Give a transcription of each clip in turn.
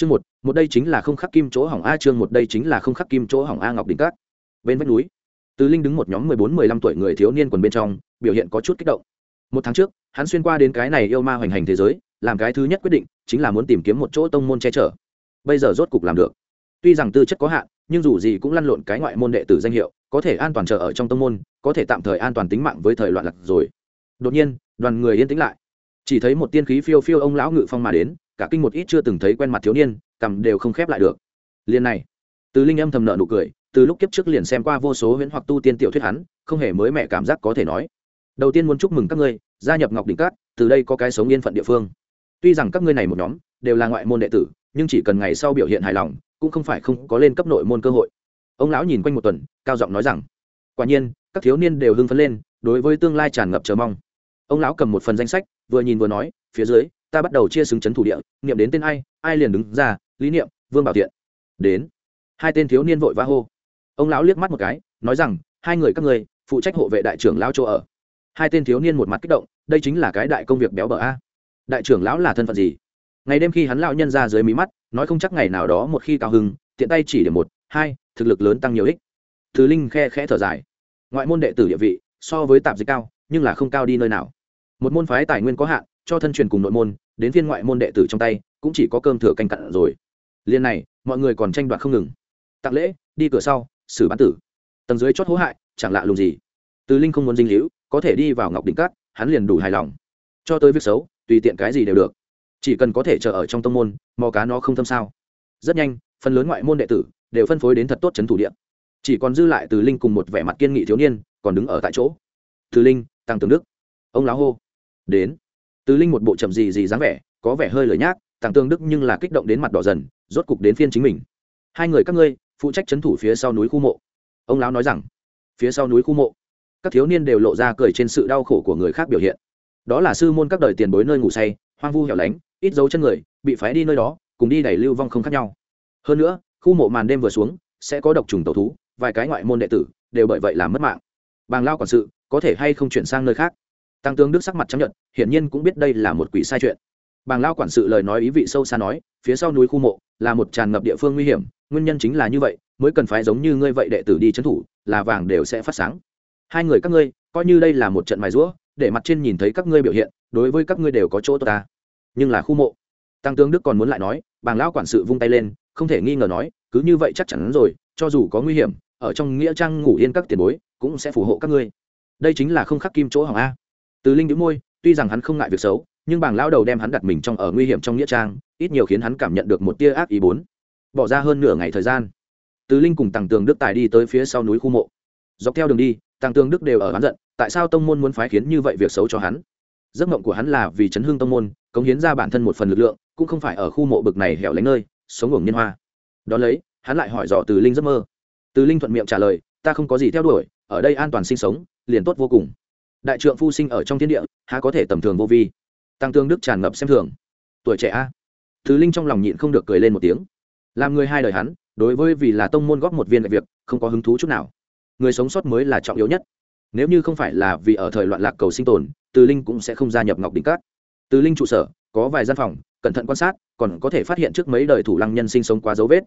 chương một một đây chính là không khắc kim chỗ hỏng a, chương một đây chính là không khắc kim chỗ hỏng a ngọc đỉnh cát bên vách núi, từ linh đứng một nhóm mười bốn, mười lăm tuổi người thiếu niên quần bên trong, biểu hiện có chút kích động. Một tháng trước, hắn xuyên qua đến cái này yêu ma hoành hành thế giới, làm cái thứ nhất quyết định, chính là muốn tìm kiếm một chỗ tông môn che chở. Bây giờ rốt cục làm được. Tuy rằng tư chất có hạn, nhưng dù gì cũng lăn lộn cái ngoại môn đệ tử danh hiệu, có thể an toàn chờ ở trong tông môn, có thể tạm thời an toàn tính mạng với thời loạn lạc rồi. Đột nhiên, đoàn người yên tĩnh lại. Chỉ thấy một tiên khí phiêu phiêu ông lão ngự phong mà đến cả kinh một ít chưa từng thấy quen mặt thiếu niên cầm đều không khép lại được. Liền này, từ linh âm thầm nợ nụ cười, từ lúc kiếp trước liền xem qua vô số huyễn hoặc tu tiên tiểu thuyết hắn, không hề mới mẹ cảm giác có thể nói. Đầu tiên muốn chúc mừng các ngươi, gia nhập ngọc đỉnh cát từ đây có cái sống yên phận địa phương. Tuy rằng các ngươi này một nhóm, đều là ngoại môn đệ tử, nhưng chỉ cần ngày sau biểu hiện hài lòng, cũng không phải không có lên cấp nội môn cơ hội. Ông lão nhìn quanh một tuần, cao giọng nói rằng, quả nhiên, các thiếu niên đều hưng phấn lên, đối với tương lai tràn ngập chờ mong. Ông lão cầm một phần danh sách, vừa nhìn vừa nói, phía dưới ta bắt đầu chia xứng chấn thủ địa, niệm đến tên ai ai liền đứng ra, lý niệm, vương bảo thiện. Đến. Hai tên thiếu niên vội vã hô. Ông lão liếc mắt một cái, nói rằng, hai người các người phụ trách hộ vệ đại trưởng lão chỗ ở. Hai tên thiếu niên một mặt kích động, đây chính là cái đại công việc béo bở a. Đại trưởng lão là thân phận gì? Ngày đêm khi hắn lão nhân ra dưới mí mắt, nói không chắc ngày nào đó một khi cao hưng, tiện tay chỉ để một, hai, thực lực lớn tăng nhiều ích. Thứ linh khe khẽ thở dài. Ngoại môn đệ tử địa vị, so với tạp dịch cao, nhưng là không cao đi nơi nào. Một môn phái tài nguyên có hạn cho thân truyền cùng nội môn, đến phiên ngoại môn đệ tử trong tay, cũng chỉ có cơm thừa canh cặn rồi. Liên này, mọi người còn tranh đoạt không ngừng. Tặng lễ, đi cửa sau, xử bán tử. Tầng dưới chót hố hại, chẳng lạ lùng gì. Từ linh không muốn dinh hữu, có thể đi vào ngọc đỉnh cát hắn liền đủ hài lòng. Cho tới việc xấu, tùy tiện cái gì đều được. Chỉ cần có thể chờ ở trong tông môn, mò cá nó không thâm sao. Rất nhanh, phần lớn ngoại môn đệ tử đều phân phối đến thật tốt c thủ điện chỉ còn dư lại từ linh cùng một vẻ mặt kiên nghị thiếu niên, còn đứng ở tại chỗ. Từ linh, tăng tường đức. Ông lão hô. Đến từ linh một bộ chậm gì gì dáng vẻ, có vẻ hơi lời nhác, Tằng tương đức nhưng là kích động đến mặt đỏ dần, rốt cục đến phiên chính mình. Hai người các ngươi, phụ trách trấn thủ phía sau núi khu mộ. Ông lão nói rằng. Phía sau núi khu mộ. Các thiếu niên đều lộ ra cười trên sự đau khổ của người khác biểu hiện. Đó là sư môn các đời tiền bối nơi ngủ say, hoang vu hẻo lánh, ít dấu chân người, bị phái đi nơi đó, cùng đi đẩy lưu vong không khác nhau. Hơn nữa, khu mộ màn đêm vừa xuống, sẽ có độc trùng tẩu thú, vài cái ngoại môn đệ tử đều bởi vậy làm mất mạng. Bàng lao quản sự, có thể hay không chuyển sang nơi khác? Tăng tướng đức sắc mặt chấp nhận hiển nhiên cũng biết đây là một quỷ sai chuyện. Bàng lao quản sự lời nói ý vị sâu xa nói, phía sau núi khu mộ là một tràn ngập địa phương nguy hiểm, nguyên nhân chính là như vậy, mới cần phải giống như ngươi vậy đệ tử đi trấn thủ, là vàng đều sẽ phát sáng. Hai người các ngươi, coi như đây là một trận mài rũa, để mặt trên nhìn thấy các ngươi biểu hiện, đối với các ngươi đều có chỗ tốt ta. Nhưng là khu mộ. Tăng tướng đức còn muốn lại nói, bàng lão quản sự vung tay lên, không thể nghi ngờ nói, cứ như vậy chắc chắn rồi, cho dù có nguy hiểm, ở trong nghĩa trang ngủ yên các tiền bối, cũng sẽ phù hộ các ngươi. Đây chính là không khắc kim chỗ hỏng a từ linh đĩu môi, tuy rằng hắn không ngại việc xấu, nhưng bàng lão đầu đem hắn đặt mình trong ở nguy hiểm trong nghĩa trang, ít nhiều khiến hắn cảm nhận được một tia ác ý bốn. Bỏ ra hơn nửa ngày thời gian. Từ linh cùng tàng tường đức tài đi tới phía sau núi khu mộ. Dọc theo đường đi tàng tường đức đều ở hắn giận, tại sao tông môn muốn phái khiến như vậy việc xấu cho hắn? Giấc mộng của hắn là vì chấn hương tông môn, cống hiến ra bản thân một phần lực lượng, cũng không phải ở khu mộ bực này hẻo lánh nơi, sống ngủ niên hoa. Đón lấy, hắn lại hỏi dò từ linh giấc mơ. Từ linh thuận miệng trả lời, ta không có gì theo đuổi, ở đây an toàn sinh sống, liền tốt vô cùng đại trượng phu sinh ở trong thiên địa, há có thể tầm thường vô vi? Tăng tương đức tràn ngập xem thường. Tuổi trẻ a. Từ linh trong lòng nhịn không được cười lên một tiếng. Làm người hai đời hắn, đối với vì là tông môn góp một viên đại việc, không có hứng thú chút nào. Người sống sót mới là trọng yếu nhất. Nếu như không phải là vì ở thời loạn lạc cầu sinh tồn, từ linh cũng sẽ không gia nhập ngọc đỉnh cát từ linh trụ sở, có vài gian phòng, cẩn thận quan sát, còn có thể phát hiện trước mấy đời thủ lăng nhân sinh sống quá dấu vết.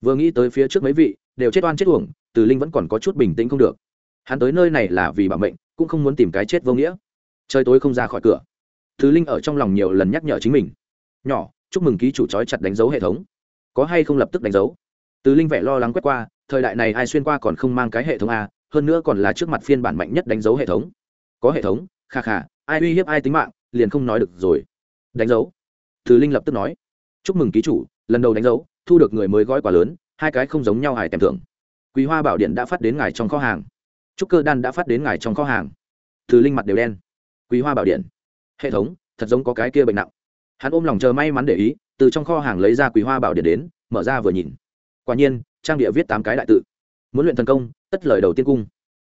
Vừa nghĩ tới phía trước mấy vị, đều chết oan chết uổng, từ linh vẫn còn có chút bình tĩnh không được. Hắn tới nơi này là vì bảo mệnh cũng không muốn tìm cái chết vô nghĩa. Trời tối không ra khỏi cửa. Thứ linh ở trong lòng nhiều lần nhắc nhở chính mình. Nhỏ, chúc mừng ký chủ trói chặt đánh dấu hệ thống. Có hay không lập tức đánh dấu? Tứ linh vẻ lo lắng quét qua, thời đại này ai xuyên qua còn không mang cái hệ thống a, hơn nữa còn là trước mặt phiên bản mạnh nhất đánh dấu hệ thống. Có hệ thống, kha kha, ai uy hiếp ai tính mạng, liền không nói được rồi. Đánh dấu. Thứ linh lập tức nói. Chúc mừng ký chủ, lần đầu đánh dấu, thu được người mới gói quà lớn, hai cái không giống nhau hải tèm thưởng. Quý hoa bảo điện đã phát đến ngài trong kho hàng trúc cơ đan đã phát đến ngài trong kho hàng. Từ linh mặt đều đen. Quý hoa bảo điện. Hệ thống, thật giống có cái kia bệnh nặng. Hắn ôm lòng chờ may mắn để ý, từ trong kho hàng lấy ra quý hoa bảo điện đến, mở ra vừa nhìn. Quả nhiên, trang địa viết tám cái đại tự. Muốn luyện thần công, tất lời đầu tiên cung.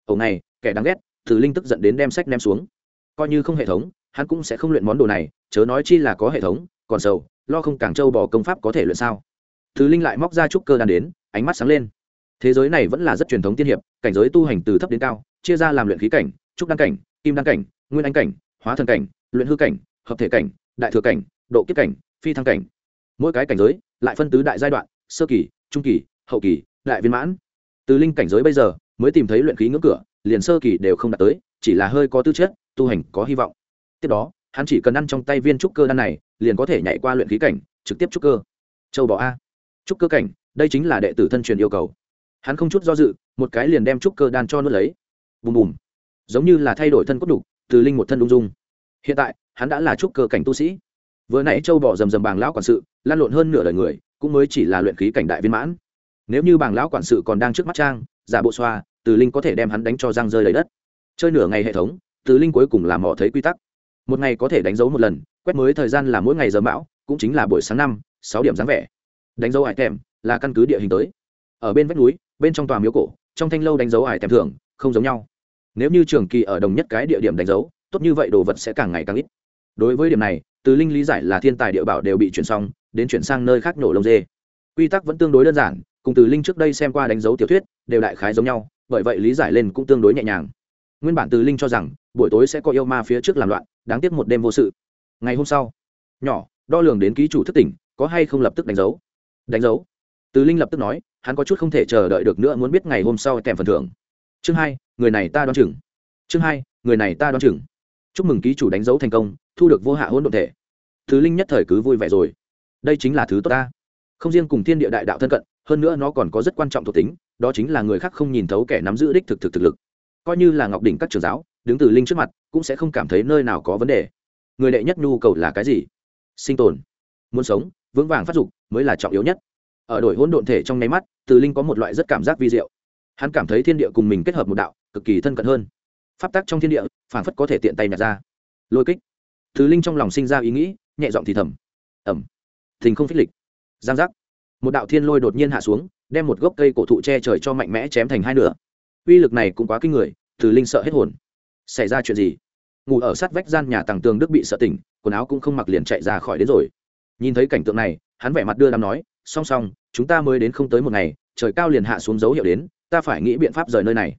Ẩu này, kẻ đáng ghét, từ linh tức giận đến đem sách ném xuống. Coi như không hệ thống, hắn cũng sẽ không luyện món đồ này, chớ nói chi là có hệ thống, còn sầu, lo không càng trâu bỏ công pháp có thể luyện sao. Thứ linh lại móc ra trúc cơ đan đến, ánh mắt sáng lên thế giới này vẫn là rất truyền thống tiên hiệp, cảnh giới tu hành từ thấp đến cao, chia ra làm luyện khí cảnh, trúc đăng cảnh, kim đăng cảnh, nguyên anh cảnh, hóa thần cảnh, luyện hư cảnh, hợp thể cảnh, đại thừa cảnh, độ kiếp cảnh, phi thăng cảnh. Mỗi cái cảnh giới lại phân tứ đại giai đoạn, sơ kỳ, trung kỳ, hậu kỳ, đại viên mãn. Từ linh cảnh giới bây giờ mới tìm thấy luyện khí ngưỡng cửa, liền sơ kỳ đều không đạt tới, chỉ là hơi có tư chất, tu hành có hy vọng. Tiếp đó, hắn chỉ cần ăn trong tay viên trúc cơ đan này, liền có thể nhảy qua luyện khí cảnh, trực tiếp trúc cơ. Châu bò a. Trúc cơ cảnh, đây chính là đệ tử thân truyền yêu cầu hắn không chút do dự, một cái liền đem trúc cơ đan cho nuốt lấy. Bùm bùm. Giống như là thay đổi thân cốt đục, từ linh một thân ung dung. Hiện tại, hắn đã là trúc cơ cảnh tu sĩ. Vừa nãy châu bò rầm rầm bàng lão quản sự, lan lộn hơn nửa đời người, cũng mới chỉ là luyện khí cảnh đại viên mãn. Nếu như bàng lão quản sự còn đang trước mắt trang, giả bộ xoa, từ linh có thể đem hắn đánh cho răng rơi lấy đất. Chơi nửa ngày hệ thống, từ linh cuối cùng làm mỏ thấy quy tắc. Một ngày có thể đánh dấu một lần, quét mới thời gian là mỗi ngày giờ mão, cũng chính là buổi sáng năm, sáu điểm dáng vẻ. Đánh dấu hải kèm là căn cứ địa hình tới. Ở bên vách núi bên trong tòa miếu cổ, trong thanh lâu đánh dấu ải kèm thường không giống nhau. Nếu như trường kỳ ở đồng nhất cái địa điểm đánh dấu, tốt như vậy đồ vật sẽ càng ngày càng ít. Đối với điểm này, từ linh lý giải là thiên tài địa bảo đều bị chuyển xong, đến chuyển sang nơi khác nổ lông dê. Quy tắc vẫn tương đối đơn giản, cùng từ linh trước đây xem qua đánh dấu tiểu thuyết, đều đại khái giống nhau, bởi vậy lý giải lên cũng tương đối nhẹ nhàng. Nguyên bản từ linh cho rằng, buổi tối sẽ có yêu ma phía trước làm loạn, đáng tiếc một đêm vô sự. Ngày hôm sau, nhỏ, đo lường đến ký chủ thức tỉnh, có hay không lập tức đánh dấu? Đánh dấu? Từ linh lập tức nói, hắn có chút không thể chờ đợi được nữa, muốn biết ngày hôm sau kèm phần thưởng. Chương hai, người này ta đoán chừng. Chương hai, người này ta đoán chừng. Chúc mừng ký chủ đánh dấu thành công, thu được vô hạ hỗn độn thể. Thứ linh nhất thời cứ vui vẻ rồi. Đây chính là thứ tốt ta. Không riêng cùng thiên địa đại đạo thân cận, hơn nữa nó còn có rất quan trọng thuộc tính, đó chính là người khác không nhìn thấu kẻ nắm giữ đích thực thực thực lực. Coi như là ngọc đỉnh các trường giáo, đứng từ linh trước mặt, cũng sẽ không cảm thấy nơi nào có vấn đề. Người đệ nhất nhu cầu là cái gì? Sinh tồn. Muốn sống, vững vàng phát dục mới là trọng yếu nhất ở đổi hỗn độn thể trong nháy mắt, từ linh có một loại rất cảm giác vi diệu. Hắn cảm thấy thiên địa cùng mình kết hợp một đạo, cực kỳ thân cận hơn. Pháp tắc trong thiên địa phản phất có thể tiện tay nhặt ra. Lôi kích. Từ linh trong lòng sinh ra ý nghĩ, nhẹ giọng thì thầm. Ẩm thình không phích lịch. Giang giác. Một đạo thiên lôi đột nhiên hạ xuống, đem một gốc cây cổ thụ che trời cho mạnh mẽ chém thành hai nửa. Uy lực này cũng quá kinh người, từ linh sợ hết hồn. Xảy ra chuyện gì? Ngủ ở sát vách gian nhà tàng tường đức bị sợ tỉnh, quần áo cũng không mặc liền chạy ra khỏi đến rồi. Nhìn thấy cảnh tượng này, hắn vẻ mặt đưa đám nói, song song chúng ta mới đến không tới một ngày, trời cao liền hạ xuống dấu hiệu đến, ta phải nghĩ biện pháp rời nơi này.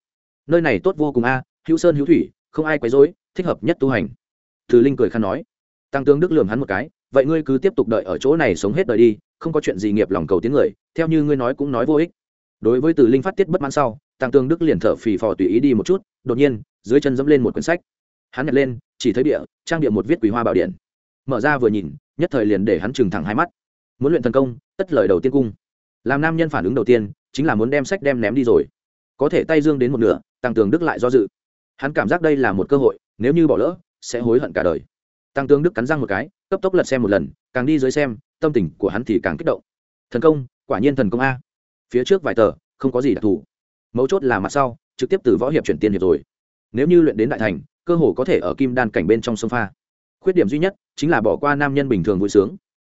Nơi này tốt vô cùng a, hữu sơn hữu thủy, không ai quấy rối, thích hợp nhất tu hành. Từ linh cười khăn nói. Tăng tướng đức lường hắn một cái, vậy ngươi cứ tiếp tục đợi ở chỗ này sống hết đời đi, không có chuyện gì nghiệp lòng cầu tiếng người, theo như ngươi nói cũng nói vô ích. Đối với từ linh phát tiết bất mãn sau, tăng Tương đức liền thở phì phò tùy ý đi một chút, đột nhiên, dưới chân dẫm lên một quyển sách. Hắn nhặt lên, chỉ thấy địa, trang địa một viết quý hoa bảo điện. Mở ra vừa nhìn, nhất thời liền để hắn trừng thẳng hai mắt. Muốn luyện thần công, tất lời đầu tiên cung làm nam nhân phản ứng đầu tiên, chính là muốn đem sách đem ném đi rồi. Có thể tay dương đến một nửa, tăng tường đức lại do dự. Hắn cảm giác đây là một cơ hội, nếu như bỏ lỡ, sẽ hối hận cả đời. Tăng tướng đức cắn răng một cái, cấp tốc lật xem một lần, càng đi dưới xem, tâm tình của hắn thì càng kích động. Thần công, quả nhiên thần công a. Phía trước vài tờ, không có gì đặc thù. Mấu chốt là mặt sau, trực tiếp từ võ hiệp chuyển tiên hiệp rồi. Nếu như luyện đến đại thành, cơ hồ có thể ở kim đan cảnh bên trong sông pha. Khuyết điểm duy nhất, chính là bỏ qua nam nhân bình thường vui sướng.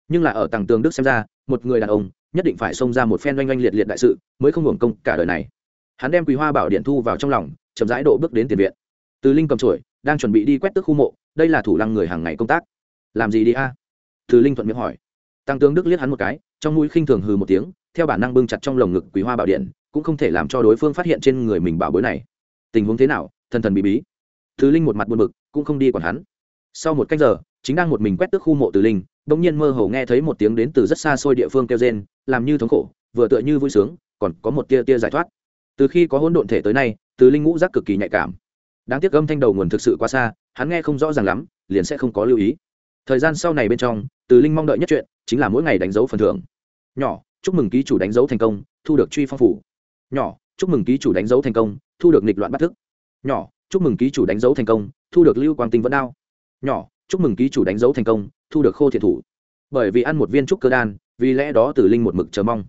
Nhưng là ở tăng tường đức xem ra, một người đàn ông nhất định phải xông ra một phen oanh oanh liệt liệt đại sự mới không hưởng công cả đời này. Hắn đem quý hoa bảo điện thu vào trong lòng, chậm rãi độ bước đến tiền viện. Từ linh cầm trổi đang chuẩn bị đi quét tước khu mộ, đây là thủ lăng người hàng ngày công tác. Làm gì đi a? Từ linh thuận miệng hỏi. Tăng tướng đức liếc hắn một cái, trong mũi khinh thường hừ một tiếng, theo bản năng bưng chặt trong lồng ngực quý hoa bảo điện, cũng không thể làm cho đối phương phát hiện trên người mình bảo bối này. Tình huống thế nào? Thần thần bí bí. Từ linh một mặt buồn bực, cũng không đi còn hắn. Sau một cách giờ, chính đang một mình quét tước khu mộ từ linh, bỗng nhiên mơ hồ nghe thấy một tiếng đến từ rất xa xôi địa phương kêu rên làm như thống khổ, vừa tựa như vui sướng, còn có một tia tia giải thoát. Từ khi có hỗn độn thể tới nay, từ linh ngũ giác cực kỳ nhạy cảm. Đáng tiếc âm thanh đầu nguồn thực sự quá xa, hắn nghe không rõ ràng lắm, liền sẽ không có lưu ý. Thời gian sau này bên trong, từ linh mong đợi nhất chuyện chính là mỗi ngày đánh dấu phần thưởng. Nhỏ, chúc mừng ký chủ đánh dấu thành công, thu được truy phong phủ. Nhỏ, chúc mừng ký chủ đánh dấu thành công, thu được nghịch loạn bắt thức. Nhỏ, chúc mừng ký chủ đánh dấu thành công, thu được lưu quang tinh vẫn đao. Nhỏ, chúc mừng ký chủ đánh dấu thành công, thu được khô thiệt thủ. Bởi vì ăn một viên trúc cơ đan vì lẽ đó tử linh một mực chờ mong.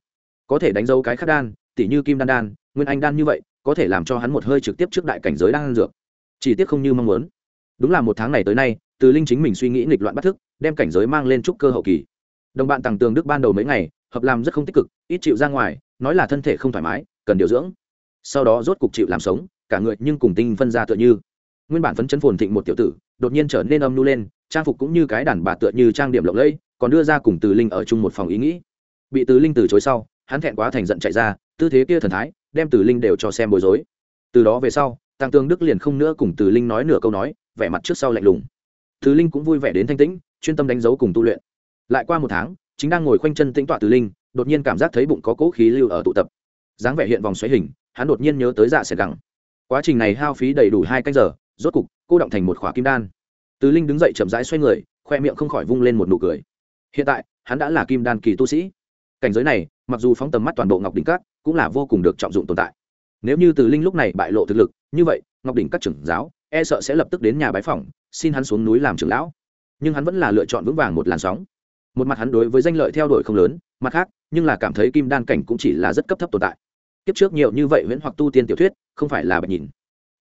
Có thể đánh dấu cái khắc đan, tỉ như kim đan đan, nguyên anh đan như vậy, có thể làm cho hắn một hơi trực tiếp trước đại cảnh giới đan dược. Chỉ tiếc không như mong muốn. Đúng là một tháng này tới nay từ linh chính mình suy nghĩ nghịch loạn bắt thức, đem cảnh giới mang lên trúc cơ hậu kỳ. Đồng bạn tàng tường đức ban đầu mấy ngày, hợp làm rất không tích cực, ít chịu ra ngoài, nói là thân thể không thoải mái, cần điều dưỡng. Sau đó rốt cục chịu làm sống, cả người nhưng cùng tinh phân ra tựa như. Nguyên bản phấn chấn phồn thịnh một tiểu tử, đột nhiên trở nên âm nu lên, trang phục cũng như cái đàn bà tựa như trang điểm lộng lẫy còn đưa ra cùng từ linh ở chung một phòng ý nghĩ. Bị từ linh từ chối sau, hắn thẹn quá thành giận chạy ra, tư thế kia thần thái, đem từ linh đều cho xem bối rối. Từ đó về sau, tăng tương đức liền không nữa cùng từ linh nói nửa câu nói, vẻ mặt trước sau lạnh lùng. Từ linh cũng vui vẻ đến thanh tĩnh, chuyên tâm đánh dấu cùng tu luyện. Lại qua một tháng, chính đang ngồi khoanh chân tĩnh tọa từ linh, đột nhiên cảm giác thấy bụng có cỗ khí lưu ở tụ tập. Dáng vẻ hiện vòng xoáy hình, hắn đột nhiên nhớ tới dạ sẽ gẳng quá trình này hao phí đầy đủ hai canh giờ, rốt cục, cô động thành một khỏa kim đan. Từ linh đứng dậy chậm rãi xoay người, khoe miệng không khỏi vung lên một nụ cười hiện tại, hắn đã là kim đan kỳ tu sĩ. Cảnh giới này, mặc dù phóng tầm mắt toàn bộ ngọc đỉnh các, cũng là vô cùng được trọng dụng tồn tại. Nếu như từ linh lúc này bại lộ thực lực, như vậy, ngọc đỉnh các trưởng giáo e sợ sẽ lập tức đến nhà bái phỏng, xin hắn xuống núi làm trưởng lão. Nhưng hắn vẫn là lựa chọn vững vàng một làn sóng. Một mặt hắn đối với danh lợi theo đuổi không lớn, mặt khác, nhưng là cảm thấy kim đan cảnh cũng chỉ là rất cấp thấp tồn tại. Kiếp trước nhiều như vậy huyễn hoặc tu tiên tiểu thuyết, không phải là bạch nhìn.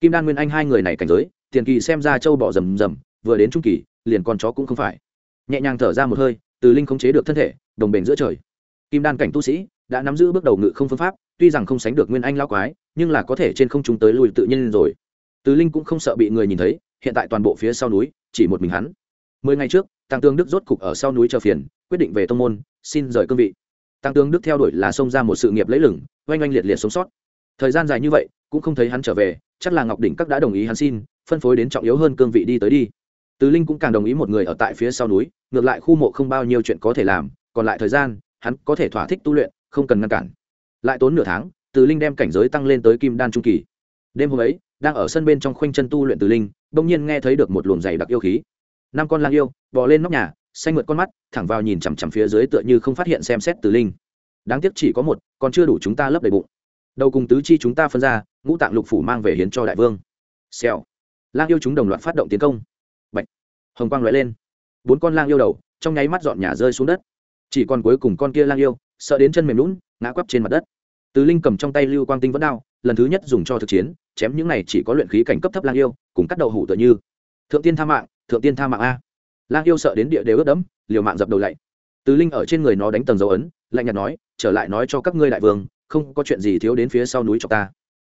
Kim đan nguyên anh hai người này cảnh giới, tiền kỳ xem ra châu bỏ rầm rầm, vừa đến trung kỳ, liền con chó cũng không phải. Nhẹ nhàng thở ra một hơi từ linh khống chế được thân thể, đồng bền giữa trời. Kim đan cảnh tu sĩ đã nắm giữ bước đầu ngự không phương pháp, tuy rằng không sánh được nguyên anh lao quái, nhưng là có thể trên không trung tới lùi tự nhiên rồi. Từ linh cũng không sợ bị người nhìn thấy, hiện tại toàn bộ phía sau núi chỉ một mình hắn. Mười ngày trước tăng tướng đức rốt cục ở sau núi chờ phiền, quyết định về tông môn, xin rời cương vị. Tăng tướng đức theo đuổi là xông ra một sự nghiệp lấy lửng oanh oanh liệt liệt sống sót. Thời gian dài như vậy, cũng không thấy hắn trở về, chắc là ngọc đỉnh các đã đồng ý hắn xin, phân phối đến trọng yếu hơn cương vị đi tới đi từ linh cũng càng đồng ý một người ở tại phía sau núi, ngược lại khu mộ không bao nhiêu chuyện có thể làm, còn lại thời gian, hắn có thể thỏa thích tu luyện, không cần ngăn cản. Lại tốn nửa tháng, từ linh đem cảnh giới tăng lên tới kim đan trung kỳ. Đêm hôm ấy, đang ở sân bên trong khoanh chân tu luyện từ linh, bỗng nhiên nghe thấy được một luồng dày đặc yêu khí. Năm con lang yêu, bò lên nóc nhà, xanh mượt con mắt, thẳng vào nhìn chằm chằm phía dưới tựa như không phát hiện xem xét từ linh. Đáng tiếc chỉ có một, còn chưa đủ chúng ta lấp đầy bụng. Đầu cùng tứ chi chúng ta phân ra, ngũ tạng lục phủ mang về hiến cho đại vương. Xèo. Lang yêu chúng đồng loạt phát động tiến công hồng quang lóe lên. Bốn con lang yêu đầu, trong nháy mắt dọn nhà rơi xuống đất. Chỉ còn cuối cùng con kia lang yêu, sợ đến chân mềm lún ngã quắp trên mặt đất. Từ linh cầm trong tay lưu quang tinh vẫn đao, lần thứ nhất dùng cho thực chiến, chém những này chỉ có luyện khí cảnh cấp thấp lang yêu, cùng cắt đầu hủ tựa như. Thượng tiên tha mạng, thượng tiên tha mạng a. Lang yêu sợ đến địa đều ướt đẫm, liều mạng dập đầu lạy từ linh ở trên người nó đánh tầng dấu ấn, lạnh nhạt nói, trở lại nói cho các ngươi đại vương, không có chuyện gì thiếu đến phía sau núi cho ta.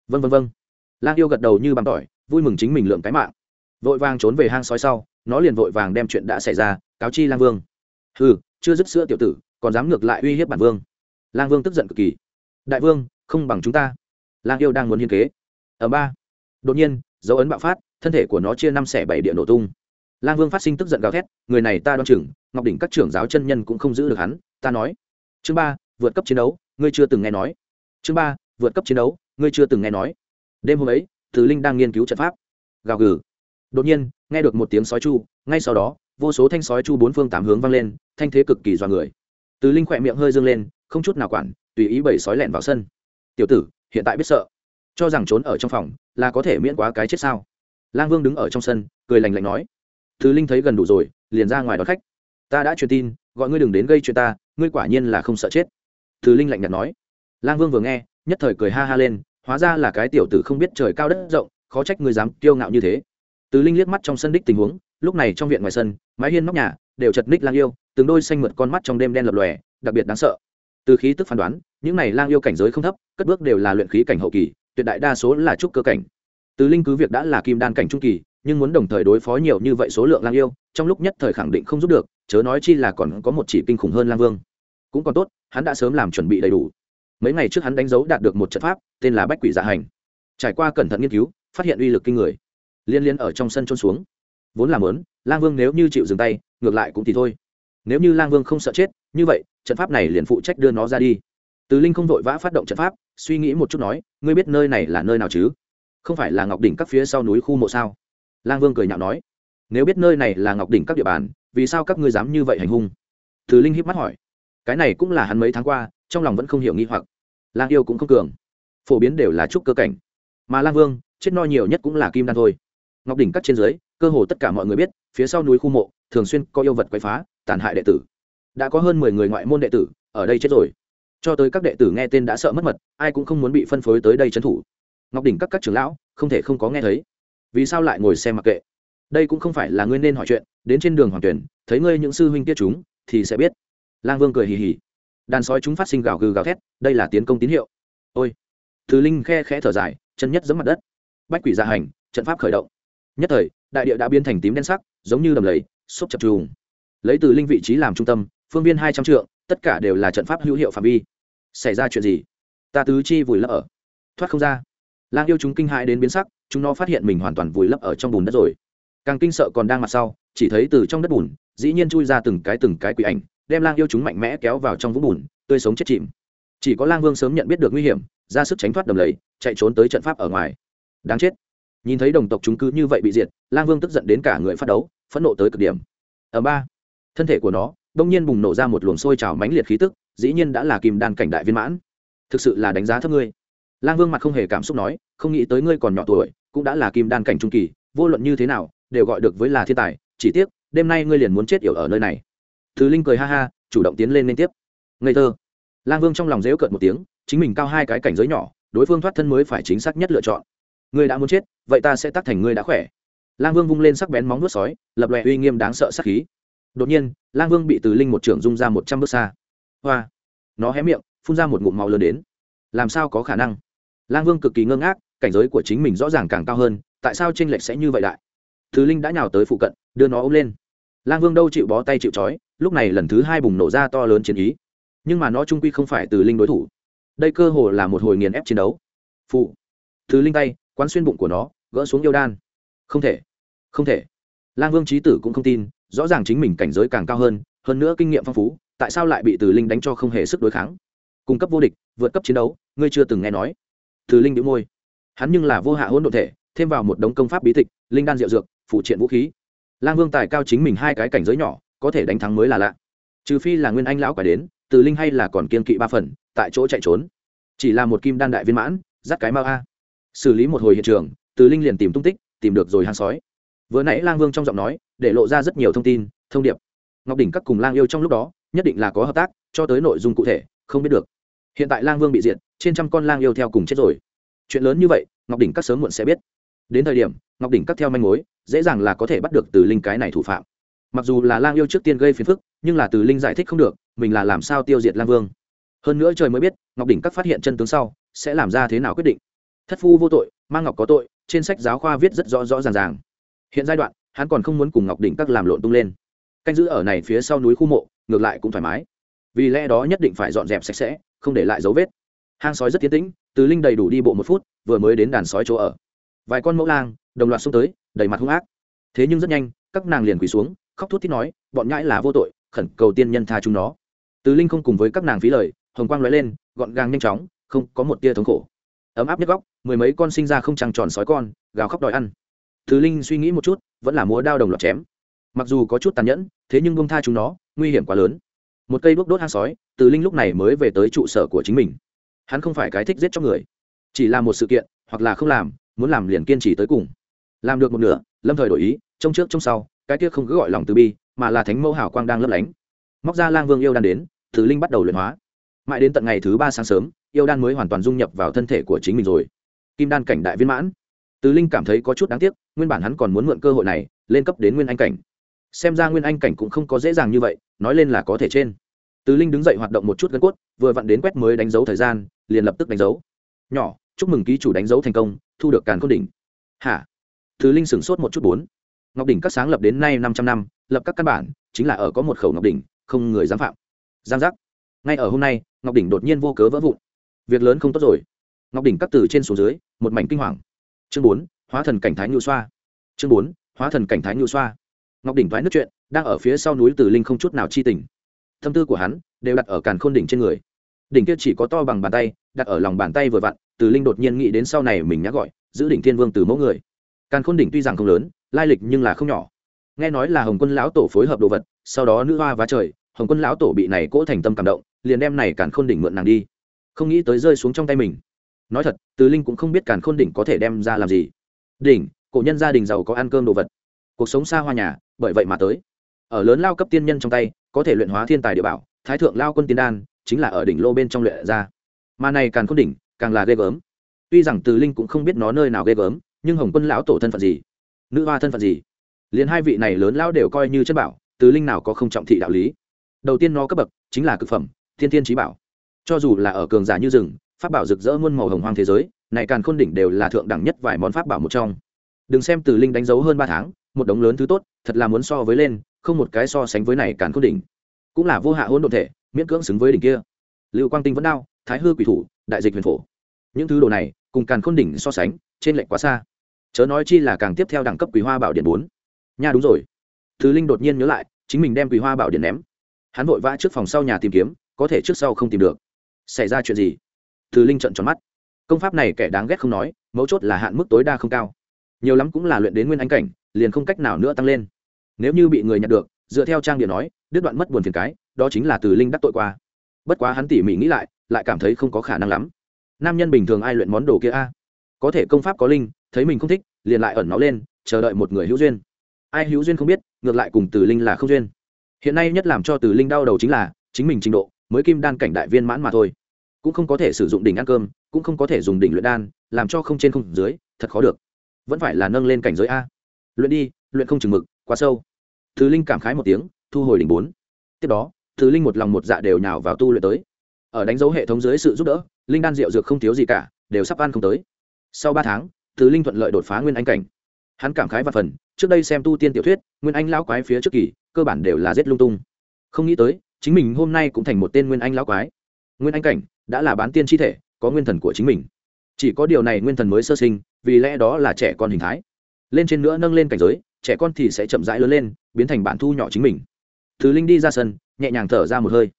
Vân vân vân lang yêu gật đầu như bằng tỏi, vui mừng chính mình lượng cái mạng. Vội vàng trốn về hang sói sau nó liền vội vàng đem chuyện đã xảy ra cáo chi lang vương ừ chưa dứt sữa tiểu tử còn dám ngược lại uy hiếp bản vương lang vương tức giận cực kỳ đại vương không bằng chúng ta lang yêu đang muốn hiên kế ở ba đột nhiên dấu ấn bạo phát thân thể của nó chia năm xẻ bảy địa nổ tung lang vương phát sinh tức giận gào thét người này ta đoan chừng ngọc đỉnh các trưởng giáo chân nhân cũng không giữ được hắn ta nói chương ba vượt cấp chiến đấu ngươi chưa từng nghe nói chương ba vượt cấp chiến đấu ngươi chưa từng nghe nói đêm hôm ấy từ linh đang nghiên cứu trận pháp gào gừ đột nhiên nghe được một tiếng sói chu, ngay sau đó, vô số thanh sói chu bốn phương tám hướng vang lên, thanh thế cực kỳ dọa người. Từ linh khỏe miệng hơi dâng lên, không chút nào quản, tùy ý bảy sói lẹn vào sân. Tiểu tử, hiện tại biết sợ. Cho rằng trốn ở trong phòng là có thể miễn quá cái chết sao? Lang vương đứng ở trong sân, cười lành lạnh nói. Từ linh thấy gần đủ rồi, liền ra ngoài đón khách. Ta đã truyền tin, gọi ngươi đừng đến gây chuyện ta, ngươi quả nhiên là không sợ chết. Từ linh lạnh nhạt nói. Lang vương vừa nghe, nhất thời cười ha ha lên, hóa ra là cái tiểu tử không biết trời cao đất rộng, khó trách ngươi dám kiêu ngạo như thế từ linh liếc mắt trong sân đích tình huống, lúc này trong viện ngoài sân, mái hiên nóc nhà, đều chật ních lang yêu, từng đôi xanh mượt con mắt trong đêm đen lập lòe, đặc biệt đáng sợ. Từ khí tức phán đoán, những này lang yêu cảnh giới không thấp, cất bước đều là luyện khí cảnh hậu kỳ, tuyệt đại đa số là trúc cơ cảnh. Từ linh cứ việc đã là kim đan cảnh trung kỳ, nhưng muốn đồng thời đối phó nhiều như vậy số lượng lang yêu, trong lúc nhất thời khẳng định không giúp được, chớ nói chi là còn có một chỉ kinh khủng hơn lang vương. Cũng còn tốt, hắn đã sớm làm chuẩn bị đầy đủ. Mấy ngày trước hắn đánh dấu đạt được một trận pháp, tên là bách quỷ dạ hành. Trải qua cẩn thận nghiên cứu, phát hiện uy lực kinh người liên liên ở trong sân trôn xuống. Vốn làm lớn lang vương nếu như chịu dừng tay, ngược lại cũng thì thôi. Nếu như lang vương không sợ chết, như vậy, trận pháp này liền phụ trách đưa nó ra đi. Tứ linh không vội vã phát động trận pháp, suy nghĩ một chút nói, ngươi biết nơi này là nơi nào chứ? Không phải là ngọc đỉnh các phía sau núi khu mộ sao? Lang vương cười nhạo nói, nếu biết nơi này là ngọc đỉnh các địa bàn, vì sao các ngươi dám như vậy hành hung? Tứ linh híp mắt hỏi, cái này cũng là hắn mấy tháng qua, trong lòng vẫn không hiểu nghi hoặc. Lang yêu cũng không cường. Phổ biến đều là trúc cơ cảnh. Mà lang vương, chết no nhiều nhất cũng là kim đan thôi ngọc đỉnh cắt trên dưới, cơ hồ tất cả mọi người biết, phía sau núi khu mộ, thường xuyên có yêu vật quấy phá, tàn hại đệ tử. Đã có hơn mười người ngoại môn đệ tử, ở đây chết rồi. Cho tới các đệ tử nghe tên đã sợ mất mật, ai cũng không muốn bị phân phối tới đây trấn thủ. Ngọc đỉnh các các trưởng lão, không thể không có nghe thấy. Vì sao lại ngồi xem mặc kệ? Đây cũng không phải là ngươi nên hỏi chuyện, đến trên đường hoàng tuyển, thấy ngươi những sư huynh tiết chúng, thì sẽ biết. Lang vương cười hì hì. Đàn sói chúng phát sinh gào gừ gào thét, đây là tiến công tín hiệu. Ôi. Thứ linh khe khẽ thở dài, chân nhất giấm mặt đất. Bách quỷ gia hành, trận pháp khởi động nhất thời, đại địa đã biến thành tím đen sắc, giống như đầm lầy xúc chập trùng. Lấy từ linh vị trí làm trung tâm, phương viên hai trăm trượng, tất cả đều là trận pháp hữu hiệu phạm vi. Xảy ra chuyện gì? Ta tứ chi vùi lấp ở. Thoát không ra. Lang yêu chúng kinh hãi đến biến sắc, chúng nó phát hiện mình hoàn toàn vùi lấp ở trong bùn đất rồi. Càng kinh sợ còn đang mặt sau, chỉ thấy từ trong đất bùn, dĩ nhiên chui ra từng cái từng cái quỷ ảnh, đem lang yêu chúng mạnh mẽ kéo vào trong vũng bùn, tươi sống chết chìm. Chỉ có lang vương sớm nhận biết được nguy hiểm, ra sức tránh thoát đầm lầy, chạy trốn tới trận pháp ở ngoài. Đáng chết nhìn thấy đồng tộc chúng cứ như vậy bị diệt, lang vương tức giận đến cả người phát đấu, phẫn nộ tới cực điểm. Ở ba. Thân thể của nó đông nhiên bùng nổ ra một luồng sôi trào mãnh liệt khí tức, dĩ nhiên đã là kim đan cảnh đại viên mãn. Thực sự là đánh giá thấp ngươi. Lang vương mặt không hề cảm xúc nói, không nghĩ tới ngươi còn nhỏ tuổi, cũng đã là kim đan cảnh trung kỳ, vô luận như thế nào, đều gọi được với là thiên tài, chỉ tiếc, đêm nay ngươi liền muốn chết yểu ở nơi này. Thứ linh cười ha ha, chủ động tiến lên liên tiếp. Ngây thơ. Lang vương trong lòng dễu cợt một tiếng, chính mình cao hai cái cảnh giới nhỏ, đối phương thoát thân mới phải chính xác nhất lựa chọn ngươi đã muốn chết, vậy ta sẽ tắt thành ngươi đã khỏe. Lang vương vung lên sắc bén móng vuốt sói, lập lòe uy nghiêm đáng sợ sắc khí. Đột nhiên, lang vương bị từ linh một trưởng rung ra một trăm bước xa. Hoa! Nó hé miệng, phun ra một ngụm màu lớn đến. Làm sao có khả năng? Lang vương cực kỳ ngơ ngác, cảnh giới của chính mình rõ ràng càng cao hơn, tại sao tranh lệch sẽ như vậy đại? Thứ linh đã nhào tới phụ cận, đưa nó ôm lên. Lang vương đâu chịu bó tay chịu trói, lúc này lần thứ hai bùng nổ ra to lớn chiến ý. Nhưng mà nó trung quy không phải từ linh đối thủ. Đây cơ hồ là một hồi nghiền ép chiến đấu. Phụ thứ linh tay quán xuyên bụng của nó, gỡ xuống yêu đan. Không thể không thể. Lang vương trí tử cũng không tin, rõ ràng chính mình cảnh giới càng cao hơn hơn nữa kinh nghiệm phong phú, tại sao lại bị từ linh đánh cho không hề sức đối kháng? Cung cấp vô địch, vượt cấp chiến đấu, ngươi chưa từng nghe nói. Từ linh đĩu môi. Hắn nhưng là vô hạ hỗn độn thể, thêm vào một đống công pháp bí tịch, linh đan diệu dược, phụ triện vũ khí. Lang vương tài cao chính mình hai cái cảnh giới nhỏ, có thể đánh thắng mới là lạ. Trừ phi là nguyên anh lão quả đến, từ linh hay là còn kiên kỵ ba phần, tại chỗ chạy trốn. Chỉ là một kim đan đại viên mãn, dắt cái mau a xử lý một hồi hiện trường, từ linh liền tìm tung tích, tìm được rồi hang sói. Vừa nãy lang vương trong giọng nói, để lộ ra rất nhiều thông tin, thông điệp. Ngọc đỉnh các cùng lang yêu trong lúc đó, nhất định là có hợp tác, cho tới nội dung cụ thể, không biết được. Hiện tại lang vương bị diệt, trên trăm con lang yêu theo cùng chết rồi. Chuyện lớn như vậy, ngọc đỉnh các sớm muộn sẽ biết. Đến thời điểm, ngọc đỉnh các theo manh mối, dễ dàng là có thể bắt được từ linh cái này thủ phạm. Mặc dù là lang yêu trước tiên gây phiền phức, nhưng là từ linh giải thích không được, mình là làm sao tiêu diệt lang vương. Hơn nữa trời mới biết, ngọc đỉnh các phát hiện chân tướng sau, sẽ làm ra thế nào quyết định thất phu vô tội mang ngọc có tội, trên sách giáo khoa viết rất rõ rõ ràng ràng. Hiện giai đoạn, hắn còn không muốn cùng ngọc đỉnh các làm lộn tung lên. Canh giữ ở này phía sau núi khu mộ, ngược lại cũng thoải mái. Vì lẽ đó nhất định phải dọn dẹp sạch sẽ, không để lại dấu vết. Hang sói rất tiến tĩnh, từ linh đầy đủ đi bộ một phút, vừa mới đến đàn sói chỗ ở. Vài con mẫu lang, đồng loạt xông tới, đầy mặt hung ác. Thế nhưng rất nhanh, các nàng liền quỳ xuống, khóc thút thít nói, bọn nhãi là vô tội, khẩn cầu tiên nhân tha chúng nó. Từ linh không cùng với các nàng phí lời, hồng quang lóe lên, gọn gàng nhanh chóng, không có một tia thống khổ ấm áp nhất góc, mười mấy con sinh ra không trăng tròn sói con, gào khóc đòi ăn. Thứ linh suy nghĩ một chút, vẫn là múa đao đồng loạt chém. Mặc dù có chút tàn nhẫn, thế nhưng bông tha chúng nó, nguy hiểm quá lớn. Một cây đuốc đốt hang sói, từ linh lúc này mới về tới trụ sở của chính mình. Hắn không phải cái thích giết cho người, chỉ là một sự kiện, hoặc là không làm, muốn làm liền kiên trì tới cùng. Làm được một nửa, lâm thời đổi ý, trông trước trông sau, cái kia không cứ gọi lòng từ bi, mà là thánh mẫu hảo quang đang lấp lánh. Móc ra lang vương yêu đan đến, từ linh bắt đầu luyện hóa mãi đến tận ngày thứ ba sáng sớm, yêu đan mới hoàn toàn dung nhập vào thân thể của chính mình rồi. Kim đan cảnh đại viên mãn. Tứ linh cảm thấy có chút đáng tiếc, nguyên bản hắn còn muốn mượn cơ hội này, lên cấp đến nguyên anh cảnh. Xem ra nguyên anh cảnh cũng không có dễ dàng như vậy, nói lên là có thể trên. Tứ linh đứng dậy hoạt động một chút gân cốt, vừa vặn đến quét mới đánh dấu thời gian, liền lập tức đánh dấu. Nhỏ, chúc mừng ký chủ đánh dấu thành công, thu được càn cốt đỉnh. Hả? Tứ linh sửng sốt một chút bốn. Ngọc đỉnh các sáng lập đến nay năm trăm năm, lập các căn bản, chính là ở có một khẩu ngọc đỉnh, không người dám phạm. Giang giác. Ngay ở hôm nay ngọc đỉnh đột nhiên vô cớ vỡ vụn. Việc lớn không tốt rồi. Ngọc đỉnh cắt từ trên xuống dưới, một mảnh kinh hoàng. Chương bốn, hóa thần cảnh thái ngự xoa. Chương bốn, hóa thần cảnh thái ngự xoa. Ngọc đỉnh thoái nước chuyện, đang ở phía sau núi từ linh không chút nào chi tình. Tâm tư của hắn đều đặt ở càn khôn đỉnh trên người. Đỉnh kia chỉ có to bằng bàn tay, đặt ở lòng bàn tay vừa vặn, từ linh đột nhiên nghĩ đến sau này mình nhắc gọi, giữ đỉnh thiên vương từ mẫu người. Càn khôn đỉnh tuy rằng không lớn, lai lịch nhưng là không nhỏ. Nghe nói là hồng quân lão tổ phối hợp đồ vật, sau đó nữ hoa vá trời, hồng quân lão tổ bị này cỗ thành tâm cảm động liền đem này càn khôn đỉnh mượn nàng đi. Không nghĩ tới rơi xuống trong tay mình. Nói thật, từ linh cũng không biết càn khôn đỉnh có thể đem ra làm gì. Đỉnh, cổ nhân gia đình giàu có ăn cơm đồ vật. Cuộc sống xa hoa nhà, bởi vậy mà tới. Ở lớn lao cấp tiên nhân trong tay, có thể luyện hóa thiên tài địa bảo, thái thượng lao quân tiên đan, chính là ở đỉnh lô bên trong luyện ra. Mà này càng khôn đỉnh, càng là ghê gớm. Tuy rằng từ linh cũng không biết nó nơi nào ghê gớm, nhưng hồng quân lão tổ thân phận gì, nữ hoa thân phận gì, liền hai vị này lớn lão đều coi như chất bảo, từ linh nào có không trọng thị đạo lý. Đầu tiên nó cấp bậc chính là cực phẩm thiên thiên trí bảo. Cho dù là ở cường giả như rừng, pháp bảo rực rỡ muôn màu hồng hoang thế giới, này càng khôn đỉnh đều là thượng đẳng nhất vài món pháp bảo một trong. Đừng xem từ linh đánh dấu hơn ba tháng, một đống lớn thứ tốt, thật là muốn so với lên, không một cái so sánh với này càn khôn đỉnh. Cũng là vô hạ hôn đ ộ thể, miễn cưỡng xứng với đỉnh kia. Lưu quang tinh vẫn đao thái hư quỷ thủ, đại dịch huyền phổ. Những thứ đồ này, cùng càn khôn đỉnh so sánh, trên lệnh quá xa. Chớ nói chi là càng tiếp theo đẳng cấp quý hoa bảo điện bốn. Nha đúng rồi. Thứ linh đột nhiên nhớ lại, chính mình đem quý hoa bảo điện ném. Hắn vội vã trước phòng sau nhà tìm kiếm có thể trước sau không tìm được. Xảy ra chuyện gì? Từ linh trận tròn mắt. Công pháp này kẻ đáng ghét không nói, mấu chốt là hạn mức tối đa không cao. Nhiều lắm cũng là luyện đến nguyên anh cảnh, liền không cách nào nữa tăng lên. Nếu như bị người nhận được, dựa theo trang điện nói, đứt đoạn mất buồn phiền cái, đó chính là từ linh đắc tội qua. Bất quá hắn tỉ mỉ nghĩ lại lại cảm thấy không có khả năng lắm. Nam nhân bình thường ai luyện món đồ kia a? Có thể công pháp có linh, thấy mình không thích, liền lại ẩn nó lên, chờ đợi một người hữu duyên. Ai hữu duyên không biết, ngược lại cùng từ linh là không duyên. Hiện nay nhất làm cho từ linh đau đầu chính là, chính mình trình độ mới kim đan cảnh đại viên mãn mà thôi. Cũng không có thể sử dụng đỉnh ăn cơm, cũng không có thể dùng đỉnh luyện đan, làm cho không trên không dưới, thật khó được. Vẫn phải là nâng lên cảnh giới a. Luyện đi, luyện không chừng mực, quá sâu. Thứ linh cảm khái một tiếng, thu hồi đỉnh bốn. Tiếp đó, thứ linh một lòng một dạ đều nhào vào tu luyện tới. Ở đánh dấu hệ thống dưới sự giúp đỡ, linh đan rượu dược không thiếu gì cả, đều sắp ăn không tới. Sau ba tháng, thứ linh thuận lợi đột phá nguyên anh cảnh. Hắn cảm khái và phần, trước đây xem tu tiên tiểu thuyết, nguyên anh lão quái phía trước kỳ, cơ bản đều là giết lung tung. Không nghĩ tới chính mình hôm nay cũng thành một tên nguyên anh lão quái. Nguyên anh cảnh, đã là bán tiên chi thể, có nguyên thần của chính mình. Chỉ có điều này nguyên thần mới sơ sinh, vì lẽ đó là trẻ con hình thái. Lên trên nữa nâng lên cảnh giới, trẻ con thì sẽ chậm rãi lớn lên, biến thành bản thu nhỏ chính mình. Thứ linh đi ra sân, nhẹ nhàng thở ra một hơi.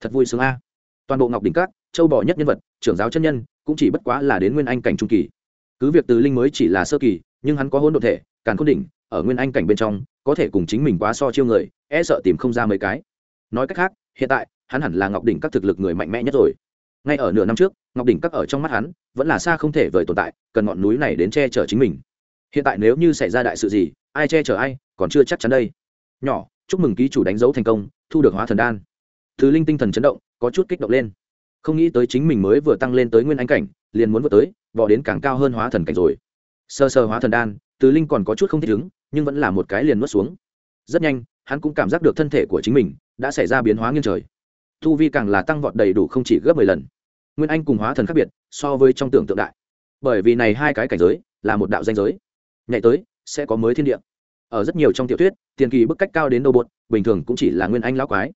Thật vui sướng a. Toàn bộ ngọc đỉnh cát châu bò nhất nhân vật, trưởng giáo chân nhân, cũng chỉ bất quá là đến nguyên anh cảnh trung kỳ. Cứ việc từ linh mới chỉ là sơ kỳ, nhưng hắn có hôn đ thể, càn khôn đỉnh, ở nguyên anh cảnh bên trong, có thể cùng chính mình quá so chiêu người e sợ tìm không ra mấy cái nói cách khác, hiện tại, hắn hẳn là ngọc đỉnh các thực lực người mạnh mẽ nhất rồi. Ngay ở nửa năm trước, ngọc đỉnh các ở trong mắt hắn, vẫn là xa không thể vời tồn tại, cần ngọn núi này đến che chở chính mình. Hiện tại nếu như xảy ra đại sự gì, ai che chở ai, còn chưa chắc chắn đây. Nhỏ, chúc mừng ký chủ đánh dấu thành công, thu được hóa thần đan. Thứ linh tinh thần chấn động, có chút kích động lên. Không nghĩ tới chính mình mới vừa tăng lên tới nguyên anh cảnh, liền muốn vượt tới, vò đến càng cao hơn hóa thần cảnh rồi. Sơ sơ hóa thần đan tứ linh còn có chút không thích ứng, nhưng vẫn là một cái liền nuốt xuống. Rất nhanh hắn cũng cảm giác được thân thể của chính mình đã xảy ra biến hóa nghiêng trời. Thu vi càng là tăng vọt đầy đủ không chỉ gấp mười lần. Nguyên anh cùng hóa thần khác biệt so với trong tưởng tượng đại. Bởi vì này hai cái cảnh giới là một đạo danh giới. Nhảy tới sẽ có mới thiên địa. Ở rất nhiều trong tiểu thuyết, tiền kỳ bức cách cao đến đâu bột, bình thường cũng chỉ là nguyên anh lão quái.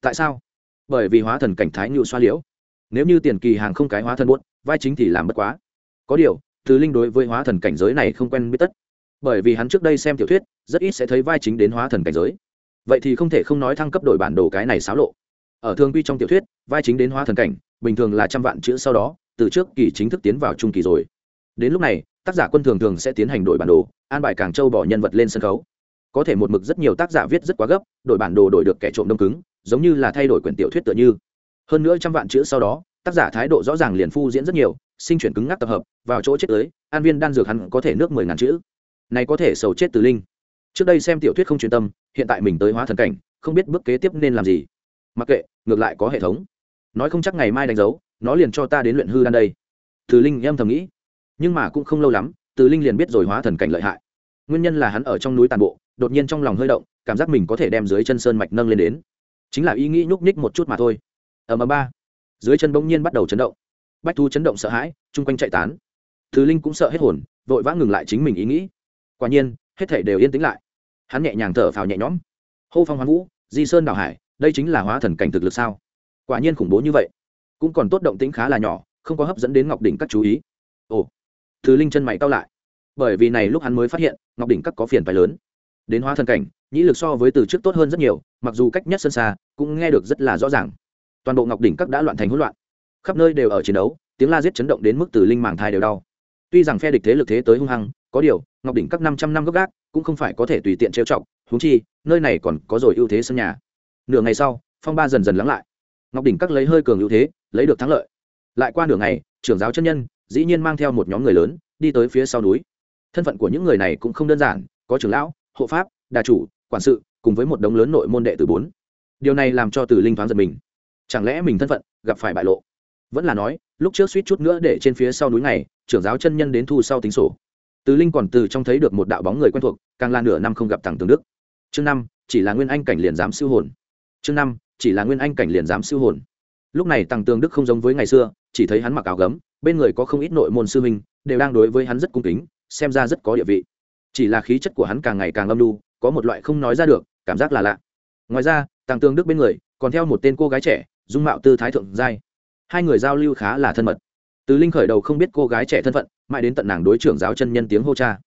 Tại sao? Bởi vì hóa thần cảnh thái ngự xoa liễu. Nếu như tiền kỳ hàng không cái hóa thần buốt vai chính thì làm bất quá. Có điều, từ linh đối với hóa thần cảnh giới này không quen biết tất. Bởi vì hắn trước đây xem tiểu thuyết, rất ít sẽ thấy vai chính đến hóa thần cảnh giới vậy thì không thể không nói thăng cấp đổi bản đồ cái này xáo lộ. Ở thương quy trong tiểu thuyết, vai chính đến hóa thần cảnh, bình thường là trăm vạn chữ sau đó, từ trước kỳ chính thức tiến vào trung kỳ rồi. Đến lúc này, tác giả quân thường thường sẽ tiến hành đổi bản đồ, an bài càng châu bỏ nhân vật lên sân khấu. Có thể một mực rất nhiều tác giả viết rất quá gấp, đổi bản đồ đổi được kẻ trộm đông cứng, giống như là thay đổi quyển tiểu thuyết tựa như. Hơn nữa trăm vạn chữ sau đó, tác giả thái độ rõ ràng liền phu diễn rất nhiều, sinh chuyển cứng ngắc tập hợp, vào chỗ chết tới, an viên đan dược hắn có thể nước mười ngàn chữ. Này có thể sầu chết từ linh trước đây xem tiểu thuyết không chuyên tâm, hiện tại mình tới hóa thần cảnh, không biết bước kế tiếp nên làm gì. Mặc kệ, ngược lại có hệ thống. Nói không chắc ngày mai đánh dấu, nó liền cho ta đến luyện hư đan đây. Từ linh em thầm nghĩ. Nhưng mà cũng không lâu lắm, từ linh liền biết rồi hóa thần cảnh lợi hại. Nguyên nhân là hắn ở trong núi tàn bộ, đột nhiên trong lòng hơi động, cảm giác mình có thể đem dưới chân sơn mạch nâng lên đến. Chính là ý nghĩ nhúc nhích một chút mà thôi. Ở ầm ba. Dưới chân bỗng nhiên bắt đầu chấn động. Bách thu chấn động sợ hãi, chung quanh chạy tán. Từ linh cũng sợ hết hồn, vội vã ngừng lại chính mình ý nghĩ. Quả nhiên, hết thể đều yên tĩnh lại hắn nhẹ nhàng thở phào nhẹ nhõm. Hô phong hoán vũ, di sơn đảo hải, đây chính là hóa thần cảnh thực lực sao? Quả nhiên khủng bố như vậy. Cũng còn tốt động tĩnh khá là nhỏ, không có hấp dẫn đến ngọc đỉnh các chú ý. Ồ. Thứ linh chân mày cao lại. Bởi vì này lúc hắn mới phát hiện, ngọc đỉnh các có phiền phái lớn. Đến hóa thần cảnh, nhĩ lực so với từ trước tốt hơn rất nhiều, mặc dù cách nhất sân xa, cũng nghe được rất là rõ ràng. Toàn bộ ngọc đỉnh các đã loạn thành hỗn loạn. Khắp nơi đều ở chiến đấu, tiếng la giết chấn động đến mức từ linh màng thai đều đau. Tuy rằng phe địch thế lực thế tới hung hăng có điều, ngọc đỉnh các năm trăm năm gốc gác cũng không phải có thể tùy tiện trêu chọc húng chi, nơi này còn có rồi ưu thế sân nhà. Nửa ngày sau, phong ba dần dần lắng lại. Ngọc đỉnh các lấy hơi cường ưu thế, lấy được thắng lợi. Lại qua nửa ngày, trưởng giáo chân nhân, dĩ nhiên mang theo một nhóm người lớn, đi tới phía sau núi. Thân phận của những người này cũng không đơn giản, có trưởng lão, hộ pháp, đà chủ, quản sự, cùng với một đống lớn nội môn đệ tử bốn. Điều này làm cho từ linh thoáng giật mình. Chẳng lẽ mình thân phận gặp phải bại lộ? Vẫn là nói, lúc trước suýt chút nữa để trên phía sau núi này, trưởng giáo chân nhân đến thu sau tính sổ từ linh còn từ trong thấy được một đạo bóng người quen thuộc, càng là nửa năm không gặp thằng Tường đức. Chương năm, chỉ là nguyên anh cảnh liền dám siêu hồn. Chương năm, chỉ là nguyên anh cảnh liền dám siêu hồn. Lúc này tăng tường đức không giống với ngày xưa, chỉ thấy hắn mặc áo gấm, bên người có không ít nội môn sư huynh, đều đang đối với hắn rất cung kính, xem ra rất có địa vị. Chỉ là khí chất của hắn càng ngày càng âm lưu có một loại không nói ra được, cảm giác là lạ. Ngoài ra tăng tường đức bên người, còn theo một tên cô gái trẻ, dung mạo tư thái thượng giai. Hai người giao lưu khá là thân mật. Từ linh khởi đầu không biết cô gái trẻ thân phận mãi đến tận nàng đối trưởng giáo chân nhân tiếng hô cha.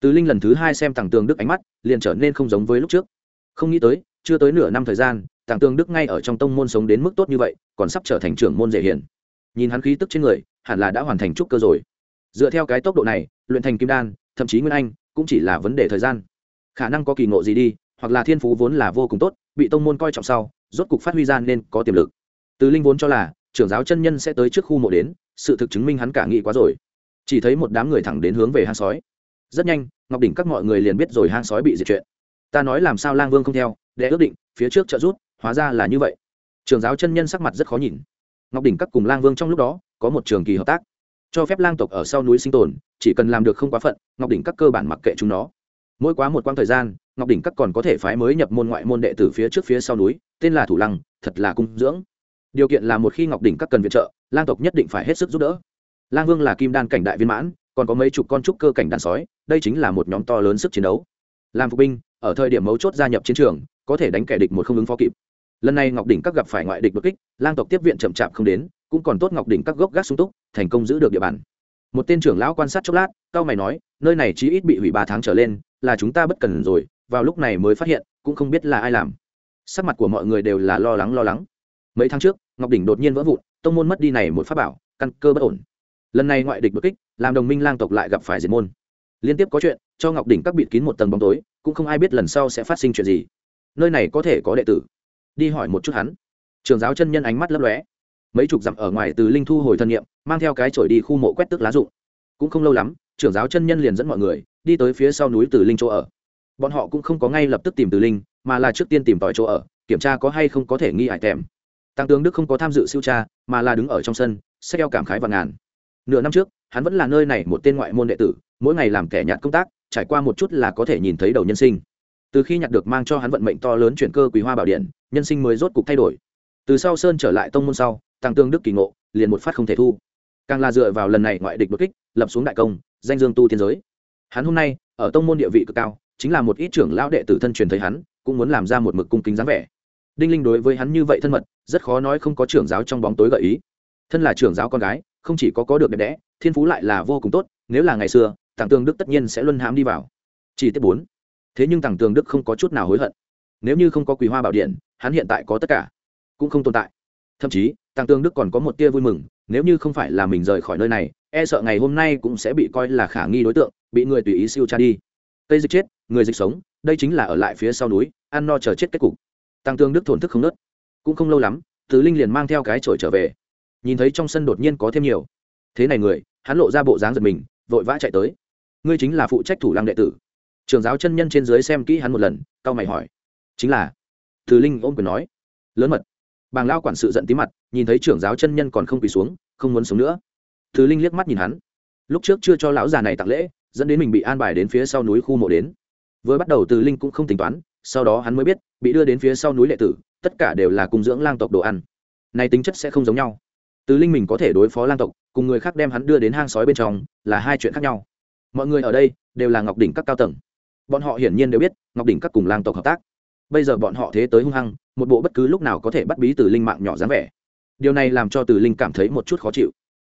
Từ linh lần thứ hai xem tàng tường đức ánh mắt, liền trở nên không giống với lúc trước. Không nghĩ tới, chưa tới nửa năm thời gian tàng Tường đức ngay ở trong tông môn sống đến mức tốt như vậy, còn sắp trở thành trưởng môn dễ hiển nhìn hắn khí tức trên người, hẳn là đã hoàn thành trúc cơ rồi. Dựa theo cái tốc độ này, luyện thành kim đan, thậm chí nguyên anh, cũng chỉ là vấn đề thời gian. Khả năng có kỳ ngộ gì đi, hoặc là thiên phú vốn là vô cùng tốt, bị tông môn coi trọng sau, rốt cục phát huy ra nên có tiềm lực. Từ linh vốn cho là, trưởng giáo chân nhân sẽ tới trước khu mộ đến, sự thực chứng minh hắn cả nghĩ quá rồi chỉ thấy một đám người thẳng đến hướng về hang sói. Rất nhanh, ngọc đỉnh các mọi người liền biết rồi hang sói bị diệt chuyện. Ta nói làm sao lang vương không theo, để ước định, phía trước trợ rút hóa ra là như vậy. Trường giáo chân nhân sắc mặt rất khó nhìn. Ngọc đỉnh các cùng lang vương trong lúc đó, có một trường kỳ hợp tác. Cho phép lang tộc ở sau núi sinh tồn, chỉ cần làm được không quá phận, ngọc đỉnh các cơ bản mặc kệ chúng nó. Mỗi quá một quãng thời gian, ngọc đỉnh các còn có thể phái mới nhập môn ngoại môn đệ tử phía trước phía sau núi, tên là thủ lăng, thật là cung dưỡng. Điều kiện là một khi ngọc đỉnh các cần viện trợ, lang tộc nhất định phải hết sức giúp đỡ lang vương là kim đan cảnh đại viên mãn, còn có mấy chục con trúc cơ cảnh đàn sói, đây chính là một nhóm to lớn sức chiến đấu. Làm phục binh, ở thời điểm mấu chốt gia nhập chiến trường, có thể đánh kẻ địch một không ứng phó kịp. Lần này ngọc đỉnh các gặp phải ngoại địch đột kích, lang tộc tiếp viện chậm chạp không đến, cũng còn tốt ngọc đỉnh các gốc gác sung túc, thành công giữ được địa bàn. Một tên trưởng lão quan sát chốc lát cao mày nói, nơi này chí ít bị hủy ba tháng trở lên, là chúng ta bất cần rồi, vào lúc này mới phát hiện, cũng không biết là ai làm. Sắc mặt của mọi người đều là lo lắng lo lắng. Mấy tháng trước, ngọc đỉnh đột nhiên vỡ vụn, tông môn mất đi này một pháp bảo, căn cơ bất ổn lần này ngoại địch bất kích, làm đồng minh lang tộc lại gặp phải diệt môn. Liên tiếp có chuyện, cho ngọc đỉnh các bịt kín một tầng bóng tối, cũng không ai biết lần sau sẽ phát sinh chuyện gì. Nơi này có thể có đệ tử. Đi hỏi một chút hắn. Trường giáo chân nhân ánh mắt lấp lóe. Mấy chục dặm ở ngoài từ linh thu hồi thân nhiệm mang theo cái chổi đi khu mộ quét tức lá rụng. Cũng không lâu lắm trưởng giáo chân nhân liền dẫn mọi người, đi tới phía sau núi từ linh chỗ ở. Bọn họ cũng không có ngay lập tức tìm từ linh, mà là trước tiên tìm tòi chỗ ở, kiểm tra có hay không có thể nghi hại tèm. Tăng tướng đức không có tham dự siêu tra, mà là đứng ở trong sân, xét eo cảm khái và ngàn nửa năm trước, hắn vẫn là nơi này một tên ngoại môn đệ tử, mỗi ngày làm kẻ nhạt công tác, trải qua một chút là có thể nhìn thấy đầu nhân sinh. Từ khi nhặt được mang cho hắn vận mệnh to lớn chuyển cơ quý hoa bảo điện, nhân sinh mới rốt cục thay đổi. Từ sau sơn trở lại tông môn sau, tăng tương đức kỳ ngộ, liền một phát không thể thu. Càng là dựa vào lần này ngoại địch đột kích, lập xuống đại công, danh dương tu thiên giới. Hắn hôm nay, ở tông môn địa vị cực cao, chính là một ít trưởng lão đệ tử thân truyền thấy hắn, cũng muốn làm ra một mực cung kính dáng vẻ. Đinh linh đối với hắn như vậy thân mật, rất khó nói không có trưởng giáo trong bóng tối gợi ý. Thân là trưởng giáo con gái không chỉ có có được đẹp đẽ, thiên phú lại là vô cùng tốt, nếu là ngày xưa tàng tường đức tất nhiên sẽ luân hãm đi vào. Chỉ tiết bốn. Thế nhưng tàng tường đức không có chút nào hối hận. Nếu như không có quý hoa bảo điện, hắn hiện tại có tất cả, cũng không tồn tại. Thậm chí tàng tường đức còn có một tia vui mừng, nếu như không phải là mình rời khỏi nơi này e sợ ngày hôm nay cũng sẽ bị coi là khả nghi đối tượng, bị người tùy ý siêu tra đi. Cây dịch chết, người dịch sống, đây chính là ở lại phía sau núi, ăn no chờ chết kết cục. Tăng tương đức thổn thức không nớt. Cũng không lâu lắm, tứ linh liền mang theo cái chổi trở về nhìn thấy trong sân đột nhiên có thêm nhiều. Thế này người, hắn lộ ra bộ dáng giật mình, vội vã chạy tới. Ngươi chính là phụ trách thủ lăng đệ tử. Trường giáo chân nhân trên dưới xem kỹ hắn một lần cao mày hỏi. Chính là. Tứ linh ôm quyền nói. Lớn mật. Bàng lao quản sự giận tí mặt, nhìn thấy trưởng giáo chân nhân còn không quỳ xuống, không muốn sống nữa. Thứ linh liếc mắt nhìn hắn. Lúc trước chưa cho lão già này tặng lễ, dẫn đến mình bị an bài đến phía sau núi khu mộ đến. Vừa bắt đầu từ linh cũng không tính toán, sau đó hắn mới biết, bị đưa đến phía sau núi lệ tử, tất cả đều là cung dưỡng lang tộc đồ ăn. Này tính chất sẽ không giống nhau từ linh mình có thể đối phó lang tộc, cùng người khác đem hắn đưa đến hang sói bên trong, là hai chuyện khác nhau. Mọi người ở đây đều là ngọc đỉnh các cao tầng. Bọn họ hiển nhiên đều biết ngọc đỉnh các cùng lang tộc hợp tác. Bây giờ bọn họ thế tới hung hăng, một bộ bất cứ lúc nào có thể bắt bí từ linh mạng nhỏ dáng vẻ. Điều này làm cho từ linh cảm thấy một chút khó chịu.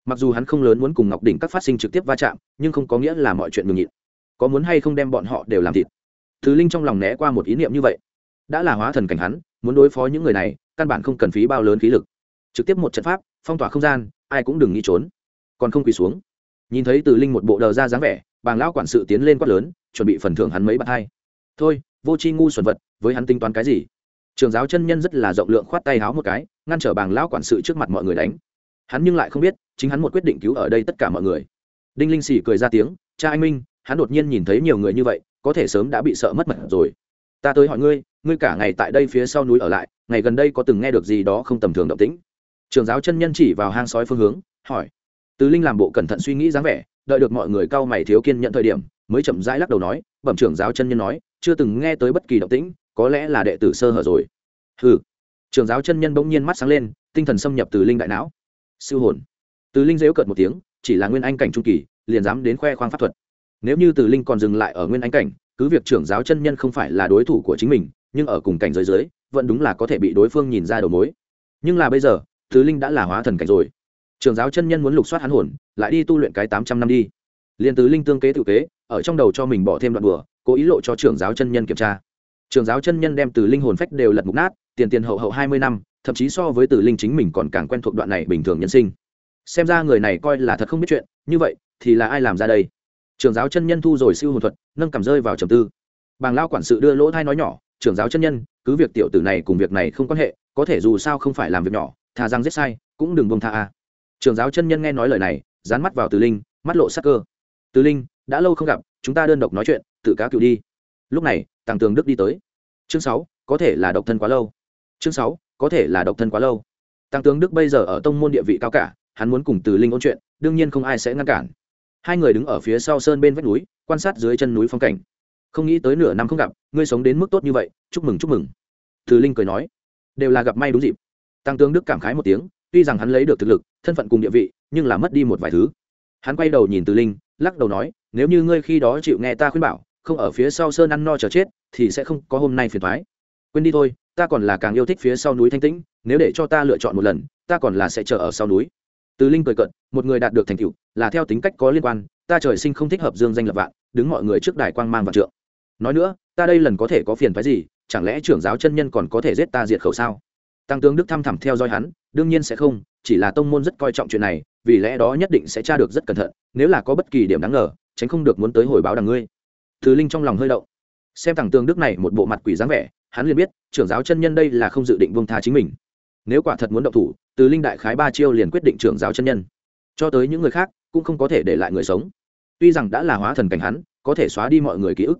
Mặc dù hắn không lớn muốn cùng ngọc đỉnh các phát sinh trực tiếp va chạm, nhưng không có nghĩa là mọi chuyện ngừng nhịn. Có muốn hay không đem bọn họ đều làm thịt? Từ linh trong lòng né qua một ý niệm như vậy. Đã là hóa thần cảnh hắn, muốn đối phó những người này, căn bản không cần phí bao lớn khí lực. Trực tiếp một trận pháp phong tỏa không gian, ai cũng đừng nghĩ trốn. Còn không quỳ xuống. Nhìn thấy từ linh một bộ đờ ra dáng vẻ, bàng lão quản sự tiến lên quát lớn, chuẩn bị phần thưởng hắn mấy bạt hai. Thôi, vô c h i ngu xuẩn vật, với hắn tính toán cái gì? Trường giáo chân nhân rất là rộng lượng khoát tay háo một cái, ngăn trở bàng lão quản sự trước mặt mọi người đánh. Hắn nhưng lại không biết, chính hắn một quyết định cứu ở đây tất cả mọi người. Đinh linh xỉ cười ra tiếng, cha anh minh, hắn đột nhiên nhìn thấy nhiều người như vậy, có thể sớm đã bị sợ mất mật rồi. Ta tới hỏi ngươi ngươi cả ngày tại đây phía sau núi ở lại, ngày gần đây có từng nghe được gì đó không tầm thường động tĩnh? Trường giáo chân nhân chỉ vào hang sói phương hướng, hỏi. Tứ linh làm bộ cẩn thận suy nghĩ dáng vẻ, đợi được mọi người cau mày thiếu kiên nhận thời điểm, mới chậm rãi lắc đầu nói, bẩm trưởng giáo chân nhân nói, chưa từng nghe tới bất kỳ động tĩnh, có lẽ là đệ tử sơ hở rồi. Ừ trường giáo chân nhân bỗng nhiên mắt sáng lên, tinh thần xâm nhập từ linh đại não. Siêu hồn. Từ linh dễu cợt một tiếng, chỉ là nguyên anh cảnh trung kỳ, liền dám đến khoe khoang pháp thuật. Nếu như từ linh còn dừng lại ở nguyên anh cảnh, cứ việc trưởng giáo chân nhân không phải là đối thủ của chính mình, nhưng ở cùng cảnh giới dưới, vẫn đúng là có thể bị đối phương nhìn ra đầu mối. Nhưng là bây giờ từ linh đã là hóa thần cảnh rồi. Trưởng giáo chân nhân muốn lục soát hắn hồn, lại đi tu luyện cái tám trăm năm đi. Liền tứ linh tương kế tự kế, ở trong đầu cho mình bỏ thêm đoạn bừa cố ý lộ cho trưởng giáo chân nhân kiểm tra. Trưởng giáo chân nhân đem từ linh hồn phách đều lật mục nát, tiền tiền hậu hậu hai mươi năm, thậm chí so với từ linh chính mình còn càng quen thuộc đoạn này bình thường nhân sinh. Xem ra người này coi là thật không biết chuyện, như vậy thì là ai làm ra đây? Trưởng giáo chân nhân thu rồi siêu hồn thuật, nâng cầm rơi vào trầm tư. Bàng lao quản sự đưa lỗ thai nói nhỏ trưởng giáo chân nhân, cứ việc tiểu tử này cùng việc này không quan hệ, có thể dù sao không phải làm việc nhỏ thà rằng giết sai, cũng đừng bông tha a. Trưởng giáo chân nhân nghe nói lời này, dán mắt vào từ linh, mắt lộ sắc cơ. Từ linh, đã lâu không gặp, chúng ta đơn độc nói chuyện, tự cá cựu đi. Lúc này, tàng tường đức đi tới. Chương sáu, có thể là độc thân quá lâu. Chương sáu, có thể là độc thân quá lâu. Tăng tướng đức bây giờ ở tông môn địa vị cao cả, hắn muốn cùng từ linh ôn chuyện, đương nhiên không ai sẽ ngăn cản. Hai người đứng ở phía sau sơn bên vách núi, quan sát dưới chân núi phong cảnh. Không nghĩ tới nửa năm không gặp, ngươi sống đến mức tốt như vậy, chúc mừng chúc mừng. Từ linh cười nói, đều là gặp may đúng dịp tăng tướng đức cảm khái một tiếng, tuy rằng hắn lấy được thực lực, thân phận cùng địa vị, nhưng là mất đi một vài thứ. Hắn quay đầu nhìn từ linh, lắc đầu nói, nếu như ngươi khi đó chịu nghe ta khuyên bảo, không ở phía sau sơn ăn no chờ chết, thì sẽ không có hôm nay phiền thoái quên đi thôi, ta còn là càng yêu thích phía sau núi thanh tĩnh, nếu để cho ta lựa chọn một lần, ta còn là sẽ chờ ở sau núi. Từ linh cười cận một người đạt được thành tựu, là theo tính cách có liên quan, ta trời sinh không thích hợp dương danh lập vạn, đứng mọi người trước đài quang mang và trượng. Nói nữa, ta đây lần có thể có phiền phái gì, chẳng lẽ trưởng giáo chân nhân còn có thể giết ta diệt khẩu sao? Tăng tướng đức thăm thẳm theo dõi hắn, đương nhiên sẽ không, chỉ là tông môn rất coi trọng chuyện này, vì lẽ đó nhất định sẽ tra được rất cẩn thận, nếu là có bất kỳ điểm đáng ngờ, tránh không được muốn tới hồi báo đằng ngươi. Từ linh trong lòng hơi động. Xem thằng tương đức này một bộ mặt quỷ dáng vẻ, hắn liền biết, trưởng giáo chân nhân đây là không dự định buông tha chính mình. Nếu quả thật muốn động thủ, từ linh đại khái ba chiêu liền quyết định trưởng giáo chân nhân. Cho tới những người khác, cũng không có thể để lại người sống. Tuy rằng đã là hóa thần cảnh hắn, có thể xóa đi mọi người ký ức.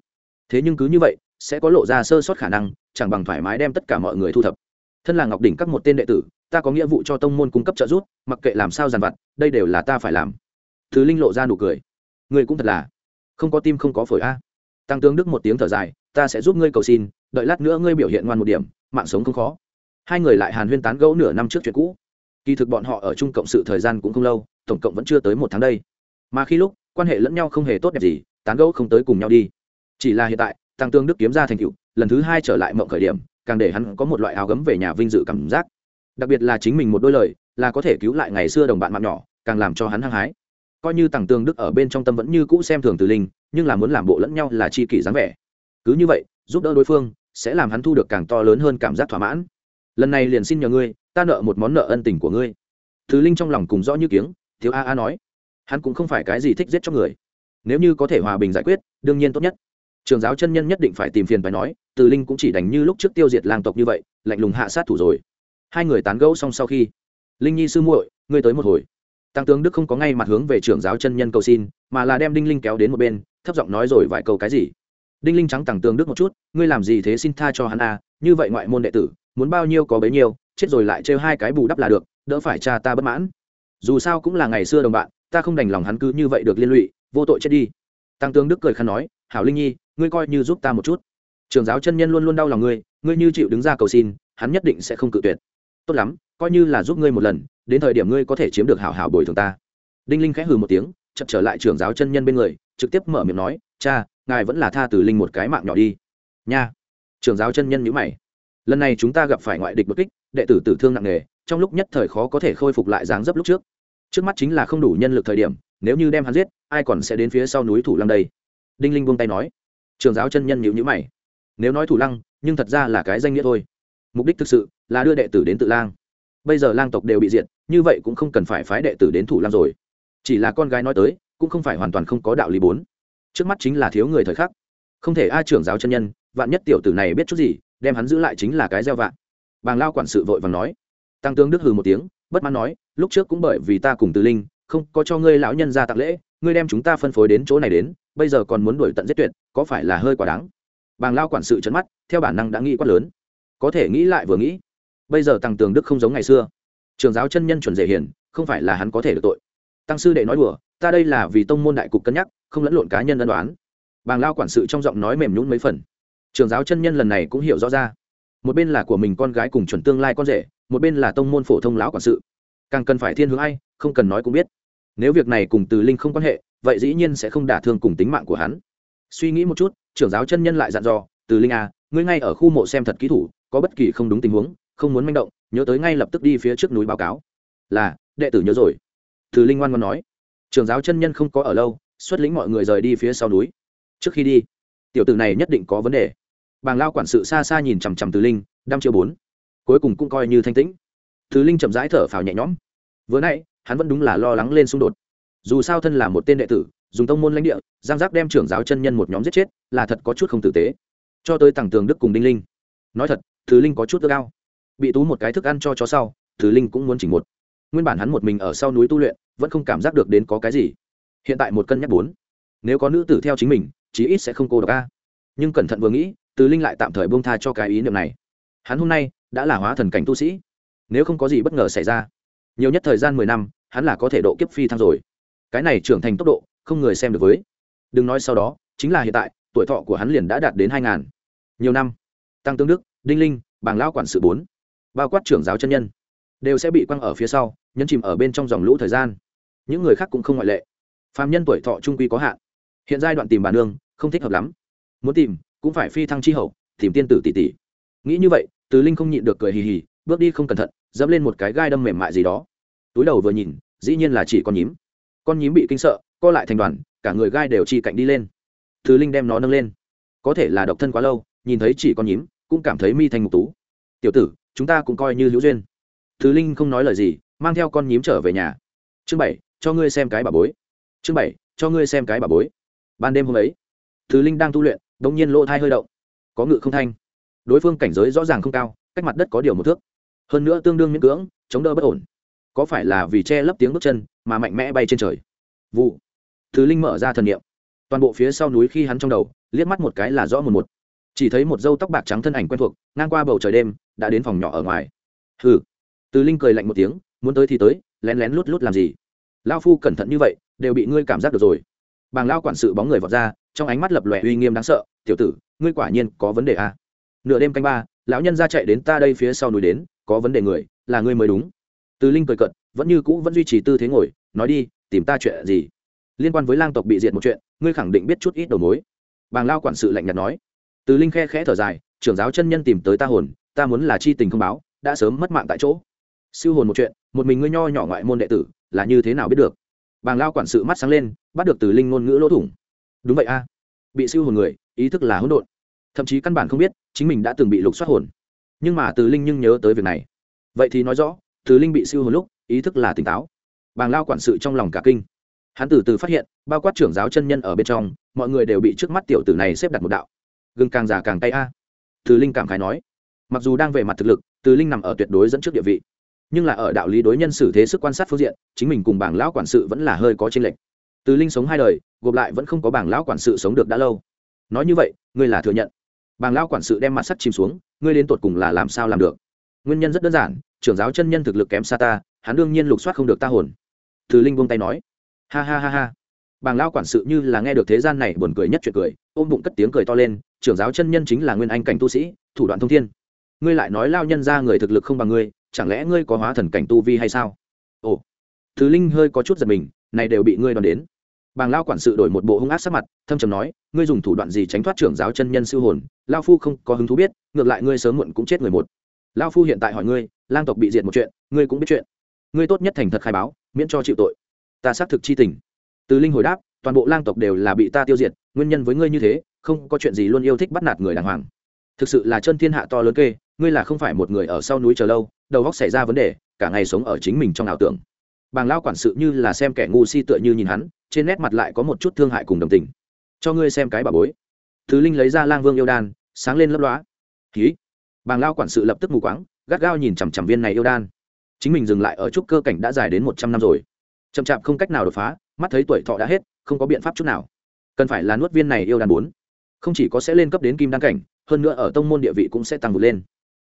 Thế nhưng cứ như vậy, sẽ có lộ ra sơ sót khả năng, chẳng bằng thoải mái đem tất cả mọi người thu thập thân là ngọc đỉnh các một tên đệ tử, ta có nghĩa vụ cho tông môn cung cấp trợ giúp, mặc kệ làm sao dàn vặt, đây đều là ta phải làm. Thứ linh lộ ra nụ cười. Người cũng thật là, không có tim không có phổi a. Tăng tướng đức một tiếng thở dài, ta sẽ giúp ngươi cầu xin, đợi lát nữa ngươi biểu hiện ngoan một điểm, mạng sống không khó. Hai người lại hàn huyên tán gẫu nửa năm trước chuyện cũ. Kỳ thực bọn họ ở chung cộng sự thời gian cũng không lâu, tổng cộng vẫn chưa tới một tháng đây. Mà khi lúc, quan hệ lẫn nhau không hề tốt đẹp gì, tán gẫu không tới cùng nhau đi. Chỉ là hiện tại, tăng tương đức kiếm ra thành cựu lần thứ hai trở lại mộng khởi điểm càng để hắn có một loại áo gấm về nhà vinh dự cảm giác. Đặc biệt là chính mình một đôi lời, là có thể cứu lại ngày xưa đồng bạn mạng nhỏ, càng làm cho hắn hăng hái. Coi như tằng tương đức ở bên trong tâm vẫn như cũ xem thường từ linh, nhưng là muốn làm bộ lẫn nhau là chi kỷ dáng vẻ. Cứ như vậy, giúp đỡ đối phương, sẽ làm hắn thu được càng to lớn hơn cảm giác thỏa mãn. Lần này liền xin nhờ ngươi, ta nợ một món nợ ân tình của ngươi. Thứ linh trong lòng cùng rõ như kiếng, thiếu a a nói. Hắn cũng không phải cái gì thích giết cho người. Nếu như có thể hòa bình giải quyết, đương nhiên tốt nhất trường giáo chân nhân nhất định phải tìm phiền phải nói, từ linh cũng chỉ đành như lúc trước tiêu diệt lang tộc như vậy, lạnh lùng hạ sát thủ rồi. Hai người tán gẫu xong sau khi, linh nhi sư muội, ngươi tới một hồi. Tăng tướng đức không có ngay mặt hướng về trưởng giáo chân nhân cầu xin, mà là đem đinh linh kéo đến một bên, thấp giọng nói rồi vài câu cái gì. Đinh linh trắng tăng tướng đức một chút, ngươi làm gì thế xin tha cho hắn a như vậy ngoại môn đệ tử, muốn bao nhiêu có bấy nhiêu, chết rồi lại trêu hai cái bù đắp là được, đỡ phải cha ta bất mãn. Dù sao cũng là ngày xưa đồng bạn, ta không đành lòng hắn cứ như vậy được liên lụy, vô tội chết đi. Tăng tướng đức cười khăn nói, hảo linh nhi ngươi coi như giúp ta một chút. Trường giáo chân nhân luôn luôn đau lòng ngươi ngươi như chịu đứng ra cầu xin, hắn nhất định sẽ không cự tuyệt. Tốt lắm, coi như là giúp ngươi một lần, đến thời điểm ngươi có thể chiếm được hảo hảo bồi thường ta. Đinh linh khẽ hừ một tiếng, chậm trở lại trưởng giáo chân nhân bên người, trực tiếp mở miệng nói, cha, ngài vẫn là tha từ linh một cái mạng nhỏ đi. Nha. Trưởng giáo chân nhân nhữ mày. Lần này chúng ta gặp phải ngoại địch bất kích, đệ tử tử thương nặng nề, trong lúc nhất thời khó có thể khôi phục lại dáng dấp lúc trước. Trước mắt chính là không đủ nhân lực thời điểm, nếu như đem hắn giết, ai còn sẽ đến phía sau núi thủ lăng đây? Đinh linh buông tay nói trường giáo chân nhân nhữ nhữ mày. Nếu nói thủ lăng, nhưng thật ra là cái danh nghĩa thôi. Mục đích thực sự là đưa đệ tử đến tự lang. Bây giờ lang tộc đều bị diệt, như vậy cũng không cần phải phái đệ tử đến thủ lang rồi. Chỉ là con gái nói tới, cũng không phải hoàn toàn không có đạo lý bốn. Trước mắt chính là thiếu người thời khắc. Không thể a trưởng giáo chân nhân, vạn nhất tiểu tử này biết chút gì, đem hắn giữ lại chính là cái gieo vạn bàng lao quản sự vội vàng nói. Tăng tướng đức hừ một tiếng, bất mãn nói, lúc trước cũng bởi vì ta cùng từ linh, không có cho ngươi lão nhân ra tặng lễ ngươi đem chúng ta phân phối đến chỗ này đến, bây giờ còn muốn đuổi tận giết tuyệt, có phải là hơi quá đáng? Bàng lao quản sự chấn mắt, theo bản năng đã nghĩ quát lớn. Có thể nghĩ lại vừa nghĩ, bây giờ tăng tường đức không giống ngày xưa. Trường giáo chân nhân chuẩn dễ hiền, không phải là hắn có thể được tội. Tăng sư đệ nói đùa, ta đây là vì tông môn đại cục cân nhắc, không lẫn lộn cá nhân ân đoán. Bàng lao quản sự trong giọng nói mềm nhún mấy phần. Trường giáo chân nhân lần này cũng hiểu rõ ra. Một bên là của mình con gái cùng chuẩn tương lai con rể, một bên là tông môn phổ thông lão quản sự. Càng cần phải thiên hướng ai, không cần nói cũng biết nếu việc này cùng từ linh không quan hệ, vậy dĩ nhiên sẽ không đả thương cùng tính mạng của hắn. Suy nghĩ một chút, trưởng giáo chân nhân lại dặn dò, từ linh a ngươi ngay ở khu mộ xem thật kỹ thủ, có bất kỳ không đúng tình huống, không muốn manh động, nhớ tới ngay lập tức đi phía trước núi báo cáo. Là, đệ tử nhớ rồi. Từ linh ngoan ngoan nói. Trưởng giáo chân nhân không có ở lâu, xuất lĩnh mọi người rời đi phía sau núi. Trước khi đi, tiểu tử này nhất định có vấn đề. Bàng lao quản sự xa xa nhìn chằm chằm từ linh, đăm chiêu bốn. Cuối cùng cũng coi như thanh tĩnh. Từ linh chậm rãi thở phào nhẹ nhõm. Vừa nãy hắn vẫn đúng là lo lắng lên xung đột. Dù sao thân là một tên đệ tử, dùng tông môn lãnh địa, giang giác đem trưởng giáo chân nhân một nhóm giết chết, là thật có chút không tử tế. Cho tới tặng tường đức cùng đinh linh. Nói thật, thứ linh có chút ước ao. Bị tú một cái thức ăn cho chó sau, thứ linh cũng muốn chỉnh một. Nguyên bản hắn một mình ở sau núi tu luyện, vẫn không cảm giác được đến có cái gì. Hiện tại một cân nhắc bốn. Nếu có nữ tử theo chính mình, chí ít sẽ không cô độc a. Nhưng cẩn thận vừa nghĩ từ linh lại tạm thời buông tha cho cái ý niệm này. Hắn hôm nay đã là hóa thần cảnh tu sĩ. Nếu không có gì bất ngờ xảy ra nhiều nhất thời gian mười năm, hắn là có thể độ kiếp phi thăng rồi. Cái này trưởng thành tốc độ, không người xem được với. Đừng nói sau đó, chính là hiện tại, tuổi thọ của hắn liền đã đạt đến hai ngàn. Nhiều năm. Tăng tương đức, đinh linh, bàng lao quản sự bốn, bao quát trưởng giáo chân nhân, đều sẽ bị quăng ở phía sau, nhấn chìm ở bên trong dòng lũ thời gian. Những người khác cũng không ngoại lệ. Phạm nhân tuổi thọ trung quy có hạn. Hiện giai đoạn tìm bà nương, không thích hợp lắm. Muốn tìm, cũng phải phi thăng chi hậu, tìm tiên tử tỷ tỷ. Nghĩ như vậy, từ linh không nhịn được cười hì hì, bước đi không cẩn thận dẫm lên một cái gai đâm mềm mại gì đó. Túi đầu vừa nhìn, dĩ nhiên là chỉ con nhím. Con nhím bị kinh sợ, co lại thành đoàn, cả người gai đều chi cạnh đi lên. Thứ linh đem nó nâng lên. Có thể là độc thân quá lâu, nhìn thấy chỉ con nhím, cũng cảm thấy mi thành mục tú. Tiểu tử, chúng ta cũng coi như hữu duyên. Thứ linh không nói lời gì, mang theo con nhím trở về nhà. Chương bảy, cho ngươi xem cái bà bối. Chương bảy, cho ngươi xem cái bà bối. Ban đêm hôm ấy, thứ linh đang tu luyện đ ỗ n g nhiên lỗ thai hơi động. Có ngự không thanh. Đối phương cảnh giới rõ ràng không cao, cách mặt đất có điều một thước hơn nữa tương đương miễn cưỡng, chống đỡ bất ổn. Có phải là vì che lấp tiếng bước chân mà mạnh mẽ bay trên trời? Vụ. Thứ linh mở ra thần niệm. Toàn bộ phía sau núi khi hắn trong đầu, liếc mắt một cái là rõ một một. Chỉ thấy một dâu tóc bạc trắng thân ảnh quen thuộc, ngang qua bầu trời đêm, đã đến phòng nhỏ ở ngoài. Hừ. Từ linh cười lạnh một tiếng, muốn tới thì tới, lén lén lút lút làm gì? Lao phu cẩn thận như vậy, đều bị ngươi cảm giác được rồi. Bàng lao quản sự bóng người vọt ra, trong ánh mắt lập lòe uy nghiêm đáng sợ, tiểu tử, ngươi quả nhiên có vấn đề à. nửa đêm canh ba, lão nhân ra chạy đến ta đây phía sau núi đến có vấn đề người, là ngươi mới đúng. Từ linh cười cận vẫn như cũ vẫn duy trì tư thế ngồi, nói đi, tìm ta chuyện gì? Liên quan với lang tộc bị diệt một chuyện, ngươi khẳng định biết chút ít đầu mối. Bàng lao quản sự lạnh nhạt nói. Từ linh khe khẽ thở dài, trưởng giáo chân nhân tìm tới ta hồn, ta muốn là chi tình không báo, đã sớm mất mạng tại chỗ. Siêu hồn một chuyện, một mình ngươi nho nhỏ ngoại môn đệ tử, là như thế nào biết được? Bàng lao quản sự mắt sáng lên, bắt được từ linh ngôn ngữ lỗ thủng. Đúng vậy a. Bị siêu hồn người, ý thức là hỗn độn. Thậm chí căn bản không biết, chính mình đã từng bị lục soát hồn nhưng mà từ linh nhưng nhớ tới việc này. Vậy thì nói rõ, từ linh bị siêu hồn lúc, ý thức là tỉnh táo. Bàng lao quản sự trong lòng cả kinh. Hắn từ từ phát hiện, bao quát trưởng giáo chân nhân ở bên trong, mọi người đều bị trước mắt tiểu tử này xếp đặt một đạo. Gừng càng già càng tay a. Từ linh cảm khái nói. Mặc dù đang về mặt thực lực, từ linh nằm ở tuyệt đối dẫn trước địa vị, nhưng là ở đạo lý đối nhân xử thế sức quan sát phương diện, chính mình cùng bảng lão quản sự vẫn là hơi có tranh lệch. Từ linh sống hai đời, gộp lại vẫn không có bảng lão quản sự sống được đã lâu. Nói như vậy, ngươi là thừa nhận. Bảng lão quản sự đem mặt sắt chìm xuống ngươi đến tột cùng là làm sao làm được? Nguyên nhân rất đơn giản, trưởng giáo chân nhân thực lực kém xa ta, hắn đương nhiên lục soát không được ta hồn. Thứ linh buông tay nói. Ha ha ha ha. Bàng lao quản sự như là nghe được thế gian này buồn cười nhất chuyện cười, ôm bụng cất tiếng cười to lên, trưởng giáo chân nhân chính là nguyên anh cảnh tu sĩ, thủ đoạn thông thiên. Ngươi lại nói lao nhân ra người thực lực không bằng ngươi, chẳng lẽ ngươi có hóa thần cảnh tu vi hay sao? Ồ. Thứ linh hơi có chút giật mình, này đều bị ngươi đón đến bàng lao quản sự đổi một bộ hung ác sắc mặt, thâm trầm nói, ngươi dùng thủ đoạn gì tránh thoát trưởng giáo chân nhân siêu hồn? Lao phu không có hứng thú biết, ngược lại ngươi sớm muộn cũng chết người một. Lao phu hiện tại hỏi ngươi, lang tộc bị diệt một chuyện, ngươi cũng biết chuyện. Ngươi tốt nhất thành thật khai báo, miễn cho chịu tội. Ta xác thực chi tình. Từ linh hồi đáp, toàn bộ lang tộc đều là bị ta tiêu diệt, nguyên nhân với ngươi như thế, không có chuyện gì luôn yêu thích bắt nạt người đàng hoàng. Thực sự là chân thiên hạ to lớn kê, ngươi là không phải một người ở sau núi chờ lâu, đầu góc xảy ra vấn đề, cả ngày sống ở chính mình trong ảo tưởng bàng lao quản sự như là xem kẻ ngu si tựa như nhìn hắn, trên nét mặt lại có một chút thương hại cùng đồng tình. Cho ngươi xem cái bà bối. Thứ linh lấy ra lang vương yêu đan, sáng lên lấp lóa. Ký bàng lao quản sự lập tức mù quáng, gắt gao nhìn chằm chằm viên này yêu đan. Chính mình dừng lại ở trúc cơ cảnh đã dài đến một trăm năm rồi. Chậm chạp không cách nào đột phá, mắt thấy tuổi thọ đã hết, không có biện pháp chút nào. Cần phải là nuốt viên này yêu đan bốn. Không chỉ có sẽ lên cấp đến kim đan cảnh, hơn nữa ở tông môn địa vị cũng sẽ tăng vượt lên.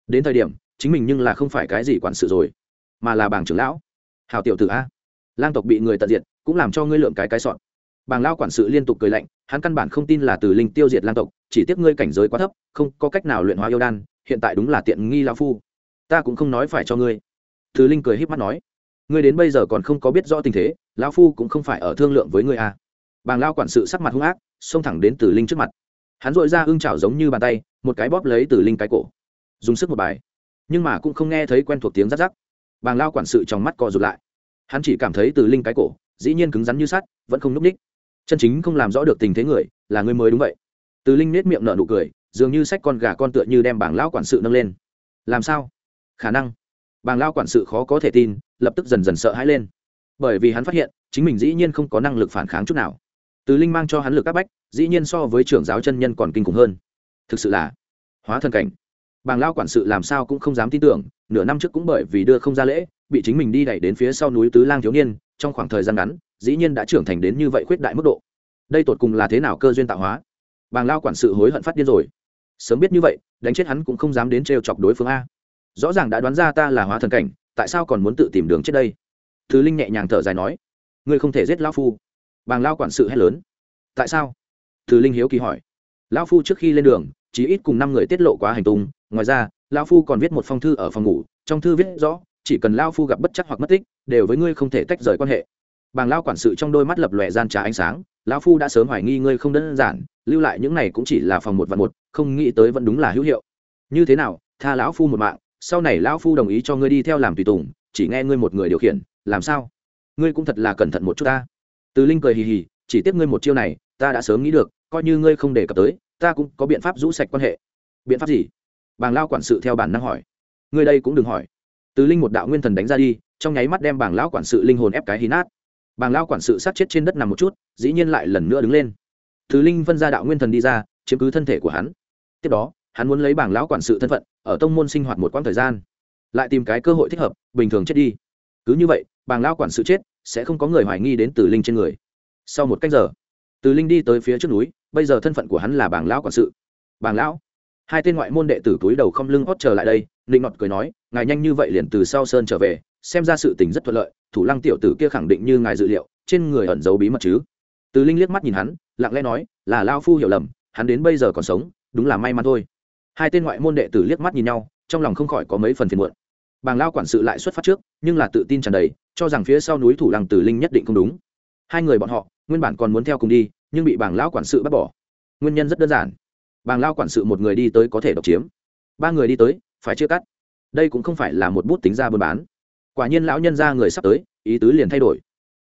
Đến thời điểm, chính mình nhưng là không phải cái gì quản sự rồi, mà là bảng trưởng lão hào tiểu tử a. Lang tộc bị người tận diệt, cũng làm cho ngươi lượm cái cái sọn bàng lao quản sự liên tục cười lạnh, hắn căn bản không tin là từ linh tiêu diệt lang tộc, chỉ tiếc ngươi cảnh giới quá thấp, không có cách nào luyện hóa yêu đan, hiện tại đúng là tiện nghi lao phu. Ta cũng không nói phải cho ngươi. Từ linh cười h mắt nói, ngươi đến bây giờ còn không có biết rõ tình thế, Lão phu cũng không phải ở thương lượng với ngươi a. Bàng lao quản sự sắc mặt hung ác, xông thẳng đến Tử linh trước mặt. Hắn dội ra ưng chảo giống như bàn tay, một cái bóp lấy Tử linh cái cổ. Dùng sức một bài. Nhưng mà cũng không nghe thấy quen thuộc tiếng rắc rắc bàng lao quản sự trong mắt co rụt lại. Hắn chỉ cảm thấy từ linh cái cổ, dĩ nhiên cứng rắn như sắt, vẫn không n ú c ních. Chân chính không làm rõ được tình thế người, là người mới đúng vậy. Từ linh nết miệng nở nụ cười, dường như sách con gà con tựa như đem bảng lão quản sự nâng lên. Làm sao? Khả năng. Bàng lao quản sự khó có thể tin, lập tức dần dần sợ hãi lên. Bởi vì hắn phát hiện, chính mình dĩ nhiên không có năng lực phản kháng chút nào. Từ linh mang cho hắn lực các bách, dĩ nhiên so với trưởng giáo chân nhân còn kinh khủng hơn. Thực sự là hóa thần cảnh bàng lao quản sự làm sao cũng không dám tin tưởng, nửa năm trước cũng bởi vì đưa không ra lễ, bị chính mình đi đẩy đến phía sau núi tứ lang thiếu niên, trong khoảng thời gian ngắn, dĩ nhiên đã trưởng thành đến như vậy khuyết đại mức độ. Đây tột cùng là thế nào cơ duyên tạo hóa? Bàng lao quản sự hối hận phát điên rồi. Sớm biết như vậy, đánh chết hắn cũng không dám đến trêu chọc đối phương a. Rõ ràng đã đoán ra ta là hóa thần cảnh, tại sao còn muốn tự tìm đường chết đây? Thứ linh nhẹ nhàng thở dài nói. Ngươi không thể giết lão phu. Bàng lao quản sự hét lớn. Tại sao? Thứ linh hiếu kỳ hỏi. Lão phu trước khi lên đường chỉ ít cùng năm người tiết lộ quá hành tung. Ngoài ra, lão phu còn viết một phong thư ở phòng ngủ, trong thư viết rõ, chỉ cần lão phu gặp bất chắc hoặc mất tích, đều với ngươi không thể tách rời quan hệ. Bàng lao quản sự trong đôi mắt lập lòe gian trà ánh sáng, lão phu đã sớm hoài nghi ngươi không đơn giản, lưu lại những này cũng chỉ là phòng một và một, không nghĩ tới vẫn đúng là hữu hiệu. Như thế nào, tha lão phu một mạng, sau này lão phu đồng ý cho ngươi đi theo làm tùy tùng, chỉ nghe ngươi một người điều khiển, làm sao? Ngươi cũng thật là cẩn thận một chút ta. Từ linh cười hì hì, chỉ tiếp ngươi một chiêu này, ta đã sớm nghĩ được, coi như ngươi không đề cập tới ta cũng có biện pháp rũ sạch quan hệ. Biện pháp gì? Bàng lao quản sự theo bản năng hỏi. Người đây cũng đừng hỏi. Từ linh một đạo nguyên thần đánh ra đi, trong nháy mắt đem bàng lão quản sự linh hồn ép cái hí nát. Bàng lao quản sự sát chết trên đất nằm một chút, dĩ nhiên lại lần nữa đứng lên. Từ linh phân ra đạo nguyên thần đi ra, chiếm cứ thân thể của hắn. Tiếp đó, hắn muốn lấy bảng lão quản sự thân phận, ở tông môn sinh hoạt một quãng thời gian. Lại tìm cái cơ hội thích hợp, bình thường chết đi. Cứ như vậy bảng lão quản sự chết, sẽ không có người hoài nghi đến từ linh trên người. Sau một cách giờ từ linh đi tới phía trước núi, bây giờ thân phận của hắn là bảng lão quản sự. Bảng lão? Hai tên ngoại môn đệ tử túi đầu không lưng hót trở lại đây linh ngọt cười nói, ngài nhanh như vậy liền từ sau sơn trở về, xem ra sự tình rất thuận lợi, thủ lăng tiểu tử kia khẳng định như ngài dự liệu, trên người ẩn giấu bí mật chứ. Từ linh liếc mắt nhìn hắn, lặng lẽ nói, là lao phu hiểu lầm, hắn đến bây giờ còn sống, đúng là may mắn thôi. Hai tên ngoại môn đệ tử liếc mắt nhìn nhau, trong lòng không khỏi có mấy phần phiền muộn. Bàng lao quản sự lại xuất phát trước, nhưng là tự tin tràn đầy, cho rằng phía sau núi thủ lăng tử linh nhất định không đúng. Hai người bọn họ, nguyên bản còn muốn theo cùng đi nhưng bị bàng lao quản sự bắt bỏ. Nguyên nhân rất đơn giản. Bàng lao quản sự một người đi tới có thể độc chiếm. Ba người đi tới, phải chưa cắt. Đây cũng không phải là một bút tính ra buôn bán. Quả nhiên lão nhân ra người sắp tới, ý tứ liền thay đổi.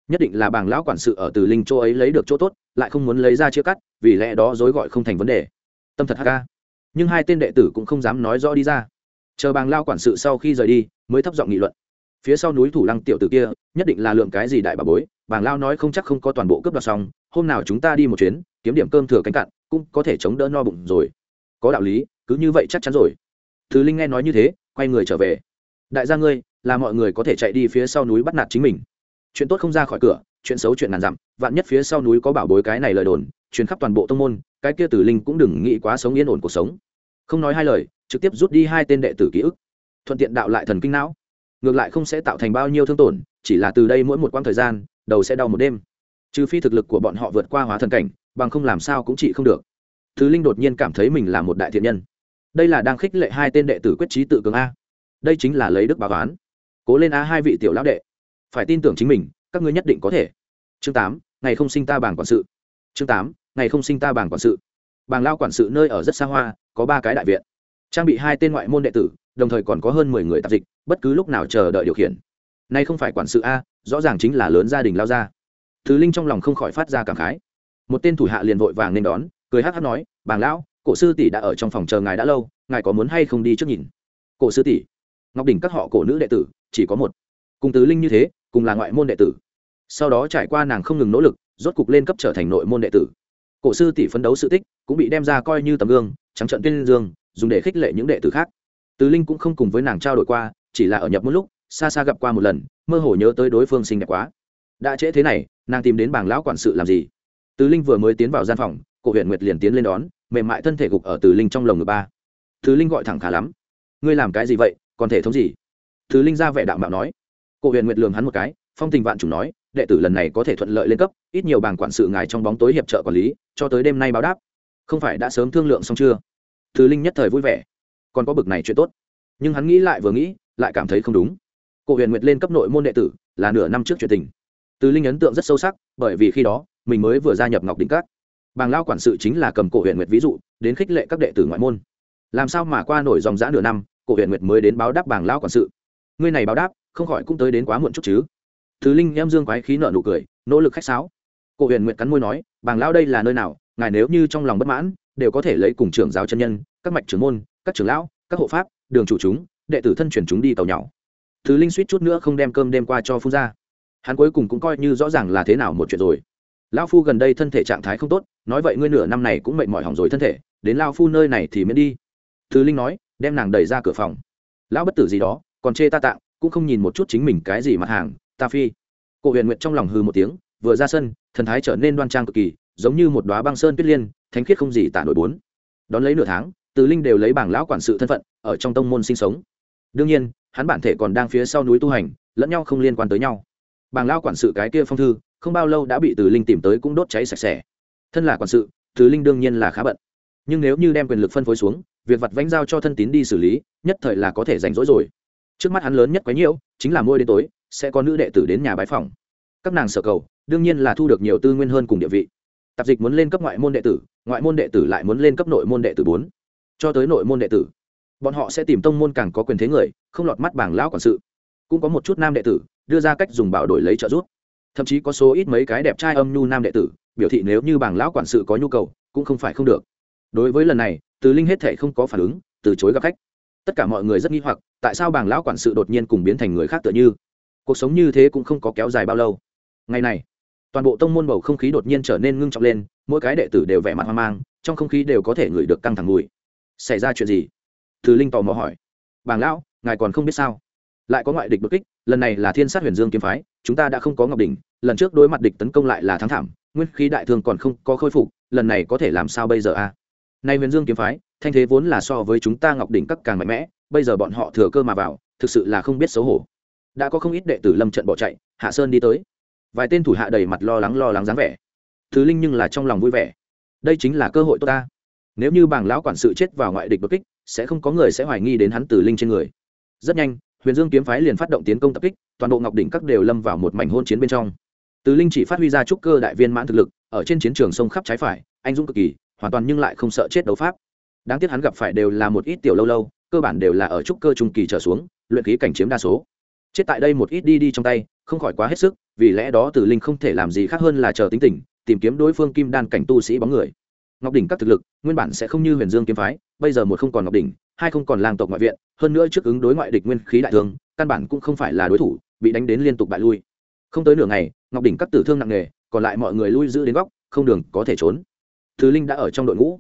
Nhất định là bàng lão quản sự ở từ linh chỗ ấy lấy được chỗ tốt, lại không muốn lấy ra chia cắt, vì lẽ đó dối gọi không thành vấn đề. Tâm thật hk nhưng hai tên đệ tử cũng không dám nói rõ đi ra. Chờ bàng lao quản sự sau khi rời đi, mới thấp giọng nghị luận. Phía sau núi thủ lăng tiểu tử kia, nhất định là lượng cái gì đại bà bối. Bàng lao nói không chắc không có toàn bộ cướp đoạt xong hôm nào chúng ta đi một chuyến, kiếm điểm cơm thừa cánh cạn, cũng có thể chống đỡ no bụng rồi. Có đạo lý, cứ như vậy chắc chắn rồi. Thứ linh nghe nói như thế, quay người trở về. Đại gia ngươi, là mọi người có thể chạy đi phía sau núi bắt nạt chính mình. Chuyện tốt không ra khỏi cửa, chuyện xấu chuyện ngàn dặm, vạn nhất phía sau núi có bảo bối cái này lời đồn, truyền khắp toàn bộ tông môn, cái kia tử linh cũng đừng nghĩ quá sống yên ổn cuộc sống. Không nói hai lời, trực tiếp rút đi hai tên đệ tử ký ức. Thuận tiện đạo lại thần kinh não. Ngược lại không sẽ tạo thành bao nhiêu thương tổn, chỉ là từ đây mỗi một quãng thời gian, đầu sẽ đau một đêm trừ phi thực lực của bọn họ vượt qua hóa thần cảnh, bằng không làm sao cũng trị không được. Thứ linh đột nhiên cảm thấy mình là một đại thiện nhân. Đây là đang khích lệ hai tên đệ tử quyết trí tự cường a. Đây chính là lấy đức báo toán cố lên a hai vị tiểu lão đệ. Phải tin tưởng chính mình, các ngươi nhất định có thể. Chương tám, ngày không sinh ta bảng quản sự. Chương tám, ngày không sinh ta bảng quản sự. Bảng lao quản sự nơi ở rất xa hoa, có ba cái đại viện. Trang bị hai tên ngoại môn đệ tử, đồng thời còn có hơn mười người tạp dịch, bất cứ lúc nào chờ đợi điều khiển. Nay không phải quản sự a, rõ ràng chính là lớn gia đình lao ra thứ linh trong lòng không khỏi phát ra cảm khái. Một tên thủ hạ liền vội vàng nên đón, cười hát hát nói, bàng lão, cổ sư tỷ đã ở trong phòng chờ ngài đã lâu, ngài có muốn hay không đi trước nhìn? Cổ sư tỷ? Ngọc đỉnh các họ cổ nữ đệ tử, chỉ có một. Cùng tứ linh như thế, cùng là ngoại môn đệ tử. Sau đó trải qua nàng không ngừng nỗ lực, rốt cục lên cấp trở thành nội môn đệ tử. Cổ sư tỷ phấn đấu sự tích, cũng bị đem ra coi như tấm gương, trắng trận tuyên dương, dùng để khích lệ những đệ tử khác. Tứ linh cũng không cùng với nàng trao đổi qua, chỉ là ở nhập một lúc, xa xa gặp qua một lần, mơ hồ nhớ tới đối phương xinh đẹp quá đã trễ thế này, nàng tìm đến bảng lão quản sự làm gì? Từ linh vừa mới tiến vào gian phòng, cổ huyện nguyệt liền tiến lên đón, mềm mại thân thể gục ở từ linh trong lồng ngực ba. Từ linh gọi thẳng khá lắm. Ngươi làm cái gì vậy? Còn thể thống gì? Từ linh ra vẻ đạo mạo nói. Cổ huyền nguyệt lường hắn một cái, phong tình vạn chủ nói, đệ tử lần này có thể thuận lợi lên cấp, ít nhiều bảng quản sự ngài trong bóng tối hiệp trợ quản lý, cho tới đêm nay báo đáp. Không phải đã sớm thương lượng xong chưa? Thứ linh nhất thời vui vẻ. Còn có bực này chuyện tốt. Nhưng hắn nghĩ lại vừa nghĩ, lại cảm thấy không đúng. Cổ huyền nguyệt lên cấp nội môn đệ tử, là nửa năm trước chuyện tình từ linh ấn tượng rất sâu sắc, bởi vì khi đó, mình mới vừa gia nhập ngọc đỉnh cát bàng lao quản sự chính là cầm cổ huyện nguyệt ví dụ, đến khích lệ các đệ tử ngoại môn. Làm sao mà qua nổi dòng giã nửa năm, cổ huyện nguyệt mới đến báo đáp bàng lao quản sự? Ngươi này báo đáp, không khỏi cũng tới đến quá muộn chút chứ. Thứ linh em dương quái khí nợ nụ cười, nỗ lực khách sáo. Cổ huyện Nguyệt cắn môi nói, bàng lao đây là nơi nào? Ngài nếu như trong lòng bất mãn, đều có thể lấy cùng trưởng giáo chân nhân, các mạch trưởng môn, các trưởng lão, các hộ pháp, đường chủ chúng, đệ tử thân chuyển chúng đi tàu nhỏ. Thứ linh suýt chút nữa không đem cơm đêm qua cho phun ra hắn cuối cùng cũng coi như rõ ràng là thế nào một chuyện rồi. Lão phu gần đây thân thể trạng thái không tốt, nói vậy ngươi nửa năm này cũng mệt mỏi hỏng rồi thân thể, đến lao phu nơi này thì miễn đi. Thứ linh nói, đem nàng đẩy ra cửa phòng. Lão bất tử gì đó, còn chê ta tạng, cũng không nhìn một chút chính mình cái gì mặt hàng, ta phi. Cổ huyền nguyện trong lòng hư một tiếng, vừa ra sân, thần thái trở nên đoan trang cực kỳ, giống như một đoá băng sơn tuyết liên, thánh khiết không gì tả nổi bốn. Đón lấy nửa tháng, từ linh đều lấy bảng lão quản sự thân phận, ở trong tông môn sinh sống. Đương nhiên, hắn bản thể còn đang phía sau núi tu hành, lẫn nhau không liên quan tới nhau bàng lão quản sự cái kia phong thư, không bao lâu đã bị từ linh tìm tới cũng đốt cháy sạch sẽ. Thân là quản sự, từ linh đương nhiên là khá bận. Nhưng nếu như đem quyền lực phân phối xuống, việc vặt vánh giao cho thân tín đi xử lý, nhất thời là có thể rảnh rỗi rồi. Trước mắt hắn lớn nhất quấy nhiễu, chính là môi đến tối, sẽ có nữ đệ tử đến nhà bái phòng các nàng sở cầu, đương nhiên là thu được nhiều tư nguyên hơn cùng địa vị. Tạp dịch muốn lên cấp ngoại môn đệ tử, ngoại môn đệ tử lại muốn lên cấp nội môn đệ tử bốn. Cho tới nội môn đệ tử, bọn họ sẽ tìm tông môn càng có quyền thế người, không lọt mắt bảng lão quản sự. Cũng có một chút nam đệ tử đưa ra cách dùng bảo đổi lấy trợ giúp. Thậm chí có số ít mấy cái đẹp trai âm nhu nam đệ tử, biểu thị nếu như bảng lão quản sự có nhu cầu, cũng không phải không được. Đối với lần này, từ linh hết thể không có phản ứng, từ chối gặp khách. Tất cả mọi người rất nghi hoặc, tại sao bảng lão quản sự đột nhiên cùng biến thành người khác tựa như? Cuộc sống như thế cũng không có kéo dài bao lâu. Ngày này, toàn bộ tông môn bầu không khí đột nhiên trở nên ngưng trọng lên, mỗi cái đệ tử đều vẻ mặt hoang mang, trong không khí đều có thể ngửi được căng thẳng mùi. Xảy ra chuyện gì? Từ linh tò mò hỏi. Bàng lão, ngài còn không biết sao? Lại có ngoại địch đột kích, lần này là thiên sát huyền dương kiếm phái, chúng ta đã không có ngọc đỉnh, lần trước đối mặt địch tấn công lại là thắng thảm, nguyên khí đại thương còn không có khôi phục, lần này có thể làm sao bây giờ a? À? nay huyền dương kiếm phái, thanh thế vốn là so với chúng ta ngọc đỉnh các càng mạnh mẽ, bây giờ bọn họ thừa cơ mà vào, thực sự là không biết xấu hổ. Đã có không ít đệ tử lâm trận bỏ chạy, hạ sơn đi tới. Vài tên thủ hạ đầy mặt lo lắng lo lắng dáng vẻ. Thứ linh nhưng là trong lòng vui vẻ. Đây chính là cơ hội tốt ta. Nếu như bảng lão quản sự chết vào ngoại địch đột kích, sẽ không có người sẽ hoài nghi đến hắn tử linh trên người. Rất nhanh huyền dương kiếm phái liền phát động tiến công tập kích, toàn bộ ngọc đỉnh các đều lâm vào một mảnh hôn chiến bên trong. Từ linh chỉ phát huy ra trúc cơ đại viên mãn thực lực, ở trên chiến trường sông khắp trái phải, anh dũng cực kỳ, hoàn toàn nhưng lại không sợ chết đấu pháp. Đáng tiếc hắn gặp phải đều là một ít tiểu lâu lâu, cơ bản đều là ở trúc cơ trung kỳ trở xuống, luyện khí cảnh chiếm đa số. Chết tại đây một ít đi đi trong tay, không khỏi quá hết sức, vì lẽ đó tử linh không thể làm gì khác hơn là chờ tính tình, tìm kiếm đối phương kim đan cảnh tu sĩ bóng người. Ngọc đỉnh các thực lực, nguyên bản sẽ không như huyền dương kiếm phái, bây giờ một không còn ngọc đỉnh hai không còn lang tộc ngoại viện, hơn nữa trước ứng đối ngoại địch nguyên khí đại thương, căn bản cũng không phải là đối thủ, bị đánh đến liên tục bại lui. Không tới nửa ngày, ngọc đỉnh các tử thương nặng nề, còn lại mọi người lui giữ đến góc, không đường có thể trốn. Thứ linh đã ở trong đội ngũ.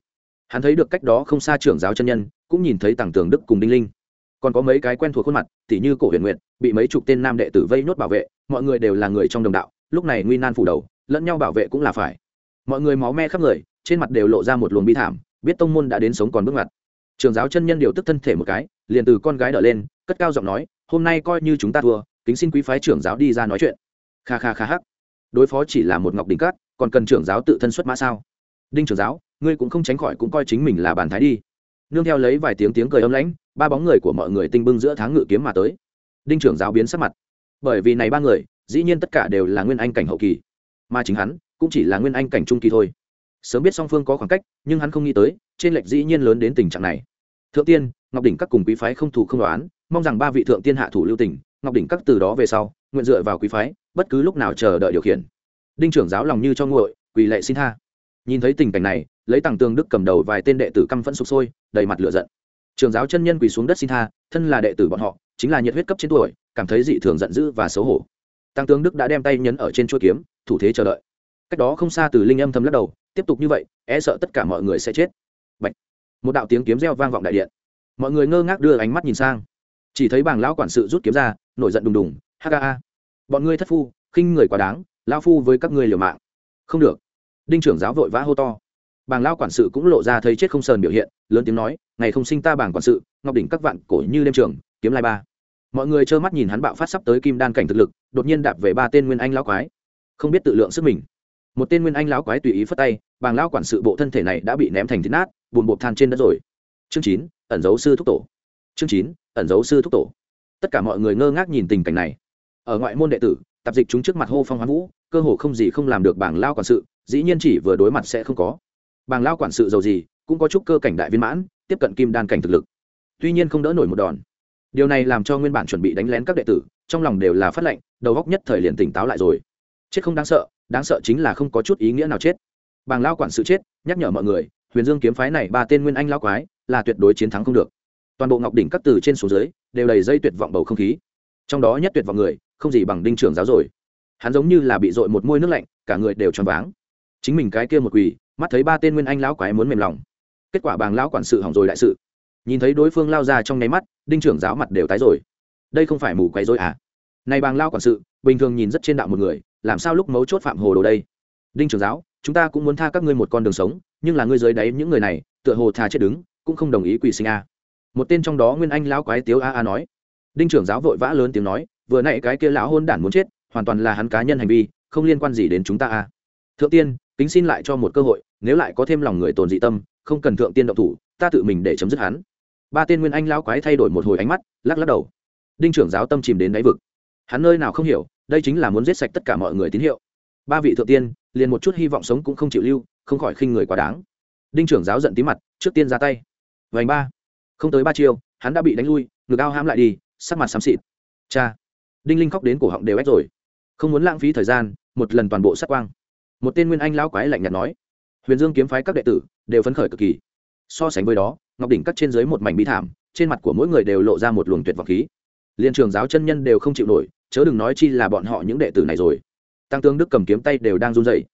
Hắn thấy được cách đó không xa trưởng giáo chân nhân, cũng nhìn thấy tàng tường đức cùng đinh linh. Còn có mấy cái quen thuộc khuôn mặt, tỉ như cổ huyền nguyện bị mấy chục tên nam đệ tử vây nhốt bảo vệ, mọi người đều là người trong đồng đạo, lúc này nguy nan phủ đầu, lẫn nhau bảo vệ cũng là phải. Mọi người máu me khắp người, trên mặt đều lộ ra một luồng bi thảm, biết tông môn đã đến sống còn bước ngoặt trường giáo chân nhân điều tức thân thể một cái, liền từ con gái đỡ lên, cất cao giọng nói, hôm nay coi như chúng ta thua, kính xin quý phái trưởng giáo đi ra nói chuyện. Kha kha kha hắc. Đối phó chỉ là một ngọc đỉnh cát, còn cần trưởng giáo tự thân xuất mã sao? Đinh trưởng giáo, ngươi cũng không tránh khỏi cũng coi chính mình là bàn thái đi. Nương theo lấy vài tiếng tiếng cười ấm lãnh, ba bóng người của mọi người tinh bưng giữa tháng ngự kiếm mà tới. Đinh trưởng giáo biến sắc mặt. Bởi vì này ba người, dĩ nhiên tất cả đều là nguyên anh cảnh hậu kỳ. Mà chính hắn, cũng chỉ là nguyên anh cảnh trung kỳ thôi sớm biết song phương có khoảng cách, nhưng hắn không nghĩ tới, trên lệch dĩ nhiên lớn đến tình trạng này. Thượng tiên, ngọc đỉnh các cùng quý phái không thủ không đoán, mong rằng ba vị thượng tiên hạ thủ lưu tỉnh ngọc đỉnh các từ đó về sau, nguyện dựa vào quý phái, bất cứ lúc nào chờ đợi điều khiển. Đinh trưởng giáo lòng như cho nguội, quỳ lệ xin tha. Nhìn thấy tình cảnh này, lấy tàng tường đức cầm đầu vài tên đệ tử căm phẫn sụp sôi, đầy mặt lửa giận. Trường giáo chân nhân quỳ xuống đất xin tha, thân là đệ tử bọn họ, chính là nhiệt huyết cấp trên tuổi, cảm thấy dị thường giận dữ và xấu hổ. Tăng tướng đức đã đem tay nhấn ở trên chuôi kiếm, thủ thế chờ đợi. Cách đó không xa từ linh âm thầm lắc đầu tiếp tục như vậy e sợ tất cả mọi người sẽ chết. Bạch. một đạo tiếng kiếm reo vang vọng đại điện. Mọi người ngơ ngác đưa ánh mắt nhìn sang. Chỉ thấy bảng lão quản sự rút kiếm ra, nổi giận đùng đùng, ha bọn ngươi thất phu, khinh người quá đáng lao phu với các ngươi liều mạng. Không được. Đinh trưởng giáo vội vã hô to. Bảng lao quản sự cũng lộ ra thấy chết không sờn biểu hiện, lớn tiếng nói, ngày không sinh ta bảng quản sự, ngọc đỉnh các vạn cổ như đêm trường, kiếm lai ba. Mọi người trơ mắt nhìn hắn bạo phát sắp tới kim đan cảnh thực lực, đột nhiên đạp về ba tên nguyên anh lão quái. Không biết tự lượng sức mình một tên nguyên anh lão quái tùy ý phất tay, bàng lao quản sự bộ thân thể này đã bị ném thành thịt nát, buồn bột than trên đất rồi. Chương chín, ẩn dấu sư thúc tổ. Chương chín, ẩn dấu sư thúc tổ. Tất cả mọi người ngơ ngác nhìn tình cảnh này. Ở ngoại môn đệ tử, tạp dịch chúng trước mặt hô phong hoán vũ, cơ hồ không gì không làm được bảng lao quản sự, dĩ nhiên chỉ vừa đối mặt sẽ không có. Bảng lao quản sự giàu gì, cũng có chút cơ cảnh đại viên mãn, tiếp cận kim đan cảnh thực lực. Tuy nhiên không đỡ nổi một đòn. Điều này làm cho nguyên bản chuẩn bị đánh lén các đệ tử, trong lòng đều là phát lệnh, đầu góc nhất thời liền tỉnh táo lại rồi. Chết không đáng sợ đáng sợ chính là không có chút ý nghĩa nào chết. Bàng lao quản sự chết, nhắc nhở mọi người, huyền dương kiếm phái này ba tên nguyên anh lao quái, là tuyệt đối chiến thắng không được. Toàn bộ ngọc đỉnh các từ trên xuống dưới, đều đầy dây tuyệt vọng bầu không khí. Trong đó nhất tuyệt vọng người, không gì bằng đinh trưởng giáo rồi. Hắn giống như là bị dội một môi nước lạnh, cả người đều choáng váng. Chính mình cái kia một quỳ, mắt thấy ba tên nguyên anh lão quái muốn mềm lòng. Kết quả bàng lão quản sự hỏng rồi đại sự. Nhìn thấy đối phương lao ra trong nháy mắt, đinh trưởng giáo mặt đều tái rồi. Đây không phải mù quấy rồi à? Này bàng lao quản sự, bình thường nhìn rất trên đạo một người làm sao lúc mấu chốt phạm hồ đồ đây? Đinh trưởng giáo, chúng ta cũng muốn tha các ngươi một con đường sống, nhưng là ngươi dưới đáy những người này, tựa hồ thà chết đứng, cũng không đồng ý quỳ sinh a. Một tên trong đó nguyên anh lão quái tiếu a a nói. Đinh trưởng giáo vội vã lớn tiếng nói, vừa nãy cái kia lão hôn đản muốn chết, hoàn toàn là hắn cá nhân hành vi, không liên quan gì đến chúng ta a. Thượng tiên, kính xin lại cho một cơ hội, nếu lại có thêm lòng người tồn dị tâm, không cần thượng tiên động thủ, ta tự mình để chấm dứt hắn. Ba tên nguyên anh lão quái thay đổi một hồi ánh mắt, lắc lắc đầu. Đinh trưởng giáo tâm chìm đến đáy vực. Hắn nơi nào không hiểu đây chính là muốn giết sạch tất cả mọi người tín hiệu. Ba vị thượng tiên, liền một chút hy vọng sống cũng không chịu lưu, không khỏi khinh người quá đáng. Đinh trưởng giáo giận tí mặt, trước tiên ra tay. Vành ba. Không tới ba chiêu, hắn đã bị đánh lui, ngực ao hãm lại đi, sắc mặt xám xịt. Cha. Đinh linh khóc đến cổ họng đều ép rồi. Không muốn lãng phí thời gian, một lần toàn bộ sát quang. Một tên nguyên anh lão quái lạnh nhạt nói. Huyền dương kiếm phái các đệ tử đều phấn khởi cực kỳ. So sánh với đó, ngọc đỉnh cắt trên dưới một mảnh bí thảm, trên mặt của mỗi người đều lộ ra một luồng tuyệt vọng khí. Liên trường giáo chân nhân đều không chịu nổi chớ đừng nói chi là bọn họ những đệ tử này rồi. Tăng tướng đức cầm kiếm tay đều đang run rẩy.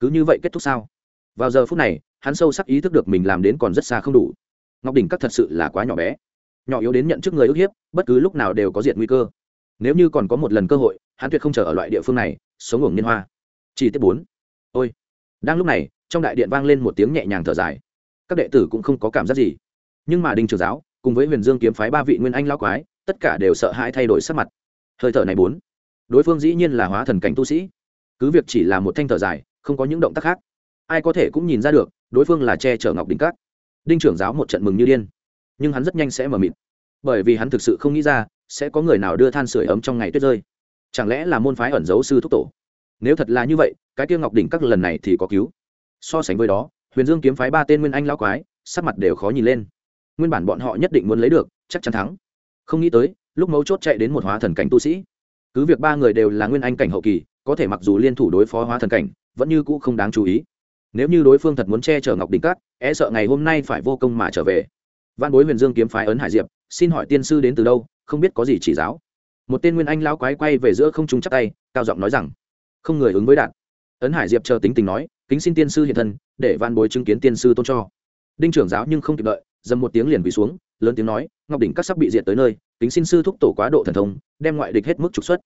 Cứ như vậy kết thúc sao? Vào giờ phút này, hắn sâu sắc ý thức được mình làm đến còn rất xa không đủ. Ngọc đỉnh các thật sự là quá nhỏ bé. Nhỏ yếu đến nhận trước người ức hiếp, bất cứ lúc nào đều có diện nguy cơ. Nếu như còn có một lần cơ hội, hắn tuyệt không chờ ở loại địa phương này, sống ngủng niên hoa. Chi tiết bốn. Ôi! Đang lúc này, trong đại điện vang lên một tiếng nhẹ nhàng thở dài. Các đệ tử cũng không có cảm giác gì. Nhưng mà đinh trường giáo, cùng với huyền dương kiếm phái ba vị nguyên anh lao quái, tất cả đều sợ hãi thay đổi sắc mặt hơi thở này bốn. Đối phương dĩ nhiên là hóa thần cảnh tu sĩ. Cứ việc chỉ là một thanh thở dài, không có những động tác khác. Ai có thể cũng nhìn ra được, đối phương là che chở ngọc đỉnh cát. Đinh trưởng giáo một trận mừng như điên. Nhưng hắn rất nhanh sẽ mờ mịt. Bởi vì hắn thực sự không nghĩ ra, sẽ có người nào đưa than sửa ấm trong ngày tuyết rơi. Chẳng lẽ là môn phái ẩn giấu sư thúc tổ? Nếu thật là như vậy, cái tiêu ngọc đỉnh các lần này thì có cứu. So sánh với đó, huyền dương kiếm phái ba tên nguyên anh lão quái, sắc mặt đều khó nhìn lên. Nguyên bản bọn họ nhất định muốn lấy được, chắc chắn thắng. Không nghĩ tới lúc mấu chốt chạy đến một hóa thần cảnh tu sĩ. Cứ việc ba người đều là nguyên anh cảnh hậu kỳ, có thể mặc dù liên thủ đối phó hóa thần cảnh, vẫn như cũ không đáng chú ý. Nếu như đối phương thật muốn che chở ngọc đình cát e sợ ngày hôm nay phải vô công mà trở về. Văn bối huyền dương kiếm phái ấn hải diệp, xin hỏi tiên sư đến từ đâu, không biết có gì chỉ giáo. Một tên nguyên anh lao quái quay về giữa không trung chắc tay, cao giọng nói rằng, không người ứng với đạn. Ấn hải diệp chờ tính tình nói, kính xin tiên sư hiện thân, để văn bối chứng kiến tiên sư tôn cho. Đinh trưởng giáo nhưng không kịp đợi, dầm một tiếng liền quỳ xuống lớn tiếng nói, ngọc đỉnh các sắp bị diệt tới nơi, kính xin sư thúc tổ quá độ thần thông, đem ngoại địch hết mức trục xuất.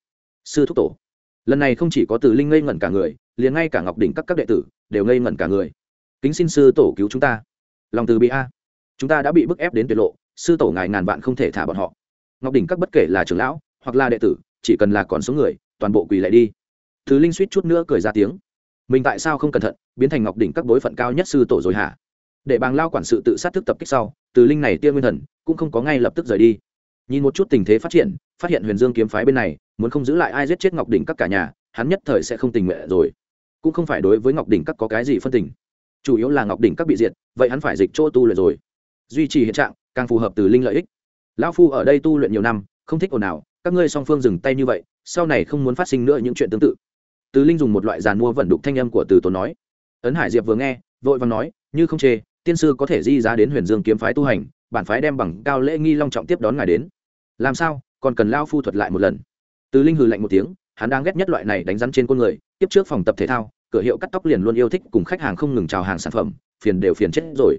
Sư thúc tổ? Lần này không chỉ có từ linh ngây ngẩn cả người, liền ngay cả ngọc đỉnh các các đệ tử đều ngây ngẩn cả người. Kính xin sư tổ cứu chúng ta. Lòng từ bi a. Chúng ta đã bị bức ép đến tuyệt lộ, sư tổ ngài ngàn vạn không thể thả bọn họ. Ngọc đỉnh các bất kể là trưởng lão hoặc là đệ tử, chỉ cần là còn số người, toàn bộ quỳ lại đi. Thứ linh suýt chút nữa cười ra tiếng. Mình tại sao không cẩn thận, biến thành ngọc đỉnh các bối phận cao nhất sư tổ rồi hả? Để bàng lao quản sự tự sát thức tập kích sau, từ linh này tiêu nguyên thần cũng không có ngay lập tức rời đi. Nhìn một chút tình thế phát triển, phát hiện huyền dương kiếm phái bên này, muốn không giữ lại ai giết chết ngọc đỉnh các cả nhà, hắn nhất thời sẽ không tình nguyện rồi. Cũng không phải đối với ngọc đỉnh các có cái gì phân tình. Chủ yếu là ngọc đỉnh các bị diệt, vậy hắn phải dịch chỗ tu luyện rồi. Duy trì hiện trạng, càng phù hợp từ linh lợi ích. Lão phu ở đây tu luyện nhiều năm, không thích ồn nào các ngươi song phương dừng tay như vậy, sau này không muốn phát sinh nữa những chuyện tương tự. Từ linh dùng một loại giàn mua vận đục thanh âm của từ tốn nói. Ấn hải diệp vừa nghe, vội vàng nói, như không chê tiên sư có thể di giá đến huyền dương kiếm phái tu hành, bản phái đem bằng cao lễ nghi long trọng tiếp đón ngài đến. Làm sao? Còn cần lao phu thuật lại một lần. Từ linh hừ lạnh một tiếng, hắn đang ghét nhất loại này đánh rắn trên con người, tiếp trước phòng tập thể thao, cửa hiệu cắt tóc liền luôn yêu thích cùng khách hàng không ngừng chào hàng sản phẩm, phiền đều phiền chết rồi.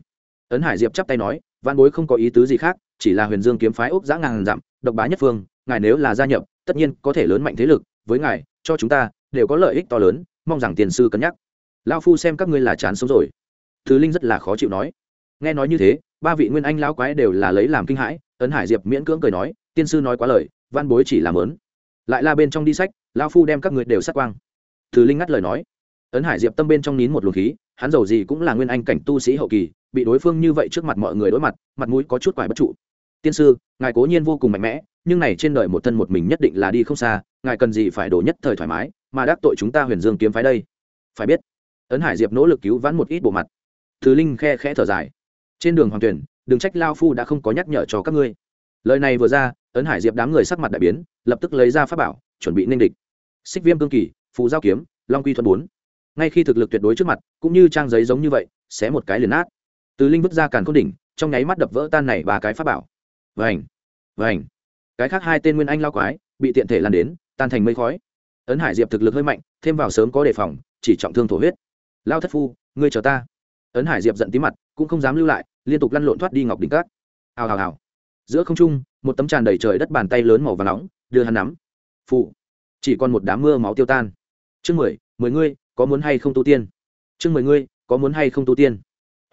Ấn hải diệp chắp tay nói văn bối không có ý tứ gì khác, chỉ là huyền dương kiếm phái úc giã ngàn dặm, độc bá nhất phương, ngài nếu là gia nhập, tất nhiên có thể lớn mạnh thế lực, với ngài, cho chúng ta, đều có lợi ích to lớn, mong rằng tiền sư cân nhắc. Lao phu xem các ngươi là chán sống rồi thứ linh rất là khó chịu nói. Nghe nói như thế, ba vị nguyên anh lão quái đều là lấy làm kinh hãi ấn hải diệp miễn cưỡng cười nói, tiên sư nói quá lời, văn bối chỉ làm lớn lại là bên trong đi sách lao phu đem các người đều sát quang. Thứ linh ngắt lời nói. Ấn hải diệp tâm bên trong nín một luồng khí, hắn giàu gì cũng là nguyên anh cảnh tu sĩ hậu kỳ, bị đối phương như vậy trước mặt mọi người đối mặt mặt mũi có chút quải bất trụ. Tiên sư, ngài cố nhiên vô cùng mạnh mẽ, nhưng này trên đời một thân một mình nhất định là đi không xa, ngài cần gì phải đổ nhất thời thoải mái, mà đắc tội chúng ta huyền dương kiếm phái đây. Phải biết. Ấn hải diệp nỗ lực cứu vãn một ít bộ mặt thứ linh khe khẽ thở dài. Trên đường hoàng tuyển, đừng trách lao phu đã không có nhắc nhở cho các ngươi. Lời này vừa ra, ấn hải diệp đám người sắc mặt đại biến, lập tức lấy ra pháp bảo, chuẩn bị ninh địch. Xích viêm cương kỳ, phù giao kiếm, long quy thuận bốn. Ngay khi thực lực tuyệt đối trước mặt, cũng như trang giấy giống như vậy, xé một cái liền nát. Từ linh vứt ra càn khôn đỉnh, trong nháy mắt đập vỡ tan này ba cái pháp bảo. Vành vành. Cái khác hai tên nguyên anh lao quái, bị tiện thể lan đến, tan thành mây khói. Ấn hải diệp thực lực hơi mạnh, thêm vào sớm có đề phòng, chỉ trọng thương thổ huyết. Lao thất phu, ngươi chờ ta ấn hải diệp giận tí mặt, cũng không dám lưu lại, liên tục lăn lộn thoát đi ngọc đỉnh cát hào hào hào. Giữa không trung, một tấm tràn đầy trời đất bàn tay lớn màu và nóng, đưa hắn nắm. Phụ chỉ còn một đám mưa máu tiêu tan. Chương mười mười ngươi, có muốn hay không tu tiên? Chương mười ngươi, có muốn hay không tu tiên?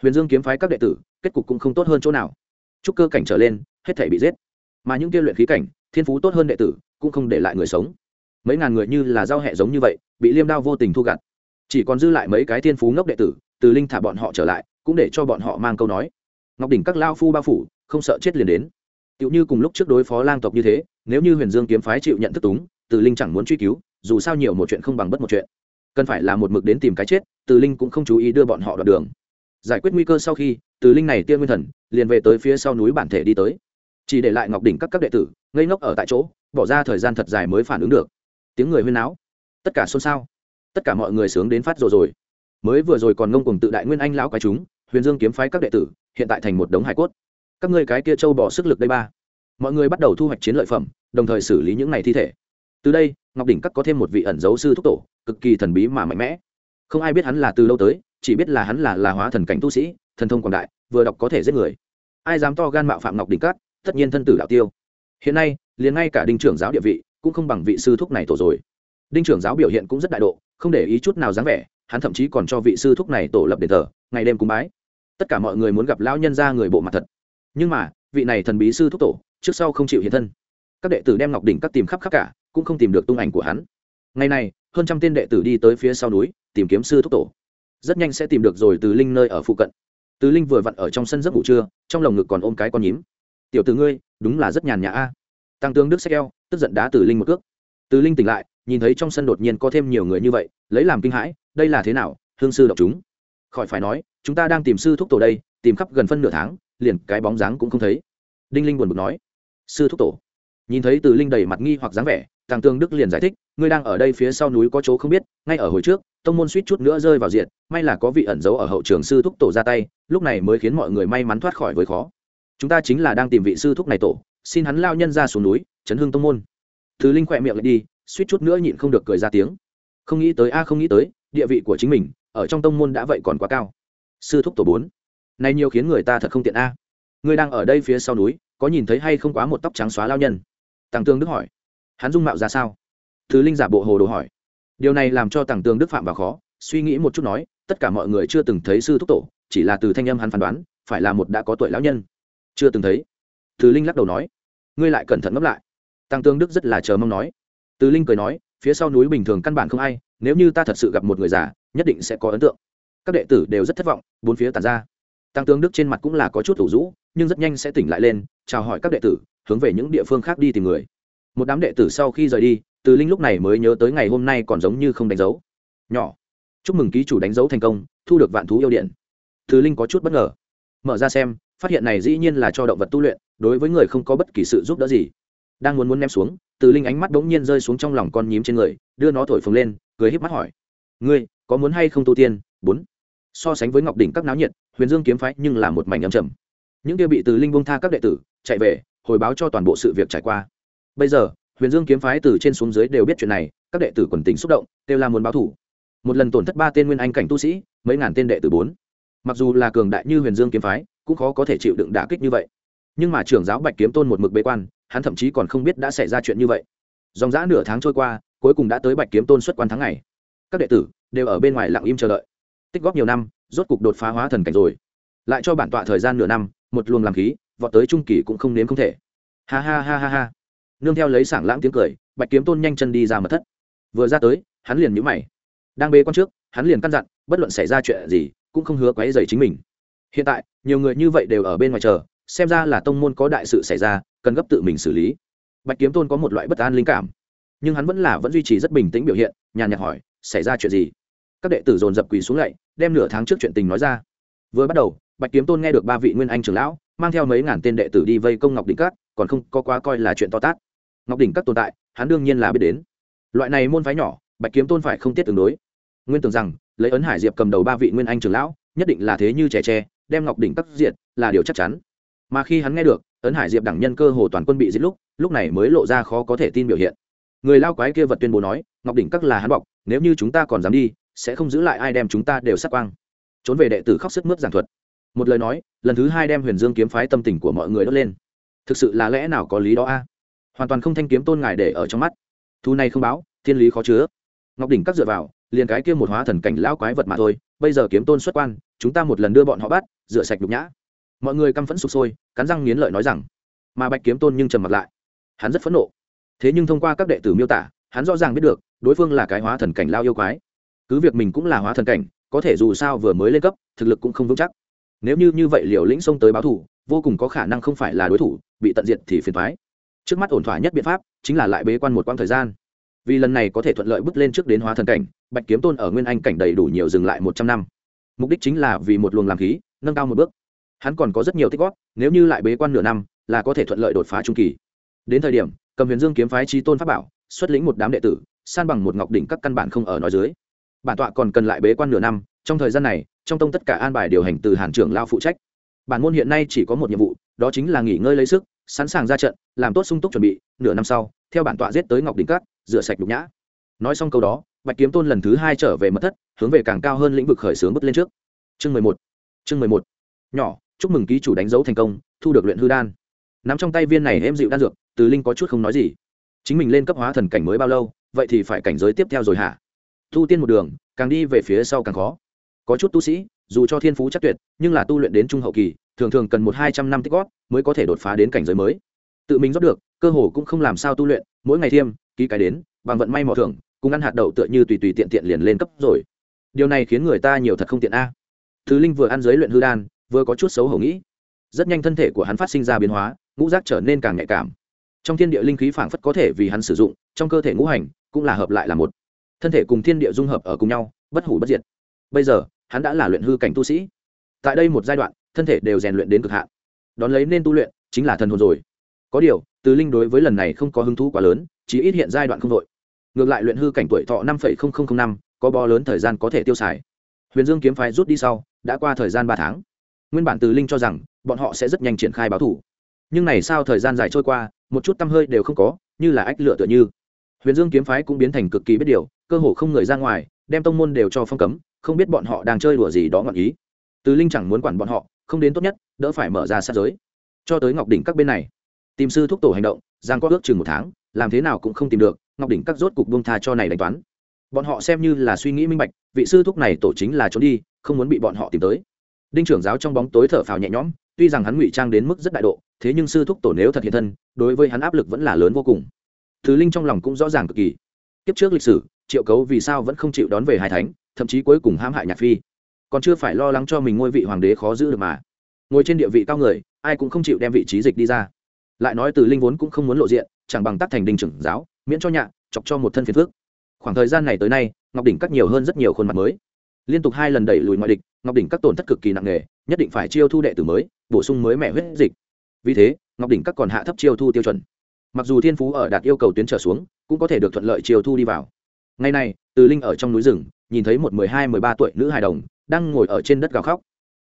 Huyền dương kiếm phái các đệ tử, kết cục cũng không tốt hơn chỗ nào. Chúc cơ cảnh trở lên, hết thể bị giết. Mà những kia luyện khí cảnh, thiên phú tốt hơn đệ tử, cũng không để lại người sống. Mấy ngàn người như là giao hẹ giống như vậy, bị liêm đao vô tình thu gặt. Chỉ còn dư lại mấy cái thiên phú ngốc đệ tử từ linh thả bọn họ trở lại, cũng để cho bọn họ mang câu nói. Ngọc đỉnh các lao phu bao phủ, không sợ chết liền đến. Tựu như cùng lúc trước đối phó lang tộc như thế, nếu như huyền dương kiếm phái chịu nhận thức túng, từ linh chẳng muốn truy cứu, dù sao nhiều một chuyện không bằng bất một chuyện. Cần phải là một mực đến tìm cái chết, từ linh cũng không chú ý đưa bọn họ đoạn đường. Giải quyết nguy cơ sau khi, từ linh này tiên nguyên thần, liền về tới phía sau núi bản thể đi tới. Chỉ để lại ngọc đỉnh các các đệ tử, ngây ngốc ở tại chỗ, bỏ ra thời gian thật dài mới phản ứng được. Tiếng người huyên náo. Tất cả xôn xao. Tất cả mọi người sướng đến phát rồi rồi mới vừa rồi còn ngông cùng tự đại nguyên anh lão quái chúng, huyền dương kiếm phái các đệ tử, hiện tại thành một đống hải cốt. Các ngươi cái kia châu bỏ sức lực đây ba. Mọi người bắt đầu thu hoạch chiến lợi phẩm, đồng thời xử lý những này thi thể. Từ đây, ngọc đỉnh các có thêm một vị ẩn dấu sư thúc tổ, cực kỳ thần bí mà mạnh mẽ. Không ai biết hắn là từ lâu tới, chỉ biết là hắn là là hóa thần cảnh tu sĩ, thần thông quảng đại, vừa đọc có thể giết người. Ai dám to gan mạo phạm ngọc đỉnh cát tất nhiên thân tử đạo tiêu. Hiện nay, liền ngay cả đinh trưởng giáo địa vị, cũng không bằng vị sư thúc này tổ rồi. Đinh trưởng giáo biểu hiện cũng rất đại độ, không để ý chút nào dáng vẻ hắn thậm chí còn cho vị sư thúc này tổ lập đền thờ, ngày đêm cúng bái. Tất cả mọi người muốn gặp lão nhân ra người bộ mặt thật. Nhưng mà, vị này thần bí sư thúc tổ, trước sau không chịu hiện thân. Các đệ tử đem ngọc đỉnh các tìm khắp khắp cả, cũng không tìm được tung ảnh của hắn. Ngày này, hơn trăm tên đệ tử đi tới phía sau núi, tìm kiếm sư thúc tổ. Rất nhanh sẽ tìm được rồi từ linh nơi ở phụ cận. Từ linh vừa vặn ở trong sân giấc ngủ trưa, trong lồng ngực còn ôm cái con nhím. Tiểu từ ngươi, đúng là rất nhàn nhã a. Tăng tướng đức sách eo tức giận đá từ linh một cước. Từ linh tỉnh lại, nhìn thấy trong sân đột nhiên có thêm nhiều người như vậy, lấy làm kinh hãi đây là thế nào, hương sư đọc chúng? Khỏi phải nói, chúng ta đang tìm sư thúc tổ đây, tìm khắp gần phân nửa tháng, liền cái bóng dáng cũng không thấy. Đinh linh buồn bực nói. Sư thúc tổ. Nhìn thấy từ linh đầy mặt nghi hoặc dáng vẻ, tàng tương đức liền giải thích, ngươi đang ở đây phía sau núi có chỗ không biết, ngay ở hồi trước, tông môn suýt chút nữa rơi vào diện may là có vị ẩn giấu ở hậu trường sư thúc tổ ra tay, lúc này mới khiến mọi người may mắn thoát khỏi với khó. Chúng ta chính là đang tìm vị sư thúc này tổ, xin hắn lao nhân ra xuống núi, chấn hương tông môn. Thứ linh khỏe miệng lại đi, suýt chút nữa nhịn không được cười ra tiếng. Không nghĩ tới, a, không nghĩ tới địa vị của chính mình ở trong tông môn đã vậy còn quá cao. Sư thúc tổ bốn này nhiều khiến người ta thật không tiện a. Ngươi đang ở đây phía sau núi, có nhìn thấy hay không quá một tóc trắng xóa lao nhân? Tàng tương đức hỏi. Hắn dung mạo ra sao? Thứ linh giả bộ hồ đồ hỏi. Điều này làm cho tàng tương đức phạm vào khó, suy nghĩ một chút nói, tất cả mọi người chưa từng thấy sư thúc tổ, chỉ là từ thanh âm hắn phán đoán, phải là một đã có tuổi lão nhân. Chưa từng thấy. Thứ linh lắc đầu nói. Ngươi lại cẩn thận ngẫm lại. Tăng tương đức rất là chờ mong nói. Từ linh cười nói, phía sau núi bình thường căn bản không ai nếu như ta thật sự gặp một người già, nhất định sẽ có ấn tượng. Các đệ tử đều rất thất vọng, bốn phía tàn ra. Tăng tướng đức trên mặt cũng là có chút thủ rũ, nhưng rất nhanh sẽ tỉnh lại lên, chào hỏi các đệ tử, hướng về những địa phương khác đi tìm người. Một đám đệ tử sau khi rời đi, từ linh lúc này mới nhớ tới ngày hôm nay còn giống như không đánh dấu. Nhỏ. Chúc mừng ký chủ đánh dấu thành công, thu được vạn thú yêu điện. Từ linh có chút bất ngờ. Mở ra xem, phát hiện này dĩ nhiên là cho động vật tu luyện, đối với người không có bất kỳ sự giúp đỡ gì đang muốn muốn ném xuống, từ linh ánh mắt bỗng nhiên rơi xuống trong lòng con nhím trên người, đưa nó thổi phồng lên, cười híp mắt hỏi, ngươi, có muốn hay không tu tiên? Bốn. So sánh với ngọc đỉnh các náo nhiệt, huyền dương kiếm phái nhưng là một mảnh âm trầm. Những kia bị từ linh bông tha các đệ tử, chạy về, hồi báo cho toàn bộ sự việc trải qua. Bây giờ, huyền dương kiếm phái từ trên xuống dưới đều biết chuyện này, các đệ tử quần tính xúc động đều là muốn báo thủ. Một lần tổn thất ba tên nguyên anh cảnh tu sĩ, mấy ngàn tên đệ tử bốn. Mặc dù là cường đại như huyền dương kiếm phái, cũng khó có thể chịu đựng đả kích như vậy. Nhưng mà trưởng giáo bạch kiếm tôn một mực bế quan hắn thậm chí còn không biết đã xảy ra chuyện như vậy. Dòng dã nửa tháng trôi qua, cuối cùng đã tới bạch kiếm tôn xuất quan tháng ngày. Các đệ tử đều ở bên ngoài lặng im chờ đợi. Tích góp nhiều năm, rốt cục đột phá hóa thần cảnh rồi. Lại cho bản tọa thời gian nửa năm, một luồng làm khí, vọt tới trung kỳ cũng không nếm không thể. Ha ha ha ha ha. Nương theo lấy sảng lãng tiếng cười, bạch kiếm tôn nhanh chân đi ra mật thất. Vừa ra tới, hắn liền nhũ mày. Đang bế quan trước, hắn liền căn dặn, bất luận xảy ra chuyện gì, cũng không hứa quấy dày chính mình. Hiện tại, nhiều người như vậy đều ở bên ngoài chờ, xem ra là tông môn có đại sự xảy ra cần gấp tự mình xử lý. Bạch kiếm tôn có một loại bất an linh cảm, nhưng hắn vẫn là vẫn duy trì rất bình tĩnh biểu hiện, nhàn nhạt hỏi, xảy ra chuyện gì? Các đệ tử dồn dập quỳ xuống lạy, đem nửa tháng trước chuyện tình nói ra. Vừa bắt đầu, bạch kiếm tôn nghe được ba vị nguyên anh trưởng lão, mang theo mấy ngàn tên đệ tử đi vây công ngọc đỉnh các, còn không có quá coi là chuyện to tát. Ngọc đỉnh các tồn tại, hắn đương nhiên là biết đến. Loại này môn phái nhỏ, bạch kiếm tôn phải không tiết tương đối. Nguyên tưởng rằng, lấy ấn hải diệp cầm đầu ba vị nguyên anh trưởng lão, nhất định là thế như trẻ tre, đem ngọc đỉnh các diệt là điều chắc chắn. Mà khi hắn nghe được ấn hải diệp đẳng nhân cơ hồ toàn quân bị giết lúc lúc này mới lộ ra khó có thể tin biểu hiện. Người lao quái kia vật tuyên bố nói, ngọc đỉnh các là hắn bọc, nếu như chúng ta còn dám đi, sẽ không giữ lại ai đem chúng ta đều sát quang. Trốn về đệ tử khóc sức mướt giảng thuật. Một lời nói, lần thứ hai đem huyền dương kiếm phái tâm tình của mọi người đốt lên. Thực sự là lẽ nào có lý đó a? Hoàn toàn không thanh kiếm tôn ngài để ở trong mắt. Thu này không báo, thiên lý khó chứa. Ngọc đỉnh các dựa vào, liền cái kia một hóa thần cảnh lão quái vật mà thôi, bây giờ kiếm tôn xuất quan, chúng ta một lần đưa bọn họ bắt, rửa sạch nhục nhã mọi người căm phẫn sụp sôi, cắn răng nghiến lợi nói rằng, mà bạch kiếm tôn nhưng trầm mặt lại. Hắn rất phẫn nộ. Thế nhưng thông qua các đệ tử miêu tả, hắn rõ ràng biết được, đối phương là cái hóa thần cảnh lao yêu quái. Cứ việc mình cũng là hóa thần cảnh, có thể dù sao vừa mới lên cấp, thực lực cũng không vững chắc. Nếu như như vậy liều lĩnh xông tới báo thủ, vô cùng có khả năng không phải là đối thủ, bị tận diệt thì phiền thoái trước mắt ổn thỏa nhất biện pháp chính là lại bế quan một quãng thời gian. Vì lần này có thể thuận lợi bước lên trước đến hóa thần cảnh, bạch kiếm tôn ở nguyên anh cảnh đầy đủ nhiều dừng lại một trăm năm. Mục đích chính là vì một luồng làm khí, nâng cao một bước hắn còn có rất nhiều tích góp, nếu như lại bế quan nửa năm, là có thể thuận lợi đột phá trung kỳ. Đến thời điểm, cầm huyền dương kiếm phái trí tôn pháp bảo, xuất lĩnh một đám đệ tử, san bằng một ngọc đỉnh các căn bản không ở nói dưới. Bản tọa còn cần lại bế quan nửa năm, trong thời gian này, trong tông tất cả an bài điều hành từ hàn trưởng lao phụ trách. Bản môn hiện nay chỉ có một nhiệm vụ, đó chính là nghỉ ngơi lấy sức, sẵn sàng ra trận, làm tốt sung túc chuẩn bị, nửa năm sau, theo bản tọa giết tới ngọc đỉnh các, rửa sạch nhục nhã. Nói xong câu đó, bạch kiếm tôn lần thứ hai trở về mật thất, hướng về càng cao hơn lĩnh vực khởi xướng bước lên trước. Chương mười một, chương mười một. Nhỏ chúc mừng ký chủ đánh dấu thành công, thu được luyện hư đan. Nắm trong tay viên này êm dịu đan dược, từ linh có chút không nói gì. Chính mình lên cấp hóa thần cảnh mới bao lâu, vậy thì phải cảnh giới tiếp theo rồi hả? Thu tiên một đường, càng đi về phía sau càng khó. Có chút tu sĩ, dù cho thiên phú chắc tuyệt, nhưng là tu luyện đến trung hậu kỳ, thường thường cần một hai trăm năm tích góp mới có thể đột phá đến cảnh giới mới. Tự mình rót được, cơ hồ cũng không làm sao tu luyện, mỗi ngày thiêm ký cái đến, bằng vận may mò thưởng, cùng ăn hạt đậu tựa như tùy tùy tiện tiện liền lên cấp rồi. Điều này khiến người ta nhiều thật không tiện a. Thứ linh vừa ăn giới luyện hư đan vừa có chút xấu hổ nghĩ. Rất nhanh thân thể của hắn phát sinh ra biến hóa, ngũ rác trở nên càng nhạy cảm. Trong thiên địa linh khí phảng phất có thể vì hắn sử dụng, trong cơ thể ngũ hành cũng là hợp lại là một. Thân thể cùng thiên địa dung hợp ở cùng nhau, bất hủ bất diệt. Bây giờ, hắn đã là luyện hư cảnh tu sĩ. Tại đây một giai đoạn, thân thể đều rèn luyện đến cực hạn. Đón lấy nên tu luyện, chính là thần hồn rồi. Có điều, từ linh đối với lần này không có hứng thú quá lớn chỉ ít hiện giai đoạn không đội ngược lại luyện hư cảnh tuổi thọ năm năm, có bo lớn thời gian có thể tiêu xài. Huyền dương kiếm phái rút đi sau, đã qua thời gian ba tháng nguyên bản từ linh cho rằng bọn họ sẽ rất nhanh triển khai báo thủ. Nhưng này sao thời gian dài trôi qua, một chút tâm hơi đều không có, như là ách lựa tựa như. Huyền dương kiếm phái cũng biến thành cực kỳ biết điều, cơ hồ không người ra ngoài, đem tông môn đều cho phong cấm, không biết bọn họ đang chơi đùa gì đó ngọn ý. Từ linh chẳng muốn quản bọn họ, không đến tốt nhất, đỡ phải mở ra sát giới. Cho tới ngọc đỉnh các bên này, tìm sư thúc tổ hành động, giang có ước chừng một tháng, làm thế nào cũng không tìm được, ngọc đỉnh các rốt cục buông tha cho này đánh toán. Bọn họ xem như là suy nghĩ minh bạch, vị sư thúc này tổ chính là trốn đi, không muốn bị bọn họ tìm tới đinh trưởng giáo trong bóng tối thở phào nhẹ nhõm, tuy rằng hắn ngụy trang đến mức rất đại độ, thế nhưng sư thúc tổ nếu thật hiện thân, đối với hắn áp lực vẫn là lớn vô cùng. Thứ linh trong lòng cũng rõ ràng cực kỳ. Tiếp trước lịch sử, triệu cấu vì sao vẫn không chịu đón về hai thánh, thậm chí cuối cùng hãm hại nhạc phi. Còn chưa phải lo lắng cho mình ngôi vị hoàng đế khó giữ được mà. Ngồi trên địa vị cao người, ai cũng không chịu đem vị trí dịch đi ra. Lại nói từ linh vốn cũng không muốn lộ diện, chẳng bằng tắc thành đình trưởng giáo, miễn cho nhạ, chọc cho một thân phiền phước khoảng thời gian này tới nay, ngọc đỉnh cắt nhiều hơn rất nhiều khuôn mặt mới liên tục hai lần đẩy lùi ngoại địch, ngọc đỉnh các tổn thất cực kỳ nặng nề, nhất định phải chiêu thu đệ tử mới, bổ sung mới mẹ huyết dịch. Vì thế, ngọc đỉnh các còn hạ thấp chiêu thu tiêu chuẩn. Mặc dù thiên phú ở đạt yêu cầu tuyến trở xuống, cũng có thể được thuận lợi chiêu thu đi vào. Ngày nay, từ linh ở trong núi rừng, nhìn thấy một mười hai, mười ba tuổi nữ hài đồng, đang ngồi ở trên đất gào khóc.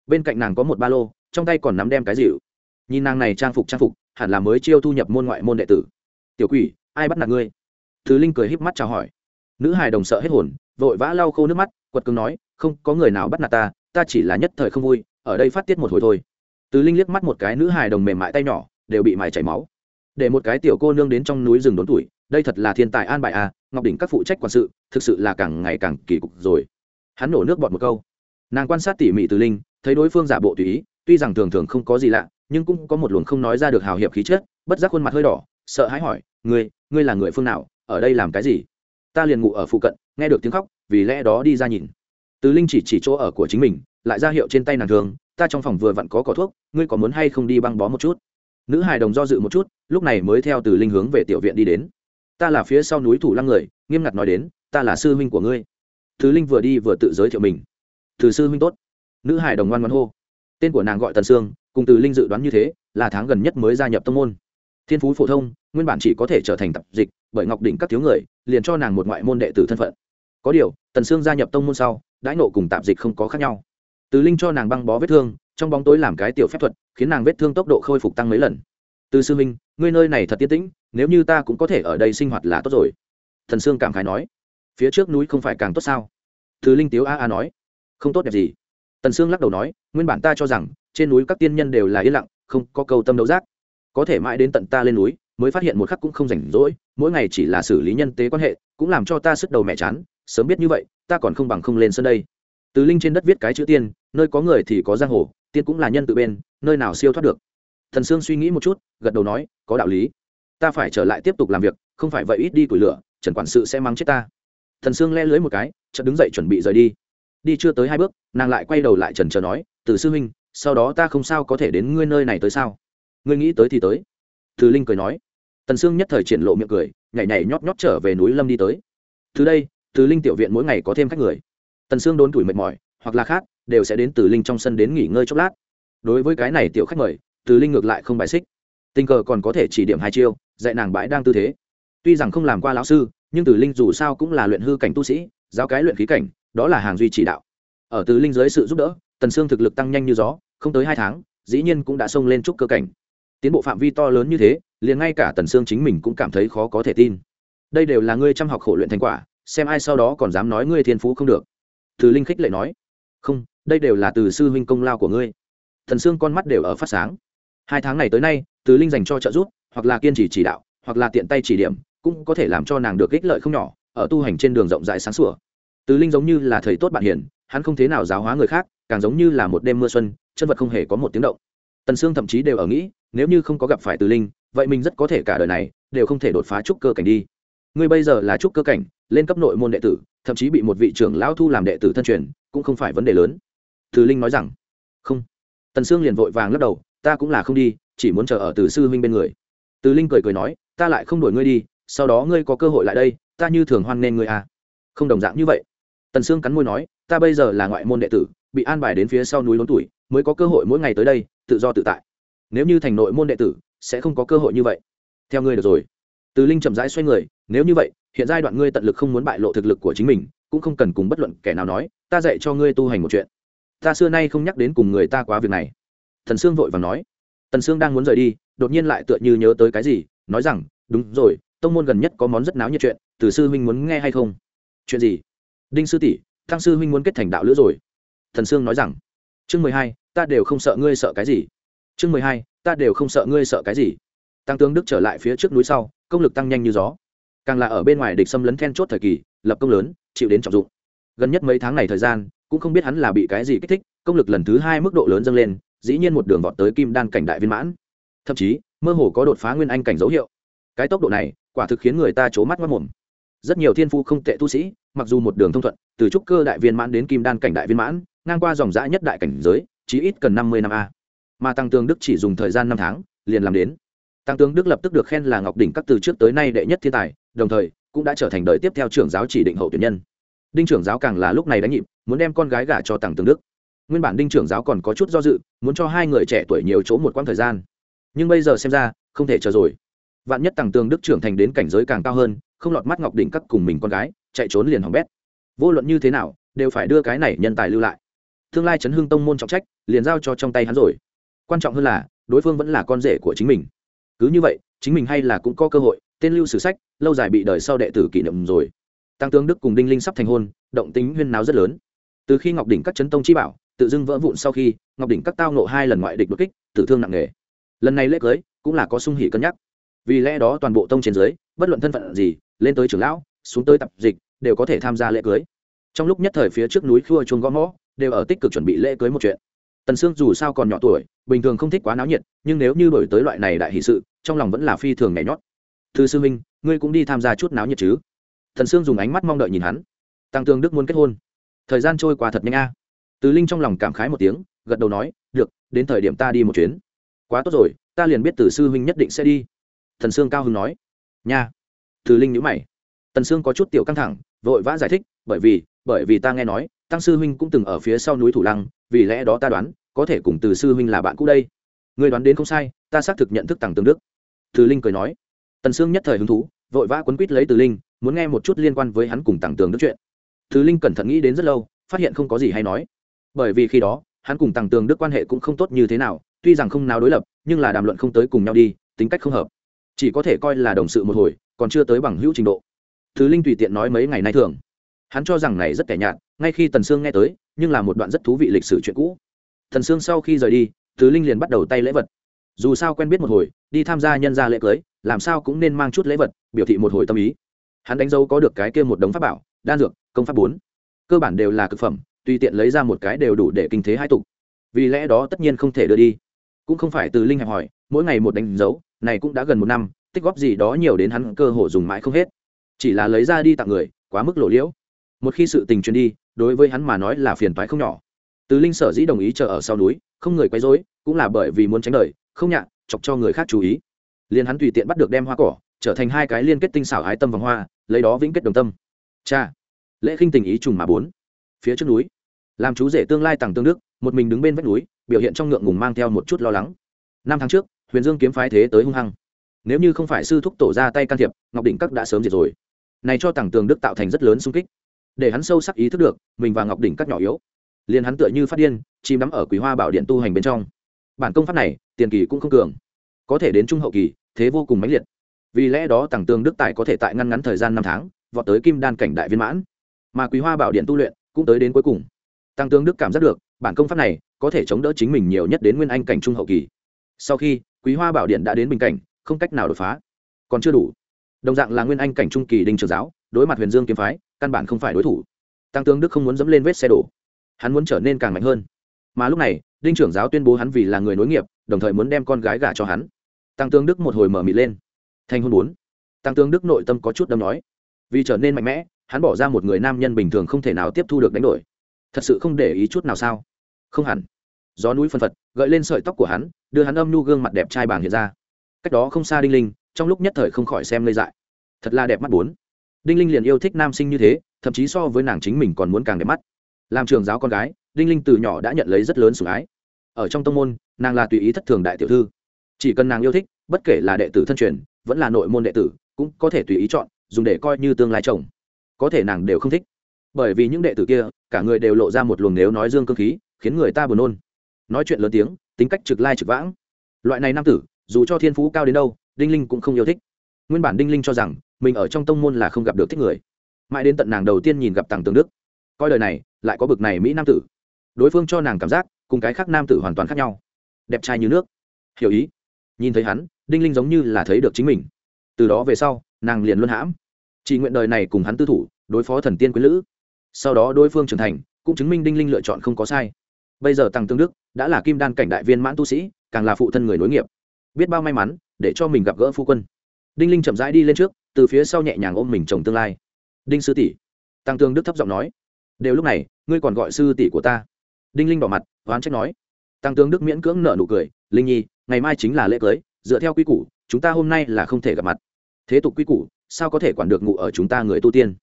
Bên cạnh nàng có một ba lô, trong tay còn nắm đem cái dịu nhìn nàng này trang phục trang phục, hẳn là mới chiêu thu nhập môn ngoại môn đệ tử. Tiểu quỷ, ai bắt nạt ngươi? Thứ linh cười híp mắt chào hỏi. Nữ hài đồng sợ hết hồn, vội vã lau khô nước mắt quật cường nói, không, có người nào bắt nạt ta ta chỉ là nhất thời không vui, ở đây phát tiết một hồi thôi. Từ linh liếc mắt một cái nữ hài đồng mềm mại tay nhỏ, đều bị mài chảy máu. Để một cái tiểu cô nương đến trong núi rừng đốn tuổi, đây thật là thiên tài an bài à ngọc đỉnh các phụ trách quản sự, thực sự là càng ngày càng kỳ cục rồi. Hắn nổ nước bọt một câu. Nàng quan sát tỉ mỉ từ linh, thấy đối phương giả bộ tùy ý, tuy rằng thường thường không có gì lạ, nhưng cũng có một luồng không nói ra được hào hiệp khí chất, bất giác khuôn mặt hơi đỏ, sợ hãi hỏi, ngươi ngươi là người phương nào, ở đây làm cái gì? Ta liền ngủ ở phụ cận, nghe được tiếng khóc, vì lẽ đó đi ra nhìn. Từ linh chỉ chỉ chỗ ở của chính mình, lại ra hiệu trên tay nàng thường, ta trong phòng vừa vặn có cỏ thuốc, ngươi có muốn hay không đi băng bó một chút? Nữ hài đồng do dự một chút, lúc này mới theo từ linh hướng về tiểu viện đi đến. Ta là phía sau núi thủ lăng người, nghiêm ngặt nói đến, ta là sư huynh của ngươi. Thứ linh vừa đi vừa tự giới thiệu mình. Từ sư huynh tốt. Nữ hải đồng ngoan ngoan hô. Tên của nàng gọi tần sương, cùng từ linh dự đoán như thế, là tháng gần nhất mới gia nhập tông môn. Thiên phú phổ thông, nguyên bản chỉ có thể trở thành tập dịch bởi ngọc đỉnh các thiếu người, liền cho nàng một ngoại môn đệ tử thân phận. Có điều, tần sương gia nhập tông môn sau, đãi nộ cùng tạp dịch không có khác nhau. Từ linh cho nàng băng bó vết thương, trong bóng tối làm cái tiểu phép thuật, khiến nàng vết thương tốc độ khôi phục tăng mấy lần. Từ sư minh ngươi nơi này thật tiến tĩnh, nếu như ta cũng có thể ở đây sinh hoạt là tốt rồi. Thần sương cảm khái nói. Phía trước núi không phải càng tốt sao? Thứ linh tiếu a a nói. Không tốt đẹp gì. Tần sương lắc đầu nói, nguyên bản ta cho rằng, trên núi các tiên nhân đều là yên lặng, không có câu tâm đấu giác. Có thể mãi đến tận ta lên núi mới phát hiện một khắc cũng không rảnh rỗi, mỗi ngày chỉ là xử lý nhân tế quan hệ, cũng làm cho ta sức đầu mẹ chán, sớm biết như vậy, ta còn không bằng không lên sân đây. Từ linh trên đất viết cái chữ tiên, nơi có người thì có giang hồ, tiên cũng là nhân tự bên, nơi nào siêu thoát được. Thần sương suy nghĩ một chút, gật đầu nói, có đạo lý. Ta phải trở lại tiếp tục làm việc, không phải vậy ít đi củi lửa, trần quản sự sẽ mang chết ta. Thần sương le lưới một cái, chợt đứng dậy chuẩn bị rời đi. Đi chưa tới hai bước, nàng lại quay đầu lại trần chờ nói, từ sư huynh, sau đó ta không sao có thể đến ngươi nơi này tới sao? Ngươi nghĩ tới thì tới. Từ linh cười nói tần sương nhất thời triển lộ miệng cười, nhảy nhảy nhót nhót trở về núi lâm đi tới. Từ đây, từ linh tiểu viện mỗi ngày có thêm khách người. Tần sương đốn tuổi mệt mỏi, hoặc là khác, đều sẽ đến từ linh trong sân đến nghỉ ngơi chốc lát. Đối với cái này tiểu khách mời, từ linh ngược lại không bài xích. Tình cờ còn có thể chỉ điểm hai chiêu, dạy nàng bãi đang tư thế. Tuy rằng không làm qua lão sư, nhưng từ linh dù sao cũng là luyện hư cảnh tu sĩ, giáo cái luyện khí cảnh, đó là hàng duy chỉ đạo. Ở từ linh dưới sự giúp đỡ, tần sương thực lực tăng nhanh như gió, không tới hai tháng, dĩ nhiên cũng đã xông lên trúc cơ cảnh. Tiến bộ phạm vi to lớn như thế liền ngay cả tần sương chính mình cũng cảm thấy khó có thể tin. Đây đều là ngươi chăm học khổ luyện thành quả, xem ai sau đó còn dám nói ngươi thiên phú không được. Từ linh khích lệ nói, không, đây đều là từ sư huynh công lao của ngươi. Thần sương con mắt đều ở phát sáng. Hai tháng này tới nay, từ linh dành cho trợ giúp, hoặc là kiên trì chỉ đạo, hoặc là tiện tay chỉ điểm, cũng có thể làm cho nàng được ích lợi không nhỏ, ở tu hành trên đường rộng rãi sáng sủa. Từ linh giống như là thầy tốt bạn hiền, hắn không thế nào giáo hóa người khác, càng giống như là một đêm mưa xuân, chân vật không hề có một tiếng động. Tần sương thậm chí đều ở nghĩ, nếu như không có gặp phải từ linh vậy mình rất có thể cả đời này đều không thể đột phá trúc cơ cảnh đi. Ngươi bây giờ là trúc cơ cảnh, lên cấp nội môn đệ tử, thậm chí bị một vị trưởng lão thu làm đệ tử thân truyền, cũng không phải vấn đề lớn. Từ linh nói rằng, không. Tần sương liền vội vàng lắc đầu, ta cũng là không đi, chỉ muốn chờ ở từ sư huynh bên người. Từ linh cười cười nói, ta lại không đuổi ngươi đi, sau đó ngươi có cơ hội lại đây, ta như thường hoan nên ngươi à. Không đồng dạng như vậy. Tần sương cắn môi nói, ta bây giờ là ngoại môn đệ tử, bị an bài đến phía sau núi lớn tuổi, mới có cơ hội mỗi ngày tới đây, tự do tự tại. Nếu như thành nội môn đệ tử sẽ không có cơ hội như vậy. Theo ngươi được rồi. Từ linh chậm rãi xoay người, nếu như vậy, hiện giai đoạn ngươi tận lực không muốn bại lộ thực lực của chính mình, cũng không cần cùng bất luận kẻ nào nói, ta dạy cho ngươi tu hành một chuyện. Ta xưa nay không nhắc đến cùng người ta quá việc này. Thần sương vội và nói. Tần sương đang muốn rời đi, đột nhiên lại tựa như nhớ tới cái gì, nói rằng, đúng rồi, tông môn gần nhất có món rất náo nhiệt chuyện, từ sư huynh muốn nghe hay không? Chuyện gì? Đinh sư tỷ, thăng sư huynh muốn kết thành đạo lữ rồi. Thần sương nói rằng. Chương mười hai, ta đều không sợ ngươi sợ cái gì. Chương mười hai ta đều không sợ ngươi sợ cái gì. Tăng tướng đức trở lại phía trước núi sau, công lực tăng nhanh như gió. Càng là ở bên ngoài địch xâm lấn then chốt thời kỳ, lập công lớn, chịu đến trọng dụng. Gần nhất mấy tháng này thời gian, cũng không biết hắn là bị cái gì kích thích, công lực lần thứ hai mức độ lớn dâng lên, dĩ nhiên một đường vọt tới kim đan cảnh đại viên mãn. Thậm chí, mơ hồ có đột phá nguyên anh cảnh dấu hiệu. Cái tốc độ này, quả thực khiến người ta c mắt mất mồm. Rất nhiều thiên phu không tệ tu sĩ, mặc dù một đường thông thuận, từ trúc cơ đại viên mãn đến kim đan cảnh đại viên mãn, ngang qua dòng dã nhất đại cảnh giới, chí ít cần năm mươi năm a mà tăng tương đức chỉ dùng thời gian năm tháng, liền làm đến. Tăng tướng đức lập tức được khen là ngọc đỉnh các từ trước tới nay đệ nhất thiên tài, đồng thời, cũng đã trở thành đời tiếp theo trưởng giáo chỉ định hậu tuyển nhân. Đinh trưởng giáo càng là lúc này đánh nhịp, muốn đem con gái gả cho tăng tướng đức. Nguyên bản đinh trưởng giáo còn có chút do dự, muốn cho hai người trẻ tuổi nhiều chỗ một quãng thời gian. Nhưng bây giờ xem ra, không thể chờ rồi. Vạn nhất tăng tướng đức trưởng thành đến cảnh giới càng cao hơn, không lọt mắt ngọc đỉnh các cùng mình con gái, chạy trốn liền hỏng bét. Vô luận như thế nào, đều phải đưa cái này nhân tài lưu lại. Tương lai chấn hương tông môn trọng trách, liền giao cho trong tay hắn rồi quan trọng hơn là, đối phương vẫn là con rể của chính mình. Cứ như vậy, chính mình hay là cũng có cơ hội, tên lưu sử sách, lâu dài bị đời sau đệ tử kỷ niệm rồi. Tăng tướng đức cùng đinh linh sắp thành hôn, động tính huyên náo rất lớn. Từ khi ngọc đỉnh các chấn tông chi bảo, tự dưng vỡ vụn sau khi, ngọc đỉnh các tao nộ hai lần ngoại địch đột kích, tử thương nặng nề. Lần này lễ cưới, cũng là có sung hỉ cân nhắc. Vì lẽ đó toàn bộ tông trên dưới, bất luận thân phận gì, lên tới trưởng lão, xuống tới tập dịch, đều có thể tham gia lễ cưới. Trong lúc nhất thời phía trước núi khua chuông gõ mõ, đều ở tích cực chuẩn bị lễ cưới một chuyện tần sương dù sao còn nhỏ tuổi, bình thường không thích quá náo nhiệt, nhưng nếu như đổi tới loại này đại hì sự, trong lòng vẫn là phi thường nhảy nhót. Thư sư minh ngươi cũng đi tham gia chút náo nhiệt chứ? Tần sương dùng ánh mắt mong đợi nhìn hắn. Tăng tương đức muốn kết hôn. Thời gian trôi qua thật nhanh a. Từ linh trong lòng cảm khái một tiếng, gật đầu nói, được, đến thời điểm ta đi một chuyến. Quá tốt rồi, ta liền biết từ sư huynh nhất định sẽ đi. Thần sương cao hưng nói. Nha. Từ linh nhữ mày. Tần sương có chút tiểu căng thẳng, vội vã giải thích, bởi vì bởi vì ta nghe nói, tăng sư huynh cũng từng ở phía sau núi thủ lăng, vì lẽ đó ta đoán có thể cùng từ sư huynh là bạn cũ đây. Người đoán đến không sai, ta xác thực nhận thức Tằng tương đức. Từ linh cười nói. Tần sương nhất thời hứng thú, vội vã quấn quýt lấy từ linh, muốn nghe một chút liên quan với hắn cùng tặng tường đức chuyện. Từ linh cẩn thận nghĩ đến rất lâu, phát hiện không có gì hay nói. Bởi vì khi đó, hắn cùng tặng tường đức quan hệ cũng không tốt như thế nào, tuy rằng không nào đối lập, nhưng là đàm luận không tới cùng nhau đi, tính cách không hợp. Chỉ có thể coi là đồng sự một hồi, còn chưa tới bằng hữu trình độ. Thứ linh tùy tiện nói mấy ngày nay thường. Hắn cho rằng này rất kẻ nhạt, ngay khi tần sương nghe tới, nhưng là một đoạn rất thú vị lịch sử chuyện cũ thần sương sau khi rời đi thứ linh liền bắt đầu tay lễ vật. Dù sao quen biết một hồi, đi tham gia nhân gia lễ cưới, làm sao cũng nên mang chút lễ vật, biểu thị một hồi tâm ý. Hắn đánh dấu có được cái kia một đống pháp bảo, đan dược, công pháp bốn. Cơ bản đều là cực phẩm, tùy tiện lấy ra một cái đều đủ để kinh thế hai tục. Vì lẽ đó tất nhiên không thể đưa đi. Cũng không phải từ linh hẹp hỏi, mỗi ngày một đánh dấu, này cũng đã gần một năm, tích góp gì đó nhiều đến hắn cơ hồ dùng mãi không hết. Chỉ là lấy ra đi tặng người, quá mức lộ liễu. Một khi sự tình truyền đi, đối với hắn mà nói là phiền toái không nhỏ từ linh sở dĩ đồng ý chờ ở sau núi, không người quấy rối, cũng là bởi vì muốn tránh đời, không nhạ, chọc cho người khác chú ý. Liền hắn tùy tiện bắt được đem hoa cỏ, trở thành hai cái liên kết tinh xảo hái tâm vòng hoa, lấy đó vĩnh kết đồng tâm. Cha. Lễ khinh tình ý trùng mà bốn. Phía trước núi. Làm chú rể tương lai tàng tương đức, một mình đứng bên vách núi, biểu hiện trong ngượng ngùng mang theo một chút lo lắng. Năm tháng trước, huyền dương kiếm phái thế tới hung hăng. Nếu như không phải sư thúc tổ ra tay can thiệp, ngọc đỉnh các đã sớm diệt rồi. Này cho tàng tường đức tạo thành rất lớn sung kích. Để hắn sâu sắc ý thức được, mình và ngọc đỉnh các nhỏ yếu liền hắn tựa như phát điên, chìm đắm ở quý hoa bảo điện tu hành bên trong. Bản công pháp này, tiền kỳ cũng không cường. Có thể đến trung hậu kỳ, thế vô cùng mãnh liệt. Vì lẽ đó tàng tương đức tài có thể tại ngăn ngắn thời gian năm tháng, vọt tới kim đan cảnh đại viên mãn. Mà quý hoa bảo điện tu luyện, cũng tới đến cuối cùng. Tăng tương đức cảm giác được, bản công pháp này có thể chống đỡ chính mình nhiều nhất đến nguyên anh cảnh trung hậu kỳ. Sau khi quý hoa bảo điện đã đến bình cảnh, không cách nào đột phá. Còn chưa đủ. Đồng dạng là nguyên anh cảnh trung kỳ đinh trường giáo, đối mặt huyền dương kiếm phái, căn bản không phải đối thủ. Tăng tương đức không muốn dẫm lên vết xe đổ hắn muốn trở nên càng mạnh hơn. Mà lúc này, đinh trưởng giáo tuyên bố hắn vì là người nối nghiệp, đồng thời muốn đem con gái gả cho hắn. Tăng tương đức một hồi mở mịt lên. Thành hôn bốn. Tăng tương đức nội tâm có chút đâm nói. Vì trở nên mạnh mẽ, hắn bỏ ra một người nam nhân bình thường không thể nào tiếp thu được đánh đổi. Thật sự không để ý chút nào sao? Không hẳn. Gió núi phân phật, gợi lên sợi tóc của hắn, đưa hắn âm nhu gương mặt đẹp trai bảng hiện ra. Cách đó không xa đinh linh, trong lúc nhất thời không khỏi xem lây dại. Thật là đẹp mắt bốn. Đinh linh liền yêu thích nam sinh như thế, thậm chí so với nàng chính mình còn muốn càng đẹp mắt làm trường giáo con gái, đinh linh từ nhỏ đã nhận lấy rất lớn sủng ái. Ở trong tông môn, nàng là tùy ý thất thường đại tiểu thư. Chỉ cần nàng yêu thích, bất kể là đệ tử thân truyền, vẫn là nội môn đệ tử, cũng có thể tùy ý chọn, dùng để coi như tương lai chồng. Có thể nàng đều không thích. Bởi vì những đệ tử kia, cả người đều lộ ra một luồng nếu nói dương cơ khí, khiến người ta buồn nôn. Nói chuyện lớn tiếng, tính cách trực lai trực vãng. Loại này nam tử, dù cho thiên phú cao đến đâu, đinh linh cũng không yêu thích. Nguyên bản đinh linh cho rằng, mình ở trong tông môn là không gặp được thích người. Mãi đến tận nàng đầu tiên nhìn gặp tàng tường đức coi đời này lại có bực này mỹ nam tử. Đối phương cho nàng cảm giác cùng cái khác nam tử hoàn toàn khác nhau. Đẹp trai như nước. Hiểu ý. Nhìn thấy hắn, đinh linh giống như là thấy được chính mình. Từ đó về sau, nàng liền luân hãm. Chỉ nguyện đời này cùng hắn tư thủ, đối phó thần tiên quý lữ. Sau đó đối phương trưởng thành, cũng chứng minh đinh linh lựa chọn không có sai. Bây giờ tăng tương đức đã là kim đan cảnh đại viên mãn tu sĩ, càng là phụ thân người nối nghiệp. Biết bao may mắn, để cho mình gặp gỡ phu quân. Đinh linh chậm rãi đi lên trước, từ phía sau nhẹ nhàng ôm mình chồng tương lai. Đinh sư tỷ. Tăng tương đức thấp giọng nói đều lúc này, ngươi còn gọi sư tỷ của ta. Đinh linh đỏ mặt, oán trách nói. Tăng tương đức miễn cưỡng nợ nụ cười. Linh nhi, ngày mai chính là lễ cưới, dựa theo quy củ, chúng ta hôm nay là không thể gặp mặt. Thế tục quy củ, sao có thể quản được ngụ ở chúng ta người tu tiên?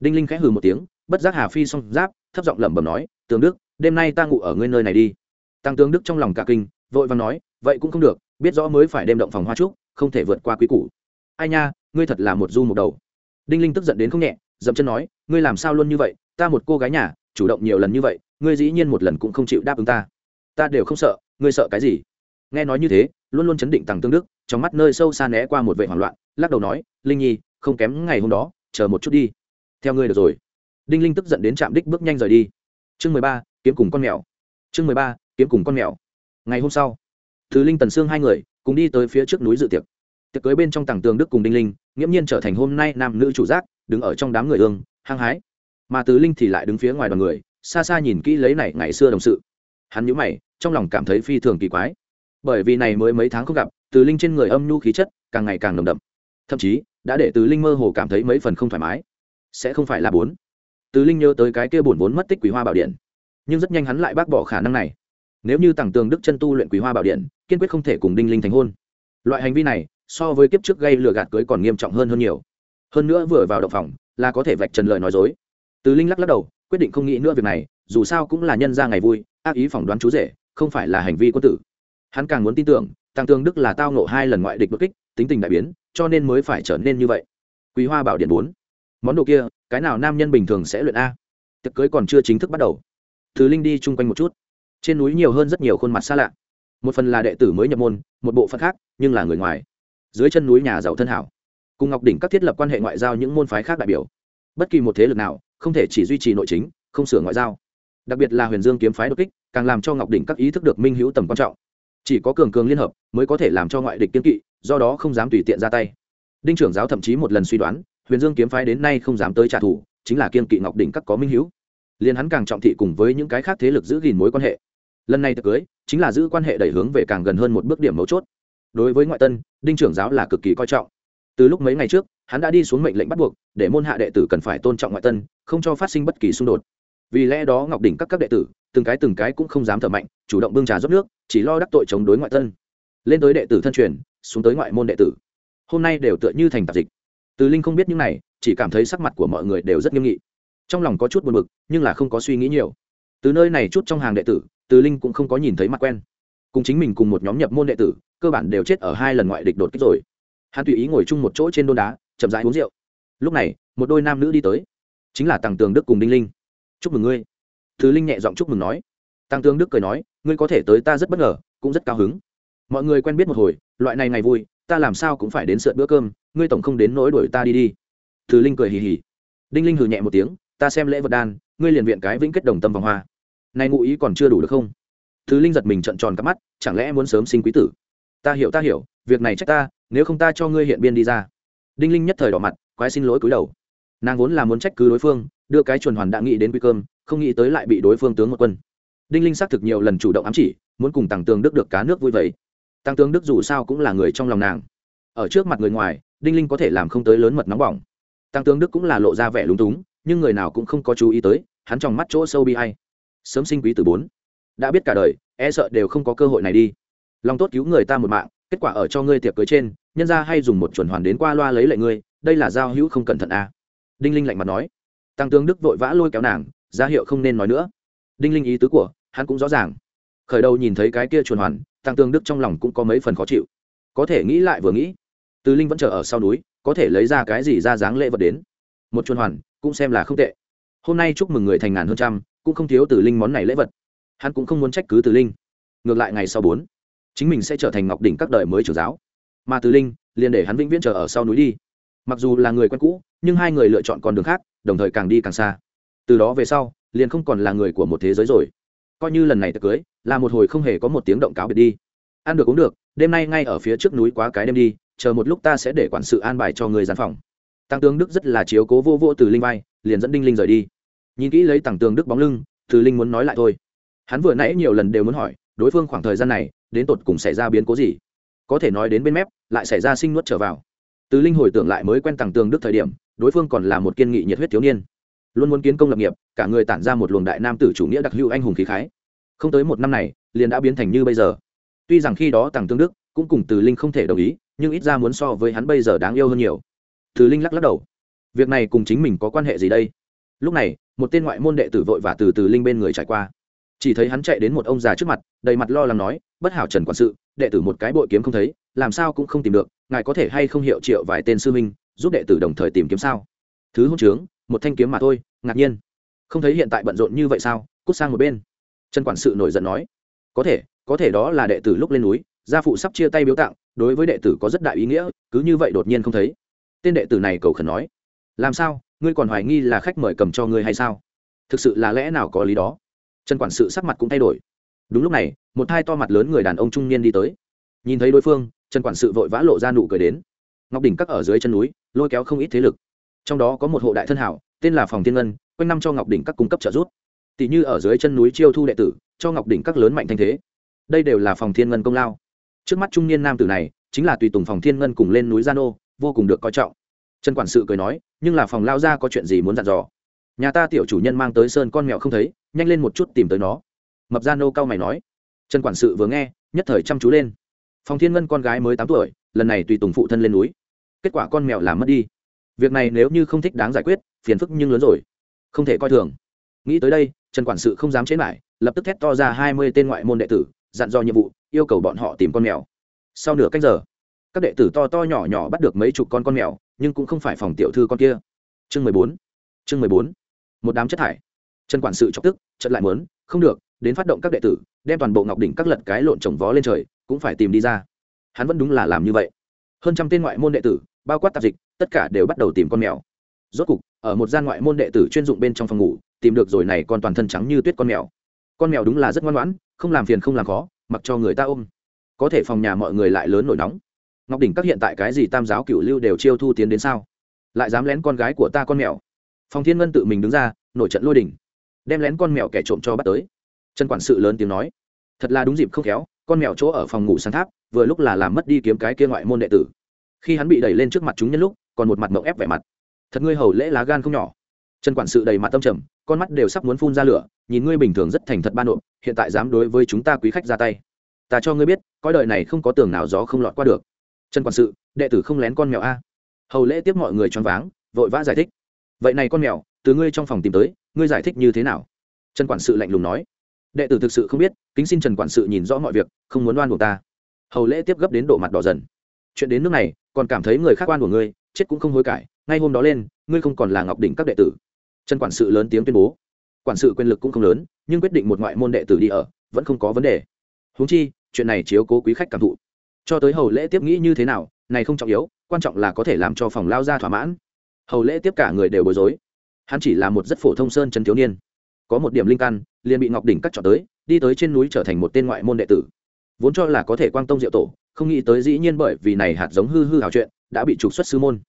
Đinh linh khẽ hừ một tiếng, bất giác hà phi song giáp, thấp giọng lẩm bẩm nói, tướng đức, đêm nay ta ngủ ở ngươi nơi này đi. Tăng tướng đức trong lòng cả kinh, vội vàng nói, vậy cũng không được, biết rõ mới phải đem động phòng hoa trúc, không thể vượt qua quý củ. Ai nha, ngươi thật là một du một đầu. Đinh linh tức giận đến không nhẹ, dậm chân nói, ngươi làm sao luôn như vậy? Ta một cô gái nhà, chủ động nhiều lần như vậy, ngươi dĩ nhiên một lần cũng không chịu đáp ứng ta. Ta đều không sợ, ngươi sợ cái gì? Nghe nói như thế, luôn luôn chấn định tằng tương đức, trong mắt nơi sâu xa né qua một vệ hoảng loạn, lắc đầu nói, linh nhi, không kém ngày hôm đó, chờ một chút đi. Theo ngươi được rồi. Đinh linh tức giận đến trạm đích bước nhanh rời đi. Chương mười ba, kiếm cùng con mèo. Chương mười ba, kiếm cùng con mèo. Ngày hôm sau, thứ linh, tần sương hai người cùng đi tới phía trước núi dự tiệc. Tiệc cưới bên trong tảng tường đức cùng đinh linh, nghiễm nhiên trở thành hôm nay nam nữ chủ giác, đứng ở trong đám người ương, hăng hái mà tứ linh thì lại đứng phía ngoài đoàn người, xa xa nhìn kỹ lấy này ngày xưa đồng sự. Hắn nhíu mày, trong lòng cảm thấy phi thường kỳ quái. Bởi vì này mới mấy tháng không gặp từ linh trên người âm nhu khí chất càng ngày càng nồng đậm. Thậm chí, đã để từ linh mơ hồ cảm thấy mấy phần không thoải mái. Sẽ không phải là bốn. Từ linh nhớ tới cái kia bổn vốn mất tích quý hoa bảo điện. Nhưng rất nhanh hắn lại bác bỏ khả năng này. Nếu như tặng tường đức chân tu luyện quý hoa bảo điện, kiên quyết không thể cùng đinh linh thành hôn. Loại hành vi này, so với kiếp trước gây lừa gạt cưới còn nghiêm trọng hơn hơn nhiều. Hơn nữa vừa vào động phòng, là có thể vạch trần lời nói dối từ linh lắc lắc đầu, quyết định không nghĩ nữa việc này, dù sao cũng là nhân ra ngày vui, ác ý phỏng đoán chú rể, không phải là hành vi quân tử. Hắn càng muốn tin tưởng, tăng tương đức là tao nộ hai lần ngoại địch bất kích, tính tình đại biến, cho nên mới phải trở nên như vậy. Quý hoa bảo điện bốn. Món đồ kia, cái nào nam nhân bình thường sẽ luyện a? Tiệc cưới còn chưa chính thức bắt đầu. Thứ linh đi chung quanh một chút. Trên núi nhiều hơn rất nhiều khuôn mặt xa lạ. Một phần là đệ tử mới nhập môn, một bộ phận khác, nhưng là người ngoài. Dưới chân núi nhà giàu thân hảo. Cùng ngọc đỉnh các thiết lập quan hệ ngoại giao những môn phái khác đại biểu. Bất kỳ một thế lực nào không thể chỉ duy trì nội chính, không sửa ngoại giao. Đặc biệt là huyền dương kiếm phái đột kích, càng làm cho ngọc đỉnh các ý thức được minh hữu tầm quan trọng. Chỉ có cường cường liên hợp mới có thể làm cho ngoại địch kiên kỵ, do đó không dám tùy tiện ra tay. Đinh trưởng giáo thậm chí một lần suy đoán, huyền dương kiếm phái đến nay không dám tới trả thù, chính là kiên kỵ ngọc đỉnh các có minh hữu. Liền hắn càng trọng thị cùng với những cái khác thế lực giữ gìn mối quan hệ. Lần này tiệc cưới, chính là giữ quan hệ đẩy hướng về càng gần hơn một bước điểm mấu chốt. Đối với ngoại tân, đinh trưởng giáo là cực kỳ coi trọng từ lúc mấy ngày trước, hắn đã đi xuống mệnh lệnh bắt buộc, để môn hạ đệ tử cần phải tôn trọng ngoại tân, không cho phát sinh bất kỳ xung đột. Vì lẽ đó ngọc đỉnh các các đệ tử, từng cái từng cái cũng không dám thở mạnh, chủ động bưng trà rót nước, chỉ lo đắc tội chống đối ngoại tân. Lên tới đệ tử thân truyền, xuống tới ngoại môn đệ tử. Hôm nay đều tựa như thành tạp dịch. Từ linh không biết những này, chỉ cảm thấy sắc mặt của mọi người đều rất nghiêm nghị. Trong lòng có chút buồn bực, nhưng là không có suy nghĩ nhiều. Từ nơi này chút trong hàng đệ tử, từ linh cũng không có nhìn thấy mặt quen. Cùng chính mình cùng một nhóm nhập môn đệ tử, cơ bản đều chết ở hai lần ngoại địch đột kích rồi hắn tùy ý ngồi chung một chỗ trên đôn đá, chậm rãi uống rượu. Lúc này, một đôi nam nữ đi tới. Chính là tàng tường đức cùng đinh linh. Chúc mừng ngươi. Thứ linh nhẹ giọng chúc mừng nói. Tăng tướng đức cười nói, ngươi có thể tới ta rất bất ngờ, cũng rất cao hứng. Mọi người quen biết một hồi, loại này ngày vui, ta làm sao cũng phải đến sượt bữa cơm, ngươi tổng không đến nỗi đuổi ta đi đi. Thứ linh cười hì hì. Đinh linh hừ nhẹ một tiếng, ta xem lễ vật đan, ngươi liền viện cái vĩnh kết đồng tâm vòng hoa. Này ngụ ý còn chưa đủ được không? Thứ linh giật mình trận tròn cắp mắt, chẳng lẽ muốn sớm sinh quý tử? Ta hiểu ta hiểu việc này trách ta, nếu không ta cho ngươi hiện biên đi ra. Đinh linh nhất thời đỏ mặt, quái xin lỗi cúi đầu. Nàng vốn là muốn trách cứ đối phương, đưa cái chuẩn hoàn đã nghĩ đến quy cơm, không nghĩ tới lại bị đối phương tướng một quân. Đinh linh xác thực nhiều lần chủ động ám chỉ, muốn cùng tàng tường đức được cá nước vui vậy. tăng tướng đức dù sao cũng là người trong lòng nàng. Ở trước mặt người ngoài, đinh linh có thể làm không tới lớn mật nóng bỏng. Tăng tướng đức cũng là lộ ra vẻ lúng túng, nhưng người nào cũng không có chú ý tới, hắn trong mắt chỗ sâu bi hay sớm sinh quý từ bốn. Đã biết cả đời e sợ đều không có cơ hội này đi. Lòng tốt cứu người ta một mạng kết quả ở cho ngươi tiệc cưới trên, nhân ra hay dùng một chuẩn hoàn đến qua loa lấy lệ ngươi, đây là giao hữu không cẩn thận à. đinh linh lạnh mặt nói. Tăng tướng đức vội vã lôi kéo nàng, ra hiệu không nên nói nữa. Đinh linh ý tứ của hắn cũng rõ ràng. Khởi đầu nhìn thấy cái kia chuẩn hoàn, tăng tương đức trong lòng cũng có mấy phần khó chịu. Có thể nghĩ lại vừa nghĩ, từ linh vẫn chờ ở sau núi, có thể lấy ra cái gì ra dáng lễ vật đến. Một chuẩn hoàn, cũng xem là không tệ. Hôm nay chúc mừng người thành ngàn hơn trăm, cũng không thiếu từ linh món này lễ vật. Hắn cũng không muốn trách cứ từ linh. Ngược lại ngày sau bốn chính mình sẽ trở thành ngọc đỉnh các đời mới trưởng giáo. Mà từ linh liền để hắn vĩnh viễn chờ ở sau núi đi. Mặc dù là người quen cũ, nhưng hai người lựa chọn con đường khác, đồng thời càng đi càng xa. Từ đó về sau, liền không còn là người của một thế giới rồi. Coi như lần này tiệc cưới, là một hồi không hề có một tiếng động cáo biệt đi. Ăn được uống được, đêm nay ngay ở phía trước núi quá cái đêm đi, chờ một lúc ta sẽ để quản sự an bài cho người gian phòng. Tăng tướng đức rất là chiếu cố vô vô từ linh vai, liền dẫn đinh linh rời đi. Nhìn kỹ lấy tăng tướng đức bóng lưng, từ linh muốn nói lại thôi. Hắn vừa nãy nhiều lần đều muốn hỏi đối phương khoảng thời gian này, đến tột cùng xảy ra biến cố gì? Có thể nói đến bên mép, lại xảy ra sinh nuốt trở vào. Từ linh hồi tưởng lại mới quen tăng tường đức thời điểm, đối phương còn là một kiên nghị nhiệt huyết thiếu niên. Luôn muốn kiến công lập nghiệp, cả người tản ra một luồng đại nam tử chủ nghĩa đặc hữu anh hùng khí khái. Không tới một năm này, liền đã biến thành như bây giờ. Tuy rằng khi đó tàng tương đức cũng cùng từ linh không thể đồng ý, nhưng ít ra muốn so với hắn bây giờ đáng yêu hơn nhiều. Từ linh lắc lắc đầu. Việc này cùng chính mình có quan hệ gì đây? Lúc này, một tên ngoại môn đệ tử vội và từ từ linh bên người trải qua chỉ thấy hắn chạy đến một ông già trước mặt, đầy mặt lo lắng nói, bất hảo trần quản sự, đệ tử một cái bội kiếm không thấy, làm sao cũng không tìm được, ngài có thể hay không hiệu triệu vài tên sư minh giúp đệ tử đồng thời tìm kiếm sao? Thứ hôn trướng, một thanh kiếm mà thôi, ngạc nhiên. Không thấy hiện tại bận rộn như vậy sao? Cút sang một bên. Trần quản sự nổi giận nói, có thể có thể đó là đệ tử lúc lên núi, gia phụ sắp chia tay biếu tặng, đối với đệ tử có rất đại ý nghĩa, cứ như vậy đột nhiên không thấy. Tên đệ tử này cầu khẩn nói, làm sao, ngươi còn hoài nghi là khách mời cầm cho ngươi hay sao? Thực sự là lẽ nào có lý đó? Trần quản sự sắc mặt cũng thay đổi. Đúng lúc này, một thai to mặt lớn người đàn ông trung niên đi tới. Nhìn thấy đối phương, trần quản sự vội vã lộ ra nụ cười đến. Ngọc đỉnh các ở dưới chân núi, lôi kéo không ít thế lực. Trong đó có một hộ đại thân hảo, tên là phòng thiên ngân, quanh năm cho ngọc đỉnh các cung cấp trợ giúp. Tỷ như ở dưới chân núi chiêu thu đệ tử, cho ngọc đỉnh các lớn mạnh thanh thế. Đây đều là phòng thiên ngân công lao. Trước mắt trung niên nam tử này, chính là tùy tùng phòng thiên ngân cùng lên núi gia nô, vô cùng được coi trọng. Trần quản sự cười nói, nhưng là phòng lao gia có chuyện gì muốn dặn dò? Nhà ta tiểu chủ nhân mang tới sơn con mèo không thấy, nhanh lên một chút tìm tới nó. Mập gia nô cao mày nói. Trần quản sự vừa nghe, nhất thời chăm chú lên. Phòng thiên ngân con gái mới tám tuổi, lần này tùy tùng phụ thân lên núi. Kết quả con mèo làm mất đi. Việc này nếu như không thích đáng giải quyết, phiền phức nhưng lớn rồi. Không thể coi thường. Nghĩ tới đây, trần quản sự không dám chế lại lập tức thét to ra hai mươi tên ngoại môn đệ tử, dặn dò nhiệm vụ, yêu cầu bọn họ tìm con mèo. Sau nửa cách giờ, các đệ tử to to nhỏ nhỏ bắt được mấy chục con con mèo, nhưng cũng không phải phòng tiểu thư con kia. Chương mười bốn. Chương mười bốn một đám chất thải. Trần quản sự chọc tức trận lại muốn, không được, đến phát động các đệ tử, đem toàn bộ ngọc đỉnh các lật cái lộn trồng vó lên trời, cũng phải tìm đi ra. Hắn vẫn đúng là làm như vậy. Hơn trăm tên ngoại môn đệ tử, bao quát tạp dịch, tất cả đều bắt đầu tìm con mèo. Rốt cục, ở một gian ngoại môn đệ tử chuyên dụng bên trong phòng ngủ, tìm được rồi này con toàn thân trắng như tuyết con mèo. Con mèo đúng là rất ngoan ngoãn, không làm phiền không làm khó, mặc cho người ta ôm. Có thể phòng nhà mọi người lại lớn nổi nóng. Ngọc đỉnh các hiện tại cái gì tam giáo cửu lưu đều chiêu thu tiến đến sao? Lại dám lén con gái của ta con mèo phòng thiên ngân tự mình đứng ra, nổi trận lôi đỉnh đem lén con mèo kẻ trộm cho bắt tới. Trần quản sự lớn tiếng nói, thật là đúng dịp không khéo, con mèo chỗ ở phòng ngủ sáng tháp, vừa lúc là làm mất đi kiếm cái kia ngoại môn đệ tử. Khi hắn bị đẩy lên trước mặt chúng nhân lúc, còn một mặt mộng ép vẻ mặt. Thật ngươi hầu lễ lá gan không nhỏ. Trần quản sự đầy mặt tâm trầm, con mắt đều sắp muốn phun ra lửa, nhìn ngươi bình thường rất thành thật ban nộp, hiện tại dám đối với chúng ta quý khách ra tay. Ta cho ngươi biết coi đời này không có tường nào gió không lọt qua được. Trần quản sự, đệ tử không lén con mèo a. Hầu lễ tiếp mọi người choáng váng, vội vã giải thích vậy này con mèo, từ ngươi trong phòng tìm tới, ngươi giải thích như thế nào? Trần quản sự lạnh lùng nói. Đệ tử thực sự không biết, kính xin trần quản sự nhìn rõ mọi việc, không muốn đoan của ta. Hầu lễ tiếp gấp đến độ mặt đỏ dần. Chuyện đến nước này, còn cảm thấy người khác quan của ngươi, chết cũng không hối cải, ngay hôm đó lên, ngươi không còn là ngọc đỉnh các đệ tử. Trần quản sự lớn tiếng tuyên bố. Quản sự quyền lực cũng không lớn, nhưng quyết định một ngoại môn đệ tử đi ở, vẫn không có vấn đề. Huống chi, chuyện này chiếu cố quý khách cảm thụ. Cho tới hầu lễ tiếp nghĩ như thế nào, này không trọng yếu, quan trọng là có thể làm cho phòng lao ra thỏa mãn hầu lễ tiếp cả người đều bối rối. Hắn chỉ là một rất phổ thông sơn chân thiếu niên. Có một điểm linh căn, liền bị ngọc đỉnh cắt trọn tới, đi tới trên núi trở thành một tên ngoại môn đệ tử. Vốn cho là có thể quang tông diệu tổ, không nghĩ tới dĩ nhiên bởi vì này hạt giống hư hư hào chuyện, đã bị trục xuất sư môn.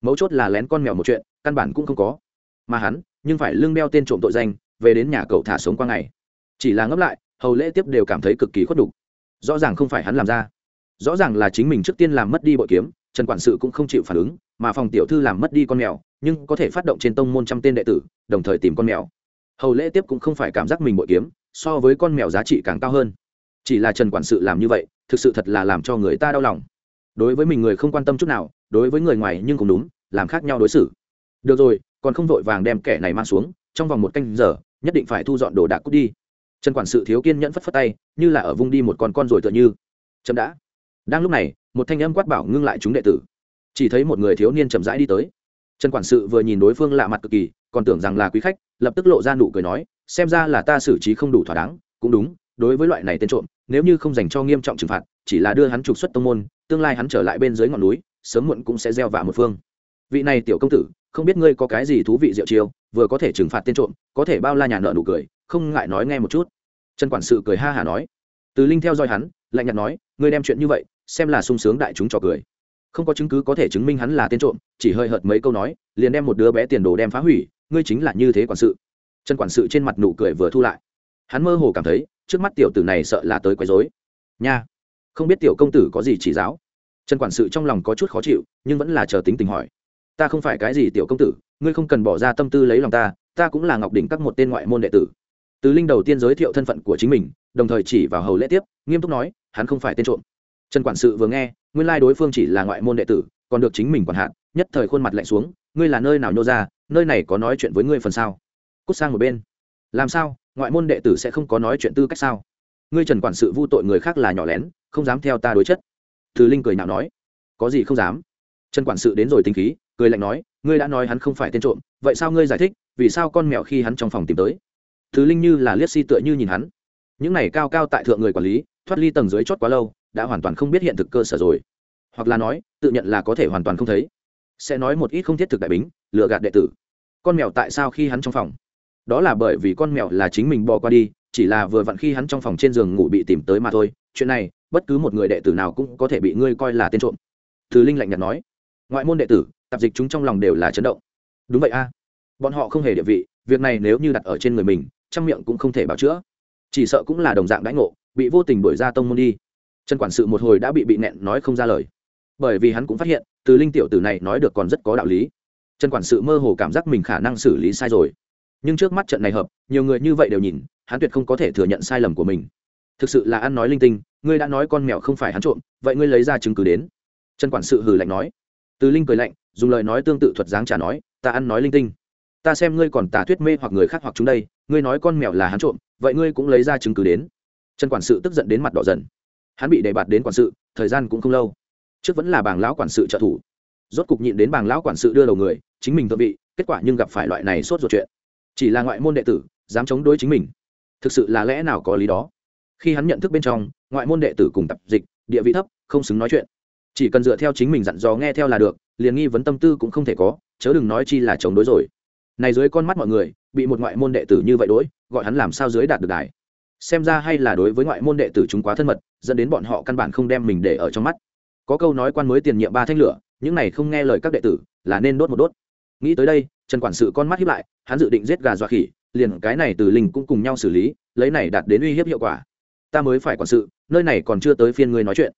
Mấu chốt là lén con mèo một chuyện, căn bản cũng không có. Mà hắn, nhưng phải lưng đeo tên trộm tội danh, về đến nhà cậu thả sống qua ngày. Chỉ là ngấp lại, hầu lễ tiếp đều cảm thấy cực kỳ khuất đục rõ ràng không phải hắn làm ra. Rõ ràng là chính mình trước tiên làm mất đi bội kiếm, trần quản sự cũng không chịu phản ứng mà phòng tiểu thư làm mất đi con mèo, nhưng có thể phát động trên tông môn trăm tên đệ tử, đồng thời tìm con mèo. Hầu lễ tiếp cũng không phải cảm giác mình bội kiếm, so với con mèo giá trị càng cao hơn. Chỉ là trần quản sự làm như vậy, thực sự thật là làm cho người ta đau lòng. Đối với mình người không quan tâm chút nào, đối với người ngoài nhưng cũng đúng, làm khác nhau đối xử. Được rồi, còn không vội vàng đem kẻ này mang xuống, trong vòng một canh giờ, nhất định phải thu dọn đồ đạc cút đi. Trần quản sự thiếu kiên nhẫn phất phất tay, như là ở vung đi một con con rồi tựa như. Chậm đã. Đang lúc này, một thanh âm quát bảo ngưng lại chúng đệ tử chỉ thấy một người thiếu niên chậm rãi đi tới. Trần quản sự vừa nhìn đối phương lạ mặt cực kỳ, còn tưởng rằng là quý khách, lập tức lộ ra nụ cười nói, xem ra là ta xử trí không đủ thỏa đáng. Cũng đúng, đối với loại này tên trộm, nếu như không dành cho nghiêm trọng trừng phạt, chỉ là đưa hắn trục xuất tông môn, tương lai hắn trở lại bên dưới ngọn núi, sớm muộn cũng sẽ gieo vạ một phương. Vị này tiểu công tử, không biết ngươi có cái gì thú vị diệu chiêu, vừa có thể trừng phạt tên trộm, có thể bao la nhà nợ nụ cười, không ngại nói nghe một chút. Trần quản sự cười ha hả nói. Từ linh theo dõi hắn, lạnh nhạt nói, ngươi đem chuyện như vậy, xem là sung sướng đại chúng trò cười không có chứng cứ có thể chứng minh hắn là tên trộm, chỉ hơi hợt mấy câu nói, liền đem một đứa bé tiền đồ đem phá hủy, ngươi chính là như thế quản sự. Trần quản sự trên mặt nụ cười vừa thu lại. Hắn mơ hồ cảm thấy, trước mắt tiểu tử này sợ là tới quấy rối. Nha, không biết tiểu công tử có gì chỉ giáo. Trần quản sự trong lòng có chút khó chịu, nhưng vẫn là chờ tính tình hỏi. Ta không phải cái gì tiểu công tử, ngươi không cần bỏ ra tâm tư lấy lòng ta ta cũng là ngọc đỉnh các một tên ngoại môn đệ tử. Từ linh đầu tiên giới thiệu thân phận của chính mình, đồng thời chỉ vào hầu lễ tiếp, nghiêm túc nói, hắn không phải tên trộm trần quản sự vừa nghe nguyên lai đối phương chỉ là ngoại môn đệ tử còn được chính mình quản hạt, nhất thời khuôn mặt lạnh xuống ngươi là nơi nào nhô ra nơi này có nói chuyện với ngươi phần sao? Cút sang một bên. Làm sao? Ngoại môn đệ tử sẽ không có nói chuyện tư cách sao? Ngươi trần quản sự vu tội người khác là nhỏ lén không dám theo ta đối chất. Từ linh cười nhạo nói. Có gì không dám? Trần quản sự đến rồi tinh khí cười lạnh nói ngươi đã nói hắn không phải tên trộm vậy sao ngươi giải thích vì sao con mèo khi hắn trong phòng tìm tới? Thứ linh như là liếc si tựa như nhìn hắn. Những này cao cao tại thượng người quản lý thoát ly tầng dưới chót quá lâu đã hoàn toàn không biết hiện thực cơ sở rồi. Hoặc là nói, tự nhận là có thể hoàn toàn không thấy. Sẽ nói một ít không thiết thực đại bính, lừa gạt đệ tử. Con mèo tại sao khi hắn trong phòng? Đó là bởi vì con mèo là chính mình bỏ qua đi, chỉ là vừa vặn khi hắn trong phòng trên giường ngủ bị tìm tới mà thôi. Chuyện này, bất cứ một người đệ tử nào cũng có thể bị ngươi coi là tên trộm. Thứ linh lạnh nhạt nói. Ngoại môn đệ tử, tạp dịch chúng trong lòng đều là chấn động. Đúng vậy a. Bọn họ không hề địa vị, việc này nếu như đặt ở trên người mình trong miệng cũng không thể bảo chữa. Chỉ sợ cũng là đồng dạng đãi ngộ, bị vô tình đuổi ra tông môn đi trần quản sự một hồi đã bị bị nẹn nói không ra lời. Bởi vì hắn cũng phát hiện, từ linh tiểu tử này nói được còn rất có đạo lý. Trần quản sự mơ hồ cảm giác mình khả năng xử lý sai rồi. Nhưng trước mắt trận này hợp, nhiều người như vậy đều nhìn, hắn tuyệt không có thể thừa nhận sai lầm của mình. Thực sự là ăn nói linh tinh, ngươi đã nói con mèo không phải hắn trộm, vậy ngươi lấy ra chứng cứ đến. Trần quản sự hừ lạnh nói. Từ linh cười lạnh, dùng lời nói tương tự thuật dáng trả nói, ta ăn nói linh tinh. Ta xem ngươi còn tà thuyết mê hoặc người khác hoặc chúng đây, ngươi nói con mèo là hắn trộm, vậy ngươi cũng lấy ra chứng cứ đến. Trần quản sự tức giận đến mặt đỏ dần hắn bị đề bạt đến quản sự, thời gian cũng không lâu. Trước vẫn là bảng lão quản sự trợ thủ. Rốt cục nhịn đến bảng lão quản sự đưa đầu người, chính mình thượng vị, kết quả nhưng gặp phải loại này sốt ruột chuyện. Chỉ là ngoại môn đệ tử, dám chống đối chính mình. Thực sự là lẽ nào có lý đó? Khi hắn nhận thức bên trong, ngoại môn đệ tử cùng tập dịch, địa vị thấp, không xứng nói chuyện. Chỉ cần dựa theo chính mình dặn dò nghe theo là được, liền nghi vấn tâm tư cũng không thể có, chớ đừng nói chi là chống đối rồi. Này dưới con mắt mọi người, bị một ngoại môn đệ tử như vậy đối, gọi hắn làm sao dưới đạt được đài? Xem ra hay là đối với ngoại môn đệ tử chúng quá thân mật, dẫn đến bọn họ căn bản không đem mình để ở trong mắt. Có câu nói quan mới tiền nhiệm ba thanh lửa, những này không nghe lời các đệ tử, là nên đốt một đốt. Nghĩ tới đây, trần quản sự con mắt hiếp lại, hắn dự định giết gà dọa khỉ, liền cái này từ linh cũng cùng nhau xử lý, lấy này đạt đến uy hiếp hiệu quả. Ta mới phải quản sự, nơi này còn chưa tới phiên ngươi nói chuyện.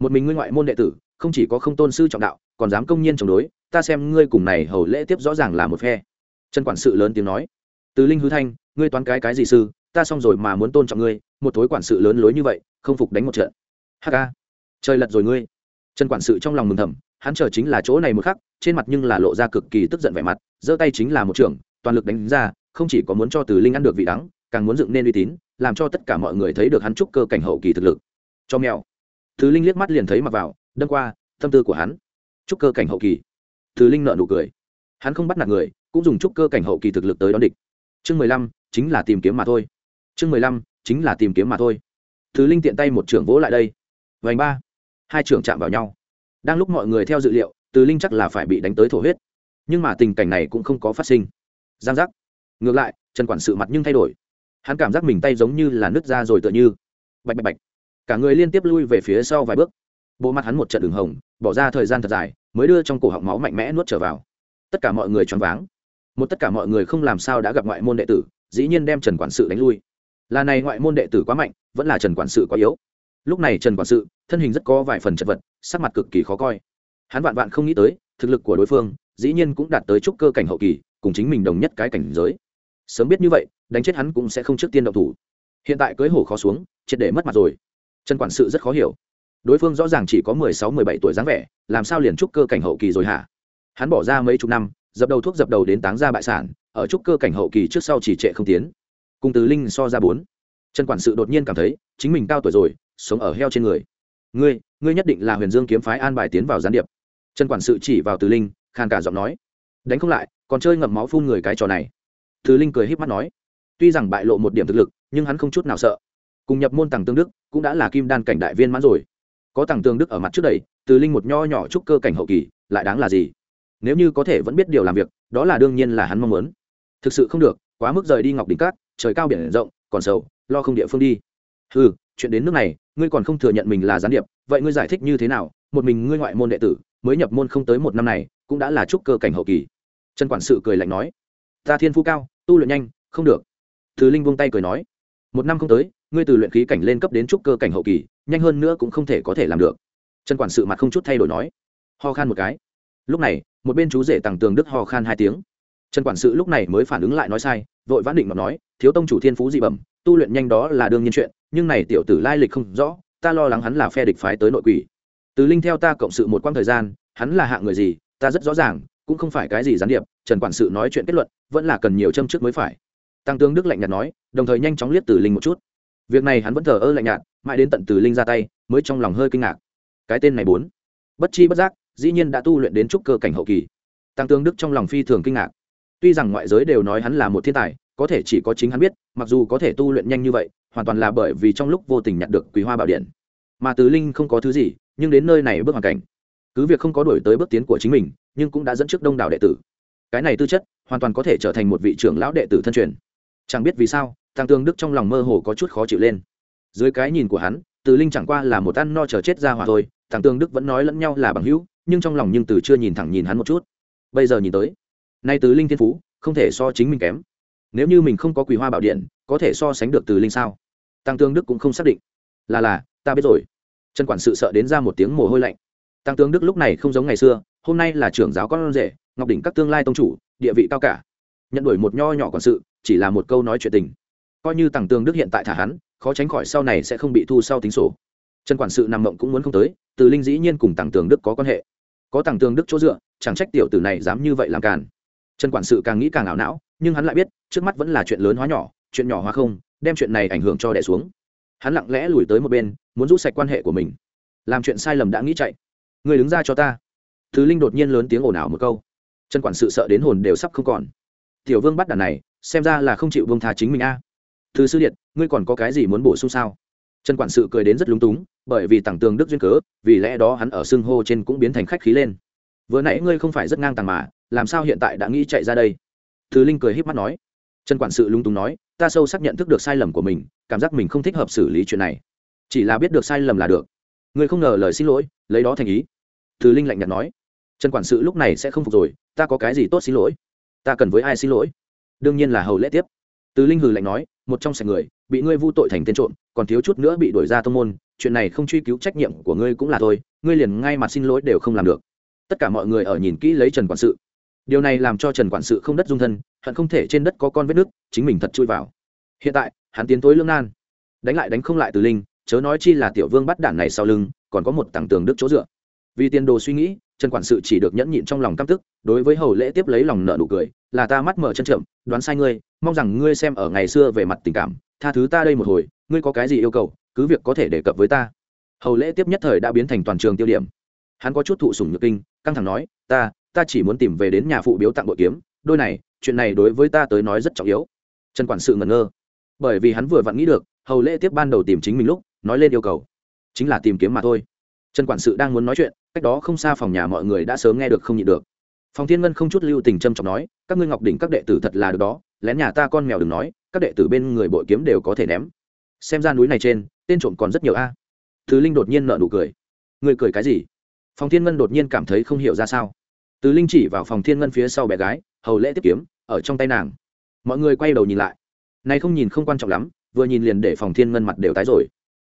Một mình ngươi ngoại môn đệ tử, không chỉ có không tôn sư trọng đạo, còn dám công nhiên chống đối, ta xem ngươi cùng này hầu lễ tiếp rõ ràng là một phe. Trần quản sự lớn tiếng nói. Từ linh hư thanh, ngươi toán cái cái gì sư? Ta xong rồi mà muốn tôn trọng ngươi, một thối quản sự lớn lối như vậy, không phục đánh một trận. Hk trời lật rồi ngươi. Trần quản sự trong lòng mừng thầm, hắn chờ chính là chỗ này một khắc, trên mặt nhưng là lộ ra cực kỳ tức giận vẻ mặt, giơ tay chính là một trưởng toàn lực đánh ra, không chỉ có muốn cho từ linh ăn được vị đắng, càng muốn dựng nên uy tín, làm cho tất cả mọi người thấy được hắn trúc cơ cảnh hậu kỳ thực lực. Cho mèo. Từ linh liếc mắt liền thấy mặc vào, đâm qua, tâm tư của hắn. Trúc cơ cảnh hậu kỳ. Từ linh nợ nụ cười. Hắn không bắt nạt người, cũng dùng trúc cơ cảnh hậu kỳ thực lực tới đón địch. Chương mười lăm, chính là tìm kiếm mà thôi chương mười lăm, chính là tìm kiếm mà thôi. Thứ linh tiện tay một trưởng vỗ lại đây. Vành ba, hai trưởng chạm vào nhau. Đang lúc mọi người theo dự liệu, từ linh chắc là phải bị đánh tới thổ huyết. Nhưng mà tình cảnh này cũng không có phát sinh. Giang giác. Ngược lại, trần quản sự mặt nhưng thay đổi. Hắn cảm giác mình tay giống như là nứt ra rồi tựa như. Bạch bạch bạch. Cả người liên tiếp lui về phía sau vài bước. Bộ mặt hắn một trận đường hồng, bỏ ra thời gian thật dài, mới đưa trong cổ họng máu mạnh mẽ nuốt trở vào. Tất cả mọi người choáng váng. Một tất cả mọi người không làm sao đã gặp ngoại môn đệ tử, dĩ nhiên đem trần quản sự đánh lui là này ngoại môn đệ tử quá mạnh, vẫn là trần quản sự quá yếu. Lúc này trần quản sự, thân hình rất có vài phần chật vật, sắc mặt cực kỳ khó coi. Hắn vạn vạn không nghĩ tới, thực lực của đối phương, dĩ nhiên cũng đạt tới trúc cơ cảnh hậu kỳ, cùng chính mình đồng nhất cái cảnh giới. Sớm biết như vậy, đánh chết hắn cũng sẽ không trước tiên động thủ. Hiện tại cưới hổ khó xuống, triệt để mất mặt rồi. Trần quản sự rất khó hiểu. Đối phương rõ ràng chỉ có mười sáu, mười bảy tuổi dáng vẻ, làm sao liền trúc cơ cảnh hậu kỳ rồi hả? Hắn bỏ ra mấy chục năm, dập đầu thuốc dập đầu đến táng ra bại sản, ở trúc cơ cảnh hậu kỳ trước sau chỉ trệ không tiến cùng từ linh so ra bốn. Trần quản sự đột nhiên cảm thấy, chính mình cao tuổi rồi, sống ở heo trên người. Ngươi ngươi nhất định là huyền dương kiếm phái an bài tiến vào gián điệp. Trần quản sự chỉ vào từ linh, khàn cả giọng nói. Đánh không lại, còn chơi ngậm máu phun người cái trò này. Từ linh cười híp mắt nói. Tuy rằng bại lộ một điểm thực lực, nhưng hắn không chút nào sợ. Cùng nhập môn tàng tương đức, cũng đã là kim đan cảnh đại viên mãn rồi. Có tàng tương đức ở mặt trước đây, từ linh một nho nhỏ trúc cơ cảnh hậu kỳ, lại đáng là gì? Nếu như có thể vẫn biết điều làm việc, đó là đương nhiên là hắn mong muốn. Thực sự không được, quá mức rời đi ngọc đỉnh cát trời cao biển rộng, còn sầu, lo không địa phương đi. Ừ chuyện đến nước này, ngươi còn không thừa nhận mình là gián điệp, vậy ngươi giải thích như thế nào? Một mình ngươi ngoại môn đệ tử, mới nhập môn không tới một năm này, cũng đã là trúc cơ cảnh hậu kỳ. Trần quản sự cười lạnh nói, ta thiên phú cao, tu luyện nhanh, không được. Thứ linh buông tay cười nói, một năm không tới, ngươi từ luyện khí cảnh lên cấp đến trúc cơ cảnh hậu kỳ, nhanh hơn nữa cũng không thể có thể làm được. Trần quản sự mặt không chút thay đổi nói, ho khan một cái. Lúc này, một bên chú rể tặng tường đức ho khan hai tiếng trần quản sự lúc này mới phản ứng lại nói sai, vội vãn định mà nói, thiếu tông chủ thiên phú dị bẩm, tu luyện nhanh đó là đương nhiên chuyện, nhưng này tiểu tử lai lịch không rõ, ta lo lắng hắn là phe địch phái tới nội quỷ. Từ linh theo ta cộng sự một quãng thời gian, hắn là hạng người gì, ta rất rõ ràng, cũng không phải cái gì gián điệp, trần quản sự nói chuyện kết luận, vẫn là cần nhiều châm trước mới phải. Tăng tướng đức lạnh nhạt nói, đồng thời nhanh chóng liếc từ linh một chút. Việc này hắn vẫn thờ ơ lạnh nhạt, mãi đến tận từ linh ra tay, mới trong lòng hơi kinh ngạc. Cái tên này bốn. Bất chi bất giác, dĩ nhiên đã tu luyện đến trúc cơ cảnh hậu kỳ. Tăng tướng đức trong lòng phi thường kinh ngạc tuy rằng ngoại giới đều nói hắn là một thiên tài, có thể chỉ có chính hắn biết, mặc dù có thể tu luyện nhanh như vậy, hoàn toàn là bởi vì trong lúc vô tình nhận được quý hoa bảo điện. Mà tứ linh không có thứ gì, nhưng đến nơi này bước hoàn cảnh. Cứ việc không có đổi tới bước tiến của chính mình, nhưng cũng đã dẫn trước đông đảo đệ tử. Cái này tư chất, hoàn toàn có thể trở thành một vị trưởng lão đệ tử thân truyền. Chẳng biết vì sao tăng tương đức trong lòng mơ hồ có chút khó chịu lên. Dưới cái nhìn của hắn, từ linh chẳng qua là một ăn no chờ chết ra hỏa thôi tăng tương đức vẫn nói lẫn nhau là bằng hữu, nhưng trong lòng nhưng từ chưa nhìn thẳng nhìn hắn một chút. Bây giờ nhìn tới nay tứ linh thiên phú, không thể so chính mình kém. Nếu như mình không có quỳ hoa bảo điện, có thể so sánh được từ linh sao? Tăng tương đức cũng không xác định. Là là, ta biết rồi. Trần quản sự sợ đến ra một tiếng mồ hôi lạnh. Tăng tướng đức lúc này không giống ngày xưa, hôm nay là trưởng giáo con rể, ngọc đỉnh các tương lai tông chủ, địa vị cao cả. Nhận đuổi một nho nhỏ quản sự, chỉ là một câu nói chuyện tình. Coi như tăng tướng đức hiện tại thả hắn, khó tránh khỏi sau này sẽ không bị thu sau tính sổ. Trần quản sự nằm mộng cũng muốn không tới từ linh dĩ nhiên cùng tăng tướng đức có quan hệ. Có tăng tướng đức chỗ dựa, chẳng trách tiểu tử này dám như vậy làm càn trần quản sự càng nghĩ càng ảo não, nhưng hắn lại biết, trước mắt vẫn là chuyện lớn hóa nhỏ, chuyện nhỏ hóa không, đem chuyện này ảnh hưởng cho đẻ xuống. Hắn lặng lẽ lùi tới một bên, muốn rút sạch quan hệ của mình. Làm chuyện sai lầm đã nghĩ chạy. Người đứng ra cho ta. Thứ linh đột nhiên lớn tiếng ồn ào một câu. Trần quản sự sợ đến hồn đều sắp không còn. Tiểu vương bắt đàn này, xem ra là không chịu vương tha chính mình a. À. sư điện, ngươi còn có cái gì muốn bổ sung sao? Trần quản sự cười đến rất lúng túng, bởi vì tặng tường đức duyên cớ, vì lẽ đó hắn ở xưng hô trên cũng biến thành khách khí lên. Vừa nãy ngươi không phải rất ngang tàng mà làm sao hiện tại đã nghĩ chạy ra đây? Thứ linh cười h í p mắt nói. Trần quản sự lung túng nói, ta sâu xác nhận thức được sai lầm của mình, cảm giác mình không thích hợp xử lý chuyện này. Chỉ là biết được sai lầm là được. Người không ngờ lời xin lỗi, lấy đó thành ý. Thứ linh lạnh nhạt nói. Trần quản sự lúc này sẽ không phục rồi, ta có cái gì tốt xin lỗi? Ta cần với ai xin lỗi? Đương nhiên là hầu lễ tiếp. Tứ linh hừ lạnh nói, một trong sạch người, bị ngươi vu tội thành tên trộm, còn thiếu chút nữa bị đuổi ra thông môn, chuyện này không truy cứu trách nhiệm của ngươi cũng là thôi, ngươi liền ngay mặt xin lỗi đều không làm được. Tất cả mọi người ở nhìn kỹ lấy trần quản sự điều này làm cho trần quản sự không đất dung thân, hận không thể trên đất có con vết nước chính mình thật chui vào. Hiện tại, hắn tiến tối lương nan. Đánh lại đánh không lại từ linh, chớ nói chi là tiểu vương bắt đản này sau lưng, còn có một tảng tường đức chỗ dựa. Vì tiền đồ suy nghĩ, trần quản sự chỉ được nhẫn nhịn trong lòng căm tức, đối với hầu lễ tiếp lấy lòng nợ nụ cười, là ta mắt mở chân trượm đoán sai ngươi, mong rằng ngươi xem ở ngày xưa về mặt tình cảm, tha thứ ta đây một hồi, ngươi có cái gì yêu cầu, cứ việc có thể đề cập với ta. Hầu lễ tiếp nhất thời đã biến thành toàn trường tiêu điểm. Hắn có chút thụ sủng nhược kinh, căng thẳng nói, ta ta chỉ muốn tìm về đến nhà phụ biếu tặng bội kiếm, đôi này, chuyện này đối với ta tới nói rất trọng yếu. Trần quản sự ngẩn ngơ. Bởi vì hắn vừa vặn nghĩ được, hầu lễ tiếp ban đầu tìm chính mình lúc, nói lên yêu cầu. Chính là tìm kiếm mà thôi. Trần quản sự đang muốn nói chuyện, cách đó không xa phòng nhà mọi người đã sớm nghe được không nhịn được. Phòng thiên ngân không chút lưu tình trâm trọng nói, các ngươi ngọc đỉnh các đệ tử thật là được đó, lén nhà ta con mèo đừng nói, các đệ tử bên người bội kiếm đều có thể ném. Xem ra núi này trên, tên trộm còn rất nhiều a. Thứ linh đột nhiên nợ nụ cười. Người cười cái gì? Phòng thiên ngân đột nhiên cảm thấy không hiểu ra sao từ linh chỉ vào phòng thiên ngân phía sau bé gái, hầu lễ tiếp kiếm, ở trong tay nàng. Mọi người quay đầu nhìn lại. Nay không nhìn không quan trọng lắm, vừa nhìn liền để phòng thiên ngân mặt đều tái rồi.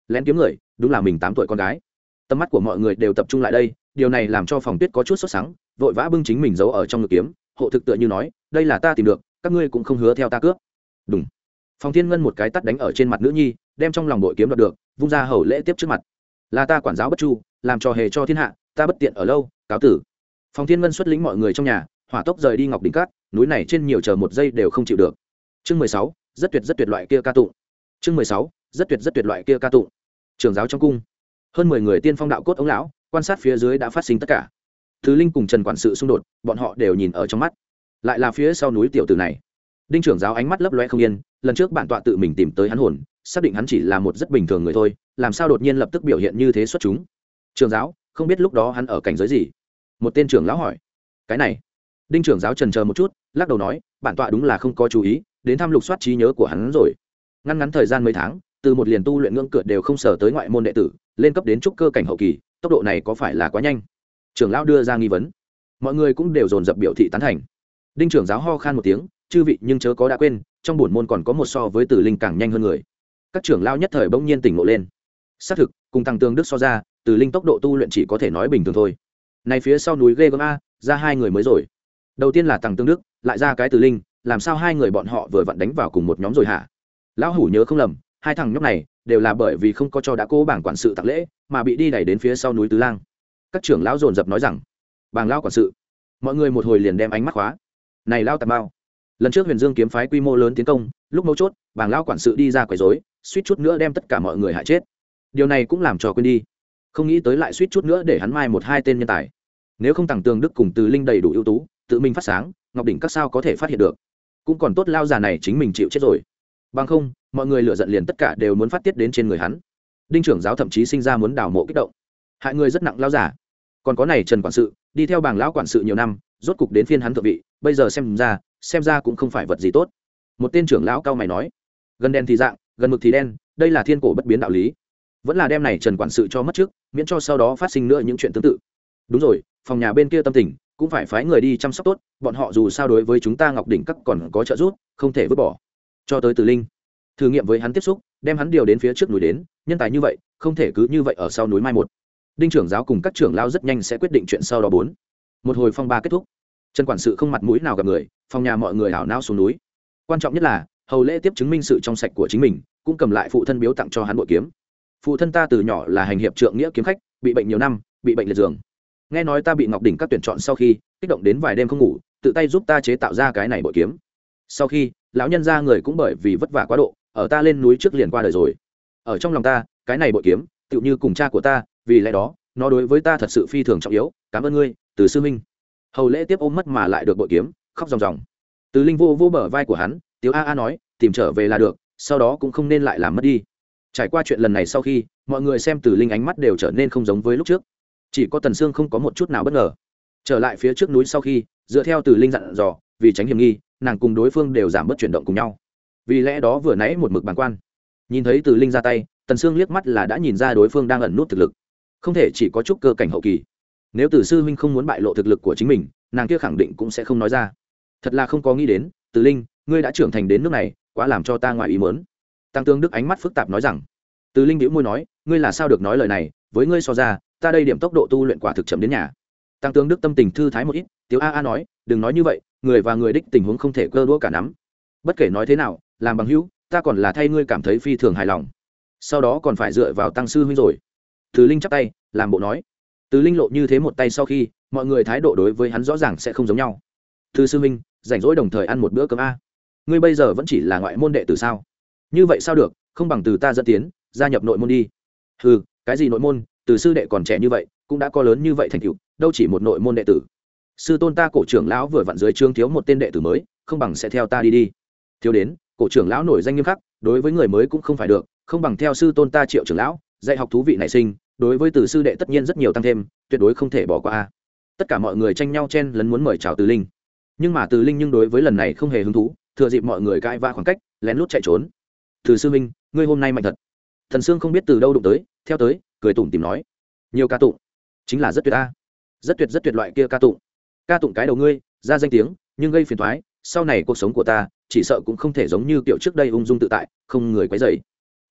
Lén kiếm người, đúng là mình tám tuổi con gái. Tầm mắt của mọi người đều tập trung lại đây, điều này làm cho phòng tuyết có chút sốt sắng, vội vã bưng chính mình giấu ở trong ngực kiếm, hộ thực tựa như nói, đây là ta tìm được, các ngươi cũng không hứa theo ta cướp. Đúng phòng thiên ngân một cái tắt đánh ở trên mặt nữ nhi, đem trong lòng đội kiếm đoạt được, vung ra hầu lễ tiếp trước mặt. Là ta quản giáo bất chu, làm trò hề cho thiên hạ, ta bất tiện ở lâu, cáo tử phòng thiên ngân xuất lĩnh mọi người trong nhà, hỏa tốc rời đi ngọc đỉnh cát, núi này trên nhiều chờ một giây đều không chịu được. Chương mười sáu, rất tuyệt rất tuyệt loại kia ca tụng. Chương mười sáu, rất tuyệt rất tuyệt loại kia ca tụng. Trường giáo trong cung. Hơn mười người tiên phong đạo cốt ống lão, quan sát phía dưới đã phát sinh tất cả. Thứ linh cùng trần quản sự xung đột, bọn họ đều nhìn ở trong mắt. Lại là phía sau núi tiểu tử này. Đinh trưởng giáo ánh mắt lấp loe không yên, lần trước bản tọa tự mình tìm tới hắn hồn, xác định hắn chỉ là một rất bình thường người thôi, làm sao đột nhiên lập tức biểu hiện như thế xuất chúng? Trường giáo, không biết lúc đó hắn ở cảnh giới gì một tên trưởng lão hỏi. Cái này. Đinh trưởng giáo trần chờ một chút, lắc đầu nói, bản tọa đúng là không có chú ý, đến thăm lục soát trí nhớ của hắn rồi. Ngăn ngắn thời gian mấy tháng, từ một liền tu luyện ngưỡng cửa đều không sở tới ngoại môn đệ tử, lên cấp đến trúc cơ cảnh hậu kỳ, tốc độ này có phải là quá nhanh? Trưởng lão đưa ra nghi vấn. Mọi người cũng đều dồn dập biểu thị tán thành. Đinh trưởng giáo ho khan một tiếng, chư vị nhưng chớ có đã quên, trong bổn môn còn có một so với tử linh càng nhanh hơn người. Các trưởng lao nhất thời bỗng nhiên tỉnh ngộ lên. Xác thực, cùng tăng tương đức so ra, tử linh tốc độ tu luyện chỉ có thể nói bình thường thôi này phía sau núi ghê gớm a ra hai người mới rồi. Đầu tiên là tằng tương đức lại ra cái Từ linh làm sao hai người bọn họ vừa vặn đánh vào cùng một nhóm rồi hả? Lão hủ nhớ không lầm hai thằng nhóc này đều là bởi vì không có cho đã cố bảng quản sự tặng lễ mà bị đi đẩy đến phía sau núi tứ lang. Các trưởng lão dồn dập nói rằng bàng lao quản sự mọi người một hồi liền đem ánh mắt khóa. Này lao tạp bao lần trước huyền dương kiếm phái quy mô lớn tiến công lúc mấu chốt bàng lao quản sự đi ra quấy rối, suýt chút nữa đem tất cả mọi người hại chết. Điều này cũng làm cho quên đi không nghĩ tới lại suýt chút nữa để hắn mai một hai tên nhân tài. Nếu không tặng tường đức cùng từ linh đầy đủ ưu tú, tự mình phát sáng, ngọc đỉnh các sao có thể phát hiện được. Cũng còn tốt lao già này chính mình chịu chết rồi. Bằng không, mọi người lựa giận liền tất cả đều muốn phát tiết đến trên người hắn. Đinh trưởng giáo thậm chí sinh ra muốn đào mộ kích động. Hại người rất nặng lao giả còn có này trần quản sự, đi theo bảng lão quản sự nhiều năm, rốt cục đến phiên hắn thượng vị, bây giờ xem ra xem ra cũng không phải vật gì tốt. Một tên trưởng lão cao mày nói, gần đen thì dạng, gần mực thì đen, đây là thiên cổ bất biến đạo lý vẫn là đem này trần quản sự cho mất trước, miễn cho sau đó phát sinh nữa những chuyện tương tự. Đúng rồi, phòng nhà bên kia tâm tình, cũng phải phái người đi chăm sóc tốt, bọn họ dù sao đối với chúng ta ngọc đỉnh các còn có trợ giúp, không thể vứt bỏ. Cho tới từ linh, thử nghiệm với hắn tiếp xúc, đem hắn điều đến phía trước núi đến, nhân tài như vậy, không thể cứ như vậy ở sau núi mai một. Đinh trưởng giáo cùng các trưởng lao rất nhanh sẽ quyết định chuyện sau đó bốn. Một hồi phong ba kết thúc. Trần quản sự không mặt mũi nào gặp người, phòng nhà mọi người hảo nao xuống núi. Quan trọng nhất là, hầu lễ tiếp chứng minh sự trong sạch của chính mình, cũng cầm lại phụ thân biếu tặng cho hắn bội kiếm phụ thân ta từ nhỏ là hành hiệp trượng nghĩa kiếm khách, bị bệnh nhiều năm, bị bệnh liệt giường. Nghe nói ta bị ngọc đỉnh các tuyển chọn sau khi, kích động đến vài đêm không ngủ, tự tay giúp ta chế tạo ra cái này bội kiếm. Sau khi, lão nhân ra người cũng bởi vì vất vả quá độ, ở ta lên núi trước liền qua đời rồi. Ở trong lòng ta, cái này bội kiếm, tựu như cùng cha của ta, vì lẽ đó, nó đối với ta thật sự phi thường trọng yếu, cảm ơn ngươi, từ sư minh. Hầu lễ tiếp ôm mất mà lại được bội kiếm, khóc ròng ròng. Từ linh vô vô bờ vai của hắn tiếu a a nói, tìm trở về là được, sau đó cũng không nên lại làm mất đi trải qua chuyện lần này sau khi, mọi người xem từ linh ánh mắt đều trở nên không giống với lúc trước. Chỉ có tần sương không có một chút nào bất ngờ. Trở lại phía trước núi sau khi, dựa theo từ linh dặn dò, vì tránh hiểm nghi, nàng cùng đối phương đều giảm bớt chuyển động cùng nhau. Vì lẽ đó vừa nãy một mực bàn quan. Nhìn thấy từ linh ra tay, tần sương liếc mắt là đã nhìn ra đối phương đang ẩn nút thực lực. Không thể chỉ có chút cơ cảnh hậu kỳ. Nếu tử sư huynh không muốn bại lộ thực lực của chính mình, nàng kia khẳng định cũng sẽ không nói ra. Thật là không có nghĩ đến, từ linh, ngươi đã trưởng thành đến nước này, quá làm cho ta ngoài ý mớn tăng tương đức ánh mắt phức tạp nói rằng, từ linh hữu môi nói, ngươi là sao được nói lời này, với ngươi so ra, ta đây điểm tốc độ tu luyện quả thực chậm đến nhà. Tăng tướng đức tâm tình thư thái một ít tiếu a a nói, đừng nói như vậy, người và người đích tình huống không thể cơ đũa cả nắm. Bất kể nói thế nào, làm bằng hữu, ta còn là thay ngươi cảm thấy phi thường hài lòng. Sau đó còn phải dựa vào tăng sư huynh rồi. Từ linh chắp tay, làm bộ nói. Từ linh lộ như thế một tay sau khi, mọi người thái độ đối với hắn rõ ràng sẽ không giống nhau. Thư sư huynh, rảnh rỗi đồng thời ăn một bữa cơm a. Ngươi bây giờ vẫn chỉ là ngoại môn đệ tử sao? Như vậy sao được, không bằng từ ta dẫn tiến, gia nhập nội môn đi. Ừ cái gì nội môn, từ sư đệ còn trẻ như vậy, cũng đã có lớn như vậy thành tựu, đâu chỉ một nội môn đệ tử. Sư tôn ta cổ trưởng lão vừa vặn dưới trương thiếu một tên đệ tử mới, không bằng sẽ theo ta đi đi. Thiếu đến, cổ trưởng lão nổi danh nghiêm khắc, đối với người mới cũng không phải được, không bằng theo sư tôn ta triệu trưởng lão, dạy học thú vị nảy sinh, đối với từ sư đệ tất nhiên rất nhiều tăng thêm, tuyệt đối không thể bỏ qua. Tất cả mọi người tranh nhau chen lấn muốn mời chào từ linh. Nhưng mà từ linh nhưng đối với lần này không hề hứng thú, thừa dịp mọi người cãi va khoảng cách, lén lút chạy trốn từ sư minh ngươi hôm nay mạnh thật. Thần sương không biết từ đâu đụng tới, theo tới, cười tủm tìm nói, nhiều ca tụng, chính là rất tuyệt ta rất tuyệt rất tuyệt loại kia ca tụng. Ca tụng cái đầu ngươi, ra danh tiếng, nhưng gây phiền thoái sau này cuộc sống của ta, chỉ sợ cũng không thể giống như kiểu trước đây ung dung tự tại, không người quấy dày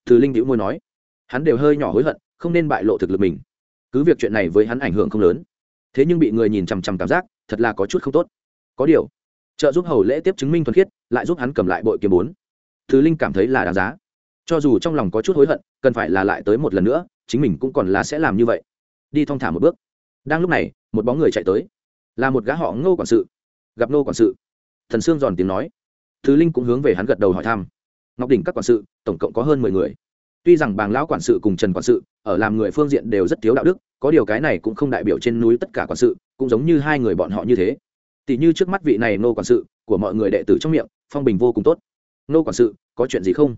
từ linh đĩu môi nói. Hắn đều hơi nhỏ hối hận, không nên bại lộ thực lực mình. Cứ việc chuyện này với hắn ảnh hưởng không lớn, thế nhưng bị người nhìn chằm chằm cảm giác, thật là có chút không tốt. Có điều, trợ giúp hầu lễ tiếp chứng minh thuần khiết, lại giúp hắn cầm lại bội kiếm bốn thứ linh cảm thấy là đáng giá. Cho dù trong lòng có chút hối hận, cần phải là lại tới một lần nữa, chính mình cũng còn là sẽ làm như vậy. Đi thong thả một bước. Đang lúc này, một bóng người chạy tới. Là một gã họ ngô quản sự. Gặp ngô quản sự, thần sương giòn tiếng nói. Thứ linh cũng hướng về hắn gật đầu hỏi thăm. Ngọc đỉnh các quản sự, tổng cộng có hơn mười người. Tuy rằng bàng lão quản sự cùng trần quản sự ở làm người phương diện đều rất thiếu đạo đức, có điều cái này cũng không đại biểu trên núi tất cả quản sự cũng giống như hai người bọn họ như thế. Tỷ như trước mắt vị này Ngô quản sự, của mọi người đệ tử trong miệng, phong bình vô cùng tốt nô quản sự, có chuyện gì không?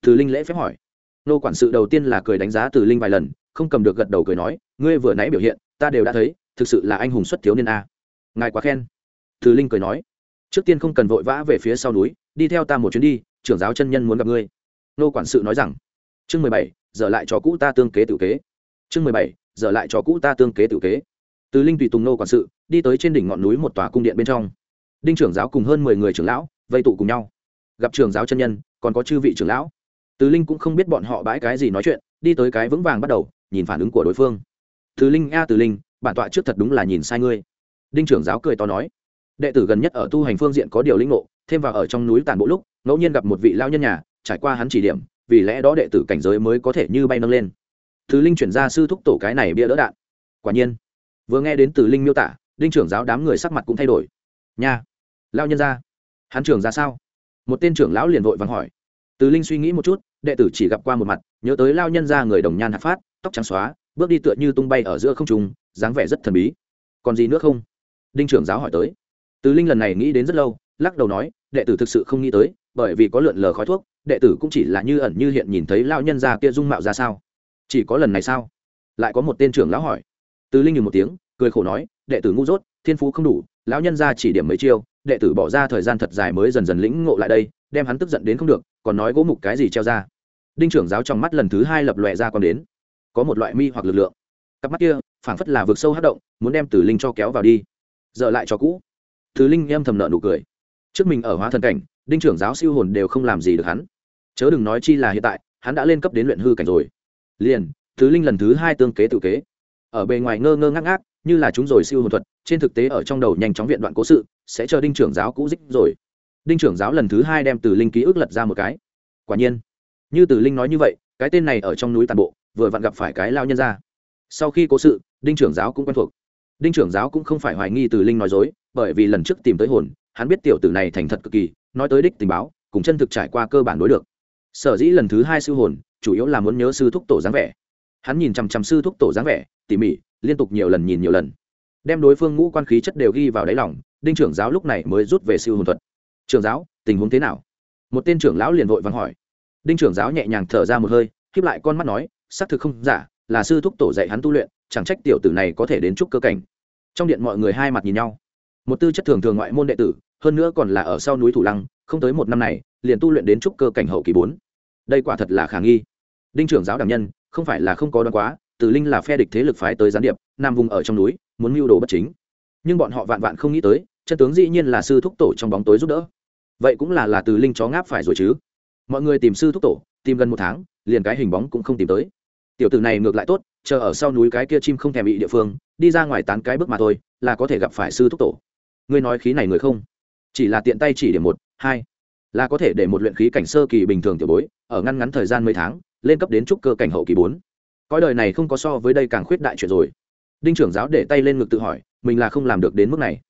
Từ linh lễ phép hỏi. Nô quản sự đầu tiên là cười đánh giá từ linh vài lần, không cầm được gật đầu cười nói, ngươi vừa nãy biểu hiện, ta đều đã thấy, thực sự là anh hùng xuất thiếu niên a. Ngài quá khen. Từ linh cười nói, trước tiên không cần vội vã về phía sau núi, đi theo ta một chuyến đi, trưởng giáo chân nhân muốn gặp ngươi. Nô quản sự nói rằng, chương mười bảy, giờ lại cho cũ ta tương kế tự kế. Chương mười bảy, giờ lại cho cũ ta tương kế tự kế. Từ linh tùy tùng nô quản sự, đi tới trên đỉnh ngọn núi một tòa cung điện bên trong. Đinh trưởng giáo cùng hơn mười người trưởng lão, vây tụ cùng nhau gặp trưởng giáo chân nhân, còn có chư vị trưởng lão. Từ linh cũng không biết bọn họ bãi cái gì nói chuyện, đi tới cái vững vàng bắt đầu, nhìn phản ứng của đối phương. Từ linh, a, từ linh, bản tọa trước thật đúng là nhìn sai ngươi. Đinh trưởng giáo cười to nói. Đệ tử gần nhất ở tu hành phương diện có điều linh ngộ, thêm vào ở trong núi tàn bộ lúc, ngẫu nhiên gặp một vị lao nhân nhà, trải qua hắn chỉ điểm, vì lẽ đó đệ tử cảnh giới mới có thể như bay nâng lên. Thứ linh chuyển ra sư thúc tổ cái này bia đỡ đạn. Quả nhiên, vừa nghe đến từ linh miêu tả, đinh trưởng giáo đám người sắc mặt cũng thay đổi. Nha lao nhân ra hắn trưởng ra sao? Một tên trưởng lão liền vội vắng hỏi. Từ linh suy nghĩ một chút, đệ tử chỉ gặp qua một mặt, nhớ tới lao nhân ra người đồng nhan hạt phát, tóc trắng xóa, bước đi tựa như tung bay ở giữa không trùng dáng vẻ rất thần bí. Còn gì nữa không? Đinh trưởng giáo hỏi tới. Từ linh lần này nghĩ đến rất lâu, lắc đầu nói, đệ tử thực sự không nghĩ tới, bởi vì có lượn lờ khói thuốc, đệ tử cũng chỉ là như ẩn như hiện nhìn thấy lao nhân ra kia dung mạo ra sao? Chỉ có lần này sao? Lại có một tên trưởng lão hỏi. Từ linh ngừng một tiếng, cười khổ nói, đệ tử ngu dốt, thiên phú không đủ, lão nhân ra chỉ điểm mấy chiêu đệ tử bỏ ra thời gian thật dài mới dần dần lĩnh ngộ lại đây, đem hắn tức giận đến không được, còn nói gỗ mục cái gì treo ra. Đinh trưởng giáo trong mắt lần thứ hai lập lòe ra còn đến. Có một loại mi hoặc lực lượng. Cặp mắt kia, phảng phất là vực sâu hát động, muốn đem tử linh cho kéo vào đi. Dở lại cho cũ. Tử linh em thầm nợ nụ cười. Trước mình ở hóa thần cảnh, đinh trưởng giáo siêu hồn đều không làm gì được hắn. Chớ đừng nói chi là hiện tại, hắn đã lên cấp đến luyện hư cảnh rồi. Liền thứ linh lần thứ hai tương kế tự kế. Ở bề ngoài ngơ ngơ ngác ngác như là chúng rồi siêu hồn thuật, trên thực tế ở trong đầu nhanh chóng viện đoạn cố sự, sẽ chờ đinh trưởng giáo cũ dích rồi. Đinh trưởng giáo lần thứ hai đem từ linh ký ức lật ra một cái. Quả nhiên, như từ linh nói như vậy, cái tên này ở trong núi tàn bộ, vừa vặn gặp phải cái lao nhân ra. Sau khi cố sự, đinh trưởng giáo cũng quen thuộc. Đinh trưởng giáo cũng không phải hoài nghi từ linh nói dối, bởi vì lần trước tìm tới hồn, hắn biết tiểu tử này thành thật cực kỳ, nói tới đích tình báo, cùng chân thực trải qua cơ bản đối được. Sở dĩ lần thứ hai sư hồn, chủ yếu là muốn nhớ sư thúc tổ dáng vẻ. Hắn nhìn chằm chằm sư thúc tổ dáng vẻ, tỉ mỉ liên tục nhiều lần nhìn nhiều lần. Đem đối phương ngũ quan khí chất đều ghi vào đáy lòng, đinh trưởng giáo lúc này mới rút về siêu hồn thuật. Trưởng giáo, tình huống thế nào? Một tên trưởng lão liền vội vắng hỏi. Đinh trưởng giáo nhẹ nhàng thở ra một hơi khiếp lại con mắt nói, xác thực không giả, là sư thúc tổ dạy hắn tu luyện, chẳng trách tiểu tử này có thể đến chúc cơ cảnh. Trong điện mọi người hai mặt nhìn nhau. Một tư chất thường thường ngoại môn đệ tử, hơn nữa còn là ở sau núi thủ lăng, không tới một năm này, liền tu luyện đến trúc cơ cảnh hậu kỳ bốn. Đây quả thật là khả nghi. Đinh trưởng giáo đảm nhân, không phải là không có đoán quá tử linh là phe địch thế lực phái tới gián điệp, nam vùng ở trong núi, muốn mưu đồ bất chính. Nhưng bọn họ vạn vạn không nghĩ tới, chân tướng dĩ nhiên là sư thúc tổ trong bóng tối giúp đỡ. Vậy cũng là là từ linh chó ngáp phải rồi chứ. Mọi người tìm sư thúc tổ, tìm gần một tháng, liền cái hình bóng cũng không tìm tới. Tiểu tử này ngược lại tốt, chờ ở sau núi cái kia chim không thèm bị địa phương, đi ra ngoài tán cái bước mà thôi, là có thể gặp phải sư thúc tổ. Ngươi nói khí này người không? Chỉ là tiện tay chỉ điểm một, hai, là có thể để một luyện khí cảnh sơ kỳ bình thường tiểu bối, ở ngăn ngắn thời gian mấy tháng, lên cấp đến trúc cơ cảnh hậu kỳ bốn cõi đời này không có so với đây càng khuyết đại chuyện rồi. Đinh trưởng giáo để tay lên ngực tự hỏi, mình là không làm được đến mức này.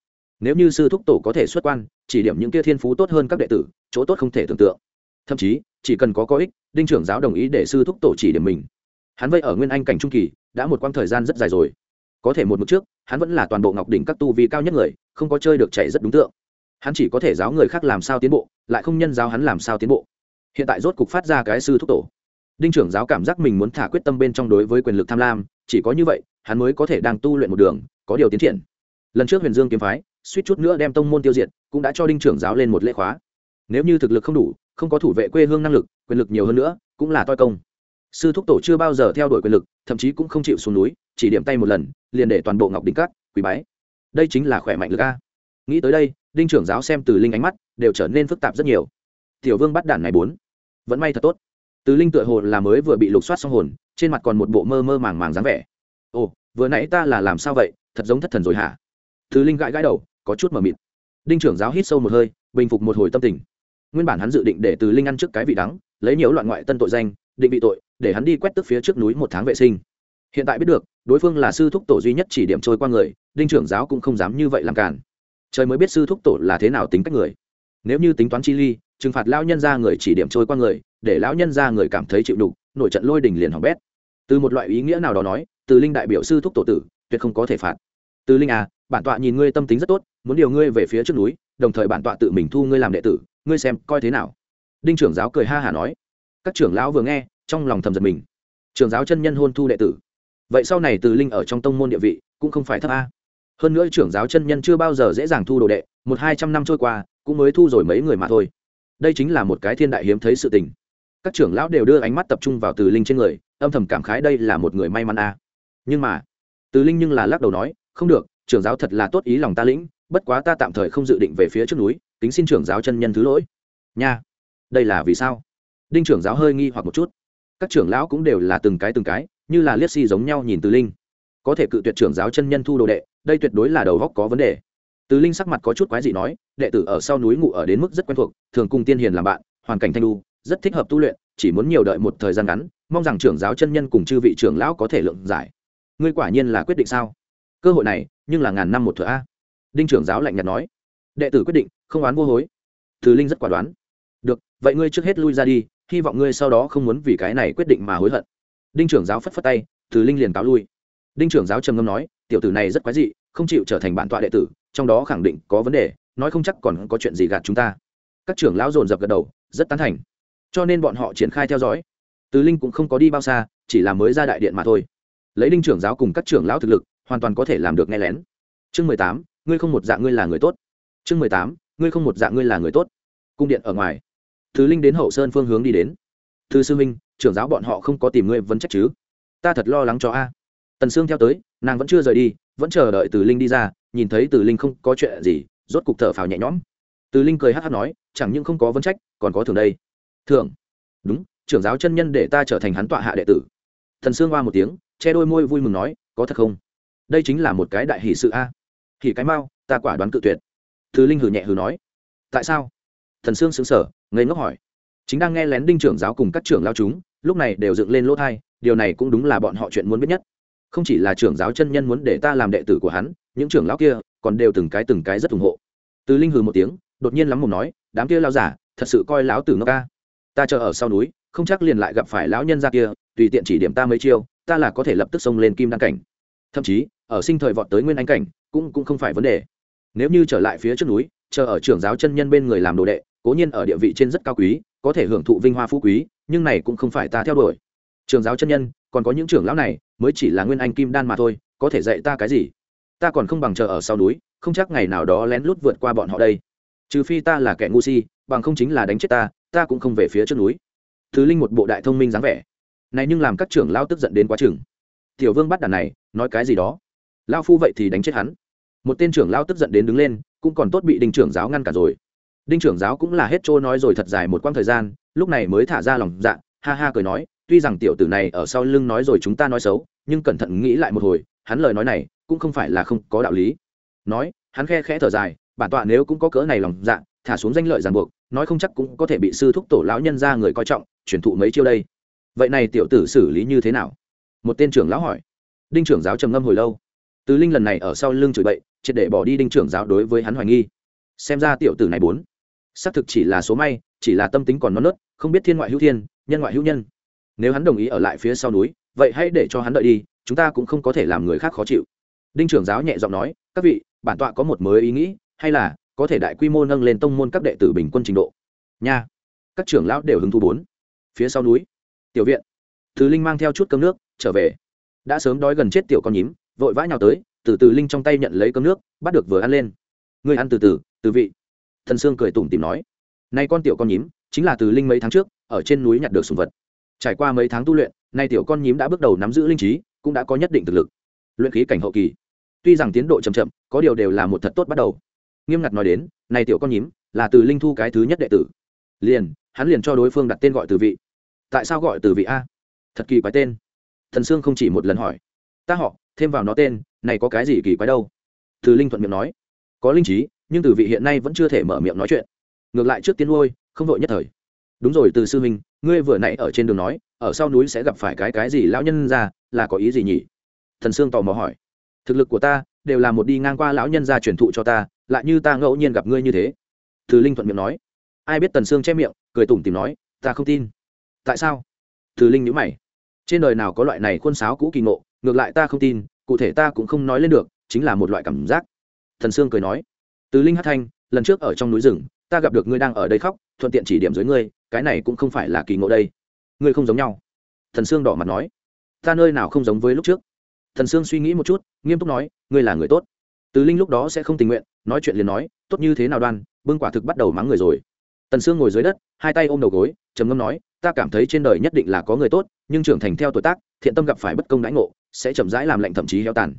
Nếu như sư thúc tổ có thể xuất quan, chỉ điểm những kia thiên phú tốt hơn các đệ tử, chỗ tốt không thể tưởng tượng. Thậm chí, chỉ cần có có ích, đinh trưởng giáo đồng ý để sư thúc tổ chỉ điểm mình. Hắn vây ở nguyên anh cảnh trung kỳ, đã một quãng thời gian rất dài rồi. Có thể một mực trước, hắn vẫn là toàn bộ ngọc đỉnh các tu vi cao nhất người, không có chơi được chạy rất đúng tượng. Hắn chỉ có thể giáo người khác làm sao tiến bộ, lại không nhân giáo hắn làm sao tiến bộ. Hiện tại rốt cục phát ra cái sư thúc tổ đinh trưởng giáo cảm giác mình muốn thả quyết tâm bên trong đối với quyền lực tham lam, chỉ có như vậy, hắn mới có thể đang tu luyện một đường, có điều tiến triển. Lần trước huyền dương kiếm phái, suýt chút nữa đem tông môn tiêu diệt, cũng đã cho đinh trưởng giáo lên một lễ khóa. Nếu như thực lực không đủ, không có thủ vệ quê hương năng lực, quyền lực nhiều hơn nữa, cũng là toi công. Sư thúc tổ chưa bao giờ theo đuổi quyền lực, thậm chí cũng không chịu xuống núi, chỉ điểm tay một lần, liền để toàn bộ ngọc đỉnh cát quý bái. Đây chính là khỏe mạnh lực a. Nghĩ tới đây, đinh trưởng giáo xem từ linh ánh mắt, đều trở nên phức tạp rất nhiều. Tiểu vương bắt đản này bốn. Vẫn may thật tốt từ linh tựa hồ là mới vừa bị lục soát xong hồn, trên mặt còn một bộ mơ mơ màng màng dáng vẻ. Ồ, vừa nãy ta là làm sao vậy? Thật giống thất thần rồi hả? Từ linh gãi gãi đầu, có chút mờ mịt. Đinh trưởng giáo hít sâu một hơi, bình phục một hồi tâm tình. Nguyên bản hắn dự định để từ linh ăn trước cái vị đắng, lấy nhiều loạn ngoại tân tội danh, định bị tội, để hắn đi quét tức phía trước núi một tháng vệ sinh. Hiện tại biết được, đối phương là sư thúc tổ duy nhất chỉ điểm trôi qua người, đinh trưởng giáo cũng không dám như vậy làm cản trời mới biết sư thúc tổ là thế nào tính cách người. Nếu như tính toán chi ly, trừng phạt lão nhân ra người chỉ điểm trôi qua người để lão nhân ra người cảm thấy chịu đục nổi trận lôi đình liền hỏng bét. Từ một loại ý nghĩa nào đó nói, từ linh đại biểu sư thúc tổ tử, tuyệt không có thể phạt. Từ linh à bản tọa nhìn ngươi tâm tính rất tốt, muốn điều ngươi về phía trước núi, đồng thời bản tọa tự mình thu ngươi làm đệ tử, ngươi xem, coi thế nào? Đinh trưởng giáo cười ha hả nói. Các trưởng lão vừa nghe, trong lòng thầm giật mình. Trưởng giáo chân nhân hôn thu đệ tử. Vậy sau này từ linh ở trong tông môn địa vị, cũng không phải thấp a. Hơn nữa trưởng giáo chân nhân chưa bao giờ dễ dàng thu đồ đệ, một hai trăm năm trôi qua, cũng mới thu rồi mấy người mà thôi. Đây chính là một cái thiên đại hiếm thấy sự tình các trưởng lão đều đưa ánh mắt tập trung vào từ linh trên người, âm thầm cảm khái đây là một người may mắn a nhưng mà, từ linh nhưng là lắc đầu nói, không được, trưởng giáo thật là tốt ý lòng ta lĩnh, bất quá ta tạm thời không dự định về phía trước núi tính xin trưởng giáo chân nhân thứ lỗi. Nha, đây là vì sao? Đinh trưởng giáo hơi nghi hoặc một chút. Các trưởng lão cũng đều là từng cái từng cái, như là liếc si giống nhau nhìn từ linh. Có thể cự tuyệt trưởng giáo chân nhân thu đồ đệ, đây tuyệt đối là đầu góc có vấn đề. Từ linh sắc mặt có chút quái dị nói, đệ tử ở sau núi ngủ ở đến mức rất quen thuộc, thường cùng tiên hiền làm bạn, hoàn cảnh thanh lu rất thích hợp tu luyện, chỉ muốn nhiều đợi một thời gian ngắn, mong rằng trưởng giáo chân nhân cùng chư vị trưởng lão có thể lượng giải. Ngươi quả nhiên là quyết định sao? Cơ hội này, nhưng là ngàn năm một thửa a. Đinh trưởng giáo lạnh nhạt nói. Đệ tử quyết định, không oán vô hối. Từ linh rất quả đoán. Được, vậy ngươi trước hết lui ra đi, hy vọng ngươi sau đó không muốn vì cái này quyết định mà hối hận. Đinh trưởng giáo phất phất tay, từ linh liền cáo lui. Đinh trưởng giáo trầm ngâm nói, tiểu tử này rất quái dị, không chịu trở thành bản tọa đệ tử, trong đó khẳng định có vấn đề, nói không chắc còn có chuyện gì gạt chúng ta. Các trưởng lão dồn dập gật đầu, rất tán thành cho nên bọn họ triển khai theo dõi. Tứ linh cũng không có đi bao xa, chỉ là mới ra đại điện mà thôi. Lấy đinh trưởng giáo cùng các trưởng lão thực lực, hoàn toàn có thể làm được nghe lén. Chương mười tám, ngươi không một dạng ngươi là người tốt. Chương mười tám, ngươi không một dạng ngươi là người tốt. Cung điện ở ngoài. Tứ linh đến hậu sơn phương hướng đi đến. Thư sư minh trưởng giáo bọn họ không có tìm ngươi vấn trách chứ? Ta thật lo lắng cho a. Tần sương theo tới, nàng vẫn chưa rời đi, vẫn chờ đợi từ linh đi ra, nhìn thấy từ linh không có chuyện gì, rốt cục thở phào nhẹ nhõm. Từ linh cười hát hát nói, chẳng những không có vấn trách, còn có thường đây thường đúng, trưởng giáo chân nhân để ta trở thành hắn tọa hạ đệ tử. Thần sương hoa một tiếng, che đôi môi vui mừng nói, có thật không? Đây chính là một cái đại hỷ sự a. À. hỷ cái mau, ta quả đoán cự tuyệt. Thứ linh hử nhẹ hử nói. Tại sao? Thần sương xứng sở ngây ngốc hỏi. Chính đang nghe lén đinh trưởng giáo cùng các trưởng lao chúng, lúc này đều dựng lên lỗ thai, điều này cũng đúng là bọn họ chuyện muốn biết nhất. Không chỉ là trưởng giáo chân nhân muốn để ta làm đệ tử của hắn, những trưởng lão kia còn đều từng cái từng cái rất ủng hộ. Từ linh hừ một tiếng, đột nhiên lắm mồm nói, đám kia lao giả, thật sự coi lão tử ngốc ca ta chờ ở sau núi, không chắc liền lại gặp phải lão nhân ra kia, tùy tiện chỉ điểm ta mấy chiêu, ta là có thể lập tức xông lên kim đăng cảnh. Thậm chí, ở sinh thời vọt tới nguyên anh cảnh, cũng cũng không phải vấn đề. Nếu như trở lại phía trước núi, chờ ở trưởng giáo chân nhân bên người làm đồ đệ, cố nhiên ở địa vị trên rất cao quý, có thể hưởng thụ vinh hoa phú quý, nhưng này cũng không phải ta theo đuổi. Trường giáo chân nhân, còn có những trưởng lão này, mới chỉ là nguyên anh kim đan mà thôi, có thể dạy ta cái gì? Ta còn không bằng chờ ở sau núi, không chắc ngày nào đó lén lút vượt qua bọn họ đây. Trừ phi ta là kẻ ngu si, bằng không chính là đánh chết ta ta cũng không về phía trước núi. Thứ linh một bộ đại thông minh dáng vẻ. Này nhưng làm các trưởng lao tức giận đến quá chừng. Tiểu vương bắt đàn này, nói cái gì đó? Lao phu vậy thì đánh chết hắn. Một tên trưởng lao tức giận đến đứng lên, cũng còn tốt bị đinh trưởng giáo ngăn cả rồi. Đinh trưởng giáo cũng là hết trôi nói rồi thật dài một quãng thời gian, lúc này mới thả ra lòng dạ ha ha cười nói, tuy rằng tiểu tử này ở sau lưng nói rồi chúng ta nói xấu, nhưng cẩn thận nghĩ lại một hồi, hắn lời nói này cũng không phải là không có đạo lý. Nói, hắn khe khẽ thở dài, bản tọa nếu cũng có cỡ này lòng dạ thả xuống danh lợi ràng buộc, nói không chắc cũng có thể bị sư thúc tổ lão nhân ra người coi trọng, truyền thụ mấy chiêu đây. Vậy này tiểu tử xử lý như thế nào? Một tên trưởng lão hỏi. Đinh trưởng giáo trầm ngâm hồi lâu. Từ linh lần này ở sau lưng chửi bậy, triệt để bỏ đi đinh trưởng giáo đối với hắn hoài nghi. Xem ra tiểu tử này bốn, xác thực chỉ là số may, chỉ là tâm tính còn non nớt, không biết thiên ngoại hữu thiên, nhân ngoại hữu nhân. Nếu hắn đồng ý ở lại phía sau núi, vậy hãy để cho hắn đợi đi, chúng ta cũng không có thể làm người khác khó chịu. Đinh trưởng giáo nhẹ giọng nói, các vị, bản tọa có một mới ý nghĩ, hay là có thể đại quy mô nâng lên tông môn các đệ tử bình quân trình độ. Nha, các trưởng lão đều hứng thú bốn. Phía sau núi, tiểu viện. Thứ linh mang theo chút cơm nước, trở về. Đã sớm đói gần chết tiểu con nhím, vội vã nhào tới, từ từ linh trong tay nhận lấy cơm nước, bắt được vừa ăn lên. Người ăn từ từ từ vị. Thần sương cười tủm tìm nói. Nay con tiểu con nhím, chính là từ linh mấy tháng trước, ở trên núi nhặt được sùng vật. Trải qua mấy tháng tu luyện, nay tiểu con nhím đã bước đầu nắm giữ linh trí, cũng đã có nhất định thực lực. Luyện khí cảnh hậu kỳ. Tuy rằng tiến độ chậm chậm, có điều đều là một thật tốt bắt đầu nghiêm ngặt nói đến, này tiểu con nhím, là từ linh thu cái thứ nhất đệ tử. Liền, hắn liền cho đối phương đặt tên gọi từ vị. Tại sao gọi từ vị a? Thật kỳ quái tên. Thần sương không chỉ một lần hỏi. Ta họ, thêm vào nó tên, này có cái gì kỳ quái đâu? Từ linh thuận miệng nói. Có linh trí, nhưng từ vị hiện nay vẫn chưa thể mở miệng nói chuyện. Ngược lại trước tiên ngôi không vội nhất thời. Đúng rồi, từ sư huynh, ngươi vừa nãy ở trên đường nói, ở sau núi sẽ gặp phải cái cái gì lão nhân ra, là có ý gì nhỉ? Thần sương tò mò hỏi. Thực lực của ta đều là một đi ngang qua lão nhân gia truyền thụ cho ta, lại như ta ngẫu nhiên gặp ngươi như thế. Từ linh thuận miệng nói. Ai biết tần sương che miệng, cười tủm tìm nói, ta không tin. Tại sao? Từ linh nhữ mày. Trên đời nào có loại này khuôn sáo cũ kỳ ngộ, ngược lại ta không tin, cụ thể ta cũng không nói lên được, chính là một loại cảm giác. Thần sương cười nói. Từ linh hát thanh, lần trước ở trong núi rừng, ta gặp được ngươi đang ở đây khóc, thuận tiện chỉ điểm dưới ngươi, cái này cũng không phải là kỳ ngộ đây. Ngươi không giống nhau. Thần sương đỏ mặt nói. Ta nơi nào không giống với lúc trước? Thần sương suy nghĩ một chút, nghiêm túc nói, ngươi là người tốt. Từ linh lúc đó sẽ không tình nguyện, nói chuyện liền nói, tốt như thế nào đoan, bưng quả thực bắt đầu mắng người rồi. Tần sương ngồi dưới đất, hai tay ôm đầu gối, trầm ngâm nói, ta cảm thấy trên đời nhất định là có người tốt, nhưng trưởng thành theo tuổi tác, thiện tâm gặp phải bất công đãi ngộ, sẽ chậm rãi làm lạnh thậm chí heo tàn.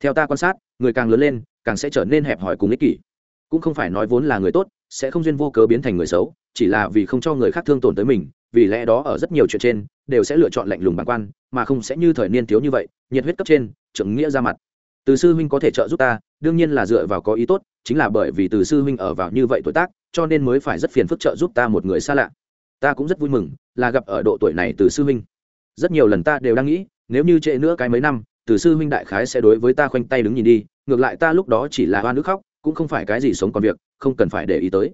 Theo ta quan sát, người càng lớn lên, càng sẽ trở nên hẹp hòi cùng ích kỷ. Cũng không phải nói vốn là người tốt, sẽ không duyên vô cớ biến thành người xấu, chỉ là vì không cho người khác thương tổn tới mình vì lẽ đó ở rất nhiều chuyện trên đều sẽ lựa chọn lạnh lùng bản quan, mà không sẽ như thời niên thiếu như vậy, nhiệt huyết cấp trên, trưởng nghĩa ra mặt. Từ sư huynh có thể trợ giúp ta, đương nhiên là dựa vào có ý tốt, chính là bởi vì từ sư huynh ở vào như vậy tuổi tác, cho nên mới phải rất phiền phức trợ giúp ta một người xa lạ. Ta cũng rất vui mừng, là gặp ở độ tuổi này từ sư huynh. Rất nhiều lần ta đều đang nghĩ, nếu như trễ nữa cái mấy năm, từ sư huynh đại khái sẽ đối với ta khoanh tay đứng nhìn đi, ngược lại ta lúc đó chỉ là oan nước khóc, cũng không phải cái gì sống còn việc, không cần phải để ý tới.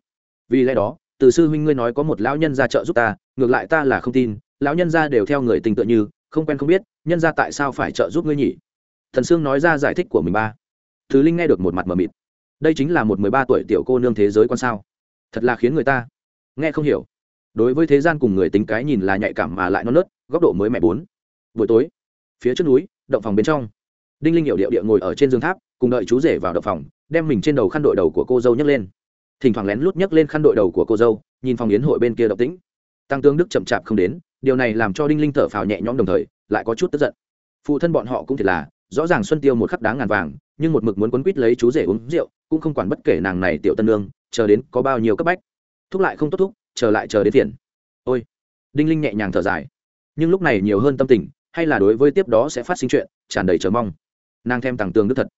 Vì lẽ đó, từ sư huynh ngươi nói có một lão nhân ra trợ giúp ta ngược lại ta là không tin, lão nhân gia đều theo người tình tựa như, không quen không biết, nhân gia tại sao phải trợ giúp ngươi nhỉ? Thần sương nói ra giải thích của mình ba. Thứ linh nghe được một mặt mờ mịt. Đây chính là một mười ba tuổi tiểu cô nương thế giới quan sao? Thật là khiến người ta nghe không hiểu. Đối với thế gian cùng người tính cái nhìn là nhạy cảm mà lại non nớt, góc độ mới mẹ bốn. Buổi tối, phía trước núi, động phòng bên trong. Đinh linh hiệu điệu địa ngồi ở trên giường tháp, cùng đợi chú rể vào động phòng, đem mình trên đầu khăn đội đầu của cô dâu nhấc lên. Thỉnh thoảng lén lút nhấc lên khăn đội đầu của cô dâu, nhìn phòng yến hội bên kia động tĩnh tăng tướng đức chậm chạp không đến, điều này làm cho đinh linh thở phào nhẹ nhõm đồng thời, lại có chút tức giận. Phụ thân bọn họ cũng thiệt là, rõ ràng xuân tiêu một khắc đáng ngàn vàng, nhưng một mực muốn quấn quýt lấy chú rể uống rượu, cũng không quản bất kể nàng này tiểu tân lương chờ đến có bao nhiêu cấp bách. Thúc lại không tốt thúc, chờ lại chờ đến tiền ôi! Đinh linh nhẹ nhàng thở dài. Nhưng lúc này nhiều hơn tâm tình, hay là đối với tiếp đó sẽ phát sinh chuyện, tràn đầy chờ mong. Nàng thêm tàng tường đức thật.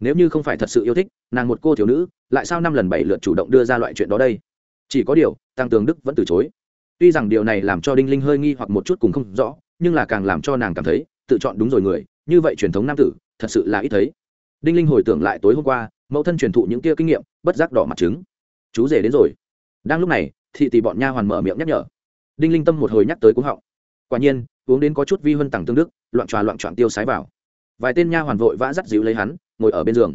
Nếu như không phải thật sự yêu thích, nàng một cô thiếu nữ, lại sao năm lần bảy lượt chủ động đưa ra loại chuyện đó đây? Chỉ có điều, tăng tường đức vẫn từ chối tuy rằng điều này làm cho đinh linh hơi nghi hoặc một chút cùng không rõ, nhưng là càng làm cho nàng cảm thấy, tự chọn đúng rồi người, như vậy truyền thống nam tử, thật sự là ít thấy. Đinh linh hồi tưởng lại tối hôm qua, mẫu thân truyền thụ những kia kinh nghiệm, bất giác đỏ mặt trứng. Chú rể đến rồi. Đang lúc này, thị tỷ bọn nha hoàn mở miệng nhắc nhở. Đinh linh tâm một hồi nhắc tới cúng họng. Quả nhiên, uống đến có chút vi hơn tặng tương đức, loạn tròa loạn trọn tiêu sái vào. Vài tên nha hoàn vội vã dắt dịu lấy hắn, ngồi ở bên giường.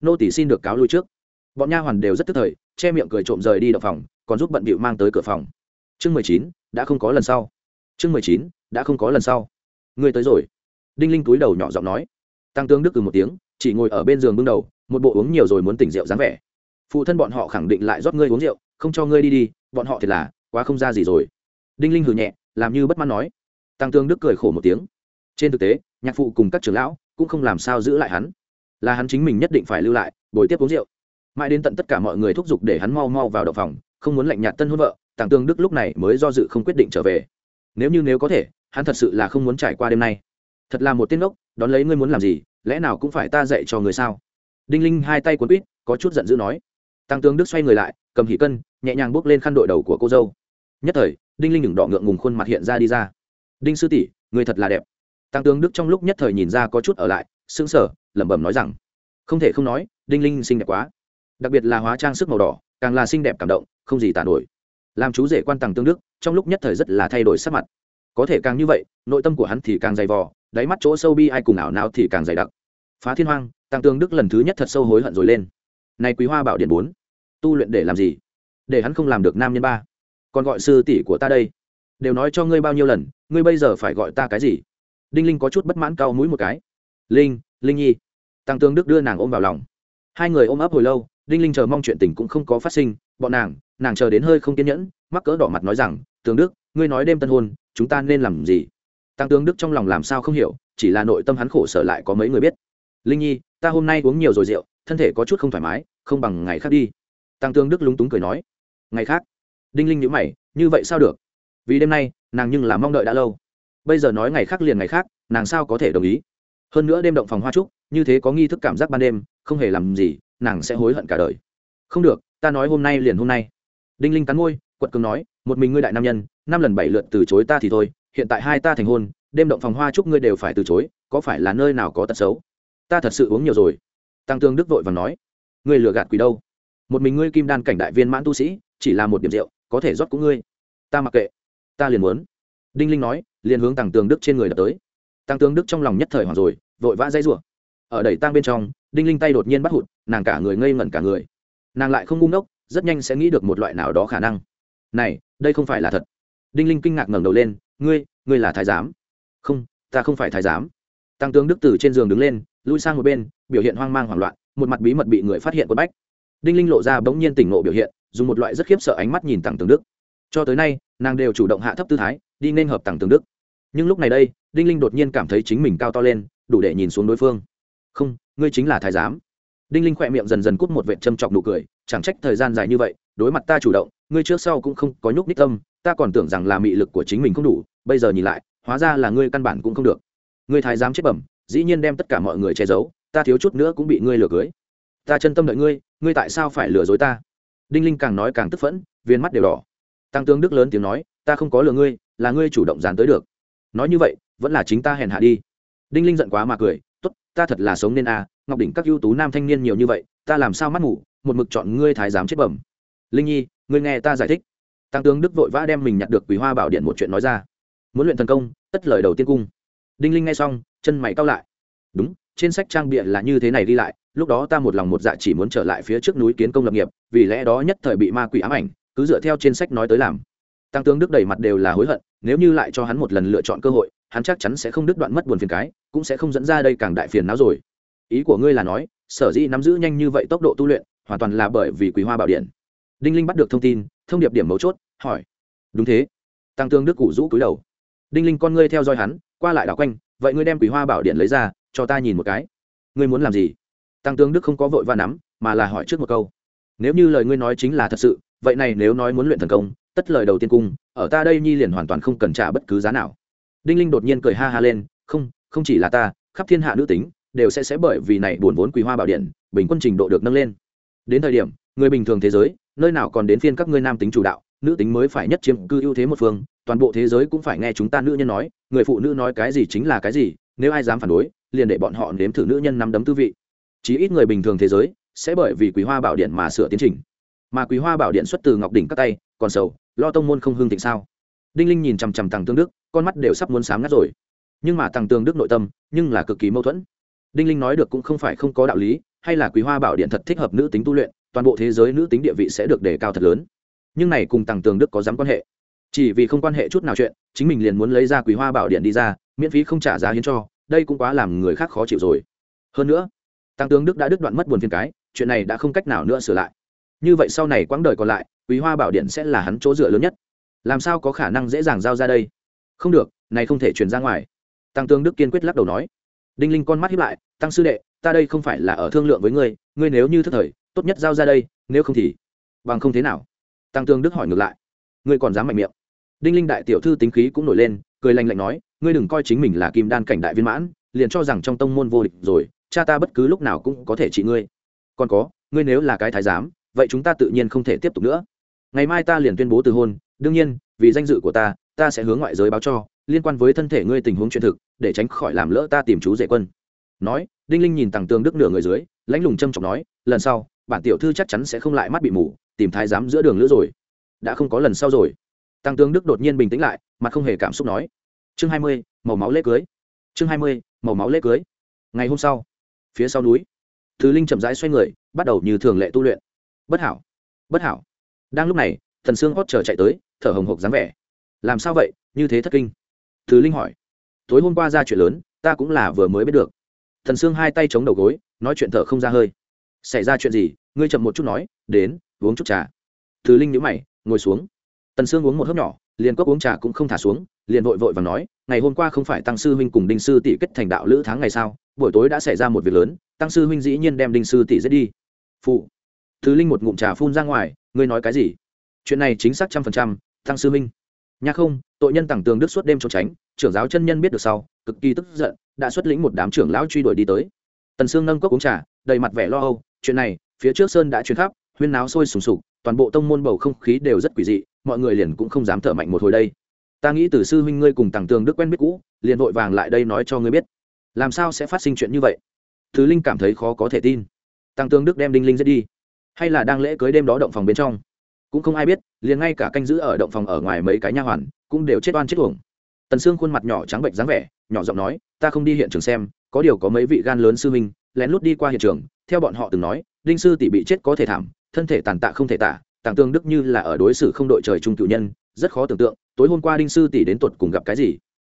Nô tỷ xin được cáo lui trước. Bọn nha hoàn đều rất tức thời, che miệng cười trộm rời đi đập phòng, còn giúp bận bịu mang tới cửa phòng chương mười chín, đã không có lần sau. Chương mười chín, đã không có lần sau. Ngươi tới rồi. Đinh linh túi đầu nhỏ giọng nói. Tăng tướng đức từ một tiếng, chỉ ngồi ở bên giường bưng đầu, một bộ uống nhiều rồi muốn tỉnh rượu dáng vẻ. Phụ thân bọn họ khẳng định lại rót ngươi uống rượu, không cho ngươi đi đi, bọn họ thiệt là, quá không ra gì rồi. Đinh linh hừ nhẹ, làm như bất mãn nói. Tăng tướng đức cười khổ một tiếng. Trên thực tế, nhạc phụ cùng các trưởng lão cũng không làm sao giữ lại hắn. Là hắn chính mình nhất định phải lưu lại, bồi tiếp uống rượu. Mãi đến tận tất cả mọi người thúc giục để hắn mau mau vào đậu phòng, không muốn lạnh nhạt tân hôn vợ tàng tương đức lúc này mới do dự không quyết định trở về. Nếu như nếu có thể hắn thật sự là không muốn trải qua đêm nay. Thật là một tên ngốc, đón lấy ngươi muốn làm gì lẽ nào cũng phải ta dạy cho người sao? Đinh linh hai tay cuốn quýt có chút giận dữ nói. Tăng tướng đức xoay người lại cầm hỉ cân nhẹ nhàng bước lên khăn đội đầu của cô dâu. Nhất thời đinh linh đừng đỏ ngượng ngùng khuôn mặt hiện ra đi ra. Đinh sư tỷ người thật là đẹp. Tăng tướng đức trong lúc nhất thời nhìn ra có chút ở lại sững sờ lẩm bẩm nói rằng không thể không nói đinh linh xinh đẹp quá. Đặc biệt là hóa trang sức màu đỏ càng là xinh đẹp cảm động không gì tàn nổi làm chú rể quan tàng tương đức, trong lúc nhất thời rất là thay đổi sắc mặt. Có thể càng như vậy, nội tâm của hắn thì càng dày vò, đáy mắt chỗ sâu bi ai cùng ảo nào thì càng dày đặc. Phá thiên hoang tăng tương đức lần thứ nhất thật sâu hối hận rồi lên. Này quý hoa bảo điện bốn, tu luyện để làm gì? Để hắn không làm được nam nhân ba. Còn gọi sư tỷ của ta đây. Đều nói cho ngươi bao nhiêu lần, ngươi bây giờ phải gọi ta cái gì? Đinh linh có chút bất mãn cau mũi một cái. Linh linh nhi. Tăng tương đức đưa nàng ôm vào lòng. Hai người ôm ấp hồi lâu đinh linh chờ mong chuyện tình cũng không có phát sinh, bọn nàng nàng chờ đến hơi không kiên nhẫn, mắc cỡ đỏ mặt nói rằng tướng đức, ngươi nói đêm tân hôn, chúng ta nên làm gì? Tăng tướng đức trong lòng làm sao không hiểu, chỉ là nội tâm hắn khổ sở lại có mấy người biết. Linh nhi, ta hôm nay uống nhiều rồi rượu, thân thể có chút không thoải mái, không bằng ngày khác đi. Tăng tướng đức lúng túng cười nói. Ngày khác? Đinh linh nhữ mày, như vậy sao được? Vì đêm nay, nàng nhưng là mong đợi đã lâu. Bây giờ nói ngày khác liền ngày khác, nàng sao có thể đồng ý? Hơn nữa đêm động phòng hoa trúc, như thế có nghi thức cảm giác ban đêm, không hề làm gì nàng sẽ hối hận cả đời. Không được, ta nói hôm nay liền hôm nay. Đinh linh cắn môi, quật cường nói, một mình ngươi đại nam nhân, năm lần bảy lượt từ chối ta thì thôi, hiện tại hai ta thành hôn, đêm động phòng hoa chúc ngươi đều phải từ chối, có phải là nơi nào có tật xấu? Ta thật sự uống nhiều rồi. Tăng tương đức vội và nói, ngươi lừa gạt quỷ đâu? Một mình ngươi kim đan cảnh đại viên mãn tu sĩ, chỉ là một điểm rượu, có thể rót cũng ngươi. Ta mặc kệ, ta liền muốn. Đinh linh nói, liền hướng tăng tường đức trên người đập tới. Tăng Tương đức trong lòng nhất thời hoảng rồi, vội vã dây rủa. Ở đẩy tang bên trong đinh linh tay đột nhiên bắt hụt, nàng cả người ngây ngẩn cả người. Nàng lại không ngu ngốc, rất nhanh sẽ nghĩ được một loại nào đó khả năng. Này, đây không phải là thật. Đinh linh kinh ngạc ngẩng đầu lên, ngươi ngươi là thái giám. Không, ta không phải thái giám. Tăng tướng đức từ trên giường đứng lên, lui sang một bên, biểu hiện hoang mang hoảng loạn, một mặt bí mật bị người phát hiện quất bách. Đinh linh lộ ra bỗng nhiên tỉnh ngộ biểu hiện, dùng một loại rất khiếp sợ ánh mắt nhìn tăng tướng đức. Cho tới nay, nàng đều chủ động hạ thấp tư thái, đi nên hợp tăng tướng đức. Nhưng lúc này đây, đinh linh đột nhiên cảm thấy chính mình cao to lên, đủ để nhìn xuống đối phương. Không ngươi chính là thái giám. Đinh linh khỏe miệng dần dần cút một vệ châm chọc nụ cười, chẳng trách thời gian dài như vậy, đối mặt ta chủ động, ngươi trước sau cũng không có nhúc ních tâm, ta còn tưởng rằng là mị lực của chính mình không đủ, bây giờ nhìn lại, hóa ra là ngươi căn bản cũng không được. Ngươi thái giám chết bẩm, dĩ nhiên đem tất cả mọi người che giấu, ta thiếu chút nữa cũng bị ngươi lừa cưới. Ta chân tâm đợi ngươi ngươi tại sao phải lừa dối ta? Đinh linh càng nói càng tức phẫn, viên mắt đều đỏ. Tăng tướng đức lớn tiếng nói, ta không có lừa ngươi, là ngươi chủ động dán tới được. Nói như vậy, vẫn là chính ta hèn hạ đi. Đinh linh giận quá mà cười ta thật là sống nên a à, ngọc đỉnh các ưu tú nam thanh niên nhiều như vậy, ta làm sao mắt ngủ, một mực chọn ngươi thái giám chết bẩm. Linh nhi, ngươi nghe ta giải thích. Tăng tướng đức vội vã đem mình nhặt được quý hoa bảo điện một chuyện nói ra. Muốn luyện thần công, tất lời đầu tiên cung. Đinh linh nghe xong, chân mày cao lại. Đúng, trên sách trang bịa là như thế này đi lại, lúc đó ta một lòng một dạ chỉ muốn trở lại phía trước núi kiến công lập nghiệp, vì lẽ đó nhất thời bị ma quỷ ám ảnh, cứ dựa theo trên sách nói tới làm tăng tướng đức đầy mặt đều là hối hận, nếu như lại cho hắn một lần lựa chọn cơ hội, hắn chắc chắn sẽ không đứt đoạn mất buồn phiền cái, cũng sẽ không dẫn ra đây càng đại phiền não rồi. Ý của ngươi là nói, sở dĩ nắm giữ nhanh như vậy tốc độ tu luyện, hoàn toàn là bởi vì quý hoa bảo điện. Đinh linh bắt được thông tin, thông điệp điểm mấu chốt, hỏi. Đúng thế. Tăng tương đức cụ rũ cúi đầu. Đinh linh con ngươi theo dõi hắn, qua lại đảo quanh, vậy ngươi đem quý hoa bảo điện lấy ra, cho ta nhìn một cái. Ngươi muốn làm gì? Tăng tương đức không có vội va nắm, mà là hỏi trước một câu. Nếu như lời ngươi nói chính là thật sự, vậy này nếu nói muốn luyện thần công tất lời đầu tiên cung, ở ta đây nhi liền hoàn toàn không cần trả bất cứ giá nào. Đinh linh đột nhiên cười ha ha lên, không không chỉ là ta, khắp thiên hạ nữ tính đều sẽ sẽ bởi vì này buồn vốn quý hoa bảo điện, bình quân trình độ được nâng lên. Đến thời điểm, người bình thường thế giới, nơi nào còn đến phiên các ngươi nam tính chủ đạo, nữ tính mới phải nhất chiếm cư ưu thế một phương, toàn bộ thế giới cũng phải nghe chúng ta nữ nhân nói, người phụ nữ nói cái gì chính là cái gì, nếu ai dám phản đối, liền để bọn họ nếm thử nữ nhân nắm đấm tư vị. Chí ít người bình thường thế giới sẽ bởi vì quý hoa bảo điện mà sửa tiến trình. Mà quý hoa bảo điện xuất từ ngọc đỉnh các tay, còn sầu lo tông môn không hương thịnh sao? Đinh linh nhìn chằm chằm tàng tương đức, con mắt đều sắp muốn sáng ngắt rồi. Nhưng mà tàng tương đức nội tâm, nhưng là cực kỳ mâu thuẫn. Đinh linh nói được cũng không phải không có đạo lý, hay là quý hoa bảo điện thật thích hợp nữ tính tu luyện, toàn bộ thế giới nữ tính địa vị sẽ được đề cao thật lớn. Nhưng này cùng tàng tường đức có dám quan hệ? Chỉ vì không quan hệ chút nào chuyện, chính mình liền muốn lấy ra quý hoa bảo điện đi ra, miễn phí không trả giá hiến cho, đây cũng quá làm người khác khó chịu rồi. Hơn nữa tăng tướng đức đã đứt đoạn mất buồn phiền cái, chuyện này đã không cách nào nữa sửa lại. Như vậy sau này quãng đời còn lại quý hoa bảo điện sẽ là hắn chỗ dựa lớn nhất. Làm sao có khả năng dễ dàng giao ra đây? Không được, này không thể truyền ra ngoài. Tăng tương đức kiên quyết lắc đầu nói. Đinh linh con mắt hiếp lại, tăng sư đệ, ta đây không phải là ở thương lượng với ngươi ngươi nếu như thức thời, tốt nhất giao ra đây, nếu không thì bằng không thế nào? Tăng tương đức hỏi ngược lại. Ngươi còn dám mạnh miệng? Đinh linh đại tiểu thư tính khí cũng nổi lên, cười lành lạnh nói, ngươi đừng coi chính mình là kim đan cảnh đại viên mãn, liền cho rằng trong tông môn vô địch rồi, cha ta bất cứ lúc nào cũng có thể trị ngươi. Còn có, ngươi nếu là cái thái giám, vậy chúng ta tự nhiên không thể tiếp tục nữa ngày mai ta liền tuyên bố từ hôn, đương nhiên, vì danh dự của ta ta sẽ hướng ngoại giới báo cho, liên quan với thân thể ngươi tình huống chuyện thực, để tránh khỏi làm lỡ ta tìm chú rể quân. Nói, đinh linh nhìn tằng tương đức nửa người dưới lãnh lùng trâm trọng nói, lần sau, bản tiểu thư chắc chắn sẽ không lại mắt bị mù, tìm thái giám giữa đường lữ rồi. Đã không có lần sau rồi. Tăng tướng đức đột nhiên bình tĩnh lại, mặt không hề cảm xúc nói, chương hai mươi, màu máu lễ cưới. Chương hai mươi, màu máu lễ cưới. Ngày hôm sau. Phía sau núi. Thứ linh chậm rãi xoay người, bắt đầu như thường lệ tu luyện. Bất hảo bất hảo đang lúc này, thần sương hót chờ chạy tới, thở hồng hộc dáng vẻ. Làm sao vậy? Như thế thất kinh. Thứ linh hỏi. Tối hôm qua ra chuyện lớn, ta cũng là vừa mới biết được. Thần sương hai tay chống đầu gối, nói chuyện thở không ra hơi. Xảy ra chuyện gì? Ngươi chậm một chút nói, đến, uống chút trà. Thứ linh nhữ mày, ngồi xuống. Tần sương uống một hớp nhỏ, liền cốc uống trà cũng không thả xuống, liền vội vội và nói, ngày hôm qua không phải tăng sư huynh cùng đinh sư tỷ kết thành đạo lữ tháng ngày sao? Buổi tối đã xảy ra một việc lớn, tăng sư huynh dĩ nhiên đem đinh sư tỷ giết đi. Phụ. Thứ linh một ngụm trà phun ra ngoài ngươi nói cái gì? Chuyện này chính xác trăm phần trăm tăng sư Minh. nha không, tội nhân tặng tường đức suốt đêm trốn tránh, trưởng giáo chân nhân biết được sau, cực kỳ tức giận, đã xuất lĩnh một đám trưởng lão truy đuổi đi tới. Tần sương nâng cốc uống trà, đầy mặt vẻ lo âu, chuyện này, phía trước sơn đã chuyển khắp, huyên náo sôi sùng sục, toàn bộ tông môn bầu không khí đều rất quỷ dị, mọi người liền cũng không dám thở mạnh một hồi đây. Ta nghĩ từ sư huynh ngươi cùng tàng tường đức quen biết cũ, liền vội vàng lại đây nói cho ngươi biết. Làm sao sẽ phát sinh chuyện như vậy? Thứ linh cảm thấy khó có thể tin. Tàng tường đức đem đinh linh giết đi hay là đang lễ cưới đêm đó động phòng bên trong. Cũng không ai biết, liền ngay cả canh giữ ở động phòng ở ngoài mấy cái nha hoàn, cũng đều chết oan chết uổng. Tần sương khuôn mặt nhỏ trắng bệnh dáng vẻ, nhỏ giọng nói, ta không đi hiện trường xem, có điều có mấy vị gan lớn sư minh lén lút đi qua hiện trường, theo bọn họ từng nói, đinh sư tỷ bị chết có thể thảm, thân thể tàn tạ không thể tả tàng tương đức như là ở đối xử không đội trời trung cựu nhân, rất khó tưởng tượng, tối hôm qua đinh sư tỷ đến tuột cùng gặp cái gì.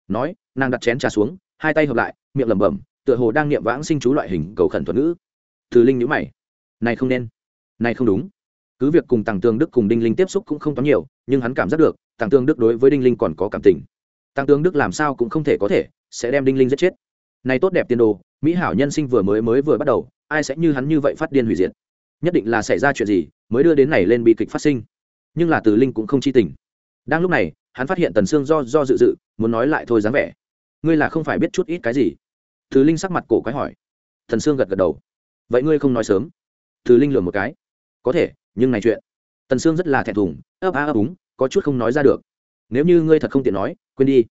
Nói, nàng đặt chén trà xuống, hai tay hợp lại, miệng lẩm bẩm, tựa hồ đang niệm vãng sinh chú loại hình cầu khẩn thuật ngữ. Từ linh nhữ mày, này không nên này không đúng. Cứ việc cùng tàng tương đức cùng đinh linh tiếp xúc cũng không toán nhiều, nhưng hắn cảm giác được tàng tương đức đối với đinh linh còn có cảm tình. Tàng tương đức làm sao cũng không thể có thể, sẽ đem đinh linh giết chết. Này tốt đẹp tiên đồ, mỹ hảo nhân sinh vừa mới mới vừa bắt đầu, ai sẽ như hắn như vậy phát điên hủy diệt? Nhất định là xảy ra chuyện gì, mới đưa đến này lên bi kịch phát sinh. Nhưng là từ linh cũng không chi tình. Đang lúc này, hắn phát hiện tần sương do do dự dự, muốn nói lại thôi dáng vẻ. Ngươi là không phải biết chút ít cái gì? Từ linh sắc mặt cổ quái hỏi. Thần sương gật gật đầu. Vậy ngươi không nói sớm. Từ linh lừa một cái có thể, nhưng này chuyện. Tần sương rất là thẹn thùng, ấp á ấp úng, có chút không nói ra được. Nếu như ngươi thật không tiện nói, quên đi.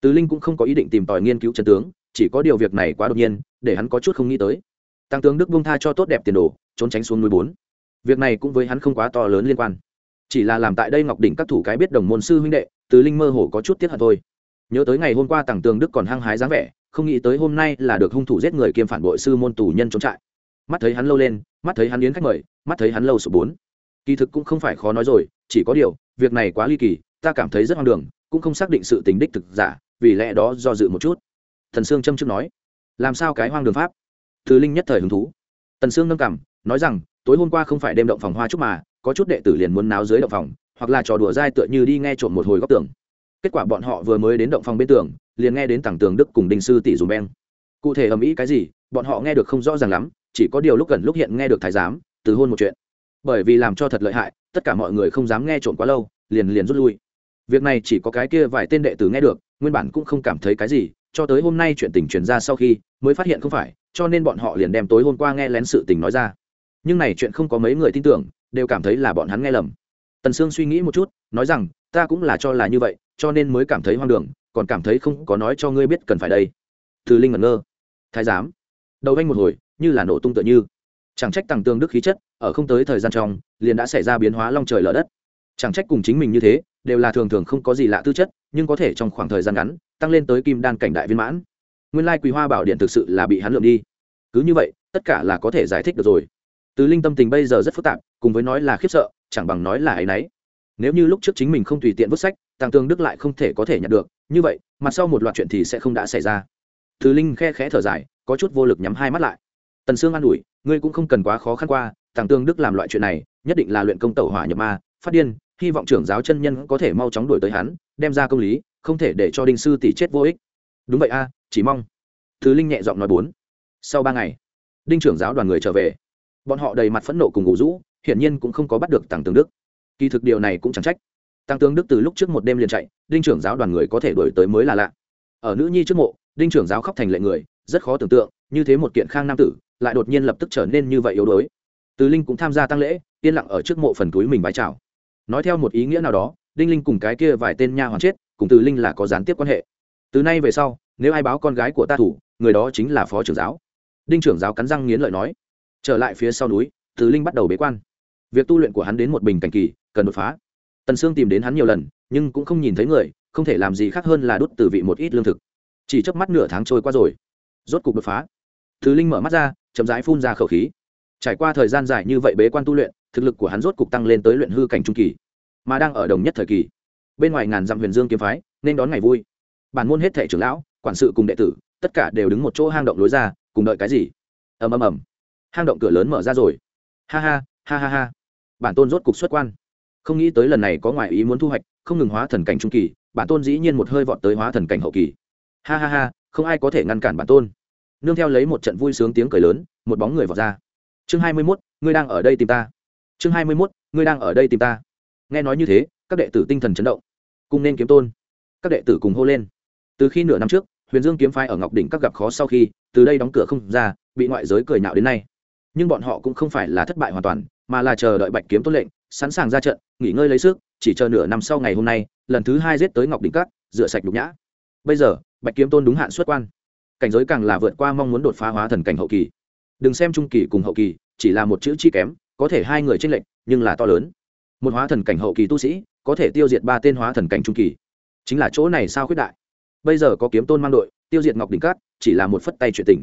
Tứ linh cũng không có ý định tìm tòi nghiên cứu chân tướng, chỉ có điều việc này quá đột nhiên, để hắn có chút không nghĩ tới. Tăng tướng đức bung tha cho tốt đẹp tiền đồ, trốn tránh xuống núi bốn. Việc này cũng với hắn không quá to lớn liên quan. Chỉ là làm tại đây ngọc đỉnh các thủ cái biết đồng môn sư huynh đệ tứ linh mơ hồ có chút tiếc hận thôi. Nhớ tới ngày hôm qua tàng tường đức còn hăng hái dáng vẻ, không nghĩ tới hôm nay là được hung thủ giết người kiêm phản bội sư môn tù nhân trốn trại. Mắt thấy hắn lâu lên, mắt thấy hắn yến khách mời mắt thấy hắn lâu sụp bốn. Kỳ thực cũng không phải khó nói rồi, chỉ có điều, việc này quá ly kỳ, ta cảm thấy rất hoang đường, cũng không xác định sự tính đích thực giả, vì lẽ đó do dự một chút. Thần sương châm chức nói, làm sao cái hoang đường pháp? Thứ linh nhất thời hứng thú. Tần sương nâng cảm nói rằng, tối hôm qua không phải đêm động phòng hoa chúc mà, có chút đệ tử liền muốn náo dưới động phòng, hoặc là trò đùa dai tựa như đi nghe trộm một hồi góc tường. Kết quả bọn họ vừa mới đến động phòng bên tường, liền nghe đến tảng tường đức cùng đinh sư tỷ dùm beng. Cụ thể ầm ĩ cái gì, bọn họ nghe được không rõ ràng lắm, chỉ có điều lúc gần lúc hiện nghe được thái giám từ hôn một chuyện. Bởi vì làm cho thật lợi hại, tất cả mọi người không dám nghe trộm quá lâu, liền liền rút lui. Việc này chỉ có cái kia vài tên đệ tử nghe được, nguyên bản cũng không cảm thấy cái gì, cho tới hôm nay chuyện tình truyền ra sau khi, mới phát hiện không phải, cho nên bọn họ liền đem tối hôm qua nghe lén sự tình nói ra. Nhưng này chuyện không có mấy người tin tưởng, đều cảm thấy là bọn hắn nghe lầm. Tần sương suy nghĩ một chút, nói rằng, ta cũng là cho là như vậy, cho nên mới cảm thấy hoang đường, còn cảm thấy không có nói cho ngươi biết cần phải đây. Từ linh ngẩn ngơ. Thái giám. Đầu anh một hồi, như là nổ tung tựa như chẳng trách tàng tương đức khí chất, ở không tới thời gian trong, liền đã xảy ra biến hóa long trời lở đất. Chẳng trách cùng chính mình như thế, đều là thường thường không có gì lạ tư chất, nhưng có thể trong khoảng thời gian ngắn, tăng lên tới kim đan cảnh đại viên mãn. Nguyên lai quý hoa bảo điện thực sự là bị hắn lượm đi. Cứ như vậy, tất cả là có thể giải thích được rồi. Từ linh tâm tình bây giờ rất phức tạp, cùng với nói là khiếp sợ, chẳng bằng nói là ấ y n ấ y nếu như lúc trước chính mình không tùy tiện vứt sách, tàng tương đức lại không thể có thể nhận được. Như vậy, mặt sau một loạt chuyện thì sẽ không đã xảy ra. Từ linh khe khẽ thở dài, có chút vô lực nhắm hai mắt lại tần sương an ủi, ngươi cũng không cần quá khó khăn qua, tàng tương đức làm loại chuyện này, nhất định là luyện công tẩu hỏa nhập ma, phát điên, hy vọng trưởng giáo chân nhân có thể mau chóng đuổi tới hắn, đem ra công lý, không thể để cho đinh sư tỷ chết vô ích. Đúng vậy a, chỉ mong. Thứ linh nhẹ giọng nói bốn. Sau ba ngày, đinh trưởng giáo đoàn người trở về. Bọn họ đầy mặt phẫn nộ cùng ngủ rũ, hiển nhiên cũng không có bắt được tàng tướng đức. Kỳ thực điều này cũng chẳng trách. Tăng tướng đức từ lúc trước một đêm liền chạy, đinh trưởng giáo đoàn người có thể đổi tới mới là lạ. Ở nữ nhi trước mộ, đinh trưởng giáo khóc thành lệ người, rất khó tưởng tượng, như thế một kiện khang nam tử lại đột nhiên lập tức trở nên như vậy yếu đuối. Từ linh cũng tham gia tăng lễ, yên lặng ở trước mộ phần túi mình vái chào. Nói theo một ý nghĩa nào đó, đinh linh cùng cái kia vài tên nha hoàn chết, cùng từ linh là có gián tiếp quan hệ. Từ nay về sau, nếu ai báo con gái của ta thủ, người đó chính là phó trưởng giáo. Đinh trưởng giáo cắn răng nghiến lợi nói. Trở lại phía sau núi, từ linh bắt đầu bế quan. Việc tu luyện của hắn đến một bình cảnh kỳ, cần đột phá. Tần sương tìm đến hắn nhiều lần, nhưng cũng không nhìn thấy người, không thể làm gì khác hơn là đút từ vị một ít lương thực. Chỉ chớp mắt nửa tháng trôi qua rồi. Rốt cục đột phá thứ linh mở mắt ra, chậm rãi phun ra khẩu khí. Trải qua thời gian dài như vậy bế quan tu luyện, thực lực của hắn rốt cục tăng lên tới luyện hư cảnh trung kỳ, mà đang ở đồng nhất thời kỳ. Bên ngoài ngàn dặm huyền dương kiếm phái, nên đón ngày vui. Bản môn hết thệ trưởng lão, quản sự cùng đệ tử, tất cả đều đứng một chỗ hang động lối ra, cùng đợi cái gì? Ầm ầm ầm. Hang động cửa lớn mở ra rồi. Ha ha ha ha ha. Bản tôn rốt cục xuất quan. Không nghĩ tới lần này có ngoại ý muốn thu hoạch, không ngừng hóa thần cảnh trung kỳ, bản tôn dĩ nhiên một hơi vọt tới hóa thần cảnh hậu kỳ. Ha ha ha, không ai có thể ngăn cản bản tôn nương theo lấy một trận vui sướng tiếng cười lớn, một bóng người vọt ra. Chương hai mươi mốt, ngươi đang ở đây tìm ta. Chương hai mươi mốt, ngươi đang ở đây tìm ta. Nghe nói như thế, các đệ tử tinh thần chấn động, cùng nên kiếm tôn. Các đệ tử cùng hô lên. Từ khi nửa năm trước, huyền dương kiếm phái ở ngọc đỉnh các gặp khó sau khi, từ đây đóng cửa không ra, bị ngoại giới cười nhạo đến nay. Nhưng bọn họ cũng không phải là thất bại hoàn toàn, mà là chờ đợi bạch kiếm tốt lệnh, sẵn sàng ra trận, nghỉ ngơi lấy sức, chỉ chờ nửa năm sau ngày hôm nay, lần thứ hai giết tới ngọc đỉnh các, rửa sạch nhục nhã. Bây giờ, bạch kiếm tôn đúng hạn xuất quan cảnh giới càng là vượt qua mong muốn đột phá hóa thần cảnh hậu kỳ. Đừng xem trung kỳ cùng hậu kỳ, chỉ là một chữ chi kém, có thể hai người tranh lệch, nhưng là to lớn. Một hóa thần cảnh hậu kỳ tu sĩ, có thể tiêu diệt ba tên hóa thần cảnh trung kỳ. Chính là chỗ này sao khuyết đại? Bây giờ có kiếm tôn mang đội, tiêu diệt ngọc đỉnh cát, chỉ là một phất tay chuyện tình.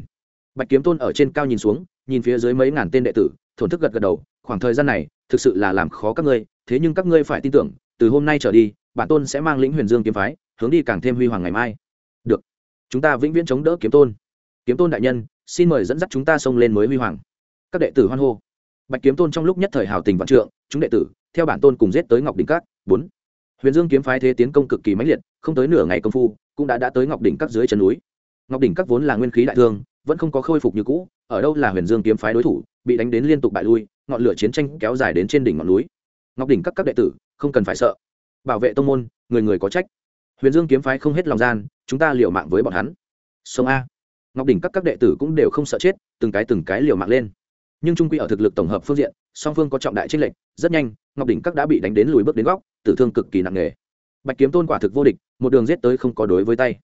Bạch kiếm tôn ở trên cao nhìn xuống, nhìn phía dưới mấy ngàn tên đệ tử, thổn thức gật gật đầu, khoảng thời gian này, thực sự là làm khó các ngươi, thế nhưng các ngươi phải tin tưởng, từ hôm nay trở đi, bản tôn sẽ mang lĩnh huyền dương kiếm phái, hướng đi càng thêm huy hoàng ngày mai chúng ta vĩnh viễn chống đỡ kiếm tôn. Kiếm tôn đại nhân, xin mời dẫn dắt chúng ta xông lên mới huy hoàng. Các đệ tử hoan hô. Bạch kiếm tôn trong lúc nhất thời hào tình vạn trượng, chúng đệ tử, theo bản tôn cùng giết tới ngọc đỉnh cát bốn. Huyền dương kiếm phái thế tiến công cực kỳ mãnh liệt, không tới nửa ngày công phu, cũng đã đã tới ngọc đỉnh các dưới chân núi. Ngọc đỉnh các vốn là nguyên khí đại thương, vẫn không có khôi phục như cũ, ở đâu là huyền dương kiếm phái đối thủ, bị đánh đến liên tục bại lui, ngọn lửa chiến tranh kéo dài đến trên đỉnh ngọn núi. Ngọc đỉnh các các đệ tử, không cần phải sợ. Bảo vệ tông môn, người người có trách. Huyền dương kiếm phái không hết lòng gian chúng ta liều mạng với bọn hắn. Sông a. Ngọc đỉnh các các đệ tử cũng đều không sợ chết, từng cái từng cái liều mạng lên. Nhưng trung quy ở thực lực tổng hợp phương diện, song phương có trọng đại tranh lệch, rất nhanh, ngọc đỉnh các đã bị đánh đến lùi bước đến góc, tử thương cực kỳ nặng nề. Bạch kiếm tôn quả thực vô địch, một đường giết tới không có đối với tay.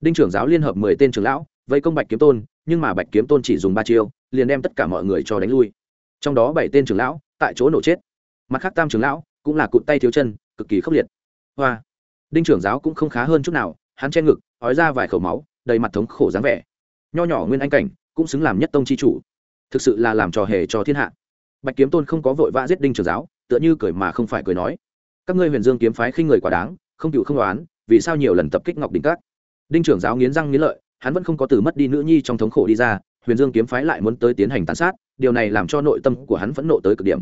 Đinh trưởng giáo liên hợp mười tên trưởng lão, vây công bạch kiếm tôn, nhưng mà bạch kiếm tôn chỉ dùng ba chiêu, liền đem tất cả mọi người cho đánh lui. Trong đó bảy tên trưởng lão, tại chỗ nổ chết. Mặt khác tam trưởng lão, cũng là cụt tay thiếu chân, cực kỳ khốc liệt. Hoa. Đinh trưởng giáo cũng không khá hơn chút nào hắn che ngực, ói ra vài khẩu máu, đầy mặt thống khổ dáng vẻ. Nho nhỏ nguyên anh cảnh, cũng xứng làm nhất tông chi chủ. Thực sự là làm trò hề cho thiên hạ. Bạch kiếm tôn không có vội vã giết đinh trưởng giáo, tựa như cười mà không phải cười nói. Các ngươi huyền dương kiếm phái khinh người quá đáng, không cựu không đoán vì sao nhiều lần tập kích ngọc đỉnh các? Đinh trưởng giáo nghiến răng nghiến lợi, hắn vẫn không có từ mất đi nữ nhi trong thống khổ đi ra, huyền dương kiếm phái lại muốn tới tiến hành tàn sát, điều này làm cho nội tâm của hắn vẫn nộ tới cực điểm.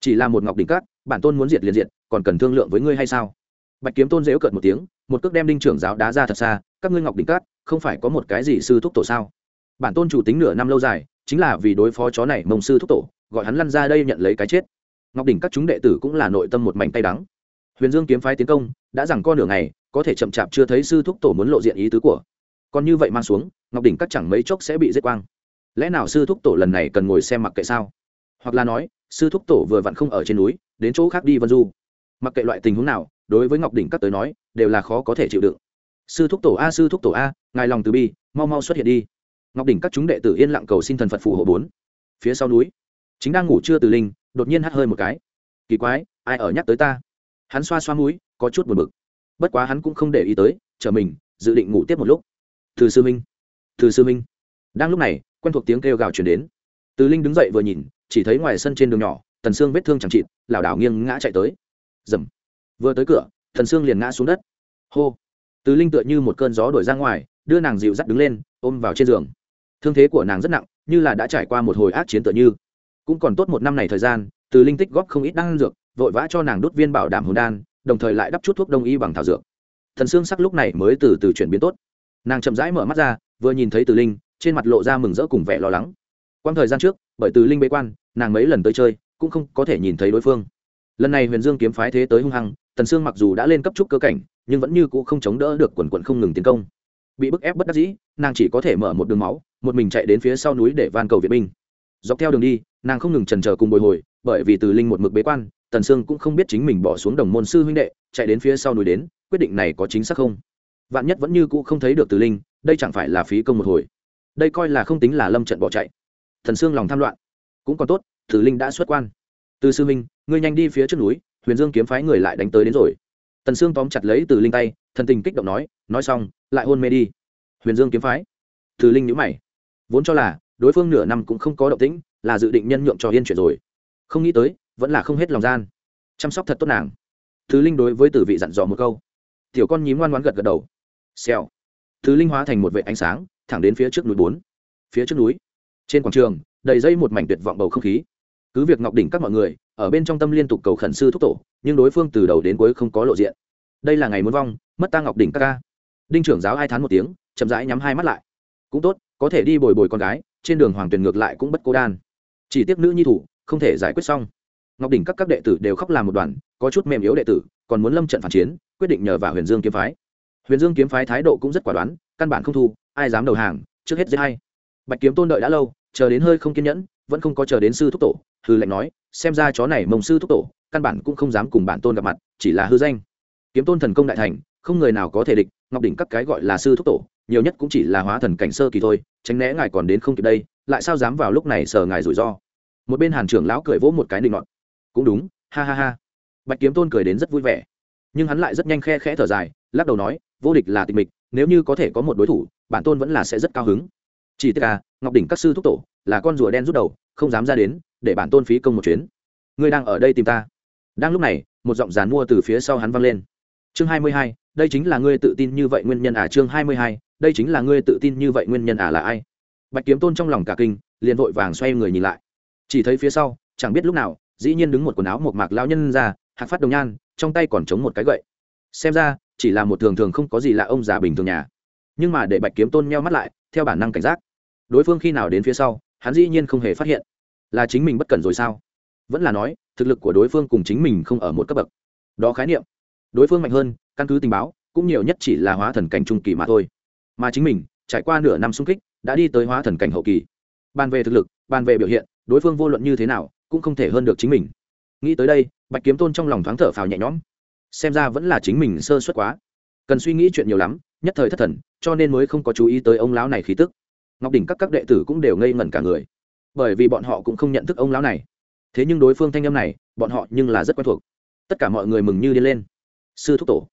Chỉ là một ngọc đỉnh cát bản tôn muốn diệt liền diệt, còn cần thương lượng với ngươi hay sao? Bạch kiếm tôn dễu cợt một tiếng, một cước đem đinh trưởng giáo đá ra thật xa, các ngươi ngọc đỉnh cát, không phải có một cái gì sư thúc tổ sao? Bản tôn chủ tính nửa năm lâu dài, chính là vì đối phó chó này mông sư thúc tổ, gọi hắn lăn ra đây nhận lấy cái chết. Ngọc đỉnh các chúng đệ tử cũng là nội tâm một mảnh tay đắng. Huyền dương kiếm phái tiến công, đã rằng con nửa ngày, có thể chậm chạp chưa thấy sư thúc tổ muốn lộ diện ý tứ của. Còn như vậy mang xuống, ngọc đỉnh các chẳng mấy chốc sẽ bị giết quang. Lẽ nào sư thúc tổ lần này cần ngồi xem mặc kệ sao? Hoặc là nói, sư thúc tổ vừa vặn không ở trên núi, đến chỗ khác đi vân du. Mặc kệ loại tình huống nào đối với ngọc đỉnh các tới nói, đều là khó có thể chịu đựng. Sư thúc tổ a, sư thúc tổ a, ngài lòng từ bi, mau mau xuất hiện đi. Ngọc đỉnh các chúng đệ tử yên lặng cầu xin thần phật phù hộ bốn. Phía sau núi, chính đang ngủ trưa từ linh, đột nhiên hắt hơi một cái. Kỳ quái, ai ở nhắc tới ta? Hắn xoa xoa mũi, có chút buồn bực. Bất quá hắn cũng không để ý tới, chờ mình, dự định ngủ tiếp một lúc. Từ sư minh, từ sư minh. Đang lúc này, quen thuộc tiếng kêu gào chuyển đến. Từ linh đứng dậy vừa nhìn, chỉ thấy ngoài sân trên đường nhỏ, tần xương vết thương chẳng chịt, lảo đảo nghiêng ngã chạy tới. Dầm vừa tới cửa, thần sương liền ngã xuống đất. Hô! Tứ linh tựa như một cơn gió đổi ra ngoài, đưa nàng dịu dắt đứng lên, ôm vào trên giường. Thương thế của nàng rất nặng, như là đã trải qua một hồi ác chiến tựa như. Cũng còn tốt một năm này thời gian, từ linh tích góp không ít đan dược, vội vã cho nàng đốt viên bảo đảm hồn đan, đồng thời lại đắp chút thuốc đông y bằng thảo dược. Thần xương sắc lúc này mới từ từ chuyển biến tốt. Nàng chậm rãi mở mắt ra, vừa nhìn thấy từ linh, trên mặt lộ ra mừng rỡ cùng vẻ lo lắng. Quang thời gian trước, bởi từ linh bế quan, nàng mấy lần tới chơi, cũng không có thể nhìn thấy đối phương. Lần này huyền dương kiếm phái thế tới hung hăng tần sương mặc dù đã lên cấp trúc cơ cảnh, nhưng vẫn như c ũ không chống đỡ được quần quận không ngừng tiến công. Bị bức ép bất đắc dĩ, nàng chỉ có thể mở một đường máu, một mình chạy đến phía sau núi để van cầu viện binh. Dọc theo đường đi, nàng không ngừng trần trờ cùng bồi hồi, bởi vì từ linh một mực bế quan, tần sương cũng không biết chính mình bỏ xuống đồng môn sư huynh đệ, chạy đến phía sau núi đến, quyết định này có chính xác không? Vạn nhất vẫn như cũ không thấy được từ linh, đây chẳng phải là phí công một hồi. Đây coi là không tính là lâm trận bỏ chạy. Thần sương lòng tham loạn. Cũng còn tốt, từ linh đã xuất quan. Từ sư minh ngươi nhanh đi phía trước núi huyền dương kiếm phái người lại đánh tới đến rồi. Tần sương tóm chặt lấy từ linh tay, thần tình kích động nói nói xong, lại hôn mê đi. Huyền dương kiếm phái. Từ linh nhữ mày. Vốn cho là, đối phương nửa năm cũng không có động tĩnh, là dự định nhân nhượng cho yên chuyện rồi. Không nghĩ tới, vẫn là không hết lòng gian. Chăm sóc thật tốt nàng. Thứ linh đối với tử vị dặn dò một câu. Tiểu con nhím ngoan ngoãn gật gật đầu. Xèo. Thứ linh hóa thành một vệ ánh sáng, thẳng đến phía trước núi bốn. Phía trước núi, trên quảng trường, đầy dây một mảnh tuyệt vọng bầu không khí cứ việc ngọc đỉnh các mọi người, ở bên trong tâm liên tục cầu khẩn sư thúc tổ, nhưng đối phương từ đầu đến cuối không có lộ diện. Đây là ngày muốn vong, mất ta ngọc đỉnh các ca. Đinh trưởng giáo ai thán một tiếng, chậm rãi nhắm hai mắt lại. Cũng tốt, có thể đi bồi bồi con gái, trên đường hoàng tuyền ngược lại cũng bất cố đan. Chỉ tiếc nữ nhi thủ, không thể giải quyết xong. Ngọc đỉnh các các đệ tử đều khóc làm một đoàn, có chút mềm yếu đệ tử, còn muốn lâm trận phản chiến, quyết định nhờ vào huyền dương kiếm phái. Huyền dương kiếm phái thái độ cũng rất quả đoán, căn bản không thu, ai dám đầu hàng, trước hết dễ hay bạch kiếm tôn đợi đã lâu, chờ đến hơi không kiên nhẫn, vẫn không có chờ đến sư thúc tổ hư lệnh nói xem ra chó này mông sư thúc tổ căn bản cũng không dám cùng bản tôn gặp mặt chỉ là hư danh. Kiếm tôn thần công đại thành không người nào có thể địch ngọc đỉnh các cái gọi là sư thúc tổ nhiều nhất cũng chỉ là hóa thần cảnh sơ kỳ thôi tránh né ngài còn đến không kịp đây lại sao dám vào lúc này sờ ngài rủi ro. Một bên hàn trưởng lão cười vỗ một cái định ngọn cũng đúng ha ha ha. Bạch kiếm tôn cười đến rất vui vẻ. Nhưng hắn lại rất nhanh khe khẽ thở dài lắc đầu nói vô địch là tịch mịch nếu như có thể có một đối thủ bản tôn vẫn là sẽ rất cao hứng. Chỉ tất cả, ngọc đỉnh các sư thúc tổ là con rùa đen rút đầu không dám ra đến để bản tôn phí công một chuyến. Ngươi đang ở đây tìm ta. Đang lúc này, một giọng dàn mua từ phía sau hắn vang lên. Chương hai mươi hai, đây chính là ngươi tự tin như vậy nguyên nhân à? Chương hai mươi hai, đây chính là ngươi tự tin như vậy nguyên nhân à là ai? Bạch kiếm tôn trong lòng cả kinh, liền vội vàng xoay người nhìn lại. Chỉ thấy phía sau, chẳng biết lúc nào, dĩ nhiên đứng một quần áo một mạc lao nhân ra, hạc phát đồng nhan, trong tay còn chống một cái gậy. Xem ra, chỉ là một thường thường không có gì lạ ông già bình thường nhà. Nhưng mà để bạch kiếm tôn meo mắt lại, theo bản năng cảnh giác. Đối phương khi nào đến phía sau, hắn dĩ nhiên không hề phát hiện là chính mình bất cần rồi sao? Vẫn là nói, thực lực của đối phương cùng chính mình không ở một cấp bậc. Đó khái niệm. Đối phương mạnh hơn, căn cứ tình báo, cũng nhiều nhất chỉ là hóa thần cảnh trung kỳ mà thôi. Mà chính mình, trải qua nửa năm xung kích, đã đi tới hóa thần cảnh hậu kỳ. Bàn về thực lực, bàn về biểu hiện, đối phương vô luận như thế nào, cũng không thể hơn được chính mình. Nghĩ tới đây, bạch kiếm tôn trong lòng thoáng thở phào nhẹ nhõm. Xem ra vẫn là chính mình sơ suất quá. Cần suy nghĩ chuyện nhiều lắm, nhất thời thất thần, cho nên mới không có chú ý tới ông lão này khí tức. Ngọc đỉnh các các đệ tử cũng đều ngây ngẩn cả người bởi vì bọn họ cũng không nhận thức ông lão này. Thế nhưng đối phương thanh âm này, bọn họ nhưng là rất quen thuộc. Tất cả mọi người mừng như điên lên. Sư thúc tổ.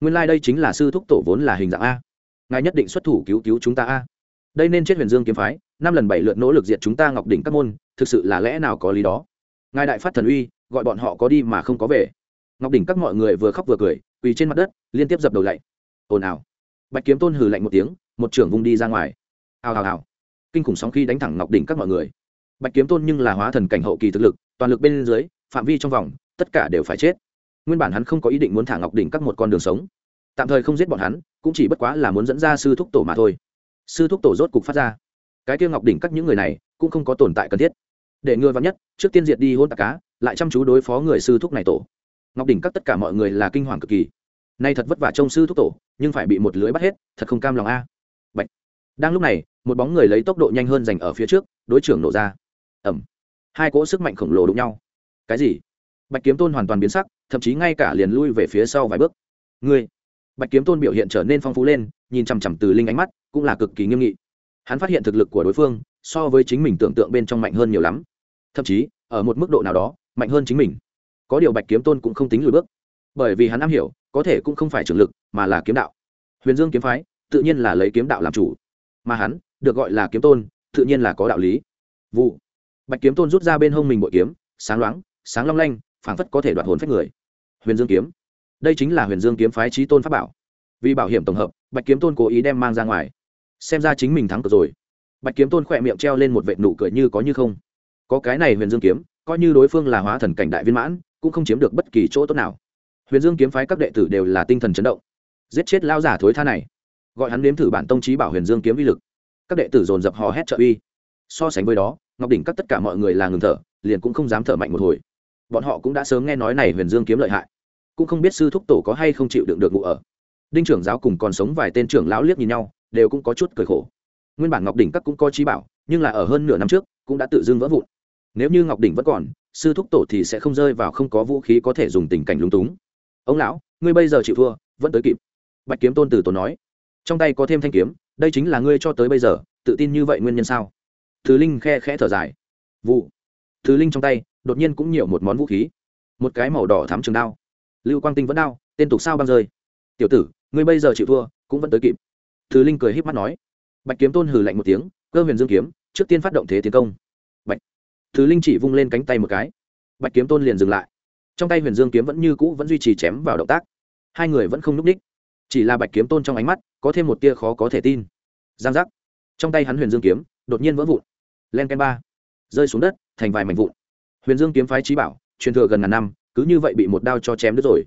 Nguyên lai、like、đây chính là sư thúc tổ vốn là hình dạng a. Ngài nhất định xuất thủ cứu cứu chúng ta a. Đây nên chết huyền dương kiếm phái, năm lần bảy lượt nỗ lực diệt chúng ta ngọc đỉnh các môn, thực sự là lẽ nào có lý đó? Ngài đại phát thần uy, gọi bọn họ có đi mà không có về. Ngọc đỉnh các mọi người vừa khóc vừa cười, quỳ trên mặt đất, liên tiếp dập đầu lạy ồn ào. Bạch kiếm tôn hừ lạnh một tiếng, một trưởng vung đi ra ngoài. Hào hào hào. Kinh khủng sóng khi đánh thẳng ngọc đỉnh các mọi người bạch kiếm tôn nhưng là hóa thần cảnh hậu kỳ thực lực, toàn lực bên dưới, phạm vi trong vòng, tất cả đều phải chết. Nguyên bản hắn không có ý định muốn thả ngọc đỉnh các một con đường sống. Tạm thời không giết bọn hắn, cũng chỉ bất quá là muốn dẫn ra sư thúc tổ mà thôi. Sư thúc tổ rốt cục phát ra. Cái kia ngọc đỉnh các những người này, cũng không có tồn tại cần thiết. Để ngừa vắng nhất, trước tiên diệt đi hôn tạc cá, lại chăm chú đối phó người sư thúc này tổ. Ngọc đỉnh các tất cả mọi người là kinh hoàng cực kỳ. Nay thật vất vả trông sư thúc tổ, nhưng phải bị một lưới bắt hết, thật không cam lòng a. Bạch. đang lúc này, một bóng người lấy tốc độ nhanh hơn giành ở phía trước, đối trưởng nổ ra ẩm. Hai cỗ sức mạnh khổng lồ đụng nhau. Cái gì? Bạch kiếm tôn hoàn toàn biến sắc, thậm chí ngay cả liền lui về phía sau vài bước. Ngươi. Bạch kiếm tôn biểu hiện trở nên phong phú lên, nhìn chằm chằm từ linh ánh mắt, cũng là cực kỳ nghiêm nghị. Hắn phát hiện thực lực của đối phương, so với chính mình tưởng tượng bên trong mạnh hơn nhiều lắm. Thậm chí, ở một mức độ nào đó, mạnh hơn chính mình. Có điều bạch kiếm tôn cũng không tính lùi bước. Bởi vì hắn am hiểu, có thể cũng không phải trường lực, mà là kiếm đạo. Huyền dương kiếm phái, tự nhiên là lấy kiếm đạo làm chủ. Mà hắn, được gọi là kiếm tôn, tự nhiên là có đạo lý. Vụ bạch kiếm tôn rút ra bên hông mình bội kiếm, sáng loáng, sáng long lanh, phảng phất có thể đoạt hồn phách người. Huyền dương kiếm. Đây chính là huyền dương kiếm phái trí tôn pháp bảo. Vì bảo hiểm tổng hợp, bạch kiếm tôn cố ý đem mang ra ngoài. Xem ra chính mình thắng cờ rồi. Bạch kiếm tôn khỏe miệng treo lên một vệ nụ cười như có như không. Có cái này huyền dương kiếm, coi như đối phương là hóa thần cảnh đại viên mãn, cũng không chiếm được bất kỳ chỗ tốt nào. Huyền dương kiếm phái các đệ tử đều là tinh thần chấn động. Giết chết lao giả thối tha này. Gọi hắn nếm thử bản tông trí bảo huyền dương kiếm uy lực. Các đệ tử dồn dập hò hét trợ uy. So sánh với đó ngọc đỉnh các tất cả mọi người là ngừng thở, liền cũng không dám thở mạnh một hồi. Bọn họ cũng đã sớm nghe nói này huyền dương kiếm lợi hại. Cũng không biết sư thúc tổ có hay không chịu đựng được ngủ ở. Đinh trưởng giáo cùng còn sống vài tên trưởng lão liếc nhìn nhau, đều cũng có chút cười khổ. Nguyên bản ngọc đỉnh các cũng có trí bảo, nhưng là ở hơn nửa năm trước, cũng đã tự dưng vỡ vụn. Nếu như ngọc đỉnh vẫn còn, sư thúc tổ thì sẽ không rơi vào không có vũ khí có thể dùng tình cảnh lúng túng. Ông lão, ngươi bây giờ chịu thua, vẫn tới kịp. Bạch kiếm tôn từ tổ nói. Trong tay có thêm thanh kiếm, đây chính là ngươi cho tới bây giờ, tự tin như vậy nguyên nhân sao? Thứ linh khe khẽ thở dài. Vụ. Thứ linh trong tay, đột nhiên cũng nhiều một món vũ khí. Một cái màu đỏ thắm trường đao. Lưu quang tinh vẫn đao tên tục sao băng rơi. Tiểu tử, ngươi bây giờ chịu thua, cũng vẫn tới kịp. Thứ linh cười híp mắt nói. Bạch kiếm tôn hừ lạnh một tiếng, cơ huyền dương kiếm, trước tiên phát động thế tiến công. Bạch. Thứ linh chỉ vung lên cánh tay một cái. Bạch kiếm tôn liền dừng lại. Trong tay huyền dương kiếm vẫn như cũ vẫn duy trì chém vào động tác. Hai người vẫn không n ú c ních chỉ là bạch kiếm tôn trong ánh mắt có thêm một tia khó có thể tin. Giang giác. Trong tay hắn huyền dương kiếm, đột nhiên vỡ vụn len ken ba. Rơi xuống đất, thành vài mảnh vụn. Huyền dương kiếm phái trí bảo, truyền thừa gần ngàn năm, cứ như vậy bị một đao cho chém đứt rồi.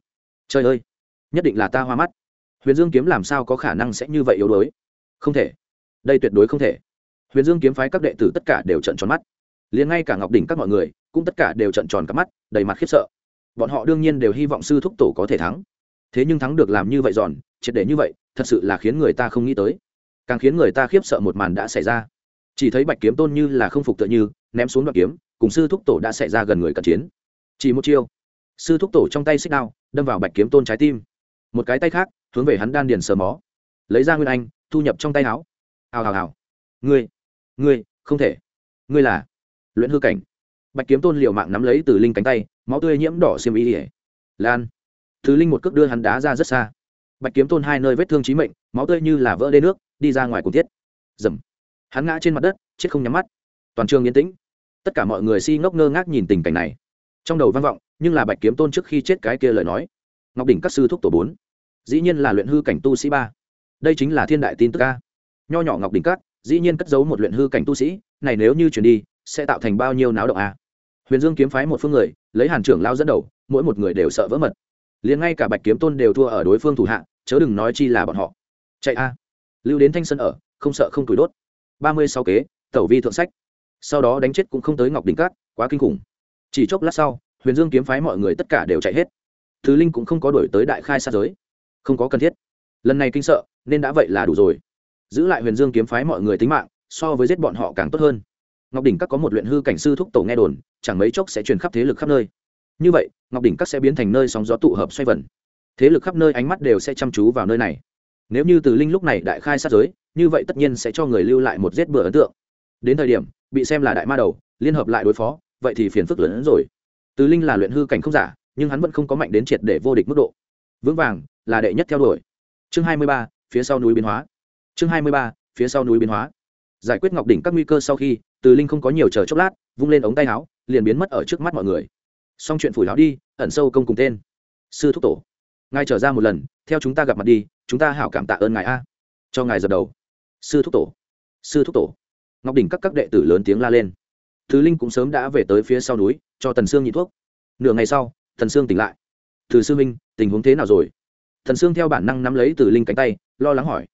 Trời ơi, nhất định là ta hoa mắt. Huyền dương kiếm làm sao có khả năng sẽ như vậy yếu đuối? Không thể. Đây tuyệt đối không thể. Huyền dương kiếm phái các đệ tử tất cả đều trận tròn mắt. Liền ngay cả ngọc đỉnh các mọi người, cũng tất cả đều trận tròn cắp mắt, đầy mặt khiếp sợ. Bọn họ đương nhiên đều hy vọng sư thúc tổ có thể thắng. Thế nhưng thắng được làm như vậy giòn, triệt để như vậy, thật sự là khiến người ta không nghĩ tới. Càng khiến người ta khiếp sợ một màn đã xảy ra chỉ thấy bạch kiếm tôn như là không phục tựa như, ném xuống đoạn kiếm, cùng sư thúc tổ đã xảy ra gần người cận chiến. Chỉ một chiêu, sư thúc tổ trong tay xích đao, đâm vào bạch kiếm tôn trái tim. Một cái tay khác, hướng về hắn đan điền sờ mó. Lấy ra nguyên anh, thu nhập trong tay áo. Hào hào hào. Ngươi ngươi, không thể. Ngươi là luyện hư cảnh. Bạch kiếm tôn liều mạng nắm lấy từ linh cánh tay, máu tươi nhiễm đỏ xiêm ý ỉa lan. Thứ linh một cước đưa hắn đá ra rất xa. Bạch kiếm tôn hai nơi vết thương trí mệnh, máu tươi như là vỡ đê nước, đi ra ngoài cùng tiết dầm hắn ngã trên mặt đất, chết không nhắm mắt. Toàn trường yên tĩnh. Tất cả mọi người si ngốc ngơ ngác nhìn tình cảnh này. Trong đầu vang vọng, nhưng là bạch kiếm tôn trước khi chết cái kia lời nói. Ngọc đỉnh các sư thúc tổ bốn. Dĩ nhiên là luyện hư cảnh tu sĩ ba. Đây chính là thiên đại tin tức ca nho nhỏ ngọc đỉnh các, dĩ nhiên cất giấu một luyện hư cảnh tu sĩ. Này nếu như chuyển đi, sẽ tạo thành bao nhiêu náo động a? Huyền dương kiếm phái một phương người, lấy hàn trưởng lao dẫn đầu, mỗi một người đều sợ vỡ mật. Liền ngay cả bạch kiếm tôn đều thua ở đối phương thủ hạ, chớ đừng nói chi là bọn họ. Chạy a. Lưu đến thanh sân ở, không sợ không tuổi đốt ba mươi sáu kế, tẩu vi thượng sách. Sau đó đánh chết cũng không tới ngọc đỉnh cát quá kinh khủng. Chỉ chốc lát sau, huyền dương kiếm phái mọi người tất cả đều chạy hết. Thứ linh cũng không có đổi tới đại khai sát giới. Không có cần thiết. Lần này kinh sợ, nên đã vậy là đủ rồi. Giữ lại huyền dương kiếm phái mọi người tính mạng, so với giết bọn họ càng tốt hơn. Ngọc đỉnh các có một luyện hư cảnh sư thúc tổ nghe đồn, chẳng mấy chốc sẽ truyền khắp thế lực khắp nơi. Như vậy, ngọc đỉnh các sẽ biến thành nơi sóng gió tụ hợp xoay vần. Thế lực khắp nơi ánh mắt đều sẽ chăm chú vào nơi này nếu như từ linh lúc này đại khai sát giới, như vậy tất nhiên sẽ cho người lưu lại một giết bừa ấn tượng. Đến thời điểm, bị xem là đại ma đầu, liên hợp lại đối phó, vậy thì phiền phức lớn hơn rồi. Từ linh là luyện hư cảnh không giả, nhưng hắn vẫn không có mạnh đến triệt để vô địch mức độ. Vững vàng là đệ nhất theo đuổi. Chương hai mươi ba, phía sau núi biến hóa. Chương hai mươi ba, phía sau núi biến hóa. Giải quyết ngọc đỉnh các nguy cơ sau khi, từ linh không có nhiều chờ chốc lát, vung lên ống tay áo, liền biến mất ở trước mắt mọi người. Xong chuyện phủi áo đi, ẩn sâu công cùng tên. Sư thúc tổ ngài trở ra một lần, theo chúng ta gặp mặt đi, chúng ta hảo cảm tạ ơn ngài a. Cho ngài dập đầu. Sư thúc tổ. Sư thúc tổ. Ngọc đỉnh các các đệ tử lớn tiếng la lên. Thứ linh cũng sớm đã về tới phía sau núi, cho tần sương nhị thuốc. Nửa ngày sau thần sương tỉnh lại. Từ sư minh tình huống thế nào rồi? Thần sương theo bản năng nắm lấy từ linh cánh tay, lo lắng hỏi.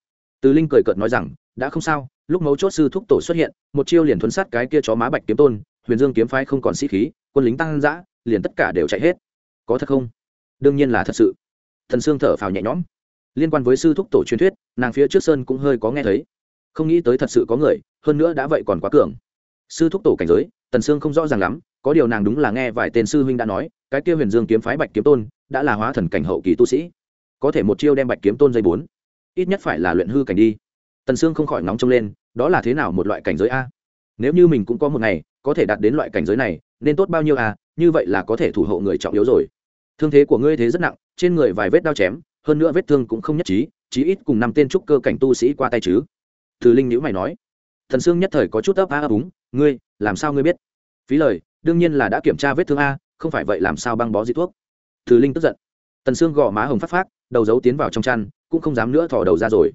Từ linh cười cợt nói rằng, đã không sao, lúc mấu chốt sư thúc tổ xuất hiện, một chiêu liền thuấn sát cái kia chó má bạch kiếm tôn, huyền dương kiếm phái không còn sĩ khí, quân lính tăng dã, liền tất cả đều chạy hết. Có thật không? Đương nhiên là thật sự thần sương thở phào nhẹ nhõm. Liên quan với sư thúc tổ truyền thuyết, nàng phía trước sơn cũng hơi có nghe thấy. Không nghĩ tới thật sự có người, hơn nữa đã vậy còn quá cường. Sư thúc tổ cảnh giới tần sương không rõ ràng lắm, có điều nàng đúng là nghe vài tên sư huynh đã nói, cái kia huyền dương kiếm phái bạch kiếm tôn, đã là hóa thần cảnh hậu kỳ tu sĩ. Có thể một chiêu đem bạch kiếm tôn dây bốn. Ít nhất phải là luyện hư cảnh đi. Tần sương không khỏi nóng trông lên, đó là thế nào một loại cảnh giới a? Nếu như mình cũng có một ngày, có thể đạt đến loại cảnh giới này, nên tốt bao nhiêu a? như vậy là có thể thủ hộ người trọng yếu rồi thương thế của ngươi thế rất nặng, trên người vài vết đao chém, hơn nữa vết thương cũng không nhất trí, chí ít cùng năm tên trúc cơ cảnh tu sĩ qua tay chứ. Từ linh nhữ mày nói. Thần sương nhất thời có chút ấp a ấp úng, ngươi, làm sao ngươi biết? Phí lời, đương nhiên là đã kiểm tra vết thương a, không phải vậy làm sao băng bó di thuốc? Từ linh tức giận. Tần sương gò má hồng phát phát đầu giấu tiến vào trong chăn, cũng không dám nữa thò đầu ra rồi.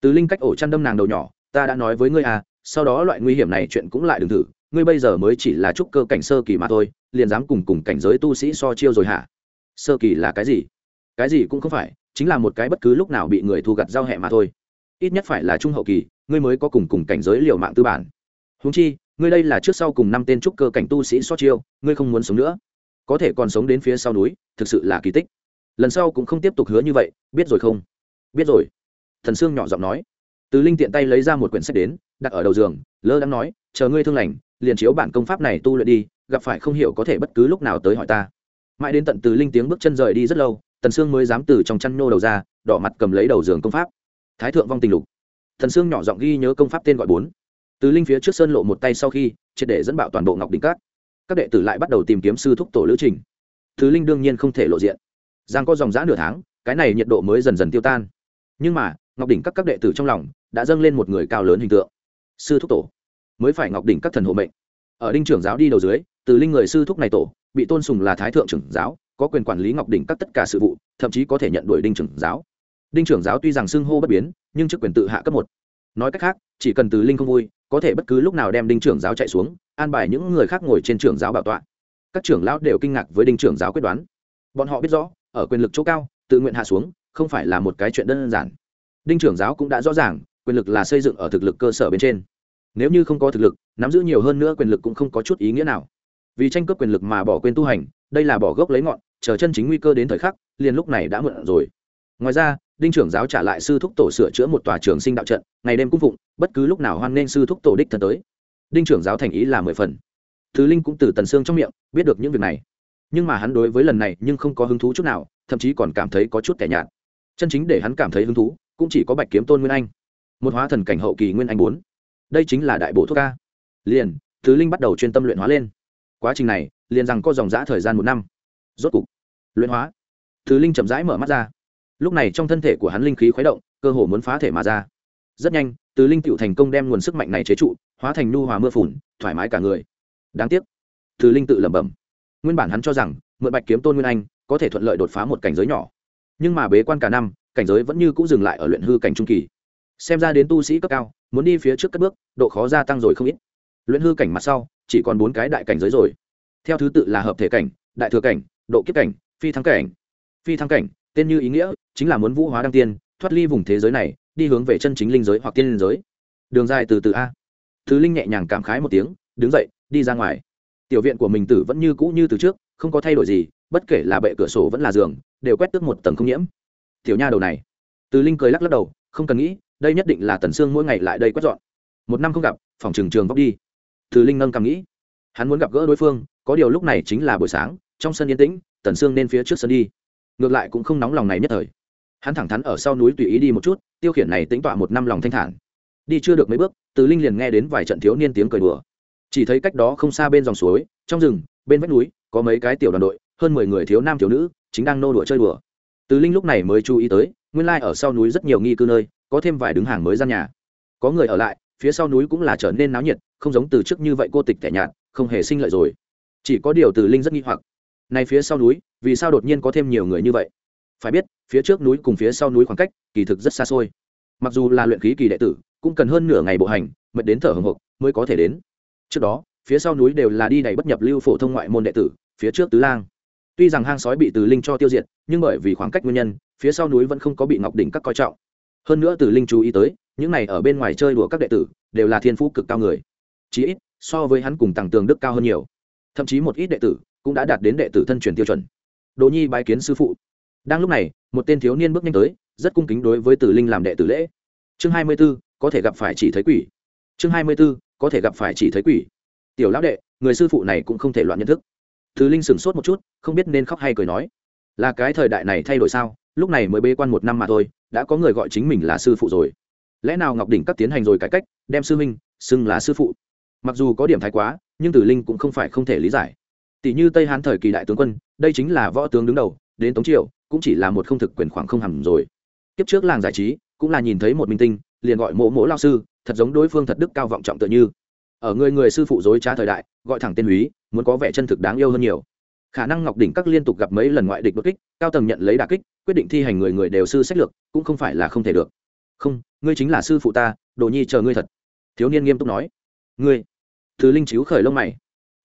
Từ linh cách ổ chăn đâm nàng đầu nhỏ, ta đã nói với ngươi à sau đó loại nguy hiểm này chuyện cũng lại đừng thử, ngươi bây giờ mới chỉ là trúc cơ cảnh sơ kỳ mà thôi, liền dám cùng cùng cảnh giới tu sĩ so chiêu rồi hả? Sơ kỳ là cái gì? Cái gì cũng không phải, chính là một cái bất cứ lúc nào bị người thu gặt giao hẹ mà thôi. Ít nhất phải là trung hậu kỳ, ngươi mới có cùng cùng cảnh giới liều mạng tư bản. Húng chi, ngươi đây là trước sau cùng năm tên trúc cơ cảnh tu sĩ so chiêu, ngươi không muốn sống nữa. Có thể còn sống đến phía sau núi, thực sự là kỳ tích. Lần sau cũng không tiếp tục hứa như vậy, biết rồi không? Biết rồi. Thần sương nhỏ giọng nói. Từ linh tiện tay lấy ra một quyển sách đến, đặt ở đầu giường, lơ đang nói, chờ ngươi thương lành, liền chiếu bản công pháp này tu luyện đi, gặp phải không hiểu có thể bất cứ lúc nào tới hỏi ta mãi đến tận từ linh tiếng bước chân rời đi rất lâu, tần sương mới dám từ trong chăn nhô đầu ra, đỏ mặt cầm lấy đầu giường công pháp. Thái thượng vong tình lục. Thần sương nhỏ giọng ghi nhớ công pháp tên gọi bốn. Từ linh phía trước sơn lộ một tay sau khi, triệt để dẫn bạo toàn bộ ngọc đỉnh cát các đệ tử lại bắt đầu tìm kiếm sư thúc tổ lữ trình. Thứ linh đương nhiên không thể lộ diện. Giang có dòng giã nửa tháng, cái này nhiệt độ mới dần dần tiêu tan. Nhưng mà, ngọc đỉnh các các đệ tử trong lòng đã dâng lên một người cao lớn hình tượng. Sư thúc tổ. Mới phải ngọc đỉnh các thần hộ mệnh. Ở đinh trưởng giáo đi đầu dưới, từ linh người sư thúc này tổ bị tôn sùng là thái thượng trưởng giáo, có quyền quản lý ngọc đỉnh các tất cả sự vụ, thậm chí có thể nhận đuổi đinh trưởng giáo. Đinh trưởng giáo tuy rằng xưng hô bất biến, nhưng chức quyền tự hạ cấp một. Nói cách khác, chỉ cần từ linh không vui, có thể bất cứ lúc nào đem đinh trưởng giáo chạy xuống, an bài những người khác ngồi trên trưởng giáo bảo tọa. Các trưởng lão đều kinh ngạc với đinh trưởng giáo quyết đoán. Bọn họ biết rõ, ở quyền lực chỗ cao, tự nguyện hạ xuống, không phải là một cái chuyện đơn giản. Đinh trưởng giáo cũng đã rõ ràng, quyền lực là xây dựng ở thực lực cơ sở bên trên. Nếu như không có thực lực, nắm giữ nhiều hơn nữa quyền lực cũng không có chút ý nghĩa nào vì tranh cướp quyền lực mà bỏ quên tu hành, đây là bỏ gốc lấy ngọn, chờ chân chính nguy cơ đến thời khắc, liền lúc này đã mượn rồi. Ngoài ra, đinh trưởng giáo trả lại sư thúc tổ sửa chữa một tòa trường sinh đạo trận, ngày đêm cung phụng, bất cứ lúc nào hoan nghênh sư thúc tổ đích thân tới. Đinh trưởng giáo thành ý là mười phần. Thứ linh cũng từ tần xương trong miệng, biết được những việc này. Nhưng mà hắn đối với lần này nhưng không có hứng thú chút nào, thậm chí còn cảm thấy có chút kẻ nhạt. Chân chính để hắn cảm thấy hứng thú, cũng chỉ có bạch kiếm tôn nguyên anh. Một hóa thần cảnh hậu kỳ nguyên anh bốn. Đây chính là đại bộ thuốc ca liền, thứ linh bắt đầu chuyên tâm luyện hóa lên quá trình này, liền rằng có dòng dã thời gian một năm. Rốt cục, luyện hóa. Thứ linh chậm rãi mở mắt ra. Lúc này trong thân thể của hắn linh khí khuấy động, cơ hồ muốn phá thể mà ra. Rất nhanh, từ linh tựu thành công đem nguồn sức mạnh này chế trụ, hóa thành nu hòa mưa phùn, thoải mái cả người. Đáng tiếc, từ linh tự lẩm bẩm. Nguyên bản hắn cho rằng, mượn bạch kiếm tôn nguyên anh, có thể thuận lợi đột phá một cảnh giới nhỏ. Nhưng mà bế quan cả năm, cảnh giới vẫn như c ũ dừng lại ở luyện hư cảnh trung kỳ. Xem ra đến tu sĩ cấp cao, muốn đi phía trước các bước, độ khó gia tăng rồi không ít. Luyện hư cảnh mặt sau chỉ còn bốn cái đại cảnh giới rồi. Theo thứ tự là hợp thể cảnh, đại thừa cảnh, độ kiếp cảnh, phi thăng cảnh. Phi thăng cảnh, tên như ý nghĩa, chính là muốn vũ hóa đăng tiên, thoát ly vùng thế giới này, đi hướng về chân chính linh giới hoặc tiên linh giới. Đường dài từ từ a. Thứ linh nhẹ nhàng cảm khái một tiếng, đứng dậy, đi ra ngoài. Tiểu viện của mình tử vẫn như cũ như từ trước, không có thay đổi gì, bất kể là bệ cửa sổ vẫn là giường, đều quét tước một tầng không nhiễm. Tiểu nha đầu này. Từ linh cười lắc lắc đầu, không cần nghĩ, đây nhất định là tần sương mỗi ngày lại đây quét dọn. Một năm không gặp, phòng trường trường vóc đi từ linh nâng cầm nghĩ. Hắn muốn gặp gỡ đối phương, có điều lúc này chính là buổi sáng, trong sân yên tĩnh, tần sương nên phía trước sân đi. Ngược lại cũng không nóng lòng này nhất thời. Hắn thẳng thắn ở sau núi tùy ý đi một chút, tiêu khiển này tính tọa một năm lòng thanh thản. Đi chưa được mấy bước, từ linh liền nghe đến vài trận thiếu niên tiếng cười đùa. Chỉ thấy cách đó không xa bên dòng suối, trong rừng, bên vách núi, có mấy cái tiểu đoàn đội, hơn mười người thiếu nam thiếu nữ, chính đang nô đùa chơi đùa. Từ linh lúc này mới chú ý tới, nguyên lai ở sau núi rất nhiều nghi cư nơi, có thêm vài đứng hàng mới gian nhà. Có người ở lại, phía sau núi cũng là trở nên náo nhiệt không giống từ trước như vậy cô tịch tẻ nhạt, không hề sinh lợi rồi. Chỉ có điều từ linh rất nghi hoặc. Này phía sau núi, vì sao đột nhiên có thêm nhiều người như vậy? Phải biết, phía trước núi cùng phía sau núi khoảng cách, kỳ thực rất xa xôi. Mặc dù là luyện khí kỳ đệ tử, cũng cần hơn nửa ngày bộ hành mệt đến thở hồng hộc, mới có thể đến. Trước đó, phía sau núi đều là đi đầy bất nhập lưu phổ thông ngoại môn đệ tử, phía trước tứ lang. Tuy rằng hang sói bị từ linh cho tiêu diệt, nhưng bởi vì khoảng cách nguyên nhân, phía sau núi vẫn không có bị ngọc đỉnh các coi trọng. Hơn nữa từ linh chú ý tới, những này ở bên ngoài chơi đùa các đệ tử, đều là thiên phú cực cao người chí ít so với hắn cùng tàng tường đức cao hơn nhiều. Thậm chí một ít đệ tử cũng đã đạt đến đệ tử thân truyền tiêu chuẩn. Đồ nhi bái kiến sư phụ. Đang lúc này, một tên thiếu niên bước nhanh tới, rất cung kính đối với tử linh làm đệ tử lễ. Chương hai mươi b ố có thể gặp phải chỉ thấy quỷ. Chương hai mươi b ố có thể gặp phải chỉ thấy quỷ. Tiểu lão đệ, người sư phụ này cũng không thể loạn nhận thức. Thứ linh sửng sốt một chút, không biết nên khóc hay cười nói. Là cái thời đại này thay đổi sao? Lúc này mới bế quan một năm mà thôi, đã có người gọi chính mình là sư phụ rồi. Lẽ nào ngọc đỉnh các tiến hành rồi cải cách, đem sư minh xưng là sư phụ? Mặc dù có điểm thái quá, nhưng tử linh cũng không phải không thể lý giải. Tỷ như tây hán thời kỳ đại tướng quân, đây chính là võ tướng đứng đầu, đến tống triều, cũng chỉ là một không thực quyền khoảng không hẳn rồi. Kiếp trước làng giải trí, cũng là nhìn thấy một minh tinh, liền gọi mỗ mỗ lao sư, thật giống đối phương thật đức cao vọng trọng tựa như. Ở người người sư phụ dối trá thời đại, gọi thẳng tên húy, muốn có vẻ chân thực đáng yêu hơn nhiều. Khả năng ngọc đỉnh các liên tục gặp mấy lần ngoại địch đột kích, cao tầng nhận lấy đà kích, quyết định thi hành người người đều sư sách lược, cũng không phải là không thể được. Không, ngươi chính là sư phụ ta, đồ nhi chờ ngươi thật. Thiếu niên nghiêm túc nói. Ngươi thứ linh chiếu khởi lông mày.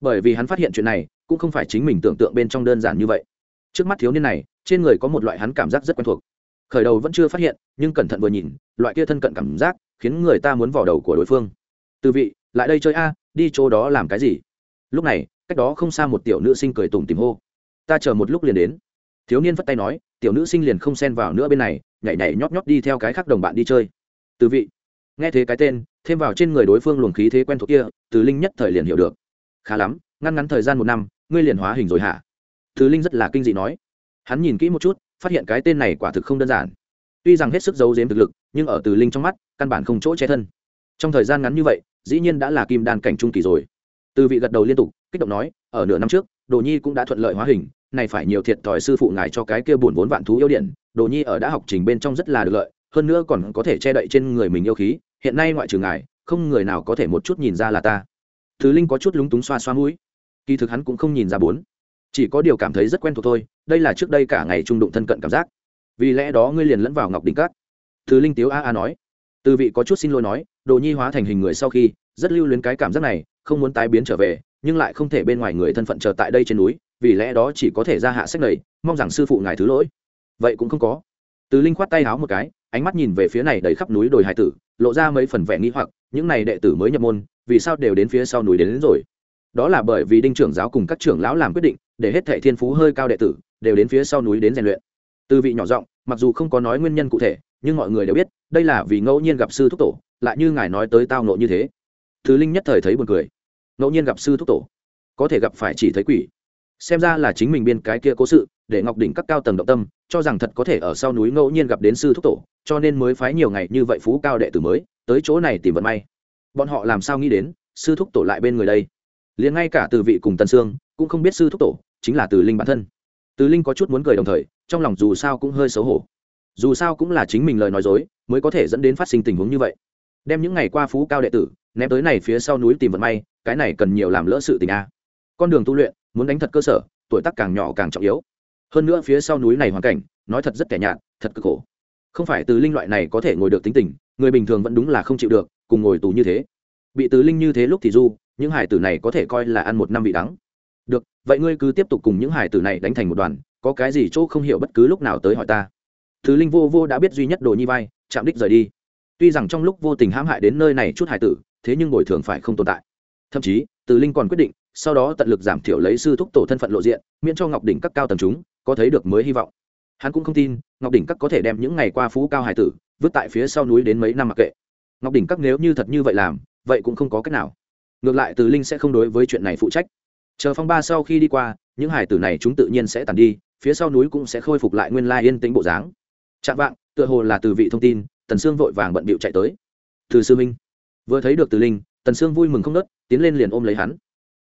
Bởi vì hắn phát hiện chuyện này, cũng không phải chính mình tưởng tượng bên trong đơn giản như vậy. Trước mắt thiếu niên này, trên người có một loại hắn cảm giác rất quen thuộc. Khởi đầu vẫn chưa phát hiện, nhưng cẩn thận vừa nhìn, loại kia thân cận cảm giác khiến người ta muốn vào đầu của đối phương. Từ vị, lại đây chơi a, đi chỗ đó làm cái gì? Lúc này, cách đó không xa một tiểu nữ sinh cười tủm tìm hô. Ta chờ một lúc liền đến. Thiếu niên vất tay nói, tiểu nữ sinh liền không xen vào nữa bên này, nhảy nhảy nhót nhót đi theo cái khác đồng bạn đi chơi. Từ vị nghe thế cái tên, thêm vào trên người đối phương luồng khí thế quen thuộc kia, từ linh nhất thời liền hiểu được. Khá lắm, ngăn ngắn thời gian một năm, ngươi liền hóa hình rồi hả? Từ linh rất là kinh dị nói. Hắn nhìn kỹ một chút, phát hiện cái tên này quả thực không đơn giản. Tuy rằng hết sức giấu giếm thực lực, nhưng ở từ linh trong mắt, căn bản không chỗ che thân. Trong thời gian ngắn như vậy, dĩ nhiên đã là kim đan cảnh trung kỳ rồi. Từ vị gật đầu liên tục, kích động nói, ở nửa năm trước, đồ nhi cũng đã thuận lợi hóa hình, này phải nhiều thiệt thòi sư phụ ngài cho cái kia buồn vốn vạn thú yêu điện, đồ nhi ở đã học trình bên trong rất là được lợi hơn nữa còn có thể che đậy trên người mình yêu khí, hiện nay ngoại trừ ngài, không người nào có thể một chút nhìn ra là ta. Thứ linh có chút lúng túng xoa xoa mũi. Kỳ thực hắn cũng không nhìn ra bốn. Chỉ có điều cảm thấy rất quen thuộc thôi, đây là trước đây cả ngày trung đụng thân cận cảm giác. Vì lẽ đó ngươi liền lẫn vào ngọc đỉnh cát thứ linh tiếu a a nói. Từ vị có chút xin lỗi nói, đồ nhi hóa thành hình người sau khi, rất lưu luyến cái cảm giác này, không muốn tái biến trở về, nhưng lại không thể bên ngoài người thân phận chờ tại đây trên núi, vì lẽ đó chỉ có thể ra hạ sách này, mong rằng sư phụ ngài thứ lỗi. Vậy cũng không có từ linh khoát tay háo một cái ánh mắt nhìn về phía này đầy khắp núi đồi hải tử lộ ra mấy phần vẻ nghi hoặc những này đệ tử mới nhập môn vì sao đều đến phía sau núi đến, đến rồi? Đó là bởi vì đinh trưởng giáo cùng các trưởng lão làm quyết định để hết thệ thiên phú hơi cao đệ tử đều đến phía sau núi đến rèn luyện. Từ vị nhỏ giọng mặc dù không có nói nguyên nhân cụ thể nhưng mọi người đều biết đây là vì ngẫu nhiên gặp sư thúc tổ lại như ngài nói tới tao nộ như thế. Thứ linh nhất thời thấy buồn cười. Ngẫu nhiên gặp sư thúc tổ có thể gặp phải chỉ thấy quỷ. Xem ra là chính mình biên cái kia cố sự để ngọc đỉnh các cao tầng động tâm, cho rằng thật có thể ở sau núi ngẫu nhiên gặp đến sư thúc tổ, cho nên mới phái nhiều ngày như vậy phú cao đệ tử mới, tới chỗ này tìm vận may. Bọn họ làm sao nghĩ đến, sư thúc tổ lại bên người đây? Liền ngay cả từ vị cùng tần sương cũng không biết sư thúc tổ chính là từ linh bản thân. Từ linh có chút muốn cười đồng thời, trong lòng dù sao cũng hơi xấu hổ. Dù sao cũng là chính mình lời nói dối, mới có thể dẫn đến phát sinh tình huống như vậy. Đem những ngày qua phú cao đệ tử, ném tới này phía sau núi tìm vận may, cái này cần nhiều làm lỡ sự tình a. Con đường tu luyện, muốn đánh thật cơ sở, tuổi tác càng nhỏ càng trọng yếu hơn nữa phía sau núi này hoàn cảnh, nói thật rất kẻ nhạt, thật cực khổ. Không phải từ linh loại này có thể ngồi được tính tình, người bình thường vẫn đúng là không chịu được, cùng ngồi tù như thế. Bị từ linh như thế lúc thì du, những hải tử này có thể coi là ăn một năm bị đắng. Được, vậy ngươi cứ tiếp tục cùng những hải tử này đánh thành một đoàn, có cái gì chỗ không hiểu bất cứ lúc nào tới hỏi ta. Thứ linh vô vô đã biết duy nhất đồ nhi vai, chạm đích rời đi. Tuy rằng trong lúc vô tình hãm hại đến nơi này chút hải tử, thế nhưng bồi thường phải không tồn tại. Thậm chí, từ linh còn quyết định, sau đó tận lực giảm thiểu lấy sư thúc tổ thân phận lộ diện, miễn cho ngọc đỉnh các cao tầng chúng có thấy được mới hy vọng. Hắn cũng không tin, ngọc đỉnh các có thể đem những ngày qua phú cao hải tử vứt tại phía sau núi đến mấy năm mặc kệ. Ngọc đỉnh các nếu như thật như vậy làm, vậy cũng không có cách nào. Ngược lại từ linh sẽ không đối với chuyện này phụ trách. Chờ phong ba sau khi đi qua, những hải tử này chúng tự nhiên sẽ tàn đi, phía sau núi cũng sẽ khôi phục lại nguyên lai yên tĩnh bộ dáng. Chạm vạng, tựa hồ là từ vị thông tin, tần sương vội vàng bận bịu chạy tới. Từ sư minh vừa thấy được từ linh, tần sương vui mừng không nớt tiến lên liền ôm lấy hắn.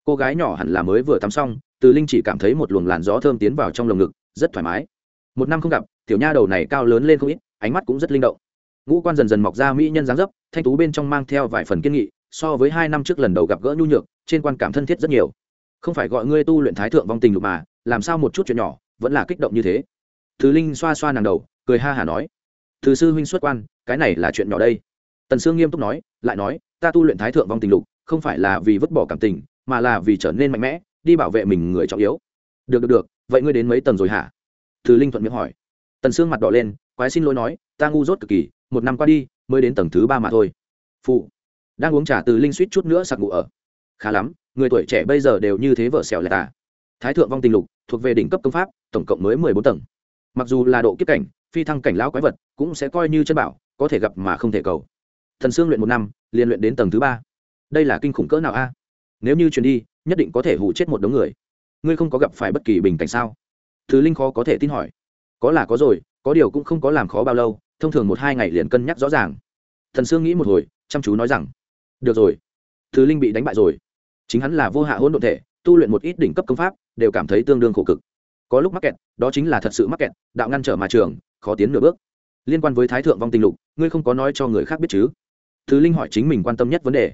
Cô gái nhỏ hẳn là mới vừa tắm xong từ linh chỉ cảm thấy một luồng làn gió thơm tiến vào trong lồng ngực, rất thoải mái. Một năm không gặp, tiểu nha đầu này cao lớn lên không ít, ánh mắt cũng rất linh động. Ngũ quan dần dần mọc ra mỹ nhân dáng dấp, thanh tú bên trong mang theo vài phần kiên nghị, so với hai năm trước lần đầu gặp gỡ nhu nhược, trên quan cảm thân thiết rất nhiều. Không phải gọi ngươi tu luyện thái thượng vong tình lục mà, làm sao một chút chuyện nhỏ, vẫn là kích động như thế. Thứ linh xoa xoa nàng đầu, cười ha hả nói thứ sư huynh xuất quan, cái này là chuyện nhỏ đây. Tần sương nghiêm túc nói, lại nói, ta tu luyện thái thượng vong tình lục, không phải là vì vứt bỏ cảm tình, mà là vì trở nên mạnh mẽ đi bảo vệ mình người trọng yếu. Được được được, vậy ngươi đến mấy tầng rồi hả? Thứ linh thuận miệng hỏi. Tần sương mặt đỏ lên, quái xin lỗi nói, ta ngu dốt cực kỳ, một năm qua đi, mới đến tầng thứ ba mà thôi. Phụ, đang uống trà từ linh suýt chút nữa sặc ngủ ở. Khá lắm, người tuổi trẻ bây giờ đều như thế vợ xẻo lẻ tà thái thượng vong tình lục, thuộc về đỉnh cấp công pháp, tổng cộng mới mười bốn tầng. Mặc dù là độ kiếp cảnh, phi thăng cảnh lão quái vật, cũng sẽ coi như chân bảo, có thể gặp mà không thể cầu. Thần sương luyện một năm, liền luyện đến tầng thứ ba. Đây là kinh khủng cỡ nào a? Nếu như chuyển đi nhất định có thể hụ chết một đống người. Ngươi không có gặp phải bất kỳ bình cảnh sao? Thứ linh khó có thể tin hỏi. Có là có rồi, có điều cũng không có làm khó bao lâu, thông thường một hai ngày liền cân nhắc rõ ràng. Thần sương nghĩ một hồi, chăm chú nói rằng, được rồi, thứ linh bị đánh bại rồi. Chính hắn là vô hạ hỗn độn thể, tu luyện một ít đỉnh cấp công pháp, đều cảm thấy tương đương khổ cực. Có lúc mắc kẹt, đó chính là thật sự mắc kẹt, đạo ngăn trở mà trường, khó tiến nửa bước. Liên quan với thái thượng vong tình lục, ngươi không có nói cho người khác biết chứ? Thứ linh hỏi chính mình quan tâm nhất vấn đề.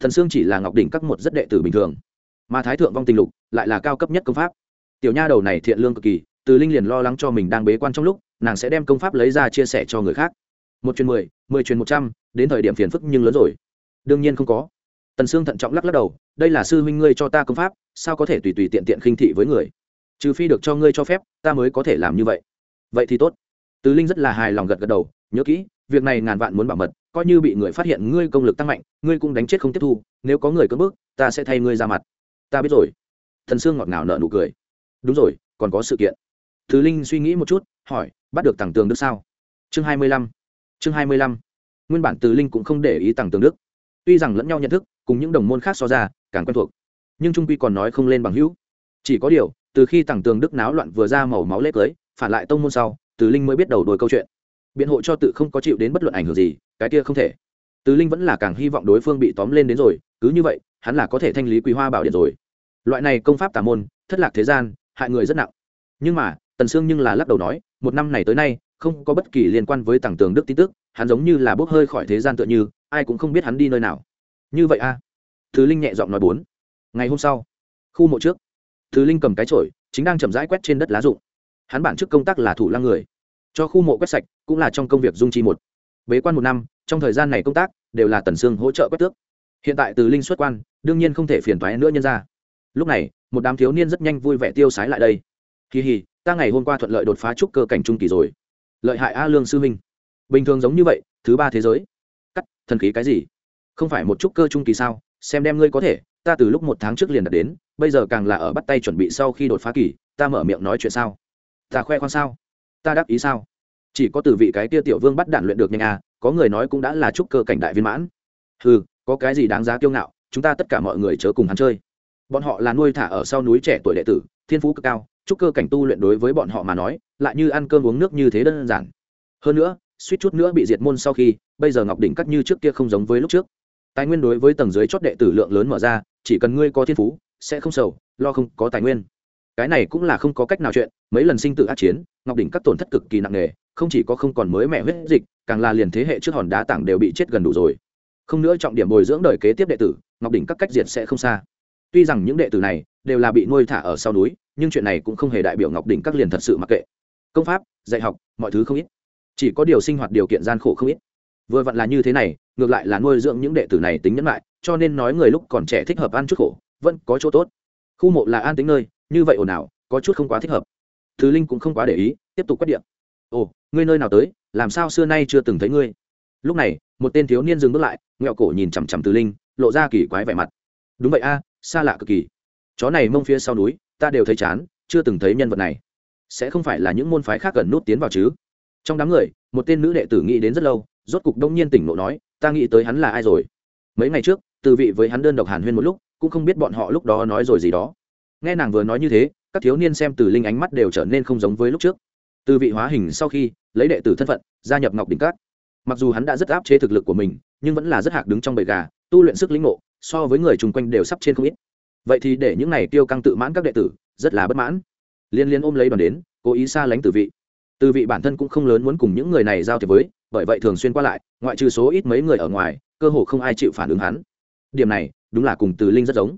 Thần sương chỉ là ngọc đỉnh các một rất đệ tử bình thường mà thái thượng vong tình lục lại là cao cấp nhất công pháp. Tiểu nha đầu này thiện lương cực kỳ, từ linh liền lo lắng cho mình đang bế quan trong lúc, nàng sẽ đem công pháp lấy ra chia sẻ cho người khác. Một chuyến mười mười chuyến một trăm, đến thời điểm phiền phức nhưng lớn rồi. Đương nhiên không có. Tần sương thận trọng lắc lắc đầu, đây là sư huynh ngươi cho ta công pháp, sao có thể tùy tùy tiện tiện khinh thị với người? Trừ phi được cho ngươi cho phép, ta mới có thể làm như vậy. Vậy thì tốt. Tứ linh rất là hài lòng gật gật đầu, nhớ kỹ, việc này ngàn vạn muốn bảo mật, coi như bị người phát hiện ngươi công lực tăng mạnh, ngươi cũng đánh chết không tiếp thu, nếu có người cưỡng bước ta sẽ thay ngươi ra mặt ta biết rồi. Thần sương ngọt ngào nợ nụ cười. Đúng rồi, còn có sự kiện. Thứ linh suy nghĩ một chút, hỏi, bắt được tặng tường đức sao? Chương hai mươi lăm. Chương hai mươi lăm. Nguyên bản từ linh cũng không để ý tặng tường đức. Tuy rằng lẫn nhau nhận thức, cùng những đồng môn khác so ra, càng quen thuộc. Nhưng trung quy còn nói không lên bằng hữu. Chỉ có điều, từ khi tặng tường đức náo loạn vừa ra màu máu lết cưới, phản lại tông môn sau, từ linh mới biết đầu đuôi câu chuyện. Biện hộ cho tự không có chịu đến bất luận ảnh hưởng gì, cái kia không thể. Từ linh vẫn là càng hy vọng đối phương bị tóm lên đến rồi, cứ như vậy hắn là có thể thanh lý quý hoa bảo điện rồi. Loại này công pháp tà môn, thất lạc thế gian, hại người rất nặng. Nhưng mà, tần sương nhưng là lắc đầu nói, một năm này tới nay, không có bất kỳ liên quan với tàng tường đức tin tức, hắn giống như là bốc hơi khỏi thế gian tựa như, ai cũng không biết hắn đi nơi nào. Như vậy a? À? thứ linh nhẹ giọng nói bốn. Ngày hôm sau, khu mộ trước, thứ linh cầm cái chổi, chính đang chậm rãi quét trên đất lá rụng. Hắn bản chức công tác là thủ lăng người. Cho khu mộ quét sạch, cũng là trong công việc dung chi một. Bế quan một năm, trong thời gian này công tác, đều là tần sương hỗ trợ quét tước hiện tại từ linh xuất quan, đương nhiên không thể phiền thoái nữa nhân ra lúc này, một đám thiếu niên rất nhanh vui vẻ tiêu sái lại đây. Kỳ hì, ta ngày hôm qua thuận lợi đột phá trúc cơ cảnh trung kỳ rồi. Lợi hại a lương sư huynh. Bình thường giống như vậy, thứ ba thế giới. Cắt, thần khí cái gì? Không phải một trúc cơ trung kỳ sao? Xem đem ngươi có thể, ta từ lúc một tháng trước liền đặt đến, bây giờ càng là ở bắt tay chuẩn bị sau khi đột phá kỳ, ta mở miệng nói chuyện sao? Ta khoe khoang sao? Ta đáp ý sao? Chỉ có từ vị cái tia tiểu vương bắt đạn luyện được nhanh à có người nói cũng đã là trúc cơ cảnh đại viên mãn. Ừ có cái gì đáng giá kiêu ngạo, chúng ta tất cả mọi người chớ cùng hắn chơi. Bọn họ là nuôi thả ở sau núi trẻ tuổi đệ tử, thiên phú cực cao, chúc cơ cảnh tu luyện đối với bọn họ mà nói, lại như ăn cơm uống nước như thế đơn giản. Hơn nữa, suýt chút nữa bị diệt môn sau khi, bây giờ ngọc đỉnh cắt như trước kia không giống với lúc trước. Tài nguyên đối với tầng dưới chót đệ tử lượng lớn mở ra, chỉ cần ngươi có thiên phú, sẽ không sầu, lo không có tài nguyên. Cái này cũng là không có cách nào chuyện, mấy lần sinh tử át chiến, ngọc đỉnh các tổn thất cực kỳ nặng nề, không chỉ có không còn mới mẹ huyết dịch, càng là liền thế hệ trước hòn đá tảng đều bị chết gần đủ rồi không nữa trọng điểm bồi dưỡng đời kế tiếp đệ tử, ngọc đỉnh các cách diệt sẽ không xa. Tuy rằng những đệ tử này đều là bị nuôi thả ở sau núi, nhưng chuyện này cũng không hề đại biểu ngọc đỉnh các liền thật sự mặc kệ. Công pháp, dạy học, mọi thứ không ít. Chỉ có điều sinh hoạt điều kiện gian khổ không ít. Vừa vặn là như thế này, ngược lại là nuôi dưỡng những đệ tử này tính nhẫn lại cho nên nói người lúc còn trẻ thích hợp ăn chút khổ, vẫn có chỗ tốt. Khu mộ là an tính nơi, như vậy ồn ào, có chút không quá thích hợp. Thứ linh cũng không quá để ý, tiếp tục quét điện ồ, ngươi nơi nào tới, làm sao xưa nay chưa từng thấy ngươi? Lúc này, một tên thiếu niên dừng bước lại, nghẹo cổ nhìn chằm chằm từ linh, lộ ra kỳ quái vẻ mặt. Đúng vậy a, xa lạ cực kỳ. Chó này mông phía sau núi, ta đều thấy chán, chưa từng thấy nhân vật này. Sẽ không phải là những môn phái khác gần nút tiến vào chứ? Trong đám người, một tên nữ đệ tử nghĩ đến rất lâu, rốt cục đông nhiên tỉnh nộ nói, ta nghĩ tới hắn là ai rồi? Mấy ngày trước, từ vị với hắn đơn độc hàn huyên một lúc, cũng không biết bọn họ lúc đó nói rồi gì đó. Nghe nàng vừa nói như thế, các thiếu niên xem từ linh ánh mắt đều trở nên không giống với lúc trước. Từ vị hóa hình sau khi, lấy đệ tử thân phận, gia nhập ngọc đỉnh cát mặc dù hắn đã rất áp chế thực lực của mình, nhưng vẫn là rất hạc đứng trong bầy gà, tu luyện sức lĩnh ngộ, so với người chung quanh đều sắp trên không ít. Vậy thì để những này tiêu căng tự mãn các đệ tử, rất là bất mãn. Liên liên ôm lấy đoàn đến, cố ý xa lánh từ vị. Từ vị bản thân cũng không lớn muốn cùng những người này giao thiệp với, bởi vậy thường xuyên qua lại, ngoại trừ số ít mấy người ở ngoài, cơ hồ không ai chịu phản ứng hắn. Điểm này, đúng là cùng từ linh rất giống.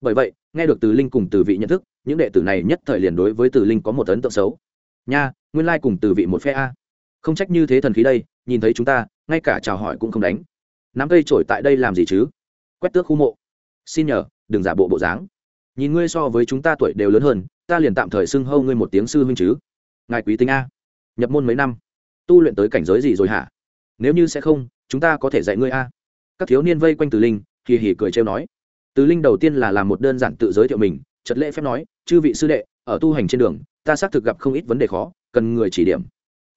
Bởi vậy, nghe được từ linh cùng từ vị nhận thức, những đệ tử này nhất thời liền đối với từ linh có một ấn tượng xấu. Nha, nguyên lai cùng từ vị một phe a không trách như thế thần khí đây, nhìn thấy chúng ta, ngay cả chào hỏi cũng không đánh. Nắm cây trổi tại đây làm gì chứ? Quét tước khu mộ. Xin nhờ, đừng giả bộ bộ dáng. Nhìn ngươi so với chúng ta tuổi đều lớn hơn, ta liền tạm thời xưng hâu ngươi một tiếng sư huynh chứ. Ngài quý tính a. Nhập môn mấy năm? Tu luyện tới cảnh giới gì rồi hả? Nếu như sẽ không, chúng ta có thể dạy ngươi a. Các thiếu niên vây quanh từ linh kỳ hỉ cười trêu nói. Từ linh đầu tiên là làm một đơn giản tự giới thiệu mình trật lễ phép nói, chư vị sư đệ, ở tu hành trên đường, ta xác thực gặp không ít vấn đề khó, cần người chỉ điểm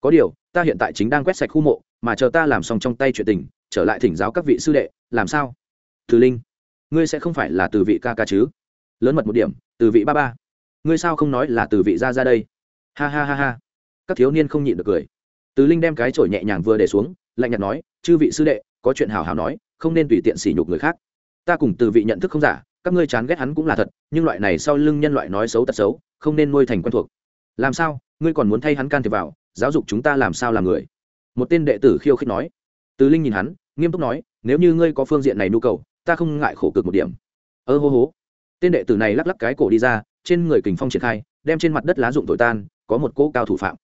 có điều, ta hiện tại chính đang quét sạch khu mộ, mà chờ ta làm xong trong tay chuyện tình, trở lại thỉnh giáo các vị sư đệ, làm sao? Từ linh, ngươi sẽ không phải là từ vị ca ca chứ? Lớn mật một điểm, từ vị ba ba. Ngươi sao không nói là từ vị ra ra đây? Ha ha ha ha. Các thiếu niên không nhịn được cười. Từ linh đem cái chổi nhẹ nhàng vừa để xuống, lạnh nhạt nói, chư vị sư đệ, có chuyện hào hào nói, không nên tùy tiện sỉ nhục người khác. Ta cùng từ vị nhận thức không giả, các ngươi chán ghét hắn cũng là thật, nhưng loại này sau lưng nhân loại nói xấu tật xấu, không nên nuôi thành quen thuộc. Làm sao? Ngươi còn muốn thay hắn can thiệp vào giáo dục chúng ta làm sao làm người. Một tên đệ tử khiêu khích nói. Từ linh nhìn hắn, nghiêm túc nói, nếu như ngươi có phương diện này nhu cầu, ta không ngại khổ cực một điểm. Ơ hô hố tên đệ tử này lắc lắc cái cổ đi ra, trên người kình phong triển khai, đem trên mặt đất lá dụng thổi tan, có một cỗ cao thủ phạm.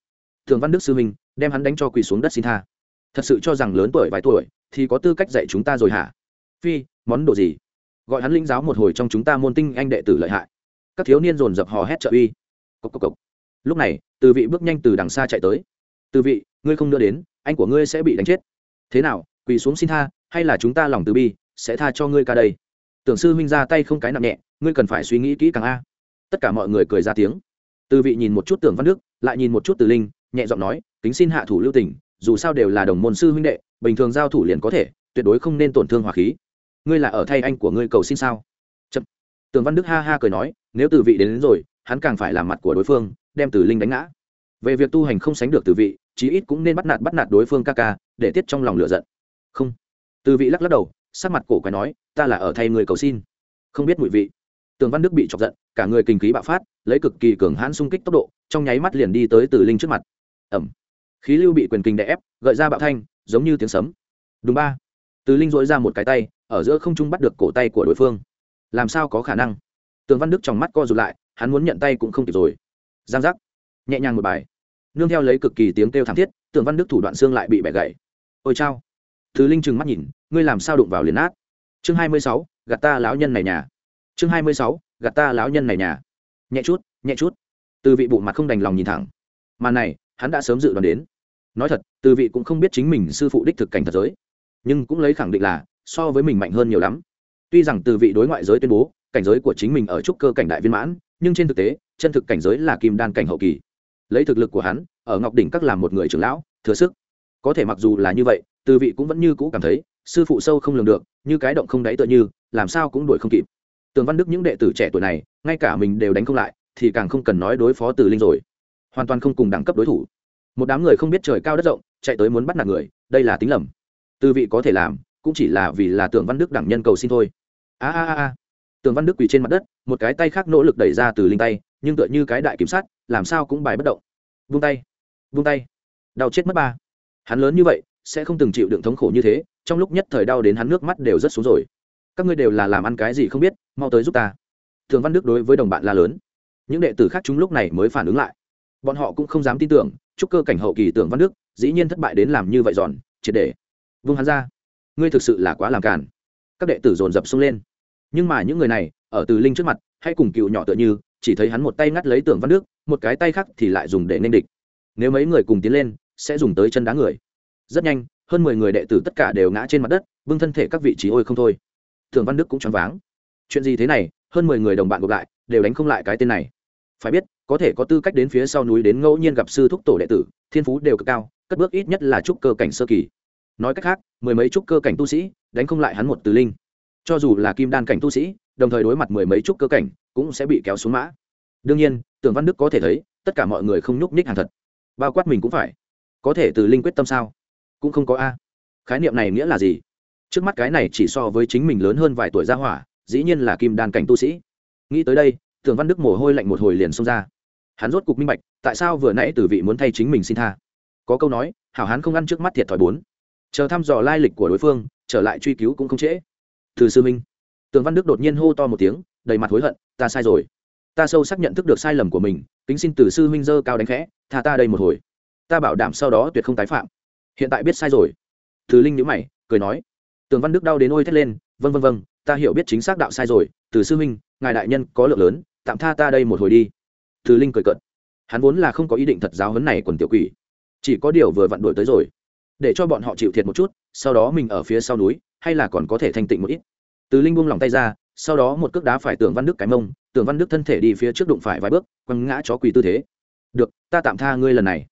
Thường văn đức sư minh đem hắn đánh cho quỳ xuống đất xin tha. Thật sự cho rằng lớn tuổi vài tuổi, thì có tư cách dạy chúng ta rồi hả? Phi, món đồ gì? Gọi hắn lĩnh giáo một hồi trong chúng ta môn tinh anh đệ tử lợi hại. Các thiếu niên dồn dập hò hét trợ uy. Cốc cốc cốc lúc này từ vị bước nhanh từ đằng xa chạy tới. Từ vị ngươi không đưa đến anh của ngươi sẽ bị đánh chết. Thế nào quỳ xuống xin tha hay là chúng ta lòng từ bi sẽ tha cho ngươi ca đây tưởng sư huynh ra tay không cái nặng nhẹ ngươi cần phải suy nghĩ kỹ càng a. Tất cả mọi người cười ra tiếng. Từ vị nhìn một chút tưởng văn đức lại nhìn một chút từ linh nhẹ giọng nói kính xin hạ thủ lưu tình. dù sao đều là đồng môn sư huynh đệ bình thường giao thủ liền có thể tuyệt đối không nên tổn thương hỏa khí. Ngươi là ở thay anh của ngươi cầu xin sao? Chậm. Tường văn đức ha ha cười nói nếu từ vị đến, đến rồi hắn càng phải làm mặt của đối phương, đem Tử linh đánh ngã. Về việc tu hành không sánh được từ vị, chí ít cũng nên bắt nạt bắt nạt đối phương ca ca, để tiết trong lòng lửa giận. Không. Từ vị lắc lắc đầu, sắc mặt cổ quái nói, ta là ở thay người cầu xin. Không biết mùi vị. Tường văn đức bị chọc giận, cả người kinh khí bạo phát, lấy cực kỳ cường hãn xung kích tốc độ, trong nháy mắt liền đi tới từ linh trước mặt. Ẩm khí lưu bị quyền kinh đè ép, gợi ra bạo thanh, giống như tiếng sấm. Đúng ba. Từ linh dội ra một cái tay, ở giữa không trung bắt được cổ tay của đối phương. Làm sao có khả năng? Tường văn đức trong mắt co rụt lại hắn muốn nhận tay cũng không kịp rồi. Giang giác. Nhẹ nhàng một bài. Nương theo lấy cực kỳ tiếng kêu thảm thiết tường văn đức thủ đoạn xương lại bị bẻ gãy. Ôi chao. Thứ linh trừng mắt nhìn, ngươi làm sao đụng vào liền át chương hai mươi sáu, gạt ta lão nhân này nhà. Chương hai mươi sáu, gạt ta lão nhân này nhà. Nhẹ chút nhẹ chút. Từ vị bộ mặt không đành lòng nhìn thẳng. Mà này, hắn đã sớm dự đoán đến. Nói thật, từ vị cũng không biết chính mình sư phụ đích thực cảnh thật giới. Nhưng cũng lấy khẳng định là, so với mình mạnh hơn nhiều lắm. Tuy rằng từ vị đối ngoại giới tuyên bố, cảnh giới của chính mình ở trúc cơ cảnh đại viên mãn nhưng trên thực tế, chân thực cảnh giới là kim đan cảnh hậu kỳ. Lấy thực lực của hắn, ở ngọc đỉnh các làm một người trưởng lão, thừa sức. Có thể mặc dù là như vậy, từ vị cũng vẫn như cũ cảm thấy, sư phụ sâu không lường được, như cái động không đáy tựa như, làm sao cũng đuổi không kịp. Tường văn đức những đệ tử trẻ tuổi này, ngay cả mình đều đánh không lại, thì càng không cần nói đối phó từ linh rồi. Hoàn toàn không cùng đẳng cấp đối thủ. Một đám người không biết trời cao đất rộng, chạy tới muốn bắt nạt người, đây là tính lầm. Từ vị có thể làm, cũng chỉ là vì là tưởng văn đức đẳng nhân cầu xin thôi. A a a. Tường văn đức quỳ trên mặt đất, một cái tay khác nỗ lực đẩy ra từ linh tay, nhưng tựa như cái đại kiểm sát làm sao cũng bài bất động. Vung tay vung tay. Đau chết mất ba. Hắn lớn như vậy, sẽ không từng chịu đựng thống khổ như thế, trong lúc nhất thời đau đến hắn nước mắt đều rất xuống rồi. Các ngươi đều là làm ăn cái gì không biết, mau tới giúp ta. Thường văn đức đối với đồng bạn la lớn. Những đệ tử khác chúng lúc này mới phản ứng lại. Bọn họ cũng không dám tin tưởng, chúc cơ cảnh hậu kỳ tưởng văn đức, dĩ nhiên thất bại đến làm như vậy giòn, triệt để. Vung hắn ra. Ngươi thực sự là quá làm càn. Các đệ tử dồn dập xông lên nhưng mà những người này, ở từ linh trước mặt, hay cùng cựu nhỏ tựa như, chỉ thấy hắn một tay ngắt lấy tưởng văn đức một cái tay khác thì lại dùng để nên địch. Nếu mấy người cùng tiến lên, sẽ dùng tới chân đá người. Rất nhanh, hơn mười người đệ tử tất cả đều ngã trên mặt đất, bưng thân thể các vị trí ôi không thôi. Thường văn đức cũng choáng váng. Chuyện gì thế này, hơn mười người đồng bạn gộp lại, đều đánh không lại cái tên này. Phải biết, có thể có tư cách đến phía sau núi đến ngẫu nhiên gặp sư thúc tổ đệ tử, thiên phú đều cực cao, cất bước ít nhất là trúc cơ cảnh sơ kỳ. Nói cách khác, mười mấy trúc cơ cảnh tu sĩ, đánh không lại hắn một từ linh cho dù là kim đan cảnh tu sĩ, đồng thời đối mặt mười mấy chút cơ cảnh, cũng sẽ bị kéo xuống mã. Đương nhiên, tưởng văn đức có thể thấy, tất cả mọi người không nhúc nhích hàng thật. Bao quát mình cũng phải. Có thể từ linh quyết tâm sao? Cũng không có a. Khái niệm này nghĩa là gì? Trước mắt cái này chỉ so với chính mình lớn hơn vài tuổi ra hỏa, dĩ nhiên là kim đan cảnh tu sĩ. Nghĩ tới đây, tưởng văn đức mồ hôi lạnh một hồi liền xông ra. Hắn rốt cục minh bạch, tại sao vừa nãy tử vị muốn thay chính mình xin tha? Có câu nói, hảo hán không ăn trước mắt thiệt thòi bốn. Chờ thăm dò lai lịch của đối phương, trở lại truy cứu cũng không trễ từ sư minh. Tường văn đức đột nhiên hô to một tiếng, đầy mặt hối hận, ta sai rồi. Ta sâu sắc nhận thức được sai lầm của mình, kính xin từ sư minh dơ cao đánh khẽ, tha ta đây một hồi. Ta bảo đảm sau đó tuyệt không tái phạm. Hiện tại biết sai rồi. Từ linh nhữ mày, cười nói. Tường văn đức đau đến ôi thét lên vân vân vân ta hiểu biết chính xác đạo sai rồi, từ sư minh, ngài đại nhân có lượng lớn, tạm tha ta đây một hồi đi. Từ linh cười cợt. Hắn vốn là không có ý định thật giáo hấn này quần tiểu quỷ. Chỉ có điều vừa vặn đuổi tới rồi. Để cho bọn họ chịu thiệt một chút, sau đó mình ở phía sau núi hay là còn có thể thanh tịnh một ít. Từ linh buông lòng tay ra, sau đó một cước đá phải tưởng văn đức cái mông, tưởng văn đức thân thể đi phía trước đụng phải vài bước, quăng ngã chó quỳ tư thế. Được, ta tạm tha ngươi lần này.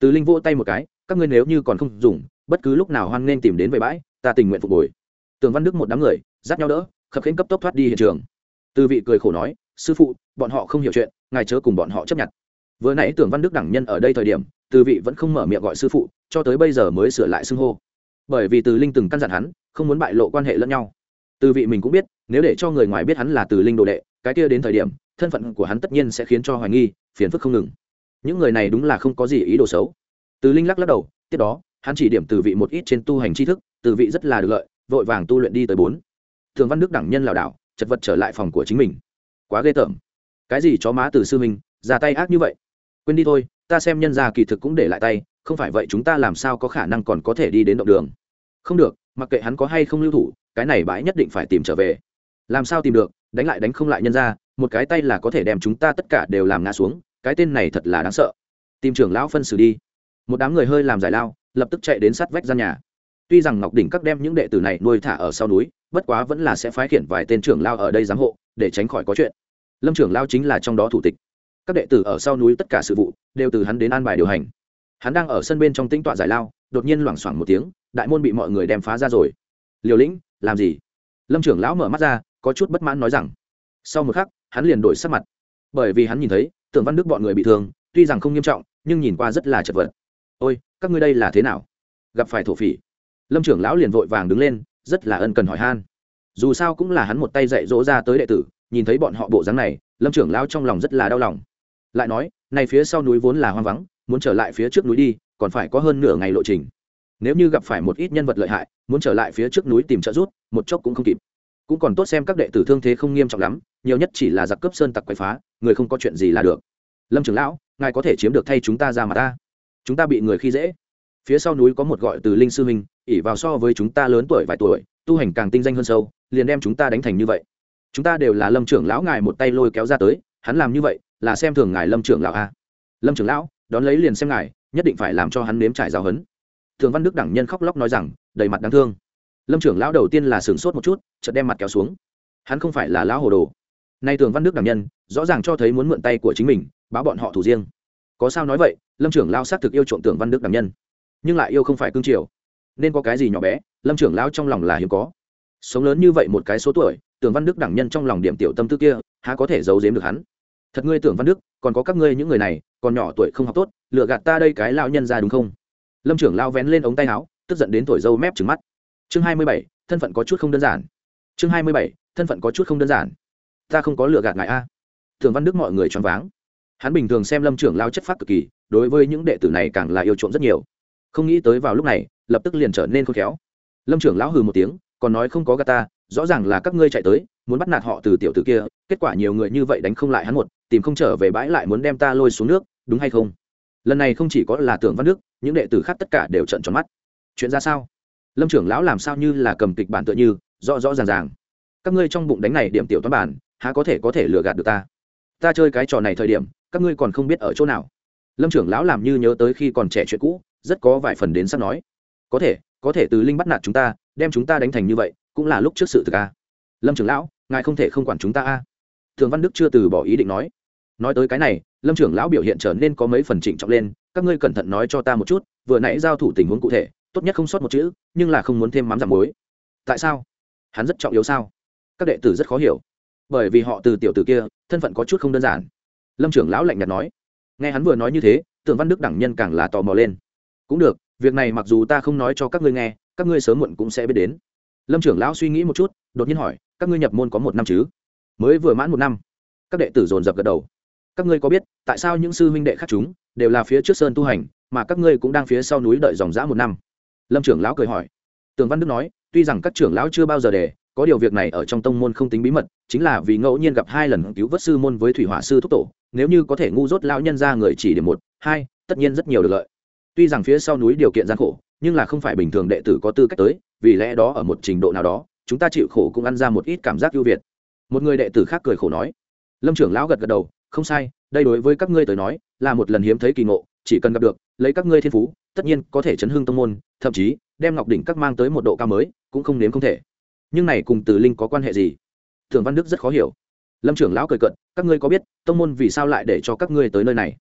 Từ linh vỗ tay một cái, các ngươi nếu như còn không dùng, bất cứ lúc nào hoan nên tìm đến về bãi, ta tình nguyện phục hồi. Tưởng văn đức một đám người, dắt nhau đỡ, khập khiễng cấp tốc thoát đi hiện trường. Từ vị cười khổ nói, sư phụ, bọn họ không hiểu chuyện, ngài chớ cùng bọn họ chấp nhận. Vừa nãy tưởng văn đức đẳng nhân ở đây thời điểm, từ vị vẫn không mở miệng gọi sư phụ, cho tới bây giờ mới sửa lại xưng hô bởi vì từ linh từng căn dặn hắn, không muốn bại lộ quan hệ lẫn nhau. Từ vị mình cũng biết, nếu để cho người ngoài biết hắn là từ linh đồ đệ, cái kia đến thời điểm, thân phận của hắn tất nhiên sẽ khiến cho hoài nghi, phiền phức không ngừng. Những người này đúng là không có gì ý đồ xấu. Từ linh lắc lắc đầu, tiếp đó, hắn chỉ điểm từ vị một ít trên tu hành tri thức, từ vị rất là được lợi, vội vàng tu luyện đi tới bốn. Thường văn đức đẳng nhân lảo đảo, chật vật trở lại phòng của chính mình. Quá ghê tởm. Cái gì chó má từ sư minh ra tay ác như vậy? Quên đi thôi, ta xem nhân gia kỳ thực cũng để lại tay, không phải vậy chúng ta làm sao có khả năng còn có thể đi đến động đường không được, mặc kệ hắn có hay không lưu thủ, cái này bãi nhất định phải tìm trở về. Làm sao tìm được, đánh lại đánh không lại nhân ra, một cái tay là có thể đem chúng ta tất cả đều làm ngã xuống, cái tên này thật là đáng sợ. Tìm trưởng lão phân xử đi. Một đám người hơi làm giải lao, lập tức chạy đến sát vách gian nhà. Tuy rằng ngọc đỉnh các đem những đệ tử này nuôi thả ở sau núi, bất quá vẫn là sẽ phái khiển vài tên trưởng lao ở đây giám hộ, để tránh khỏi có chuyện. Lâm trưởng lao chính là trong đó thủ tịch. Các đệ tử ở sau núi tất cả sự vụ, đều từ hắn đến an bài điều hành. Hắn đang ở sân bên trong tĩnh tọa giải lao, đột nhiên loảng xoảng một tiếng đại môn bị mọi người đem phá ra rồi. Liều lĩnh, làm gì? Lâm trưởng lão mở mắt ra, có chút bất mãn nói rằng, sau một khắc, hắn liền đổi sắc mặt. Bởi vì hắn nhìn thấy, tưởng văn đức bọn người bị thương, tuy rằng không nghiêm trọng, nhưng nhìn qua rất là chật vật. Ôi, các ngươi đây là thế nào? Gặp phải thổ phỉ. Lâm trưởng lão liền vội vàng đứng lên, rất là ân cần hỏi han. Dù sao cũng là hắn một tay dạy dỗ ra tới đệ tử, nhìn thấy bọn họ bộ dáng này, lâm trưởng lão trong lòng rất là đau lòng. Lại nói, này phía sau núi vốn là hoang vắng, muốn trở lại phía trước núi đi, còn phải có hơn nửa ngày lộ trình nếu như gặp phải một ít nhân vật lợi hại muốn trở lại phía trước núi tìm trợ rút, một chốc cũng không kịp. Cũng còn tốt xem các đệ tử thương thế không nghiêm trọng lắm nhiều nhất chỉ là giặc cướp sơn tặc quậy phá người không có chuyện gì là được. Lâm trưởng lão ngài có thể chiếm được thay chúng ta ra mà ta. Chúng ta bị người khi dễ. Phía sau núi có một gọi từ linh sư huynh ỉ vào so với chúng ta lớn tuổi vài tuổi tu hành càng tinh danh hơn sâu liền đem chúng ta đánh thành như vậy. Chúng ta đều là lâm trưởng lão ngài một tay lôi kéo ra tới hắn làm như vậy là xem thường ngài lâm trưởng lão a. Lâm trưởng lão đón lấy liền xem ngài nhất định phải làm cho hắn nếm trải giáo hấn thường văn đức đẳng nhân khóc lóc nói rằng, đầy mặt đáng thương. Lâm trưởng lão đầu tiên là sửng sốt một chút, chợt đem mặt kéo xuống. Hắn không phải là lão hồ đồ. Nay thường văn đức đẳng nhân, rõ ràng cho thấy muốn mượn tay của chính mình, báo bọn họ thủ riêng. Có sao nói vậy, lâm trưởng lao xác thực yêu trộm tưởng văn đức đẳng nhân. Nhưng lại yêu không phải cương triều. Nên có cái gì nhỏ bé, lâm trưởng lao trong lòng là hiếm có. Sống lớn như vậy một cái số tuổi tưởng văn đức đẳng nhân trong lòng điểm tiểu tâm tư kia, há có thể giấu giếm được hắn? Thật ngươi tưởng văn đức, còn có các ngươi những người này, còn nhỏ tuổi không học tốt lựa gạt ta đây cái lao nhân ra đúng không? Lâm trưởng lao vén lên ống tay áo, tức giận đến thổi dâu mép trứng mắt. Chương hai mươi bảy, thân phận có chút không đơn giản. Chương hai mươi bảy, thân phận có chút không đơn giản. Ta không có lựa gạt ngại a. Thường văn đức mọi người choáng váng. Hắn bình thường xem lâm trưởng lao chất phát cực kỳ, đối với những đệ tử này càng là yêu trộm rất nhiều. Không nghĩ tới vào lúc này, lập tức liền trở nên khôn khéo. Lâm trưởng lão hừ một tiếng, còn nói không có gà ta, rõ ràng là các ngươi chạy tới, muốn bắt nạt họ từ tiểu tử kia, kết quả nhiều người như vậy đánh không lại hắn một, tìm không trở về bãi lại muốn đem ta lôi xuống nước, đúng hay không? Lần này không chỉ có là tưởng văn đức những đệ tử khác tất cả đều trận tròn mắt. Chuyện ra sao? Lâm trưởng lão làm sao như là cầm kịch bản tựa như, rõ rõ ràng ràng. Các ngươi trong bụng đánh này điểm tiểu toán bản, há có thể có thể lừa gạt được ta? Ta chơi cái trò này thời điểm, các ngươi còn không biết ở chỗ nào. Lâm trưởng lão làm như nhớ tới khi còn trẻ chuyện cũ, rất có vài phần đến sắp nói. Có thể có thể từ linh bắt nạt chúng ta, đem chúng ta đánh thành như vậy, cũng là lúc trước sự thực a lâm trưởng lão, ngài không thể không quản chúng ta a thường văn đức chưa từ bỏ ý định nói. Nói tới cái này, lâm trưởng lão biểu hiện trở nên có mấy phần trịnh trọng lên các ngươi cẩn thận nói cho ta một chút, vừa nãy giao thủ tình huống cụ thể, tốt nhất không sót một chữ, nhưng là không muốn thêm mắm giảm muối. Tại sao? Hắn rất trọng yếu sao? Các đệ tử rất khó hiểu. Bởi vì họ từ tiểu tử kia, thân phận có chút không đơn giản. Lâm trưởng lão lạnh nhạt nói. Nghe hắn vừa nói như thế, tưởng văn đức đẳng nhân càng là tò mò lên. Cũng được, việc này mặc dù ta không nói cho các ngươi nghe, các ngươi sớm muộn cũng sẽ biết đến. Lâm trưởng lão suy nghĩ một chút, đột nhiên hỏi, các ngươi nhập môn có một năm chứ? Mới vừa mãn một năm. Các đệ tử dồn dập gật đầu các ngươi có biết, tại sao những sư huynh đệ khác chúng đều là phía trước sơn tu hành, mà các ngươi cũng đang phía sau núi đợi dòng dã một năm? Lâm trưởng lão cười hỏi. Tường văn đức nói, tuy rằng các trưởng lão chưa bao giờ để có điều việc này ở trong tông môn không tính bí mật, chính là vì ngẫu nhiên gặp hai lần cứu vớt sư môn với thủy hỏa sư thúc tổ, nếu như có thể ngu dốt lão nhân ra người chỉ điểm một, hai, tất nhiên rất nhiều được lợi. Tuy rằng phía sau núi điều kiện gian khổ, nhưng là không phải bình thường đệ tử có tư cách tới, vì lẽ đó ở một trình độ nào đó, chúng ta chịu khổ cũng ăn ra một ít cảm giác ưu việt. Một người đệ tử khác cười khổ nói. Lâm trưởng lão gật gật đầu không sai, đây đối với các ngươi tới nói, là một lần hiếm thấy kỳ ngộ, chỉ cần gặp được, lấy các ngươi thiên phú, tất nhiên có thể chấn hương tông môn, thậm chí, đem ngọc đỉnh các mang tới một độ cao mới, cũng không nếm không thể. Nhưng này cùng từ linh có quan hệ gì? Thường văn đức rất khó hiểu. Lâm trưởng lão cười cận các ngươi có biết, tông môn vì sao lại để cho các ngươi tới nơi này?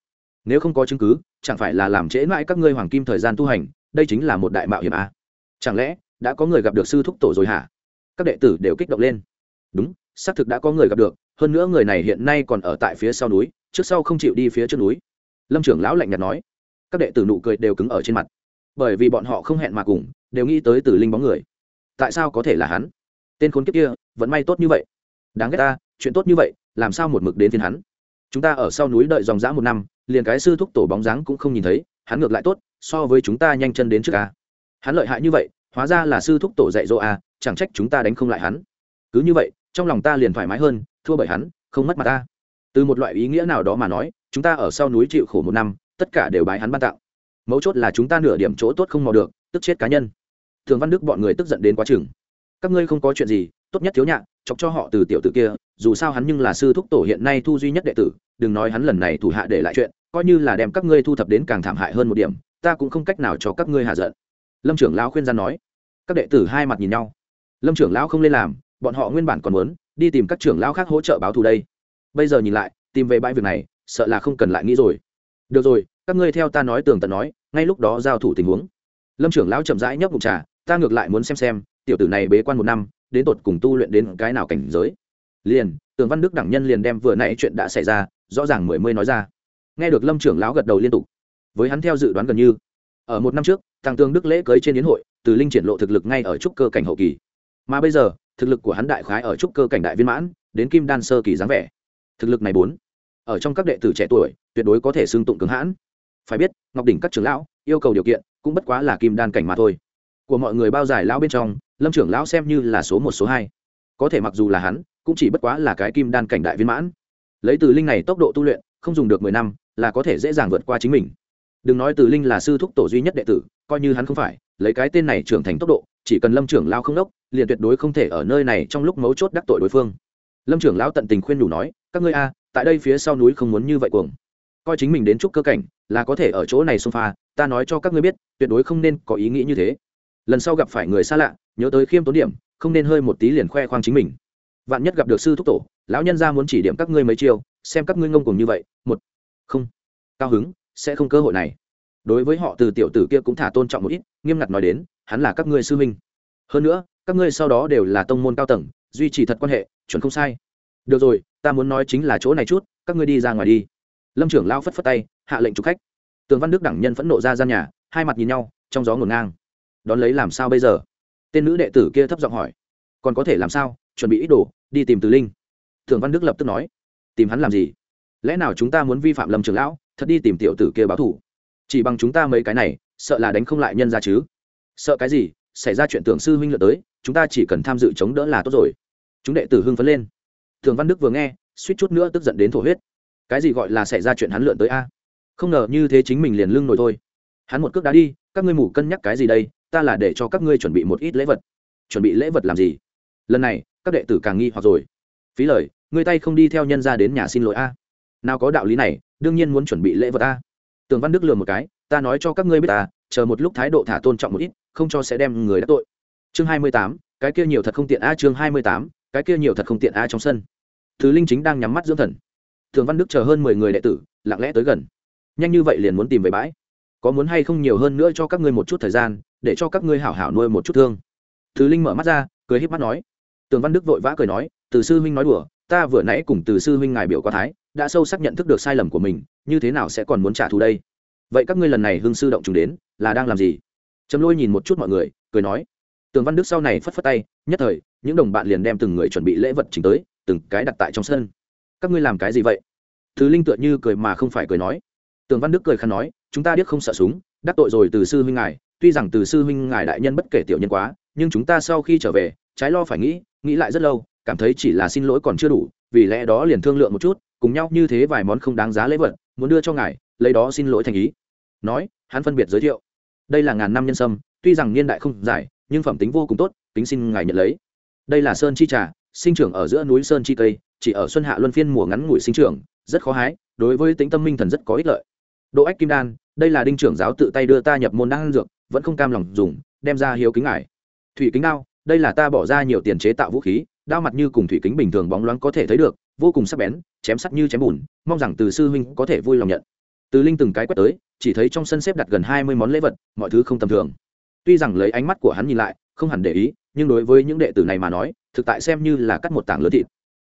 Nếu không có chứng cứ, chẳng phải là làm trễ mãi các ngươi hoàng kim thời gian tu hành, đây chính là một đại mạo hiểm à. chẳng lẽ, đã có người gặp được sư thúc tổ rồi hả? Các đệ tử đều kích động lên. Đúng, xác thực đã có người gặp được hơn nữa người này hiện nay còn ở tại phía sau núi, trước sau không chịu đi phía trước núi. Lâm trưởng lão lạnh nhạt nói. Các đệ tử nụ cười đều cứng ở trên mặt. Bởi vì bọn họ không hẹn mà cùng, đều nghĩ tới từ linh bóng người. Tại sao có thể là hắn? Tên khốn kiếp kia, vẫn may tốt như vậy. Đáng ghét ta, chuyện tốt như vậy, làm sao một mực đến thiên hắn? Chúng ta ở sau núi đợi dòng dã một năm, liền cái sư thúc tổ bóng dáng cũng không nhìn thấy, hắn ngược lại tốt, so với chúng ta nhanh chân đến trước a. Hắn lợi hại như vậy, hóa ra là sư thúc tổ dạy dỗ a, chẳng trách chúng ta đánh không lại hắn. Cứ như vậy, trong lòng ta liền thoải mái hơn thua bởi hắn, không mất mặt ta. Từ một loại ý nghĩa nào đó mà nói, chúng ta ở sau núi chịu khổ một năm, tất cả đều bái hắn ban tặng. Mấu chốt là chúng ta nửa điểm chỗ tốt không mò được, tức chết cá nhân. Thường văn đức bọn người tức giận đến quá chừng. Các ngươi không có chuyện gì, tốt nhất thiếu nhạc, chọc cho họ từ tiểu tử kia, dù sao hắn nhưng là sư thúc tổ hiện nay thu duy nhất đệ tử, đừng nói hắn lần này thủ hạ để lại chuyện, coi như là đem các ngươi thu thập đến càng thảm hại hơn một điểm, ta cũng không cách nào cho các ngươi hạ giận. Lâm trưởng lão khuyên gian nói. Các đệ tử hai mặt nhìn nhau. Lâm trưởng lão không lên làm, bọn họ nguyên bản còn muốn đi tìm các trưởng lão khác hỗ trợ báo thù đây. Bây giờ nhìn lại, tìm về bãi việc này, sợ là không cần lại nghĩ rồi. Được rồi, các ngươi theo ta nói tường tận nói, ngay lúc đó giao thủ tình huống. Lâm trưởng lão chậm rãi nhấp bụng trà, ta ngược lại muốn xem xem, tiểu tử này bế quan một năm, đến tột cùng tu luyện đến cái nào cảnh giới. Liền, tường văn đức đẳng nhân liền đem vừa nãy chuyện đã xảy ra, rõ ràng mười mươi nói ra. Nghe được lâm trưởng lão gật đầu liên tục. Với hắn theo dự đoán gần như, ở một năm trước, thằng tương đức lễ cưới trên yến hội, từ linh triển lộ thực lực ngay ở trúc cơ cảnh hậu kỳ. Mà bây giờ thực lực của hắn đại khái ở trúc cơ cảnh đại viên mãn, đến kim đan sơ kỳ dáng vẻ. Thực lực này bốn, ở trong các đệ tử trẻ tuổi, tuyệt đối có thể xưng tụng cứng hãn. Phải biết, ngọc đỉnh các trưởng lão, yêu cầu điều kiện, cũng bất quá là kim đan cảnh mà thôi. Của mọi người bao giải lão bên trong, lâm trưởng lão xem như là số một, số hai. Có thể mặc dù là hắn, cũng chỉ bất quá là cái kim đan cảnh đại viên mãn. Lấy từ linh này tốc độ tu luyện, không dùng được mười năm, là có thể dễ dàng vượt qua chính mình. Đừng nói từ linh là sư thúc tổ duy nhất đệ tử, coi như hắn không phải, lấy cái tên này trưởng thành tốc độ, chỉ cần lâm trưởng lao không đốc liền tuyệt đối không thể ở nơi này trong lúc mấu chốt đắc tội đối phương. Lâm trưởng lão tận tình khuyên đủ nói, các ngươi a, tại đây phía sau núi không muốn như vậy cuồng. Coi chính mình đến chút cơ cảnh, là có thể ở chỗ này xông pha, ta nói cho các ngươi biết, tuyệt đối không nên có ý nghĩ như thế. Lần sau gặp phải người xa lạ, nhớ tới khiêm tốn điểm, không nên hơi một tí liền khoe khoang chính mình. Vạn nhất gặp được sư thúc tổ, lão nhân ra muốn chỉ điểm các ngươi mấy chiêu, xem các ngươi ngông cùng như vậy, một, không, cao hứng, sẽ không cơ hội này. Đối với họ từ tiểu tử kia cũng thả tôn trọng một ít, nghiêm ngặt nói đến, hắn là các ngươi sư huynh. Hơn nữa các ngươi sau đó đều là tông môn cao tầng, duy trì thật quan hệ, chuẩn không sai. Được rồi, ta muốn nói chính là chỗ này chút, các ngươi đi ra ngoài đi. Lâm trưởng lao phất phất tay, hạ lệnh chụp khách. Tường văn đức đẳng nhân phẫn nộ ra gian nhà, hai mặt nhìn nhau, trong gió ngổn ngang. Đón lấy làm sao bây giờ? Tên nữ đệ tử kia thấp giọng hỏi. Còn có thể làm sao? Chuẩn bị ít đồ, đi tìm từ linh. Thường văn đức lập tức nói. Tìm hắn làm gì? Lẽ nào chúng ta muốn vi phạm lâm trường lão, thật đi tìm tiểu tử kia báo thủ chỉ bằng chúng ta mấy cái này, sợ là đánh không lại nhân ra chứ. Sợ cái gì? Xảy ra chuyện tưởng sư huynh lượt tới, chúng ta chỉ cần tham dự chống đỡ là tốt rồi. Chúng đệ tử hưng phấn lên. Thường văn đức vừa nghe, suýt chút nữa tức giận đến thổ huyết. Cái gì gọi là xảy ra chuyện hắn lượn tới a? Không ngờ như thế chính mình liền lưng nổi thôi. Hắn một cước đá đi, các ngươi mủ cân nhắc cái gì đây? Ta là để cho các ngươi chuẩn bị một ít lễ vật. Chuẩn bị lễ vật làm gì? Lần này, các đệ tử càng nghi hoặc rồi. Phí lời, ngươi tay không đi theo nhân ra đến nhà xin lỗi a. Nào có đạo lý này, đương nhiên muốn chuẩn bị lễ vật a. Tường văn đức lừa một cái, ta nói cho các ngươi biết ta, chờ một lúc thái độ thả tôn trọng một ít không cho sẽ đem người đã tội. Chương hai mươi tám, cái kia nhiều thật không tiện a, chương hai mươi tám, cái kia nhiều thật không tiện a trong sân. Thứ linh chính đang nhắm mắt dưỡng thần. Thường văn đức chờ hơn mười người đệ tử, lặng lẽ tới gần. Nhanh như vậy liền muốn tìm về bãi. Có muốn hay không nhiều hơn nữa cho các ngươi một chút thời gian, để cho các ngươi hảo hảo nuôi một chút thương. Thứ linh mở mắt ra, cười h í p mắt nói. Tường văn đức vội vã cười nói, từ sư huynh nói đùa, ta vừa nãy cùng từ sư huynh ngài biểu qua thái, đã sâu sắc nhận thức được sai lầm của mình, như thế nào sẽ còn muốn trả thù đây? Vậy các ngươi lần này hương sư động chúng đến, là đang làm gì? Trầm lôi nhìn một chút mọi người, cười nói, tường văn đức sau này phất phất tay, nhất thời, những đồng bạn liền đem từng người chuẩn bị lễ vật chính tới, từng cái đặt tại trong sân. Các ngươi làm cái gì vậy? Thứ linh tựa như cười mà không phải cười nói. Tường văn đức cười khăn nói, chúng ta biết không sợ súng, đắc tội rồi từ sư huynh ngài, tuy rằng từ sư huynh ngài đại nhân bất kể tiểu nhân quá, nhưng chúng ta sau khi trở về, trái lo phải nghĩ nghĩ lại rất lâu, cảm thấy chỉ là xin lỗi còn chưa đủ, vì lẽ đó liền thương lượng một chút, cùng nhau như thế vài món không đáng giá lễ vật, muốn đưa cho ngài, lấy đó xin lỗi thành ý. Nói, hắn phân biệt giới thiệu đây là ngàn năm nhân sâm, tuy rằng niên đại không dài, nhưng phẩm tính vô cùng tốt tính xin ngài nhận lấy. Đây là sơn chi trà, sinh trưởng ở giữa núi sơn chi cây, chỉ ở xuân hạ luân phiên mùa ngắn ngủi sinh trưởng, rất khó hái, đối với tính tâm minh thần rất có ích lợi. Độ ách kim đan, đây là đinh trưởng giáo tự tay đưa ta nhập môn đan dược, vẫn không cam lòng dùng, đem ra hiếu kính ngài. Thủy kính đao, đây là ta bỏ ra nhiều tiền chế tạo vũ khí, đao mặt như cùng thủy kính bình thường bóng loáng có thể thấy được, vô cùng sắc bén, chém sắt như chém bùn, mong rằng từ sư huynh có thể vui lòng nhận từ linh từng cái quét tới, chỉ thấy trong sân xếp đặt gần hai mươi món lễ vật, mọi thứ không tầm thường. Tuy rằng lấy ánh mắt của hắn nhìn lại, không hẳn để ý, nhưng đối với những đệ tử này mà nói, thực tại xem như là cắt một tảng lớn thịt.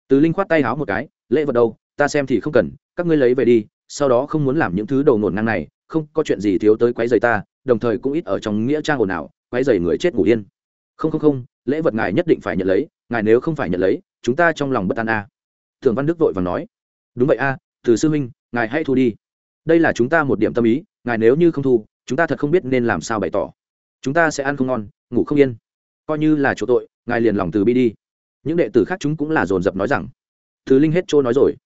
Từ linh khoát tay háo một cái, lễ vật đâu? Ta xem thì không cần, các ngươi lấy về đi, sau đó không muốn làm những thứ đầu nổn ngang này, không có chuyện gì thiếu tới quấy giày ta, đồng thời cũng ít ở trong nghĩa trang ồn ào, quấy giày người chết ngủ yên. Không không không, lễ vật ngài nhất định phải nhận lấy, ngài nếu không phải nhận lấy, chúng ta trong lòng bất an a. À. thường văn đức vội và nói, đúng vậy a, từ sư huynh, ngài hãy thu đi đây là chúng ta một điểm tâm ý, ngài nếu như không thu, chúng ta thật không biết nên làm sao bày tỏ. Chúng ta sẽ ăn không ngon, ngủ không yên. Coi như là chỗ tội, ngài liền lòng từ bi đi. Những đệ tử khác chúng cũng là dồn dập nói rằng, thứ linh hết trôi nói rồi.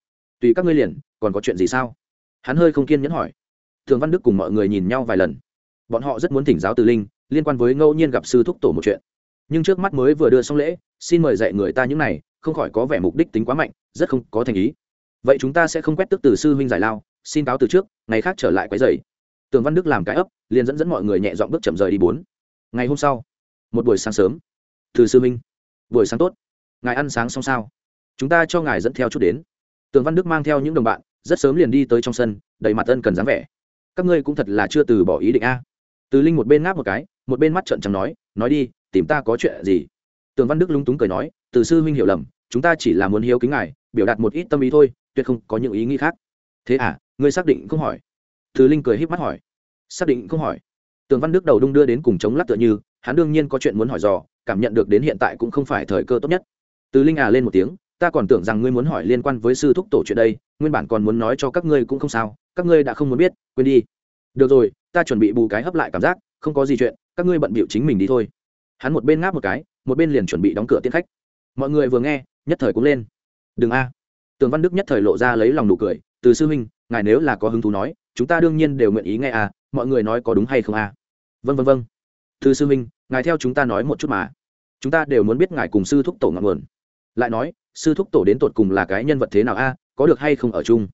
Tùy các ngươi liền, còn có chuyện gì sao? Hắn hơi không kiên nhẫn hỏi. Thường văn đức cùng mọi người nhìn nhau vài lần. Bọn họ rất muốn thỉnh giáo từ linh, liên quan với ngẫu nhiên gặp sư thúc tổ một chuyện. Nhưng trước mắt mới vừa đưa xong lễ, xin mời dạy người ta những này, không khỏi có vẻ mục đích tính quá mạnh, rất không có thành ý. Vậy chúng ta sẽ không quét tức từ sư huynh giải lao xin cáo từ trước, ngày khác trở lại quấy dày tường văn đức làm cái ấp, liền dẫn dẫn mọi người nhẹ dọn bước chậm rời đi bốn. Ngày hôm sau, một buổi sáng sớm. Từ sư Minh, buổi sáng tốt. Ngài ăn sáng xong sao? Chúng ta cho ngài dẫn theo chút đến. Tường văn đức mang theo những đồng bạn, rất sớm liền đi tới trong sân, đầy mặt ân cần dáng vẻ. Các ngươi cũng thật là chưa từ bỏ ý định a. Từ linh một bên ngáp một cái, một bên mắt trợn trắng nói nói đi, tìm ta có chuyện gì? Tường văn đức lúng túng cười nói, từ sư huynh hiểu lầm, chúng ta chỉ là muốn hiếu kính ngài, biểu đạt một ít tâm ý thôi, tuyệt không có những ý nghĩ khác. Thế à ngươi xác định không hỏi. Từ linh cười híp mắt hỏi. Xác định không hỏi. Tường văn đức đầu đung đưa đến cùng chống lắc tựa như, hắn đương nhiên có chuyện muốn hỏi dò, cảm nhận được đến hiện tại cũng không phải thời cơ tốt nhất. Từ linh à lên một tiếng, ta còn tưởng rằng ngươi muốn hỏi liên quan với sư thúc tổ chuyện đây, nguyên bản còn muốn nói cho các ngươi cũng không sao, các ngươi đã không muốn biết, quên đi. Được rồi, ta chuẩn bị bù cái hấp lại cảm giác, không có gì chuyện, các ngươi bận bịu chính mình đi thôi. Hắn một bên ngáp một cái, một bên liền chuẩn bị đóng cửa tiến khách. Mọi người vừa nghe, nhất thời cũng lên. Đừng a. Tường văn đức nhất thời lộ ra lấy lòng nụ cười, từ sư huynh ngài nếu là có hứng thú nói, chúng ta đương nhiên đều nguyện ý nghe à mọi người nói có đúng hay không à? Vân vân vân thư sư minh ngài theo chúng ta nói một chút mà. Chúng ta đều muốn biết ngài cùng sư thúc tổ ngọn nguồn. Lại nói, sư thúc tổ đến tột cùng là cái nhân vật thế nào a có được hay không ở chung?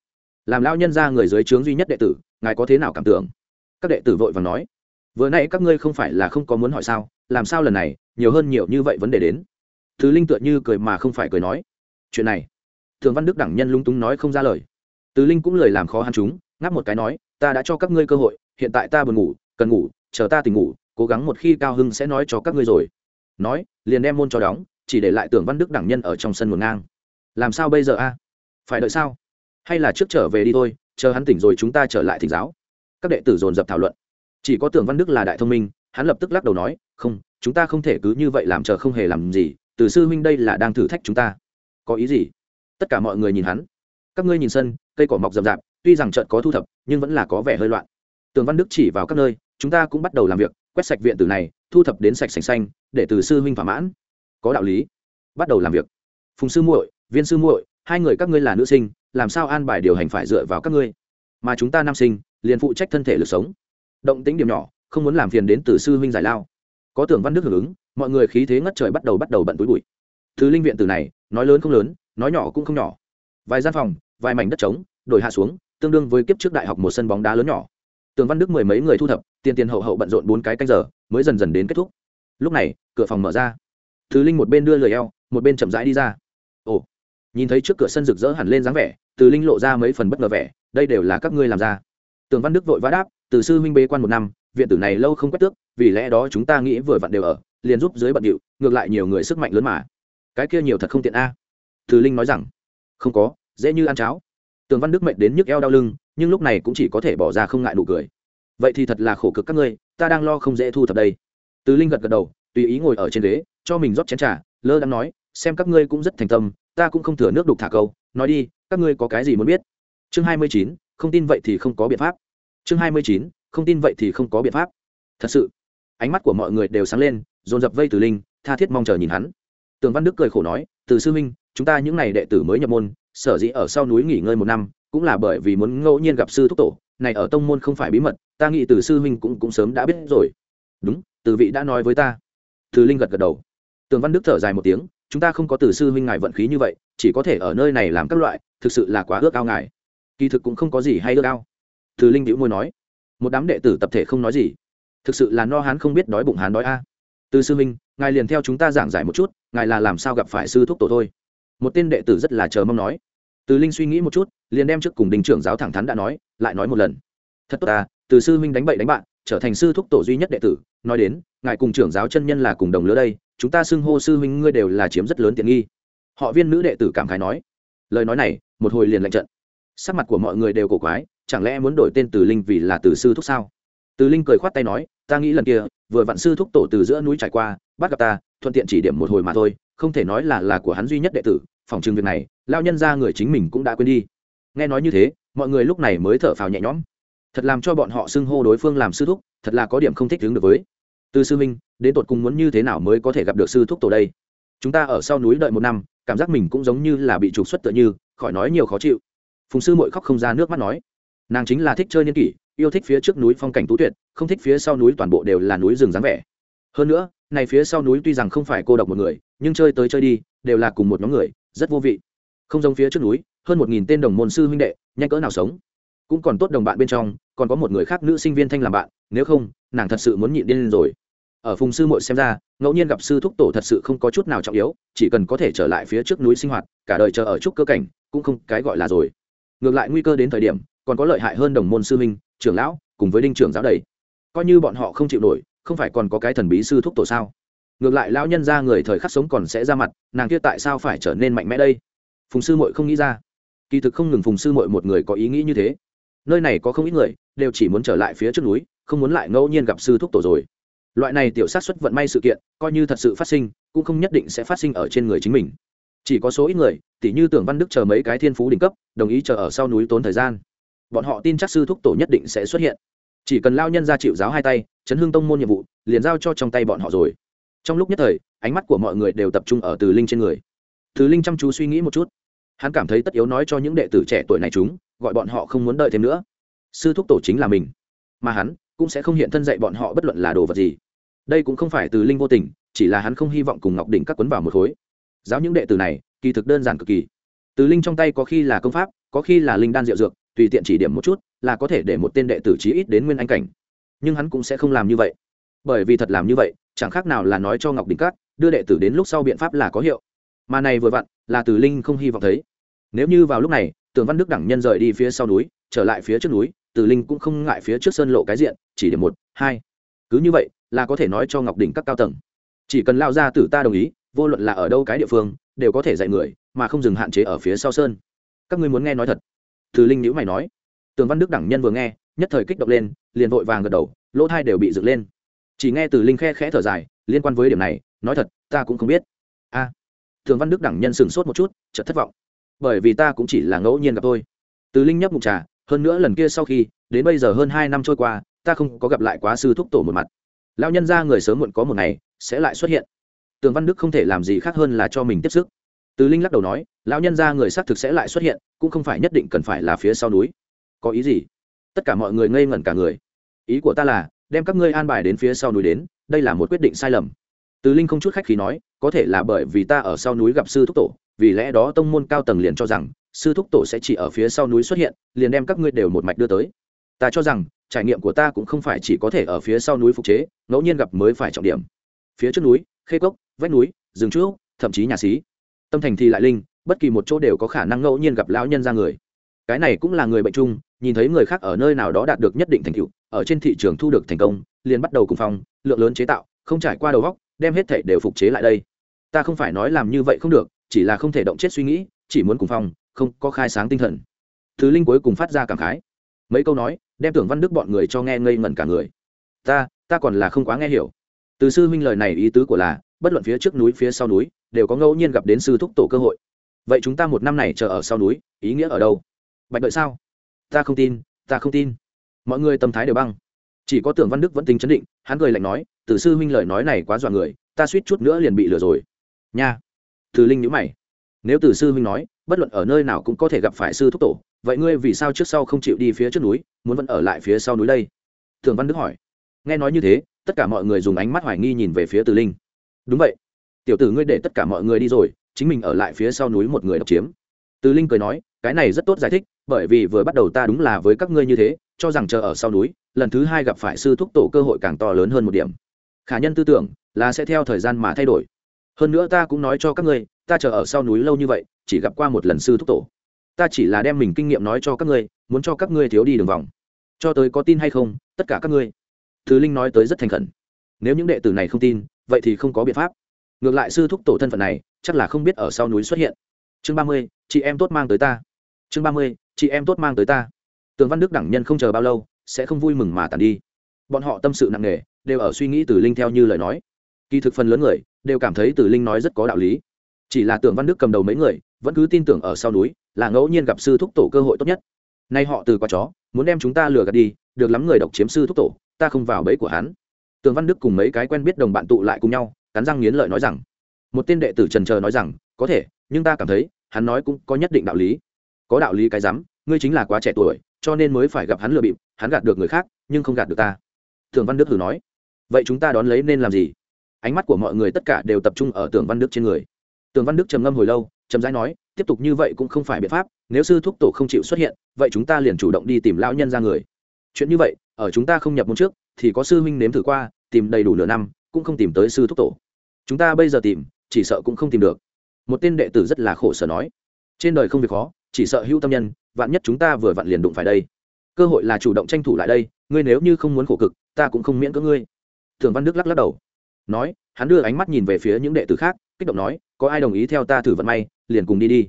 Làm lao nhân ra người dưới trướng duy nhất đệ tử, ngài có thế nào cảm tưởng? Các đệ tử vội và nói. Vừa nãy các ngươi không phải là không có muốn hỏi sao, làm sao lần này, nhiều hơn nhiều như vậy vấn đề đến? Thứ linh tựa như cười mà không phải cười nói. Chuyện này. Thường văn đức đẳng nhân lung túng nói không ra lời tứ linh cũng lời làm khó hắn chúng, ngáp một cái nói, ta đã cho các ngươi cơ hội, hiện tại ta buồn ngủ, cần ngủ, chờ ta tỉnh ngủ, cố gắng một khi cao hưng sẽ nói cho các ngươi rồi. Nói, liền đem môn cho đóng, chỉ để lại tưởng văn đức đẳng nhân ở trong sân ngổn ngang. Làm sao bây giờ a? Phải đợi sao? Hay là trước trở về đi thôi, chờ hắn tỉnh rồi chúng ta trở lại thỉnh giáo. Các đệ tử dồn dập thảo luận. Chỉ có tưởng văn đức là đại thông minh, hắn lập tức lắc đầu nói, không, chúng ta không thể cứ như vậy làm chờ không hề làm gì, từ sư huynh đây là đang thử thách chúng ta. Có ý gì? Tất cả mọi người nhìn hắn. Các ngươi nhìn sân cây cỏ mọc rậm rạp, tuy rằng trận có thu thập, nhưng vẫn là có vẻ hơi loạn. Tường văn đức chỉ vào các nơi, chúng ta cũng bắt đầu làm việc, quét sạch viện tử này, thu thập đến sạch sành xanh, để từ sư huynh thỏa mãn. Có đạo lý. Bắt đầu làm việc. Phùng sư muội, viên sư muội, hai người các ngươi là nữ sinh, làm sao an bài điều hành phải dựa vào các ngươi? Mà chúng ta nam sinh, liền phụ trách thân thể lực sống. Động tính điểm nhỏ, không muốn làm phiền đến từ sư huynh giải lao. Có tưởng văn đức hưởng ứng, mọi người khí thế ngất trời bắt đầu bắt đầu bận túi bụi. Thứ linh viện từ này, nói lớn không lớn, nói nhỏ cũng không nhỏ. Vài gian phòng vài mảnh đất trống, đổi hạ xuống, tương đương với kiếp trước đại học một sân bóng đá lớn nhỏ. Tường văn đức mười mấy người thu thập, tiền tiền hậu hậu bận rộn bốn cái canh giờ, mới dần dần đến kết thúc. Lúc này, cửa phòng mở ra. Thứ linh một bên đưa lời eo, một bên chậm rãi đi ra. Ồ, nhìn thấy trước cửa sân rực rỡ hẳn lên dáng vẻ, từ linh lộ ra mấy phần bất ngờ vẻ, đây đều là các ngươi làm ra. Tường văn đức vội vã đáp, từ sư huynh bế quan một năm, viện tử này lâu không quét tước, vì lẽ đó chúng ta nghĩ vừa vặn đều ở, liền giúp dưới bận điệu, ngược lại nhiều người sức mạnh lớn mà. Cái kia nhiều thật không tiện a. À. từ linh nói rằng. Không có dễ như ăn cháo. Tường văn đức mệnh đến nhức eo đau lưng, nhưng lúc này cũng chỉ có thể bỏ ra không ngại nụ cười. Vậy thì thật là khổ cực các ngươi, ta đang lo không dễ thu thập đây. Từ linh gật gật đầu, tùy ý ngồi ở trên ghế, cho mình rót chén trà, lơ đang nói, xem các ngươi cũng rất thành tâm, ta cũng không thừa nước đục thả câu, nói đi, các ngươi có cái gì muốn biết? Chương hai mươi chín, không tin vậy thì không có biện pháp. Chương hai mươi chín, không tin vậy thì không có biện pháp. Thật sự, ánh mắt của mọi người đều sáng lên, dồn dập vây từ linh, tha thiết mong chờ nhìn hắn. Tường văn đức cười khổ nói, từ sư minh chúng ta những n à y đệ tử mới nhập môn, sở dĩ ở sau núi nghỉ ngơi một năm, cũng là bởi vì muốn ngẫu nhiên gặp sư thúc tổ. Này ở tông môn không phải bí mật, ta nghĩ từ sư huynh cũng cũng sớm đã biết rồi. Đúng, từ vị đã nói với ta. Từ linh gật gật đầu. Tường văn đức thở dài một tiếng, chúng ta không có từ sư huynh ngài vận khí như vậy, chỉ có thể ở nơi này làm các loại, thực sự là quá ước ao ngài. Kỳ thực cũng không có gì hay ước ao. Từ linh đĩu môi nói. Một đám đệ tử tập thể không nói gì. Thực sự là no hán không biết đói bụng hán đói a. Từ sư huynh, ngài liền theo chúng ta giảng giải một chút, ngài là làm sao gặp phải sư thúc tổ thôi một tên đệ tử rất là chờ mong nói. Từ linh suy nghĩ một chút, liền đem trước cùng đình trưởng giáo thẳng thắn đã nói, lại nói một lần. Thật tốt ta, từ sư huynh đánh bậy đánh bạn, trở thành sư thúc tổ duy nhất đệ tử, nói đến, ngài cùng trưởng giáo chân nhân là cùng đồng lứa đây, chúng ta xưng hô sư huynh ngươi đều là chiếm rất lớn tiện nghi. Họ viên nữ đệ tử cảm khái nói. Lời nói này, một hồi liền lạnh trận. Sắc mặt của mọi người đều cổ quái, chẳng lẽ muốn đổi tên từ linh vì là từ sư thúc sao? Từ linh cười khoát tay nói, ta nghĩ lần kia, vừa vặn sư thúc tổ từ giữa núi trải qua, bắt gặp ta, thuận tiện chỉ điểm một hồi mà thôi, không thể nói là là của hắn duy nhất đệ tử phòng trường việc này, lao nhân ra người chính mình cũng đã quên đi. Nghe nói như thế, mọi người lúc này mới thở phào nhẹ nhõm. Thật làm cho bọn họ xưng hô đối phương làm sư thúc, thật là có điểm không thích đứng được với. Từ sư minh đến tột cùng muốn như thế nào mới có thể gặp được sư thúc tổ đây? Chúng ta ở sau núi đợi một năm, cảm giác mình cũng giống như là bị trục xuất tựa như, khỏi nói nhiều khó chịu. Phùng sư mội khóc không ra nước mắt nói. Nàng chính là thích chơi niên kỷ, yêu thích phía trước núi phong cảnh tú tuyệt, không thích phía sau núi toàn bộ đều là núi rừng dáng vẻ. Hơn nữa, này phía sau núi tuy rằng không phải cô độc một người, nhưng chơi tới chơi đi, đều là cùng một nhóm người rất vô vị. Không giống phía trước núi, hơn một nghìn tên đồng môn sư huynh đệ, nhanh cỡ nào sống. Cũng còn tốt đồng bạn bên trong, còn có một người khác nữ sinh viên thanh làm bạn, nếu không, nàng thật sự muốn nhịn điên lên rồi. Ở phùng sư mội xem ra, ngẫu nhiên gặp sư thúc tổ thật sự không có chút nào trọng yếu, chỉ cần có thể trở lại phía trước núi sinh hoạt, cả đời chờ ở chút cơ cảnh, cũng không cái gọi là rồi. Ngược lại nguy cơ đến thời điểm, còn có lợi hại hơn đồng môn sư minh trưởng lão, cùng với đinh trưởng giáo đầy. Coi như bọn họ không chịu nổi, không phải còn có cái thần bí sư thúc tổ sao? Ngược lại lão nhân ra người thời khắc sống còn sẽ ra mặt, nàng kia tại sao phải trở nên mạnh mẽ đây? Phùng sư mội không nghĩ ra. Kỳ thực không ngừng phùng sư mội một người có ý nghĩ như thế. Nơi này có không ít người, đều chỉ muốn trở lại phía trước núi, không muốn lại ngẫu nhiên gặp sư thúc tổ rồi. Loại này tiểu sát xuất vận may sự kiện, coi như thật sự phát sinh, cũng không nhất định sẽ phát sinh ở trên người chính mình. Chỉ có số ít người, tỉ như tưởng văn đức chờ mấy cái thiên phú đỉnh cấp, đồng ý chờ ở sau núi tốn thời gian. Bọn họ tin chắc sư thúc tổ nhất định sẽ xuất hiện. Chỉ cần lao nhân ra chịu giáo hai tay, chấn hương tông môn nhiệm vụ, liền giao cho trong tay bọn họ rồi trong lúc nhất thời, ánh mắt của mọi người đều tập trung ở từ linh trên người. Từ linh chăm chú suy nghĩ một chút. Hắn cảm thấy tất yếu nói cho những đệ tử trẻ tuổi này chúng, gọi bọn họ không muốn đợi thêm nữa. Sư thúc tổ chính là mình. Mà hắn cũng sẽ không hiện thân dạy bọn họ bất luận là đồ vật gì. Đây cũng không phải từ linh vô tình, chỉ là hắn không hy vọng cùng ngọc đỉnh các quấn vào một khối. Giáo những đệ tử này, kỳ thực đơn giản cực kỳ. Từ linh trong tay có khi là công pháp, có khi là linh đan diệu dược, tùy tiện chỉ điểm một chút, là có thể để một tên đệ tử chí ít đến nguyên anh cảnh. Nhưng hắn cũng sẽ không làm như vậy. Bởi vì thật làm như vậy chẳng khác nào là nói cho ngọc đỉnh cát, đưa đệ tử đến lúc sau biện pháp là có hiệu. Mà này vừa vặn, là từ linh không hy vọng thấy. Nếu như vào lúc này, tường văn đức đẳng nhân rời đi phía sau núi, trở lại phía trước núi, từ linh cũng không ngại phía trước sơn lộ cái diện, chỉ điểm một, hai. Cứ như vậy, là có thể nói cho ngọc đỉnh các cao tầng. Chỉ cần lao ra tử ta đồng ý, vô luận là ở đâu cái địa phương, đều có thể dạy người, mà không dừng hạn chế ở phía sau sơn. Các ngươi muốn nghe nói thật. Từ linh nhữ mày nói. Tường văn đức đẳng nhân vừa nghe, nhất thời kích động lên, liền vội vàng gật đầu, lỗ thai đều bị dựng lên chỉ nghe từ linh khe khẽ thở dài liên quan với điểm này nói thật ta cũng không biết. A à, thường văn đức đẳng nhân sửng sốt một chút chợt thất vọng. Bởi vì ta cũng chỉ là ngẫu nhiên gặp tôi từ linh nhấp mục trà hơn nữa lần kia sau khi đến bây giờ hơn hai năm trôi qua ta không có gặp lại quá sư thúc tổ một mặt. Lao nhân ra người sớm muộn có một ngày sẽ lại xuất hiện. Tường văn đức không thể làm gì khác hơn là cho mình tiếp sức. Từ linh lắc đầu nói lão nhân ra người xác thực sẽ lại xuất hiện cũng không phải nhất định cần phải là phía sau núi. Có ý gì? Tất cả mọi người ngây ngẩn cả người. Ý của ta là đem các ngươi an bài đến phía sau núi đến, đây là một quyết định sai lầm. Từ linh không chút khách khí nói, có thể là bởi vì ta ở sau núi gặp sư thúc tổ, vì lẽ đó tông môn cao tầng liền cho rằng, sư thúc tổ sẽ chỉ ở phía sau núi xuất hiện, liền đem các ngươi đều một mạch đưa tới. Ta cho rằng, trải nghiệm của ta cũng không phải chỉ có thể ở phía sau núi phục chế, ngẫu nhiên gặp mới phải trọng điểm. Phía trước núi, khê cốc, vách núi, rừng trước thậm chí nhà xí. Tâm thành thì lại linh, bất kỳ một chỗ đều có khả năng ngẫu nhiên gặp lão nhân ra người cái này cũng là người bệnh chung, nhìn thấy người khác ở nơi nào đó đạt được nhất định thành tựu, ở trên thị trường thu được thành công, liền bắt đầu cùng phong lượng lớn chế tạo, không trải qua đầu góc đem hết thể đều phục chế lại đây. Ta không phải nói làm như vậy không được, chỉ là không thể động chết suy nghĩ, chỉ muốn cùng phong không có khai sáng tinh thần. Thứ linh cuối cùng phát ra cảm khái. Mấy câu nói, đem tưởng văn đức bọn người cho nghe ngây ngẩn cả người. Ta ta còn là không quá nghe hiểu. Từ sư huynh lời này ý tứ của là, bất luận phía trước núi phía sau núi, đều có ngẫu nhiên gặp đến sư thúc tổ cơ hội. Vậy chúng ta một năm này chờ ở sau núi, ý nghĩa ở đâu? Bạch đợi sao? Ta không tin, ta không tin. Mọi người tâm thái đều băng. Chỉ có tưởng văn đức vẫn tính chấn định, hắn cười lạnh nói từ sư huynh lời nói này quá dọa người, ta suýt chút nữa liền bị lừa rồi. Nha. Từ linh nhữ mày. Nếu từ sư huynh nói, bất luận ở nơi nào cũng có thể gặp phải sư thúc tổ, vậy ngươi vì sao trước sau không chịu đi phía trước núi, muốn vẫn ở lại phía sau núi đây? Thường văn đức hỏi. Nghe nói như thế, tất cả mọi người dùng ánh mắt hoài nghi nhìn về phía từ linh. Đúng vậy. Tiểu tử ngươi để tất cả mọi người đi rồi, chính mình ở lại phía sau núi một người độc chiếm. Từ linh cười nói cái này rất tốt giải thích, bởi vì vừa bắt đầu ta đúng là với các ngươi như thế, cho rằng chờ ở sau núi, lần thứ hai gặp phải sư thúc tổ cơ hội càng to lớn hơn một điểm. Khả nhân tư tưởng là sẽ theo thời gian mà thay đổi. Hơn nữa ta cũng nói cho các ngươi, ta chờ ở sau núi lâu như vậy, chỉ gặp qua một lần sư thúc tổ. Ta chỉ là đem mình kinh nghiệm nói cho các ngươi, muốn cho các ngươi thiếu đi đường vòng. Cho tới có tin hay không, tất cả các ngươi. Thứ linh nói tới rất thành khẩn. Nếu những đệ tử này không tin, vậy thì không có biện pháp. Ngược lại sư thúc tổ thân phận này, chắc là không biết ở sau núi xuất hiện. Chương ba mươi, chị em tốt mang tới ta chương ba mươi, chị em tốt mang tới ta. Tường văn đức đẳng nhân không chờ bao lâu, sẽ không vui mừng mà tàn đi. Bọn họ tâm sự nặng nề, đều ở suy nghĩ từ linh theo như lời nói. Kỳ thực phần lớn người, đều cảm thấy từ linh nói rất có đạo lý. Chỉ là tưởng văn đức cầm đầu mấy người, vẫn cứ tin tưởng ở sau núi, là ngẫu nhiên gặp sư thúc tổ cơ hội tốt nhất. Nay họ từ qua chó, muốn đem chúng ta lừa gạt đi, được lắm người độc chiếm sư thúc tổ, ta không vào bẫy của hắn. Tường văn đức cùng mấy cái quen biết đồng bạn tụ lại cùng nhau, cắn răng nghiến lợi nói rằng, một tên đệ tử trần trờ nói rằng, có thể, nhưng ta cảm thấy, hắn nói cũng có nhất định đạo lý có đạo lý cái rắm, ngươi chính là quá trẻ tuổi, cho nên mới phải gặp hắn lừa bịp, hắn gạt được người khác, nhưng không gạt được ta. Tưởng văn đức thử nói. Vậy chúng ta đón lấy nên làm gì? Ánh mắt của mọi người tất cả đều tập trung ở tưởng văn đức trên người. Tưởng văn đức trầm ngâm hồi lâu trầm rãi nói, tiếp tục như vậy cũng không phải biện pháp, nếu sư thúc tổ không chịu xuất hiện, vậy chúng ta liền chủ động đi tìm lão nhân ra người. Chuyện như vậy, ở chúng ta không nhập môn trước, thì có sư huynh nếm thử qua, tìm đầy đủ nửa năm, cũng không tìm tới sư thúc tổ. Chúng ta bây giờ tìm, chỉ sợ cũng không tìm được. Một tên đệ tử rất là khổ sở nói. Trên đời không việc khó chỉ sợ hữu tâm nhân, vạn nhất chúng ta vừa vặn liền đụng phải đây. Cơ hội là chủ động tranh thủ lại đây, ngươi nếu như không muốn khổ cực, ta cũng không miễn cưỡng ngươi. Thường văn đức lắc lắc đầu. Nói, hắn đưa ánh mắt nhìn về phía những đệ tử khác, kích động nói, có ai đồng ý theo ta thử vận may, liền cùng đi đi.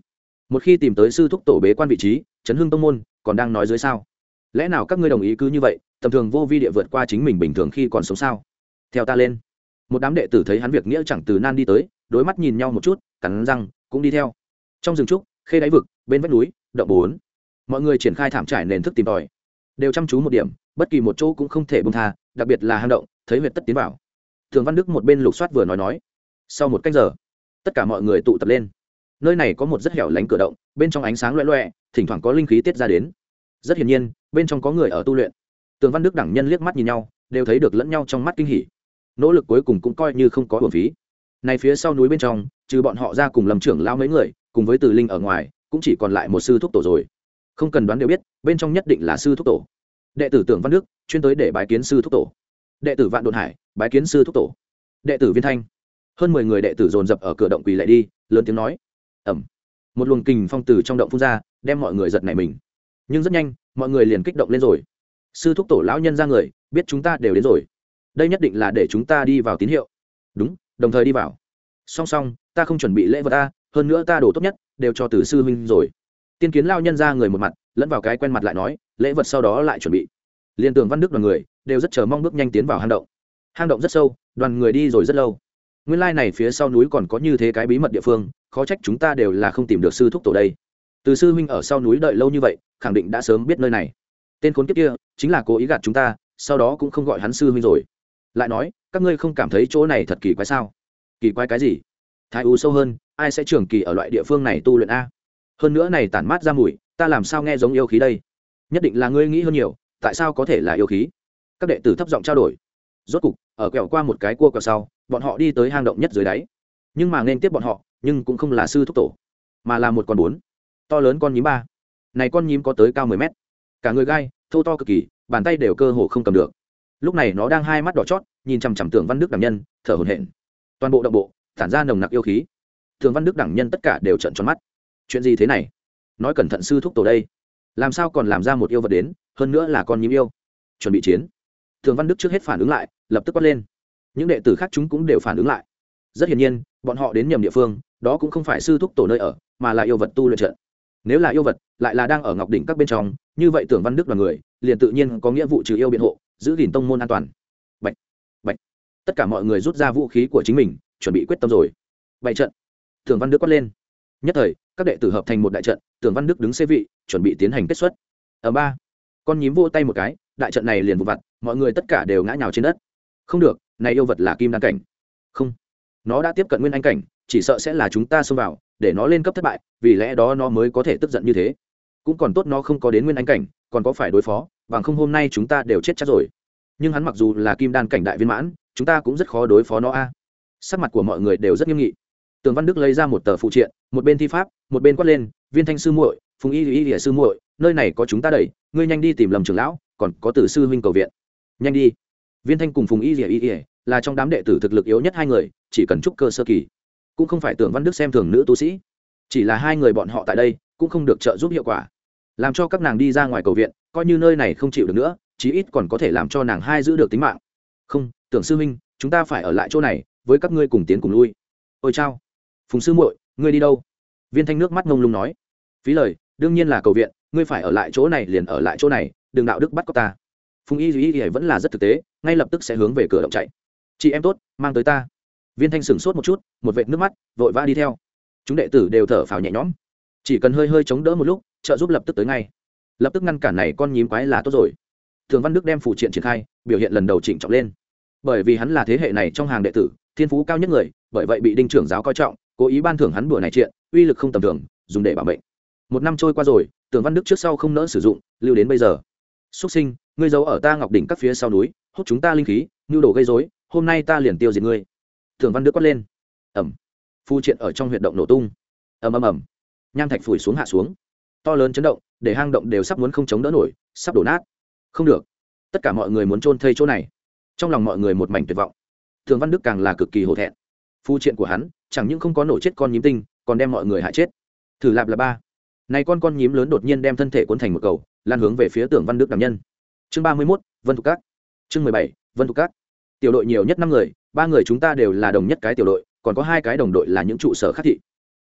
Một khi tìm tới sư thúc tổ bế quan vị trí chấn hưng tông môn, còn đang nói dưới sao? Lẽ nào các ngươi đồng ý cứ như vậy, tầm thường vô vi địa vượt qua chính mình bình thường khi còn sống sao? Theo ta lên. Một đám đệ tử thấy hắn việc nghĩa chẳng từ nan đi tới, đối mắt nhìn nhau một chút, cắn răng, cũng đi theo. Trong rừng trúc, khê đáy vực bên vách núi, động bốn. Mọi người triển khai thảm trải nền thức tìm tòi. Đều chăm chú một điểm, bất kỳ một chỗ cũng không thể bông tha, đặc biệt là hang động, thấy huyệt tất tiến vào. Thường văn đức một bên lục soát vừa nói nói. Sau một cách giờ, tất cả mọi người tụ tập lên. Nơi này có một rất hẻo lánh cửa động, bên trong ánh sáng loẹ loẹ thỉnh thoảng có linh khí tiết ra đến. Rất hiển nhiên, bên trong có người ở tu luyện. Tường văn đức đẳng nhân liếc mắt nhìn nhau, đều thấy được lẫn nhau trong mắt kinh hỉ. Nỗ lực cuối cùng cũng coi như không có hồn phí. Này phía sau núi bên trong, trừ bọn họ ra cùng lầm trưởng lao mấy người, cùng với từ linh ở ngoài cũng chỉ còn lại một sư thúc tổ rồi. Không cần đoán đều biết, bên trong nhất định là sư thúc tổ. Đệ tử tưởng văn đức, chuyên tới để bái kiến sư thúc tổ. Đệ tử vạn đồn hải, bái kiến sư thúc tổ. Đệ tử viên thanh. Hơn mười người đệ tử dồn dập ở cửa động quỳ lại đi, lớn tiếng nói. Ẩm. Một luồng kình phong từ trong động phun ra, đem mọi người giật nảy mình. Nhưng rất nhanh, mọi người liền kích động lên rồi. Sư thúc tổ lão nhân ra người, biết chúng ta đều đến rồi. Đây nhất định là để chúng ta đi vào tín hiệu. Đúng, đồng thời đi vào. Song song, ta không chuẩn bị lễ vật ta, hơn nữa ta đổ tốt nhất đều cho từ sư huynh rồi. Tiên kiến lao nhân ra người một mặt, lẫn vào cái quen mặt lại nói, lễ vật sau đó lại chuẩn bị. Liên tưởng văn đức đoàn người đều rất chờ mong bước nhanh tiến vào hang động. Hang động rất sâu, đoàn người đi rồi rất lâu. Nguyên lai、like、này phía sau núi còn có như thế cái bí mật địa phương, khó trách chúng ta đều là không tìm được sư thúc tổ đây. Từ sư huynh ở sau núi đợi lâu như vậy, khẳng định đã sớm biết nơi này. Tên khốn kiếp kia, chính là cố ý gạt chúng ta, sau đó cũng không gọi hắn sư huynh rồi. Lại nói, các ngươi không cảm thấy chỗ này thật kỳ quái sao? Kỳ quái cái gì? Thái u sâu hơn, ai sẽ trường kỳ ở loại địa phương này tu luyện a? Hơn nữa này tản mát ra mùi, ta làm sao nghe giống yêu khí đây? Nhất định là ngươi nghĩ hơn nhiều, tại sao có thể là yêu khí? Các đệ tử thấp giọng trao đổi. Rốt cục, ở quẹo qua một cái cua quẹo sau, bọn họ đi tới hang động nhất dưới đáy. Nhưng mà nên tiếp bọn họ, nhưng cũng không là sư thúc tổ, mà là một con bốn. To lớn con nhím ba. Này con nhím có tới cao mười mét. Cả người gai, thô to cực kỳ, bàn tay đều cơ hồ không cầm được. Lúc này nó đang hai mắt đỏ chót, nhìn chằm chằm tưởng văn đức đẳng nhân, thở hổn hển. Toàn bộ động bộ tản ra nồng nặc yêu khí. Thường văn đức đẳng nhân tất cả đều trận tròn mắt. Chuyện gì thế này? Nói cẩn thận sư thúc tổ đây. Làm sao còn làm ra một yêu vật đến hơn nữa là con nhím yêu? Chuẩn bị chiến. Thường văn đức trước hết phản ứng lại lập tức quát lên. Những đệ tử khác chúng cũng đều phản ứng lại. Rất hiển nhiên bọn họ đến nhầm địa phương đó cũng không phải sư thúc tổ nơi ở mà là yêu vật tu luyện trận. Nếu là yêu vật lại là đang ở ngọc đỉnh các bên trong như vậy tưởng văn đức là người liền tự nhiên có nghĩa vụ trừ yêu biện hộ giữ gìn tông môn an toàn. Bạch, bạch. tất cả mọi người rút ra vũ khí của chính mình chuẩn bị quyết tâm rồi. Bảy trận. Tưởng văn đức quát lên. Nhất thời, các đệ tử hợp thành một đại trận tưởng văn đức đứng xê vị, chuẩn bị tiến hành kết xuất. Ở ba, con nhím vô tay một cái, đại trận này liền vụ vặt, mọi người tất cả đều ngã nhào trên đất. Không được, này yêu vật là kim đan cảnh. Không. Nó đã tiếp cận nguyên anh cảnh, chỉ sợ sẽ là chúng ta xông vào, để nó lên cấp thất bại, vì lẽ đó nó mới có thể tức giận như thế. Cũng còn tốt nó không có đến nguyên anh cảnh, còn có phải đối phó, bằng không hôm nay chúng ta đều chết chắc rồi. Nhưng hắn mặc dù là kim đan cảnh đại viên mãn, chúng ta cũng rất khó đối phó nó a sắc mặt của mọi người đều rất nghiêm nghị. Tường văn đức lấy ra một tờ phụ triện, một bên thi pháp, một bên quát lên, viên thanh sư muội, phùng y y y sư muội, nơi này có chúng ta đẩy, ngươi nhanh đi tìm lầm trưởng lão, còn có tử sư huynh cầu viện. Nhanh đi. Viên thanh cùng phùng y y y là trong đám đệ tử thực lực yếu nhất hai người, chỉ cần trúc cơ sơ kỳ. Cũng không phải tưởng văn đức xem thường nữ tu sĩ, chỉ là hai người bọn họ tại đây, cũng không được trợ giúp hiệu quả. Làm cho các nàng đi ra ngoài cầu viện, coi như nơi này không chịu được nữa, chí ít còn có thể làm cho nàng hai giữ được tính mạng. Không tưởng sư huynh, chúng ta phải ở lại chỗ này với các ngươi cùng tiến cùng lui. Ôi chao. Phùng sư muội, ngươi đi đâu? Viên thanh nước mắt ngông lung nói. Phí lời, đương nhiên là cầu viện, ngươi phải ở lại chỗ này liền ở lại chỗ này, đừng đạo đức bắt có ta. Phùng y duy y vẫn là rất thực tế, ngay lập tức sẽ hướng về cửa động chạy. Chị em tốt, mang tới ta. Viên thanh sửng sốt một chút, một vệt nước mắt, vội vã đi theo. Chúng đệ tử đều thở phào nhẹ nhõm. Chỉ cần hơi hơi chống đỡ một lúc, trợ giúp lập tức tới ngay. Lập tức ngăn cản này con nhím quái là tốt rồi. Thường văn đức đem phụ triện triển khai, biểu hiện lần đầu trịnh trọng lên bởi vì hắn là thế hệ này trong hàng đệ tử, thiên phú cao nhất người, bởi vậy bị đinh trưởng giáo coi trọng, cố ý ban thưởng hắn bữa này triện, uy lực không tầm thường, dùng để bảo mệnh. Một năm trôi qua rồi, tưởng văn đức trước sau không nỡ sử dụng, lưu đến bây giờ. Xuất sinh, ngươi giấu ở ta ngọc đỉnh các phía sau núi, hút chúng ta linh khí, nhu đồ gây dối hôm nay ta liền tiêu diệt ngươi. Tưởng văn đức quát lên. Ẩm phu triện ở trong huyệt động nổ tung. Ầm ầm ầm. Nham thạch phủi xuống hạ xuống. To lớn chấn động, để hang động đều sắp muốn không chống đỡ nổi, sắp đổ nát. Không được. Tất cả mọi người muốn trôn thây chỗ này trong lòng mọi người một mảnh tuyệt vọng. Thường văn đức càng là cực kỳ hổ thẹn. Phu triện của hắn, chẳng những không có nổ chết con nhím tinh, còn đem mọi người hại chết. Thử lạp là ba. Này con con nhím lớn đột nhiên đem thân thể cuốn thành một cầu, lan hướng về phía tưởng văn đức đảm nhân. Chương ba mươi mốt, vân thục các. Chương mười bảy, vân thục các. Tiểu đội nhiều nhất năm người, ba người chúng ta đều là đồng nhất cái tiểu đội, còn có hai cái đồng đội là những trụ sở khác thị.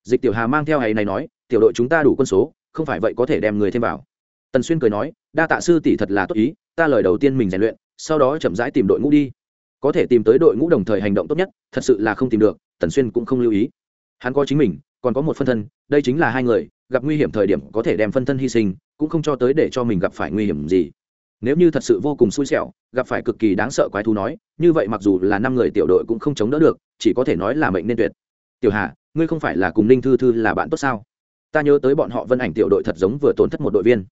Dịch tiểu hà mang theo hay này nói, tiểu đội chúng ta đủ quân số, không phải vậy có thể đem người thêm vào. Tần xuyên cười nói, đa tạ sư tỷ thật là tốt ý, ta lời đầu tiên mình rèn luyện sau đó chậm rãi tìm đội ngũ đi. Có thể tìm tới đội ngũ đồng thời hành động tốt nhất, thật sự là không tìm được, tần xuyên cũng không lưu ý. Hắn có chính mình, còn có một phân thân, đây chính là hai người, gặp nguy hiểm thời điểm có thể đem phân thân hy sinh, cũng không cho tới để cho mình gặp phải nguy hiểm gì. Nếu như thật sự vô cùng xui xẻo, gặp phải cực kỳ đáng sợ quái thú nói, như vậy mặc dù là năm người tiểu đội cũng không chống đỡ được, chỉ có thể nói là mệnh nên tuyệt. Tiểu hà, ngươi không phải là cùng ninh thư thư là bạn tốt sao? Ta nhớ tới bọn họ vân ảnh tiểu đội thật giống vừa tổn thất một đội viên.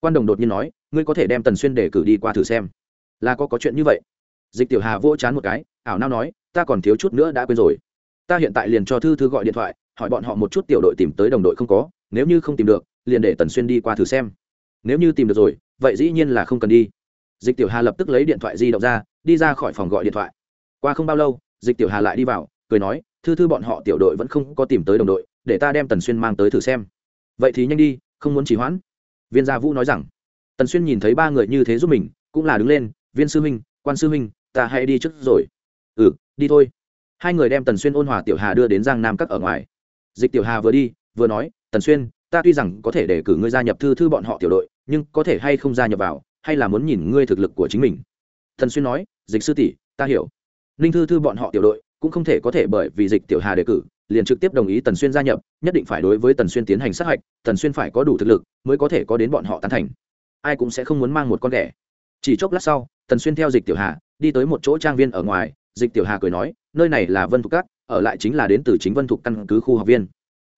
Quan đồng đột nhiên nói, ngươi có thể đem tần xuyên để cử đi qua thử xem là có có chuyện như vậy. Dịch tiểu hà vỗ chán một cái, ảo nao nói, ta còn thiếu chút nữa đã quên rồi. Ta hiện tại liền cho thư thư gọi điện thoại, hỏi bọn họ một chút tiểu đội tìm tới đồng đội không có, nếu như không tìm được, liền để tần xuyên đi qua thử xem. Nếu như tìm được rồi, vậy dĩ nhiên là không cần đi. Dịch tiểu hà lập tức lấy điện thoại di động ra, đi ra khỏi phòng gọi điện thoại. Qua không bao lâu, dịch tiểu hà lại đi vào, cười nói, thư thư bọn họ tiểu đội vẫn không có tìm tới đồng đội, để ta đem tần xuyên mang tới thử xem. Vậy thì nhanh đi, không muốn trì hoãn. Viên gia vũ nói rằng, tần xuyên nhìn thấy ba người như thế giúp mình, cũng là đứng lên viên sư huynh, quan sư huynh, ta hãy đi trước rồi. Ừ đi thôi. Hai người đem tần xuyên ôn hòa tiểu hà đưa đến giang nam các ở ngoài. Dịch tiểu hà vừa đi, vừa nói, tần xuyên, ta tuy rằng có thể để cử ngươi gia nhập thư thư bọn họ tiểu đội, nhưng có thể hay không gia nhập vào, hay là muốn nhìn ngươi thực lực của chính mình? Tần xuyên nói, dịch sư tỷ, ta hiểu. Ninh thư thư bọn họ tiểu đội cũng không thể có thể bởi vì dịch tiểu hà đề cử, liền trực tiếp đồng ý tần xuyên gia nhập, nhất định phải đối với tần xuyên tiến hành sát hạch, tần xuyên phải có đủ thực lực mới có thể có đến bọn họ tán thành. Ai cũng sẽ không muốn mang một con ghẻ chỉ chốc lát sau tần xuyên theo dịch tiểu hà, đi tới một chỗ trang viên ở ngoài, dịch tiểu hà cười nói, nơi này là vân thục cát ở lại chính là đến từ chính vân thục căn cứ khu học viên.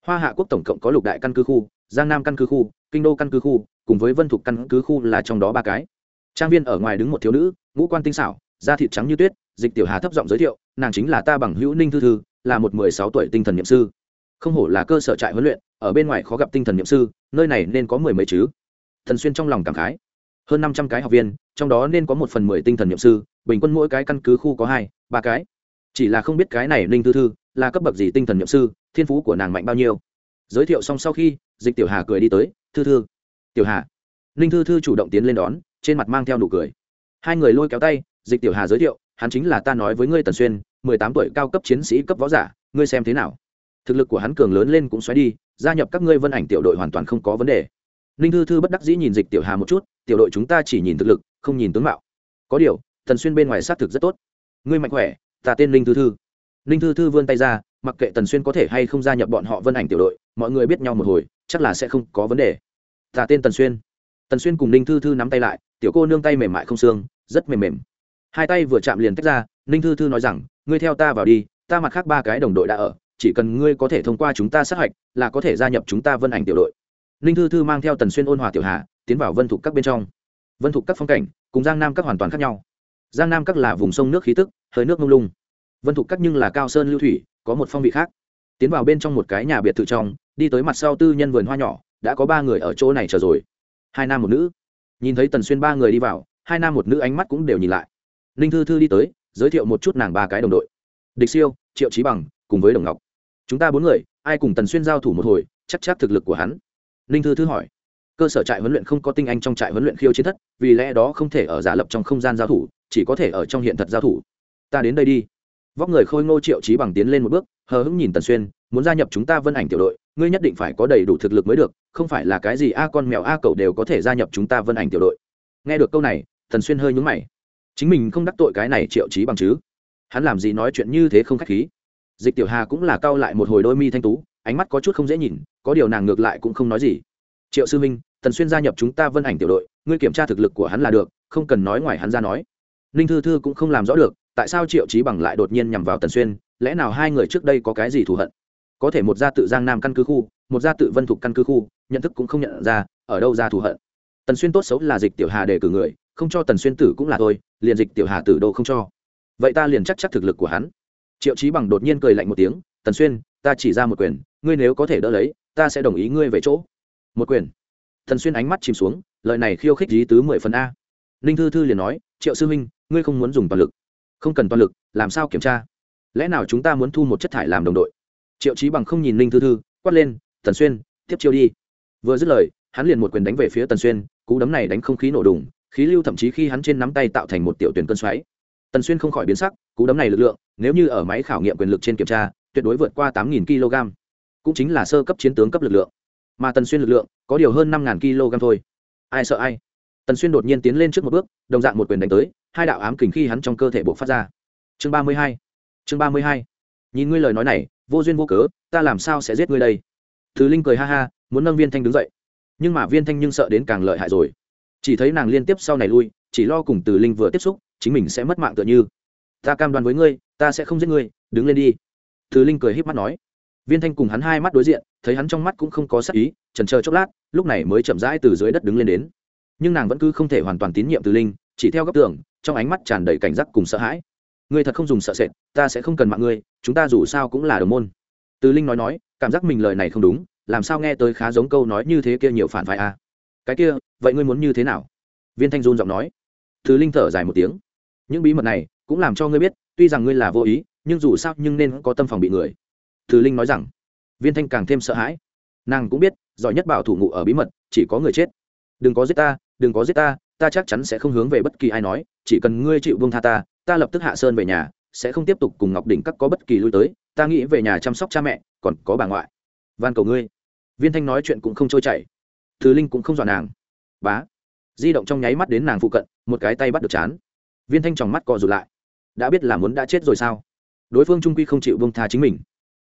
Hoa hạ quốc tổng cộng có lục đại căn cứ khu, giang nam căn cứ khu, kinh đô căn cứ khu, cùng với vân thục căn cứ khu là trong đó ba cái. Trang viên ở ngoài đứng một thiếu nữ, ngũ quan tinh xảo, da thịt trắng như tuyết, dịch tiểu hà thấp giọng giới thiệu, nàng chính là ta bằng hữu ninh thư thư, là một mười sáu tuổi tinh thần n i ệ m sư. Không hổ là cơ sở trại huấn luyện, ở bên ngoài khó gặp tinh thần n i ệ m sư, nơi này nên có mười mấy chứ? Thần xuyên trong lòng cảm khái. Hơn năm trăm cái học viên trong đó nên có một phần mười tinh thần n i ệ m sư, bình quân mỗi cái căn cứ khu có hai, ba cái. Chỉ là không biết cái này ninh thư thư là cấp bậc gì tinh thần n i ệ m sư, thiên phú của nàng mạnh bao nhiêu. Giới thiệu xong sau khi, dịch tiểu hà cười đi tới, thư thư. Tiểu hà. Ninh thư thư chủ động tiến lên đón, trên mặt mang theo nụ cười. Hai người lôi kéo tay, dịch tiểu hà giới thiệu, hắn chính là ta nói với ngươi tần xuyên, mười tám tuổi cao cấp chiến sĩ cấp võ giả, ngươi xem thế nào? Thực lực của hắn cường lớn lên cũng xoáy đi, gia nhập các ngươi vân ảnh tiểu đội hoàn toàn không có vấn đề. Ninh thư thư bất đắc dĩ nhìn dịch tiểu hà một chút, tiểu đội chúng ta chỉ nhìn thực lực không nhìn tướng mạo. Có điều tần xuyên bên ngoài xác thực rất tốt. Ngươi mạnh khỏe, ta tên linh thư thư. Linh thư thư vươn tay ra, mặc kệ tần xuyên có thể hay không gia nhập bọn họ vân ảnh tiểu đội, mọi người biết nhau một hồi, chắc là sẽ không có vấn đề. Ta tên tần xuyên. Tần xuyên cùng ninh thư thư nắm tay lại, tiểu cô nương tay mềm mại không xương, rất mềm mềm. Hai tay vừa chạm liền tách ra, ninh thư thư nói rằng, ngươi theo ta vào đi, ta mặt khác ba cái đồng đội đã ở, chỉ cần ngươi có thể thông qua chúng ta sát hạch, là có thể gia nhập chúng ta vân ảnh tiểu đội. Ninh thư thư mang theo tần xuyên ôn hòa tiểu hà, tiến vào vân thục các bên trong vân thục các phong cảnh, cùng giang nam các hoàn toàn khác nhau. Giang nam các là vùng sông nước khí tức, hơi nước mông lung. Vân thục các nhưng là cao sơn lưu thủy, có một phong vị khác. Tiến vào bên trong một cái nhà biệt thự trong, đi tới mặt sau tư nhân vườn hoa nhỏ, đã có ba người ở chỗ này chờ rồi. Hai nam một nữ. Nhìn thấy tần xuyên ba người đi vào, hai nam một nữ ánh mắt cũng đều nhìn lại. Ninh thư thư đi tới, giới thiệu một chút nàng ba cái đồng đội. Địch siêu, triệu trí bằng, cùng với đồng ngọc. Chúng ta bốn người, ai cùng tần xuyên giao thủ một hồi, chắc chắc thực lực của hắn. Ninh thư thư hỏi cơ sở trại huấn luyện không có tinh anh trong trại huấn luyện khiêu chiến thất, vì lẽ đó không thể ở giả lập trong không gian giao thủ, chỉ có thể ở trong hiện thật giao thủ. Ta đến đây đi. Vóc người khôi ngô triệu trí bằng tiến lên một bước, hờ hững nhìn tần xuyên, muốn gia nhập chúng ta vân ảnh tiểu đội, ngươi nhất định phải có đầy đủ thực lực mới được, không phải là cái gì a con mèo a cậu đều có thể gia nhập chúng ta vân ảnh tiểu đội. Nghe được câu này, tần xuyên hơi nhúng mày. Chính mình không đắc tội cái này triệu trí bằng chứ? Hắn làm gì nói chuyện như thế không khách khí? Dịch tiểu hà cũng là cau lại một hồi đôi mi thanh tú, ánh mắt có chút không dễ nhìn, có điều nàng ngược lại cũng không nói gì triệu sư minh tần xuyên gia nhập chúng ta vân ảnh tiểu đội, ngươi kiểm tra thực lực của hắn là được, không cần nói ngoài hắn ra nói. Ninh thư thư cũng không làm rõ được, tại sao triệu trí bằng lại đột nhiên nhằm vào tần xuyên, lẽ nào hai người trước đây có cái gì thù hận? Có thể một gia tự giang nam căn cứ khu, một gia tự vân thục căn cứ khu, nhận thức cũng không nhận ra, ở đâu ra thù hận? Tần xuyên tốt xấu là dịch tiểu hà để cử người, không cho tần xuyên tử cũng là thôi, liền dịch tiểu hà tử đô không cho. Vậy ta liền chắc chắc thực lực của hắn. Triệu chí bằng đột nhiên cười lạnh một tiếng, tần xuyên, ta chỉ ra một quyền, ngươi nếu có thể đỡ lấy, ta sẽ đồng ý ngươi về chỗ một quyền. Thần xuyên ánh mắt chìm xuống, lời này khiêu khích dí tứ mười phần a. Ninh thư thư liền nói, triệu sư huynh, ngươi không muốn dùng toàn lực. Không cần toàn lực, làm sao kiểm tra? Lẽ nào chúng ta muốn thu một chất thải làm đồng đội? Triệu trí bằng không nhìn ninh thư thư, quát lên tần xuyên, tiếp chiêu đi. Vừa dứt lời, hắn liền một quyền đánh về phía tần xuyên, cú đấm này đánh không khí nổ đùng, khí lưu thậm chí khi hắn trên nắm tay tạo thành một tiểu tuyển cơn xoáy. Tần xuyên không khỏi biến sắc, cú đấm này lực lượng, nếu như ở máy khảo nghiệm quyền lực trên kiểm tra, tuyệt đối vượt qua tám kg cũng chính là sơ cấp chiến tướng cấp lực lượng mà tần xuyên lực lượng có điều hơn năm ngàn kg thôi. Ai sợ ai? Tần xuyên đột nhiên tiến lên trước một bước, đồng dạng một quyền đánh tới, hai đạo ám kình khi hắn trong cơ thể buộc phát ra. Chương ba mươi hai. Chương ba mươi hai. Nhìn ngươi lời nói này, vô duyên vô cớ, ta làm sao sẽ giết ngươi đây? Thứ linh cười ha ha, muốn nâng viên thanh đứng dậy. Nhưng mà viên thanh nhưng sợ đến càng lợi hại rồi. Chỉ thấy nàng liên tiếp sau này lui, chỉ lo cùng từ linh vừa tiếp xúc, chính mình sẽ mất mạng tựa như. Ta cam đoan với ngươi, ta sẽ không giết ngươi, đứng lên đi. Từ linh cười h í p mắt nói viên thanh cùng hắn hai mắt đối diện, thấy hắn trong mắt cũng không có sắc ý trần chờ chốc lát, lúc này mới chậm rãi từ dưới đất đứng lên đến. Nhưng nàng vẫn cứ không thể hoàn toàn tín nhiệm từ linh, chỉ theo góc tường, trong ánh mắt tràn đầy cảnh giác cùng sợ hãi. Ngươi thật không dùng sợ sệt, ta sẽ không cần mạng ngươi, chúng ta dù sao cũng là đồng môn. Từ linh nói nói, cảm giác mình lời này không đúng, làm sao nghe tới khá giống câu nói như thế kia nhiều phản phái à. cái kia, vậy ngươi muốn như thế nào? Viên thanh run giọng nói. Từ linh thở dài một tiếng. Những bí mật này cũng làm cho ngươi biết, tuy rằng ngươi là vô ý, nhưng dù sao nhưng nên có tâm phòng bị người thứ linh nói rằng, viên thanh càng thêm sợ hãi. Nàng cũng biết, giỏi nhất bảo thủ ngụ ở bí mật, chỉ có người chết. Đừng có giết ta, đừng có giết ta ta chắc chắn sẽ không hướng về bất kỳ ai nói, chỉ cần ngươi chịu vương tha ta ta lập tức hạ sơn về nhà, sẽ không tiếp tục cùng ngọc đỉnh các có bất kỳ lui tới, ta nghĩ về nhà chăm sóc cha mẹ, còn có bà ngoại. Van cầu ngươi. Viên thanh nói chuyện cũng không trôi chảy. Thứ linh cũng không dọa nàng. Bá. Di động trong nháy mắt đến nàng phụ cận, một cái tay bắt được chán. Viên thanh tròng mắt co rụt lại. Đã biết là muốn đã chết rồi sao? Đối phương trung quy không chịu vương tha chính mình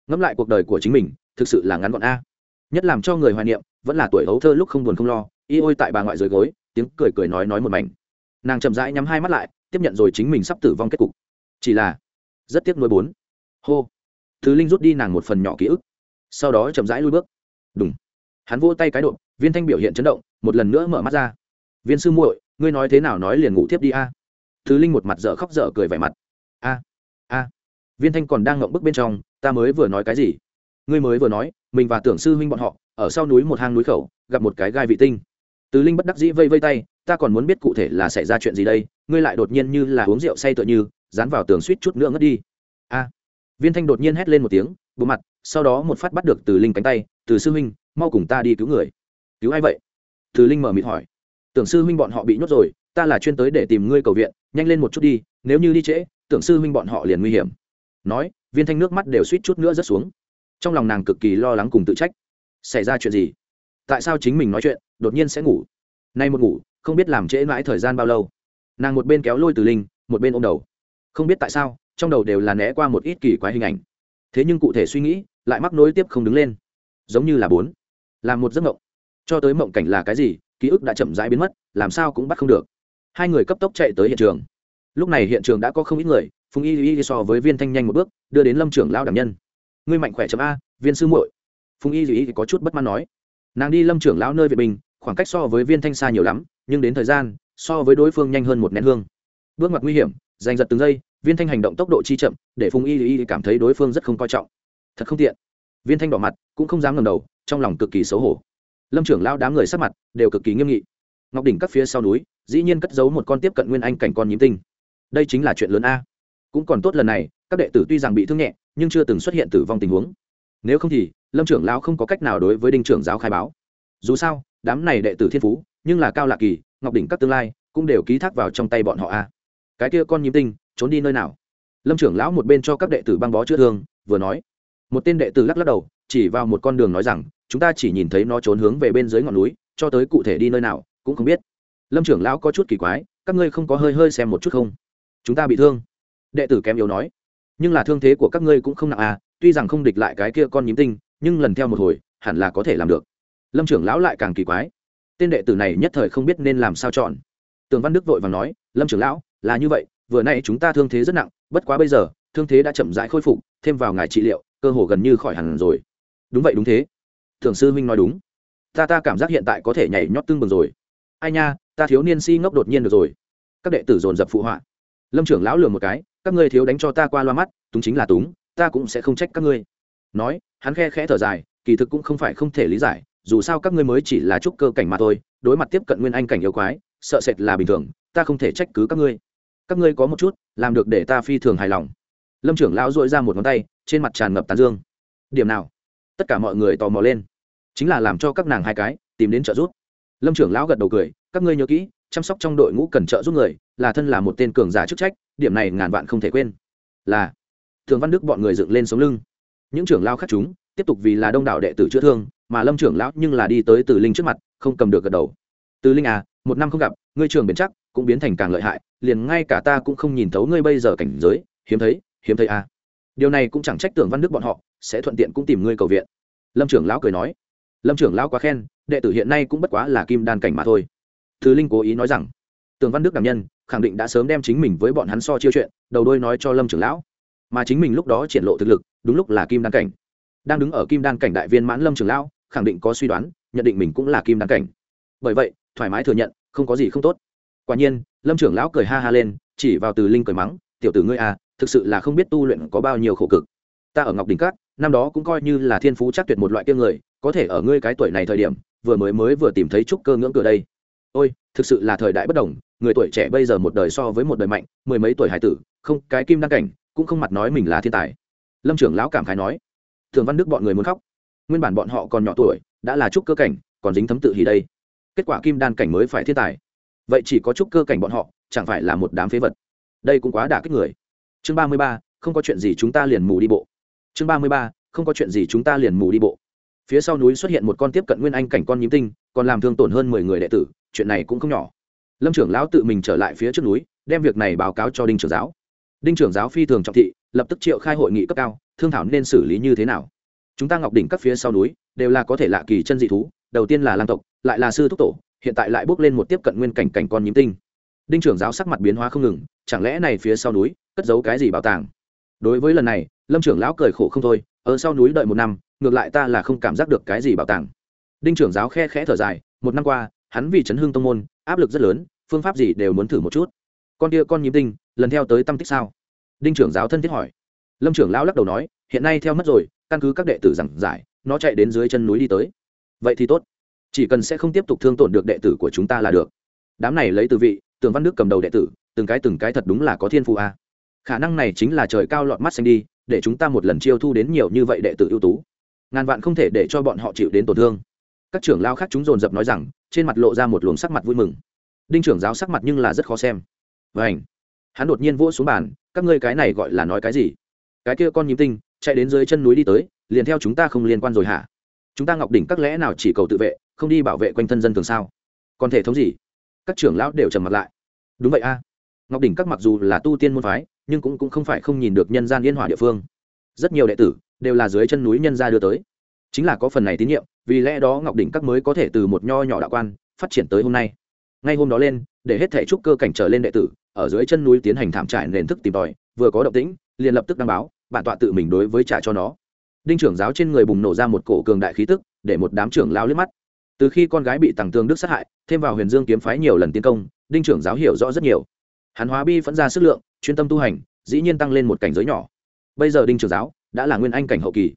ngẫm lại cuộc đời của chính mình, thực sự là ngắn gọn a. Nhất làm cho người hoài niệm, vẫn là tuổi hấu thơ lúc không buồn không lo, y ôi tại bà ngoại dưới gối, tiếng cười cười nói nói một mảnh. Nàng chậm rãi nhắm hai mắt lại, tiếp nhận rồi chính mình sắp tử vong kết cục. Chỉ là, rất tiếc nuối bốn. Hô. Thứ linh rút đi nàng một phần nhỏ ký ức. Sau đó chậm rãi lui bước. Đúng hắn vỗ tay cái độ viên thanh biểu hiện chấn động, một lần nữa mở mắt ra. Viên sư muội, ngươi nói thế nào nói liền ngủ tiếp đi a. Thứ linh một mặt dở khóc dở cười vẻ mặt. A a viên thanh còn đang ngậm bức bên trong, ta mới vừa nói cái gì? Ngươi mới vừa nói, mình và tưởng sư huynh bọn họ, ở sau núi một hang núi khẩu, gặp một cái gai vị tinh. Tứ linh bất đắc dĩ vây vây tay, ta còn muốn biết cụ thể là xảy ra chuyện gì đây, ngươi lại đột nhiên như là uống rượu say tựa như, dán vào tường suýt chút nữa ngất đi. A. Viên thanh đột nhiên hét lên một tiếng bộ mặt, sau đó một phát bắt được từ linh cánh tay, từ sư huynh, mau cùng ta đi cứu người. Cứu ai vậy? Từ linh mở mịt hỏi. Tưởng sư huynh bọn họ bị nhốt rồi, ta là chuyên tới để tìm ngươi cầu viện, nhanh lên một chút đi, nếu như đi trễ, tưởng sư huynh bọn họ liền nguy hiểm nói, viên thanh nước mắt đều suýt chút nữa rớt xuống. Trong lòng nàng cực kỳ lo lắng cùng tự trách. Xảy ra chuyện gì? Tại sao chính mình nói chuyện, đột nhiên sẽ ngủ? Nay một ngủ, không biết làm trễ mãi thời gian bao lâu. Nàng một bên kéo lôi từ linh, một bên ôm đầu. Không biết tại sao, trong đầu đều là né qua một ít kỳ quái hình ảnh. Thế nhưng cụ thể suy nghĩ, lại mắc nối tiếp không đứng lên. Giống như là bốn. Làm một giấc mộng. Cho tới mộng cảnh là cái gì, ký ức đã chậm rãi biến mất, làm sao cũng bắt không được. Hai người cấp tốc chạy tới hiện trường lúc này hiện trường đã có không ít người, phùng y y so với viên thanh nhanh một bước, đưa đến lâm trưởng lao đảm nhân. Ngươi mạnh khỏe chấm a, viên sư muội. Phùng y y có chút bất mãn nói. Nàng đi lâm trưởng lão nơi vệ bình, khoảng cách so với viên thanh xa nhiều lắm, nhưng đến thời gian, so với đối phương nhanh hơn một nén hương. Bước ngoặt nguy hiểm, giành giật từng giây, viên thanh hành động tốc độ chi chậm, để phùng y y cảm thấy đối phương rất không coi trọng. Thật không tiện. Viên thanh đỏ mặt, cũng không dám ngầm đầu, trong lòng cực kỳ xấu hổ. Lâm trưởng lao đám người sắc mặt đều cực kỳ nghiêm nghị. Ngọc đỉnh các phía sau núi, dĩ nhiên cất giấu một con tiếp cận nguyên anh cảnh con nhím tinh đây chính là chuyện lớn a. Cũng còn tốt lần này, các đệ tử tuy rằng bị thương nhẹ, nhưng chưa từng xuất hiện tử vong tình huống. Nếu không thì, lâm trưởng lão không có cách nào đối với đinh trưởng giáo khai báo. Dù sao, đám này đệ tử thiên phú, nhưng là cao lạc kỳ, ngọc đỉnh các tương lai, cũng đều ký thác vào trong tay bọn họ a. Cái kia con nhím tinh, trốn đi nơi nào? Lâm trưởng lão một bên cho các đệ tử băng bó chữa thương, vừa nói. Một tên đệ tử lắc lắc đầu, chỉ vào một con đường nói rằng, chúng ta chỉ nhìn thấy nó trốn hướng về bên dưới ngọn núi, cho tới cụ thể đi nơi nào, cũng không biết. Lâm trưởng lão có chút kỳ quái, các ngươi không có hơi hơi xem một chút không? Chúng ta bị thương. Đệ tử kém yếu nói, nhưng là thương thế của các ngươi cũng không nặng à tuy rằng không địch lại cái kia con nhím tinh, nhưng lần theo một hồi, hẳn là có thể làm được. Lâm trưởng lão lại càng kỳ quái. Tên đệ tử này nhất thời không biết nên làm sao chọn. Tường văn đức vội và nói, lâm trưởng lão, là như vậy, vừa nay chúng ta thương thế rất nặng, bất quá bây giờ, thương thế đã chậm rãi khôi phục, thêm vào ngài trị liệu, cơ hồ gần như khỏi hẳn rồi. Đúng vậy, đúng thế. Thường sư huynh nói đúng. Ta ta cảm giác hiện tại có thể nhảy nhót tương bừng rồi. Ai nha, ta thiếu niên si ngốc đột nhiên được rồi. Các đệ tử dồn dập phụ họa lâm trưởng lão lừa một cái, các ngươi thiếu đánh cho ta qua loa mắt, túng chính là túng, ta cũng sẽ không trách các ngươi. Nói, hắn khe khẽ thở dài, kỳ thực cũng không phải không thể lý giải, dù sao các ngươi mới chỉ là chút cơ cảnh mà thôi, đối mặt tiếp cận nguyên anh cảnh yêu quái, sợ sệt là bình thường, ta không thể trách cứ các ngươi. Các ngươi có một chút, làm được để ta phi thường hài lòng. Lâm trưởng lão dội ra một ngón tay, trên mặt tràn ngập tàn dương. Điểm nào? Tất cả mọi người tò mò lên. Chính là làm cho các nàng hai cái, tìm đến trợ giúp. Lâm trưởng lão gật đầu cười, các ngươi nhớ kỹ, chăm sóc trong đội ngũ cần trợ giúp người là thân là một tên cường giả chức trách, điểm này ngàn vạn không thể quên. Là, thường văn đức bọn người dựng lên sống lưng. Những trưởng lao khác chúng, tiếp tục vì là đông đảo đệ tử chữa thương, mà lâm trưởng lão nhưng là đi tới từ linh trước mặt, không cầm được gật đầu. Từ linh à một năm không gặp, ngươi trường biến chắc, cũng biến thành càng lợi hại, liền ngay cả ta cũng không nhìn thấu ngươi bây giờ cảnh giới, hiếm thấy hiếm thấy à. Điều này cũng chẳng trách tưởng văn đức bọn họ, sẽ thuận tiện cũng tìm ngươi cầu viện. Lâm trưởng lão cười nói. Lâm trưởng lão quá khen, đệ tử hiện nay cũng bất quá là kim đan cảnh mà thôi. Thứ linh cố ý nói rằng tường văn đức đảm nhân khẳng định đã sớm đem chính mình với bọn hắn so chiêu chuyện, đầu đôi nói cho lâm trưởng lão. Mà chính mình lúc đó triển lộ thực lực, đúng lúc là kim đan cảnh. Đang đứng ở kim đan cảnh đại viên mãn lâm trưởng lão, khẳng định có suy đoán, nhận định mình cũng là kim đan cảnh. Bởi vậy, thoải mái thừa nhận, không có gì không tốt. Quả nhiên, lâm trưởng lão cười ha ha lên, chỉ vào từ linh cười mắng, tiểu tử ngươi à thực sự là không biết tu luyện có bao nhiêu khổ cực. Ta ở ngọc đình cát, năm đó cũng coi như là thiên phú chắc tuyệt một loại kiêng người, có thể ở ngươi cái tuổi này thời điểm, vừa mới mới vừa tìm thấy trúc cơ ngưỡng cửa đây ôi, thực sự là thời đại bất đồng, người tuổi trẻ bây giờ một đời so với một đời mạnh, mười mấy tuổi hải tử, không, cái kim đăng cảnh, cũng không mặt nói mình là thiên tài. Lâm trưởng lão cảm khái nói, thường văn đức bọn người muốn khóc. Nguyên bản bọn họ còn nhỏ tuổi, đã là trúc cơ cảnh, còn dính thấm tự hì đây. Kết quả kim đan cảnh mới phải thiên tài. Vậy chỉ có trúc cơ cảnh bọn họ, chẳng phải là một đám phế vật. Đây cũng quá đả kích người. Chương ba mươi ba, không có chuyện gì chúng ta liền mù đi bộ. Chương ba mươi ba, không có chuyện gì chúng ta liền mù đi bộ. Phía sau núi xuất hiện một con tiếp cận nguyên anh cảnh con nhím tinh, còn làm thương tổn hơn mười người đệ tử chuyện này cũng không nhỏ. Lâm trưởng lão tự mình trở lại phía trước núi, đem việc này báo cáo cho đinh trưởng giáo. Đinh trưởng giáo phi thường trọng thị, lập tức triệu khai hội nghị cấp cao, thương thảo nên xử lý như thế nào. Chúng ta ngọc đỉnh các phía sau núi, đều là có thể lạ kỳ chân dị thú, đầu tiên là lang tộc, lại là sư thúc tổ, hiện tại lại bước lên một tiếp cận nguyên cảnh cảnh con nhím tinh. Đinh trưởng giáo sắc mặt biến hóa không ngừng, chẳng lẽ này phía sau núi, cất giấu cái gì bảo tàng? Đối với lần này, lâm trưởng lão cười khổ không thôi, ở sau núi đợi một năm, ngược lại ta là không cảm giác được cái gì bảo tàng. Đinh trưởng giáo khe khẽ thở dài, một năm qua hắn vì chấn hương tông môn, áp lực rất lớn, phương pháp gì đều muốn thử một chút. Con kia con nhím tinh, lần theo tới tâm tích sao? Đinh trưởng giáo thân thiết hỏi. Lâm trưởng lão lắc đầu nói, hiện nay theo mất rồi, căn cứ các đệ tử giảng giải, nó chạy đến dưới chân núi đi tới. Vậy thì tốt. Chỉ cần sẽ không tiếp tục thương tổn được đệ tử của chúng ta là được. Đám này lấy từ vị, tường văn đức cầm đầu đệ tử, từng cái từng cái thật đúng là có thiên phụ a. Khả năng này chính là trời cao lọt mắt xanh đi, để chúng ta một lần chiêu thu đến nhiều như vậy đệ tử ưu tú. Ngàn vạn không thể để cho bọn họ chịu đến tổn thương. Các trưởng lao khác chúng dồn dập nói rằng trên mặt lộ ra một luồng sắc mặt vui mừng. Đinh trưởng giáo sắc mặt nhưng là rất khó xem. Vảnh hắn đột nhiên vỗ xuống bàn các ngươi cái này gọi là nói cái gì? Cái kia con nhím tinh chạy đến dưới chân núi đi tới liền theo chúng ta không liên quan rồi hả? Chúng ta ngọc đỉnh các lẽ nào chỉ cầu tự vệ không đi bảo vệ quanh thân dân thường sao? Còn thể thống gì? Các trưởng lão đều trầm mặt lại. Đúng vậy a. Ngọc đỉnh các mặc dù là tu tiên môn phái nhưng cũng, cũng không phải không nhìn được nhân gian yên hỏa địa phương. Rất nhiều đệ tử đều là dưới chân núi nhân gia đưa tới chính là có phần này tín nhiệm, vì lẽ đó ngọc đỉnh các mới có thể từ một nho nhỏ đạo quan phát triển tới hôm nay. Ngay hôm đó lên, để hết thể trúc cơ cảnh trở lên đệ tử, ở dưới chân núi tiến hành thảm trải nền thức tìm tòi, vừa có động tĩnh, liền lập tức đăng báo, bản tọa tự mình đối với trả cho nó. Đinh trưởng giáo trên người bùng nổ ra một cổ cường đại khí tức, để một đám trưởng lao liếc mắt. Từ khi con gái bị tàng tương đức sát hại, thêm vào huyền dương kiếm phái nhiều lần tiến công, đinh trưởng giáo hiểu rõ rất nhiều. Hắn hóa bi phẫn ra sức lượng, chuyên tâm tu hành, dĩ nhiên tăng lên một cảnh giới nhỏ. Bây giờ đinh trưởng giáo đã là nguyên anh cảnh hậu kỳ.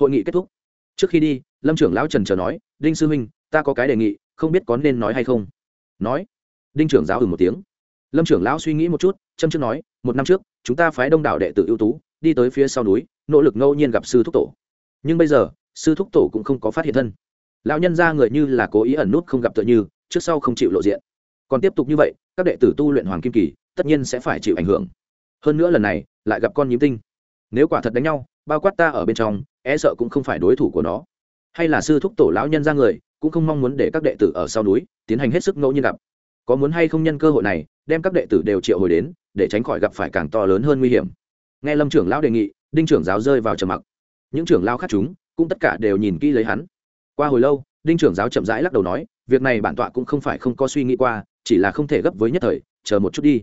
Hội nghị kết thúc trước khi đi, lâm trưởng lão trần trờ nói, đinh sư huynh, ta có cái đề nghị, không biết có nên nói hay không? Nói. Đinh trưởng giáo ừ một tiếng. Lâm trưởng lão suy nghĩ một chút, châm trước nói, một năm trước, chúng ta phái đông đảo đệ tử ưu tú, đi tới phía sau núi, nỗ lực ngẫu nhiên gặp sư thúc tổ. Nhưng bây giờ, sư thúc tổ cũng không có phát hiện thân. Lão nhân ra người như là cố ý ẩn nút không gặp tựa như, trước sau không chịu lộ diện. Còn tiếp tục như vậy, các đệ tử tu luyện hoàng kim kỳ, tất nhiên sẽ phải chịu ảnh hưởng. Hơn nữa lần này, lại gặp con nhím tinh. Nếu quả thật đánh nhau bao quát ta ở bên trong e sợ cũng không phải đối thủ của nó. Hay là sư thúc tổ lão nhân ra người, cũng không mong muốn để các đệ tử ở sau núi tiến hành hết sức ngẫu nhiên gặp. Có muốn hay không nhân cơ hội này, đem các đệ tử đều triệu hồi đến, để tránh khỏi gặp phải càng to lớn hơn nguy hiểm. Nghe lâm trưởng lão đề nghị, đinh trưởng giáo rơi vào trầm mặc. Những trưởng lao khác chúng, cũng tất cả đều nhìn kỹ lấy hắn. Qua hồi lâu, đinh trưởng giáo chậm rãi lắc đầu nói, việc này bản tọa cũng không phải không có suy nghĩ qua, chỉ là không thể gấp với nhất thời, chờ một chút đi.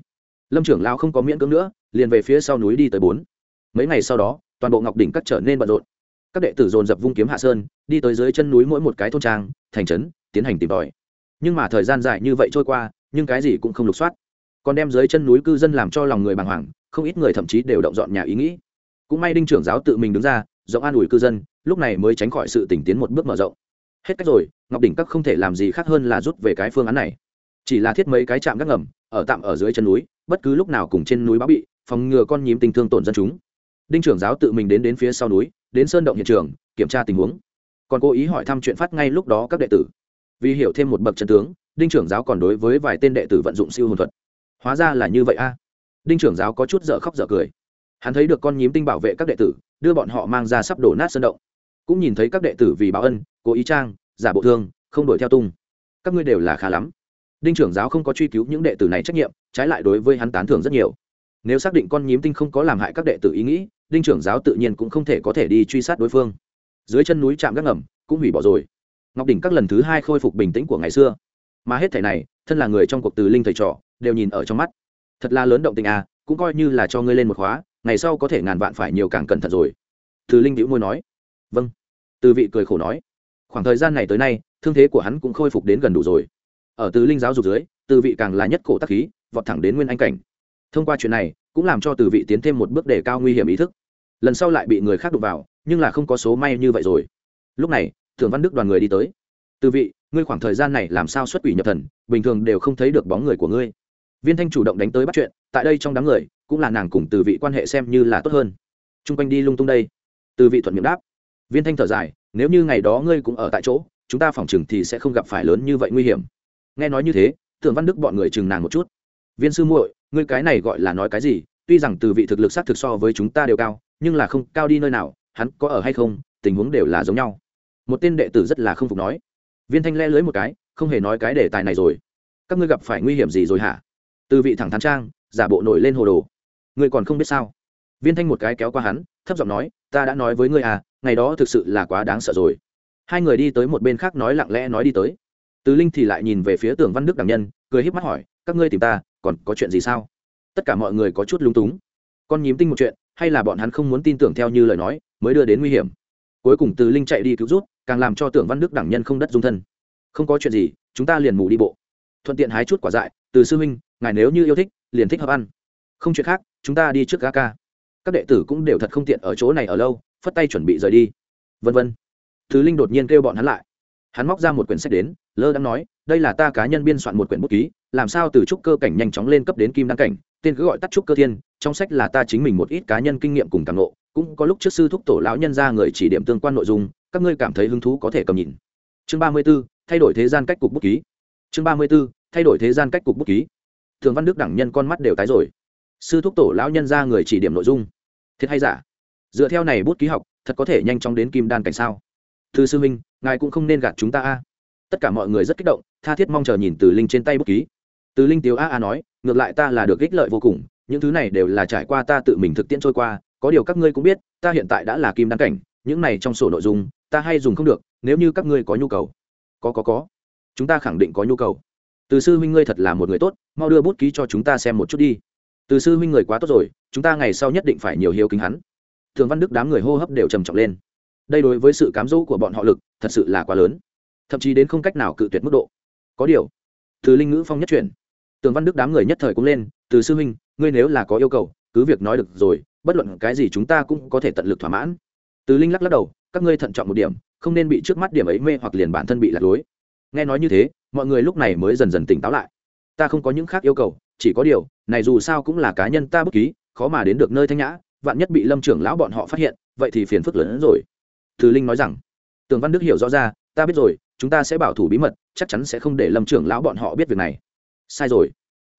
Lâm trưởng lao không có miễn cưỡng nữa, liền về phía sau núi đi tới bốn. Mấy ngày sau đó toàn bộ ngọc đỉnh cắt trở nên bận rộn. Các đệ tử dồn dập vung kiếm hạ sơn, đi tới dưới chân núi mỗi một cái thôn trang, thành trấn, tiến hành tìm tòi. Nhưng mà thời gian dài như vậy trôi qua, nhưng cái gì cũng không lục soát. Còn đem dưới chân núi cư dân làm cho lòng người bàng hoàng, không ít người thậm chí đều động dọn nhà ý nghĩ. Cũng may đinh trưởng giáo tự mình đứng ra giọng an ủi cư dân, lúc này mới tránh khỏi sự tỉnh tiến một bước mở rộng. Hết cách rồi, ngọc đỉnh các không thể làm gì khác hơn là rút về cái phương án này. Chỉ là thiết mấy cái trạm gác ngầm, ở tạm ở dưới chân núi, bất cứ lúc nào cùng trên núi báo bị, phòng ngừa con nhím tình thương tổn dân chúng đinh trưởng giáo tự mình đến đến phía sau núi, đến sơn động hiện trường, kiểm tra tình huống. Còn cố ý hỏi thăm chuyện phát ngay lúc đó các đệ tử. Vì hiểu thêm một bậc chân tướng, đinh trưởng giáo còn đối với vài tên đệ tử vận dụng siêu hồn thuật. Hóa ra là như vậy a. Đinh trưởng giáo có chút dở khóc dở cười. Hắn thấy được con nhím tinh bảo vệ các đệ tử, đưa bọn họ mang ra sắp đổ nát sơn động. Cũng nhìn thấy các đệ tử vì báo ân, cố ý trang, giả bộ thương, không đổi theo tung. Các ngươi đều là khá lắm. Đinh trưởng giáo không có truy cứu những đệ tử này trách nhiệm, trái lại đối với hắn tán thưởng rất nhiều nếu xác định con nhím tinh không có làm hại các đệ tử ý nghĩ, đinh trưởng giáo tự nhiên cũng không thể có thể đi truy sát đối phương. Dưới chân núi trạm gác ngầm, cũng hủy bỏ rồi. Ngọc đỉnh các lần thứ hai khôi phục bình tĩnh của ngày xưa. Mà hết thảy này, thân là người trong cuộc từ linh thầy trò, đều nhìn ở trong mắt. Thật là lớn động tình à cũng coi như là cho ngươi lên một khóa, ngày sau có thể ngàn vạn phải nhiều càng cẩn thận rồi. Từ linh đĩu môi nói. Vâng. Từ vị cười khổ nói. Khoảng thời gian này tới nay, thương thế của hắn cũng khôi phục đến gần đủ rồi. Ở từ linh giáo dục dưới, từ vị càng là nhất cổ tắc khí, vọt thẳng đến nguyên anh cảnh thông qua chuyện này cũng làm cho từ vị tiến thêm một bước đề cao nguy hiểm ý thức. Lần sau lại bị người khác đụng vào, nhưng là không có số may như vậy rồi. Lúc này thường văn đức đoàn người đi tới. Từ vị, ngươi khoảng thời gian này làm sao xuất quỷ nhập thần, bình thường đều không thấy được bóng người của ngươi. Viên thanh chủ động đánh tới bắt chuyện, tại đây trong đám người, cũng là nàng cùng từ vị quan hệ xem như là tốt hơn. T r u n g quanh đi lung tung đây. Từ vị thuận miệng đáp. Viên thanh thở dài, nếu như ngày đó ngươi cũng ở tại chỗ, chúng ta phòng chừng thì sẽ không gặp phải lớn như vậy nguy hiểm. Nghe nói như thế tưởng văn đức bọn người chừng nàng một chút. Viên sư muội ngươi cái này gọi là nói cái gì, tuy rằng từ vị thực lực xác thực so với chúng ta đều cao, nhưng là không cao đi nơi nào, hắn có ở hay không, tình huống đều là giống nhau. Một tên đệ tử rất là không phục nói. Viên thanh le lưới một cái, không hề nói cái đề tài này rồi. Các ngươi gặp phải nguy hiểm gì rồi hả? Từ vị thẳng thắn trang, giả bộ nổi lên hồ đồ. Ngươi còn không biết sao? Viên thanh một cái kéo qua hắn, thấp giọng nói, ta đã nói với ngươi à ngày đó thực sự là quá đáng sợ rồi. Hai người đi tới một bên khác nói lặng lẽ nói đi tới. Từ linh thì lại nhìn về phía tưởng văn đức đảng nhân, cười híp mắt hỏi, các ngươi tìm ta còn có chuyện gì sao? Tất cả mọi người có chút lung túng. Con nhím tinh một chuyện, hay là bọn hắn không muốn tin tưởng theo như lời nói, mới đưa đến nguy hiểm. Cuối cùng từ linh chạy đi cứu rút càng làm cho tưởng văn đức đảng nhân không đất dung thân. Không có chuyện gì, chúng ta liền mù đi bộ. Thuận tiện hái chút quả dại, từ sư huynh, ngài nếu như yêu thích, liền thích hợp ăn. Không chuyện khác, chúng ta đi trước ga ca. Các đệ tử cũng đều thật không tiện ở chỗ này ở lâu, phất tay chuẩn bị rời đi. Vân vân. Thứ linh đột nhiên kêu bọn hắn lại. Hắn móc ra một quyển sách đến, lơ đang nói đây là ta cá nhân biên soạn một quyển bút ký, làm sao từ trúc cơ cảnh nhanh chóng lên cấp đến kim đăng cảnh, tên cứ gọi tắt trúc cơ thiên, trong sách là ta chính mình một ít cá nhân kinh nghiệm cùng cảm nộ cũng có lúc trước sư thúc tổ lão nhân ra người chỉ điểm tương quan nội dung, các ngươi cảm thấy hứng thú có thể cầm nhìn. Chương ba mươi b ố thay đổi thế gian cách cục bút ký. Chương ba mươi b ố thay đổi thế gian cách cục bút ký. Thường văn đức đẳng nhân con mắt đều tái rồi. Sư thúc tổ lão nhân ra người chỉ điểm nội dung. Thiệt hay giả? Dựa theo này bút ký học, thật có thể nhanh chóng đến kim đan cảnh sao? Thư sư minh ngài cũng không nên gạt chúng ta a. Tất cả mọi người rất kích động tha thiết mong chờ nhìn từ linh trên tay bút ký. Từ linh tiếu a a nói, ngược lại ta là được ích lợi vô cùng, những thứ này đều là trải qua ta tự mình thực tiễn trôi qua, có điều các ngươi cũng biết, ta hiện tại đã là kim đan cảnh, những này trong sổ nội dung, ta hay dùng không được, nếu như các ngươi có nhu cầu. Có có có. Chúng ta khẳng định có nhu cầu. Từ sư huynh ngươi thật là một người tốt, mau đưa bút ký cho chúng ta xem một chút đi. Từ sư huynh người quá tốt rồi, chúng ta ngày sau nhất định phải nhiều hiếu kính hắn. Thường văn đức đám người hô hấp đều trầm trọng lên. Đây đối với sự cám dỗ của bọn họ lực, thật sự là quá lớn. Thậm chí đến không cách nào cự tuyệt mức độ có điều, từ linh ngữ phong nhất chuyển, tường văn đức đám người nhất thời cũng lên, từ sư huynh, ngươi nếu là có yêu cầu, cứ việc nói được rồi, bất luận cái gì chúng ta cũng có thể tận lực thỏa mãn. Từ linh lắc lắc đầu, các ngươi thận trọng một điểm, không nên bị trước mắt điểm ấy mê hoặc liền bản thân bị lạc lối. Nghe nói như thế, mọi người lúc này mới dần dần tỉnh táo lại. Ta không có những khác yêu cầu, chỉ có điều, này dù sao cũng là cá nhân ta bất ký, khó mà đến được nơi thanh nhã, vạn nhất bị lâm trưởng lão bọn họ phát hiện, vậy thì phiền phức lớn hơn rồi. Từ linh nói rằng. Tường văn đức hiểu rõ ra ta biết rồi, chúng ta sẽ bảo thủ bí mật, chắc chắn sẽ không để lâm trưởng lão bọn họ biết việc này. Sai rồi.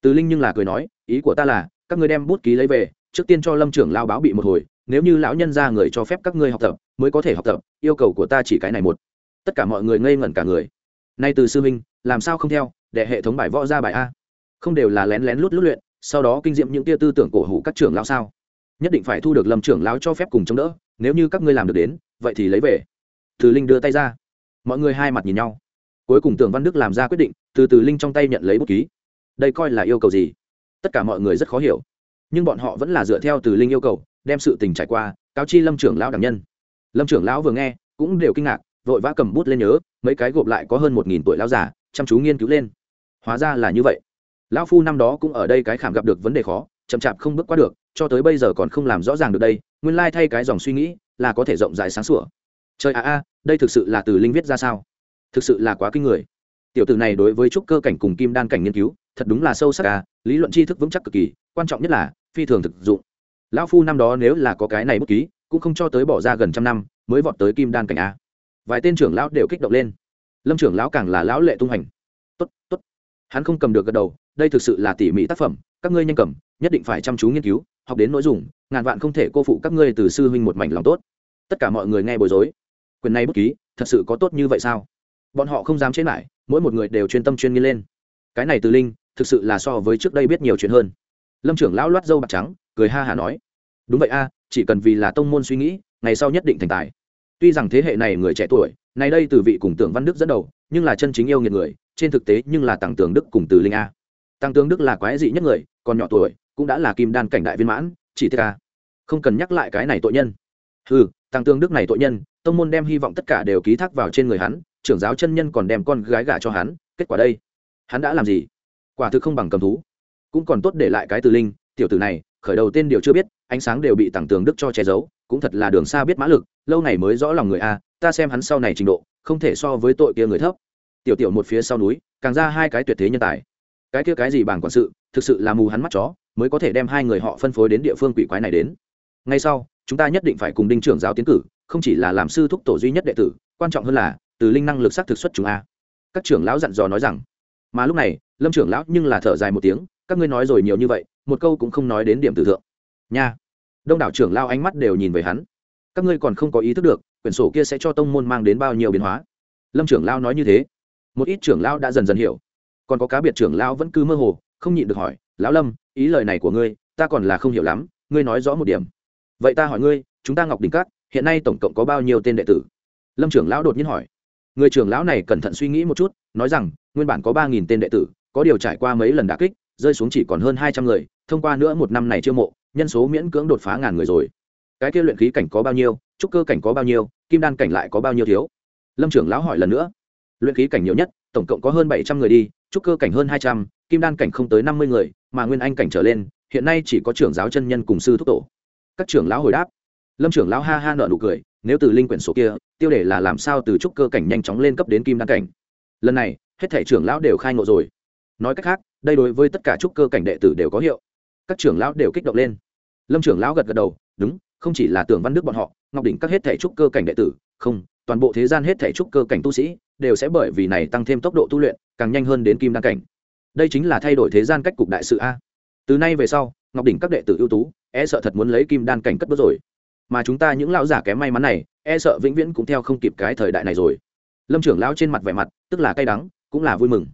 Từ linh nhưng là cười nói, ý của ta là, các ngươi đem bút ký lấy về, trước tiên cho lâm trưởng lao báo bị một hồi, nếu như lão nhân ra người cho phép các ngươi học tập, mới có thể học tập, yêu cầu của ta chỉ cái này một. Tất cả mọi người ngây ngẩn cả người. Nay từ sư minh làm sao không theo, để hệ thống bài võ ra bài a. Không đều là lén lén lút lút luyện, sau đó kinh diệm những tia tư tưởng cổ hủ các trưởng lão sao? Nhất định phải thu được lâm trưởng lão cho phép cùng chống đỡ, nếu như các ngươi làm được đến, vậy thì lấy về. Từ linh đưa tay ra mọi người hai mặt nhìn nhau. Cuối cùng tưởng văn đức làm ra quyết định từ từ linh trong tay nhận lấy bút ký. Đây coi là yêu cầu gì? Tất cả mọi người rất khó hiểu. Nhưng bọn họ vẫn là dựa theo từ linh yêu cầu đem sự tình trải qua cáo chi lâm trưởng lão đảm nhân. Lâm trưởng lão vừa nghe cũng đều kinh ngạc vội vã cầm bút lên nhớ mấy cái gộp lại có hơn một nghìn tuổi lão giả, chăm chú nghiên cứu lên. Hóa ra là như vậy. Lão phu năm đó cũng ở đây cái khảm gặp được vấn đề khó chậm chạp không bước qua được cho tới bây giờ còn không làm rõ ràng được đây nguyên lai thay cái dòng suy nghĩ là có thể rộng rãi sáng sủa trời à a, đây thực sự là từ linh viết ra sao? Thực sự là quá kinh người. Tiểu tử này đối với trúc cơ cảnh cùng kim đan cảnh nghiên cứu, thật đúng là sâu sắc à lý luận tri thức vững chắc cực kỳ, quan trọng nhất là phi thường thực dụng. Lão phu năm đó nếu là có cái này bút ký, cũng không cho tới bỏ ra gần trăm năm mới vọt tới kim đan cảnh a. Vài tên trưởng lão đều kích động lên. Lâm trưởng lão càng là lão lệ tung hành. Tốt tốt. Hắn không cầm được gật đầu, đây thực sự là tỉ mỉ tác phẩm, các ngươi nhanh cầm, nhất định phải chăm chú nghiên cứu, học đến nội dung, ngàn vạn không thể cô phụ các ngươi từ sư huynh một mảnh lòng tốt. Tất cả mọi người nghe bối rối quyền này bất ký, thật sự có tốt như vậy sao? Bọn họ không dám chế lại, mỗi một người đều chuyên tâm chuyên nghiên lên. Cái này từ linh, thực sự là so với trước đây biết nhiều chuyện hơn. Lâm trưởng lão loát dâu bạc trắng, cười ha hả nói, đúng vậy a, chỉ cần vì là tông môn suy nghĩ, ngày sau nhất định thành tài. Tuy rằng thế hệ này người trẻ tuổi, nay đây từ vị cùng tưởng văn đức dẫn đầu, nhưng là chân chính yêu nghiệt người, trên thực tế nhưng là tàng tường đức cùng từ linh a. Tăng tướng đức là quái dị nhất người, còn nhỏ tuổi, cũng đã là kim đan cảnh đại viên mãn, chỉ thế ca không cần nhắc lại cái này tội nhân. Ừ tăng tướng đức này tội nhân tông môn đem hy vọng tất cả đều ký thác vào trên người hắn, trưởng giáo chân nhân còn đem con gái gả cho hắn, kết quả đây? Hắn đã làm gì? Quả thực không bằng cầm thú. Cũng còn tốt để lại cái từ linh, tiểu tử này, khởi đầu tên điều chưa biết, ánh sáng đều bị tặng tường đức cho che giấu, cũng thật là đường xa biết mã lực, lâu này mới rõ lòng người a, ta xem hắn sau này trình độ, không thể so với tội kia người thấp. Tiểu tiểu một phía sau núi, càng ra hai cái tuyệt thế nhân tài. Cái kia cái gì bảng quản sự, thực sự là mù hắn mắt chó, mới có thể đem hai người họ phân phối đến địa phương quỷ quái này đến. Ngay sau, chúng ta nhất định phải cùng đinh trưởng giáo tiến cử không chỉ là làm sư thúc tổ duy nhất đệ tử, quan trọng hơn là, từ linh năng lực xác thực xuất chúng a. Các trưởng lão dặn dò nói rằng, mà lúc này, lâm trưởng lão nhưng là thở dài một tiếng, các ngươi nói rồi nhiều như vậy, một câu cũng không nói đến điểm tử thượng. Nha. Đông đảo trưởng lao ánh mắt đều nhìn về hắn. Các ngươi còn không có ý thức được, quyển sổ kia sẽ cho tông môn mang đến bao nhiêu biến hóa. Lâm trưởng lao nói như thế. Một ít trưởng lao đã dần dần hiểu. Còn có cá biệt trưởng lao vẫn cứ mơ hồ, không nhịn được hỏi, lão lâm, ý lời này của ngươi, ta còn là không hiểu lắm, ngươi nói rõ một điểm. Vậy ta hỏi ngươi, chúng ta ngọc đình cát hiện nay tổng cộng có bao nhiêu tên đệ tử? Lâm trưởng lão đột nhiên hỏi. Người trưởng lão này cẩn thận suy nghĩ một chút, nói rằng, nguyên bản có ba nghìn tên đệ tử, có điều trải qua mấy lần đà kích, rơi xuống chỉ còn hơn hai trăm người, thông qua nữa một năm này chưa mộ, nhân số miễn cưỡng đột phá ngàn người rồi. Cái kia luyện khí cảnh có bao nhiêu, trúc cơ cảnh có bao nhiêu, kim đan cảnh lại có bao nhiêu thiếu? Lâm trưởng lão hỏi lần nữa. Luyện khí cảnh nhiều nhất, tổng cộng có hơn bảy trăm người đi, trúc cơ cảnh hơn hai trăm, kim đan cảnh không tới năm mươi người, mà nguyên anh cảnh trở lên, hiện nay chỉ có trưởng giáo chân nhân cùng sư thúc tổ. Các trưởng lão hồi đáp lâm trưởng lão ha ha nợ nụ cười, nếu từ linh quyển số kia, tiêu đề là làm sao từ trúc cơ cảnh nhanh chóng lên cấp đến kim đan cảnh. Lần này, hết thể trưởng lão đều khai ngộ rồi. Nói cách khác, đây đối với tất cả trúc cơ cảnh đệ tử đều có hiệu. Các trưởng lão đều kích động lên. Lâm trưởng lão gật gật đầu, đúng, không chỉ là tưởng văn đức bọn họ, ngọc đỉnh các hết thể trúc cơ cảnh đệ tử, không, toàn bộ thế gian hết thể trúc cơ cảnh tu sĩ, đều sẽ bởi vì này tăng thêm tốc độ tu luyện, càng nhanh hơn đến kim đan cảnh. Đây chính là thay đổi thế gian cách cục đại sự a. Từ nay về sau, ngọc đỉnh các đệ tử ưu tú e sợ thật muốn lấy kim đan cảnh cất bước rồi mà chúng ta những lão giả kém may mắn này e sợ vĩnh viễn cũng theo không kịp cái thời đại này rồi. Lâm trưởng lão trên mặt vẻ mặt, tức là cay đắng, cũng là vui mừng.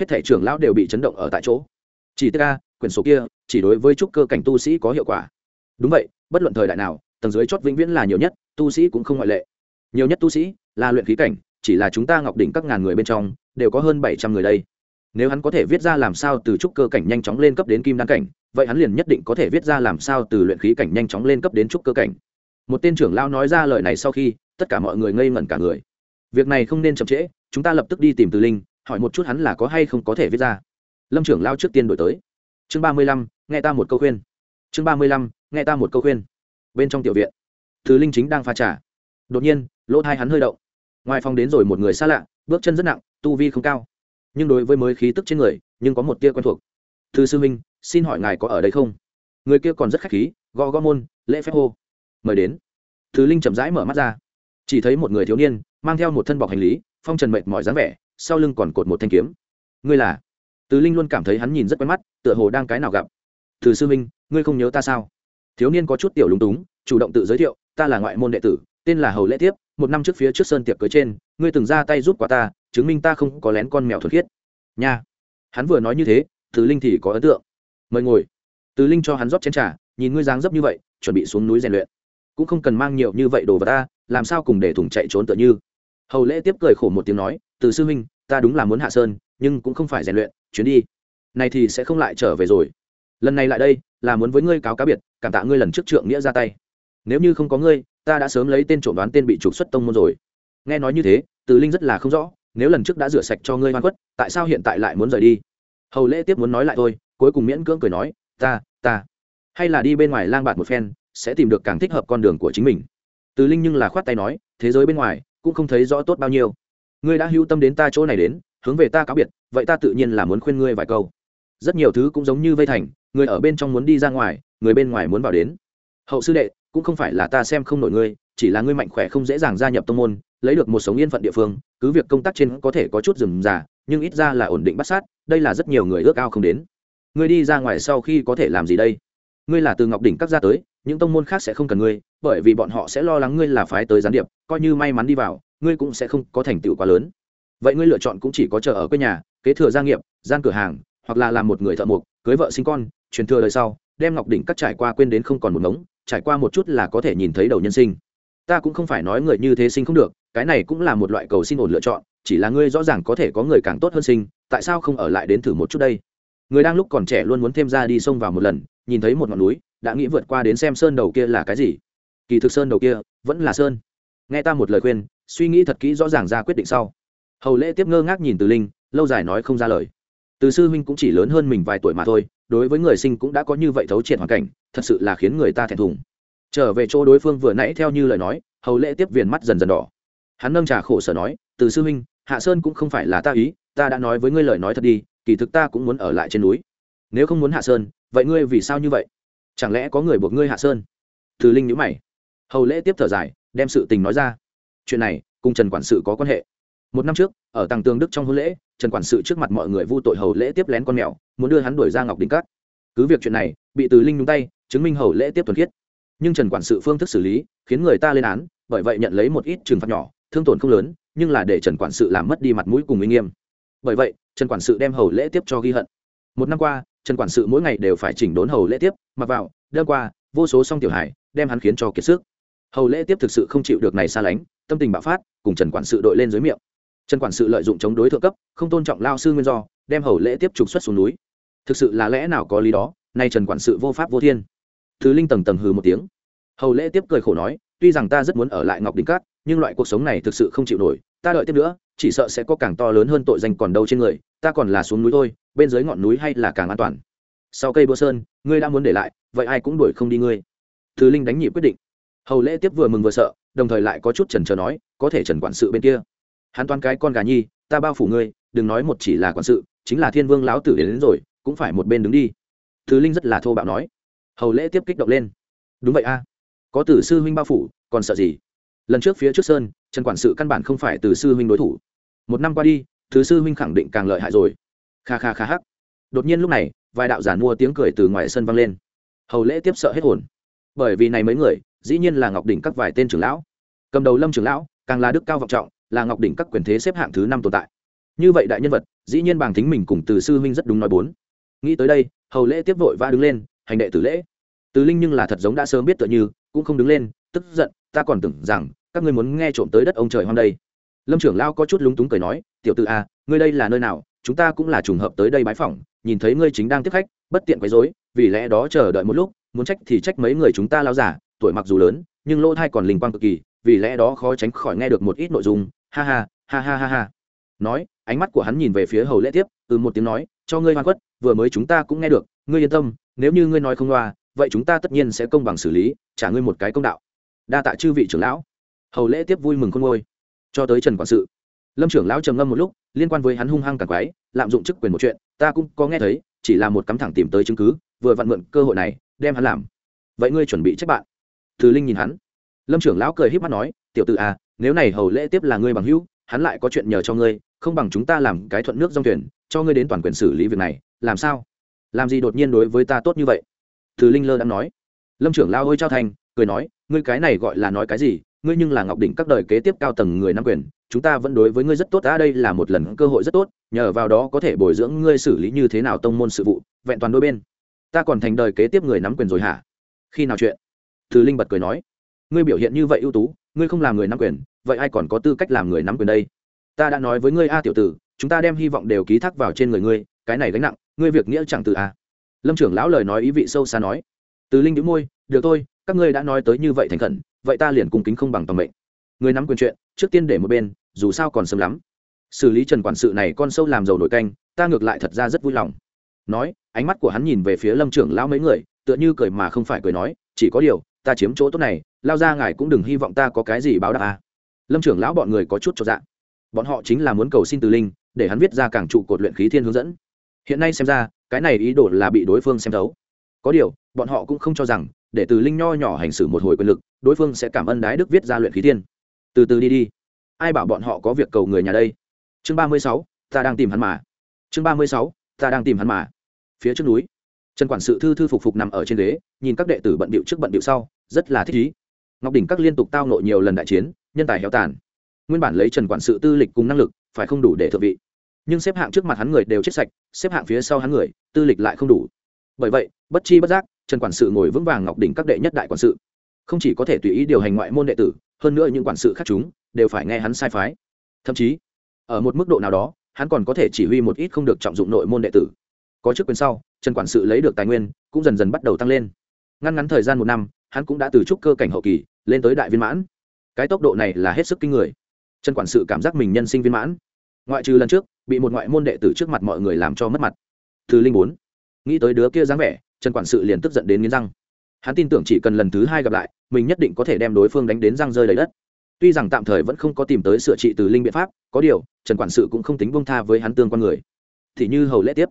Hết thể trưởng lão đều bị chấn động ở tại chỗ. Chỉ tức ca quyển số kia, chỉ đối với trúc cơ cảnh tu sĩ có hiệu quả. Đúng vậy, bất luận thời đại nào, tầng dưới chót vĩnh viễn là nhiều nhất, tu sĩ cũng không ngoại lệ. Nhiều nhất tu sĩ là luyện khí cảnh, chỉ là chúng ta ngọc đỉnh các ngàn người bên trong, đều có hơn bảy trăm người đây. Nếu hắn có thể viết ra làm sao từ trúc cơ cảnh nhanh chóng lên cấp đến kim đan cảnh, vậy hắn liền nhất định có thể viết ra làm sao từ luyện khí cảnh nhanh chóng lên cấp đến trúc cơ cảnh một tên trưởng lao nói ra lời này sau khi, tất cả mọi người ngây ngẩn cả người. Việc này không nên chậm trễ, chúng ta lập tức đi tìm từ linh, hỏi một chút hắn là có hay không có thể viết ra. Lâm trưởng lao trước tiên đổi tới. Chương ba mươi lăm, nghe ta một câu khuyên. Chương ba mươi lăm, nghe ta một câu khuyên. Bên trong tiểu viện, từ linh chính đang pha trà. Đột nhiên, lỗ thai hắn hơi động. Ngoài phòng đến rồi một người xa lạ, bước chân rất nặng, tu vi không cao. Nhưng đối với mới khí tức trên người, nhưng có một tia quen thuộc. Thư sư minh xin hỏi ngài có ở đây không? Người kia còn rất khách khí, gõ gõ môn, lễ phép hô mời đến. Thứ linh chậm rãi mở mắt ra. Chỉ thấy một người thiếu niên, mang theo một thân bọc hành lý, phong trần mệt mỏi dáng vẻ, sau lưng còn cột một thanh kiếm. Ngươi là? Từ linh luôn cảm thấy hắn nhìn rất quen mắt, tựa hồ đang cái nào gặp. Từ sư minh ngươi không nhớ ta sao? Thiếu niên có chút tiểu lúng túng, chủ động tự giới thiệu, ta là ngoại môn đệ tử, tên là hầu lễ tiếp, một năm trước phía trước sơn tiệc cưới trên, ngươi từng ra tay giúp qua ta, chứng minh ta không có lén con mèo thuật khiết. Nha. Hắn vừa nói như thế từ linh thì có ấn tượng. Mời ngồi. Từ linh cho hắn rót chén t r à nhìn ngươi dáng dấp như vậy, chuẩn bị xuống núi rèn luyện cũng không cần mang nhiều như vậy đồ vật ta, làm sao cùng để thủng chạy trốn tựa như? Hầu lễ tiếp cười khổ một tiếng nói, từ sư huynh, ta đúng là muốn hạ sơn, nhưng cũng không phải rèn luyện, chuyến đi. Này thì sẽ không lại trở về rồi. Lần này lại đây, là muốn với ngươi cáo cá biệt, cảm tạ ngươi lần trước trượng nghĩa ra tay. Nếu như không có ngươi, ta đã sớm lấy tên trộm đoán tên bị trục xuất tông môn rồi. Nghe nói như thế, từ linh rất là không rõ, nếu lần trước đã rửa sạch cho ngươi hoan quất tại sao hiện tại lại muốn rời đi? Hầu lễ tiếp muốn nói lại thôi, cuối cùng miễn cưỡng cười nói, ta ta. Hay là đi bên ngoài lang bạt một phen sẽ tìm được càng thích hợp con đường của chính mình. Từ linh nhưng là khoát tay nói, thế giới bên ngoài, cũng không thấy rõ tốt bao nhiêu. Ngươi đã hữu tâm đến ta chỗ này đến, hướng về ta cáo biệt, vậy ta tự nhiên là muốn khuyên ngươi vài câu. Rất nhiều thứ cũng giống như vây thành, người ở bên trong muốn đi ra ngoài, người bên ngoài muốn vào đến. Hậu sư đệ, cũng không phải là ta xem không nổi ngươi, chỉ là ngươi mạnh khỏe không dễ dàng gia nhập tông môn, lấy được một sống yên phận địa phương, cứ việc công tác trên có thể có chút rườm rà nhưng ít ra là ổn định bắt sát, đây là rất nhiều người ước ao không đến. Ngươi đi ra ngoài sau khi có thể làm gì đây? Ngươi là từ ngọc đỉnh các ra tới, những tông môn khác sẽ không cần ngươi, bởi vì bọn họ sẽ lo lắng ngươi là phái tới gián điệp, coi như may mắn đi vào, ngươi cũng sẽ không có thành tựu quá lớn. Vậy ngươi lựa chọn cũng chỉ có chờ ở quê nhà, kế thừa gia nghiệp, gian cửa hàng, hoặc là làm một người thợ mộc, cưới vợ sinh con, truyền thừa đời sau, đem ngọc đỉnh các trải qua quên đến không còn một ngống, trải qua một chút là có thể nhìn thấy đầu nhân sinh. Ta cũng không phải nói người như thế sinh không được, cái này cũng là một loại cầu xin ổn lựa chọn, chỉ là ngươi rõ ràng có thể có người càng tốt hơn sinh, tại sao không ở lại đến thử một chút đây? Người đang lúc còn trẻ luôn muốn thêm ra đi sông vào một lần nhìn thấy một ngọn núi, đã nghĩ vượt qua đến xem sơn đầu kia là cái gì. Kỳ thực sơn đầu kia vẫn là sơn. Nghe ta một lời khuyên, suy nghĩ thật kỹ rõ ràng ra quyết định sau. Hầu lễ tiếp ngơ ngác nhìn từ linh, lâu dài nói không ra lời. Từ sư huynh cũng chỉ lớn hơn mình vài tuổi mà thôi, đối với người sinh cũng đã có như vậy thấu triệt hoàn cảnh, thật sự là khiến người ta thẹn thùng. Trở về chỗ đối phương vừa nãy theo như lời nói, hầu lễ tiếp viền mắt dần dần đỏ. Hắn nâng trà khổ sở nói, từ sư huynh, hạ sơn cũng không phải là ta ý, ta đã nói với ngươi lời nói thật đi, kỳ thực ta cũng muốn ở lại trên núi nếu không muốn hạ sơn, vậy ngươi vì sao như vậy? Chẳng lẽ có người buộc ngươi hạ sơn? Từ linh nhữ mày. Hầu lễ tiếp thở dài, đem sự tình nói ra. Chuyện này, cùng trần quản sự có quan hệ. Một năm trước, ở tàng tường đức trong hôn lễ, trần quản sự trước mặt mọi người vu tội hầu lễ tiếp lén con mèo, muốn đưa hắn đuổi ra ngọc đỉnh cát cứ việc chuyện này, bị từ linh nhúng tay, chứng minh hầu lễ tiếp thuần khiết. Nhưng trần quản sự phương thức xử lý, khiến người ta lên án, bởi vậy nhận lấy một ít trừng phạt nhỏ, thương tổn không lớn, nhưng là để trần quản sự làm mất đi mặt mũi cùng uy nghiêm. Bởi vậy, trần quản sự đem hầu lễ tiếp cho ghi hận. Một năm qua trần quản sự mỗi ngày đều phải chỉnh đốn hầu lễ tiếp, mặc vào đơn qua, vô số song tiểu hải đem hắn khiến cho kiệt sức. Hầu lễ tiếp thực sự không chịu được này xa lánh, tâm tình bạo phát, cùng trần quản sự đội lên dưới miệng. Trần quản sự lợi dụng chống đối thượng cấp, không tôn trọng lao sư nguyên do, đem hầu lễ tiếp trục xuất xuống núi. Thực sự là lẽ nào có lý đó, nay trần quản sự vô pháp vô thiên. Thứ linh tầng tầng hừ một tiếng. Hầu lễ tiếp cười khổ nói, tuy rằng ta rất muốn ở lại ngọc đình cát, nhưng loại cuộc sống này thực sự không chịu nổi ta đợi tiếp nữa chỉ sợ sẽ có càng to lớn hơn tội danh còn đâu trên người ta còn là xuống núi thôi bên dưới ngọn núi hay là càng an toàn. Sau cây búa sơn ngươi đã muốn để lại vậy ai cũng đuổi không đi ngươi. Thứ linh đánh nhị quyết định. Hầu lễ tiếp vừa mừng vừa sợ đồng thời lại có chút trần trờ nói có thể trần quản sự bên kia. Hắn Toàn cái con gà nhi ta bao phủ ngươi đừng nói một chỉ là quản sự chính là thiên vương lão tử đến, đến rồi cũng phải một bên đứng đi. Thứ linh rất là thô bạo nói. Hầu lễ tiếp kích động lên. Đúng vậy a có tử sư huynh bao phủ còn sợ gì? Lần trước phía trước sơn trần quản sự căn bản không phải từ sư huynh đối thủ. Một năm qua đi, thứ sư huynh khẳng định càng lợi hại rồi. Kha kha kha hắc. Đột nhiên lúc này, vài đạo giản mua tiếng cười từ ngoài sân vang lên. Hầu lễ tiếp sợ hết hồn. Bởi vì này mấy người, dĩ nhiên là ngọc đỉnh các vài tên trưởng lão. Cầm đầu lâm trưởng lão, càng là đức cao vọng trọng, là ngọc đỉnh các quyền thế xếp hạng thứ năm tồn tại. Như vậy đại nhân vật, dĩ nhiên bằng thính mình cùng từ sư huynh rất đúng nói bốn. Nghĩ tới đây, hầu lễ tiếp vội va đứng lên, hành đệ tử lễ. Từ linh nhưng là thật giống đã sớm biết tựa như, cũng không đứng lên, tức giận, ta còn tưởng rằng các ngươi muốn nghe trộm tới đất ông trời hoang đây. Lâm trưởng lao có chút lúng túng cười nói, tiểu t ử a à, ngươi đây là nơi nào? Chúng ta cũng là trùng hợp tới đây bái phỏng, nhìn thấy ngươi chính đang tiếp khách, bất tiện quấy dối vì lẽ đó chờ đợi một lúc, muốn trách thì trách mấy người chúng ta lao giả, tuổi mặc dù lớn, nhưng lỗ thai còn linh quang cực kỳ, vì lẽ đó khó tránh khỏi nghe được một ít nội dung. Ha ha ha ha ha ha. Nói, ánh mắt của hắn nhìn về phía hầu lễ tiếp từ một tiếng nói, cho ngươi hoa quất, vừa mới chúng ta cũng nghe được, ngươi yên tâm, nếu như ngươi nói không loa, vậy chúng ta tất nhiên sẽ công bằng xử lý, trả ngươi một cái công đạo. Đa tạ chư vị trưởng lão hầu lễ tiếp vui mừng khôn ngôi cho tới trần quản sự, lâm trưởng lão trầm ngâm một lúc, liên quan với hắn hung hăng càng quái, lạm dụng chức quyền một chuyện, ta cũng có nghe thấy, chỉ là một cắm thẳng tìm tới chứng cứ, vừa vặn mượn cơ hội này, đem hắn làm. Vậy ngươi chuẩn bị trách bạn. Thứ linh nhìn hắn. Lâm trưởng lão cười h í p mắt nói, tiểu t ử à nếu này hầu lễ tiếp là ngươi bằng hữu, hắn lại có chuyện nhờ cho ngươi, không bằng chúng ta làm cái thuận nước dòng thuyền, cho ngươi đến toàn quyền xử lý việc này, làm sao? Làm gì đột nhiên đối với ta tốt như vậy? Thứ linh lơ đang nói. Lâm trưởng lao ôi trao thành, cười nói, ngươi cái này gọi là nói cái gì ngươi nhưng là ngọc đỉnh các đời kế tiếp cao tầng người nam quyền, chúng ta vẫn đối với ngươi rất tốt đã đây là một lần cơ hội rất tốt, nhờ vào đó có thể bồi dưỡng ngươi xử lý như thế nào tông môn sự vụ, vẹn toàn đôi bên. Ta còn thành đời kế tiếp người nắm quyền rồi hả? Khi nào chuyện? Thứ linh bật cười nói. Ngươi biểu hiện như vậy ưu tú, ngươi không làm người nắm quyền, vậy ai còn có tư cách làm người nắm quyền đây? Ta đã nói với ngươi a tiểu tử, chúng ta đem hy vọng đều ký thác vào trên người ngươi, cái này gánh nặng, ngươi việc nghĩa chẳng từ a. Lâm trưởng lão lời nói ý vị sâu xa nói. Từ linh đĩu môi, được thôi, các ngươi đã nói tới như vậy thành khẩn vậy ta liền cung kính không bằng toàn mệnh. Người nắm quyền chuyện trước tiên để một bên dù sao còn sớm lắm. Xử lý trần quản sự này con sâu làm dầu nổi canh ta ngược lại thật ra rất vui lòng. Nói ánh mắt của hắn nhìn về phía lâm trưởng lão mấy người tựa như cười mà không phải cười nói chỉ có điều ta chiếm chỗ tốt này lao ra ngài cũng đừng hy vọng ta có cái gì báo đáp à. lâm trưởng lão bọn người có chút cho dạ, bọn họ chính là muốn cầu xin từ linh để hắn viết ra cảng trụ cột luyện khí thiên hướng dẫn. Hiện nay xem ra cái này ý đồ là bị đối phương xem thấu. Có điều bọn họ cũng không cho rằng để từ linh nho nhỏ hành xử một hồi quyền lực, đối phương sẽ cảm ơn đái đức viết ra luyện khí thiên. Từ từ đi đi. Ai bảo bọn họ có việc cầu người nhà đây? Chương ba mươi sáu, ta đang tìm hắn mà. Chương ba mươi sáu, ta đang tìm hắn mà. Phía trước núi, trần quản sự thư thư phục phục nằm ở trên ghế, nhìn các đệ tử bận bịu trước bận bịu sau, rất là thích ý. Ngọc đỉnh các liên tục tao nộ nhiều lần đại chiến, nhân tài héo tàn. Nguyên bản lấy trần quản sự tư lịch cùng năng lực, phải không đủ để thượng vị. Nhưng xếp hạng trước mặt hắn người đều chết sạch, xếp hạng phía sau hắn người, tư lịch lại không đủ. Bởi vậy, bất chi bất giác trần quản sự ngồi vững vàng ngọc đỉnh các đệ nhất đại quản sự. Không chỉ có thể tùy ý điều hành ngoại môn đệ tử, hơn nữa những quản sự khác chúng đều phải nghe hắn sai phái. Thậm chí, ở một mức độ nào đó, hắn còn có thể chỉ huy một ít không được trọng dụng nội môn đệ tử. Có chức quyền sau, trần quản sự lấy được tài nguyên cũng dần dần bắt đầu tăng lên. Ngăn ngắn thời gian một năm, hắn cũng đã từ trúc cơ cảnh hậu kỳ lên tới đại viên mãn. Cái tốc độ này là hết sức kinh người. Trần quản sự cảm giác mình nhân sinh viên mãn. Ngoại trừ lần trước, bị một ngoại môn đệ tử trước mặt mọi người làm cho mất mặt. Thứ linh bốn, nghĩ tới đứa kia dáng vẻ trần quản sự liền tức giận đến nghiến răng. Hắn tin tưởng chỉ cần lần thứ hai gặp lại, mình nhất định có thể đem đối phương đánh đến răng rơi lấy đất. Tuy rằng tạm thời vẫn không có tìm tới sửa trị từ linh biện pháp, có điều, trần quản sự cũng không tính bông tha với hắn tương quan người. Thì như hầu lễ tiếp.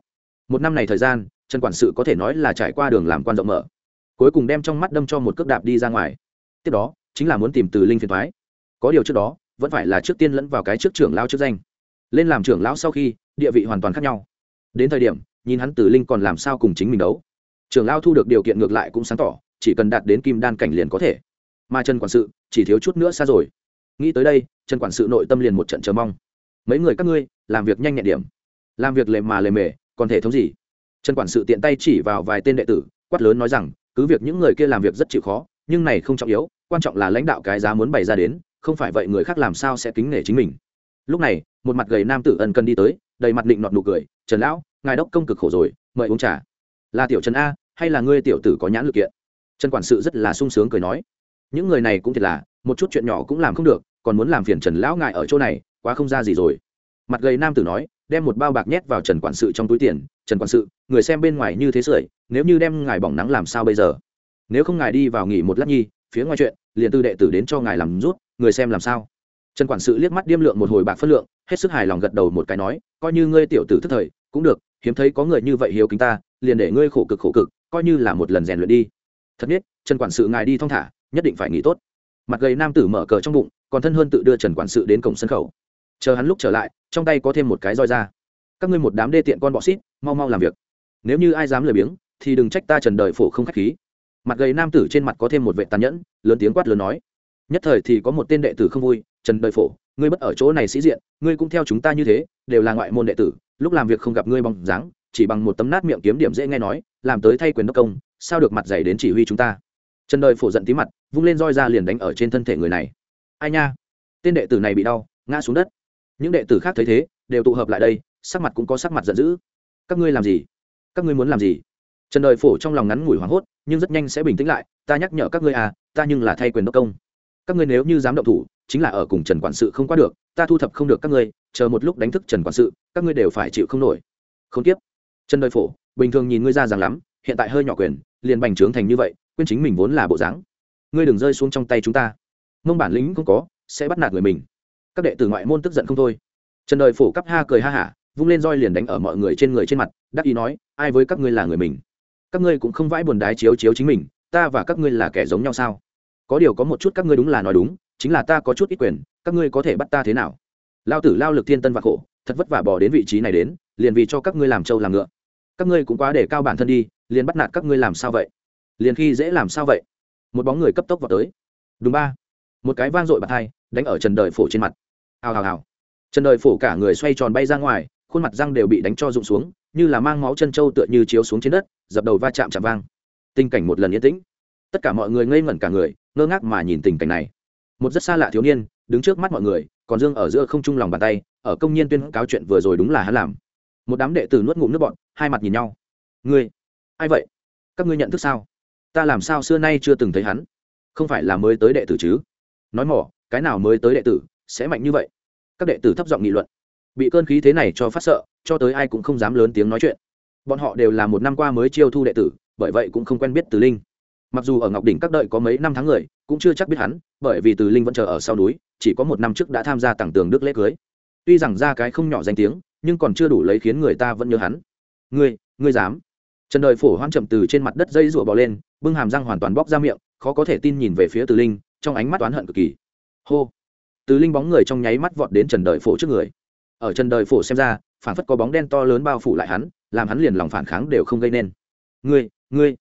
Một năm này thời gian, trần quản sự có thể nói là trải qua đường làm quan rộng mở. Cuối cùng đem trong mắt đâm cho một cước đạp đi ra ngoài. Tiếp đó, chính là muốn tìm từ linh phiền thoái có điều trước đó, vẫn phải là trước tiên lẫn vào cái trước trưởng lao trước danh. Lên làm trưởng lão sau khi, địa vị hoàn toàn khác nhau. Đến thời điểm, nhìn hắn từ linh còn làm sao cùng chính mình đấu trưởng lao thu được điều kiện ngược lại cũng sáng tỏ, chỉ cần đạt đến kim đan cảnh liền có thể. Mà trần quản sự chỉ thiếu chút nữa xa rồi. Nghĩ tới đây, trần quản sự nội tâm liền một trận chờ mong. Mấy người các ngươi, làm việc nhanh nhẹn điểm. Làm việc lề mà lề mề, còn thể thống gì? Trần quản sự tiện tay chỉ vào vài tên đệ tử, quát lớn nói rằng, cứ việc những người kia làm việc rất chịu khó, nhưng này không trọng yếu, quan trọng là lãnh đạo cái giá muốn bày ra đến, không phải vậy người khác làm sao sẽ kính nể chính mình. Lúc này, một mặt gầy nam tử ân cần đi tới, đầy mặt định nọt nụ cười, trần lão, ngài đốc công cực khổ rồi, mời uống trà là tiểu trần a, hay là ngươi tiểu tử có nhãn lực kiện? Trần quản sự rất là sung sướng cười nói. Những người này cũng thiệt là, một chút chuyện nhỏ cũng làm không được, còn muốn làm phiền trần lão ngài ở chỗ này, quá không ra gì rồi. Mặt gầy nam tử nói, đem một bao bạc nhét vào trần quản sự trong túi tiền. Trần quản sự, người xem bên ngoài như thế sưởi, nếu như đem ngài bỏng nắng làm sao bây giờ? Nếu không ngài đi vào nghỉ một lát nhi, phía ngoài chuyện, liền tư đệ tử đến cho ngài làm rút, người xem làm sao? Trần quản sự liếc mắt điêm lượng một hồi bạc phất lượng, hết sức hài lòng gật đầu một cái nói, coi như ngươi tiểu tử thức thời, cũng được hiếm thấy có người như vậy hiếu kính ta, liền để ngươi khổ cực khổ cực, coi như là một lần rèn luyện đi. Thật biết, trần quản sự ngài đi thong thả, nhất định phải nghỉ tốt. Mặt gầy nam tử mở cờ trong bụng, còn thân hơn tự đưa trần quản sự đến cổng sân khẩu. Chờ hắn lúc trở lại, trong tay có thêm một cái roi ra. Các ngươi một đám đê tiện con bọ xít, mau mau làm việc. Nếu như ai dám lười biếng, thì đừng trách ta trần đời phổ không k h á c h khí. Mặt gầy nam tử trên mặt có thêm một vệ tàn nhẫn, lớn tiếng quát lớn nói. Nhất thời thì có một tên đệ tử không vui, trần đời phổ, ngươi bất ở chỗ này sĩ diện, ngươi cũng theo chúng ta như thế, đều là ngoại môn đệ tử lúc làm việc không gặp ngươi bằng dáng, chỉ bằng một tấm nát miệng kiếm điểm dễ nghe nói, làm tới thay quyền đốc công, sao được mặt dày đến chỉ huy chúng ta? Trần đời phổ giận tí mặt, vung lên roi ra liền đánh ở trên thân thể người này. Ai nha? Tên đệ tử này bị đau, ngã xuống đất. Những đệ tử khác thấy thế, đều tụ hợp lại đây, sắc mặt cũng có sắc mặt giận dữ. Các ngươi làm gì? Các ngươi muốn làm gì? Trần đời phổ trong lòng ngắn ngủi hoảng hốt, nhưng rất nhanh sẽ bình tĩnh lại, ta nhắc nhở các ngươi à ta nhưng là thay quyền đốc công. Các ngươi nếu như dám động thủ, chính là ở cùng trần quản sự không qua được ta thu thập không được các ngươi, chờ một lúc đánh thức trần quản sự, các ngươi đều phải chịu không nổi. Không tiếp. Trần đời phổ, bình thường nhìn ngươi ra rằng lắm, hiện tại hơi nhỏ quyền, liền bành trướng thành như vậy, quên chính mình vốn là bộ dáng. Ngươi đừng rơi xuống trong tay chúng ta. Mông bản lĩnh không có, sẽ bắt nạt người mình. Các đệ tử ngoại môn tức giận không thôi. Trần đời phổ cắp ha cười ha hả, vung lên roi liền đánh ở mọi người trên người trên mặt, đắc ý nói, ai với các ngươi là người mình? Các ngươi cũng không vãi buồn đái chiếu chiếu chính mình, ta và các ngươi là kẻ giống nhau sao? Có điều có một chút các ngươi đúng là nói đúng, chính là ta có chút ít quyền các ngươi có thể bắt ta thế nào? Lao tử lao lực thiên tân và khổ, thật vất vả bỏ đến vị trí này đến, liền vì cho các ngươi làm trâu làm ngựa. Các ngươi cũng quá để cao bản thân đi, liền bắt nạt các ngươi làm sao vậy? Liền khi dễ làm sao vậy? Một bóng người cấp tốc vào tới. Đúng ba. Một cái vang dội bạt hai, đánh ở trần đời phổ trên mặt. Hào hào hào. Trần đời phổ cả người xoay tròn bay ra ngoài, khuôn mặt răng đều bị đánh cho rụng xuống, như là mang máu chân trâu tựa như chiếu xuống trên đất, dập đầu va chạm chạm vang. Tình cảnh một lần yên tĩnh. Tất cả mọi người ngây ngẩn cả người, ngơ ngác mà nhìn tình cảnh này. Một rất xa lạ thiếu niên đứng trước mắt mọi người, còn dương ở giữa không trung lòng bàn tay, ở công nhân tuyên cáo chuyện vừa rồi đúng là hắn làm. Một đám đệ tử nuốt ngụm nước bọn hai mặt nhìn nhau. Ngươi, ai vậy? Các ngươi nhận thức sao? Ta làm sao xưa nay chưa từng thấy hắn? Không phải là mới tới đệ tử chứ? Nói mỏ, cái nào mới tới đệ tử sẽ mạnh như vậy? Các đệ tử thấp giọng nghị luận. Bị cơn khí thế này cho phát sợ, cho tới ai cũng không dám lớn tiếng nói chuyện. Bọn họ đều là một năm qua mới chiêu thu đệ tử, bởi vậy cũng không quen biết từ linh mặc dù ở ngọc đỉnh các đợi có mấy năm tháng người, cũng chưa chắc biết hắn, bởi vì từ linh vẫn chờ ở sau núi, chỉ có một năm trước đã tham gia tặng tường đức lễ cưới. Tuy rằng ra cái không nhỏ danh tiếng, nhưng còn chưa đủ lấy khiến người ta vẫn nhớ hắn. Ngươi ngươi dám? Trần đời phổ hoang chậm từ trên mặt đất dây rụa bò lên, bưng hàm răng hoàn toàn bóc ra miệng, khó có thể tin nhìn về phía từ linh, trong ánh mắt oán hận cực kỳ. Hô! Từ linh bóng người trong nháy mắt vọt đến trần đời phổ trước người. Ở trần đời phổ xem ra, phản phất có bóng đen to lớn bao phủ lại hắn, làm hắn liền lòng phản kháng đều không gây nên. Ngươi ngươi!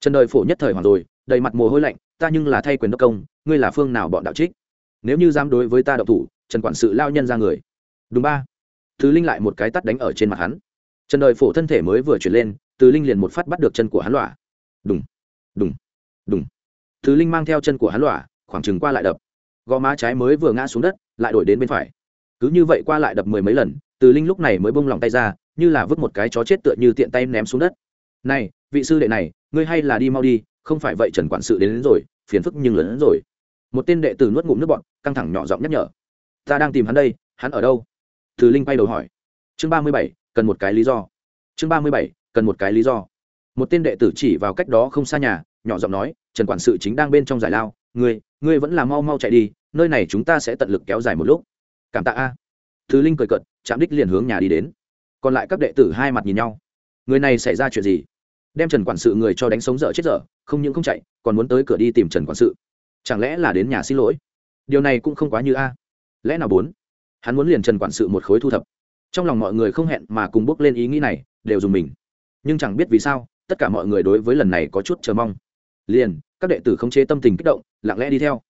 Trần đời phổ nhất thời hoàng rồi, đầy mặt mồ hôi lạnh, ta nhưng là thay quyền đốc công, ngươi là phương nào bọn đạo trích? Nếu như dám đối với ta đậu thủ, trần quản sự lao nhân ra người. Đúng ba. Từ linh lại một cái tắt đánh ở trên mặt hắn. Trần đời phổ thân thể mới vừa chuyển lên, từ linh liền một phát bắt được chân của hắn lọa. Đúng đúng đúng từ linh mang theo chân của hắn lọa, khoảng chừng qua lại đập. Gò má trái mới vừa ngã xuống đất, lại đổi đến bên phải. Cứ như vậy qua lại đập mười mấy lần, từ linh lúc này mới bông lòng tay ra, như là vứt một cái chó chết tựa như tiện tay ném xuống đất. Này, vị sư đệ này ngươi hay là đi mau đi không phải vậy trần quản sự đến, đến rồi phiền phức nhưng lớn hơn rồi. Một tên đệ tử nuốt ngụm nước bọn căng thẳng nhỏ giọng nhắc nhở. Ta đang tìm hắn đây hắn ở đâu? Từ linh quay đầu hỏi. Chương ba mươi bảy cần một cái lý do. Chương ba mươi bảy cần một cái lý do. Một tên đệ tử chỉ vào cách đó không xa nhà nhỏ giọng nói trần quản sự chính đang bên trong giải lao ngươi ngươi vẫn là mau mau chạy đi nơi này chúng ta sẽ tận lực kéo dài một lúc. Cảm tạ a. Thứ linh cười cận chạm đích liền hướng nhà đi đến. Còn lại các đệ tử hai mặt nhìn nhau. Người này xảy ra chuyện gì? Đem trần quản sự người cho đánh sống dở chết dở, không những không chạy, còn muốn tới cửa đi tìm trần quản sự. Chẳng lẽ là đến nhà xin lỗi? Điều này cũng không quá như a. Lẽ nào bốn? Hắn muốn liền trần quản sự một khối thu thập. Trong lòng mọi người không hẹn mà cùng bước lên ý nghĩ này, đều dùng mình. Nhưng chẳng biết vì sao, tất cả mọi người đối với lần này có chút chờ mong. Liền, các đệ tử không chế tâm tình kích động, lặng lẽ đi theo.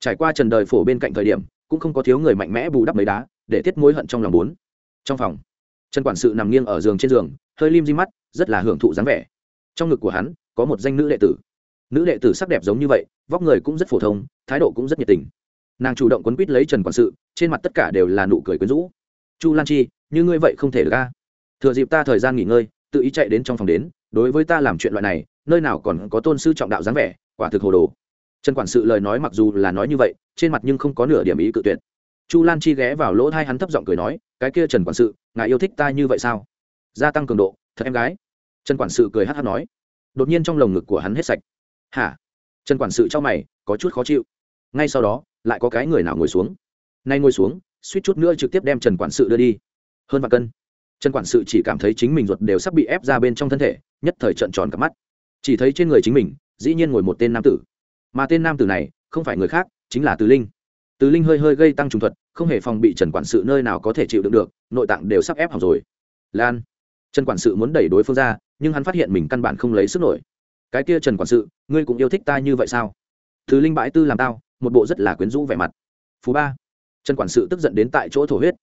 Trải qua trần đời phổ bên cạnh thời điểm, cũng không có thiếu người mạnh mẽ bù đắp mấy đá, để tiết mối hận trong lòng bốn. Trong phòng, trần quản sự nằm nghiêng ở giường trên giường, hơi lim di mắt, rất là hưởng thụ dáng vẻ trong ngực của hắn, có một danh nữ đệ tử. Nữ đệ tử sắc đẹp giống như vậy, vóc người cũng rất phổ thông, thái độ cũng rất nhiệt tình. Nàng chủ động quấn quýt lấy trần quản sự, trên mặt tất cả đều là nụ cười quyến rũ. Chu lan chi, như ngươi vậy không thể được ca thừa dịp ta thời gian nghỉ ngơi, tự ý chạy đến trong phòng đến, đối với ta làm chuyện loại này, nơi nào còn có tôn sư trọng đạo dáng vẻ, quả thực hồ đồ. Trần quản sự lời nói mặc dù là nói như vậy, trên mặt nhưng không có nửa điểm ý cự tuyệt. Chu lan chi ghé vào lỗ thai hắn thấp giọng cười nói, cái kia trần quản sự, ngài yêu thích ta như vậy sao? Gia tăng cường độ, thật em gái trần quản sự cười hát hát nói. Đột nhiên trong lồng ngực của hắn hết sạch. Hả? Trần quản sự cho mày, có chút khó chịu. Ngay sau đó, lại có cái người nào ngồi xuống. Nay ngồi xuống, suýt chút nữa trực tiếp đem trần quản sự đưa đi. Hơn vạn cân. Trần quản sự chỉ cảm thấy chính mình ruột đều sắp bị ép ra bên trong thân thể, nhất thời trợn tròn cả mắt. Chỉ thấy trên người chính mình, dĩ nhiên ngồi một tên nam tử. Mà tên nam tử này, không phải người khác, chính là từ linh. Từ linh hơi hơi gây tăng trùng thuật, không hề phòng bị trần quản sự nơi nào có thể chịu đựng được, nội tạng đều sắp ép hỏng rồi. Lan. Trần quản sự muốn đẩy đối phương ra nhưng hắn phát hiện mình căn bản không lấy sức nổi. Cái kia trần quản sự, ngươi cũng yêu thích ta như vậy sao? Từ linh bãi tư làm tao, một bộ rất là quyến rũ vẻ mặt. Phú ba. Trần quản sự tức giận đến tại chỗ thổ huyết.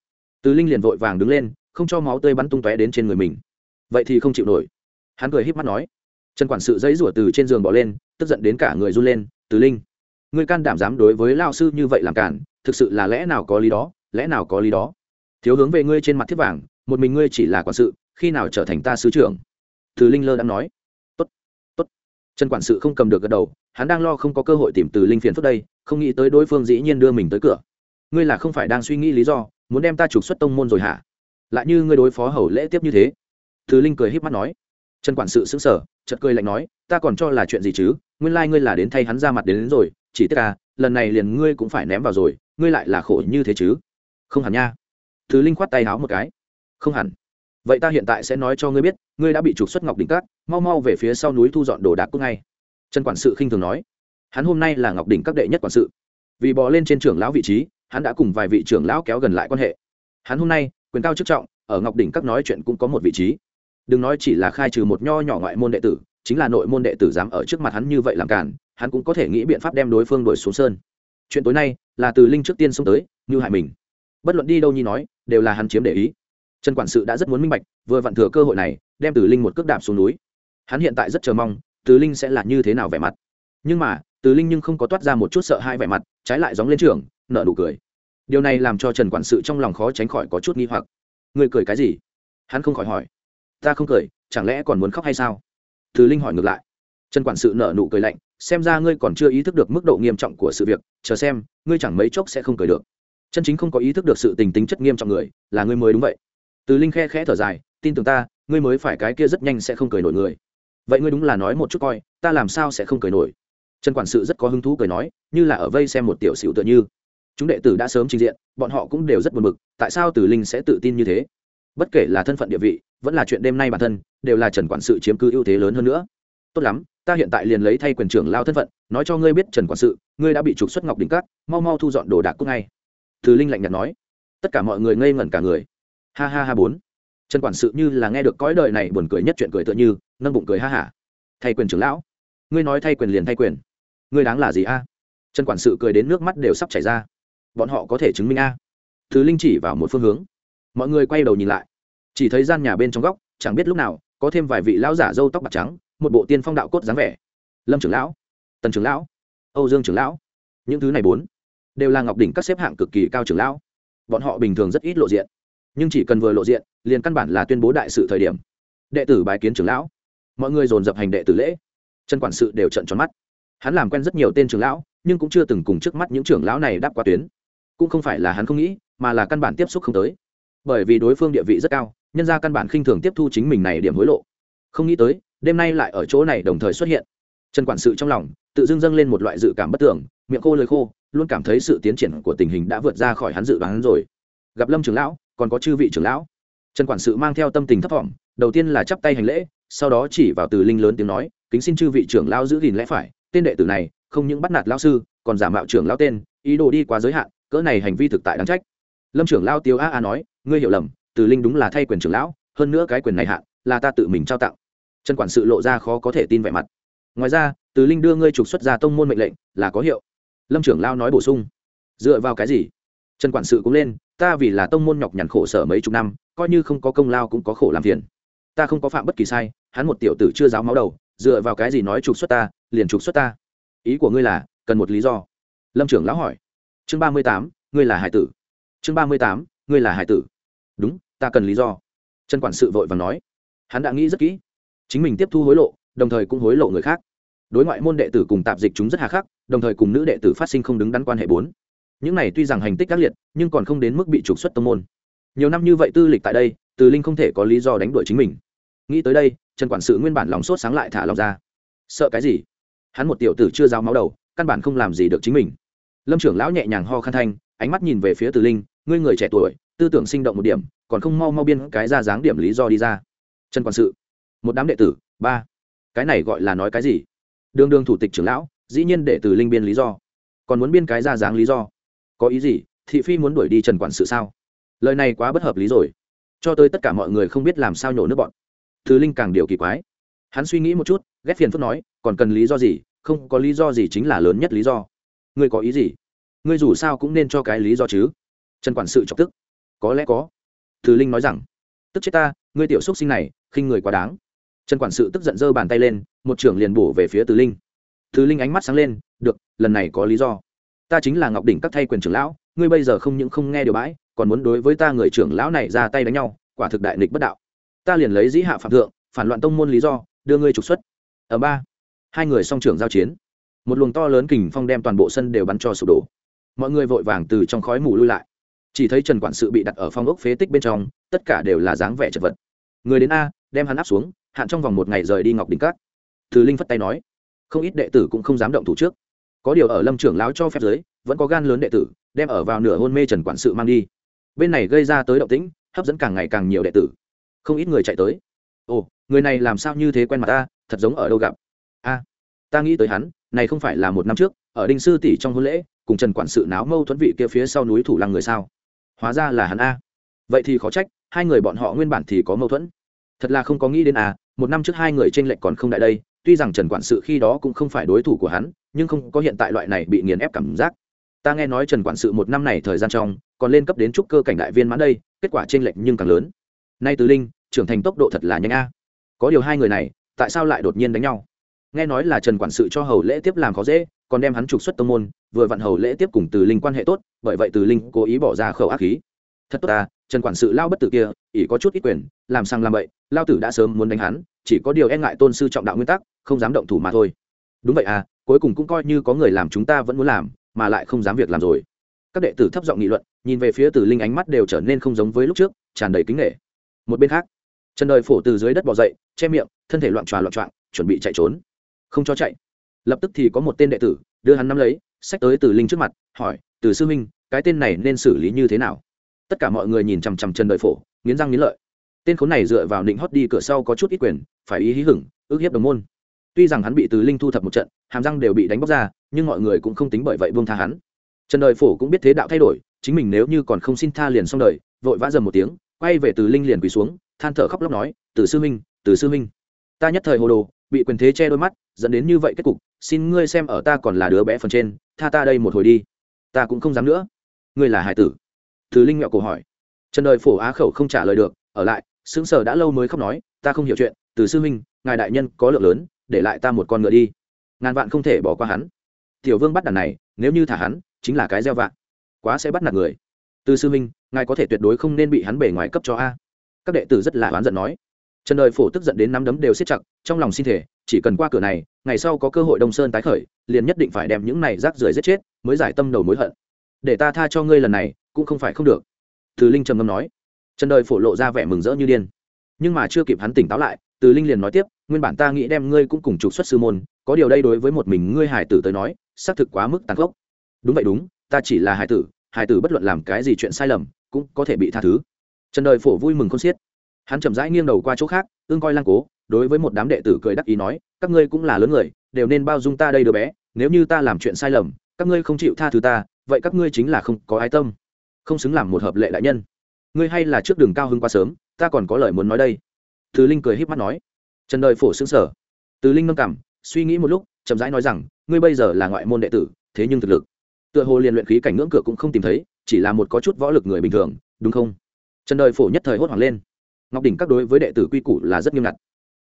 Từ linh liền vội vàng đứng lên, không cho máu tươi bắn tung tóe đến trên người mình. Vậy thì không chịu nổi. Hắn cười h í p mắt nói. Trần quản sự dãy rủa từ trên giường bỏ lên, tức giận đến cả người run lên. Từ linh, ngươi can đảm dám đối với lao sư như vậy làm cản, thực sự là lẽ nào có lý đó, lẽ nào có lý đó? Thiếu hướng về ngươi trên mặt thiết vàng, một mình ngươi chỉ là quản sự, khi nào trở thành ta sứ trưởng? Từ linh lơ đang nói. Tốt tốt. Trần quản sự không cầm được gật đầu hắn đang lo không có cơ hội tìm từ linh phiền phức đây không nghĩ tới đối phương dĩ nhiên đưa mình tới cửa. Ngươi là không phải đang suy nghĩ lý do muốn đem ta trục xuất tông môn rồi hả? Lại như ngươi đối phó hầu lễ tiếp như thế? Từ linh cười híp mắt nói. Trần quản sự xứng sở chật cười lạnh nói ta còn cho là chuyện gì chứ? Nguyên lai ngươi là đến thay hắn ra mặt đến, đến rồi chỉ tức à lần này liền ngươi cũng phải ném vào rồi ngươi lại là khổ như thế chứ? Không hẳn nha. Thứ linh khoát tay háo một cái. Không hẳn vậy ta hiện tại sẽ nói cho ngươi biết, ngươi đã bị trục xuất ngọc đỉnh các, mau mau về phía sau núi thu dọn đồ đạc cúc ngay. Trần quản sự khinh thường nói. Hắn hôm nay là ngọc đỉnh các đệ nhất quản sự. Vì bò lên trên trưởng lão vị trí, hắn đã cùng vài vị trưởng lão kéo gần lại quan hệ. Hắn hôm nay, quyền cao chức trọng, ở ngọc đỉnh các nói chuyện cũng có một vị trí. Đừng nói chỉ là khai trừ một nho nhỏ ngoại môn đệ tử, chính là nội môn đệ tử dám ở trước mặt hắn như vậy làm cản hắn cũng có thể nghĩ biện pháp đem đối phương đổi xuống sơn. Chuyện tối nay là từ linh trước tiên xông tới, như hại mình. Bất luận đi đâu nhi nói, đều là hắn chiếm để ý trần quản sự đã rất muốn minh bạch, vừa vặn thừa cơ hội này, đem từ linh một cước đạp xuống núi. Hắn hiện tại rất chờ mong, từ linh sẽ là như thế nào vẻ mặt. Nhưng mà, từ linh nhưng không có toát ra một chút sợ hai vẻ mặt, trái lại gióng lên trường nợ nụ cười. Điều này làm cho trần quản sự trong lòng khó tránh khỏi có chút nghi hoặc. Người cười cái gì? Hắn không khỏi hỏi. Ta không cười, chẳng lẽ còn muốn khóc hay sao? Từ linh hỏi ngược lại. Trần quản sự nợ nụ cười lạnh, xem ra ngươi còn chưa ý thức được mức độ nghiêm trọng của sự việc, chờ xem, ngươi chẳng mấy chốc sẽ không cười được. Chân chính không có ý thức được sự tình tính chất nghiêm trọng người, là ngươi mới đúng vậy từ linh khe khẽ thở dài, tin tưởng ta, ngươi mới phải cái kia rất nhanh sẽ không cười nổi người. Vậy ngươi đúng là nói một chút coi, ta làm sao sẽ không cười nổi? Trần quản sự rất có hứng thú cười nói, như là ở vây xem một tiểu xỉu tựa như. Chúng đệ tử đã sớm trình diện, bọn họ cũng đều rất buồn bực, tại sao từ linh sẽ tự tin như thế? Bất kể là thân phận địa vị, vẫn là chuyện đêm nay bản thân, đều là trần quản sự chiếm cứ ưu thế lớn hơn nữa. Tốt lắm, ta hiện tại liền lấy thay quyền trưởng lao thân phận, nói cho ngươi biết trần quản sự, ngươi đã bị trục xuất ngọc đỉnh cát, mau mau thu dọn đồ đạc cúc ngay. Từ linh lạnh nhạt nói. Tất cả mọi người ngây ngẩn cả người ha ha ha bốn. Trần quản sự như là nghe được cõi đời này buồn cười nhất chuyện cười tựa như, nâng bụng cười ha hả thay quyền trưởng lão. Ngươi nói thay quyền liền thay quyền. Ngươi đáng là gì a? Trần quản sự cười đến nước mắt đều sắp chảy ra. Bọn họ có thể chứng minh a. Thứ linh chỉ vào một phương hướng. Mọi người quay đầu nhìn lại. Chỉ thấy gian nhà bên trong góc, chẳng biết lúc nào, có thêm vài vị lão giả râu tóc bạc trắng, một bộ tiên phong đạo cốt dáng vẻ. Lâm trưởng lão. Tần trưởng lão. Âu dương trưởng lão. Những thứ này bốn đều là ngọc đỉnh các xếp hạng cực kỳ cao trưởng lão. Bọn họ bình thường rất ít lộ diện nhưng chỉ cần vừa lộ diện, liền căn bản là tuyên bố đại sự thời điểm. Đệ tử bái kiến trưởng lão. Mọi người dồn dập hành đệ tử lễ. Chân quản sự đều trận tròn mắt. Hắn làm quen rất nhiều tên trưởng lão, nhưng cũng chưa từng cùng trước mắt những trưởng lão này đáp qua tuyến. Cũng không phải là hắn không nghĩ, mà là căn bản tiếp xúc không tới. Bởi vì đối phương địa vị rất cao, nhân ra căn bản khinh thường tiếp thu chính mình này điểm hối lộ. Không nghĩ tới, đêm nay lại ở chỗ này đồng thời xuất hiện. Trần quản sự trong lòng, tự dưng dâng lên một loại dự cảm bất tưởng, miệng khô lời khô, luôn cảm thấy sự tiến triển của tình hình đã vượt ra khỏi hắn dự đoán rồi. Gặp lâm trưởng lão còn có chư vị trưởng lão. Trần quản sự mang theo tâm tình thấp thỏm, đầu tiên là chắp tay hành lễ, sau đó chỉ vào từ linh lớn tiếng nói, kính xin chư vị trưởng lão giữ gìn lẽ phải, tên đệ tử này không những bắt nạt lão sư, còn giả mạo trưởng lão tên, ý đồ đi quá giới hạn, cỡ này hành vi thực tại đáng trách. Lâm trưởng lão tiêu a a nói, ngươi hiểu lầm, từ linh đúng là thay quyền trưởng lão, hơn nữa cái quyền này hạn, là ta tự mình trao tặng. Trần quản sự lộ ra khó có thể tin vẻ mặt. Ngoài ra, từ linh đưa ngươi trục xuất ra tông môn mệnh lệnh, là có hiệu. Lâm trưởng lao nói bổ sung, dựa vào cái gì? Trần quản sự cũng lên, ta vì là tông môn nhọc nhằn khổ sở mấy chục năm, coi như không có công lao cũng có khổ làm phiền. Ta không có phạm bất kỳ sai, hắn một tiểu tử chưa giáo máu đầu, dựa vào cái gì nói trục xuất ta, liền trục xuất ta? Ý của ngươi là, cần một lý do. Lâm trưởng lão hỏi. Chương ba mươi tám, ngươi là hải tử. Chương ba mươi tám, ngươi là hải tử. Đúng, ta cần lý do. Trần quản sự vội và nói. Hắn đã nghĩ rất kỹ. Chính mình tiếp thu hối lộ, đồng thời cũng hối lộ người khác. Đối ngoại môn đệ tử cùng tạp dịch chúng rất hà khắc, đồng thời cùng nữ đệ tử phát sinh không đứng đắn quan hệ bốn những này tuy rằng hành tích ác liệt, nhưng còn không đến mức bị trục xuất tông môn. Nhiều năm như vậy tư lịch tại đây, từ linh không thể có lý do đánh đuổi chính mình. Nghĩ tới đây, trần quản sự nguyên bản lòng sốt sáng lại thả lòng ra. Sợ cái gì? Hắn một tiểu tử chưa giao máu đầu, căn bản không làm gì được chính mình. Lâm trưởng lão nhẹ nhàng ho khăn thanh, ánh mắt nhìn về phía từ linh, ngươi người trẻ tuổi, tư tưởng sinh động một điểm, còn không mau mau biên cái ra dáng điểm lý do đi ra. Trần quản sự, một đám đệ tử, ba. Cái này gọi là nói cái gì? Đường đường thủ tịch trưởng lão, dĩ nhiên để từ linh biên lý do. Còn muốn biên cái ra dáng lý do có ý gì, thị phi muốn đuổi đi trần quản sự sao? Lời này quá bất hợp lý rồi. Cho tới tất cả mọi người không biết làm sao nhổ nước bọn. Thứ linh càng điều kỳ quái. Hắn suy nghĩ một chút, ghét phiền phức nói, còn cần lý do gì? Không có lý do gì chính là lớn nhất lý do. Ngươi có ý gì? Ngươi dù sao cũng nên cho cái lý do chứ. Trần quản sự chọc tức. Có lẽ có. Thứ linh nói rằng, tức chết ta, ngươi tiểu xúc sinh này, khinh người quá đáng. Trần quản sự tức giận giơ bàn tay lên, một trưởng liền bổ về phía từ linh. Thứ linh ánh mắt sáng lên, được, lần này có lý do ta chính là ngọc đỉnh các thay quyền trưởng lão, ngươi bây giờ không những không nghe điều bãi, còn muốn đối với ta người trưởng lão này ra tay đánh nhau, quả thực đại nghịch bất đạo. Ta liền lấy dĩ hạ phạm thượng, phản loạn tông môn lý do, đưa ngươi trục xuất. Ở ba, hai người song trưởng giao chiến. Một luồng to lớn kình phong đem toàn bộ sân đều bắn cho sụp đổ. Mọi người vội vàng từ trong khói mù lui lại. Chỉ thấy trần quản sự bị đặt ở phong ốc phế tích bên trong, tất cả đều là dáng vẻ chật vật. Người đến a, đem hắn áp xuống, hạn trong vòng một ngày rời đi ngọc đỉnh cát thứ linh phất tay nói, không ít đệ tử cũng không dám động thủ trước có điều ở lâm trưởng lão cho phép giới, vẫn có gan lớn đệ tử, đem ở vào nửa hôn mê trần quản sự mang đi. Bên này gây ra tới động tĩnh, hấp dẫn càng ngày càng nhiều đệ tử. Không ít người chạy tới. Ồ, người này làm sao như thế quen mặt ta, thật giống ở đâu gặp? A, ta nghĩ tới hắn, này không phải là một năm trước, ở đinh sư tỷ trong hôn lễ, cùng trần quản sự náo mâu thuẫn vị kia phía sau núi thủ lăng người sao? Hóa ra là hắn a. Vậy thì khó trách, hai người bọn họ nguyên bản thì có mâu thuẫn. Thật là không có nghĩ đến à một năm trước hai người tranh lệch còn không đại đây tuy rằng trần quản sự khi đó cũng không phải đối thủ của hắn, nhưng không có hiện tại loại này bị nghiền ép cảm giác. Ta nghe nói trần quản sự một năm này thời gian trong, còn lên cấp đến trúc cơ cảnh đại viên mãn đây, kết quả tranh lệch nhưng càng lớn. Nay tứ linh, trưởng thành tốc độ thật là nhanh a. Có điều hai người này, tại sao lại đột nhiên đánh nhau? Nghe nói là trần quản sự cho hầu lễ tiếp làm khó dễ, còn đem hắn trục xuất tông môn, vừa vặn hầu lễ tiếp cùng từ linh quan hệ tốt, bởi vậy từ linh cố ý bỏ ra khẩu ác khí. Thật tốt ta, trần quản sự lao bất tử kia ỉ có chút ít quyền, làm sang làm bậy, lao tử đã sớm muốn đánh hắn chỉ có điều e ngại tôn sư trọng đạo nguyên tắc, không dám động thủ mà thôi. Đúng vậy à cuối cùng cũng coi như có người làm chúng ta vẫn muốn làm, mà lại không dám việc làm rồi. Các đệ tử thấp giọng nghị luận, nhìn về phía từ linh ánh mắt đều trở nên không giống với lúc trước, tràn đầy kính nghệ một bên khác, trần đời phổ từ dưới đất bỏ dậy, che miệng, thân thể loạn tròa loạn trọng chuẩn bị chạy trốn. Không cho chạy. Lập tức thì có một tên đệ tử, đưa hắn nắm lấy, xách tới từ linh trước mặt, hỏi, từ sư minh cái tên này nên xử lý như thế nào? Tất cả mọi người nhìn chằm chằm trần đời phổ, nghiến răng nghiến lợi tên khốn này dựa vào định hót đi cửa sau có chút ít quyền, phải ý hí hửng, ước hiếp đồng môn. Tuy rằng hắn bị từ linh thu thập một trận, hàm răng đều bị đánh bóc ra, nhưng mọi người cũng không tính bởi vậy buông tha hắn. Trần đời phổ cũng biết thế đạo thay đổi, chính mình nếu như còn không xin tha liền xong đời, vội vã dầm một tiếng, quay về từ linh liền quỳ xuống, than thở khóc lóc nói, từ sư minh từ sư minh ta nhất thời hồ đồ, bị quyền thế che đôi mắt, dẫn đến như vậy kết cục, xin ngươi xem ở ta còn là đứa bé phần trên, tha ta đây một hồi đi. Ta cũng không dám nữa. Ngươi là hải tử? Từ linh mẹo cổ hỏi. Trần đời phổ á khẩu không trả lời được, ở lại sững sờ đã lâu mới khóc nói, ta không hiểu chuyện, từ sư minh ngài đại nhân có lượng lớn, để lại ta một con ngựa đi. Ngàn vạn không thể bỏ qua hắn. Tiểu vương bắt đàn này, nếu như thả hắn, chính là cái gieo vạn quá sẽ bắt nạt người. Từ sư minh ngài có thể tuyệt đối không nên bị hắn bể ngoài cấp cho a. Các đệ tử rất là oán giận nói. Trần đời phổ tức giận đến nắm đấm đều siết chặt, trong lòng xin thể chỉ cần qua cửa này, ngày sau có cơ hội đông sơn tái khởi, liền nhất định phải đem những này rác rưởi giết chết, mới giải tâm đầu mối hận. Để ta tha cho ngươi lần này, cũng không phải không được. Từ linh trầm ngâm nói trần đời phổ lộ ra vẻ mừng rỡ như điên. Nhưng mà chưa kịp hắn tỉnh táo lại, từ linh liền nói tiếp, nguyên bản ta nghĩ đem ngươi cũng cùng trục xuất sư môn, có điều đây đối với một mình ngươi hải tử tới nói, xác thực quá mức tàn khốc. Đúng vậy đúng, ta chỉ là hải tử hải tử bất luận làm cái gì chuyện sai lầm, cũng có thể bị tha thứ. Trần đời phổ vui mừng con xiết. Hắn chậm rãi nghiêng đầu qua chỗ khác, ương coi lang cố, đối với một đám đệ tử cười đắc ý nói, các ngươi cũng là lớn người, đều nên bao dung ta đây đứa bé, nếu như ta làm chuyện sai lầm, các ngươi không chịu tha thứ ta, vậy các ngươi chính là không có ái tâm. Không xứng làm một hợp lệ đại nhân ngươi hay là trước đường cao hưng quá sớm, ta còn có lời muốn nói đây. Từ linh cười híp mắt nói. Trần đời phổ xứng sở từ linh nâng cảm suy nghĩ một lúc, chậm rãi nói rằng, ngươi bây giờ là ngoại môn đệ tử, thế nhưng thực lực. Tựa hồ liền luyện khí cảnh ngưỡng cửa cũng không tìm thấy, chỉ là một có chút võ lực người bình thường, đúng không? Trần đời phổ nhất thời hốt hoảng lên. Ngọc đỉnh các đối với đệ tử quy củ là rất nghiêm ngặt.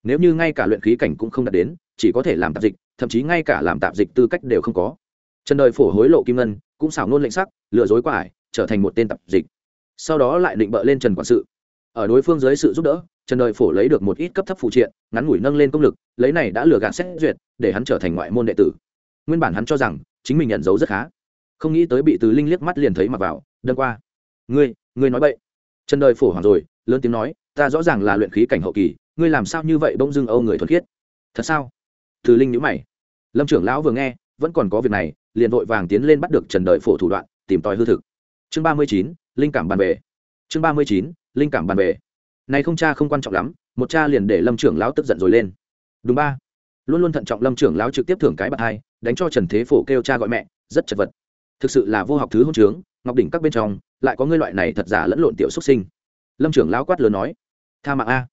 Nếu như ngay cả luyện khí cảnh cũng không đạt đến, chỉ có thể làm tạp dịch, thậm chí ngay cả làm tạp dịch tư cách đều không có. Trần đời phổ hối lộ kim ngân, cũng xảo nôn lệnh sắc, lừa dối quả ải, trở thành một tên tạp dịch sau đó lại định bợ lên trần quản sự. Ở đối phương dưới sự giúp đỡ, trần đời phổ lấy được một ít cấp thấp phụ triện, ngắn ngủi nâng lên công lực, lấy này đã lừa gạt xét duyệt, để hắn trở thành ngoại môn đệ tử. Nguyên bản hắn cho rằng, chính mình nhận dấu rất khá. Không nghĩ tới bị từ linh liếc mắt liền thấy mặc vào đơn qua. Ngươi ngươi nói bậy. Trần đời phổ hoàng rồi, lớn tiếng nói, ta rõ ràng là luyện khí cảnh hậu kỳ, ngươi làm sao như vậy bỗng dưng âu người thuần khiết? Thật sao? Từ linh nhữ mày. Lâm trưởng lão vừa nghe, vẫn còn có việc này, liền vội vàng tiến lên bắt được trần đời phổ thủ đoạn, tìm tòi hư thực. Chương ba mươi chín linh cảm bàn về. Chương ba mươi chín, linh cảm bàn về. Này không cha không quan trọng lắm, một cha liền để lâm trưởng lão tức giận rồi lên. Đúng ba. Luôn luôn thận trọng lâm trưởng lão trực tiếp thưởng cái bạc hai, đánh cho trần thế phổ kêu cha gọi mẹ, rất chật vật. Thực sự là vô học thứ hôn trướng, ngọc đỉnh các bên trong, lại có ngươi loại này thật giả lẫn lộn tiểu xuất sinh. Lâm trưởng lão quát lớn nói, tha mạng a,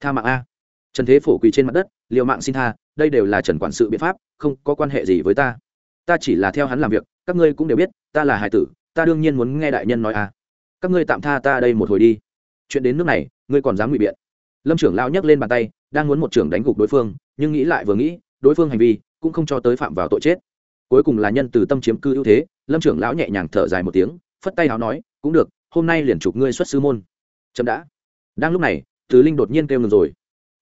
tha mạng a. Trần thế phổ quỳ trên mặt đất, liều mạng xin tha, đây đều là trần quản sự biện pháp, không có quan hệ gì với ta. Ta chỉ là theo hắn làm việc, các ngươi cũng đều biết, ta là hải tử, ta đương nhiên muốn nghe đại nhân nói a các ngươi tạm tha ta đây một hồi đi. Chuyện đến nước này, ngươi còn dám ngụy biện. Lâm trưởng lão nhấc lên bàn tay, đang muốn một trưởng đánh gục đối phương, nhưng nghĩ lại vừa nghĩ, đối phương hành vi cũng không cho tới phạm vào tội chết. Cuối cùng là nhân từ tâm chiếm cư ưu thế, lâm trưởng lão nhẹ nhàng thở dài một tiếng, phất tay áo nói, cũng được, hôm nay liền chụp ngươi xuất sư môn. Chậm đã. Đang lúc này tứ linh đột nhiên kêu ngừng rồi.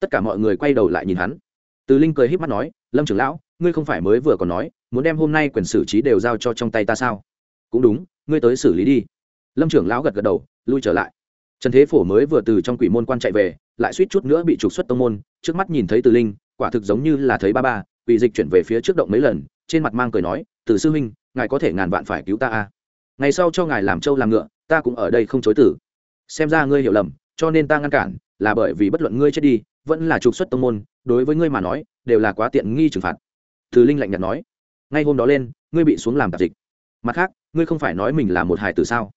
Tất cả mọi người quay đầu lại nhìn hắn. Tứ linh cười híp mắt nói, lâm trưởng lão, ngươi không phải mới vừa còn nói, muốn đem hôm nay quyền xử trí đều giao cho trong tay ta sao? Cũng đúng, ngươi tới xử lý đi lâm trưởng lão gật gật đầu, lui trở lại. Trần thế phổ mới vừa từ trong quỷ môn quan chạy về, lại suýt chút nữa bị trục xuất tông môn, trước mắt nhìn thấy từ linh, quả thực giống như là thấy ba ba bị dịch chuyển về phía trước động mấy lần, trên mặt mang cười nói, từ sư huynh, ngài có thể ngàn vạn phải cứu ta a ngày sau cho ngài làm trâu làm ngựa, ta cũng ở đây không chối tử xem ra ngươi hiểu lầm, cho nên ta ngăn cản, là bởi vì bất luận ngươi chết đi, vẫn là trục xuất tông môn, đối với ngươi mà nói, đều là quá tiện nghi trừng phạt. Từ linh lạnh nhạt nói. Ngay hôm đó lên, ngươi bị xuống làm tạp dịch. Mặt khác, ngươi không phải nói mình là một hài tử sao?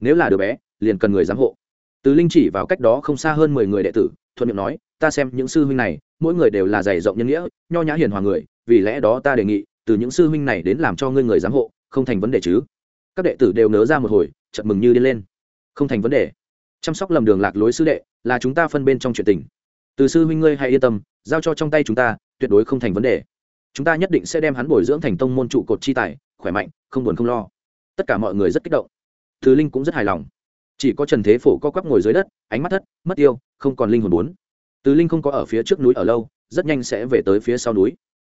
Nếu là đứa bé, liền cần người giám hộ. Từ linh chỉ vào cách đó không xa hơn mười người đệ tử, thuận miệng nói, ta xem những sư huynh này, mỗi người đều là dày rộng nhân nghĩa, nho nhã hiền hòa người, vì lẽ đó ta đề nghị, từ những sư huynh này đến làm cho ngươi người giám hộ, không thành vấn đề chứ. Các đệ tử đều nớ ra một hồi chật mừng như điên lên. Không thành vấn đề. Chăm sóc lầm đường lạc lối sư đệ, là chúng ta phân bên trong chuyện tình. Từ sư huynh ngươi hãy yên tâm, giao cho trong tay chúng ta, tuyệt đối không thành vấn đề. Chúng ta nhất định sẽ đem hắn bồi dưỡng thành tông môn trụ cột chi tài, khỏe mạnh, không buồn không lo. Tất cả mọi người rất kích động thứ linh cũng rất hài lòng. Chỉ có trần thế phổ co quắp ngồi dưới đất, ánh mắt thất, mất tiêu, không còn linh hồn bốn. Tứ linh không có ở phía trước núi ở lâu, rất nhanh sẽ về tới phía sau núi.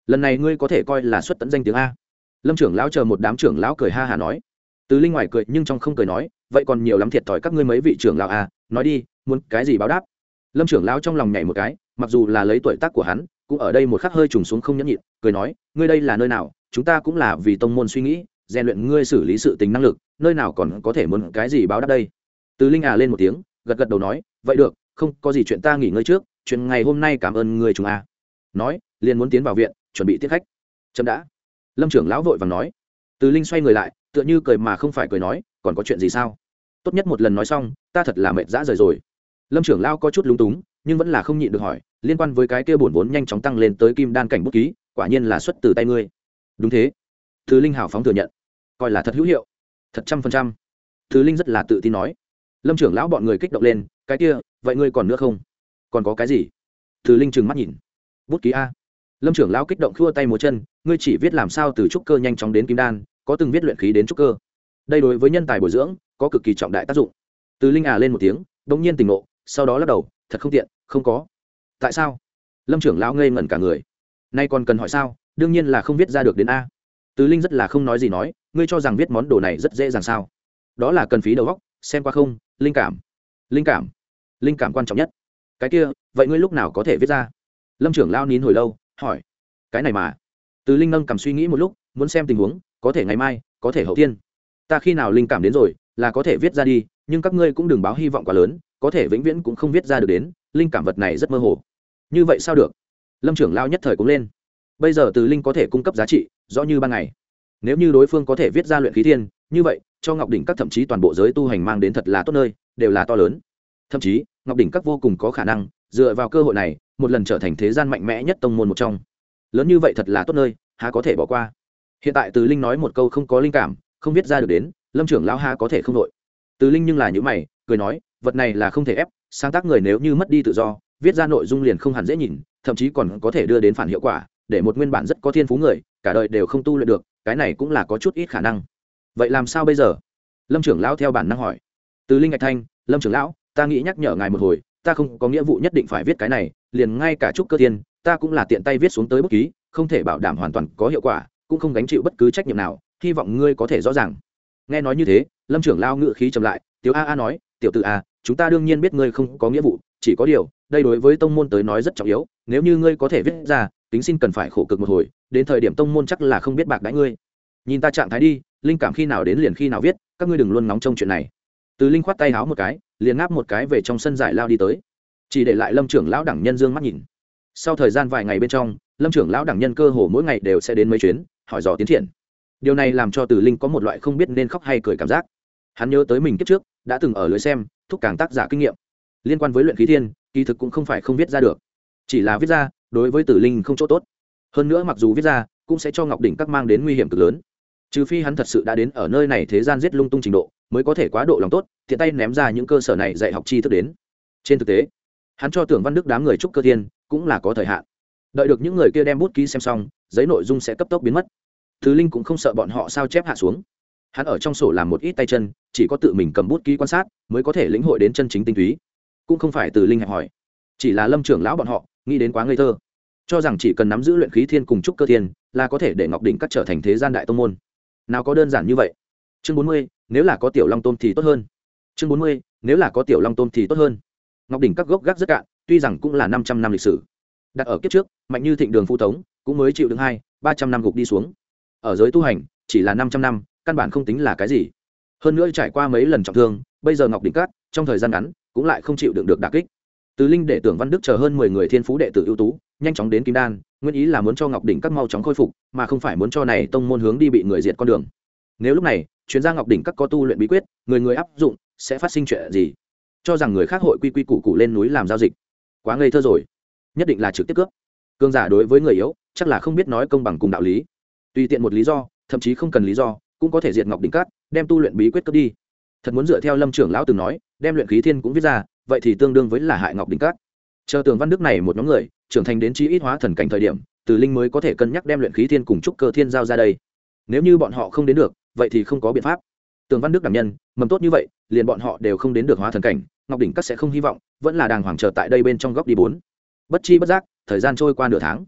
Lần này ngươi có thể coi là xuất tận danh tiếng a. Lâm trưởng lão chờ một đám trưởng lão cười ha hà nói. Tứ linh ngoài cười nhưng trong không cười nói, vậy còn nhiều lắm thiệt thòi các ngươi mấy vị trưởng lão a, nói đi, muốn cái gì báo đáp? Lâm trưởng lão trong lòng nhảy một cái, mặc dù là lấy tuổi tác của hắn, cũng ở đây một khắc hơi trùng xuống không nhẫn nhịn, cười nói, ngươi đây là nơi nào, chúng ta cũng là vì tông môn suy nghĩ, rèn luyện ngươi xử lý sự tình năng lực nơi nào còn có thể muốn cái gì báo đáp đây? Từ linh à lên một tiếng, gật gật đầu nói, vậy được, không có gì chuyện ta nghỉ ngơi trước, chuyện ngày hôm nay cảm ơn người chúng a. Nói, liền muốn tiến vào viện, chuẩn bị tiếp khách. Chậm đã. Lâm trưởng lão vội vàng nói. Từ linh xoay người lại, tựa như cười mà không phải cười nói, còn có chuyện gì sao? Tốt nhất một lần nói xong, ta thật là mệt dã rời rồi. Lâm trưởng lão có chút lúng túng, nhưng vẫn là không nhịn được hỏi, liên quan với cái kia bổn vốn nhanh chóng tăng lên tới kim đan cảnh bút ký, quả nhiên là xuất từ tay ngươi. Đúng thế. Thứ linh hào phóng thừa nhận. Coi là thật hữu hiệu thật trăm phần trăm. Thứ linh rất là tự tin nói. Lâm trưởng lão bọn người kích động lên, cái kia, vậy ngươi còn nữa không? Còn có cái gì? Thứ linh trừng mắt nhìn. Bút ký a. Lâm trưởng lão kích động khua tay múa chân, ngươi chỉ viết làm sao từ trúc cơ nhanh chóng đến kim đan, có từng viết luyện khí đến trúc cơ. Đây đối với nhân tài bồi dưỡng, có cực kỳ trọng đại tác dụng. Từ linh à lên một tiếng đ ỗ n g nhiên tỉnh ngộ, sau đó lắc đầu, thật không tiện, không có. Tại sao? Lâm trưởng lão ngây ngẩn cả người. Nay còn cần hỏi sao? Đương nhiên là không viết ra được đến a. Từ linh rất là không nói gì nói ngươi cho rằng viết món đồ này rất dễ dàng sao? Đó là cần phí đầu góc xem qua không, linh cảm. Linh cảm. Linh cảm quan trọng nhất. Cái kia, vậy ngươi lúc nào có thể viết ra? Lâm trưởng lao nín hồi lâu, hỏi. Cái này mà. Từ linh nâng cầm suy nghĩ một lúc, muốn xem tình huống, có thể ngày mai, có thể hậu thiên. Ta khi nào linh cảm đến rồi, là có thể viết ra đi, nhưng các ngươi cũng đừng báo hy vọng quá lớn, có thể vĩnh viễn cũng không viết ra được đến, linh cảm vật này rất mơ hồ. Như vậy sao được? Lâm trưởng lao nhất thời cũng lên. Bây giờ từ linh có thể cung cấp giá trị, rõ như ban ngày nếu như đối phương có thể viết ra luyện khí thiên, như vậy, cho ngọc đỉnh các thậm chí toàn bộ giới tu hành mang đến thật là tốt nơi, đều là to lớn. Thậm chí, ngọc đỉnh các vô cùng có khả năng, dựa vào cơ hội này, một lần trở thành thế gian mạnh mẽ nhất tông môn một trong. Lớn như vậy thật là tốt nơi, há có thể bỏ qua? Hiện tại từ linh nói một câu không có linh cảm, không viết ra được đến, lâm trưởng lão há có thể không đội từ linh nhưng là những mày, cười nói, vật này là không thể ép, sáng tác người nếu như mất đi tự do, viết ra nội dung liền không hẳn dễ nhìn, thậm chí còn có thể đưa đến phản hiệu quả, để một nguyên bản rất có thiên phú người, cả đời đều không tu luyện được cái này cũng là có chút ít khả năng. Vậy làm sao bây giờ? Lâm trưởng lão theo bản năng hỏi. Từ linh ngạch thanh, lâm trưởng lão, ta nghĩ nhắc nhở ngài một hồi, ta không có nghĩa vụ nhất định phải viết cái này, liền ngay cả chúc cơ tiên ta cũng là tiện tay viết xuống tới bút ký, không thể bảo đảm hoàn toàn có hiệu quả, cũng không gánh chịu bất cứ trách nhiệm nào, hy vọng ngươi có thể rõ ràng. Nghe nói như thế, lâm trưởng lao ngự khí trầm lại, tiểu a a nói, tiểu tự a, chúng ta đương nhiên biết ngươi không có nghĩa vụ, chỉ có điều, đây đối với tông môn tới nói rất trọng yếu, nếu như ngươi có thể viết ra tính xin cần phải khổ cực một hồi, đến thời điểm tông môn chắc là không biết bạc đãi ngươi. Nhìn ta trạng thái đi, linh cảm khi nào đến liền khi nào viết, các ngươi đừng luôn nóng trong chuyện này. Từ linh khoát tay háo một cái, liền ngáp một cái về trong sân giải lao đi tới. Chỉ để lại lâm trưởng lão đẳng nhân dương mắt nhìn. Sau thời gian vài ngày bên trong, lâm trưởng lão đẳng nhân cơ hồ mỗi ngày đều sẽ đến mấy chuyến, hỏi dò tiến triển. Điều này làm cho từ linh có một loại không biết nên khóc hay cười cảm giác. Hắn nhớ tới mình kiếp trước, đã từng ở lưới xem, thúc càng tác giả kinh nghiệm. Liên quan với luyện khí thiên, kỳ thực cũng không phải không viết ra được chỉ là viết ra, đối với tử linh không chỗ tốt. Hơn nữa mặc dù viết ra, cũng sẽ cho ngọc đỉnh các mang đến nguy hiểm cực lớn. Trừ phi hắn thật sự đã đến ở nơi này thế gian giết lung tung trình độ, mới có thể quá độ lòng tốt thiện tay ném ra những cơ sở này dạy học chi thức đến. Trên thực tế, hắn cho tưởng văn đức đám người trúc cơ thiên, cũng là có thời hạn. Đợi được những người kia đem bút ký xem xong, giấy nội dung sẽ cấp tốc biến mất. Thứ linh cũng không sợ bọn họ sao chép hạ xuống. Hắn ở trong sổ làm một ít tay chân, chỉ có tự mình cầm bút ký quan sát, mới có thể lĩnh hội đến chân chính tinh túy. Cũng không phải từ linh hẹp hỏi, chỉ là lâm trưởng lão bọn họ nghĩ đến quá ngây thơ. Cho rằng chỉ cần nắm giữ luyện khí thiên cùng trúc cơ thiên là có thể để ngọc đỉnh cắt trở thành thế gian đại tông môn. Nào có đơn giản như vậy? Chương bốn mươi, nếu là có tiểu long tôm thì tốt hơn. Chương bốn mươi, nếu là có tiểu long tôm thì tốt hơn. Ngọc đỉnh các gốc gác rất cạn, tuy rằng cũng là năm trăm năm lịch sử. Đặt ở kiếp trước, mạnh như thịnh đường phu tống cũng mới chịu đứng hai, ba trăm năm gục đi xuống. Ở giới tu hành, chỉ là năm trăm năm, căn bản không tính là cái gì. Hơn nữa trải qua mấy lần trọng thương, bây giờ ngọc đỉnh cát trong thời gian ngắn, cũng lại không chịu đựng được đà kích từ linh để tưởng văn đức chờ hơn mười người thiên phú đệ tử ưu tú, nhanh chóng đến kim đan, nguyên ý là muốn cho ngọc đỉnh các mau chóng khôi phục, mà không phải muốn cho này tông môn hướng đi bị người diệt con đường. Nếu lúc này, chuyên gia ngọc đỉnh các có tu luyện bí quyết, người người áp dụng, sẽ phát sinh chuyện gì? Cho rằng người khác hội quy quy củ củ lên núi làm giao dịch. Quá ngây thơ rồi. Nhất định là trực tiếp cướp. Cương giả đối với người yếu, chắc là không biết nói công bằng cùng đạo lý. Tùy tiện một lý do, thậm chí không cần lý do, cũng có thể diệt ngọc đỉnh cát đem tu luyện bí quyết cướp đi thật muốn dựa theo lâm trưởng lão từng nói, đem luyện khí thiên cũng viết ra, vậy thì tương đương với là hại ngọc đỉnh cát chờ tường văn đức này một nhóm người, trưởng thành đến chi ít hóa thần cảnh thời điểm, từ linh mới có thể cân nhắc đem luyện khí thiên cùng trúc cơ thiên giao ra đây. Nếu như bọn họ không đến được, vậy thì không có biện pháp. Tường văn đức đảm nhân, mầm tốt như vậy, liền bọn họ đều không đến được hóa thần cảnh, ngọc đỉnh các sẽ không hy vọng, vẫn là đàng hoàng chờ tại đây bên trong góc đi bốn. Bất chi bất giác, thời gian trôi qua nửa tháng.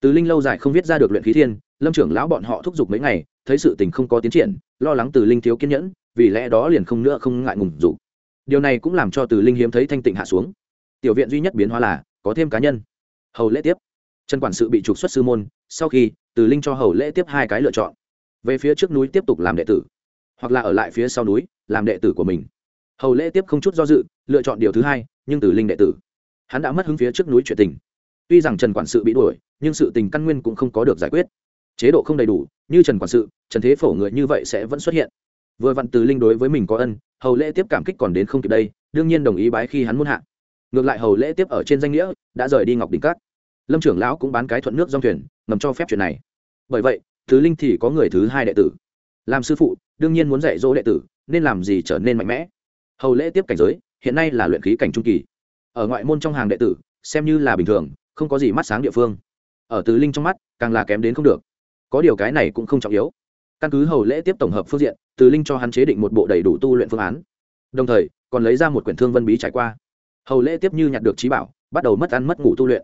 Từ linh lâu dài không viết ra được luyện khí thiên, lâm trưởng lão bọn họ thúc giục mấy ngày, thấy sự tình không có tiến triển, lo lắng từ linh thiếu kiên nhẫn vì lẽ đó liền không nữa không ngại ngùng dục. Điều này cũng làm cho từ linh hiếm thấy thanh tịnh hạ xuống. Tiểu viện duy nhất biến hóa là, có thêm cá nhân. Hầu lễ tiếp. Trần quản sự bị trục xuất sư môn, sau khi, từ linh cho hầu lễ tiếp hai cái lựa chọn. Về phía trước núi tiếp tục làm đệ tử, hoặc là ở lại phía sau núi, làm đệ tử của mình. Hầu lễ tiếp không chút do dự, lựa chọn điều thứ hai, nhưng từ linh đệ tử. Hắn đã mất hứng phía trước núi chuyện tình. Tuy rằng trần quản sự bị đuổi, nhưng sự tình căn nguyên cũng không có được giải quyết. Chế độ không đầy đủ, như trần quản sự, trần thế phổ người như vậy sẽ vẫn xuất hiện vừa vặn từ linh đối với mình có ân, hầu lễ tiếp cảm kích còn đến không kịp đây, đương nhiên đồng ý bái khi hắn muốn hạ. Ngược lại hầu lễ tiếp ở trên danh nghĩa, đã rời đi ngọc đỉnh cát lâm trưởng lão cũng bán cái thuận nước dòng thuyền, ngầm cho phép chuyện này. Bởi vậy thứ linh thì có người thứ hai đệ tử. Làm sư phụ, đương nhiên muốn dạy dỗ đệ tử, nên làm gì trở nên mạnh mẽ? Hầu lễ tiếp cảnh giới, hiện nay là luyện khí cảnh trung kỳ. Ở ngoại môn trong hàng đệ tử, xem như là bình thường, không có gì mắt sáng địa phương. Ở tứ linh trong mắt, càng là kém đến không được. Có điều cái này cũng không trọng yếu. Căn cứ hầu lễ tiếp tổng hợp phương diện từ linh cho hắn chế định một bộ đầy đủ tu luyện phương án. Đồng thời, còn lấy ra một quyển thương vân bí trải qua. Hầu lễ tiếp như nhặt được trí bảo, bắt đầu mất ăn mất ngủ tu luyện.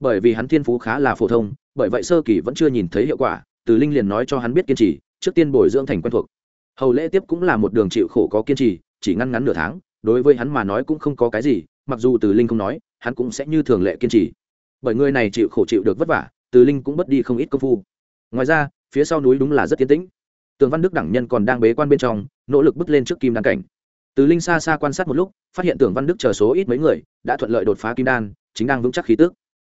Bởi vì hắn thiên phú khá là phổ thông, bởi vậy sơ kỳ vẫn chưa nhìn thấy hiệu quả, từ linh liền nói cho hắn biết kiên trì, trước tiên bồi dưỡng thành quen thuộc. Hầu lễ tiếp cũng là một đường chịu khổ có kiên trì, chỉ ngăn ngắn nửa tháng, đối với hắn mà nói cũng không có cái gì, mặc dù từ linh không nói, hắn cũng sẽ như thường lệ kiên trì. Bởi người này chịu khổ chịu được vất vả, từ linh cũng mất đi không ít công phu. Ngoài ra, phía sau núi đúng là rất tiến tĩnh tường văn đức đẳng nhân còn đang bế quan bên trong, nỗ lực bước lên trước kim đan cảnh. Từ linh xa xa quan sát một lúc, phát hiện tưởng văn đức chờ số ít mấy người, đã thuận lợi đột phá kim đan, chính đang vững chắc khí tước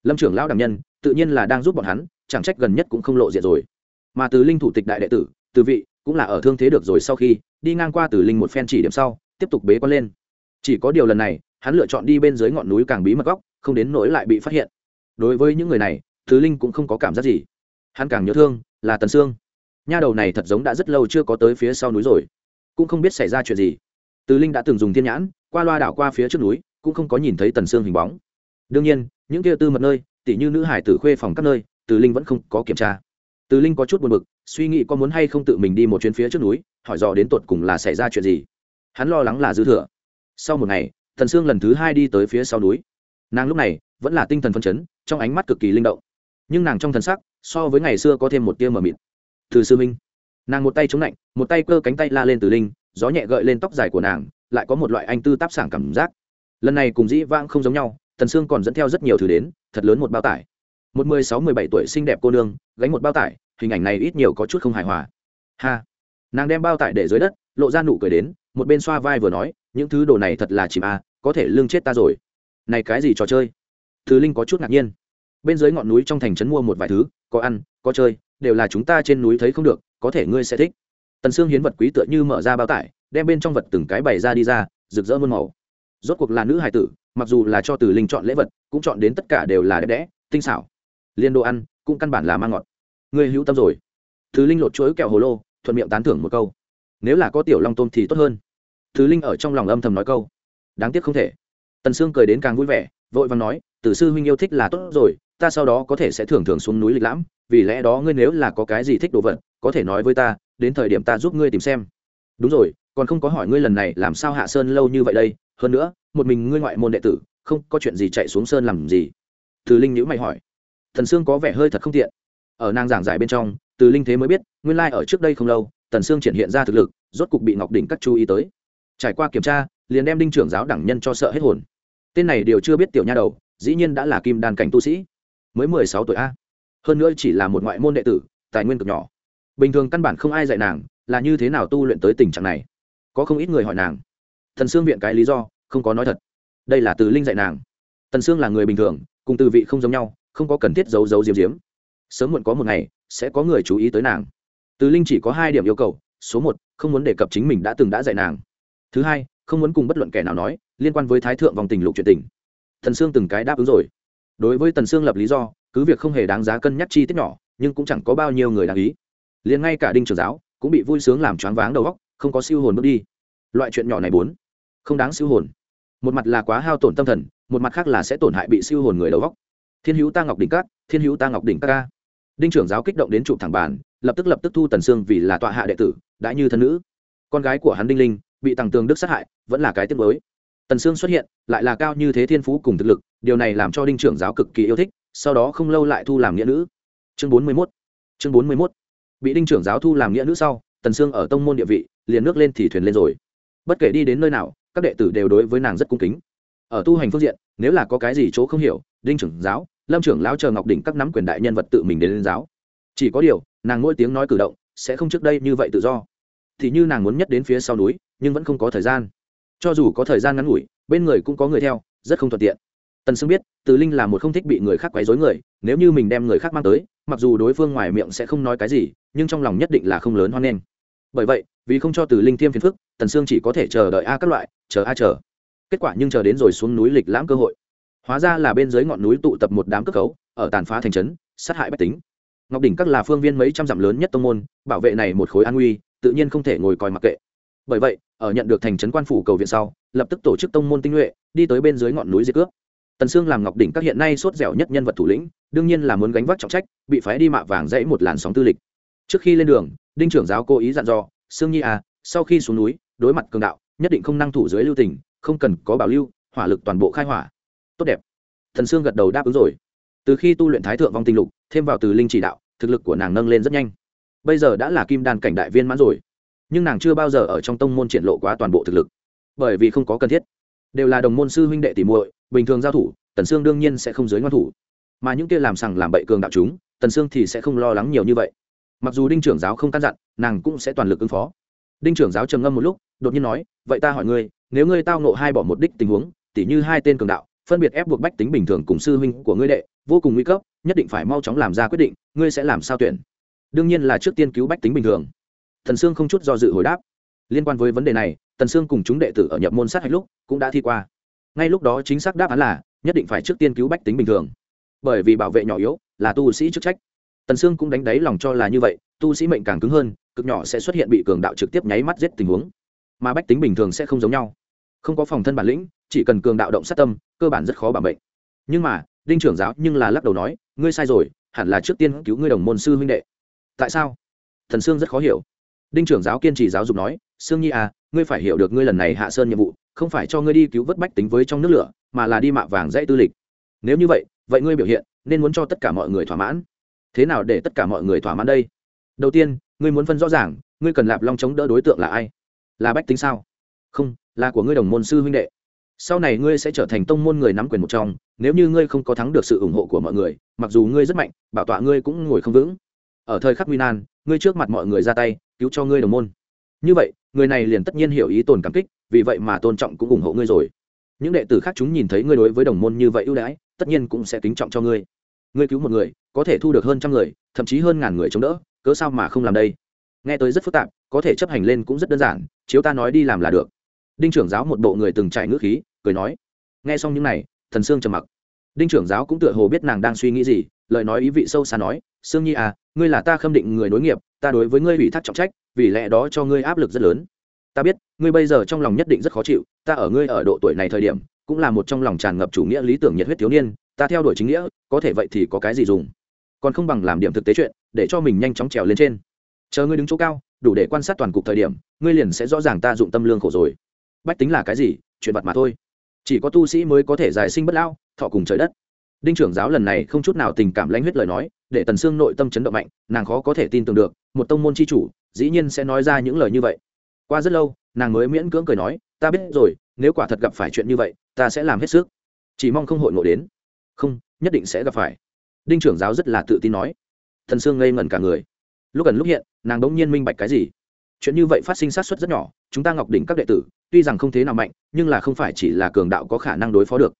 lâm trưởng lão đẳng nhân, tự nhiên là đang giúp bọn hắn, chẳng trách gần nhất cũng không lộ diện rồi. Mà từ linh thủ tịch đại đệ tử, từ vị, cũng là ở thương thế được rồi sau khi, đi ngang qua từ linh một phen chỉ điểm sau, tiếp tục bế quan lên. Chỉ có điều lần này, hắn lựa chọn đi bên dưới ngọn núi càng bí mật góc, không đến nỗi lại bị phát hiện. Đối với những người này thứ linh cũng không có cảm giác gì. Hắn càng nhớ thương là tần sương nha đầu này thật giống đã rất lâu chưa có tới phía sau núi rồi. Cũng không biết xảy ra chuyện gì. Từ linh đã từng dùng thiên nhãn, qua loa đảo qua phía trước núi, cũng không có nhìn thấy tần sương hình bóng. Đương nhiên, những kia tư mật nơi, tỉ như nữ hải tử khuê phòng các nơi, từ linh vẫn không có kiểm tra. Từ linh có chút buồn bực, suy nghĩ có muốn hay không tự mình đi một chuyến phía trước núi, hỏi dò đến tột cùng là xảy ra chuyện gì. Hắn lo lắng là dư thừa. Sau một ngày thần sương lần thứ hai đi tới phía sau núi. Nàng lúc này vẫn là tinh thần phân chấn, trong ánh mắt cực kỳ linh động. Nhưng nàng trong thần sắc, so với ngày xưa có thêm một tia mờ mịt từ sư minh. Nàng một tay chống lạnh, một tay cơ cánh tay la lên từ linh, gió nhẹ gợi lên tóc dài của nàng, lại có một loại anh tư táp sảng cảm giác. Lần này cùng dĩ vãng không giống nhau, tần sương còn dẫn theo rất nhiều thứ đến, thật lớn một bao tải. Một mười sáu mười bảy tuổi xinh đẹp cô nương, gánh một bao tải, hình ảnh này ít nhiều có chút không hài hòa. Ha! Nàng đem bao tải để dưới đất, lộ ra nụ cười đến, một bên xoa vai vừa nói, những thứ đồ này thật là chìm a có thể lương chết ta rồi. Này cái gì trò chơi? Thứ linh có chút ngạc nhiên. Bên dưới ngọn núi trong thành trấn mua một vài thứ, có ăn, có chơi đều là chúng ta trên núi thấy không được, có thể ngươi sẽ thích. Tần sương hiến vật quý tựa như mở ra bao tải, đem bên trong vật từng cái bày ra đi ra, rực rỡ muôn màu. Rốt cuộc là nữ hải tử, mặc dù là cho từ linh chọn lễ vật, cũng chọn đến tất cả đều là đẹp đẽ, tinh xảo. Liên đồ ăn, cũng căn bản là mang ngọt. Ngươi hữu tâm rồi. Thứ linh lột chuối kẹo hồ lô, thuận miệng tán thưởng một câu. Nếu là có tiểu long tôm thì tốt hơn. Thứ linh ở trong lòng âm thầm nói câu. Đáng tiếc không thể. Tần sương cười đến càng vui vẻ, vội vàng nói, tử sư huynh yêu thích là tốt rồi, ta sau đó có thể sẽ thường thường xuống núi lịch lãm vì lẽ đó ngươi nếu là có cái gì thích đồ vật, có thể nói với ta, đến thời điểm ta giúp ngươi tìm xem. Đúng rồi, còn không có hỏi ngươi lần này làm sao hạ sơn lâu như vậy đây, hơn nữa, một mình ngươi ngoại môn đệ tử, không có chuyện gì chạy xuống sơn làm gì? Từ linh nhữ mày hỏi. Thần sương có vẻ hơi thật không tiện. Ở nàng giảng giải bên trong, từ linh thế mới biết, nguyên lai、like、ở trước đây không lâu tần sương triển hiện ra thực lực, rốt cục bị ngọc đỉnh các chú ý tới. Trải qua kiểm tra, liền đem đinh trưởng giáo đẳng nhân cho sợ hết hồn. Tên này đều chưa biết tiểu nha đầu, dĩ nhiên đã là kim đàn cảnh tu sĩ. Mới mười sáu tuổi a hơn nữa chỉ là một ngoại môn đệ tử, tài nguyên cực nhỏ. Bình thường căn bản không ai dạy nàng là như thế nào tu luyện tới tình trạng này. Có không ít người hỏi nàng. Thần sương viện cái lý do, không có nói thật. Đây là từ linh dạy nàng. Tần sương là người bình thường, cùng từ vị không giống nhau, không có cần thiết giấu giấu diếm diếm sớm muộn có một ngày, sẽ có người chú ý tới nàng. Từ linh chỉ có hai điểm yêu cầu. Số một, không muốn đề cập chính mình đã từng đã dạy nàng. Thứ hai, không muốn cùng bất luận kẻ nào nói liên quan với thái thượng vòng tình lục chuyện tình. Thần sương từng cái đáp ứng rồi. Đối với tần sương lập lý do cứ việc không hề đáng giá cân nhắc chi tiết nhỏ, nhưng cũng chẳng có bao nhiêu người đáng ý. Liền ngay cả đinh trưởng giáo cũng bị vui sướng làm choáng váng đầu óc, không có siêu hồn bước đi. Loại chuyện nhỏ này bốn, không đáng siêu hồn. Một mặt là quá hao tổn tâm thần, một mặt khác là sẽ tổn hại bị siêu hồn người đầu óc. Thiên hữu ta ngọc đỉnh cát thiên hữu ta ngọc đỉnh các ca đinh trưởng giáo kích động đến trụ thẳng bàn, lập tức lập tức thu tần sương vì là tọa hạ đệ tử đã như thân nữ. Con gái của hắn đinh linh, bị tàng tường đức sát hại, vẫn là cái tiếc mới tần sương xuất hiện, lại là cao như thế thiên phú cùng thực lực, điều này làm cho đinh trưởng giáo cực kỳ yêu thích sau đó không lâu lại thu làm nghĩa nữ. Chương bốn mươi mốt. Chương bốn mươi mốt. Bị đinh trưởng giáo thu làm nghĩa nữ sau, tần sương ở tông môn địa vị, liền nước lên thì thuyền lên rồi. Bất kể đi đến nơi nào, các đệ tử đều đối với nàng rất cung kính. Ở tu hành phương diện, nếu là có cái gì chỗ không hiểu, đinh trưởng giáo, lâm trưởng lão chờ ngọc đỉnh các nắm quyền đại nhân vật tự mình đến lên giáo. Chỉ có điều, nàng mỗi tiếng nói cử động, sẽ không trước đây như vậy tự do. Thì như nàng muốn nhất đến phía sau núi, nhưng vẫn không có thời gian. Cho dù có thời gian ngắn ngủi, bên người cũng có người theo, rất không thuận tiện tần sương biết, từ linh là một không thích bị người khác quấy dối người, nếu như mình đem người khác mang tới, mặc dù đối phương ngoài miệng sẽ không nói cái gì, nhưng trong lòng nhất định là không lớn hoan nghênh. Bởi vậy, vì không cho từ linh tiêm phiền phức, tần sương chỉ có thể chờ đợi a các loại, chờ a chờ. Kết quả nhưng chờ đến rồi xuống núi lịch lãm cơ hội. Hóa ra là bên dưới ngọn núi tụ tập một đám cất khấu ở tàn phá thành trấn, sát hại bách tính. Ngọc đỉnh các là phương viên mấy trăm dặm lớn nhất tông môn, bảo vệ này một khối an nguy, tự nhiên không thể ngồi coi mặc kệ. Bởi vậy, ở nhận được thành trấn quan phủ cầu viện sau, lập tức tổ chức tông môn tinh nhuệ, đi tới bên dưới ngọn núi diệt cướp tần sương làm ngọc đỉnh các hiện nay sốt dẻo nhất nhân vật thủ lĩnh, đương nhiên là muốn gánh vác trọng trách, bị phái đi mạ vàng dãy một làn sóng tư lịch. Trước khi lên đường, đinh trưởng giáo cố ý dặn dò, sương nhi à sau khi xuống núi, đối mặt cường đạo, nhất định không năng thủ dưới lưu tình, không cần có bảo lưu, hỏa lực toàn bộ khai hỏa. Tốt đẹp. Thần sương gật đầu đáp ứng rồi. Từ khi tu luyện thái thượng vong tinh lục, thêm vào từ linh chỉ đạo, thực lực của nàng nâng lên rất nhanh. Bây giờ đã là kim đan cảnh đại viên mãn rồi, nhưng nàng chưa bao giờ ở trong tông môn triển lộ quá toàn bộ thực lực, bởi vì không có cần thiết đều là đồng môn sư huynh đệ tỷ muội, bình thường giao thủ, tần sương đương nhiên sẽ không giới ngoan thủ. Mà những kia làm sằng làm bậy cường đạo chúng, tần sương thì sẽ không lo lắng nhiều như vậy. Mặc dù đinh trưởng giáo không căn dặn, nàng cũng sẽ toàn lực ứng phó. Đinh trưởng giáo trầm ngâm một lúc, đột nhiên nói, vậy ta hỏi ngươi, nếu ngươi tao nộ hai bỏ một đích tình huống, tỉ như hai tên cường đạo, phân biệt ép buộc bách tính bình thường cùng sư huynh của ngươi đệ, vô cùng nguy cấp, nhất định phải mau chóng làm ra quyết định, ngươi sẽ làm sao tuyển? Đương nhiên là trước tiên cứu bách tính bình thường. Thần sương không chút do dự hồi đáp liên quan với vấn đề này, tần sương cùng chúng đệ tử ở nhập môn sát hạch lúc cũng đã thi qua. Ngay lúc đó chính xác đáp án là nhất định phải trước tiên cứu bách tính bình thường. Bởi vì bảo vệ nhỏ yếu là tu sĩ chức trách. Tần sương cũng đánh đáy lòng cho là như vậy, tu sĩ mệnh càng cứng hơn, cực nhỏ sẽ xuất hiện bị cường đạo trực tiếp nháy mắt giết tình huống. Mà bách tính bình thường sẽ không giống nhau. Không có phòng thân bản lĩnh, chỉ cần cường đạo động sát tâm, cơ bản rất khó bảo mệnh. Nhưng mà, đinh trưởng giáo nhưng là lắc đầu nói, ngươi sai rồi, hẳn là trước tiên cứu ngươi đồng môn sư huynh đệ. Tại sao? Thần sương rất khó hiểu đinh trưởng giáo kiên trì giáo dục nói, sương nhi à ngươi phải hiểu được ngươi lần này hạ sơn nhiệm vụ, không phải cho ngươi đi cứu vớt bách tính với trong nước lửa, mà là đi mạ vàng dãy tư lịch. Nếu như vậy vậy ngươi biểu hiện, nên muốn cho tất cả mọi người thỏa mãn. Thế nào để tất cả mọi người thỏa mãn đây? Đầu tiên, ngươi muốn phân rõ ràng, ngươi cần lạp long chống đỡ đối tượng là ai? Là bách tính sao? Không, là của ngươi đồng môn sư huynh đệ. Sau này ngươi sẽ trở thành tông môn người nắm quyền một trong, nếu như ngươi không có thắng được sự ủng hộ của mọi người, mặc dù ngươi rất mạnh, bảo tọa ngươi cũng ngồi không vững. Ở thời khắc nguy nan ngươi trước mặt mọi người ra tay, cứu cho ngươi đồng môn. Như vậy, người này liền tất nhiên hiểu ý tồn cảm kích, vì vậy mà tôn trọng cũng ủng hộ ngươi rồi. Những đệ tử khác chúng nhìn thấy ngươi đối với đồng môn như vậy ưu đãi, tất nhiên cũng sẽ kính trọng cho ngươi. Ngươi cứu một người, có thể thu được hơn trăm người, thậm chí hơn ngàn người chống đỡ, cớ sao mà không làm đây? Nghe tới rất phức tạp, có thể chấp hành lên cũng rất đơn giản, chiếu ta nói đi làm là được. Đinh trưởng giáo một bộ người từng chạy ngữ khí, cười nói. Nghe xong những này, thần sương trầm mặc. Đinh trưởng giáo cũng tựa hồ biết nàng đang suy nghĩ gì lời nói ý vị sâu xa nói, sương nhi à ngươi là ta khâm định người nối nghiệp, ta đối với ngươi ủy thác trọng trách, vì lẽ đó cho ngươi áp lực rất lớn. Ta biết, ngươi bây giờ trong lòng nhất định rất khó chịu, ta ở ngươi ở độ tuổi này thời điểm, cũng là một trong lòng tràn ngập chủ nghĩa lý tưởng nhiệt huyết thiếu niên, ta theo đuổi chính nghĩa, có thể vậy thì có cái gì dùng? Còn không bằng làm điểm thực tế chuyện, để cho mình nhanh chóng trèo lên trên. Chờ ngươi đứng chỗ cao, đủ để quan sát toàn cục thời điểm, ngươi liền sẽ rõ ràng ta dụng tâm lương khổ rồi. Bách tính là cái gì? Chuyện vật mà thôi. Chỉ có tu sĩ mới có thể giải sinh bất lao thọ cùng trời đất đinh trưởng giáo lần này không chút nào tình cảm lãnh huyết lời nói, để tần xương nội tâm chấn động mạnh, nàng khó có thể tin tưởng được, một tông môn chi chủ, dĩ nhiên sẽ nói ra những lời như vậy. Qua rất lâu, nàng mới miễn cưỡng cười nói, ta biết rồi, nếu quả thật gặp phải chuyện như vậy, ta sẽ làm hết sức. Chỉ mong không hội ngộ đến. Không, nhất định sẽ gặp phải. Đinh trưởng giáo rất là tự tin nói. Thần sương ngây ngẩn cả người. Lúc gần lúc hiện, nàng đống nhiên minh bạch cái gì? Chuyện như vậy phát sinh sát xuất rất nhỏ, chúng ta ngọc đỉnh các đệ tử, tuy rằng không thế nào mạnh, nhưng là không phải chỉ là cường đạo có khả năng đối phó được.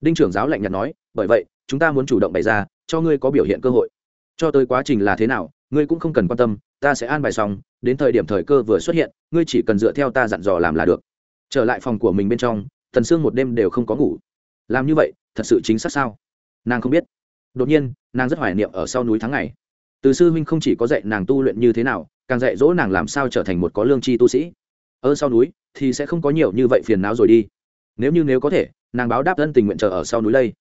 Đinh trưởng giáo lạnh nhạt nói bởi vậy, chúng ta muốn chủ động bày ra, cho ngươi có biểu hiện cơ hội. Cho tới quá trình là thế nào, ngươi cũng không cần quan tâm, ta sẽ an bài xong, đến thời điểm thời cơ vừa xuất hiện, ngươi chỉ cần dựa theo ta dặn dò làm là được. Trở lại phòng của mình bên trong, thần sương một đêm đều không có ngủ. Làm như vậy, thật sự chính xác sao? Nàng không biết. Đột nhiên, nàng rất hoài niệm ở sau núi tháng ngày. Từ sư huynh không chỉ có dạy nàng tu luyện như thế nào, càng dạy dỗ nàng làm sao trở thành một có lương tri tu sĩ. Ở sau núi, thì sẽ không có nhiều như vậy phiền não rồi đi. Nếu như nếu có thể, nàng báo đáp thân tình nguyện chờ ở sau núi đây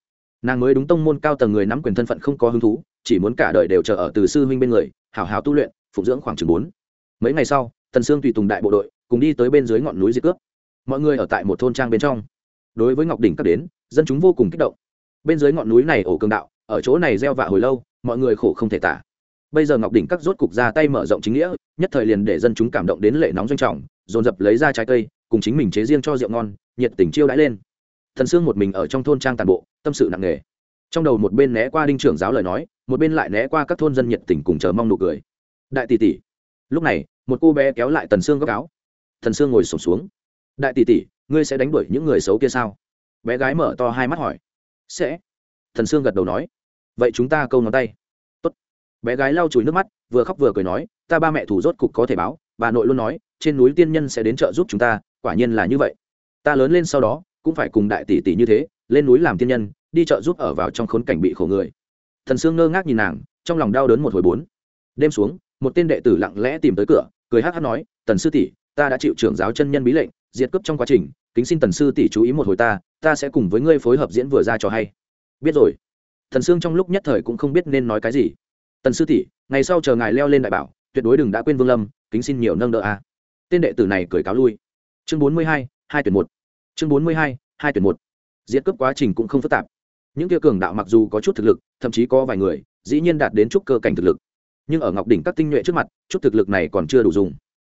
nàng mới đúng tông môn cao tầng người nắm quyền thân phận không có hứng thú, chỉ muốn cả đời đều chờ ở từ sư huynh bên người, hảo hảo tu luyện, phụng dưỡng khoảng chừng bốn. Mấy ngày sau, tần sương tùy tùng đại bộ đội, cùng đi tới bên dưới ngọn núi diệt cướp. Mọi người ở tại một thôn trang bên trong. Đối với ngọc đỉnh các đến, dân chúng vô cùng kích động. Bên dưới ngọn núi này ổ cường đạo, ở chỗ này gieo vạ hồi lâu, mọi người khổ không thể tả. Bây giờ ngọc đỉnh các rốt cục ra tay mở rộng chính nghĩa, nhất thời liền để dân chúng cảm động đến lệ nóng doanh trọng, dồn dập lấy ra trái cây, cùng chính mình chế riêng cho rượu ngon, nhiệt tình chiêu đãi lên thần sương một mình ở trong thôn trang tàn bộ, tâm sự nặng nề. Trong đầu một bên né qua đinh trưởng giáo lời nói, một bên lại né qua các thôn dân nhiệt tình cùng chờ mong nụ cười. Đại tỷ tỷ. Lúc này, một cô bé kéo lại tần sương góc áo. Thần sương ngồi sổm xuống. Đại tỷ tỷ, ngươi sẽ đánh đuổi những người xấu kia sao? Bé gái mở to hai mắt hỏi. Sẽ. Thần sương gật đầu nói. Vậy chúng ta câu ngón tay. Tốt. bé gái lau chùi nước mắt, vừa khóc vừa cười nói, ta ba mẹ thủ rốt cục có thể báo, bà nội luôn nói, trên núi tiên nhân sẽ đến trợ giúp chúng ta, quả nhiên là như vậy. Ta lớn lên sau đó cũng phải cùng đại tỷ tỷ như thế, lên núi làm tiên nhân, đi chợ giúp ở vào trong khốn cảnh bị khổ người. Thần sương ngơ ngác nhìn nàng, trong lòng đau đớn một hồi bốn. Đêm xuống, một tên đệ tử lặng lẽ tìm tới cửa, cười hát hát nói, tần sư tỷ, ta đã chịu trưởng giáo chân nhân bí lệnh, diệt cướp trong quá trình, kính xin tần sư tỷ chú ý một hồi ta ta sẽ cùng với ngươi phối hợp diễn vừa ra cho hay. Biết rồi. Thần sương trong lúc nhất thời cũng không biết nên nói cái gì. Tần sư tỷ, ngày sau chờ ngài leo lên đại bảo, tuyệt đối đừng đã quên vương lâm, kính xin nhiều nâng đỡ a. Tên đệ tử này cười cáo lui. Chương bốn mươi hai hai tuyển một chương bốn mươi hai hai tuyển một. Diễn cướp quá trình cũng không phức tạp. Những kia cường đạo mặc dù có chút thực lực, thậm chí có vài người, dĩ nhiên đạt đến chút cơ cảnh thực lực. Nhưng ở ngọc đỉnh các tinh nhuệ trước mặt, chút thực lực này còn chưa đủ dùng.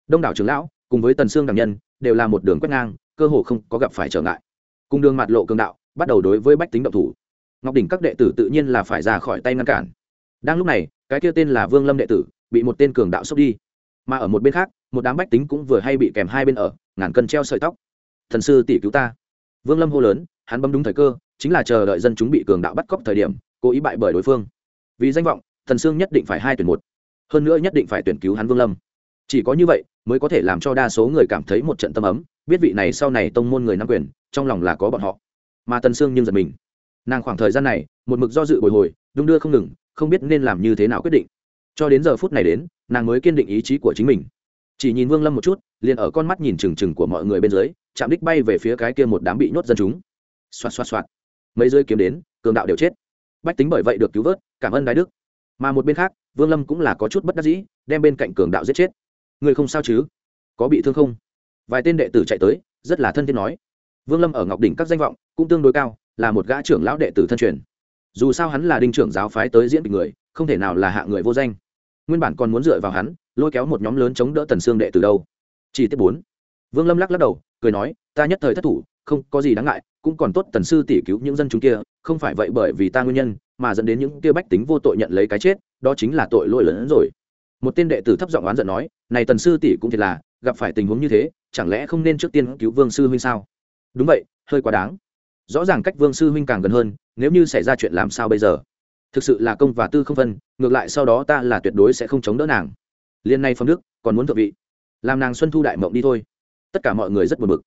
Đông đảo trưởng lão, cùng với tần sương đẳng nhân, đều là một đường quét ngang, cơ hồ không có gặp phải trở ngại. Cùng đường mặt lộ cường đạo, bắt đầu đối với bách tính động thủ. Ngọc đỉnh các đệ tử tự nhiên là phải ra khỏi tay ngăn cản. Đang lúc này, cái kia tên là vương lâm đệ tử, bị một tên cường đạo xốc đi. Mà ở một bên khác, một đám bách tính cũng vừa hay bị kèm hai bên ở, ngàn cân treo sợi tóc thần sư tỷ cứu ta. Vương lâm hô lớn, hắn bấm đúng thời cơ, chính là chờ đợi dân chúng bị cường đạo bắt cóc thời điểm, cố ý bại bởi đối phương. Vì danh vọng, thần sương nhất định phải hai tuyển một. Hơn nữa nhất định phải tuyển cứu hắn vương lâm. Chỉ có như vậy, mới có thể làm cho đa số người cảm thấy một trận tâm ấm, biết vị này sau này tông môn người nắm quyền, trong lòng là có bọn họ. Mà tần sương nhưng giật mình. Nàng khoảng thời gian này, một mực do dự bồi hồi, đung đưa không ngừng, không biết nên làm như thế nào quyết định. Cho đến giờ phút này đến, nàng mới kiên định ý chí của chính mình. Chỉ nhìn vương lâm một chút, liền ở con mắt nhìn trừng trừng của mọi người bên dưới chạm đích bay về phía cái kia một đám bị nhốt dân chúng. Xoạt xoạt xoạt. Mấy rơi kiếm đến, cường đạo đều chết. Bách tính bởi vậy được cứu vớt, cảm ơn đại đức. Mà một bên khác, vương lâm cũng là có chút bất đắc dĩ, đem bên cạnh cường đạo giết chết. Người không sao chứ? Có bị thương không? Vài tên đệ tử chạy tới, rất là thân thiết nói. Vương lâm ở ngọc đỉnh các danh vọng cũng tương đối cao, là một gã trưởng lão đệ tử thân truyền. Dù sao hắn là đinh trưởng giáo phái tới diễn kịch người, không thể nào là hạ người vô danh. Nguyên bản còn muốn dựa vào hắn, lôi kéo một nhóm lớn chống đỡ tần xương đệ từ đâu. Chỉ tiết bốn. Vương lâm lắc lắc đầu cười nói, ta nhất thời thất thủ, không có gì đáng ngại, cũng còn tốt tần sư tỷ cứu những dân chúng kia, không phải vậy bởi vì ta nguyên nhân, mà dẫn đến những kia bách tính vô tội nhận lấy cái chết, đó chính là tội lỗi lớn hơn rồi. Một tên đệ tử thấp giọng oán giận nói, này tần sư tỷ cũng thiệt là, gặp phải tình huống như thế, chẳng lẽ không nên trước tiên cứu vương sư huynh sao? Đúng vậy, hơi quá đáng. Rõ ràng cách vương sư huynh càng gần hơn, nếu như xảy ra chuyện làm sao bây giờ? Thực sự là công và tư không phân, ngược lại sau đó ta là tuyệt đối sẽ không chống đỡ nàng. Liên nay phong đức còn muốn thượng vị. Làm nàng xuân thu đại mộng đi thôi tất cả mọi người rất buồn bực.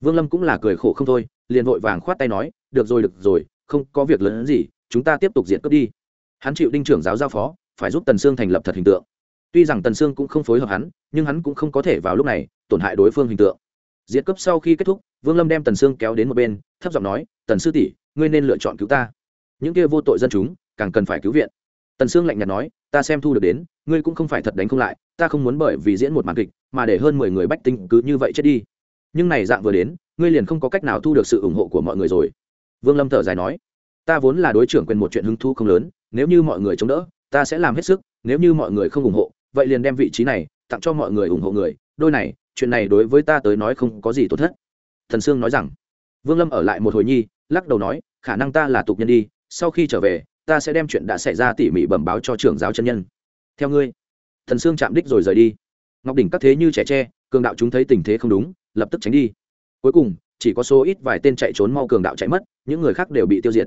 Vương lâm cũng là cười khổ không thôi, liền vội vàng khoát tay nói, được rồi được rồi, không có việc lớn gì, chúng ta tiếp tục diện cướp đi. Hắn chịu đinh trưởng giáo giao phó, phải giúp tần sương thành lập thật hình tượng. Tuy rằng tần sương cũng không phối hợp hắn, nhưng hắn cũng không có thể vào lúc này tổn hại đối phương hình tượng. Diệt cướp sau khi kết thúc, vương lâm đem tần sương kéo đến một bên, thấp giọng nói, tần sư tỷ, ngươi nên lựa chọn cứu ta. Những kia vô tội dân chúng, càng cần phải cứu viện tần sương lạnh nhạt nói, ta xem thu được đến, ngươi cũng không phải thật đánh không lại, ta không muốn bởi vì diễn một màn kịch mà để hơn mười người bách tinh cứ như vậy chết đi. Nhưng này dạng vừa đến, ngươi liền không có cách nào thu được sự ủng hộ của mọi người rồi. Vương lâm thở dài nói, ta vốn là đối trưởng quyền một chuyện hứng thu không lớn, nếu như mọi người chống đỡ, ta sẽ làm hết sức, nếu như mọi người không ủng hộ, vậy liền đem vị trí này tặng cho mọi người ủng hộ người. Đôi này, chuyện này đối với ta tới nói không có gì tốt thất. Thần sương nói rằng. Vương lâm ở lại một hồi nhi, lắc đầu nói, khả năng ta là tục nhân đi, sau khi trở về ta sẽ đem chuyện đã xảy ra tỉ mỉ bẩm báo cho trưởng giáo chân nhân. Theo ngươi. Thần sương chạm đích rồi rời đi. Ngọc đỉnh các thế như trẻ tre, cường đạo chúng thấy tình thế không đúng, lập tức tránh đi. Cuối cùng, chỉ có số ít vài tên chạy trốn mau cường đạo chạy mất, những người khác đều bị tiêu diệt.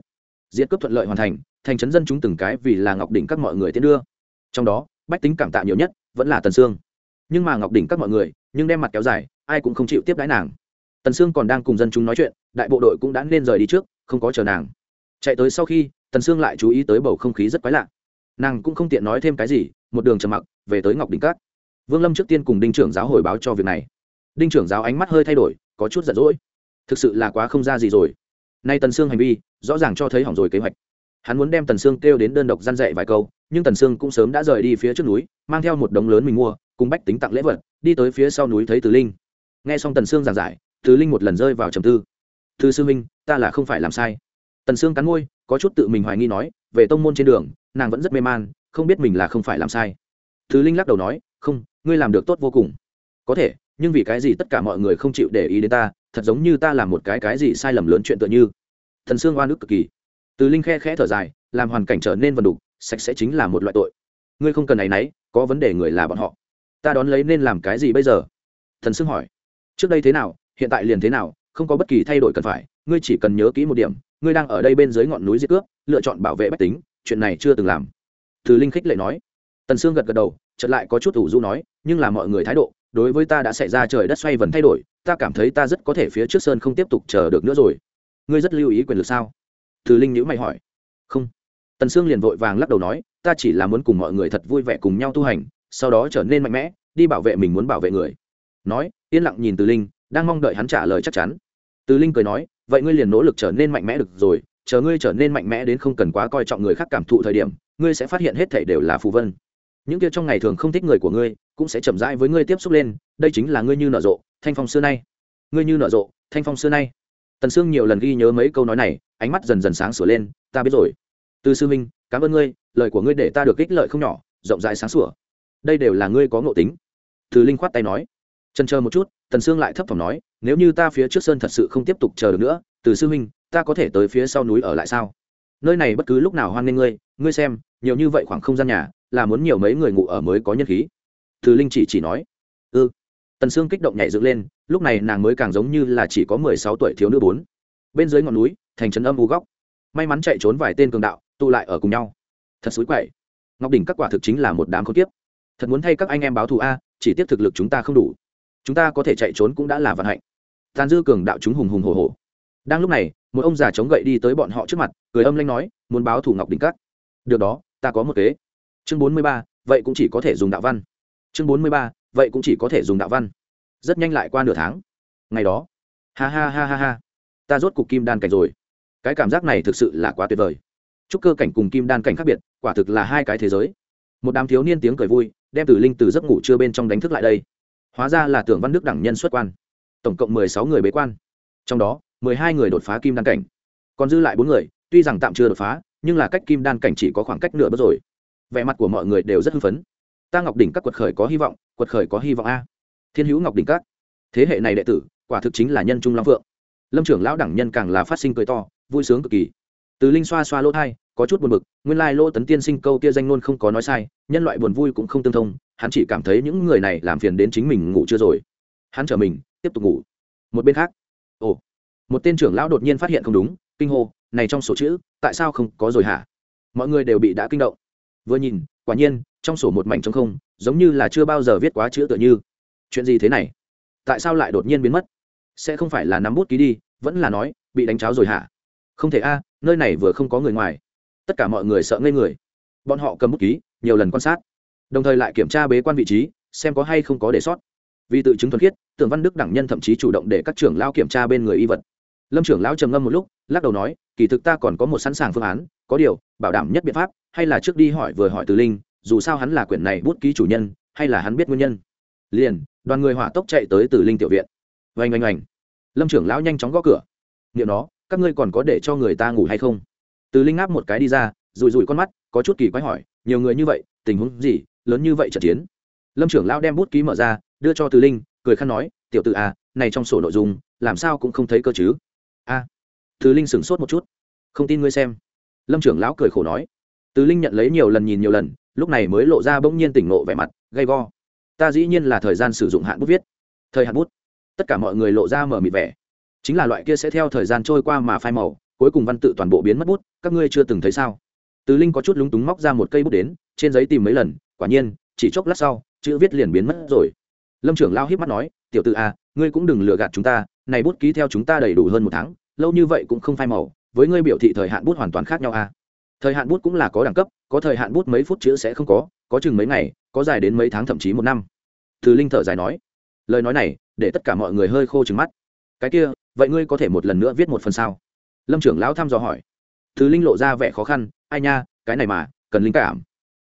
Diệt cướp thuận lợi hoàn thành thành trấn dân chúng từng cái vì là ngọc đỉnh các mọi người tiến đưa. Trong đó, bách tính cảm tạ nhiều nhất, vẫn là tần sương. Nhưng mà ngọc đỉnh các mọi người, nhưng đem mặt kéo dài, ai cũng không chịu tiếp đãi nàng. Tần sương còn đang cùng dân chúng nói chuyện, đại bộ đội cũng đã nên rời đi trước, không có chờ nàng. Chạy tới sau khi tần sương lại chú ý tới bầu không khí rất quái lạ. Nàng cũng không tiện nói thêm cái gì, một đường trầm mặc, về tới ngọc đỉnh cát. Vương lâm trước tiên cùng đinh trưởng giáo hồi báo cho việc này. Đinh trưởng giáo ánh mắt hơi thay đổi, có chút giận dỗi. Thực sự là quá không ra gì rồi. Nay tần sương hành vi, rõ ràng cho thấy hỏng rồi kế hoạch. Hắn muốn đem tần sương kêu đến đơn độc gian dạy vài câu, nhưng tần sương cũng sớm đã rời đi phía trước núi, mang theo một đống lớn mình mua, cùng bách tính tặng lễ vật, đi tới phía sau núi thấy từ linh. Nghe xong tần sương giảng giải, từ linh một lần rơi vào trầm tư. Thư sư minh ta là không phải làm sai. Tần sương cắn môi có chút tự mình hoài nghi nói, về tông môn trên đường, nàng vẫn rất mê man, không biết mình là không phải làm sai. Thứ linh lắc đầu nói, không, ngươi làm được tốt vô cùng. Có thể, nhưng vì cái gì tất cả mọi người không chịu để ý đến ta, thật giống như ta làm một cái cái gì sai lầm lớn chuyện tựa như. Thần xương oan ức cực kỳ. Từ linh khe khẽ thở dài, làm hoàn cảnh trở nên vần đục, sạch sẽ chính là một loại tội. Ngươi không cần này náy có vấn đề người là bọn họ. Ta đón lấy nên làm cái gì bây giờ? Thần xương hỏi. Trước đây thế nào, hiện tại liền thế nào, không có bất kỳ thay đổi cần phải, ngươi chỉ cần nhớ kỹ một điểm ngươi đang ở đây bên dưới ngọn núi diệt cướp, lựa chọn bảo vệ bách tính, chuyện này chưa từng làm. Từ linh khích lệ nói. Tần sương gật gật đầu, chợt lại có chút ủ rũ nói, nhưng là mọi người thái độ, đối với ta đã xảy ra trời đất xoay vần thay đổi, ta cảm thấy ta rất có thể phía trước sơn không tiếp tục chờ được nữa rồi. Ngươi rất lưu ý quyền lực sao? Từ linh nhữ mày hỏi. Không. Tần sương liền vội vàng lắc đầu nói, ta chỉ là muốn cùng mọi người thật vui vẻ cùng nhau tu hành, sau đó trở nên mạnh mẽ, đi bảo vệ mình muốn bảo vệ người. Nói, yên lặng nhìn từ linh, đang mong đợi hắn trả lời chắc chắn. Từ linh cười nói vậy ngươi liền nỗ lực trở nên mạnh mẽ được rồi, chờ ngươi trở nên mạnh mẽ đến không cần quá coi trọng người khác cảm thụ thời điểm, ngươi sẽ phát hiện hết thảy đều là phù vân. Những kia trong ngày thường không thích người của ngươi, cũng sẽ chậm rãi với ngươi tiếp xúc lên, đây chính là ngươi như nở rộ, thanh phong xưa nay. Ngươi như nở rộ, thanh phong xưa nay. Tần sương nhiều lần ghi nhớ mấy câu nói này, ánh mắt dần dần sáng sủa lên, ta biết rồi. Từ sư minh, cảm ơn ngươi, lời của ngươi để ta được ích lợi không nhỏ, rộng rãi sáng sủa. Đây đều là ngươi có ngộ tính. Từ linh khoát tay nói chần chờ một chút, tần sương lại thấp thỏm nói, nếu như ta phía trước sơn thật sự không tiếp tục chờ được nữa, từ sư huynh, ta có thể tới phía sau núi ở lại sao? Nơi này bất cứ lúc nào hoan nghênh ngươi ngươi xem, nhiều như vậy khoảng không gian nhà, là muốn nhiều mấy người ngủ ở mới có nhân khí. Từ linh chỉ chỉ nói ư ừ. tần sương kích động nhảy dựng lên, lúc này nàng mới càng giống như là chỉ có mười sáu tuổi thiếu nữ bốn. Bên dưới ngọn núi, thành trấn âm u góc. May mắn chạy trốn vài tên cường đạo, tụ lại ở cùng nhau. Thật xúi quậy. Ngọc đỉnh các quả thực chính là một đám khốn kiếp. Thật muốn thay các anh em báo thù a, chỉ tiếp thực lực chúng ta không đủ chúng ta có thể chạy trốn cũng đã là vận hạnh. Tàn dư cường đạo chúng hùng hùng hồ hồ đang lúc này, một ông già chống gậy đi tới bọn họ trước mặt, cười âm lanh nói, muốn báo thủ ngọc đỉnh cắt được đó, ta có một kế. Chương bốn mươi ba, vậy cũng chỉ có thể dùng đạo văn. Chương bốn mươi ba, vậy cũng chỉ có thể dùng đạo văn. Rất nhanh lại qua nửa tháng. Ngày đó, ha ha ha ha ha, ta rốt cục kim đan cảnh rồi. Cái cảm giác này thực sự là quá tuyệt vời. Chúc cơ cảnh cùng kim đan cảnh khác biệt, quả thực là hai cái thế giới. Một đám thiếu niên tiếng cười vui, đem tử linh từ giấc ngủ trưa bên trong đánh thức lại đây hóa ra là tưởng văn đức đẳng nhân xuất quan. Tổng cộng mười sáu người bế quan. Trong đó, mười hai người đột phá kim đan cảnh. Còn dư lại bốn người, tuy rằng tạm chưa đột phá, nhưng là cách kim đan cảnh chỉ có khoảng cách nửa bước rồi. Vẻ mặt của mọi người đều rất hưng phấn. Ta ngọc đỉnh các quật khởi có hy vọng, quật khởi có hy vọng a. Thiên hữu ngọc đỉnh các. Thế hệ này đệ tử, quả thực chính là nhân trung long phượng. Lâm trưởng lão đẳng nhân càng là phát sinh cười to, vui sướng cực kỳ. Từ linh xoa xoa lỗ thai, có chút buồn bực, nguyên lai lỗ tấn tiên sinh câu kia danh ngôn không có nói sai, nhân loại buồn vui cũng không tương thông hắn chỉ cảm thấy những người này làm phiền đến chính mình ngủ chưa rồi. Hắn trở mình, tiếp tục ngủ. Một bên khác, ồ, một tên trưởng lão đột nhiên phát hiện không đúng, kinh hô, này trong sổ chữ, tại sao không có rồi hả? Mọi người đều bị đã kinh động. Vừa nhìn, quả nhiên, trong sổ một mảnh trống không, giống như là chưa bao giờ viết quá chữ tựa như. Chuyện gì thế này? Tại sao lại đột nhiên biến mất? Sẽ không phải là nắm bút ký đi, vẫn là nói, bị đánh cháo rồi hả? Không thể a, nơi này vừa không có người ngoài. Tất cả mọi người sợ ngây người. Bọn họ cầm bút ký, nhiều lần quan sát đồng thời lại kiểm tra bế quan vị trí, xem có hay không có để sót. Vì tự chứng thuần khiết, tưởng văn đức đẳng nhân thậm chí chủ động để các trưởng lao kiểm tra bên người y vật. Lâm trưởng lão trầm ngâm một lúc, lắc đầu nói, kỳ thực ta còn có một sẵn sàng phương án, có điều, bảo đảm nhất biện pháp, hay là trước đi hỏi vừa hỏi từ linh, dù sao hắn là quyển này bút ký chủ nhân, hay là hắn biết nguyên nhân. Liền, đoàn người hỏa tốc chạy tới từ linh tiểu viện. Oanh oanh oanh. Lâm trưởng lão nhanh chóng gõ cửa. Niệm nó, các ngươi còn có để cho người ta ngủ hay không? Từ linh ngáp một cái đi ra rùi rùi con mắt, có chút kỳ quái hỏi, nhiều người như vậy, tình huống gì? Lớn như vậy trận chiến. Lâm trưởng lão đem bút ký mở ra đưa cho từ linh cười khăn nói tiểu t ử à này trong sổ nội dung làm sao cũng không thấy cơ chứ? A. À, từ linh sửng sốt một chút. Không tin ngươi xem. Lâm trưởng lão cười khổ nói. Từ linh nhận lấy nhiều lần nhìn nhiều lần lúc này mới lộ ra bỗng nhiên tỉnh nộ vẻ mặt gay go. Ta dĩ nhiên là thời gian sử dụng hạn bút viết. Thời hạn bút? Tất cả mọi người lộ ra mở mịt vẻ. Chính là loại kia sẽ theo thời gian trôi qua mà phai màu cuối cùng văn tự toàn bộ biến mất bút các ngươi chưa từng thấy sao? Từ linh có chút lúng túng móc ra một cây bút đến trên giấy tìm mấy lần quả nhiên, chỉ chốc lát sau, chữ viết liền biến mất rồi. Lâm trưởng lao hiếp mắt nói, tiểu t ử a à, ngươi cũng đừng lừa gạt chúng ta, này bút ký theo chúng ta đầy đủ hơn một tháng, lâu như vậy cũng không phai màu, với ngươi biểu thị thời hạn bút hoàn toàn khác nhau a thời hạn bút cũng là có đẳng cấp, có thời hạn bút mấy phút chữ sẽ không có có chừng mấy ngày, có dài đến mấy tháng thậm chí một năm. Từ linh thở dài nói. Lời nói này, để tất cả mọi người hơi khô trừng mắt. Cái kia, vậy ngươi có thể một lần nữa viết một phần sao? Lâm trưởng lão thăm dò hỏi. Thứ linh lộ ra vẻ khó khăn, ai nha, cái này mà, cần linh cảm.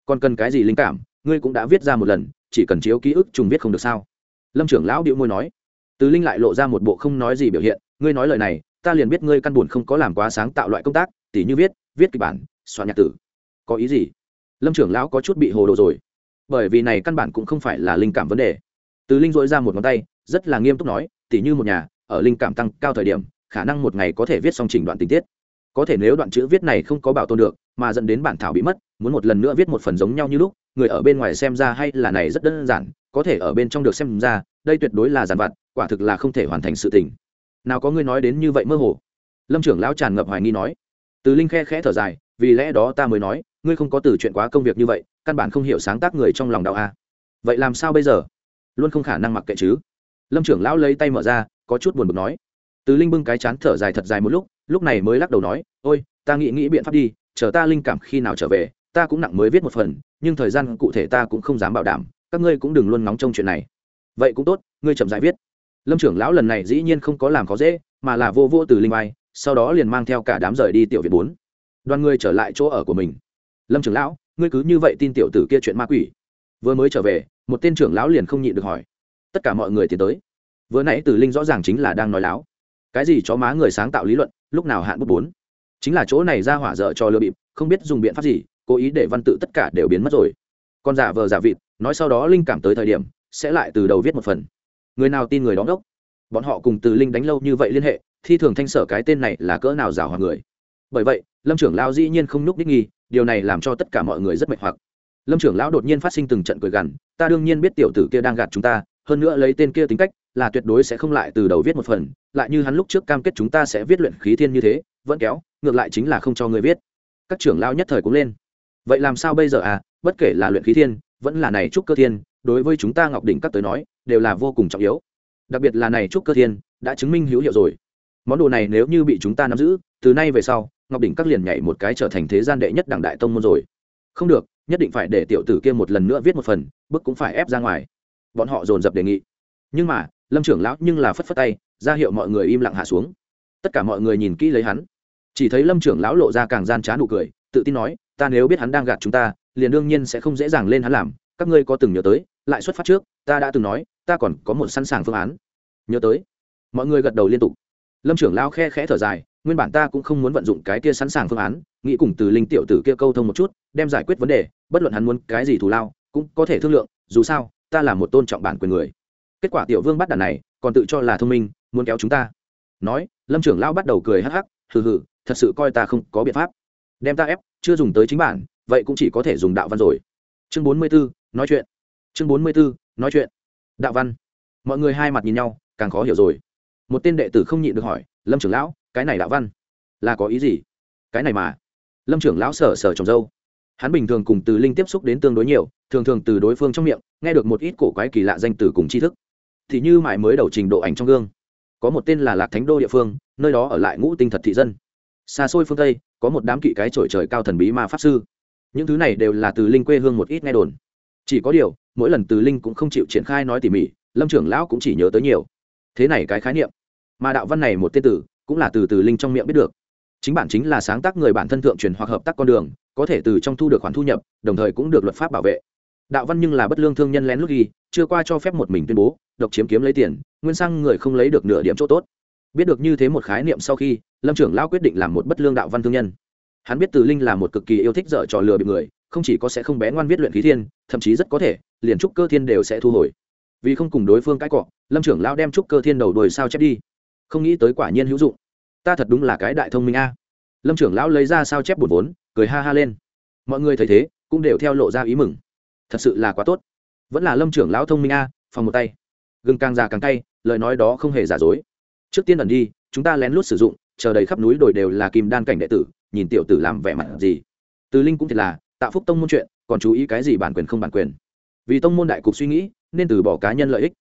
Còn cần cái gì linh cảm? Ngươi cũng đã viết ra một lần, chỉ cần chiếu ký ức trùng viết không được sao? Lâm trưởng lão điệu môi nói. Từ linh lại lộ ra một bộ không nói gì biểu hiện, ngươi nói lời này, ta liền biết ngươi căn buồn không có làm quá sáng tạo loại công tác, tỉ như viết viết kịch bản, soạn nhạc tử. Có ý gì? Lâm trưởng lão có chút bị hồ đồ rồi. Bởi vì này căn bản cũng không phải là linh cảm vấn đề. Từ linh dội ra một ngón tay, rất là nghiêm túc nói, tỉ như một nhà, ở linh cảm tăng cao thời điểm, khả năng một ngày có thể viết xong trình đoạn tình tiết có thể nếu đoạn chữ viết này không có bảo tồn được, mà dẫn đến bản thảo bị mất, muốn một lần nữa viết một phần giống nhau như lúc, người ở bên ngoài xem ra hay là này rất đơn giản, có thể ở bên trong được xem ra, đây tuyệt đối là giàn vặt, quả thực là không thể hoàn thành sự tình. Nào có ngươi nói đến như vậy mơ hồ? Lâm trưởng lão tràn ngập hoài nghi nói. Từ linh khe khẽ thở dài, vì lẽ đó ta mới nói, ngươi không có từ chuyện quá công việc như vậy, căn bản không hiểu sáng tác người trong lòng đạo a. Vậy làm sao bây giờ? Luôn không khả năng mặc kệ chứ. Lâm trưởng lão lấy tay mở ra, có chút buồn bực nói từ linh bưng cái chán thở dài thật dài một lúc lúc này mới lắc đầu nói ôi ta nghĩ nghĩ biện pháp đi chờ ta linh cảm khi nào trở về ta cũng nặng mới viết một phần nhưng thời gian cụ thể ta cũng không dám bảo đảm các ngươi cũng đừng luôn nóng trong chuyện này. Vậy cũng tốt ngươi chậm rãi viết. Lâm trưởng lão lần này dĩ nhiên không có làm khó dễ mà là vô vô từ linh bay, sau đó liền mang theo cả đám rời đi tiểu viện bốn. Đoàn người trở lại chỗ ở của mình. Lâm trưởng lão ngươi cứ như vậy tin tiểu tử kia chuyện ma quỷ. Vừa mới trở về một tên trưởng lão liền không nhịn được hỏi. Tất cả mọi người tiến tới. Vừa nãy từ linh rõ ràng chính là đang nói láo cái gì chó má người sáng tạo lý luận, lúc nào hạn bút bốn? Chính là chỗ này ra hỏa dở cho lừa bịp, không biết dùng biện pháp gì, cố ý để văn tự tất cả đều biến mất rồi. Con giả vờ giả vịt, nói sau đó linh cảm tới thời điểm, sẽ lại từ đầu viết một phần. Người nào tin người đóng đốc bọn họ cùng từ linh đánh lâu như vậy liên hệ, thi thường thanh sở cái tên này là cỡ nào rào hòa người? Bởi vậy, lâm trưởng lao dĩ nhiên không núp đích nghi, điều này làm cho tất cả mọi người rất mệt hoặc. Lâm trưởng lão đột nhiên phát sinh từng trận cười gằn, ta đương nhiên biết tiểu tử kia đang gạt chúng ta hơn nữa lấy tên kia tính cách, là tuyệt đối sẽ không lại từ đầu viết một phần, lại như hắn lúc trước cam kết chúng ta sẽ viết luyện khí thiên như thế, vẫn kéo, ngược lại chính là không cho người viết. Các trưởng lao nhất thời cũng lên. Vậy làm sao bây giờ à bất kể là luyện khí thiên, vẫn là này trúc cơ thiên, đối với chúng ta ngọc đỉnh các tới nói, đều là vô cùng trọng yếu. Đặc biệt là này trúc cơ thiên, đã chứng minh hữu hiệu rồi. Món đồ này nếu như bị chúng ta nắm giữ, từ nay về sau, ngọc đỉnh các liền nhảy một cái trở thành thế gian đệ nhất đảng đại tông môn rồi. Không được, nhất định phải để tiểu tử kia một lần nữa viết một phần, bức cũng phải ép ra ngoài bọn họ dồn dập đề nghị. Nhưng mà, lâm trưởng lão nhưng là phất phất tay, ra hiệu mọi người im lặng hạ xuống. Tất cả mọi người nhìn kỹ lấy hắn. Chỉ thấy lâm trưởng lão lộ ra càng gian trá nụ cười, tự tin nói, ta nếu biết hắn đang gạt chúng ta, liền đương nhiên sẽ không dễ dàng lên hắn làm. Các ngươi có từng nhớ tới, lại xuất phát trước, ta đã từng nói, ta còn có một sẵn sàng phương án. Nhớ tới? Mọi người gật đầu liên tục. Lâm trưởng lão khe khẽ thở dài, nguyên bản ta cũng không muốn vận dụng cái kia sẵn sàng phương án, nghĩ cùng từ linh tiểu tử kia câu thông một chút, đem giải quyết vấn đề, bất luận hắn muốn cái gì thù lao, cũng có thể thương lượng, dù sao ta là một tôn trọng bản quyền người. Kết quả tiểu vương bắt đàn này còn tự cho là thông minh muốn kéo chúng ta. Nói lâm trưởng lão bắt đầu cười hắc hắc hừ hừ thật sự coi ta không có biện pháp. Đem ta ép chưa dùng tới chính bản vậy cũng chỉ có thể dùng đạo văn rồi. Chương bốn mươi 44, nói chuyện. Chương bốn mươi 44, nói chuyện. Đạo văn. Mọi người hai mặt nhìn nhau càng khó hiểu rồi. Một tên đệ tử không nhịn được hỏi lâm trưởng lão cái này đạo văn là có ý gì? Cái này mà. Lâm trưởng lão sở sở trồng dâu hắn bình thường cùng từ linh tiếp xúc đến tương đối nhiều, thường thường từ đối phương trong miệng, nghe được một ít cổ quái kỳ lạ danh từ cùng tri thức. Thì như mãi mới đầu trình độ ảnh trong gương. Có một tên là lạc thánh đô địa phương, nơi đó ở lại ngũ tinh thật thị dân. Xa xôi phương tây, có một đám kỵ cái trổi trời cao thần bí ma pháp sư. Những thứ này đều là từ linh quê hương một ít nghe đồn. Chỉ có điều, mỗi lần từ linh cũng không chịu triển khai nói tỉ mỉ, lâm trưởng lão cũng chỉ nhớ tới nhiều. Thế này cái khái niệm. Mà đạo văn này một tên tử, cũng là từ từ linh trong miệng biết được chính bản chính là sáng tác người bản thân thượng truyền hoặc hợp tác con đường, có thể từ trong thu được khoản thu nhập, đồng thời cũng được luật pháp bảo vệ. Đạo văn nhưng là bất lương thương nhân lén lút ghi, chưa qua cho phép một mình tuyên bố, độc chiếm kiếm lấy tiền, nguyên sang người không lấy được nửa điểm chỗ tốt. Biết được như thế một khái niệm sau khi, lâm trưởng lao quyết định làm một bất lương đạo văn thương nhân. Hắn biết từ linh là một cực kỳ yêu thích dở trò lừa bị người, không chỉ có sẽ không bé ngoan viết luyện khí thiên, thậm chí rất có thể, liền trúc cơ thiên đều sẽ thu hồi. Vì không cùng đối phương cãi cọ, lâm trưởng lao đem trúc cơ thiên đầu đuổi sao chép đi. Không nghĩ tới quả nhiên hữu dụng ta thật đúng là cái đại thông minh a. Lâm trưởng lão lấy ra sao chép bùn vốn cười ha ha lên. Mọi người thấy thế cũng đều theo lộ ra ý mừng. Thật sự là quá tốt. Vẫn là lâm trưởng lão thông minh a phòng một tay. Gừng càng già càng tay, lời nói đó không hề giả dối. Trước tiên ẩn đi chúng ta lén lút sử dụng chờ đầy khắp núi đồi đều là kim đan cảnh đệ tử nhìn tiểu tử làm vẻ mặt gì. Từ linh cũng thiệt là tạo phúc tông môn chuyện còn chú ý cái gì bản quyền không bản quyền. Vì tông môn đại cục suy nghĩ nên từ bỏ cá nhân lợi ích.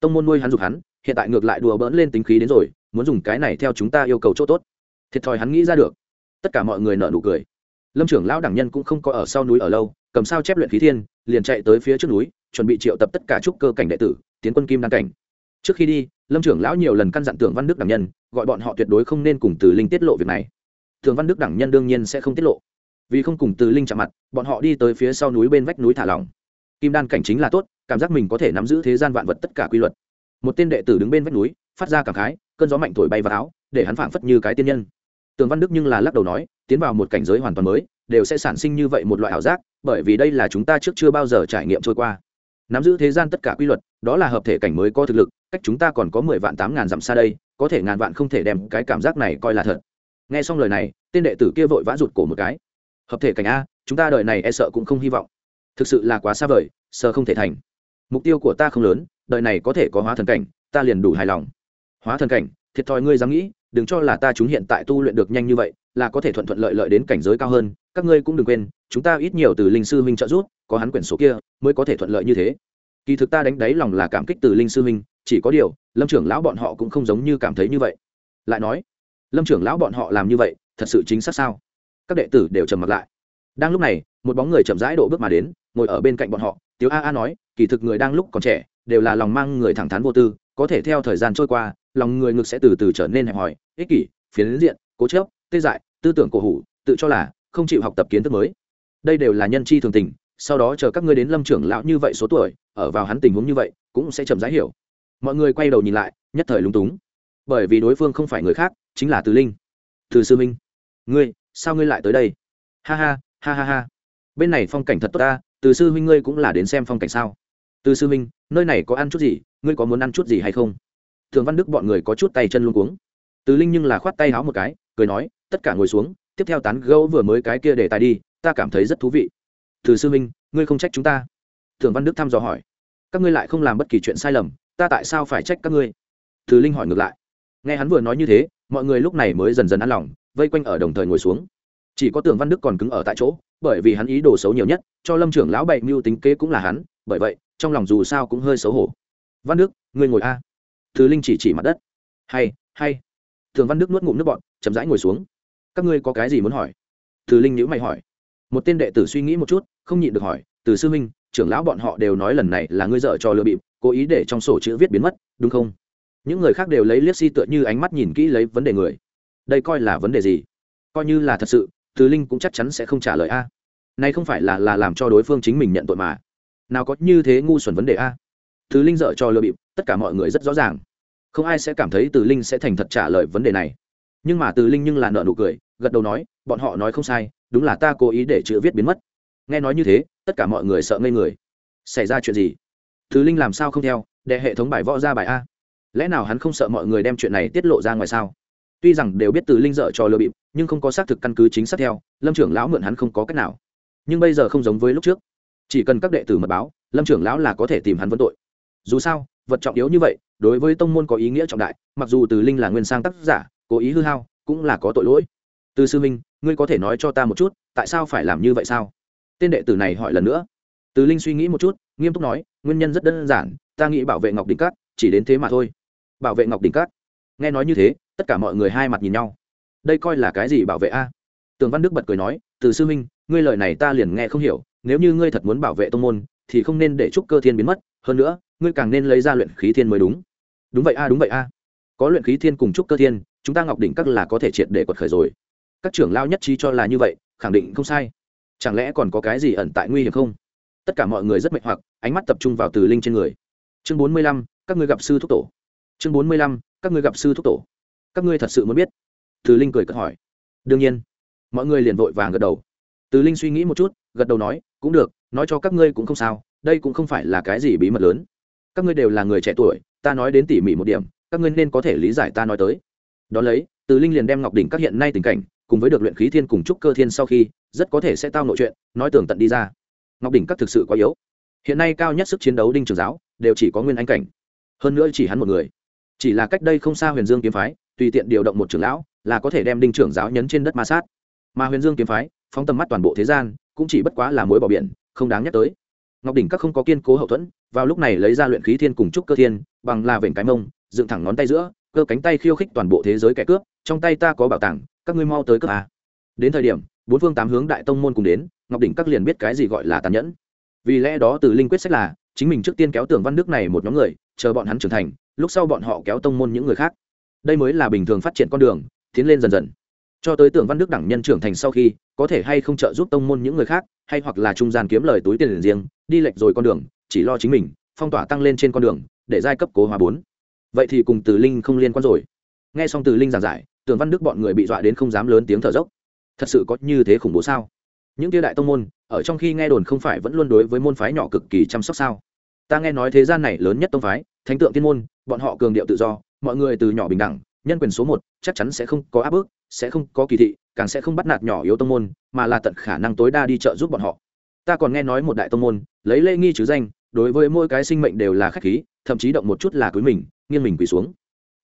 Tông môn nuôi hắn dục hắn hiện tại ngược lại đùa bỡn lên tính khí đến rồi muốn dùng cái này theo chúng ta yêu cầu chỗ tốt. Thiệt thòi hắn nghĩ ra được. Tất cả mọi người nợ nụ cười. Lâm trưởng lão đẳng nhân cũng không có ở sau núi ở lâu, cầm sao chép luyện khí thiên, liền chạy tới phía trước núi, chuẩn bị triệu tập tất cả trúc cơ cảnh đệ tử, tiến quân kim đăng cảnh. Trước khi đi, lâm trưởng lão nhiều lần căn dặn tưởng văn đức đẳng nhân, gọi bọn họ tuyệt đối không nên cùng từ linh tiết lộ việc này. Tưởng văn đức đẳng nhân đương nhiên sẽ không tiết lộ. Vì không cùng từ linh chạm mặt, bọn họ đi tới phía sau núi bên vách núi thả lỏng. Kim đan cảnh chính là tốt, cảm giác mình có thể nắm giữ thế gian vạn vật tất cả quy luật. Một tên đệ tử đứng bên vách núi, phát ra cảm khái cơn gió mạnh thổi bay vào áo, để hắn phảng phất như cái tiên nhân. Tường văn đức nhưng là lắc đầu nói, tiến vào một cảnh giới hoàn toàn mới, đều sẽ sản sinh như vậy một loại ảo giác, bởi vì đây là chúng ta trước chưa bao giờ trải nghiệm trôi qua. Nắm giữ thế gian tất cả quy luật, đó là hợp thể cảnh mới có thực lực, cách chúng ta còn có mười vạn tám ngàn dặm xa đây, có thể ngàn vạn không thể đem cái cảm giác này coi là thật. Nghe xong lời này, tên đệ tử kia vội vã rụt cổ một cái. Hợp thể cảnh a, chúng ta đời này e sợ cũng không hy vọng. Thực sự là quá xa vời sợ không thể thành. Mục tiêu của ta không lớn đợi này có thể có hóa thần cảnh, ta liền đủ hài lòng hóa thần cảnh, thiệt thòi ngươi dám nghĩ, đừng cho là ta chúng hiện tại tu luyện được nhanh như vậy, là có thể thuận thuận lợi lợi đến cảnh giới cao hơn, các ngươi cũng đừng quên, chúng ta ít nhiều từ linh sư huynh trợ giúp, có hắn quyển số kia, mới có thể thuận lợi như thế. Kỳ thực ta đánh đáy lòng là cảm kích từ linh sư huynh, chỉ có điều, lâm trưởng lão bọn họ cũng không giống như cảm thấy như vậy. Lại nói, lâm trưởng lão bọn họ làm như vậy, thật sự chính xác sao? Các đệ tử đều trầm mặc lại. Đang lúc này, một bóng người chậm rãi độ bước mà đến, ngồi ở bên cạnh bọn họ. Tiếu a a nói, kỳ thực người đang lúc còn trẻ, đều là lòng mang người thẳng thắn vô tư, có thể theo thời gian trôi qua lòng người ngực sẽ từ từ trở nên hẹp hòi, ích kỷ, phiến diện, cố chớp tê dại, tư tưởng cổ hủ, tự cho là không chịu học tập kiến thức mới. Đây đều là nhân chi thường tình, sau đó chờ các ngươi đến lâm trưởng lão như vậy số tuổi, ở vào hắn tình huống như vậy, cũng sẽ chậm rãi hiểu. Mọi người quay đầu nhìn lại, nhất thời lúng túng. Bởi vì đối phương không phải người khác, chính là từ linh. Từ sư minh, ngươi, sao ngươi lại tới đây? Ha ha ha ha ha. Bên này phong cảnh thật tốt ta, từ sư huynh ngươi cũng là đến xem phong cảnh sao? Từ sư huynh nơi này có ăn chút gì, ngươi có muốn ăn chút gì hay không? Thường văn đức bọn người có chút tay chân luôn cuống. Từ linh nhưng là khoát tay háo một cái cười nói tất cả ngồi xuống tiếp theo tán gấu vừa mới cái kia để tài đi ta cảm thấy rất thú vị. Từ sư minh, ngươi không trách chúng ta. Thường văn đức thăm dò hỏi. Các ngươi lại không làm bất kỳ chuyện sai lầm ta tại sao phải trách các ngươi? Từ linh hỏi ngược lại. Nghe hắn vừa nói như thế mọi người lúc này mới dần dần ăn lòng vây quanh ở đồng thời ngồi xuống. Chỉ có tưởng văn đức còn cứng ở tại chỗ bởi vì hắn ý đồ xấu nhiều nhất cho lâm trưởng lão bậy mưu tính kế cũng là hắn bởi vậy trong lòng dù sao cũng hơi xấu hổ. Văn đức ngươi ngồi a thứ linh chỉ chỉ mặt đất. Hay hay. Thường văn đức nuốt ngụm nước bọn chậm rãi ngồi xuống. Các ngươi có cái gì muốn hỏi? Thứ linh nhữ mày hỏi. Một tên đệ tử suy nghĩ một chút, không nhịn được hỏi, từ sư minh trưởng lão bọn họ đều nói lần này là ngươi dợ cho lừa bịp, cố ý để trong sổ chữ viết biến mất, đúng không? Những người khác đều lấy liếc si tựa như ánh mắt nhìn kỹ lấy vấn đề người. Đây coi là vấn đề gì? Coi như là thật sự từ linh cũng chắc chắn sẽ không trả lời a. Nay không phải là là làm cho đối phương chính mình nhận tội mà. Nào có như thế ngu xuẩn vấn đề a từ linh dợ cho lừa bịp, tất cả mọi người rất rõ ràng. Không ai sẽ cảm thấy từ linh sẽ thành thật trả lời vấn đề này. Nhưng mà từ linh nhưng là nợ nụ cười, gật đầu nói, bọn họ nói không sai, đúng là ta cố ý để chữ viết biến mất. Nghe nói như thế, tất cả mọi người sợ ngây người. Xảy ra chuyện gì? Từ linh làm sao không theo, để hệ thống bài võ ra bài a? Lẽ nào hắn không sợ mọi người đem chuyện này tiết lộ ra ngoài sao? Tuy rằng đều biết từ linh dợ cho lừa bịp, nhưng không có xác thực căn cứ chính xác theo, lâm trưởng lão mượn hắn không có cách nào. Nhưng bây giờ không giống với lúc trước. Chỉ cần các đệ tử mật báo, lâm trưởng lão là có thể tìm hắn vấn tội dù sao, vật trọng yếu như vậy, đối với tông môn có ý nghĩa trọng đại, mặc dù từ linh là nguyên sang tác giả, cố ý hư hao, cũng là có tội lỗi. Từ sư minh ngươi có thể nói cho ta một chút, tại sao phải làm như vậy sao? Tên đệ tử này hỏi lần nữa. Từ linh suy nghĩ một chút, nghiêm túc nói, nguyên nhân rất đơn giản, ta nghĩ bảo vệ ngọc đỉnh cát, chỉ đến thế mà thôi. Bảo vệ ngọc đỉnh cát? Nghe nói như thế, tất cả mọi người hai mặt nhìn nhau. Đây coi là cái gì bảo vệ a? Tường văn đức bật cười nói, từ sư minh ngươi lời này ta liền nghe không hiểu, nếu như ngươi thật muốn bảo vệ tông môn thì không nên để trúc cơ thiên biến mất, hơn nữa, ngươi càng nên lấy ra luyện khí thiên mới đúng. Đúng vậy a, đúng vậy a. Có luyện khí thiên cùng trúc cơ thiên, chúng ta ngọc đỉnh các là có thể triệt để quật khởi rồi. Các trưởng lao nhất trí cho là như vậy, khẳng định không sai. Chẳng lẽ còn có cái gì ẩn tại nguy hiểm không? Tất cả mọi người rất mệt hoặc, ánh mắt tập trung vào từ linh trên người. Chương bốn mươi lăm, các ngươi gặp sư thúc tổ. Chương bốn mươi lăm, các ngươi gặp sư thúc tổ. Các ngươi thật sự muốn biết? Từ linh cười cợt hỏi. Đương nhiên. Mọi người liền vội vàng gật đầu. Từ linh suy nghĩ một chút, gật đầu nói, cũng được nói cho các ngươi cũng không sao, đây cũng không phải là cái gì bí mật lớn. Các ngươi đều là người trẻ tuổi, ta nói đến tỉ mỉ một điểm, các ngươi nên có thể lý giải ta nói tới. Đ ó lấy, từ linh liền đem ngọc đỉnh các hiện nay tình cảnh, cùng với được luyện khí thiên cùng trúc cơ thiên sau khi, rất có thể sẽ tao nội chuyện, nói tường tận đi ra. Ngọc đỉnh các thực sự quá yếu. Hiện nay cao nhất sức chiến đấu đinh trường giáo, đều chỉ có nguyên anh cảnh. Hơn nữa chỉ hắn một người. Chỉ là cách đây không xa huyền dương kiếm phái, tùy tiện điều động một trưởng lão, là có thể đem đinh trưởng giáo nhấn trên đất ma sát. Mà huyền dương kiếm phái, phóng tầm mắt toàn bộ thế gian, cũng chỉ bất quá là mối bỏ biển không đáng nhắc tới. Ngọc đỉnh các không có kiên cố hậu thuẫn, vào lúc này lấy ra luyện khí thiên cùng trúc cơ thiên, bằng là vểnh cái mông, dựng thẳng ngón tay giữa, cơ cánh tay khiêu khích toàn bộ thế giới kẻ cướp, trong tay ta có bảo tàng, các ngươi mau tới cướp à. đến thời điểm, bốn phương tám hướng đại tông môn cùng đến, ngọc đỉnh các liền biết cái gì gọi là tàn nhẫn. Vì lẽ đó từ linh quyết sách là, chính mình trước tiên kéo tưởng văn nước này một nhóm người, chờ bọn hắn trưởng thành, lúc sau bọn họ kéo tông môn những người khác. Đây mới là bình thường phát triển con đường, tiến lên dần dần cho tới tưởng văn đức đẳng nhân trưởng thành sau khi, có thể hay không trợ giúp tông môn những người khác, hay hoặc là trung gian kiếm lời túi tiền riêng, đi lệch rồi con đường, chỉ lo chính mình, phong tỏa tăng lên trên con đường, để giai cấp cố hóa bốn. Vậy thì cùng từ linh không liên quan rồi. Nghe xong từ linh giảng giải, tưởng văn đức bọn người bị dọa đến không dám lớn tiếng thở dốc. Thật sự có như thế khủng bố sao? Những tia đại tông môn, ở trong khi nghe đồn không phải vẫn luôn đối với môn phái nhỏ cực kỳ chăm sóc sao? Ta nghe nói thế gian này lớn nhất tông phái, thánh tượng tiên môn, bọn họ cường điệu tự do, mọi người từ nhỏ bình đẳng, nhân quyền số một, chắc chắn sẽ không có áp bức sẽ không có kỳ thị, càng sẽ không bắt nạt nhỏ yếu tông môn, mà là tận khả năng tối đa đi trợ giúp bọn họ. Ta còn nghe nói một đại tông môn, lấy lễ nghi chứ danh, đối với mỗi cái sinh mệnh đều là khách khí, thậm chí động một chút là cưới mình, nghiêng mình quỳ xuống.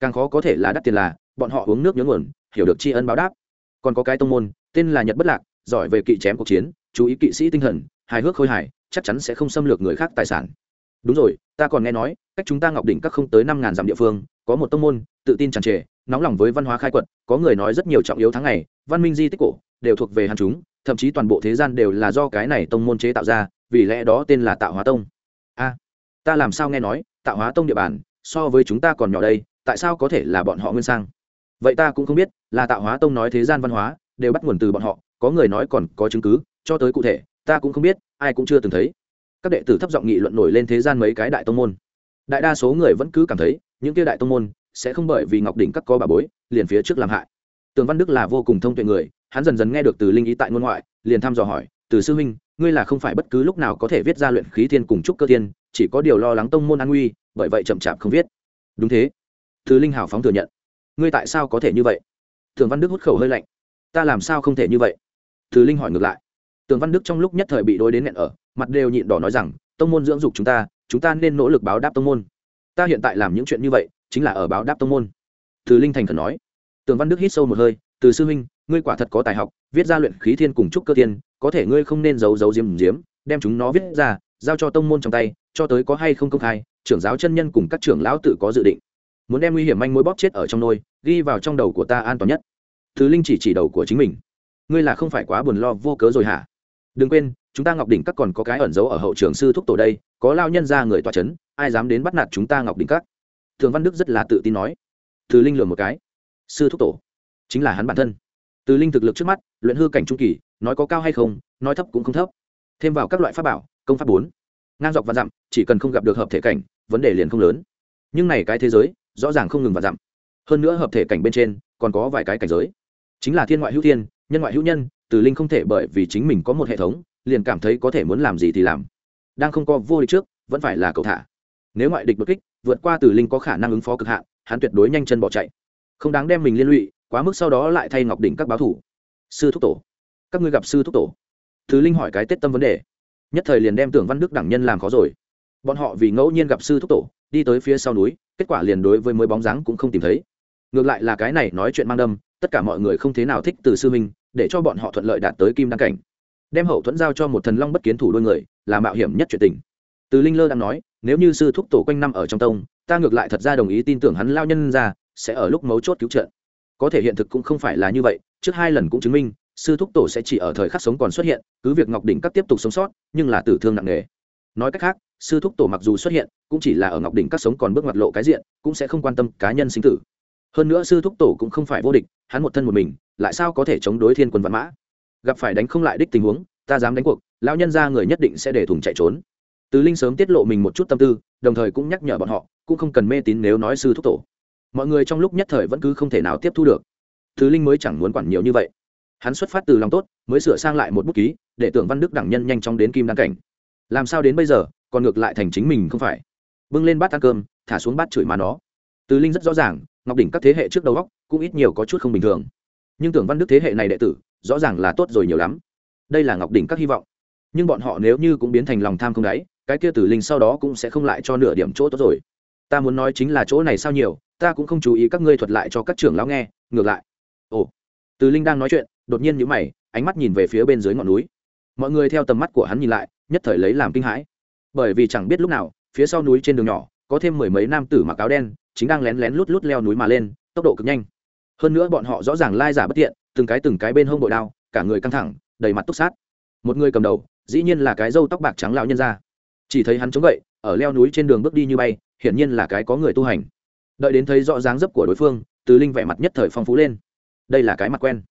Càng khó có thể là đắt tiền là, bọn họ uống nước nhớ nguồn, hiểu được tri ân báo đáp. Còn có cái tông môn, tên là nhật bất lạc, giỏi về kỵ chém cuộc chiến, chú ý kỵ sĩ tinh thần, hài hước khôi hài, chắc chắn sẽ không xâm lược người khác tài sản. Đúng rồi, ta còn nghe nói, cách chúng ta ngọc đỉnh các không tới năm ngàn dặm địa phương, có một tông môn, tự tin tràn trề nóng lòng với văn hóa khai quật, có người nói rất nhiều trọng yếu tháng ngày, văn minh di tích cổ, đều thuộc về hàn chúng, thậm chí toàn bộ thế gian đều là do cái này tông môn chế tạo ra, vì lẽ đó tên là tạo hóa tông. A, ta làm sao nghe nói, tạo hóa tông địa bàn, so với chúng ta còn nhỏ đây, tại sao có thể là bọn họ nguyên sang? Vậy ta cũng không biết, là tạo hóa tông nói thế gian văn hóa, đều bắt nguồn từ bọn họ, có người nói còn có chứng cứ, cho tới cụ thể, ta cũng không biết, ai cũng chưa từng thấy. Các đệ tử thấp giọng nghị luận nổi lên thế gian mấy cái đại tông môn. Đại đa số người vẫn cứ cảm thấy, những kia đại tông môn sẽ không bởi vì ngọc đỉnh các có bà bối, liền phía trước làm hại. Tường văn đức là vô cùng thông tuệ người, hắn dần dần nghe được từ linh ý tại ngôn ngoại, liền thăm dò hỏi, từ sư huynh, ngươi là không phải bất cứ lúc nào có thể viết ra luyện khí thiên cùng trúc cơ thiên, chỉ có điều lo lắng tông môn an nguy, bởi vậy chậm chạp không viết. Đúng thế. Từ linh hào phóng thừa nhận. Ngươi tại sao có thể như vậy? Tường văn đức hút khẩu hơi lạnh. Ta làm sao không thể như vậy? Từ linh hỏi ngược lại. Tường văn đức trong lúc nhất thời bị đối đến nghẹn ở, mặt đều nhịn đỏ nói rằng, tông môn dưỡng dục chúng ta chúng ta nên nỗ lực báo đáp tông môn. Ta hiện tại làm những chuyện như vậy chính là ở báo đáp tông môn. Từ linh thành khẩn nói. Tường văn đức hít sâu một hơi, từ sư huynh, ngươi quả thật có tài học, viết ra luyện khí thiên cùng trúc cơ thiên, có thể ngươi không nên giấu giấu diếm diếm đem chúng nó viết ra, giao cho tông môn trong tay, cho tới có hay không công khai, trưởng giáo chân nhân cùng các trưởng lão tự có dự định. Muốn đem nguy hiểm manh mối bóp chết ở trong nôi, ghi vào trong đầu của ta an toàn nhất. Thứ linh chỉ chỉ đầu của chính mình. Ngươi là không phải quá buồn lo vô cớ rồi hả? Đừng quên, chúng ta ngọc đỉnh các còn có cái ẩn giấu ở hậu trường sư thúc tổ đây, có lao nhân ra người tòa c h ấ n ai dám đến bắt nạt chúng ta ngọc đỉnh các? Thường văn đức rất là tự tin nói. Từ linh lừa một cái. Sư thúc tổ. Chính là hắn bản thân. Từ linh thực lực trước mắt, luyện hư cảnh trung kỳ, nói có cao hay không, nói thấp cũng không thấp. Thêm vào các loại pháp bảo, công pháp bốn. Ngang dọc và dặm, chỉ cần không gặp được hợp thể cảnh, vấn đề liền không lớn. Nhưng này cái thế giới, rõ ràng không ngừng và dặm. Hơn nữa hợp thể cảnh bên trên, còn có vài cái cảnh giới. Chính là thiên ngoại hữu thiên, nhân ngoại hữu nhân, từ linh không thể bởi vì chính mình có một hệ thống, liền cảm thấy có thể muốn làm gì thì làm. Đang không có vô địch trước, vẫn phải là cầu thả. Nếu ngoại địch bất kích vượt qua từ linh có khả năng ứng phó cực hạn, hắn tuyệt đối nhanh chân bỏ chạy. Không đáng đem mình liên lụy, quá mức sau đó lại thay ngọc đỉnh các báo thủ. Sư thúc tổ. Các ngươi gặp sư thúc tổ. Thứ linh hỏi cái tết tâm vấn đề. Nhất thời liền đem tưởng văn đức đẳng nhân làm khó rồi. Bọn họ vì ngẫu nhiên gặp sư thúc tổ, đi tới phía sau núi, kết quả liền đối với mới bóng dáng cũng không tìm thấy. Ngược lại là cái này nói chuyện mang đâm, tất cả mọi người không thế nào thích từ sư minh để cho bọn họ thuận lợi đạt tới kim đăng cảnh. Đem hậu thuẫn giao cho một thần long bất kiến thủ đôi người, là mạo hiểm nhất chuyện tình. Từ linh lơ đang nói nếu như sư thúc tổ quanh năm ở trong tông, ta ngược lại thật ra đồng ý tin tưởng hắn lao nhân ra, sẽ ở lúc mấu chốt cứu trợ. Có thể hiện thực cũng không phải là như vậy, trước hai lần cũng chứng minh, sư thúc tổ sẽ chỉ ở thời khắc sống còn xuất hiện, cứ việc ngọc đỉnh các tiếp tục sống sót, nhưng là tử thương nặng nề. Nói cách khác, sư thúc tổ mặc dù xuất hiện, cũng chỉ là ở ngọc đỉnh các sống còn bước mặt lộ cái diện, cũng sẽ không quan tâm cá nhân sinh tử. Hơn nữa sư thúc tổ cũng không phải vô địch, hắn một thân một mình, lại sao có thể chống đối thiên quân văn mã? Gặp phải đánh không lại đích tình huống, ta dám đánh cuộc, lão nhân ra người nhất định sẽ để thùng chạy trốn từ linh sớm tiết lộ mình một chút tâm tư, đồng thời cũng nhắc nhở bọn họ, cũng không cần mê tín nếu nói sư thúc tổ. Mọi người trong lúc nhất thời vẫn cứ không thể nào tiếp thu được. Tứ linh mới chẳng muốn quản nhiều như vậy. Hắn xuất phát từ lòng tốt, mới sửa sang lại một bút ký, để tưởng văn đức đẳng nhân nhanh chóng đến kim đăng cảnh. Làm sao đến bây giờ, còn ngược lại thành chính mình không phải. Bưng lên bát ăn cơm, thả xuống bát chửi mà nó. Từ linh rất rõ ràng, ngọc đỉnh các thế hệ trước đầu góc cũng ít nhiều có chút không bình thường. Nhưng tưởng văn đức thế hệ này đệ tử, rõ ràng là tốt rồi nhiều lắm. Đây là ngọc đỉnh các hy vọng nhưng bọn họ nếu như cũng biến thành lòng tham không đáy, cái kia tử linh sau đó cũng sẽ không lại cho nửa điểm chỗ tốt rồi. Ta muốn nói chính là chỗ này sao nhiều, ta cũng không chú ý các ngươi thuật lại cho các trưởng lão nghe, ngược lại. Ồ, tử linh đang nói chuyện, đột nhiên nhíu mày, ánh mắt nhìn về phía bên dưới ngọn núi. Mọi người theo tầm mắt của hắn nhìn lại, nhất thời lấy làm kinh hãi. Bởi vì chẳng biết lúc nào, phía sau núi trên đường nhỏ, có thêm mười mấy nam tử mặc áo đen, chính đang lén lén lút lút leo núi mà lên, tốc độ cực nhanh. Hơn nữa bọn họ rõ ràng lai giả bất tiện, từng cái từng cái bên hông bội đao, cả người căng thẳng, đầy mặt túc sát. Một người cầm đầu dĩ nhiên là cái râu tóc bạc trắng lão nhân ra chỉ thấy hắn chống gậy, ở leo núi trên đường bước đi như bay, hiển nhiên là cái có người tu hành. Đợi đến thấy rõ dáng dấp của đối phương, từ linh vẻ mặt nhất thời phong phú lên. Đây là cái mặt quen.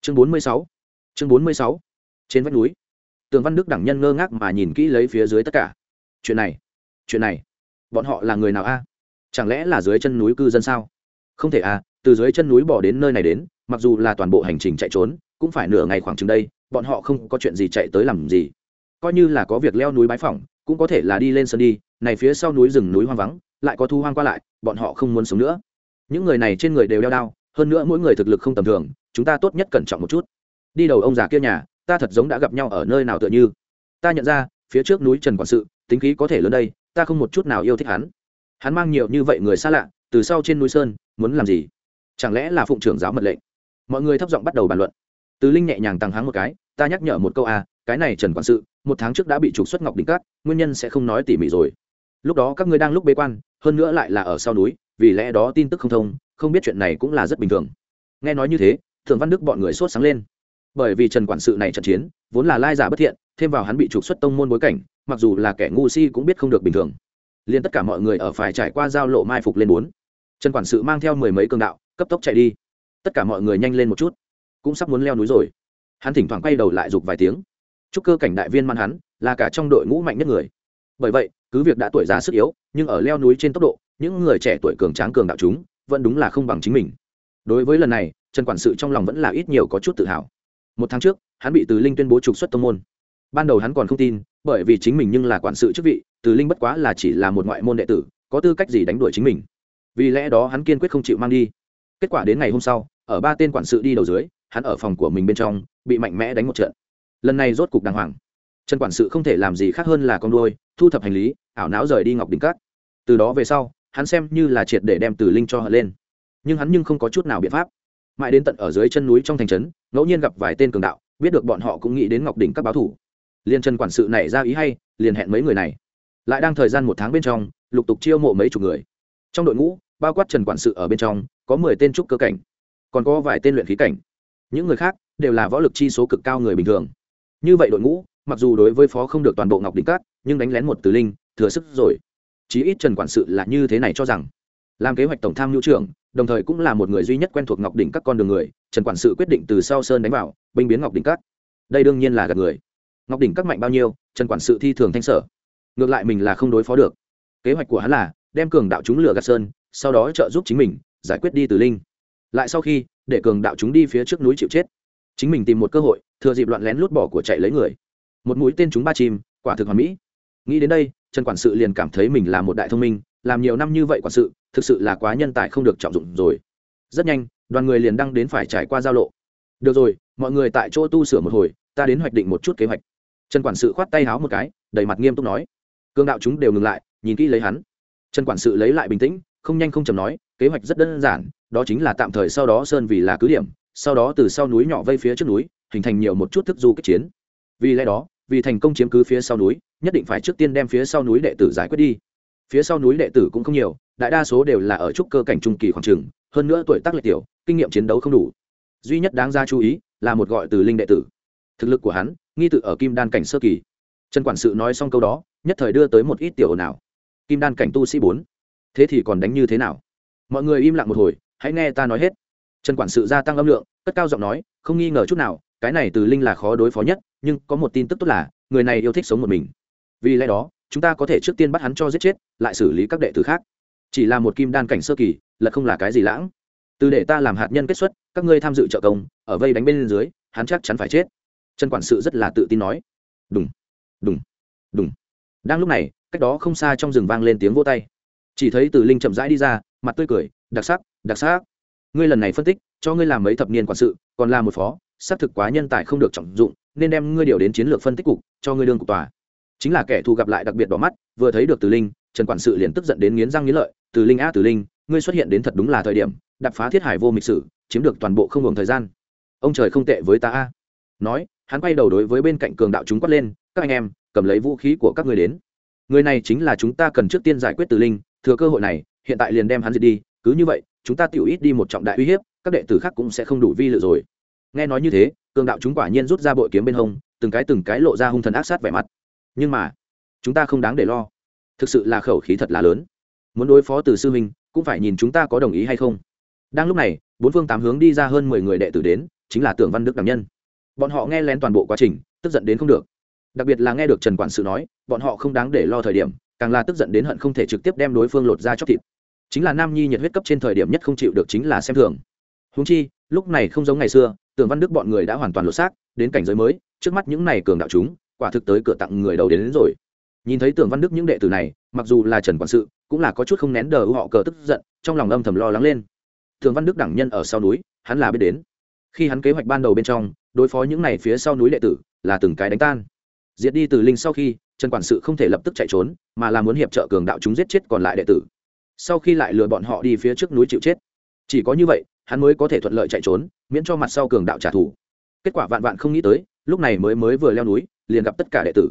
Chương bốn mươi sáu. Chương bốn mươi sáu. Trên vách núi. Tường văn đức đẳng nhân ngơ ngác mà nhìn kỹ lấy phía dưới tất cả. Chuyện này chuyện này, bọn họ là người nào a? Chẳng lẽ là dưới chân núi cư dân sao? Không thể à từ dưới chân núi bỏ đến nơi này đến, mặc dù là toàn bộ hành trình chạy trốn, cũng phải nửa ngày khoảng chừng đây, bọn họ không có chuyện gì chạy tới làm gì coi như là có việc leo núi bái phỏng, cũng có thể là đi lên sân đi, này phía sau núi rừng núi hoang vắng, lại có thu hoang qua lại, bọn họ không muốn sống nữa. Những người này trên người đều đeo đao, hơn nữa mỗi người thực lực không tầm thường, chúng ta tốt nhất cẩn trọng một chút. Đi đầu ông già kia nhà, ta thật giống đã gặp nhau ở nơi nào tựa như. Ta nhận ra, phía trước núi trần quản sự, tính khí có thể lớn đây, ta không một chút nào yêu thích hắn. Hắn mang nhiều như vậy người xa lạ, từ sau trên núi sơn, muốn làm gì? Chẳng lẽ là phụng trưởng giáo mật lệnh? Mọi người thấp giọng bắt đầu bàn luận từ linh nhẹ nhàng tăng háng một cái ta nhắc nhở một câu a à, cái này trần quản sự một tháng trước đã bị trục xuất ngọc đỉnh cát nguyên nhân sẽ không nói tỉ mỉ rồi. Lúc đó các ngươi đang lúc bế quan hơn nữa lại là ở sau núi vì lẽ đó tin tức không thông không biết chuyện này cũng là rất bình thường. Nghe nói như thế thường văn đức bọn người sốt sáng lên. Bởi vì trần quản sự này trận chiến vốn là lai giả bất thiện thêm vào hắn bị trục xuất tông môn bối cảnh mặc dù là kẻ ngu si cũng biết không được bình thường. Liền tất cả mọi người ở phải trải qua giao lộ mai phục lên bốn. Trần quản sự mang theo mười mấy cường đạo cấp tốc chạy đi. Tất cả mọi người nhanh lên một chút cũng sắp muốn leo núi rồi. Hắn thỉnh thoảng quay đầu lại giục vài tiếng. Chúc cơ cảnh đại viên man hắn, là cả trong đội ngũ mạnh nhất người. Bởi vậy, cứ việc đã tuổi già sức yếu, nhưng ở leo núi trên tốc độ, những người trẻ tuổi cường tráng cường đạo chúng vẫn đúng là không bằng chính mình. Đối với lần này, trần quản sự trong lòng vẫn là ít nhiều có chút tự hào. Một tháng trước, hắn bị từ linh tuyên bố trục xuất tông môn. Ban đầu hắn còn không tin, bởi vì chính mình nhưng là quản sự chức vị, từ linh bất quá là chỉ là một ngoại môn đệ tử, có tư cách gì đánh đuổi chính mình. Vì lẽ đó hắn kiên quyết không chịu mang đi. Kết quả đến ngày hôm sau, ở ba tên quản sự đi đầu dưới hắn ở phòng của mình bên trong, bị mạnh mẽ đánh một trận. Lần này rốt cục đàng hoàng. Trần quản sự không thể làm gì khác hơn là con đôi thu thập hành lý, ảo não rời đi ngọc đỉnh cát từ đó về sau, hắn xem như là triệt để đem từ linh cho hận lên. Nhưng hắn nhưng không có chút nào biện pháp. Mãi đến tận ở dưới chân núi trong thành trấn, ngẫu nhiên gặp vài tên cường đạo, biết được bọn họ cũng nghĩ đến ngọc đỉnh các báo thủ. Liền trần quản sự này ra ý hay, liền hẹn mấy người này. Lại đang thời gian một tháng bên trong, lục tục chiêu mộ mấy chục người. Trong đội ngũ, bao quát trần quản sự ở bên trong, có mười tên trúc cơ cảnh, còn có vài tên luyện khí cảnh những người khác đều là võ lực chi số cực cao người bình thường. Như vậy đội ngũ, mặc dù đối với phó không được toàn bộ ngọc đỉnh cát nhưng đánh lén một từ linh, thừa sức rồi. Chí ít trần quản sự là như thế này cho rằng, làm kế hoạch tổng tham mưu trưởng, đồng thời cũng là một người duy nhất quen thuộc ngọc đỉnh các con đường người, trần quản sự quyết định từ sau sơn đánh vào, binh biến ngọc đỉnh các. Đây đương nhiên là gạt người. Ngọc đỉnh các mạnh bao nhiêu, trần quản sự thi thường thanh sở. Ngược lại mình là không đối phó được. Kế hoạch của hắn là đem cường đạo chúng lửa gạt sơn, sau đó trợ giúp chính mình, giải quyết đi từ linh. Lại sau khi để cường đạo chúng đi phía trước núi chịu chết. Chính mình tìm một cơ hội, thừa dịp loạn lén lút bỏ của chạy lấy người. Một mũi tên chúng ba chim, quả thực hoàn mỹ. Nghĩ đến đây, trần quản sự liền cảm thấy mình là một đại thông minh, làm nhiều năm như vậy quản sự, thực sự là quá nhân tài không được trọng dụng rồi. Rất nhanh, đoàn người liền đăng đến phải trải qua giao lộ. Được rồi, mọi người tại chỗ tu sửa một hồi, ta đến hoạch định một chút kế hoạch. Trần quản sự khoát tay háo một cái, đầy mặt nghiêm túc nói. Cương đạo chúng đều ngừng lại, nhìn kỹ lấy hắn. Trần quản sự lấy lại bình tĩnh không nhanh không chầm nói, kế hoạch rất đơn giản, đó chính là tạm thời sau đó sơn vì là cứ điểm, sau đó từ sau núi nhỏ vây phía trước núi, hình thành nhiều một chút thức du kích chiến. Vì lẽ đó, vì thành công chiếm cứ phía sau núi, nhất định phải trước tiên đem phía sau núi đệ tử giải quyết đi. Phía sau núi đệ tử cũng không nhiều, đại đa số đều là ở trúc cơ cảnh trung kỳ khoảng trường, hơn nữa tuổi tác lệ tiểu, kinh nghiệm chiến đấu không đủ. Duy nhất đáng ra chú ý là một gọi từ linh đệ tử. Thực lực của hắn, nghi tự ở kim đan cảnh sơ kỳ. Trần quản sự nói xong câu đó, nhất thời đưa tới một ít tiểu nào kim đan cảnh tu sĩ bốn thế thì còn đánh như thế nào? Mọi người im lặng một hồi, hãy nghe ta nói hết. Trần quản sự gia tăng âm lượng, cất cao giọng nói, không nghi ngờ chút nào, cái này từ linh là khó đối phó nhất, nhưng có một tin tức tốt là, người này yêu thích sống một mình. Vì lẽ đó, chúng ta có thể trước tiên bắt hắn cho giết chết, lại xử lý các đệ tử khác. Chỉ là một kim đan cảnh sơ kỳ, là không là cái gì lãng. Từ để ta làm hạt nhân kết xuất, các ngươi tham dự trợ công, ở vây đánh bên dưới, hắn chắc chắn phải chết. Trần quản sự rất là tự tin nói. Đúng đúng đúng đang lúc này, cách đó không xa trong rừng vang lên tiếng vô tay chỉ thấy từ linh chậm rãi đi ra, mặt tươi cười, đặc sắc đặc sắc. Ngươi lần này phân tích, cho ngươi làm mấy thập niên quản sự, còn là một phó, xác thực quá nhân tài không được trọng dụng, nên đem ngươi điều đến chiến lược phân tích cục, cho ngươi đương cục tòa. Chính là kẻ thù gặp lại đặc biệt đỏ mắt, vừa thấy được từ linh, trần quản sự liền tức giận đến nghiến răng nghiến lợi, từ linh a từ linh, ngươi xuất hiện đến thật đúng là thời điểm đập phá thiết hải vô mịch sử, chiếm được toàn bộ không ngừng thời gian. Ông trời không tệ với ta a. Nói, hắn quay đầu đối với bên cạnh cường đạo chúng quát lên, các anh em, cầm lấy vũ khí của các người đến. Người này chính là chúng ta cần trước tiên giải quyết từ linh thừa cơ hội này, hiện tại liền đem hắn diệt đi, cứ như vậy, chúng ta tiểu ít đi một trọng đại uy hiếp, các đệ tử khác cũng sẽ không đủ vi lự rồi. Nghe nói như thế, cường đạo chúng quả nhiên rút ra bội kiếm bên hông, từng cái từng cái lộ ra hung thần ác sát vẻ mặt. Nhưng mà, chúng ta không đáng để lo. Thực sự là khẩu khí thật là lớn. Muốn đối phó từ sư huynh, cũng phải nhìn chúng ta có đồng ý hay không. Đang lúc này, bốn phương tám hướng đi ra hơn mười người đệ tử đến, chính là tưởng văn đức đảm nhân. Bọn họ nghe lén toàn bộ quá trình, tức giận đến không được. Đặc biệt là nghe được trần quản sự nói, bọn họ không đáng để lo thời điểm càng là tức giận đến hận không thể trực tiếp đem đối phương lột ra chóc thịt. Chính là nam nhi nhiệt huyết cấp trên thời điểm nhất không chịu được chính là xem thường. Húng chi lúc này không giống ngày xưa tưởng văn đức bọn người đã hoàn toàn lột xác đến cảnh giới mới trước mắt những này cường đạo chúng quả thực tới cửa tặng người đầu đến, đến rồi. Nhìn thấy tưởng văn đức những đệ tử này mặc dù là trần quản sự cũng là có chút không nén đờ họ cờ tức giận trong lòng âm thầm lo lắng lên. Tưởng văn đức đẳng nhân ở sau núi hắn là biết đến. Khi hắn kế hoạch ban đầu bên trong đối phó những này phía sau núi đệ tử là từng cái đánh tan. Diệt đi từ linh sau khi trần quản sự không thể lập tức chạy trốn, mà là muốn hiệp trợ cường đạo chúng giết chết còn lại đệ tử. Sau khi lại lừa bọn họ đi phía trước núi chịu chết. Chỉ có như vậy, hắn mới có thể thuận lợi chạy trốn, miễn cho mặt sau cường đạo trả thù. Kết quả vạn vạn không nghĩ tới, lúc này mới mới vừa leo núi, liền gặp tất cả đệ tử.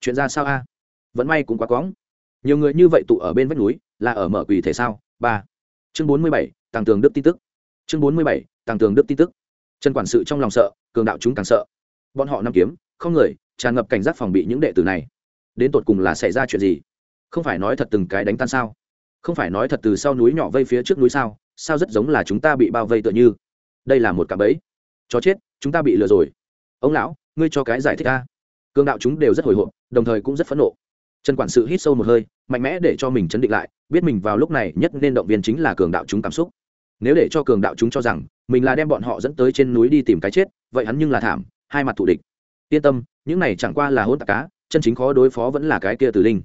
Chuyện ra sao a? Vẫn may cũng quá cóng nhiều người như vậy tụ ở bên vách núi, là ở mở quỷ thể sao? Ba. Chương bốn mươi bảy, tàng tường đức tin tức. Chương bốn mươi bảy, tàng tường đức tin tức. Trần quản sự trong lòng sợ, cường đạo chúng càng sợ. Bọn họ nằm kiếm, không người, tràn ngập cảnh giác phòng bị những đệ tử này đến tột cùng là xảy ra chuyện gì? Không phải nói thật từng cái đánh tan sao? Không phải nói thật từ sau núi nhỏ vây phía trước núi sao? Sao rất giống là chúng ta bị bao vây tựa như? Đây là một cạm bẫy. Chó chết, chúng ta bị lừa rồi. Ông lão, ngươi cho cái giải thích ta cương đạo chúng đều rất hồi hộp, đồng thời cũng rất phẫn nộ. Trần quản sự hít sâu một hơi, mạnh mẽ để cho mình chấn định lại, biết mình vào lúc này nhất nên động viên chính là cường đạo chúng cảm xúc. Nếu để cho cường đạo chúng cho rằng mình là đem bọn họ dẫn tới trên núi đi tìm cái chết, vậy hắn nhưng là thảm, hai mặt thủ địch. Yên tâm, những này chẳng qua là hôn tạc cá chân chính khó đối phó vẫn là cái kia từ linh.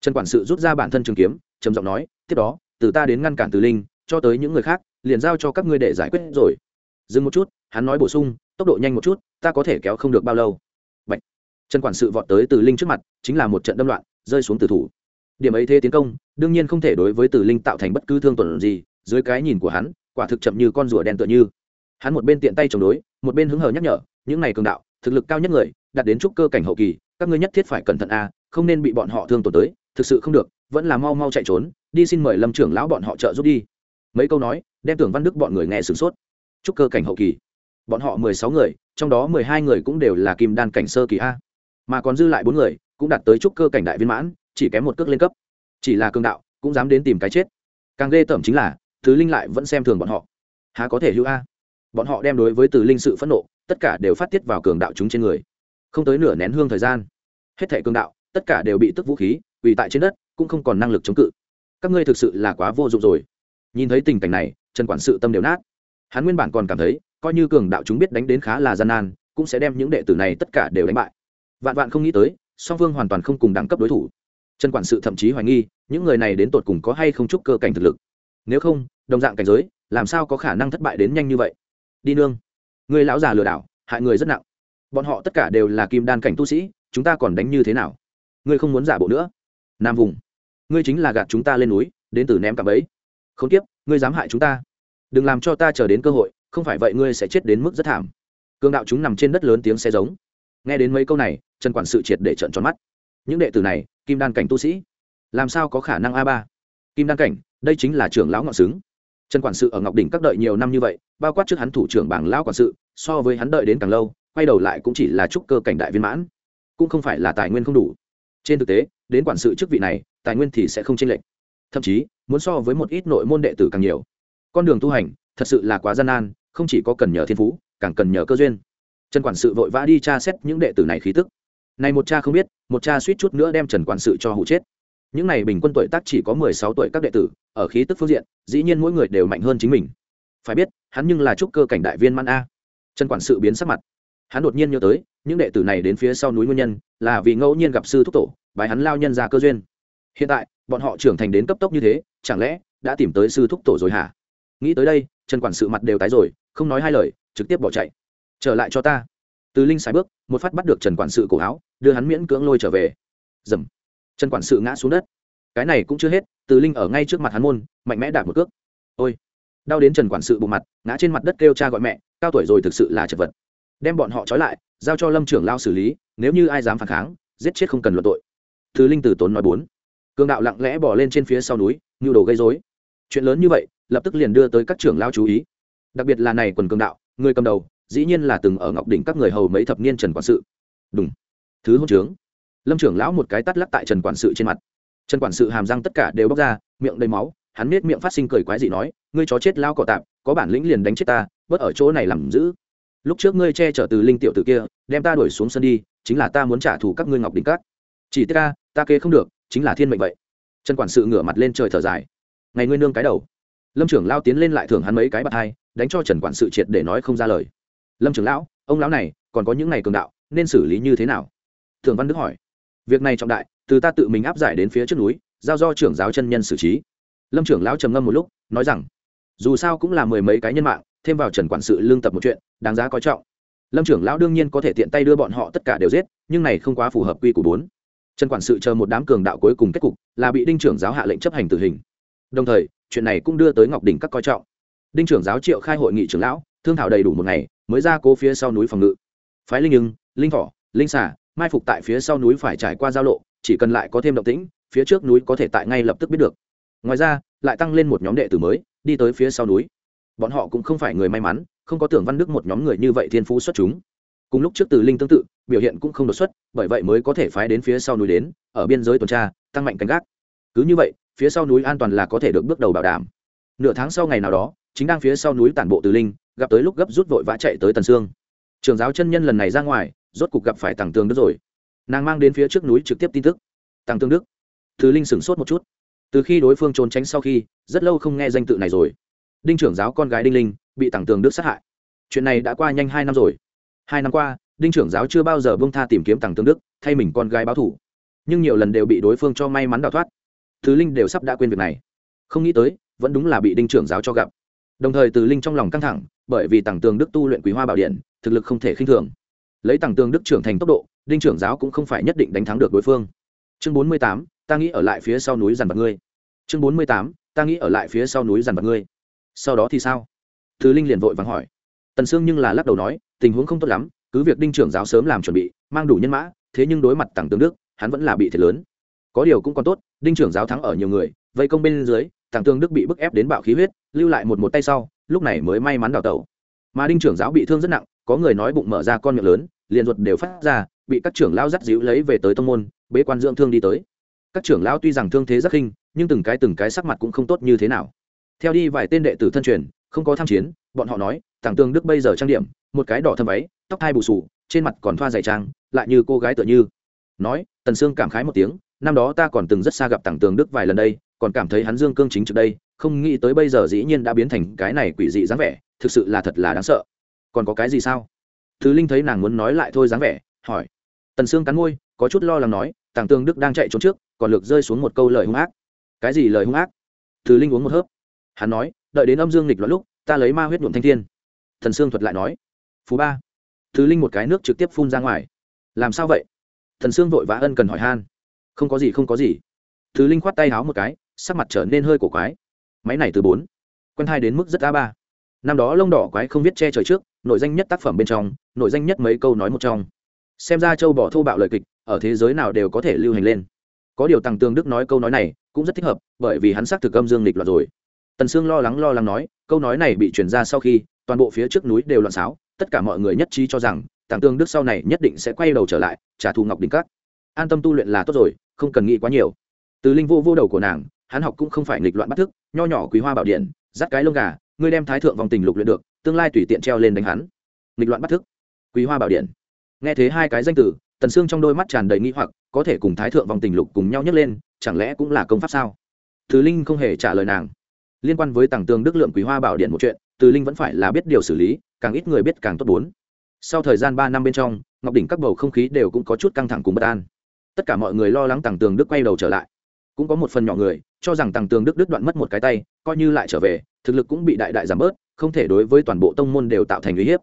Trần quản sự rút ra bản thân trường kiếm, trầm giọng nói, tiếp đó, từ ta đến ngăn cản từ linh, cho tới những người khác, liền giao cho các ngươi để giải quyết rồi. Dừng một chút, hắn nói bổ sung, tốc độ nhanh một chút, ta có thể kéo không được bao lâu. Bạch. trần quản sự vọt tới từ linh trước mặt, chính là một trận đâm loạn, rơi xuống từ thủ. Điểm ấy thế tiến công, đương nhiên không thể đối với từ linh tạo thành bất cứ thương tổn gì, dưới cái nhìn của hắn, quả thực chậm như con rùa đen tựa như. Hắn một bên tiện tay chống đối, một bên hứng hờ nhắc nhở, những này cường đạo, thực lực cao nhất người, đạt đến trúc cơ cảnh hậu kỳ các ngươi nhất thiết phải cẩn thận a, không nên bị bọn họ thương tổn tới, thực sự không được, vẫn là mau mau chạy trốn, đi xin mời lâm trưởng lão bọn họ trợ giúp đi. Mấy câu nói, đem tưởng văn đức bọn người nghe sửng sốt. Trúc cơ cảnh hậu kỳ. Bọn họ mười sáu người, trong đó mười hai người cũng đều là kim đan cảnh sơ kỳ a. Mà còn dư lại bốn người, cũng đạt tới trúc cơ cảnh đại viên mãn, chỉ kém một cước lên cấp. Chỉ là cường đạo, cũng dám đến tìm cái chết. Càng ghê tởm chính là thứ linh lại vẫn xem thường bọn họ. Há có thể hữu a? Bọn họ đem đối với từ linh sự phẫn nộ, tất cả đều phát tiết vào cường đạo chúng trên người không tới nửa nén hương thời gian, hết thẻ cường đạo, tất cả đều bị tức vũ khí vì tại trên đất, cũng không còn năng lực chống cự. Các ngươi thực sự là quá vô dụng rồi. Nhìn thấy tình cảnh này, trần quản sự tâm đều nát. Hắn nguyên bản còn cảm thấy, coi như cường đạo chúng biết đánh đến khá là gian nan, cũng sẽ đem những đệ tử này tất cả đều đánh bại. Vạn vạn không nghĩ tới, song phương hoàn toàn không cùng đẳng cấp đối thủ. Trần quản sự thậm chí hoài nghi, những người này đến tột cùng có hay không chúc cơ cảnh thực lực. Nếu không, đồng dạng cảnh giới, làm sao có khả năng thất bại đến nhanh như vậy? Đi nương. Người lão già lừa đảo, hại người rất nặng bọn họ tất cả đều là kim đan cảnh tu sĩ, chúng ta còn đánh như thế nào? Ngươi không muốn giả bộ nữa? Nam vùng, ngươi chính là gạt chúng ta lên núi, đến từ ném cả bấy không tiếp ngươi dám hại chúng ta. Đừng làm cho ta chờ đến cơ hội, không phải vậy ngươi sẽ chết đến mức rất thảm. Cương đạo chúng nằm trên đất lớn tiếng xe giống. Nghe đến mấy câu này, trần quản sự triệt để trận tròn mắt. Những đệ tử này, kim đan cảnh tu sĩ, làm sao có khả năng a ba? Kim đan cảnh, đây chính là trưởng lão ngọn xứng. Trần quản sự ở ngọc đỉnh các đợi nhiều năm như vậy, bao quát trước hắn thủ trưởng bảng lão quản sự, so với hắn đợi đến càng lâu quay đầu lại cũng chỉ là trúc cơ cảnh đại viên mãn, cũng không phải là tài nguyên không đủ. Trên thực tế, đến quản sự chức vị này, tài nguyên thì sẽ không chênh lệch. Thậm chí, muốn so với một ít nội môn đệ tử càng nhiều. Con đường tu hành, thật sự là quá gian nan, không chỉ có cần nhờ thiên phú, càng cần nhờ cơ duyên. Trần quản sự vội vã đi tra xét những đệ tử này khí tức. Này một cha không biết, một cha suýt chút nữa đem trần quản sự cho hụ chết. Những này bình quân tuổi tác chỉ có mười sáu tuổi các đệ tử, ở khí tức phương diện, dĩ nhiên mỗi người đều mạnh hơn chính mình. Phải biết, hắn nhưng là trúc cơ cảnh đại viên man a. Trần quản sự biến sắc mặt hắn đột nhiên nhớ tới, những đệ tử này đến phía sau núi nguyên nhân, là vì ngẫu nhiên gặp sư thúc tổ bài hắn lao nhân ra cơ duyên. Hiện tại, bọn họ trưởng thành đến cấp tốc như thế, chẳng lẽ đã tìm tới sư thúc tổ rồi hả? Nghĩ tới đây, trần quản sự mặt đều tái rồi, không nói hai lời, trực tiếp bỏ chạy. Trở lại cho ta. Từ linh sai bước, một phát bắt được trần quản sự cổ áo, đưa hắn miễn cưỡng lôi trở về. Dầm. Trần quản sự ngã xuống đất. Cái này cũng chưa hết, từ linh ở ngay trước mặt hắn môn, mạnh mẽ đạp một cước. Ôi. Đau đến trần quản sự bộ mặt, ngã trên mặt đất kêu cha gọi mẹ, cao tuổi rồi thực sự là chật vật đem bọn họ trói lại, giao cho lâm trưởng lao xử lý, nếu như ai dám phản kháng, giết chết không cần luận tội. Thứ linh tử tốn nói bốn. Cường đạo lặng lẽ bỏ lên trên phía sau núi, nhu đồ gây dối chuyện lớn như vậy, lập tức liền đưa tới các trưởng lao chú ý. Đặc biệt là này quần cường đạo, người cầm đầu, dĩ nhiên là từng ở ngọc đỉnh các người hầu mấy thập niên trần quản sự. Đúng thứ hôn trướng. Lâm trưởng lão một cái tắt lắc tại trần quản sự trên mặt. Trần quản sự hàm răng tất cả đều bóc ra, miệng đầy máu, hắn nết miệng phát sinh cười quái dị nói, ngươi chó chết lao cỏ tạp, có bản lĩnh liền đánh chết ta, bớt ở chỗ này làm giữ lúc trước ngươi che chở từ linh tiểu tử kia đem ta đuổi xuống sân đi chính là ta muốn trả thù các ngươi ngọc đỉnh cát. Chỉ tiếc ta, ta kế không được chính là thiên mệnh vậy. Trần quản sự ngửa mặt lên trời thở dài. Ngày ngươi nương cái đầu. Lâm trưởng lao tiến lên lại thưởng hắn mấy cái bạc hai đánh cho trần quản sự triệt để nói không ra lời. Lâm trưởng lão ông lão này còn có những ngày cường đạo nên xử lý như thế nào? Thường văn đức hỏi. Việc này trọng đại từ ta tự mình áp giải đến phía trước núi giao do trưởng giáo chân nhân xử trí. Lâm trưởng lão trầm ngâm một lúc nói rằng dù sao cũng là mười mấy cái nhân mạng thêm vào trần quản sự lương tập một chuyện, đáng giá coi trọng. Lâm trưởng lão đương nhiên có thể tiện tay đưa bọn họ tất cả đều giết, nhưng này không quá phù hợp quy củ bốn. Trần quản sự chờ một đám cường đạo cuối cùng kết cục, là bị đinh trưởng giáo hạ lệnh chấp hành tử hình. Đồng thời, chuyện này cũng đưa tới ngọc đỉnh các coi trọng. Đinh trưởng giáo triệu khai hội nghị trưởng lão, thương thảo đầy đủ một ngày, mới ra cố phía sau núi phòng ngự. Phái linh ưng, linh thỏ linh xả mai phục tại phía sau núi phải trải qua giao lộ, chỉ cần lại có thêm động tĩnh, phía trước núi có thể tại ngay lập tức biết được. Ngoài ra, lại tăng lên một nhóm đệ tử mới, đi tới phía sau núi bọn họ cũng không phải người may mắn, không có tưởng văn đức một nhóm người như vậy thiên phú xuất chúng. Cùng lúc trước từ linh tương tự, biểu hiện cũng không đột xuất, bởi vậy mới có thể phái đến phía sau núi đến, ở biên giới tuần tra, tăng mạnh canh gác. Cứ như vậy, phía sau núi an toàn là có thể được bước đầu bảo đảm. Nửa tháng sau ngày nào đó, chính đang phía sau núi tản bộ từ linh, gặp tới lúc gấp rút vội vã chạy tới tần sương. Trường giáo chân nhân lần này ra ngoài, rốt cục gặp phải tàng tường đức rồi. Nàng mang đến phía trước núi trực tiếp tin tức. Tàng tương đức. Từ linh sửng sốt một chút. Từ khi đối phương trốn tránh sau khi, rất lâu không nghe danh tự này rồi đinh trưởng giáo con gái đinh linh bị tàng tường đức sát hại. Chuyện này đã qua nhanh hai năm rồi. Hai năm qua, đinh trưởng giáo chưa bao giờ bông tha tìm kiếm tàng tường đức, thay mình con gái báo thủ nhưng nhiều lần đều bị đối phương cho may mắn đào thoát. Thứ linh đều sắp đã quên việc này. Không nghĩ tới, vẫn đúng là bị đinh trưởng giáo cho gặp. Đồng thời từ linh trong lòng căng thẳng, bởi vì tàng tường đức tu luyện quý hoa bảo điện, thực lực không thể khinh thường. Lấy tàng tường đức trưởng thành tốc độ, đinh trưởng giáo cũng không phải nhất định đánh thắng được đối phương. Chương bốn mươi tám, ta nghĩ ở lại phía sau núi dằn vặt ngươi. Chương bốn mươi tám, ta nghĩ ở lại phía sau núi dằn vặt ngươi sau đó thì sao? Thứ linh liền vội vàng hỏi. Tần sương nhưng là lắc đầu nói, tình huống không tốt lắm, cứ việc đinh trưởng giáo sớm làm chuẩn bị, mang đủ nhân mã, thế nhưng đối mặt tặng tướng đức, hắn vẫn là bị thiệt lớn. Có điều cũng còn tốt, đinh trưởng giáo thắng ở nhiều người, vây công bên dưới, tặng tương đức bị bức ép đến bạo khí huyết, lưu lại một một tay sau, lúc này mới may mắn đào tẩu. Mà đinh trưởng giáo bị thương rất nặng, có người nói bụng mở ra con miệng lớn, liền ruột đều phát ra, bị các trưởng lao dắt dịu lấy về tới tông môn, bế quan dưỡng thương đi tới. Các trưởng lão tuy rằng thương thế rất khinh, nhưng từng cái từng cái sắc mặt cũng không tốt như thế nào theo đi vài tên đệ tử thân truyền, không có tham chiến, bọn họ nói, tàng tương đức bây giờ trang điểm, một cái đỏ thâm váy, tóc hai bù sù trên mặt còn thoa dày trang, lại như cô gái tựa như. Nói, tần sương cảm khái một tiếng, năm đó ta còn từng rất xa gặp tàng tường đức vài lần đây, còn cảm thấy hắn dương cương chính trước đây, không nghĩ tới bây giờ dĩ nhiên đã biến thành cái này quỷ dị dáng vẻ, thực sự là thật là đáng sợ. Còn có cái gì sao? Thứ linh thấy nàng muốn nói lại thôi dáng vẻ, hỏi. Tần sương cắn môi, có chút lo lắng nói, tàng tương đức đang chạy trốn trước, còn lược rơi xuống một câu lời hung ác. Cái gì lời hung ác? Thứ linh uống một hớp hắn nói, đợi đến âm dương nghịch loạn lúc, ta lấy ma huyết nhuộm thanh thiên. Thần sương thuật lại nói phú ba. Thứ linh một cái nước trực tiếp phun ra ngoài. Làm sao vậy? Thần sương vội vã ân cần hỏi han. Không có gì, không có gì. Thứ linh khoát tay háo một cái, sắc mặt trở nên hơi cổ quái. Máy này từ bốn quen hai đến mức rất a ba. Năm đó lông đỏ quái không viết che trời trước, nội danh nhất tác phẩm bên trong, nội danh nhất mấy câu nói một trong. Xem ra châu bỏ thô bạo lời kịch, ở thế giới nào đều có thể lưu hành lên. Có điều tăng tương đức nói câu nói này cũng rất thích hợp, bởi vì hắn xác thực âm dương lịch loạt rồi tần sương lo lắng lo lắng nói, câu nói này bị truyền ra sau khi, toàn bộ phía trước núi đều loạn xáo, tất cả mọi người nhất trí cho rằng tàng tương đức sau này nhất định sẽ quay đầu trở lại, trả thù ngọc đình các. An tâm tu luyện là tốt rồi, không cần nghĩ quá nhiều. Từ linh vô vô đầu của nàng, hắn học cũng không phải nghịch loạn bắt thức, nho nhỏ quý hoa bảo điện dắt cái lông gà, ngươi đem thái thượng vòng tình lục luyện được, tương lai tùy tiện treo lên đánh hắn. Nghịch loạn bắt thức. Quý hoa bảo điện. Nghe thế hai cái danh từ, tần sương trong đôi mắt tràn đầy nghi hoặc, có thể cùng thái thượng vòng tình lục cùng nhau nhấc lên, chẳng lẽ cũng là công pháp sao? Thứ linh không hề trả lời nàng liên quan với tàng tương đức lượng quý hoa bảo điện một chuyện, từ linh vẫn phải là biết điều xử lý, càng ít người biết càng tốt bốn. Sau thời gian ba năm bên trong, ngọc đỉnh các bầu không khí đều cũng có chút căng thẳng cùng bất an. Tất cả mọi người lo lắng tàng tường đức quay đầu trở lại. Cũng có một phần nhỏ người, cho rằng tàng tường đức đứt đoạn mất một cái tay, coi như lại trở về, thực lực cũng bị đại đại giảm bớt, không thể đối với toàn bộ tông môn đều tạo thành uy hiếp.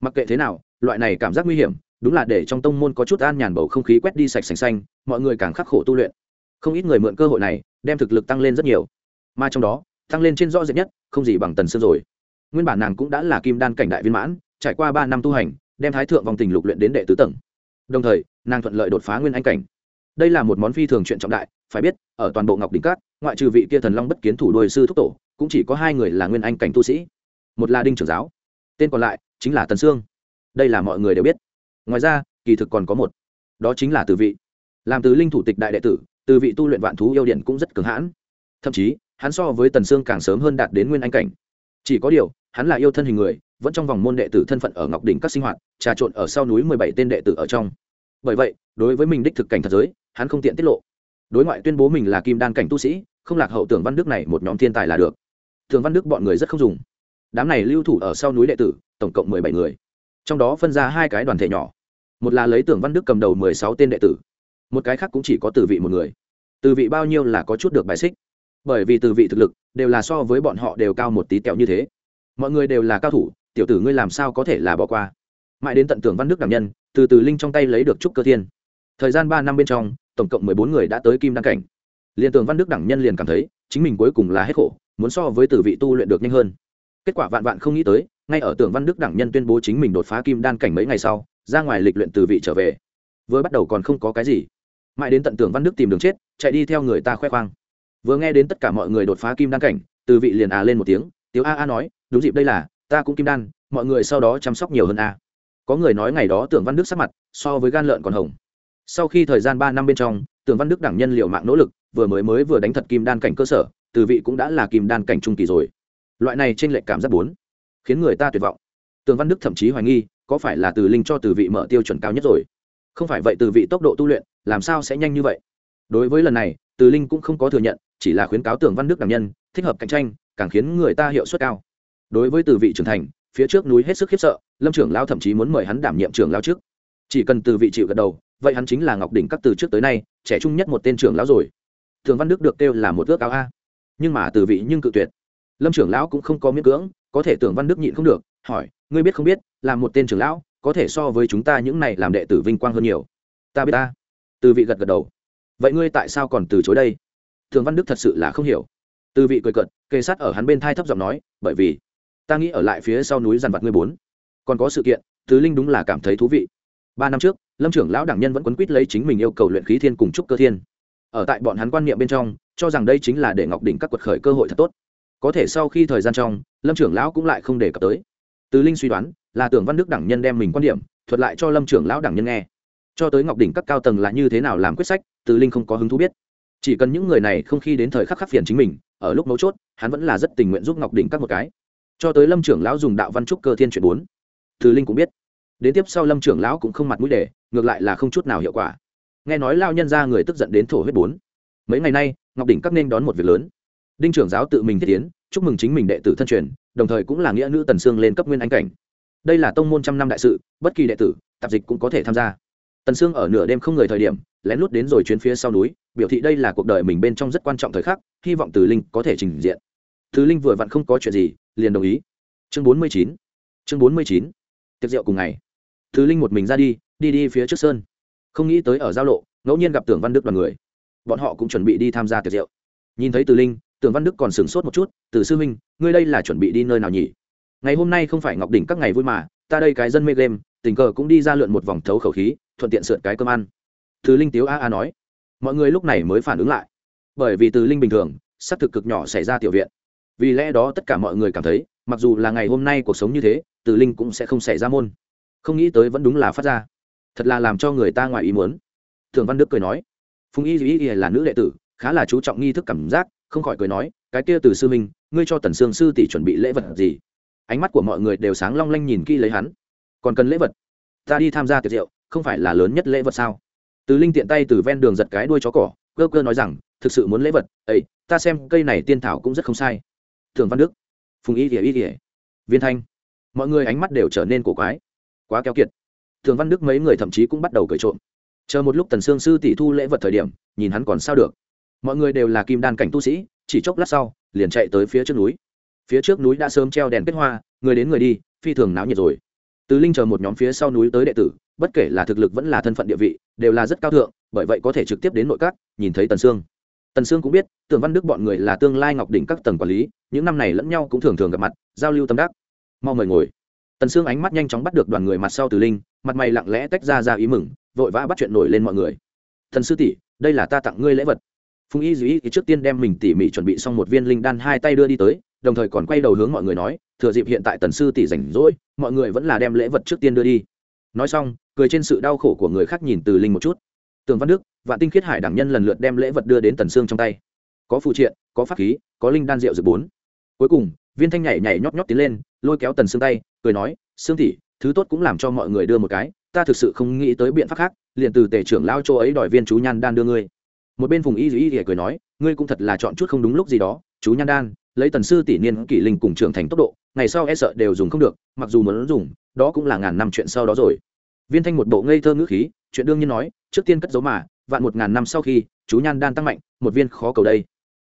Mặc kệ thế nào, loại này cảm giác nguy hiểm, đúng là để trong tông môn có chút an nhàn bầu không khí quét đi sạch sành xanh, mọi người càng khắc khổ tu luyện. Không ít người mượn cơ hội này, đem thực lực tăng lên rất nhiều. Mà trong đó tăng lên trên rõ rệt nhất, không gì bằng tần sương rồi. Nguyên bản nàng cũng đã là kim đan cảnh đại viên mãn, trải qua ba năm tu hành, đem thái thượng vòng tình lục luyện đến đệ tứ tầng. Đồng thời, nàng thuận lợi đột phá nguyên anh cảnh. Đây là một món phi thường chuyện trọng đại, phải biết, ở toàn bộ ngọc đỉnh cát ngoại trừ vị kia thần long bất kiến thủ đôi sư thúc tổ, cũng chỉ có hai người là nguyên anh cảnh tu sĩ. Một là đinh trưởng giáo, tên còn lại chính là tần sương. Đây là mọi người đều biết. Ngoài ra, kỳ thực còn có một, đó chính là từ vị. Làm từ linh thủ tịch đại đệ tử, từ vị tu luyện vạn thú yêu điện cũng rất cường hãn. Thậm chí hắn so với tần sương càng sớm hơn đạt đến nguyên anh cảnh. Chỉ có điều, hắn là yêu thân hình người, vẫn trong vòng môn đệ tử thân phận ở ngọc đỉnh các sinh hoạt, trà trộn ở sau núi mười bảy tên đệ tử ở trong. Bởi vậy, đối với mình đích thực cảnh thật giới, hắn không tiện tiết lộ. Đối ngoại tuyên bố mình là kim đan cảnh tu sĩ, không lạc hậu tưởng văn đức này một nhóm thiên tài là được. Thường văn đức bọn người rất không dùng. Đám này lưu thủ ở sau núi đệ tử, tổng cộng mười bảy người. Trong đó phân ra hai cái đoàn thể nhỏ. Một là lấy tưởng văn đức cầm đầu mười sáu tên đệ tử. Một cái khác cũng chỉ có từ vị một người. Từ vị bao nhiêu là có chút được bài xích bởi vì từ vị thực lực, đều là so với bọn họ đều cao một tí tẹo như thế. Mọi người đều là cao thủ, tiểu tử ngươi làm sao có thể là bỏ qua? Mãi đến tận tưởng văn đức đảm nhân, từ từ linh trong tay lấy được trúc cơ thiên. Thời gian ba năm bên trong, tổng cộng mười bốn người đã tới kim đăng cảnh. Liền tưởng văn đức đẳng nhân liền cảm thấy, chính mình cuối cùng là hết khổ, muốn so với từ vị tu luyện được nhanh hơn. Kết quả vạn vạn không nghĩ tới, ngay ở tưởng văn đức đẳng nhân tuyên bố chính mình đột phá kim đan cảnh mấy ngày sau, ra ngoài lịch luyện từ vị trở về. Vừa bắt đầu còn không có cái gì. Mãi đến tận tưởng văn đức tìm đường chết, chạy đi theo người ta khoe khoang vừa nghe đến tất cả mọi người đột phá kim đan cảnh, từ vị liền à lên một tiếng, tiếu a a nói, đúng dịp đây là, ta cũng kim đan, mọi người sau đó chăm sóc nhiều hơn a có người nói ngày đó tưởng văn đức sắc mặt so với gan lợn còn hồng. Sau khi thời gian ba năm bên trong, tưởng văn đức đẳng nhân liệu mạng nỗ lực, vừa mới mới vừa đánh thật kim đan cảnh cơ sở, từ vị cũng đã là kim đan cảnh trung kỳ rồi. Loại này trên lệch cảm giác bốn, khiến người ta tuyệt vọng. Tường văn đức thậm chí hoài nghi, có phải là từ linh cho từ vị mở tiêu chuẩn cao nhất rồi? Không phải vậy từ vị tốc độ tu luyện, làm sao sẽ nhanh như vậy? Đối với lần này, từ linh cũng không có thừa nhận chỉ là khuyến cáo tưởng văn đức đảm nhân, thích hợp cạnh tranh, càng khiến người ta hiệu suất cao. Đối với từ vị trưởng thành, phía trước núi hết sức khiếp sợ, lâm trưởng lao thậm chí muốn mời hắn đảm nhiệm trưởng lao trước. Chỉ cần từ vị chịu gật đầu, vậy hắn chính là ngọc đỉnh các từ trước tới nay, trẻ trung nhất một tên trưởng lão rồi. Thường văn đức được kêu là một ước áo a. Nhưng mà từ vị nhưng cự tuyệt. Lâm trưởng lão cũng không có miễn cưỡng, có thể tưởng văn đức nhịn không được, hỏi, ngươi biết không biết, là một tên trưởng lão, có thể so với chúng ta những này làm đệ tử vinh quang hơn nhiều? Ta biết ta. Từ vị gật gật đầu. Vậy ngươi tại sao còn từ chối đây? Thường văn đức thật sự là không hiểu. Từ vị cười cận kề sát ở hắn bên thai thấp giọng nói, bởi vì, ta nghĩ ở lại phía sau núi dàn vặt ngươi bốn. Còn có sự kiện, tứ linh đúng là cảm thấy thú vị. Ba năm trước, lâm trưởng lão đảng nhân vẫn quấn quýt lấy chính mình yêu cầu luyện khí thiên cùng trúc cơ thiên. Ở tại bọn hắn quan niệm bên trong, cho rằng đây chính là để ngọc đỉnh các quật khởi cơ hội thật tốt. Có thể sau khi thời gian trong, lâm trưởng lão cũng lại không đề cập tới. Tứ linh suy đoán, là tưởng văn đức đảng nhân đem mình quan điểm, thuật lại cho lâm trưởng lão đảng nhân nghe. Cho tới ngọc đỉnh các cao tầng là như thế nào làm quyết sách, tứ linh không có hứng thú biết chỉ cần những người này không khi đến thời khắc khắc phiền chính mình, ở lúc mấu chốt, hắn vẫn là rất tình nguyện giúp ngọc đỉnh các một cái. Cho tới lâm trưởng lão dùng đạo văn trúc cơ thiên chuyện bốn. Từ linh cũng biết. Đến tiếp sau lâm trưởng lão cũng không mặt mũi để, ngược lại là không chút nào hiệu quả. Nghe nói lao nhân ra người tức giận đến thổ huyết bốn. Mấy ngày nay, ngọc đỉnh các nên đón một việc lớn. Đinh trưởng giáo tự mình thiết tiến, chúc mừng chính mình đệ tử thân truyền, đồng thời cũng là nghĩa nữ tần sương lên cấp nguyên anh cảnh. Đây là tông môn trăm năm đại sự, bất kỳ đệ tử, tạp dịch cũng có thể tham gia tần sương ở nửa đêm không người thời điểm, lén lút đến rồi chuyến phía sau núi, biểu thị đây là cuộc đời mình bên trong rất quan trọng thời khắc, hy vọng từ linh có thể trình diện. Từ linh vừa vặn không có chuyện gì, liền đồng ý. Chương bốn mươi chín, chương bốn mươi chín. Tiệc rượu cùng ngày. Thứ linh một mình ra đi đi đi phía trước sơn. Không nghĩ tới ở giao lộ, ngẫu nhiên gặp tưởng văn đức đoàn người. Bọn họ cũng chuẩn bị đi tham gia tiệc rượu. Nhìn thấy từ linh, tưởng văn đức còn sửng sốt một chút, từ sư minh ngươi đây là chuẩn bị đi nơi nào nhỉ? Ngày hôm nay không phải ngọc đỉnh các ngày vui mà, ta đây cái dân mê game, tình cờ cũng đi ra lượn một vòng thấu khẩu khí thuận tiện sượt cái cơm ăn. Thứ linh tiếu a a nói, mọi người lúc này mới phản ứng lại. Bởi vì từ linh bình thường s ắ c thực cực nhỏ xảy ra tiểu viện. Vì lẽ đó tất cả mọi người cảm thấy, mặc dù là ngày hôm nay cuộc sống như thế, từ linh cũng sẽ không xảy ra môn. Không nghĩ tới vẫn đúng là phát ra. Thật là làm cho người ta ngoài ý muốn. Thường văn đức cười nói, phùng y duy là nữ đệ tử, khá là chú trọng nghi thức cảm giác, không khỏi cười nói, cái kia từ sư minh ngươi cho tần sương sư tỷ chuẩn bị lễ vật gì? Ánh mắt của mọi người đều sáng long lanh nhìn kỹ lấy hắn. Còn cần lễ vật? Ta đi tham gia tiệc rượu không phải là lớn nhất lễ vật sao? Tứ linh tiện tay từ ven đường giật cái đuôi chó cỏ cơ cơ nói rằng, thực sự muốn lễ vật, ấy, ta xem cây này tiên thảo cũng rất không sai. Thường văn đức, phùng y thìa y thìa viên thanh, mọi người ánh mắt đều trở nên cổ quái, quá keo kiệt. Thường văn đức mấy người thậm chí cũng bắt đầu cởi trộm. Chờ một lúc tần sương sư tỷ thu lễ vật thời điểm, nhìn hắn còn sao được. Mọi người đều là kim đan cảnh tu sĩ, chỉ chốc lát sau, liền chạy tới phía trước núi. Phía trước núi đã sớm treo đèn kết hoa, người đến người đi, phi thường náo nhiệt rồi. Tứ linh chờ một nhóm phía sau núi tới đệ tử bất kể là thực lực vẫn là thân phận địa vị, đều là rất cao thượng, bởi vậy có thể trực tiếp đến nội các, nhìn thấy tần sương. Tần sương cũng biết, tưởng văn đức bọn người là tương lai ngọc đỉnh các tầng quản lý, những năm này lẫn nhau cũng thường thường gặp mặt, giao lưu tâm đắc. Mau mời ngồi. Tần sương ánh mắt nhanh chóng bắt được đoàn người mặt sau từ linh, mặt mày lặng lẽ tách ra ra ý mừng, vội vã bắt chuyện nổi lên mọi người. Thần sư tỷ, đây là ta tặng ngươi lễ vật. Phùng y dĩ trước tiên đem mình tỉ mỉ chuẩn bị xong một viên linh đan hai tay đưa đi tới, đồng thời còn quay đầu hướng mọi người nói, thừa dịp hiện tại tần sư tỷ rảnh rỗi, mọi người vẫn là đem lễ vật trước tiên đưa đi. Nói xong cười trên sự đau khổ của người khác nhìn từ linh một chút. Tường văn đức, Vạn tinh khiết hải đẳng nhân lần lượt đem lễ vật đưa đến tần sương trong tay. Có phụ triện, có pháp khí, có linh đan rượu dược bốn. Cuối cùng, viên thanh nhảy nhảy nhóp nhóp tiến lên, lôi kéo tần sương tay, cười nói, sương tỷ, thứ tốt cũng làm cho mọi người đưa một cái, ta thực sự không nghĩ tới biện pháp khác, liền từ tể trưởng lao châu ấy đòi viên chú nhan đan đưa ngươi. Một bên vùng y y y cười nói, ngươi cũng thật là chọn chút không đúng lúc gì đó, chú nhan đan, lấy tần sư tỷ niên kỷ linh cùng trưởng thành tốc độ, ngày sau e sợ đều dùng không được, mặc dù muốn dùng, đó cũng là ngàn năm chuyện sau đó rồi viên thanh một bộ ngây thơ ngữ khí, chuyện đương nhiên nói, trước tiên cất giấu mà, vạn một ngàn năm sau khi, chú nhan đan tăng mạnh, một viên khó cầu đây.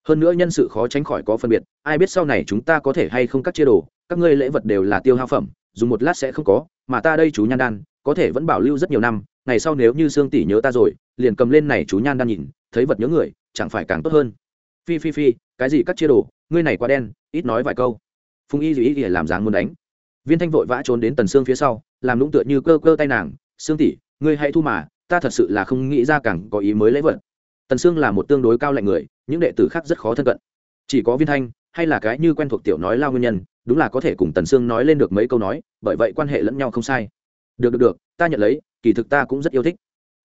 Hơn nữa nhân sự khó tránh khỏi có phân biệt, ai biết sau này chúng ta có thể hay không cắt chia đồ, các ngươi lễ vật đều là tiêu hao phẩm, dùng một lát sẽ không có, mà ta đây chú nhan đan, có thể vẫn bảo lưu rất nhiều năm, ngày sau nếu như sương tỷ nhớ ta rồi, liền cầm lên này chú nhan đan nhìn, thấy vật nhớ người, chẳng phải càng tốt hơn. Phi phi phi, cái gì cắt chia đồ, ngươi này quá đen, ít nói vài câu. Phùng y dù ý thì làm dáng muốn đánh. Viên thanh vội vã trốn đến tần sương phía sau làm lũng tựa như cơ cơ tay nàng xương tỷ, ngươi hãy thu mà, ta thật sự là không nghĩ ra càng có ý mới lễ vật. Tần sương là một tương đối cao lạnh người, những đệ tử khác rất khó thân cận. Chỉ có viên thanh, hay là cái như quen thuộc tiểu nói lao nguyên nhân, đúng là có thể cùng tần sương nói lên được mấy câu nói, bởi vậy quan hệ lẫn nhau không sai. Được được được, ta nhận lấy, kỳ thực ta cũng rất yêu thích.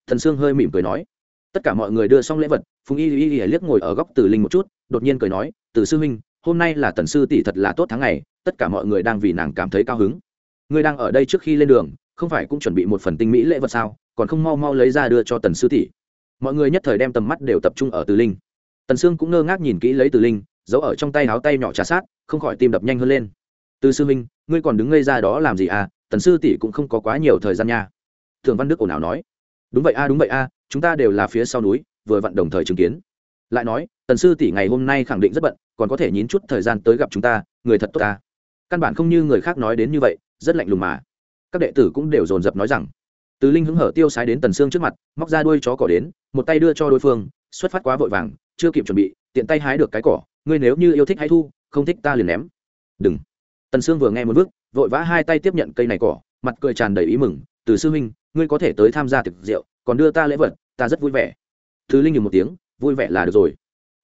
Thần sương hơi mỉm cười nói. Tất cả mọi người đưa xong lễ vật, phùng y y y liếc ngồi ở góc từ linh một chút, đột nhiên cười nói, từ sư huynh, hôm nay là tần sư tỷ thật là tốt tháng ngày, tất cả mọi người đang vì nàng cảm thấy cao hứng ngươi đang ở đây trước khi lên đường, không phải cũng chuẩn bị một phần tinh mỹ lễ vật sao? Còn không mau mau lấy ra đưa cho tần sư tỷ. Mọi người nhất thời đem tầm mắt đều tập trung ở từ linh. Tần sương cũng ngơ ngác nhìn kỹ lấy từ linh, giấu ở trong tay áo tay nhỏ trà sát, không khỏi tim đập nhanh hơn lên. Từ sư minh ngươi còn đứng ngây ra đó làm gì à? Tần sư tỷ cũng không có quá nhiều thời gian nha. Thường văn đức ồn ào nói. Đúng vậy a, đúng vậy a, chúng ta đều là phía sau núi, vừa vặn đồng thời chứng kiến. Lại nói, tần sư tỷ ngày hôm nay khẳng định rất bận, còn có thể nhín chút thời gian tới gặp chúng ta, người thật tốt ta. Căn bản không như người khác nói đến như vậy rất lạnh lùng mà. Các đệ tử cũng đều dồn dập nói rằng, từ linh hứng hở tiêu sái đến tần xương trước mặt, móc ra đuôi chó cỏ đến, một tay đưa cho đối phương, xuất phát quá vội vàng, chưa kịp chuẩn bị, tiện tay hái được cái cỏ, ngươi nếu như yêu thích hãy thu, không thích ta liền ném. Đừng. Tần xương vừa nghe một bước vội vã hai tay tiếp nhận cây này cỏ, mặt cười tràn đầy ý mừng, từ sư huynh, ngươi có thể tới tham gia thực rượu, còn đưa ta lễ vật, ta rất vui vẻ. Thứ linh nhường một tiếng, vui vẻ là được rồi.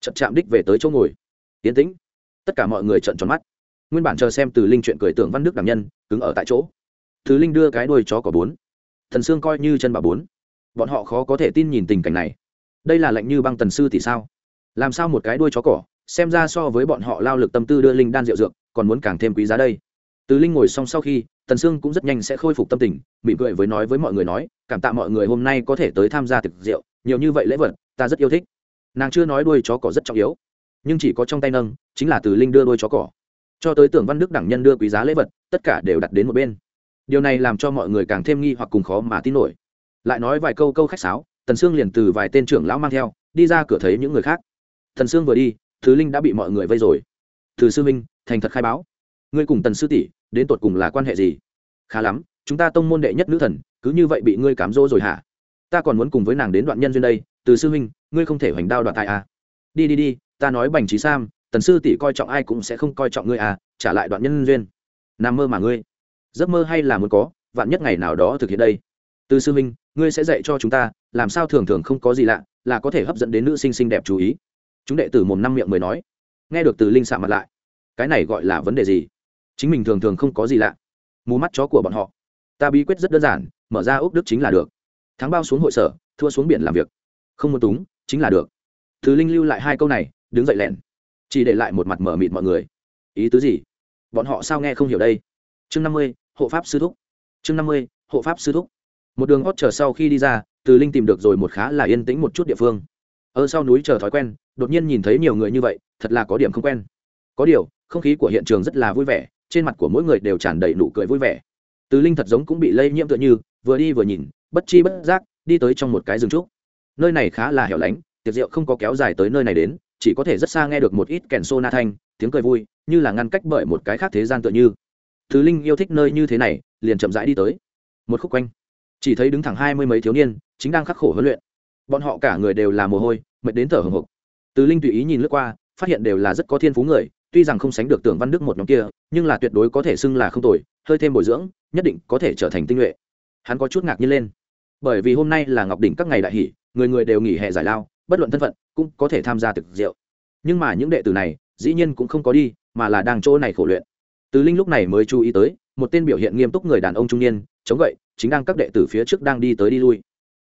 Chậm chạm đích về tới chỗ ngồi. Tiến tĩnh. Tất cả mọi người trợn tròn mắt nguyên bản chờ xem từ linh chuyện cười tưởng văn đức đảm nhân, cứng ở tại chỗ. Thứ linh đưa cái đuôi chó cỏ bốn. Thần sương coi như chân bà bốn. Bọn họ khó có thể tin nhìn tình cảnh này. Đây là lệnh như băng tần sư thì sao? Làm sao một cái đuôi chó cỏ, xem ra so với bọn họ lao lực tâm tư đưa linh đan rượu dược, còn muốn càng thêm quý giá đây. Từ linh ngồi xong sau khi, tần sương cũng rất nhanh sẽ khôi phục tâm tình, mỉm cười với nói với mọi người nói, cảm tạ mọi người hôm nay có thể tới tham gia thực rượu, nhiều như vậy lễ vật, ta rất yêu thích. Nàng chưa nói đuôi chó cỏ rất trọng yếu, nhưng chỉ có trong tay nâng, chính là từ linh đưa đuôi chó cỏ cho tới tưởng văn đức đẳng nhân đưa quý giá lễ vật, tất cả đều đặt đến một bên. Điều này làm cho mọi người càng thêm nghi hoặc cùng khó mà tin nổi. Lại nói vài câu câu khách sáo, tần sương liền từ vài tên trưởng lão mang theo, đi ra cửa thấy những người khác. Thần sương vừa đi, thứ linh đã bị mọi người vây rồi. Từ sư minh, thành thật khai báo. Ngươi cùng tần sư tỷ, đến tột cùng là quan hệ gì? Khá lắm, chúng ta tông môn đệ nhất nữ thần, cứ như vậy bị ngươi cám dỗ rồi hả? Ta còn muốn cùng với nàng đến đoạn nhân duyên đây. Từ sư huynh ngươi không thể hoành đao đoạn tại à. đi đi đi, ta nói bành trí sam tần sư tỷ coi trọng ai cũng sẽ không coi trọng ngươi à trả lại đoạn nhân duyên. Nằm mơ mà ngươi. Giấc mơ hay là muốn có vạn nhất ngày nào đó thực hiện đây. Từ sư minh, ngươi sẽ dạy cho chúng ta làm sao thường thường không có gì lạ là có thể hấp dẫn đến nữ sinh xinh đẹp chú ý. Chúng đệ tử mồm năm miệng mới nói. Nghe được từ linh xạ mặt lại. Cái này gọi là vấn đề gì? Chính mình thường thường không có gì lạ. Mù mắt chó của bọn họ. Ta bí quyết rất đơn giản mở ra ốc đức chính là được. Thắng bao xuống hội sở thua xuống biển làm việc. Không muốn túng chính là được. Thứ linh lưu lại hai câu này đứng dậy lẹn chỉ để lại một mặt mở mịt mọi người. Ý tứ gì? Bọn họ sao nghe không hiểu đây? Chương năm mươi, hộ pháp sư thúc. Chương năm mươi, hộ pháp sư thúc. Một đường hót chờ sau khi đi ra, từ linh tìm được rồi một khá là yên tĩnh một chút địa phương. Ở sau núi chờ thói quen, đột nhiên nhìn thấy nhiều người như vậy, thật là có điểm không quen. Có điều, không khí của hiện trường rất là vui vẻ, trên mặt của mỗi người đều tràn đầy nụ cười vui vẻ. Từ linh thật giống cũng bị lây nhiễm tựa như, vừa đi vừa nhìn, bất chi bất giác, đi tới trong một cái rừng trúc. Nơi này khá là hẻo lánh, tiệc rượu không có kéo dài tới nơi này đến chỉ có thể rất xa nghe được một ít kèn xô na thanh, tiếng cười vui, như là ngăn cách bởi một cái khác thế gian tựa như. Thứ linh yêu thích nơi như thế này, liền chậm rãi đi tới. Một khúc quanh, chỉ thấy đứng thẳng hai mươi mấy thiếu niên, chính đang khắc khổ huấn luyện. Bọn họ cả người đều là mồ hôi, mệt đến thở hồng hộc. Từ linh tùy ý nhìn lướt qua, phát hiện đều là rất có thiên phú người, tuy rằng không sánh được tưởng văn đức một nhóm kia, nhưng là tuyệt đối có thể xưng là không tồi, hơi thêm bồi dưỡng, nhất định có thể trở thành tinh nhuệ. Hắn có chút ngạc nhiên lên. Bởi vì hôm nay là ngọc đỉnh các ngày đại hỷ, người người đều nghỉ hè giải lao, bất luận thân phận cũng có thể tham gia thực rượu. Nhưng mà những đệ tử này, dĩ nhiên cũng không có đi, mà là đang chỗ này khổ luyện. Từ linh lúc này mới chú ý tới, một tên biểu hiện nghiêm túc người đàn ông trung niên, chống gậy, chính đang các đệ tử phía trước đang đi tới đi lui.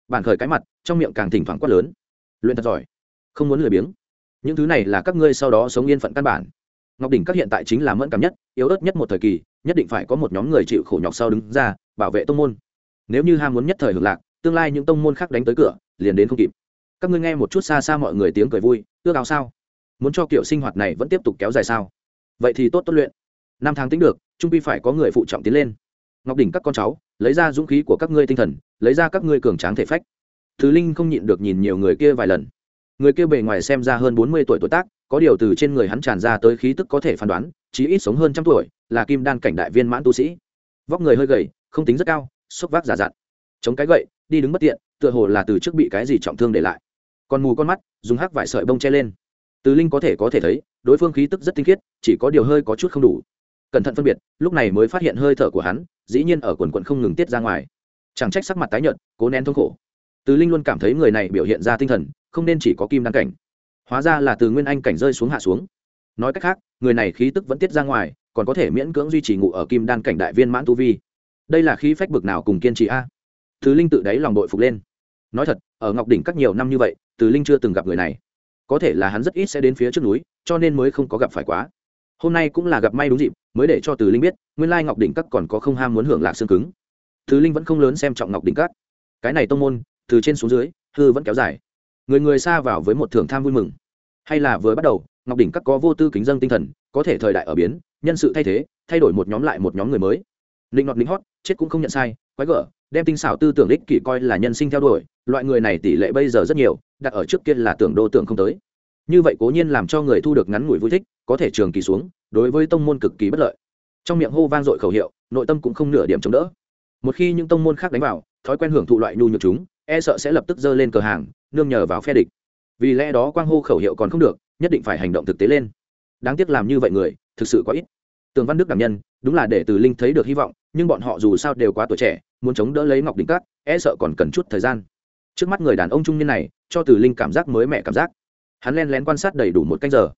Bản khởi cái mặt, trong miệng càng thỉnh thoảng quát lớn. Luyện thật giỏi. Không muốn lười biếng. Những thứ này là các ngươi sau đó sống yên phận căn bản. Ngọc đỉnh các hiện tại chính là mẫn cảm nhất, yếu ớt nhất một thời kỳ, nhất định phải có một nhóm người chịu khổ nhọc sau đứng ra, bảo vệ tông môn. Nếu như ham muốn nhất thời hưởng lạc, tương lai những tông môn khác đánh tới cửa, liền đến không kịp các ngươi nghe một chút xa xa mọi người tiếng cười vui, ước ao sao? Muốn cho kiểu sinh hoạt này vẫn tiếp tục kéo dài sao? Vậy thì tốt tốt luyện. Năm tháng tính được, trung pi phải có người phụ trọng tiến lên. Ngọc đỉnh các con cháu, lấy ra dũng khí của các ngươi tinh thần, lấy ra các ngươi cường tráng thể phách. Thứ linh không nhịn được nhìn nhiều người kia vài lần. Người kia bề ngoài xem ra hơn bốn mươi tuổi tuổi tác, có điều từ trên người hắn tràn ra tới khí tức có thể phán đoán, chí ít sống hơn trăm tuổi, là kim đan cảnh đại viên mãn tu sĩ. Vóc người hơi gầy, không tính rất cao xốc vác giả dặn. Chống cái gậy, đi đứng bất tiện, tựa hồ là từ trước bị cái gì trọng thương để lại còn mù con mắt, dùng hắc vải sợi bông che lên. Từ linh có thể có thể thấy, đối phương khí tức rất tinh khiết, chỉ có điều hơi có chút không đủ. Cẩn thận phân biệt, lúc này mới phát hiện hơi thở của hắn, dĩ nhiên ở quần quận không ngừng tiết ra ngoài. Chẳng trách sắc mặt tái nhợt, cố nén thống khổ. Từ linh luôn cảm thấy người này biểu hiện ra tinh thần, không nên chỉ có kim đăng cảnh. Hóa ra là từ nguyên anh cảnh rơi xuống hạ xuống. Nói cách khác, người này khí tức vẫn tiết ra ngoài, còn có thể miễn cưỡng duy trì ngụ ở kim đan cảnh đại viên mãn tu vi. Đây là khí phách bực nào cùng kiên trì a? Từ linh tự đáy lòng đội phục lên nói thật, ở ngọc đỉnh các nhiều năm như vậy, từ linh chưa từng gặp người này. Có thể là hắn rất ít sẽ đến phía trước núi, cho nên mới không có gặp phải quá. Hôm nay cũng là gặp may đúng dịp, mới để cho từ linh biết, nguyên lai ngọc đỉnh các còn có không ham muốn hưởng lạc xương cứng. Từ linh vẫn không lớn xem trọng ngọc đỉnh các. Cái này tông môn, từ trên xuống dưới, hư vẫn kéo dài. Người người xa vào với một thưởng tham vui mừng. Hay là vừa bắt đầu, ngọc đỉnh các có vô tư kính dân tinh thần, có thể thời đại ở biến, nhân sự thay thế, thay đổi một nhóm lại một nhóm người mới. Linh ngọt lính hót, chết cũng không nhận sai, quái gở đem tinh xảo tư tưởng ích kỷ coi là nhân sinh theo đuổi, loại người này tỷ lệ bây giờ rất nhiều, đặt ở trước kia là tưởng đô tưởng không tới. Như vậy cố nhiên làm cho người thu được ngắn ngủi vui thích, có thể trường kỳ xuống, đối với tông môn cực kỳ bất lợi. Trong miệng hô vang dội khẩu hiệu, nội tâm cũng không nửa điểm chống đỡ. Một khi những tông môn khác đánh vào, thói quen hưởng thụ loại nhu nhược chúng e sợ sẽ lập tức dơ lên cờ hàng, nương nhờ vào phe địch. Vì lẽ đó quang hô khẩu hiệu còn không được, nhất định phải hành động thực tế lên. Đáng tiếc làm như vậy người, thực sự quá ít. Tường văn đức đảm nhân, đúng là để từ linh thấy được hy vọng, nhưng bọn họ dù sao đều quá tuổi trẻ muốn chống đỡ lấy ngọc đỉnh cát e sợ còn cần chút thời gian. Trước mắt người đàn ông trung niên này, cho từ linh cảm giác mới mẻ cảm giác. Hắn len lén quan sát đầy đủ một canh giờ.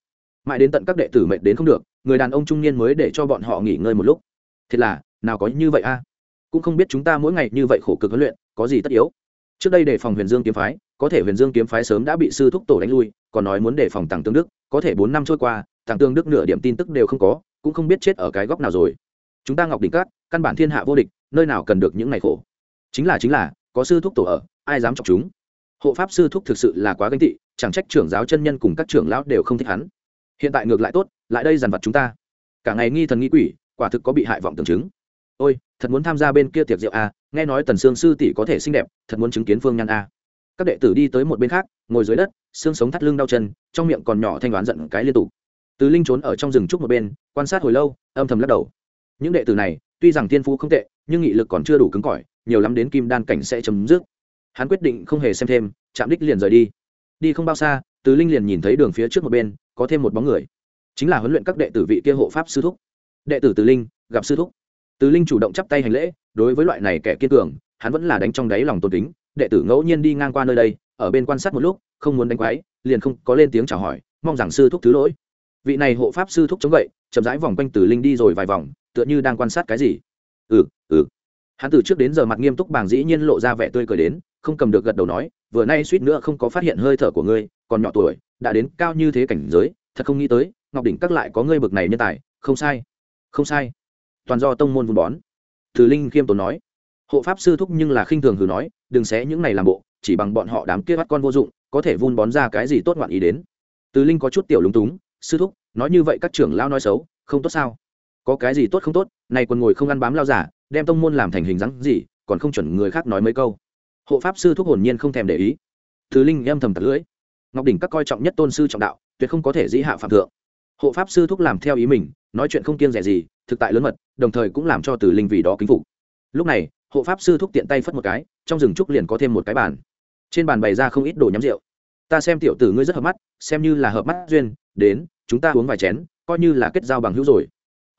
Mãi đến tận các đệ tử mệt đến không được, người đàn ông trung niên mới để cho bọn họ nghỉ ngơi một lúc. Thế là, nào có như vậy a? Cũng không biết chúng ta mỗi ngày như vậy khổ cực huấn luyện, có gì tất yếu? Trước đây đề phòng huyền dương kiếm phái, có thể huyền dương kiếm phái sớm đã bị sư thúc tổ đánh lui, còn nói muốn đề phòng tàng tương đức, có thể bốn năm trôi qua tàng tương đức nửa điểm tin tức đều không có, cũng không biết chết ở cái góc nào rồi. Chúng ta ngọc đỉnh cát căn bản thiên hạ vô địch, nơi nào cần được những ngày khổ. Chính là chính là, có sư thúc tổ ở, ai dám chọc chúng? Hộ pháp sư thúc thực sự là quá ganh tị, chẳng trách trưởng giáo chân nhân cùng các trưởng lão đều không thích hắn. Hiện tại ngược lại tốt, lại đây dằn vặt chúng ta. Cả ngày nghi thần nghi quỷ, quả thực có bị hại vọng tưởng chứng. Ôi, thật muốn tham gia bên kia tiệc rượu a, nghe nói tần sương sư tỷ có thể xinh đẹp, thật muốn chứng kiến phương nhan a. Các đệ tử đi tới một bên khác, ngồi dưới đất, xương sống thắt lưng đau chân, trong miệng còn nhỏ thanh đoán giận cái liên tục. Từ linh trốn ở trong rừng trúc một bên, quan sát hồi lâu, âm thầm lắc đầu. Những đệ tử này tuy rằng tiên phú không tệ, nhưng nghị lực còn chưa đủ cứng cỏi, nhiều lắm đến kim đan cảnh sẽ chấm dứt. Hắn quyết định không hề xem thêm, chạm đích liền rời đi. Đi không bao xa, từ linh liền nhìn thấy đường phía trước một bên, có thêm một bóng người. Chính là huấn luyện các đệ tử vị kia hộ pháp sư thúc. Đệ tử từ linh, gặp sư thúc. Từ linh chủ động chắp tay hành lễ, đối với loại này kẻ kiên cường, hắn vẫn là đánh trong đáy lòng tôn kính. Đệ tử ngẫu nhiên đi ngang qua nơi đây, ở bên quan sát một lúc, không muốn đánh quái, liền không có lên tiếng chào hỏi, mong rằng sư thúc thứ lỗi. Vị này hộ pháp sư thúc chống gậy, chậm rãi vòng quanh từ linh đi rồi vài vòng tựa như đang quan sát cái gì. Ừ ừ. Hắn từ trước đến giờ mặt nghiêm túc bàng dĩ nhiên lộ ra vẻ tươi cười đến, không cầm được gật đầu nói, vừa nay suýt nữa không có phát hiện hơi thở của ngươi, còn nhỏ tuổi, đã đến cao như thế cảnh giới, thật không nghĩ tới, ngọc đỉnh các lại có ngươi bực này nhân tài. Không sai không sai. Toàn do tông môn vun bón. Thử linh khiêm tốn nói. Hộ pháp sư thúc nhưng là khinh thường hừ nói, đừng xé những này làm bộ, chỉ bằng bọn họ đám kia bắt con vô dụng, có thể vun bón ra cái gì tốt ngoạn ý đến. Từ linh có chút tiểu lúng túng, sư thúc, nói như vậy các trưởng lao nói xấu, không tốt sao? Có cái gì tốt không tốt, này còn ngồi không ăn bám lao giả, đem tông môn làm thành hình dáng gì, còn không chuẩn người khác nói mấy câu. Hộ pháp sư thúc hồn nhiên không thèm để ý. Thứ linh âm thầm tật lưỡi. Ngọc đỉnh các coi trọng nhất tôn sư trọng đạo, tuyệt không có thể dĩ hạ phạm thượng. Hộ pháp sư thúc làm theo ý mình, nói chuyện không kiêng rẻ gì, thực tại lớn mật, đồng thời cũng làm cho từ linh vì đó kính phục. Lúc này, hộ pháp sư thúc tiện tay phất một cái, trong rừng trúc liền có thêm một cái bàn. Trên bàn bày ra không ít đồ nhắm rượu. Ta xem tiểu tử ngươi rất hợp mắt, xem như là hợp mắt duyên, đến, chúng ta uống vài chén, coi như là kết giao bằng hữu rồi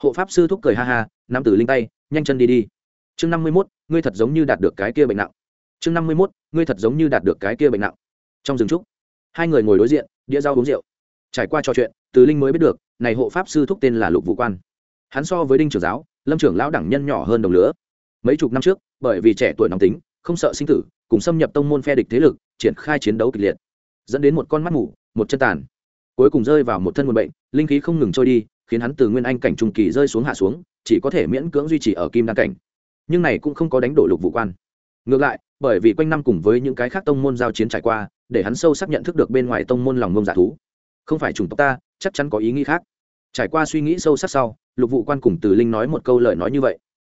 hộ pháp sư thúc cười ha ha, nắm tử linh tay, nhanh chân đi đi. Chương năm mươi mốt, ngươi thật giống như đạt được cái kia bệnh nặng. Chương năm mươi mốt, ngươi thật giống như đạt được cái kia bệnh nặng. Trong rừng trúc, hai người ngồi đối diện, đĩa rau uống rượu. Trải qua trò chuyện, từ linh mới biết được, này hộ pháp sư thúc tên là lục vũ quan. Hắn so với đinh trưởng giáo, lâm trưởng lão đẳng nhân nhỏ hơn đồng lứa. Mấy chục năm trước, bởi vì trẻ tuổi nóng tính, không sợ sinh tử, cùng xâm nhập tông môn phe địch thế lực, triển khai chiến đấu kịch liệt, dẫn đến một con mắt mù, một chân tàn. Cuối cùng rơi vào một thân nguồn bệnh, linh khí không ngừng trôi đi khiến hắn từ nguyên anh cảnh trung kỳ rơi xuống hạ xuống, chỉ có thể miễn cưỡng duy trì ở kim đan cảnh. Nhưng này cũng không có đánh đổ lục vũ quan. Ngược lại, bởi vì quanh năm cùng với những cái khác tông môn giao chiến trải qua, để hắn sâu sắc nhận thức được bên ngoài tông môn lòng ngông giả dạ thú. Không phải chủng tộc ta, chắc chắn có ý nghĩ khác. Trải qua suy nghĩ sâu sắc sau, lục vụ quan cùng từ linh nói một câu lời nói như vậy.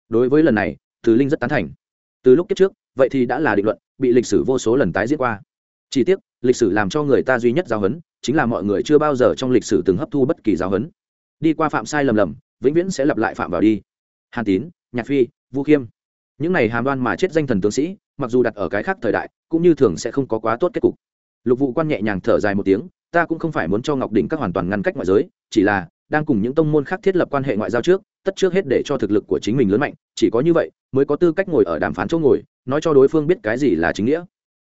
Đối với lần này, từ linh rất tán thành. Từ lúc kiếp trước, vậy thì đã là định luận, bị lịch sử vô số lần tái diễn qua. Chỉ tiếc, lịch sử làm cho người ta duy nhất giáo huấn, chính là mọi người chưa bao giờ trong lịch sử từng hấp thu bất kỳ giáo huấn đi qua phạm sai lầm lầm, vĩnh viễn sẽ lặp lại phạm vào đi. Hàn tín, nhạc phi vũ khiêm. Những này hàm đoan mà chết danh thần tướng sĩ, mặc dù đặt ở cái khác thời đại, cũng như thường sẽ không có quá tốt kết cục. Lục vụ quan nhẹ nhàng thở dài một tiếng, ta cũng không phải muốn cho ngọc đỉnh các hoàn toàn ngăn cách ngoại giới, chỉ là đang cùng những tông môn khác thiết lập quan hệ ngoại giao trước, tất trước hết để cho thực lực của chính mình lớn mạnh, chỉ có như vậy mới có tư cách ngồi ở đàm phán chỗ ngồi, nói cho đối phương biết cái gì là chính nghĩa.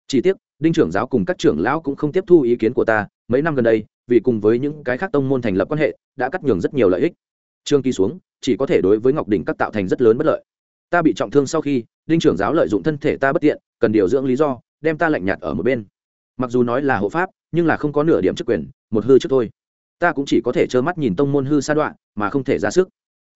Chỉ tiếc, đinh trưởng giáo cùng các trưởng lão cũng không tiếp thu ý kiến của ta, mấy năm gần đây, vì cùng với những cái khác tông môn thành lập quan hệ đã cắt nhường rất nhiều lợi ích. Trương kỳ xuống, chỉ có thể đối với ngọc đỉnh các tạo thành rất lớn bất lợi. Ta bị trọng thương sau khi, đinh trưởng giáo lợi dụng thân thể ta bất tiện, cần điều dưỡng lý do, đem ta lạnh nhạt ở một bên. Mặc dù nói là hộ pháp, nhưng là không có nửa điểm chức quyền, một hư trước thôi. Ta cũng chỉ có thể trơ mắt nhìn tông môn hư sa đoạn mà không thể ra sức.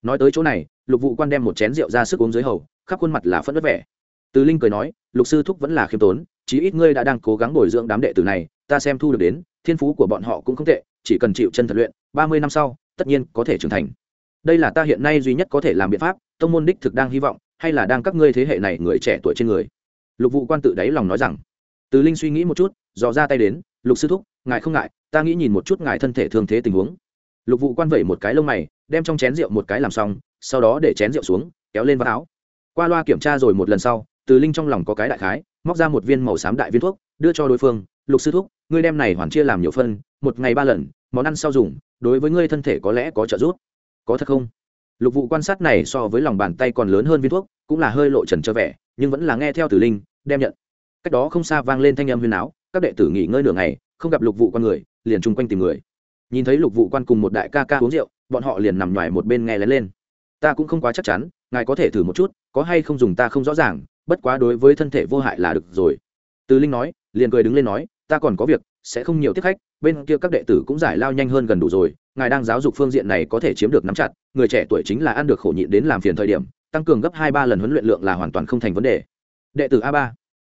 Nói tới chỗ này, lục vụ quan đem một chén rượu ra sức uống dưới hầu, khắp khuôn mặt là phất vất vẻ. Từ linh cười nói, lục sư thúc vẫn là khiêm tốn, chí ít ngươi đã đang cố gắng bồi dưỡng đám đệ tử này, ta xem thu được đến, thiên phú của bọn họ cũng không tệ chỉ cần chịu chân thật luyện, ba mươi năm sau, tất nhiên có thể trưởng thành. Đây là ta hiện nay duy nhất có thể làm biện pháp, tông môn đích thực đang hy vọng, hay là đang các ngươi thế hệ này người trẻ tuổi trên người? Lục vụ quan tự đáy lòng nói rằng. Từ linh suy nghĩ một chút, dò ra tay đến, lục sư thúc, ngài không ngại, ta nghĩ nhìn một chút ngài thân thể thương thế tình huống. Lục vụ quan vẩy một cái lông mày, đem trong chén rượu một cái làm xong, sau đó để chén rượu xuống, kéo lên vào áo. Qua loa kiểm tra rồi một lần sau, từ linh trong lòng có cái đại khái, móc ra một viên màu xám đại viên thuốc, đưa cho đối phương, lục sư thúc, ngươi đem này hoàn chia làm nhiều phân một ngày ba lần, món ăn sau dùng, đối với ngươi thân thể có lẽ có trợ giúp. Có thật không? Lục vụ quan sát này so với lòng bàn tay còn lớn hơn viên thuốc, cũng là hơi lộ trần cho vẻ, nhưng vẫn là nghe theo tử linh, đem nhận. Cách đó không xa vang lên thanh âm huyền áo, các đệ tử nghỉ ngơi nửa ngày, không gặp lục vụ quan người, liền chung quanh tìm người. Nhìn thấy lục vụ quan cùng một đại ca ca uống rượu, bọn họ liền nằm ngoài một bên nghe lén lên. Ta cũng không quá chắc chắn, ngài có thể thử một chút, có hay không dùng ta không rõ ràng, bất quá đối với thân thể vô hại là được rồi. Từ linh nói, liền cười đứng lên nói ta còn có việc, sẽ không nhiều tiếp khách, bên kia các đệ tử cũng giải lao nhanh hơn gần đủ rồi, ngài đang giáo dục phương diện này có thể chiếm được nắm chặt, người trẻ tuổi chính là ăn được khổ nhịn đến làm phiền thời điểm, tăng cường gấp hai ba lần huấn luyện lượng là hoàn toàn không thành vấn đề. Đệ tử a ba,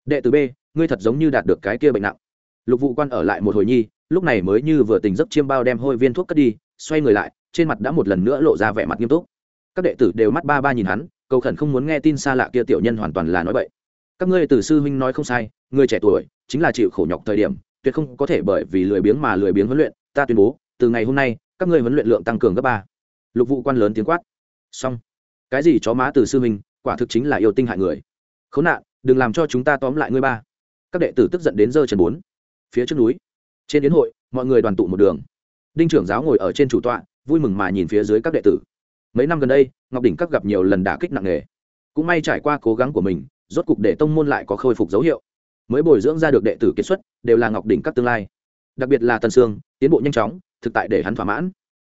đệ tử b, ngươi thật giống như đạt được cái kia bệnh nặng. Lục vụ quan ở lại một hồi nhi, lúc này mới như vừa tình giấc chiêm bao đem hôi viên thuốc cất đi, xoay người lại, trên mặt đã một lần nữa lộ ra vẻ mặt nghiêm túc. Các đệ tử đều mắt ba ba nhìn hắn, cầu khẩn không muốn nghe tin xa lạ kia tiểu nhân hoàn toàn là nói bậy. Các ngươi từ sư huynh nói không sai, người trẻ tuổi chính là chịu khổ nhọc thời điểm, tuyệt không có thể bởi vì lười biếng mà lười biếng huấn luyện. Ta tuyên bố, từ ngày hôm nay, các ngươi huấn luyện lượng tăng cường gấp ba. Lục vụ quan lớn tiếng quát. Xong. Cái gì chó má từ sư minh quả thực chính là yêu tinh hại người. Khốn nạn, đừng làm cho chúng ta tóm lại ngươi ba. Các đệ tử tức giận đến giờ trần bốn. Phía trước núi. Trên yến hội, mọi người đoàn tụ một đường. Đinh trưởng giáo ngồi ở trên chủ tọa, vui mừng mà nhìn phía dưới các đệ tử. Mấy năm gần đây, ngọc đỉnh các gặp nhiều lần đả kích nặng nề. Cũng may trải qua cố gắng của mình, rốt cục để tông môn lại có khôi phục dấu hiệu mới bồi dưỡng ra được đệ tử kiệt xuất, đều là ngọc đỉnh các tương lai. Đặc biệt là tần sương, tiến bộ nhanh chóng, thực tại để hắn thỏa mãn.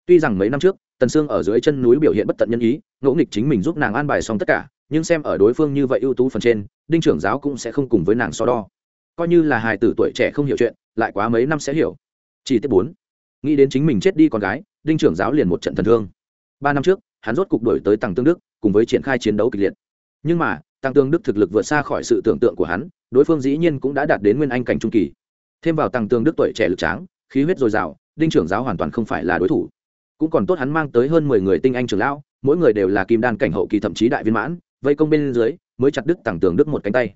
Tuy rằng mấy năm trước, tần sương ở dưới chân núi biểu hiện bất tận nhân ý ngẫu nghịch chính mình giúp nàng an bài xong tất cả, nhưng xem ở đối phương như vậy ưu tú phần trên, đinh trưởng giáo cũng sẽ không cùng với nàng so đo. Coi như là hài tử tuổi trẻ không hiểu chuyện, lại quá mấy năm sẽ hiểu. Chỉ tiếp bốn. Nghĩ đến chính mình chết đi con gái, đinh trưởng giáo liền một trận thần thương. Ba năm trước, hắn rốt cục đổi tới tàng tương đức, cùng với triển khai chiến đấu kịch liệt. Nhưng mà, tăng tương đức thực lực vượt xa khỏi sự tưởng tượng của hắn đối phương dĩ nhiên cũng đã đạt đến nguyên anh cảnh trung kỳ. Thêm vào tăng tương đức tuổi trẻ lực tráng, khí huyết dồi dào, đinh trưởng giáo hoàn toàn không phải là đối thủ. Cũng còn tốt hắn mang tới hơn mười người tinh anh trưởng lão, mỗi người đều là kim đan cảnh hậu kỳ thậm chí đại viên mãn, vây công bên dưới, mới chặt đứt tăng tường đức một cánh tay.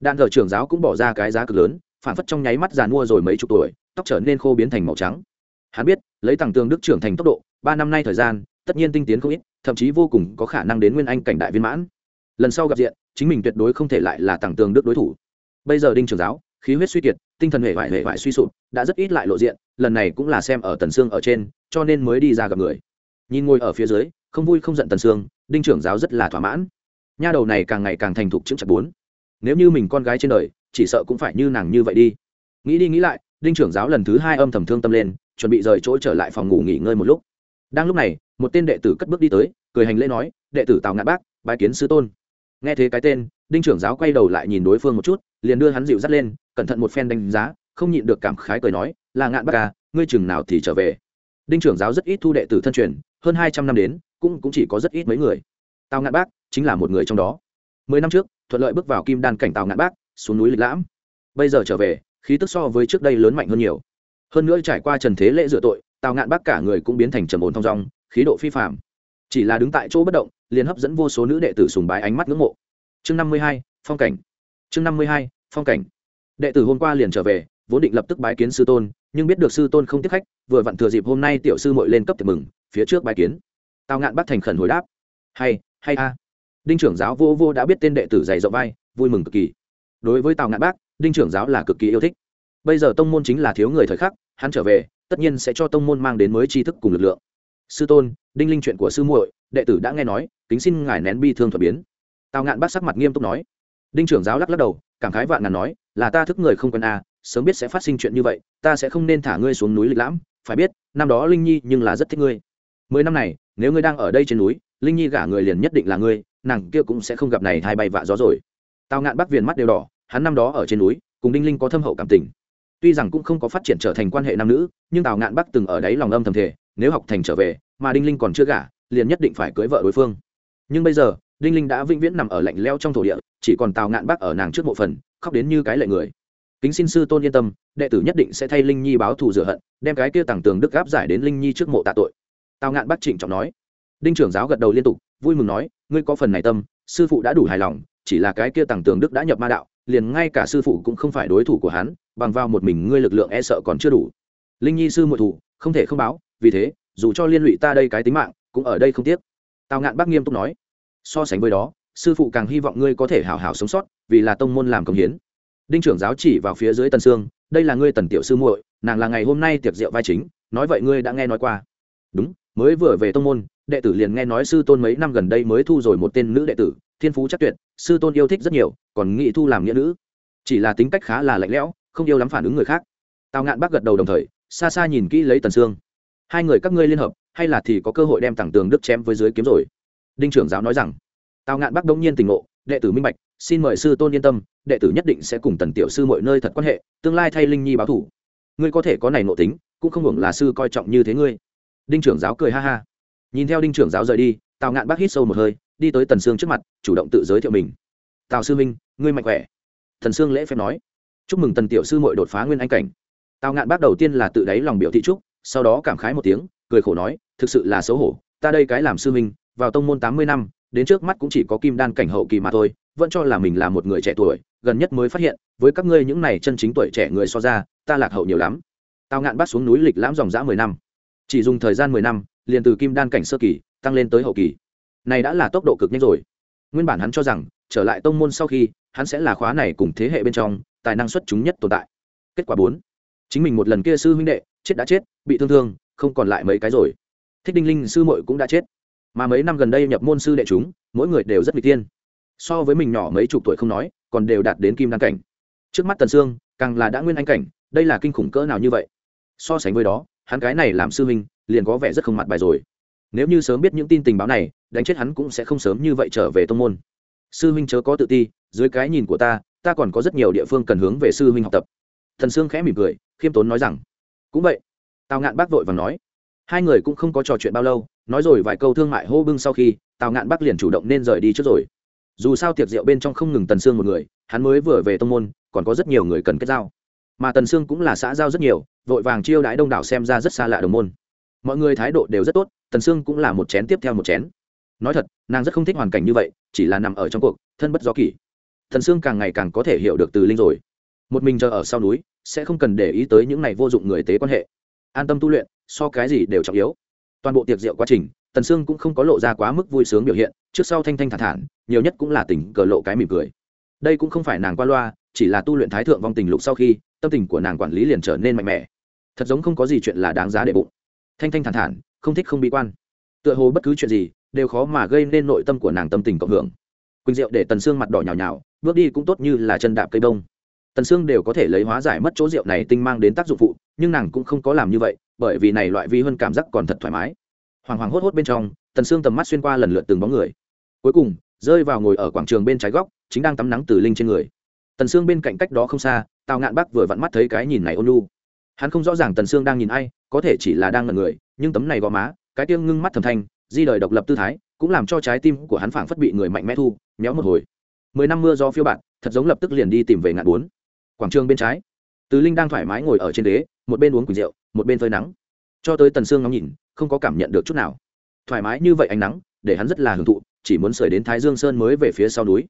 Đạn thờ trưởng giáo cũng bỏ ra cái giá cực lớn, phản phất trong nháy mắt giàn mua rồi mấy chục tuổi, tóc trở nên khô biến thành màu trắng. Hắn biết, lấy tăng tường đức trưởng thành tốc độ, ba năm nay thời gian, tất nhiên tinh tiến không ít, thậm chí vô cùng có khả năng đến nguyên anh cảnh đại viên mãn. Lần sau gặp diện, chính mình tuyệt đối không thể lại là tăng tường đức đối thủ bây giờ đinh trường giáo, khí huyết suy kiệt, tinh thần hệ vải hệ vải suy sụp, đã rất ít lại lộ diện, lần này cũng là xem ở tần sương ở trên, cho nên mới đi ra gặp người. Nhìn ngồi ở phía dưới, không vui không giận tần sương, đinh trưởng giáo rất là thỏa mãn. Nha đầu này càng ngày càng thành thục chững chặt bốn. Nếu như mình con gái trên đời, chỉ sợ cũng phải như nàng như vậy đi. Nghĩ đi nghĩ lại, đinh trưởng giáo lần thứ hai âm thầm thương tâm lên, chuẩn bị rời chỗ trở lại phòng ngủ nghỉ ngơi một lúc. Đang lúc này, một tên đệ tử cất bước đi tới, cười hành lễ nói, đệ tử tào ngạn bác bài kiến sư tôn. Nghe thế cái tên đinh trưởng giáo quay đầu lại nhìn đối phương một chút, liền đưa hắn dịu dắt lên, cẩn thận một phen đánh giá, không nhịn được cảm khái cười nói, là ngạn bác ca, ngươi chừng nào thì trở về? Đinh trưởng giáo rất ít thu đệ tử thân truyền, hơn hai trăm năm đến, cũng cũng chỉ có rất ít mấy người. Tào ngạn bác chính là một người trong đó. Mười năm trước, thuận lợi bước vào kim đan cảnh tào ngạn bác, xuống núi lịch lãm. Bây giờ trở về, khí tức so với trước đây lớn mạnh hơn nhiều. Hơn nữa trải qua trần thế lễ dựa tội, tào ngạn bác cả người cũng biến thành trầm ổn thong dong, khí độ phi phạm chỉ là đứng tại chỗ bất động, liền hấp dẫn vô số nữ đệ tử sùng bái ánh mắt ngưỡng mộ chương năm mươi hai, phong cảnh. Chương năm mươi hai, phong cảnh. Đệ tử hôm qua liền trở về, vốn định lập tức bái kiến sư tôn, nhưng biết được sư tôn không tiếp khách, vừa vặn thừa dịp hôm nay tiểu sư mội lên cấp tiệc mừng, phía trước bái kiến. Tào ngạn bắt thành khẩn hồi đáp. Hay hay a. Đinh trưởng giáo vô vô đã biết tên đệ tử dày rộng vai, vui mừng cực kỳ. Đối với tào ngạn bác đinh trưởng giáo là cực kỳ yêu thích. Bây giờ tông môn chính là thiếu người thời khắc, hắn trở về, tất nhiên sẽ cho tông môn mang đến mới tri thức cùng lực lượng. Sư tôn, đinh linh chuyện của sư muội, đệ tử đã nghe nói, kính xin ngài nén bi thương thuật biến tào ngạn bác sắc mặt nghiêm túc nói. Đinh trưởng giáo lắc lắc đầu, cảm khái vạn ngàn nói, là ta thức người không quen a, sớm biết sẽ phát sinh chuyện như vậy, ta sẽ không nên thả ngươi xuống núi lịch lãm, phải biết, năm đó linh nhi nhưng là rất thích ngươi. Mười năm này, nếu ngươi đang ở đây trên núi, linh nhi gả người liền nhất định là ngươi, nàng kia cũng sẽ không gặp này hai bay vạ gió rồi. Tào ngạn bắc viền mắt đều đỏ, hắn năm đó ở trên núi, cùng đinh linh có thâm hậu cảm tình. Tuy rằng cũng không có phát triển trở thành quan hệ nam nữ, nhưng tào ngạn bắc từng ở đấy lòng âm thầm thể nếu học thành trở về, mà đinh linh còn chưa gả, liền nhất định phải cưới vợ đối phương. Nhưng bây giờ đinh linh đã vĩnh viễn nằm ở lạnh leo trong thổ địa, chỉ còn tào ngạn bắc ở nàng trước mộ phần, khóc đến như cái lệ người. Kính xin sư tôn yên tâm, đệ tử nhất định sẽ thay linh nhi báo thù rửa hận, đem cái kia tàng tường đức gáp giải đến linh nhi trước mộ tạ tội. Tào ngạn bắc trịnh trọng nói. Đinh trưởng giáo gật đầu liên tục, vui mừng nói, ngươi có phần này tâm, sư phụ đã đủ hài lòng, chỉ là cái kia tàng tường đức đã nhập ma đạo, liền ngay cả sư phụ cũng không phải đối thủ của hắn, bằng vào một mình ngươi lực lượng e sợ còn chưa đủ. Linh nhi sư muội thủ, không thể không báo, vì thế, dù cho liên lụy ta đây cái tính mạng, cũng ở đây không tiếc. Tào ngạn bác nghiêm túc nói so sánh với đó, sư phụ càng hy vọng ngươi có thể hảo hảo sống sót, vì là tông môn làm công hiến. Đinh trưởng giáo chỉ vào phía dưới tần sương, đây là ngươi tần tiểu sư muội, nàng là ngày hôm nay tiệc rượu vai chính, nói vậy ngươi đã nghe nói qua. Đúng, mới vừa về tông môn, đệ tử liền nghe nói sư tôn mấy năm gần đây mới thu rồi một tên nữ đệ tử, thiên phú chắc tuyệt, sư tôn yêu thích rất nhiều, còn nghĩ thu làm nghĩa nữ. Chỉ là tính cách khá là lạnh lẽo, không yêu lắm phản ứng người khác. Tào ngạn bác gật đầu đồng thời, xa xa nhìn kỹ lấy tần sương. Hai người các ngươi liên hợp, hay là thì có cơ hội đem tặng tường đức chém với dưới kiếm rồi đinh trưởng giáo nói rằng, tào ngạn Bắc đông nhiên tình ngộ, đệ tử minh bạch, xin mời sư tôn yên tâm, đệ tử nhất định sẽ cùng tần tiểu sư mọi nơi thật quan hệ, tương lai thay linh nhi báo thủ. Ngươi có thể có này nộ tính, cũng không hưởng là sư coi trọng như thế ngươi. Đinh trưởng giáo cười ha ha. Nhìn theo đinh trưởng giáo rời đi, tào ngạn bác hít sâu một hơi, đi tới tần sương trước mặt, chủ động tự giới thiệu mình. Tào sư minh ngươi mạnh khỏe. Thần sương lễ phép nói. Chúc mừng tần tiểu sư mội đột phá nguyên anh cảnh. Tào ngạn bác đầu tiên là tự đáy lòng biểu thị trúc sau đó cảm khái một tiếng, cười khổ nói, thực sự là xấu hổ, ta đây cái làm sư minh vào tông môn tám mươi năm, đến trước mắt cũng chỉ có kim đan cảnh hậu kỳ mà thôi, vẫn cho là mình là một người trẻ tuổi, gần nhất mới phát hiện, với các ngươi những này chân chính tuổi trẻ người so ra, ta lạc hậu nhiều lắm. Tao ngạn bắt xuống núi lịch lãm dòng dã mười năm. Chỉ dùng thời gian mười năm, liền từ kim đan cảnh sơ kỳ, tăng lên tới hậu kỳ. Này đã là tốc độ cực nhanh rồi. Nguyên bản hắn cho rằng, trở lại tông môn sau khi, hắn sẽ là khóa này cùng thế hệ bên trong, tài năng xuất chúng nhất tồn tại. Kết quả bốn. Chính mình một lần kia sư huynh đệ, chết đã chết, bị thương thương, không còn lại mấy cái rồi. Thích đinh linh sư muội cũng đã chết mà mấy năm gần đây nhập môn sư đệ chúng, mỗi người đều rất vị tiên so với mình nhỏ mấy chục tuổi không nói, còn đều đạt đến kim đan cảnh. Trước mắt tần sương, càng là đã nguyên anh cảnh, đây là kinh khủng cỡ nào như vậy? So sánh với đó, hắn cái này làm sư huynh, liền có vẻ rất không mặt bài rồi. Nếu như sớm biết những tin tình báo này, đánh chết hắn cũng sẽ không sớm như vậy trở về tông môn. Sư huynh chớ có tự ti, dưới cái nhìn của ta ta còn có rất nhiều địa phương cần hướng về sư huynh học tập. Thần sương khẽ mỉm cười, khiêm tốn nói rằng, cũng vậy. Tào ngạn bác vội và nói. Hai người cũng không có trò chuyện bao lâu nói rồi vài câu thương mại hô bưng sau khi, tào ngạn bắc liền chủ động nên rời đi trước rồi. Dù sao tiệc rượu bên trong không ngừng tần sương một người, hắn mới vừa về tông môn, còn có rất nhiều người cần kết giao. Mà tần sương cũng là xã giao rất nhiều, vội vàng chiêu đãi đông đảo xem ra rất xa lạ đồng môn. Mọi người thái độ đều rất tốt, tần sương cũng là một chén tiếp theo một chén. Nói thật, nàng rất không thích hoàn cảnh như vậy, chỉ là nằm ở trong cuộc, thân bất gió kỷ. Tần sương càng ngày càng có thể hiểu được từ linh rồi. Một mình chờ ở sau núi, sẽ không cần để ý tới những này vô dụng người tế quan hệ. An tâm tu luyện, so cái gì đều trọng yếu toàn bộ tiệc rượu quá trình, tần sương cũng không có lộ ra quá mức vui sướng biểu hiện, trước sau thanh thanh thản thản, nhiều nhất cũng là tình cờ lộ cái mỉm cười. Đây cũng không phải nàng qua loa, chỉ là tu luyện thái thượng vong tình lục sau khi, tâm tình của nàng quản lý liền trở nên mạnh mẽ. Thật giống không có gì chuyện là đáng giá để bụng. Thanh thanh thản thản, không thích không bi quan. Tựa hồ bất cứ chuyện gì, đều khó mà gây nên nội tâm của nàng tâm tình cộng hưởng. Quỳnh diệu để tần xương mặt đỏ nhào nhào, bước đi cũng tốt như là chân đạp cây bông. Tần xương đều có thể lấy hóa giải mất chỗ rượu này tinh mang đến tác dụng phụ, nhưng nàng cũng không có làm như vậy bởi vì này loại vi hơn cảm giác còn thật thoải mái. Hoàng hoàng hốt hốt bên trong, tần xương tầm mắt xuyên qua lần lượt từng bóng người. Cuối cùng, rơi vào ngồi ở quảng trường bên trái góc, chính đang tắm nắng từ linh trên người. Tần xương bên cạnh cách đó không xa, tào ngạn bắc vừa vặn mắt thấy cái nhìn này ôn lu hắn không rõ ràng tần sương đang nhìn ai, có thể chỉ là đang ngẩn người, nhưng tấm này gò má, cái tiếng ngưng mắt thầm thanh, di đời độc lập tư thái, cũng làm cho trái tim của hắn phảng phất bị người mạnh mẽ thu, méo một hồi. Mười năm mưa gió phiêu bạn thật giống lập tức liền đi tìm về ngạn bốn. Quảng trường bên trái tứ linh đang thoải mái ngồi ở trên đế một bên uống quỳnh rượu, một bên phơi nắng. Cho tới tần sương ngóng nhìn, không có cảm nhận được chút nào. Thoải mái như vậy ánh nắng, để hắn rất là hưởng thụ, chỉ muốn sưởi đến thái dương sơn mới về phía sau núi.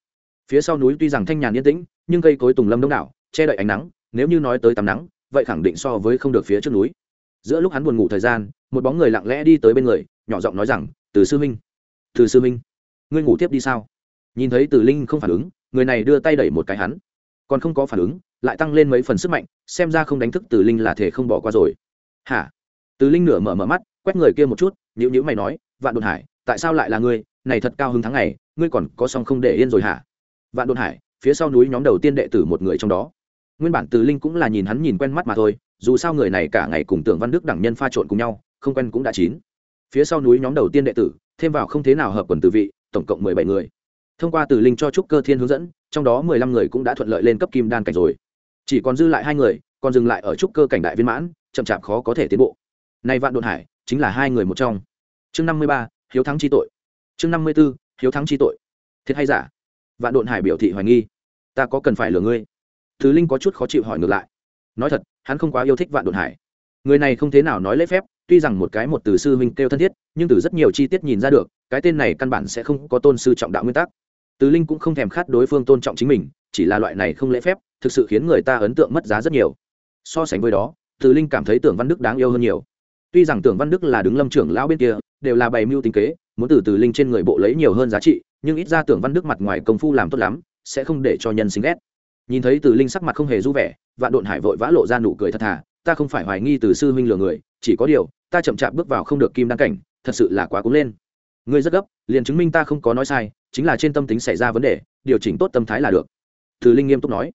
Phía sau núi tuy rằng thanh nhàn yên tĩnh, nhưng cây cối tùng lâm đông đảo, che đậy ánh nắng, nếu như nói tới tắm nắng, vậy khẳng định so với không được phía trước núi. Giữa lúc hắn buồn ngủ thời gian, một bóng người lặng lẽ đi tới bên người, nhỏ giọng nói rằng, từ sư minh từ sư minh ngươi ngủ tiếp đi sao? Nhìn thấy từ linh không phản ứng, người này đưa tay đẩy một cái hắn. Còn không có phản ứng lại tăng lên mấy phần sức mạnh, xem ra không đánh thức từ linh là thể không bỏ qua rồi. Hả? Từ linh nửa mở mở mắt, quét người kia một chút nhữ nhữ mày nói, vạn đồn hải, tại sao lại là ngươi? Này thật cao hứng tháng ngày, ngươi còn có song không để yên rồi hả? Vạn đồn hải, phía sau núi nhóm đầu tiên đệ tử một người trong đó. Nguyên bản từ linh cũng là nhìn hắn nhìn quen mắt mà thôi, dù sao người này cả ngày cùng tưởng văn đức đẳng nhân pha trộn cùng nhau, không quen cũng đã chín. Phía sau núi nhóm đầu tiên đệ tử, thêm vào không thế nào hợp quần từ vị, tổng cộng mười bảy người. Thông qua từ linh cho trúc cơ thiên hướng dẫn, trong đó mười lăm người cũng đã thuận lợi lên cấp kim đan cảnh rồi chỉ còn dư lại hai người, còn dừng lại ở trúc cơ cảnh đại viên mãn, chậm chạp khó có thể tiến bộ. Nay vạn đồn hải, chính là hai người một trong. Chương năm mươi ba, hiếu thắng chi tội. Chương năm mươi b ố hiếu thắng chi tội. Thiệt hay giả? Vạn đồn hải biểu thị hoài nghi. Ta có cần phải lừa ngươi? Thứ linh có chút khó chịu hỏi ngược lại. Nói thật, hắn không quá yêu thích vạn đồn hải. Người này không thế nào nói lễ phép, tuy rằng một cái một từ sư huynh kêu thân thiết, nhưng từ rất nhiều chi tiết nhìn ra được, cái tên này căn bản sẽ không có tôn sư trọng đạo nguyên tắc. Tứ linh cũng không thèm khát đối phương tôn trọng chính mình, chỉ là loại này không lễ phép thực sự khiến người ta ấn tượng mất giá rất nhiều. So sánh với đó, từ linh cảm thấy tưởng văn đức đáng yêu hơn nhiều. Tuy rằng tưởng văn đức là đứng lâm trưởng lão bên kia, đều là bày mưu tính kế, muốn từ từ linh trên người bộ lấy nhiều hơn giá trị, nhưng ít ra tưởng văn đức mặt ngoài công phu làm tốt lắm, sẽ không để cho nhân sinh ghét. Nhìn thấy từ linh sắc mặt không hề du vẻ, vạn độn hải vội vã lộ ra nụ cười thật thà, ta không phải hoài nghi từ sư huynh lừa người, chỉ có điều, ta chậm chạp bước vào không được kim đăng cảnh, thật sự là quá cúng lên. Ngươi rất gấp, liền chứng minh ta không có nói sai, chính là trên tâm tính xảy ra vấn đề, điều chỉnh tốt tâm thái là được. Từ linh nghiêm túc nói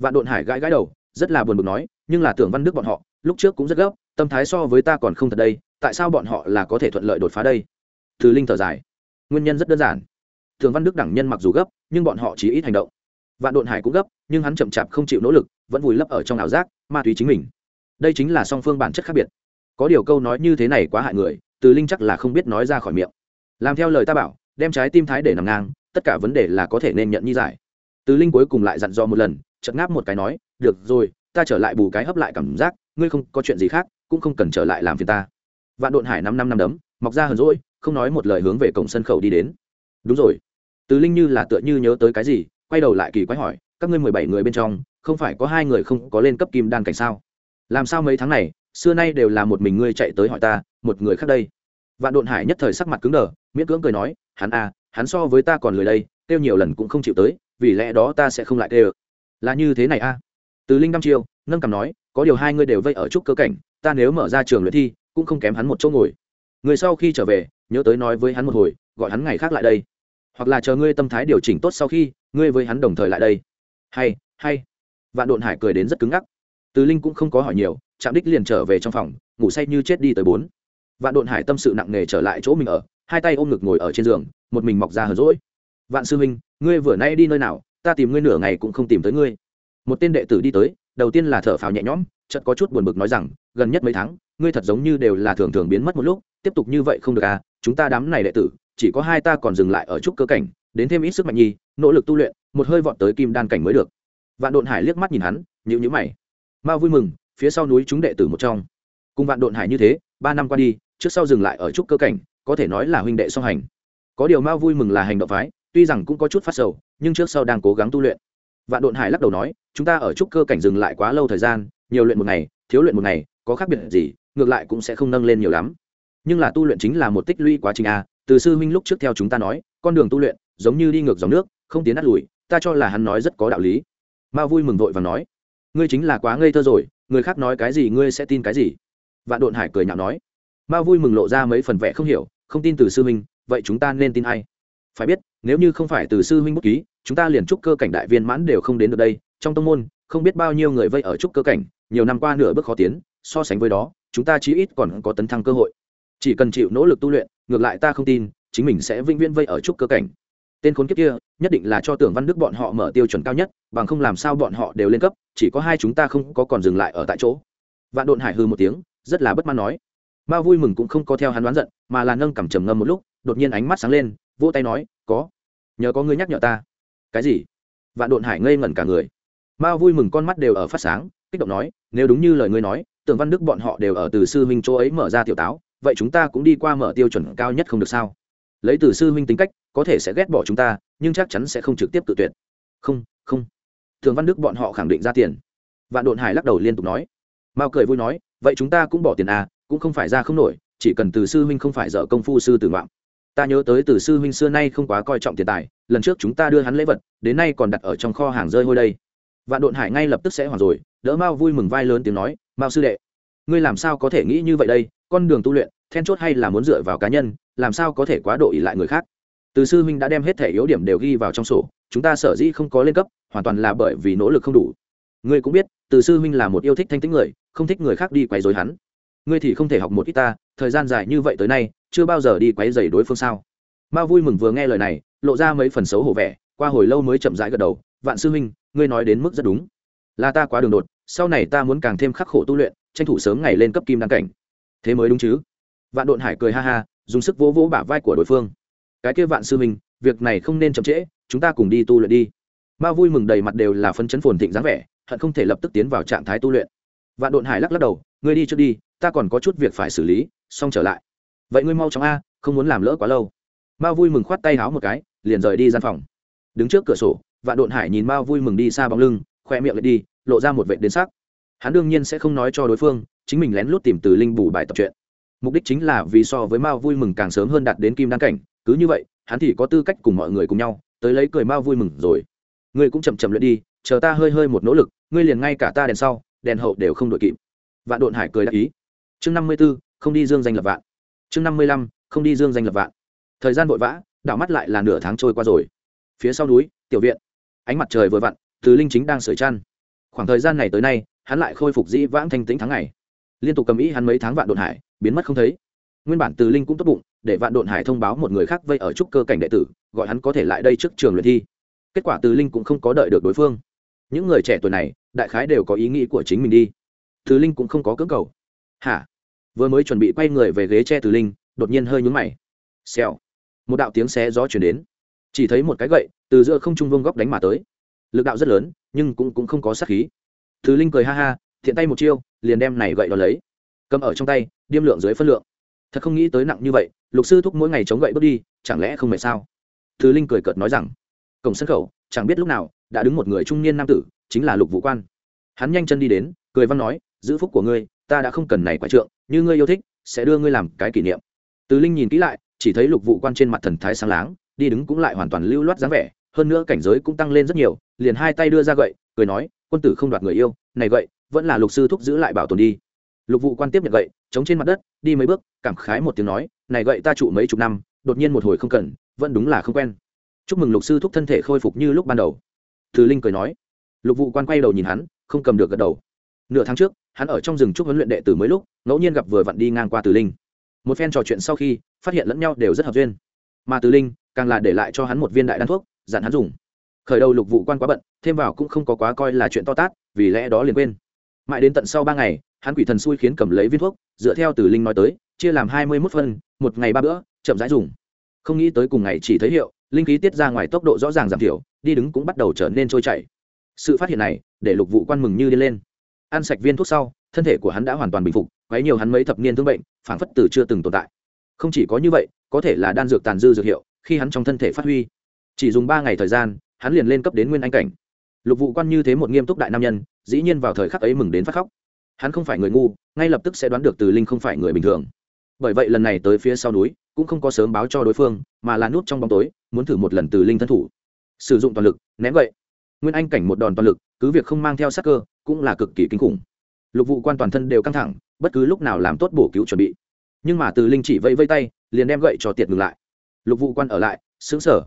vạn độn hải gãi gãi đầu, rất là buồn bực nói, nhưng là tưởng văn đức bọn họ, lúc trước cũng rất gấp, tâm thái so với ta còn không thật đây, tại sao bọn họ là có thể thuận lợi đột phá đây? Từ linh thở dài. Nguyên nhân rất đơn giản. Thường văn đức đẳng nhân mặc dù gấp, nhưng bọn họ chỉ ít hành động. Vạn độn hải cũng gấp, nhưng hắn chậm chạp không chịu nỗ lực, vẫn vùi lấp ở trong ảo giác, ma túy chính mình. Đây chính là song phương bản chất khác biệt. Có điều câu nói như thế này quá hại người, từ linh chắc là không biết nói ra khỏi miệng. Làm theo lời ta bảo, đem trái tim thái để nằm ngang, tất cả vấn đề là có thể nên nhận như giải. Từ linh cuối cùng lại dặn dò một lần chật ngáp một cái nói, được rồi, ta trở lại bù cái hấp lại cảm giác, ngươi không có chuyện gì khác, cũng không cần trở lại làm phiền ta. Vạn độn hải năm năm năm đấm, mọc ra hờn rỗi không nói một lời hướng về cổng sân khẩu đi đến. Đúng rồi. Từ linh như là tựa như nhớ tới cái gì, quay đầu lại kỳ quái hỏi, các ngươi mười bảy người bên trong, không phải có hai người không có lên cấp kim đan cảnh sao? Làm sao mấy tháng này, xưa nay đều là một mình ngươi chạy tới hỏi ta, một người khác đây? Vạn độn hải nhất thời sắc mặt cứng đờ, miễn cưỡng cười nói, hắn à hắn so với ta còn lười đây, kêu nhiều lần cũng không chịu tới, vì lẽ đó ta sẽ không lại kêu là như thế này a. À? từ linh năm chiêu nâng cầm nói, có điều hai ngươi đều vây ở chút cơ cảnh, ta nếu mở ra trường luyện thi, cũng không kém hắn một chỗ ngồi. Người sau khi trở về, nhớ tới nói với hắn một hồi, gọi hắn ngày khác lại đây. Hoặc là chờ ngươi tâm thái điều chỉnh tốt sau khi, ngươi với hắn đồng thời lại đây. Hay hay. Vạn độn hải cười đến rất cứng ngắc. Từ linh cũng không có hỏi nhiều, chạm đích liền trở về trong phòng, ngủ say như chết đi tới bốn. Vạn độn hải tâm sự nặng nề trở lại chỗ mình ở, hai tay ôm ngực ngồi ở trên giường, một mình mọc ra hờ rỗi vạn sư huynh, ngươi vừa nay đi nơi nào? Ta tìm ngươi nửa ngày cũng không tìm tới ngươi. Một tên đệ tử đi tới, đầu tiên là thở phào nhẹ nhõm, chợt có chút buồn bực nói rằng, gần nhất mấy tháng, ngươi thật giống như đều là thường thường biến mất một lúc, tiếp tục như vậy không được à chúng ta đám này đệ tử, chỉ có hai ta còn dừng lại ở chút cơ cảnh, đến thêm ít sức mạnh nhi, nỗ lực tu luyện, một hơi vọt tới kim đan cảnh mới được. Vạn độn hải liếc mắt nhìn hắn, nhíu nhíu mày. Mao vui mừng, phía sau núi chúng đệ tử một trong. Cùng vạn độn hải như thế, ba năm qua đi, trước sau dừng lại ở chút cơ cảnh, có thể nói là huynh đệ song hành. Có điều mao vui mừng là hành động phái, tuy rằng cũng có chút phát sầu nhưng trước sau đang cố gắng tu luyện. Vạn độn hải lắc đầu nói, chúng ta ở trúc cơ cảnh dừng lại quá lâu thời gian, nhiều luyện một ngày, thiếu luyện một ngày, có khác biệt gì, ngược lại cũng sẽ không nâng lên nhiều lắm. Nhưng là tu luyện chính là một tích lũy quá trình a, từ sư huynh lúc trước theo chúng ta nói, con đường tu luyện, giống như đi ngược dòng nước, không tiến đắt lùi, ta cho là hắn nói rất có đạo lý. Mao vui mừng vội và nói, ngươi chính là quá ngây thơ rồi, người khác nói cái gì ngươi sẽ tin cái gì? Vạn độn hải cười nhạo nói, mao vui mừng lộ ra mấy phần vẻ không hiểu, không tin từ sư huynh, vậy chúng ta nên tin ai? Phải biết, nếu như không phải từ sư huynh bút ký chúng ta liền trúc cơ cảnh đại viên mãn đều không đến được đây, trong tông môn, không biết bao nhiêu người vây ở trúc cơ cảnh, nhiều năm qua nửa bước khó tiến, so sánh với đó, chúng ta chí ít còn có tấn thăng cơ hội. Chỉ cần chịu nỗ lực tu luyện, ngược lại ta không tin, chính mình sẽ vĩnh viễn vây ở trúc cơ cảnh. Tên khốn kiếp kia, nhất định là cho tưởng văn đức bọn họ mở tiêu chuẩn cao nhất, bằng không làm sao bọn họ đều lên cấp, chỉ có hai chúng ta không có còn dừng lại ở tại chỗ. Vạn độn hải hư một tiếng, rất là bất mãn nói. Ma vui mừng cũng không có theo hắn đoán giận, mà là nâng cằm trầm ngâm một lúc, đột nhiên ánh mắt sáng lên, vỗ tay nói, có. Nhờ có ngươi nhắc nhở ta cái gì? Vạn độn hải ngây ngẩn cả người. Mao vui mừng con mắt đều ở phát sáng, kích động nói, nếu đúng như lời ngươi nói, tưởng văn đức bọn họ đều ở từ sư huynh chỗ ấy mở ra tiểu táo, vậy chúng ta cũng đi qua mở tiêu chuẩn cao nhất không được sao? Lấy từ sư huynh tính cách, có thể sẽ ghét bỏ chúng ta, nhưng chắc chắn sẽ không trực tiếp tự tuyệt. Không không. Thường văn đức bọn họ khẳng định ra tiền. Vạn độn hải lắc đầu liên tục nói. Mao cười vui nói, vậy chúng ta cũng bỏ tiền à cũng không phải ra không nổi, chỉ cần từ sư huynh không phải dở công phu sư tử ngoạm ta nhớ tới từ sư huynh xưa nay không quá coi trọng tiền tài, lần trước chúng ta đưa hắn lễ vật, đến nay còn đặt ở trong kho hàng rơi hôi đây. Vạn độn hải ngay lập tức sẽ hoàn rồi, đỡ mao vui mừng vai lớn tiếng nói, mao sư đệ, ngươi làm sao có thể nghĩ như vậy đây? Con đường tu luyện, then chốt hay là muốn dựa vào cá nhân, làm sao có thể quá độ ỉ lại người khác? Từ sư huynh đã đem hết thẻ yếu điểm đều ghi vào trong sổ, chúng ta sở dĩ không có lên cấp, hoàn toàn là bởi vì nỗ lực không đủ. Ngươi cũng biết, từ sư huynh là một yêu thích thanh tính người, không thích người khác đi quấy dối hắn. Ngươi thì không thể học một ít ta, thời gian dài như vậy tới nay chưa bao giờ đi quấy rầy đối phương sao? Mao vui mừng vừa nghe lời này, lộ ra mấy phần xấu hổ vẻ, qua hồi lâu mới chậm rãi gật đầu, vạn sư huynh, ngươi nói đến mức rất đúng. Là ta quá đường đột, sau này ta muốn càng thêm khắc khổ tu luyện, tranh thủ sớm ngày lên cấp kim đăng cảnh. Thế mới đúng chứ? Vạn độn hải cười ha ha, dùng sức vỗ vỗ bả vai của đối phương. Cái kia vạn sư huynh, việc này không nên chậm trễ, chúng ta cùng đi tu luyện đi. Mao vui mừng đầy mặt đều là phân chấn phồn thịnh dáng vẻ, hận không thể lập tức tiến vào trạng thái tu luyện. Vạn độn hải lắc lắc đầu, ngươi đi trước đi, ta còn có chút việc phải xử lý, xong trở lại vậy ngươi mau chóng a, không muốn làm lỡ quá lâu. Mao vui mừng khoát tay háo một cái, liền rời đi gian phòng. Đứng trước cửa sổ, vạn độn hải nhìn mao vui mừng đi xa bóng lưng khoe miệng lại đi, lộ ra một vệ đến sắc. Hắn đương nhiên sẽ không nói cho đối phương, chính mình lén lút tìm từ linh bù bài tập chuyện. mục đích chính là vì so với mao vui mừng càng sớm hơn đạt đến kim đan cảnh, cứ như vậy, hắn thì có tư cách cùng mọi người cùng nhau, tới lấy cười mao vui mừng rồi. Ngươi cũng chậm chậm luyện đi, chờ ta hơi hơi một nỗ lực, ngươi liền ngay cả ta đèn sau, đèn hậu đều không đội kịp. Vạn độn hải cười đáp ý. Chương năm mươi b ố không đi dương danh lập vạn chương năm mươi lăm, không đi dương danh lập vạn. Thời gian vội vã, đảo mắt lại là nửa tháng trôi qua rồi. Phía sau núi, tiểu viện. Ánh mặt trời vừa vặn, từ linh chính đang sửa chăn. Khoảng thời gian này tới nay, hắn lại khôi phục dĩ vãng thanh tĩnh tháng ngày. Liên tục cầm ý hắn mấy tháng vạn độn hải, biến mất không thấy. Nguyên bản từ linh cũng tốt bụng, để vạn độn hải thông báo một người khác vây ở trúc cơ cảnh đệ tử, gọi hắn có thể lại đây trước trường luyện thi. Kết quả từ linh cũng không có đợi được đối phương. Những người trẻ tuổi này, đại khái đều có ý nghĩ của chính mình đi. Từ linh cũng không có cưỡng cầu. Hả? Vừa mới chuẩn bị quay người về ghế tre từ linh đột nhiên hơi nhúng mày. Xèo. Một đạo tiếng xé gió chuyển đến. Chỉ thấy một cái gậy từ giữa không trung vương góc đánh mà tới. Lực đạo rất lớn nhưng cũng, cũng không có sát khí. Từ linh cười ha ha thiện tay một chiêu liền đem này gậy đó lấy. Cầm ở trong tay điêm lượng dưới phân lượng. Thật không nghĩ tới nặng như vậy lục sư thúc mỗi ngày chống gậy bước đi chẳng lẽ không mệt sao? Thứ linh cười cợt nói rằng cổng sân khẩu chẳng biết lúc nào đã đứng một người trung niên nam tử chính là lục vũ quan. Hắn nhanh chân đi đến cười văn nói giữ phúc của ngươi ta đã không cần này quả trượng như ngươi yêu thích, sẽ đưa ngươi làm cái kỷ niệm. Từ linh nhìn kỹ lại, chỉ thấy lục vụ quan trên mặt thần thái sáng láng, đi đứng cũng lại hoàn toàn lưu loát dáng vẻ, hơn nữa cảnh giới cũng tăng lên rất nhiều, liền hai tay đưa ra gậy, cười nói, quân tử không đoạt người yêu, này gậy, vẫn là lục sư thúc giữ lại bảo tồn đi. Lục vụ quan tiếp nhận gậy, chống trên mặt đất, đi mấy bước, cảm khái một tiếng nói, này gậy ta trụ mấy chục năm, đột nhiên một hồi không cần, vẫn đúng là không quen. Chúc mừng lục sư thúc thân thể khôi phục như lúc ban đầu. Từ linh cười nói. Lục vụ quan quay đầu nhìn hắn, không cầm được gật đầu. Nửa tháng trước hắn ở trong rừng trúc huấn luyện đệ tử mới lúc, ngẫu nhiên gặp vừa vặn đi ngang qua từ linh. Một phen trò chuyện sau khi, phát hiện lẫn nhau đều rất hợp duyên. Mà từ linh, càng là để lại cho hắn một viên đại đan thuốc, dặn hắn dùng. Khởi đầu lục vụ quan quá bận, thêm vào cũng không có quá coi là chuyện to tát, vì lẽ đó liền quên. Mãi đến tận sau ba ngày, hắn quỷ thần xui khiến cầm lấy viên thuốc, dựa theo từ linh nói tới, chia làm hai mươi mốt phân, một ngày ba bữa, chậm rãi dùng. Không nghĩ tới cùng ngày chỉ thấy hiệu, linh khí tiết ra ngoài tốc độ rõ ràng giảm thiểu, đi đứng cũng bắt đầu trở nên trôi chảy. Sự phát hiện này, để lục vụ quan mừng như đi lên ăn sạch viên thuốc sau, thân thể của hắn đã hoàn toàn bình phục, quấy nhiều hắn mấy thập niên thương bệnh phản phất từ chưa từng tồn tại. Không chỉ có như vậy, có thể là đan dược tàn dư dược hiệu, khi hắn trong thân thể phát huy. Chỉ dùng ba ngày thời gian, hắn liền lên cấp đến nguyên anh cảnh. Lục vụ quan như thế một nghiêm túc đại nam nhân, dĩ nhiên vào thời khắc ấy mừng đến phát khóc. Hắn không phải người ngu, ngay lập tức sẽ đoán được từ linh không phải người bình thường. Bởi vậy lần này tới phía sau núi, cũng không có sớm báo cho đối phương, mà là nút trong bóng tối, muốn thử một lần từ linh thân thủ. Sử dụng toàn lực, ném vậy nguyên anh cảnh một đòn toàn lực, cứ việc không mang theo sắc cơ cũng là cực kỳ kinh khủng. Lục vụ quan toàn thân đều căng thẳng, bất cứ lúc nào làm tốt bổ cứu chuẩn bị. Nhưng mà từ linh chỉ vây vây tay, liền đem gậy cho tiệt ngừng lại. Lục vụ quan ở lại xứng sở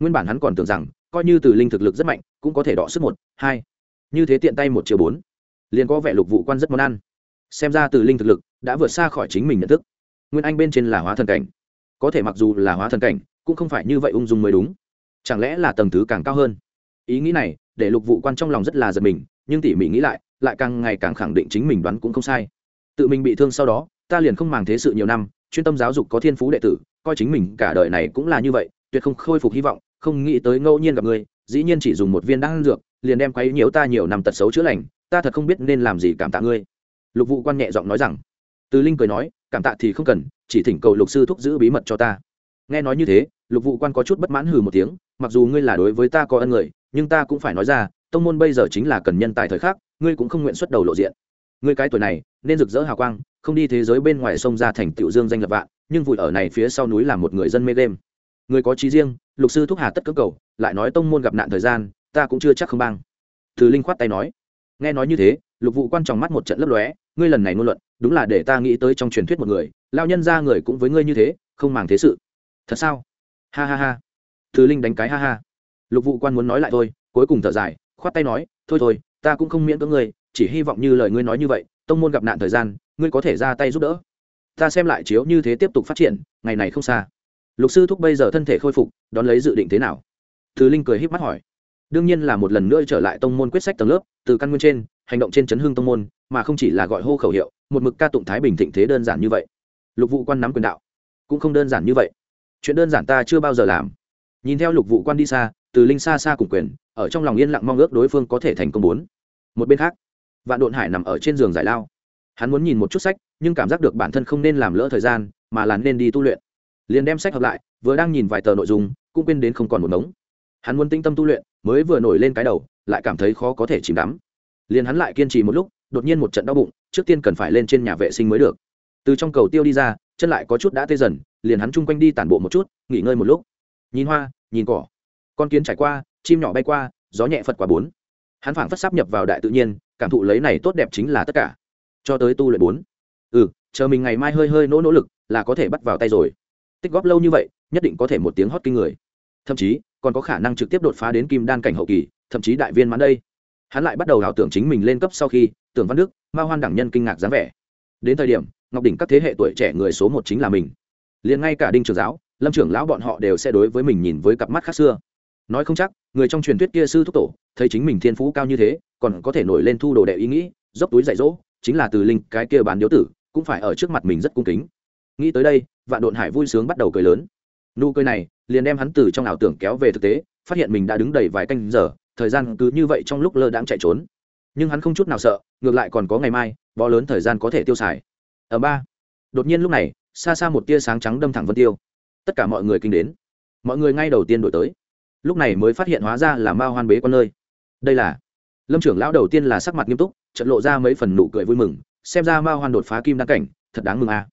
nguyên bản hắn còn tưởng rằng, coi như từ linh thực lực rất mạnh, cũng có thể đọ sức một, hai. Như thế tiện tay một triệu bốn. Liền có vẻ lục vụ quan rất món ăn. Xem ra từ linh thực lực đã vượt xa khỏi chính mình nhận thức. Nguyên anh bên trên là hóa thần cảnh. Có thể mặc dù là hóa thần cảnh, cũng không phải như vậy ung dung mới đúng. Chẳng lẽ là tầng thứ càng cao hơn? Ý nghĩ này để lục vụ quan trong lòng rất là giật mình nhưng tỉ mỉ nghĩ lại lại càng ngày càng khẳng định chính mình đoán cũng không sai. Tự mình bị thương sau đó, ta liền không màng thế sự nhiều năm, chuyên tâm giáo dục có thiên phú đệ tử, coi chính mình cả đời này cũng là như vậy, tuyệt không khôi phục hy vọng, không nghĩ tới ngẫu nhiên gặp người, dĩ nhiên chỉ dùng một viên đan dược, liền đem quấy nhiễu ta nhiều năm tật xấu chữa lành, ta thật không biết nên làm gì cảm tạ ngươi. Lục vụ quan nhẹ giọng nói rằng. Từ linh cười nói, cảm tạ thì không cần, chỉ thỉnh cầu lục sư thúc giữ bí mật cho ta. Nghe nói như thế, lục vụ quan có chút bất mãn hừ một tiếng, mặc dù ngươi là đối với ta có ân người, nhưng ta cũng phải nói ra tông môn bây giờ chính là cần nhân tài thời khắc, ngươi cũng không nguyện xuất đầu lộ diện. Ngươi cái tuổi này, nên rực rỡ hào quang, không đi thế giới bên ngoài sông ra thành tiểu dương danh lập vạn, nhưng vùi ở này phía sau núi là một người dân mê đêm. Người có trí riêng, lục sư thúc hà tất cưỡng cầu, lại nói tông môn gặp nạn thời gian, ta cũng chưa chắc không bang. Thứ linh khoát tay nói. Nghe nói như thế, lục vụ quan trọng mắt một trận lấp lóe, ngươi lần này ngôn luận, đúng là để ta nghĩ tới trong truyền thuyết một người lao nhân ra người cũng với ngươi như thế, không màng thế sự. Thật sao? Ha ha ha. Thứ linh đánh cái ha ha. Lục vụ quan muốn nói lại thôi, cuối cùng thở dài khoát tay nói, thôi thôi, ta cũng không miễn cưỡng ngươi, chỉ hy vọng như lời ngươi nói như vậy, tông môn gặp nạn thời gian, ngươi có thể ra tay giúp đỡ. Ta xem lại chiếu như thế tiếp tục phát triển, ngày này không xa. Lục sư thúc bây giờ thân thể khôi phục, đón lấy dự định thế nào? Thứ linh cười h í p mắt hỏi. Đương nhiên là một lần nữa trở lại tông môn quyết sách tầng lớp, từ căn nguyên trên, hành động trên chấn hương tông môn, mà không chỉ là gọi hô khẩu hiệu, một mực ca tụng thái bình thịnh thế đơn giản như vậy. Lục vụ quan nắm quyền đạo, cũng không đơn giản như vậy. Chuyện đơn giản ta chưa bao giờ làm. Nhìn theo lục vụ quan đi xa, từ linh xa xa cùng quyền ở trong lòng yên lặng mong ước đối phương có thể thành công bốn. Một bên khác, vạn độn hải nằm ở trên giường giải lao. Hắn muốn nhìn một chút sách, nhưng cảm giác được bản thân không nên làm lỡ thời gian, mà là nên đi tu luyện. Liền đem sách hợp lại, vừa đang nhìn vài tờ nội dung, cũng quên đến không còn một ngống. Hắn muốn tinh tâm tu luyện, mới vừa nổi lên cái đầu, lại cảm thấy khó có thể chìm đắm. Liền hắn lại kiên trì một lúc, đột nhiên một trận đau bụng, trước tiên cần phải lên trên nhà vệ sinh mới được. Từ trong cầu tiêu đi ra, chân lại có chút đã tê dần, liền hắn chung quanh đi tản bộ một chút, nghỉ ngơi một lúc. Nhìn hoa, nhìn cỏ. Con kiến trải qua chim nhỏ bay qua, gió nhẹ phật quả bốn. Hắn phảng phất sắp nhập vào đại tự nhiên, cảm thụ lấy này tốt đẹp chính là tất cả. Cho tới tu luyện bốn. Ừ chờ mình ngày mai hơi hơi nỗ nỗ lực là có thể bắt vào tay rồi. Tích góp lâu như vậy, nhất định có thể một tiếng hót kinh người. Thậm chí, còn có khả năng trực tiếp đột phá đến kim đan cảnh hậu kỳ, thậm chí đại viên mãn đây. Hắn lại bắt đầu ảo tưởng chính mình lên cấp sau khi, tưởng văn đức, ma hoan đẳng nhân kinh ngạc dáng vẻ. Đến thời điểm, ngọc đỉnh các thế hệ tuổi trẻ người số một chính là mình. Liền ngay cả đinh trường giáo, lâm trưởng lão bọn họ đều sẽ đối với mình nhìn với cặp mắt khác xưa nói không chắc, người trong truyền thuyết kia sư thúc tổ, thấy chính mình thiên phú cao như thế, còn có thể nổi lên thu đồ đệ ý nghĩ, dốc túi dạy dỗ, chính là từ linh cái kia bán điếu tử, cũng phải ở trước mặt mình rất cung kính. Nghĩ tới đây, vạn độn hải vui sướng bắt đầu cười lớn. Nụ cười này, liền đem hắn từ trong ảo tưởng kéo về thực tế, phát hiện mình đã đứng đầy vài canh giờ, thời gian cứ như vậy trong lúc lơ đãng chạy trốn. Nhưng hắn không chút nào sợ, ngược lại còn có ngày mai, bó lớn thời gian có thể tiêu xài. Ở ba. Đột nhiên lúc này, xa xa một tia sáng trắng đâm thẳng vân tiêu. Tất cả mọi người kinh đến. Mọi người ngay đầu tiên đổi tới lúc này mới phát hiện hóa ra là mao hoan bế con nơi đây là, lâm trưởng lão đầu tiên là sắc mặt nghiêm túc trận lộ ra mấy phần nụ cười vui mừng, xem ra mao hoan đột phá kim đăng cảnh, thật đáng mừng à.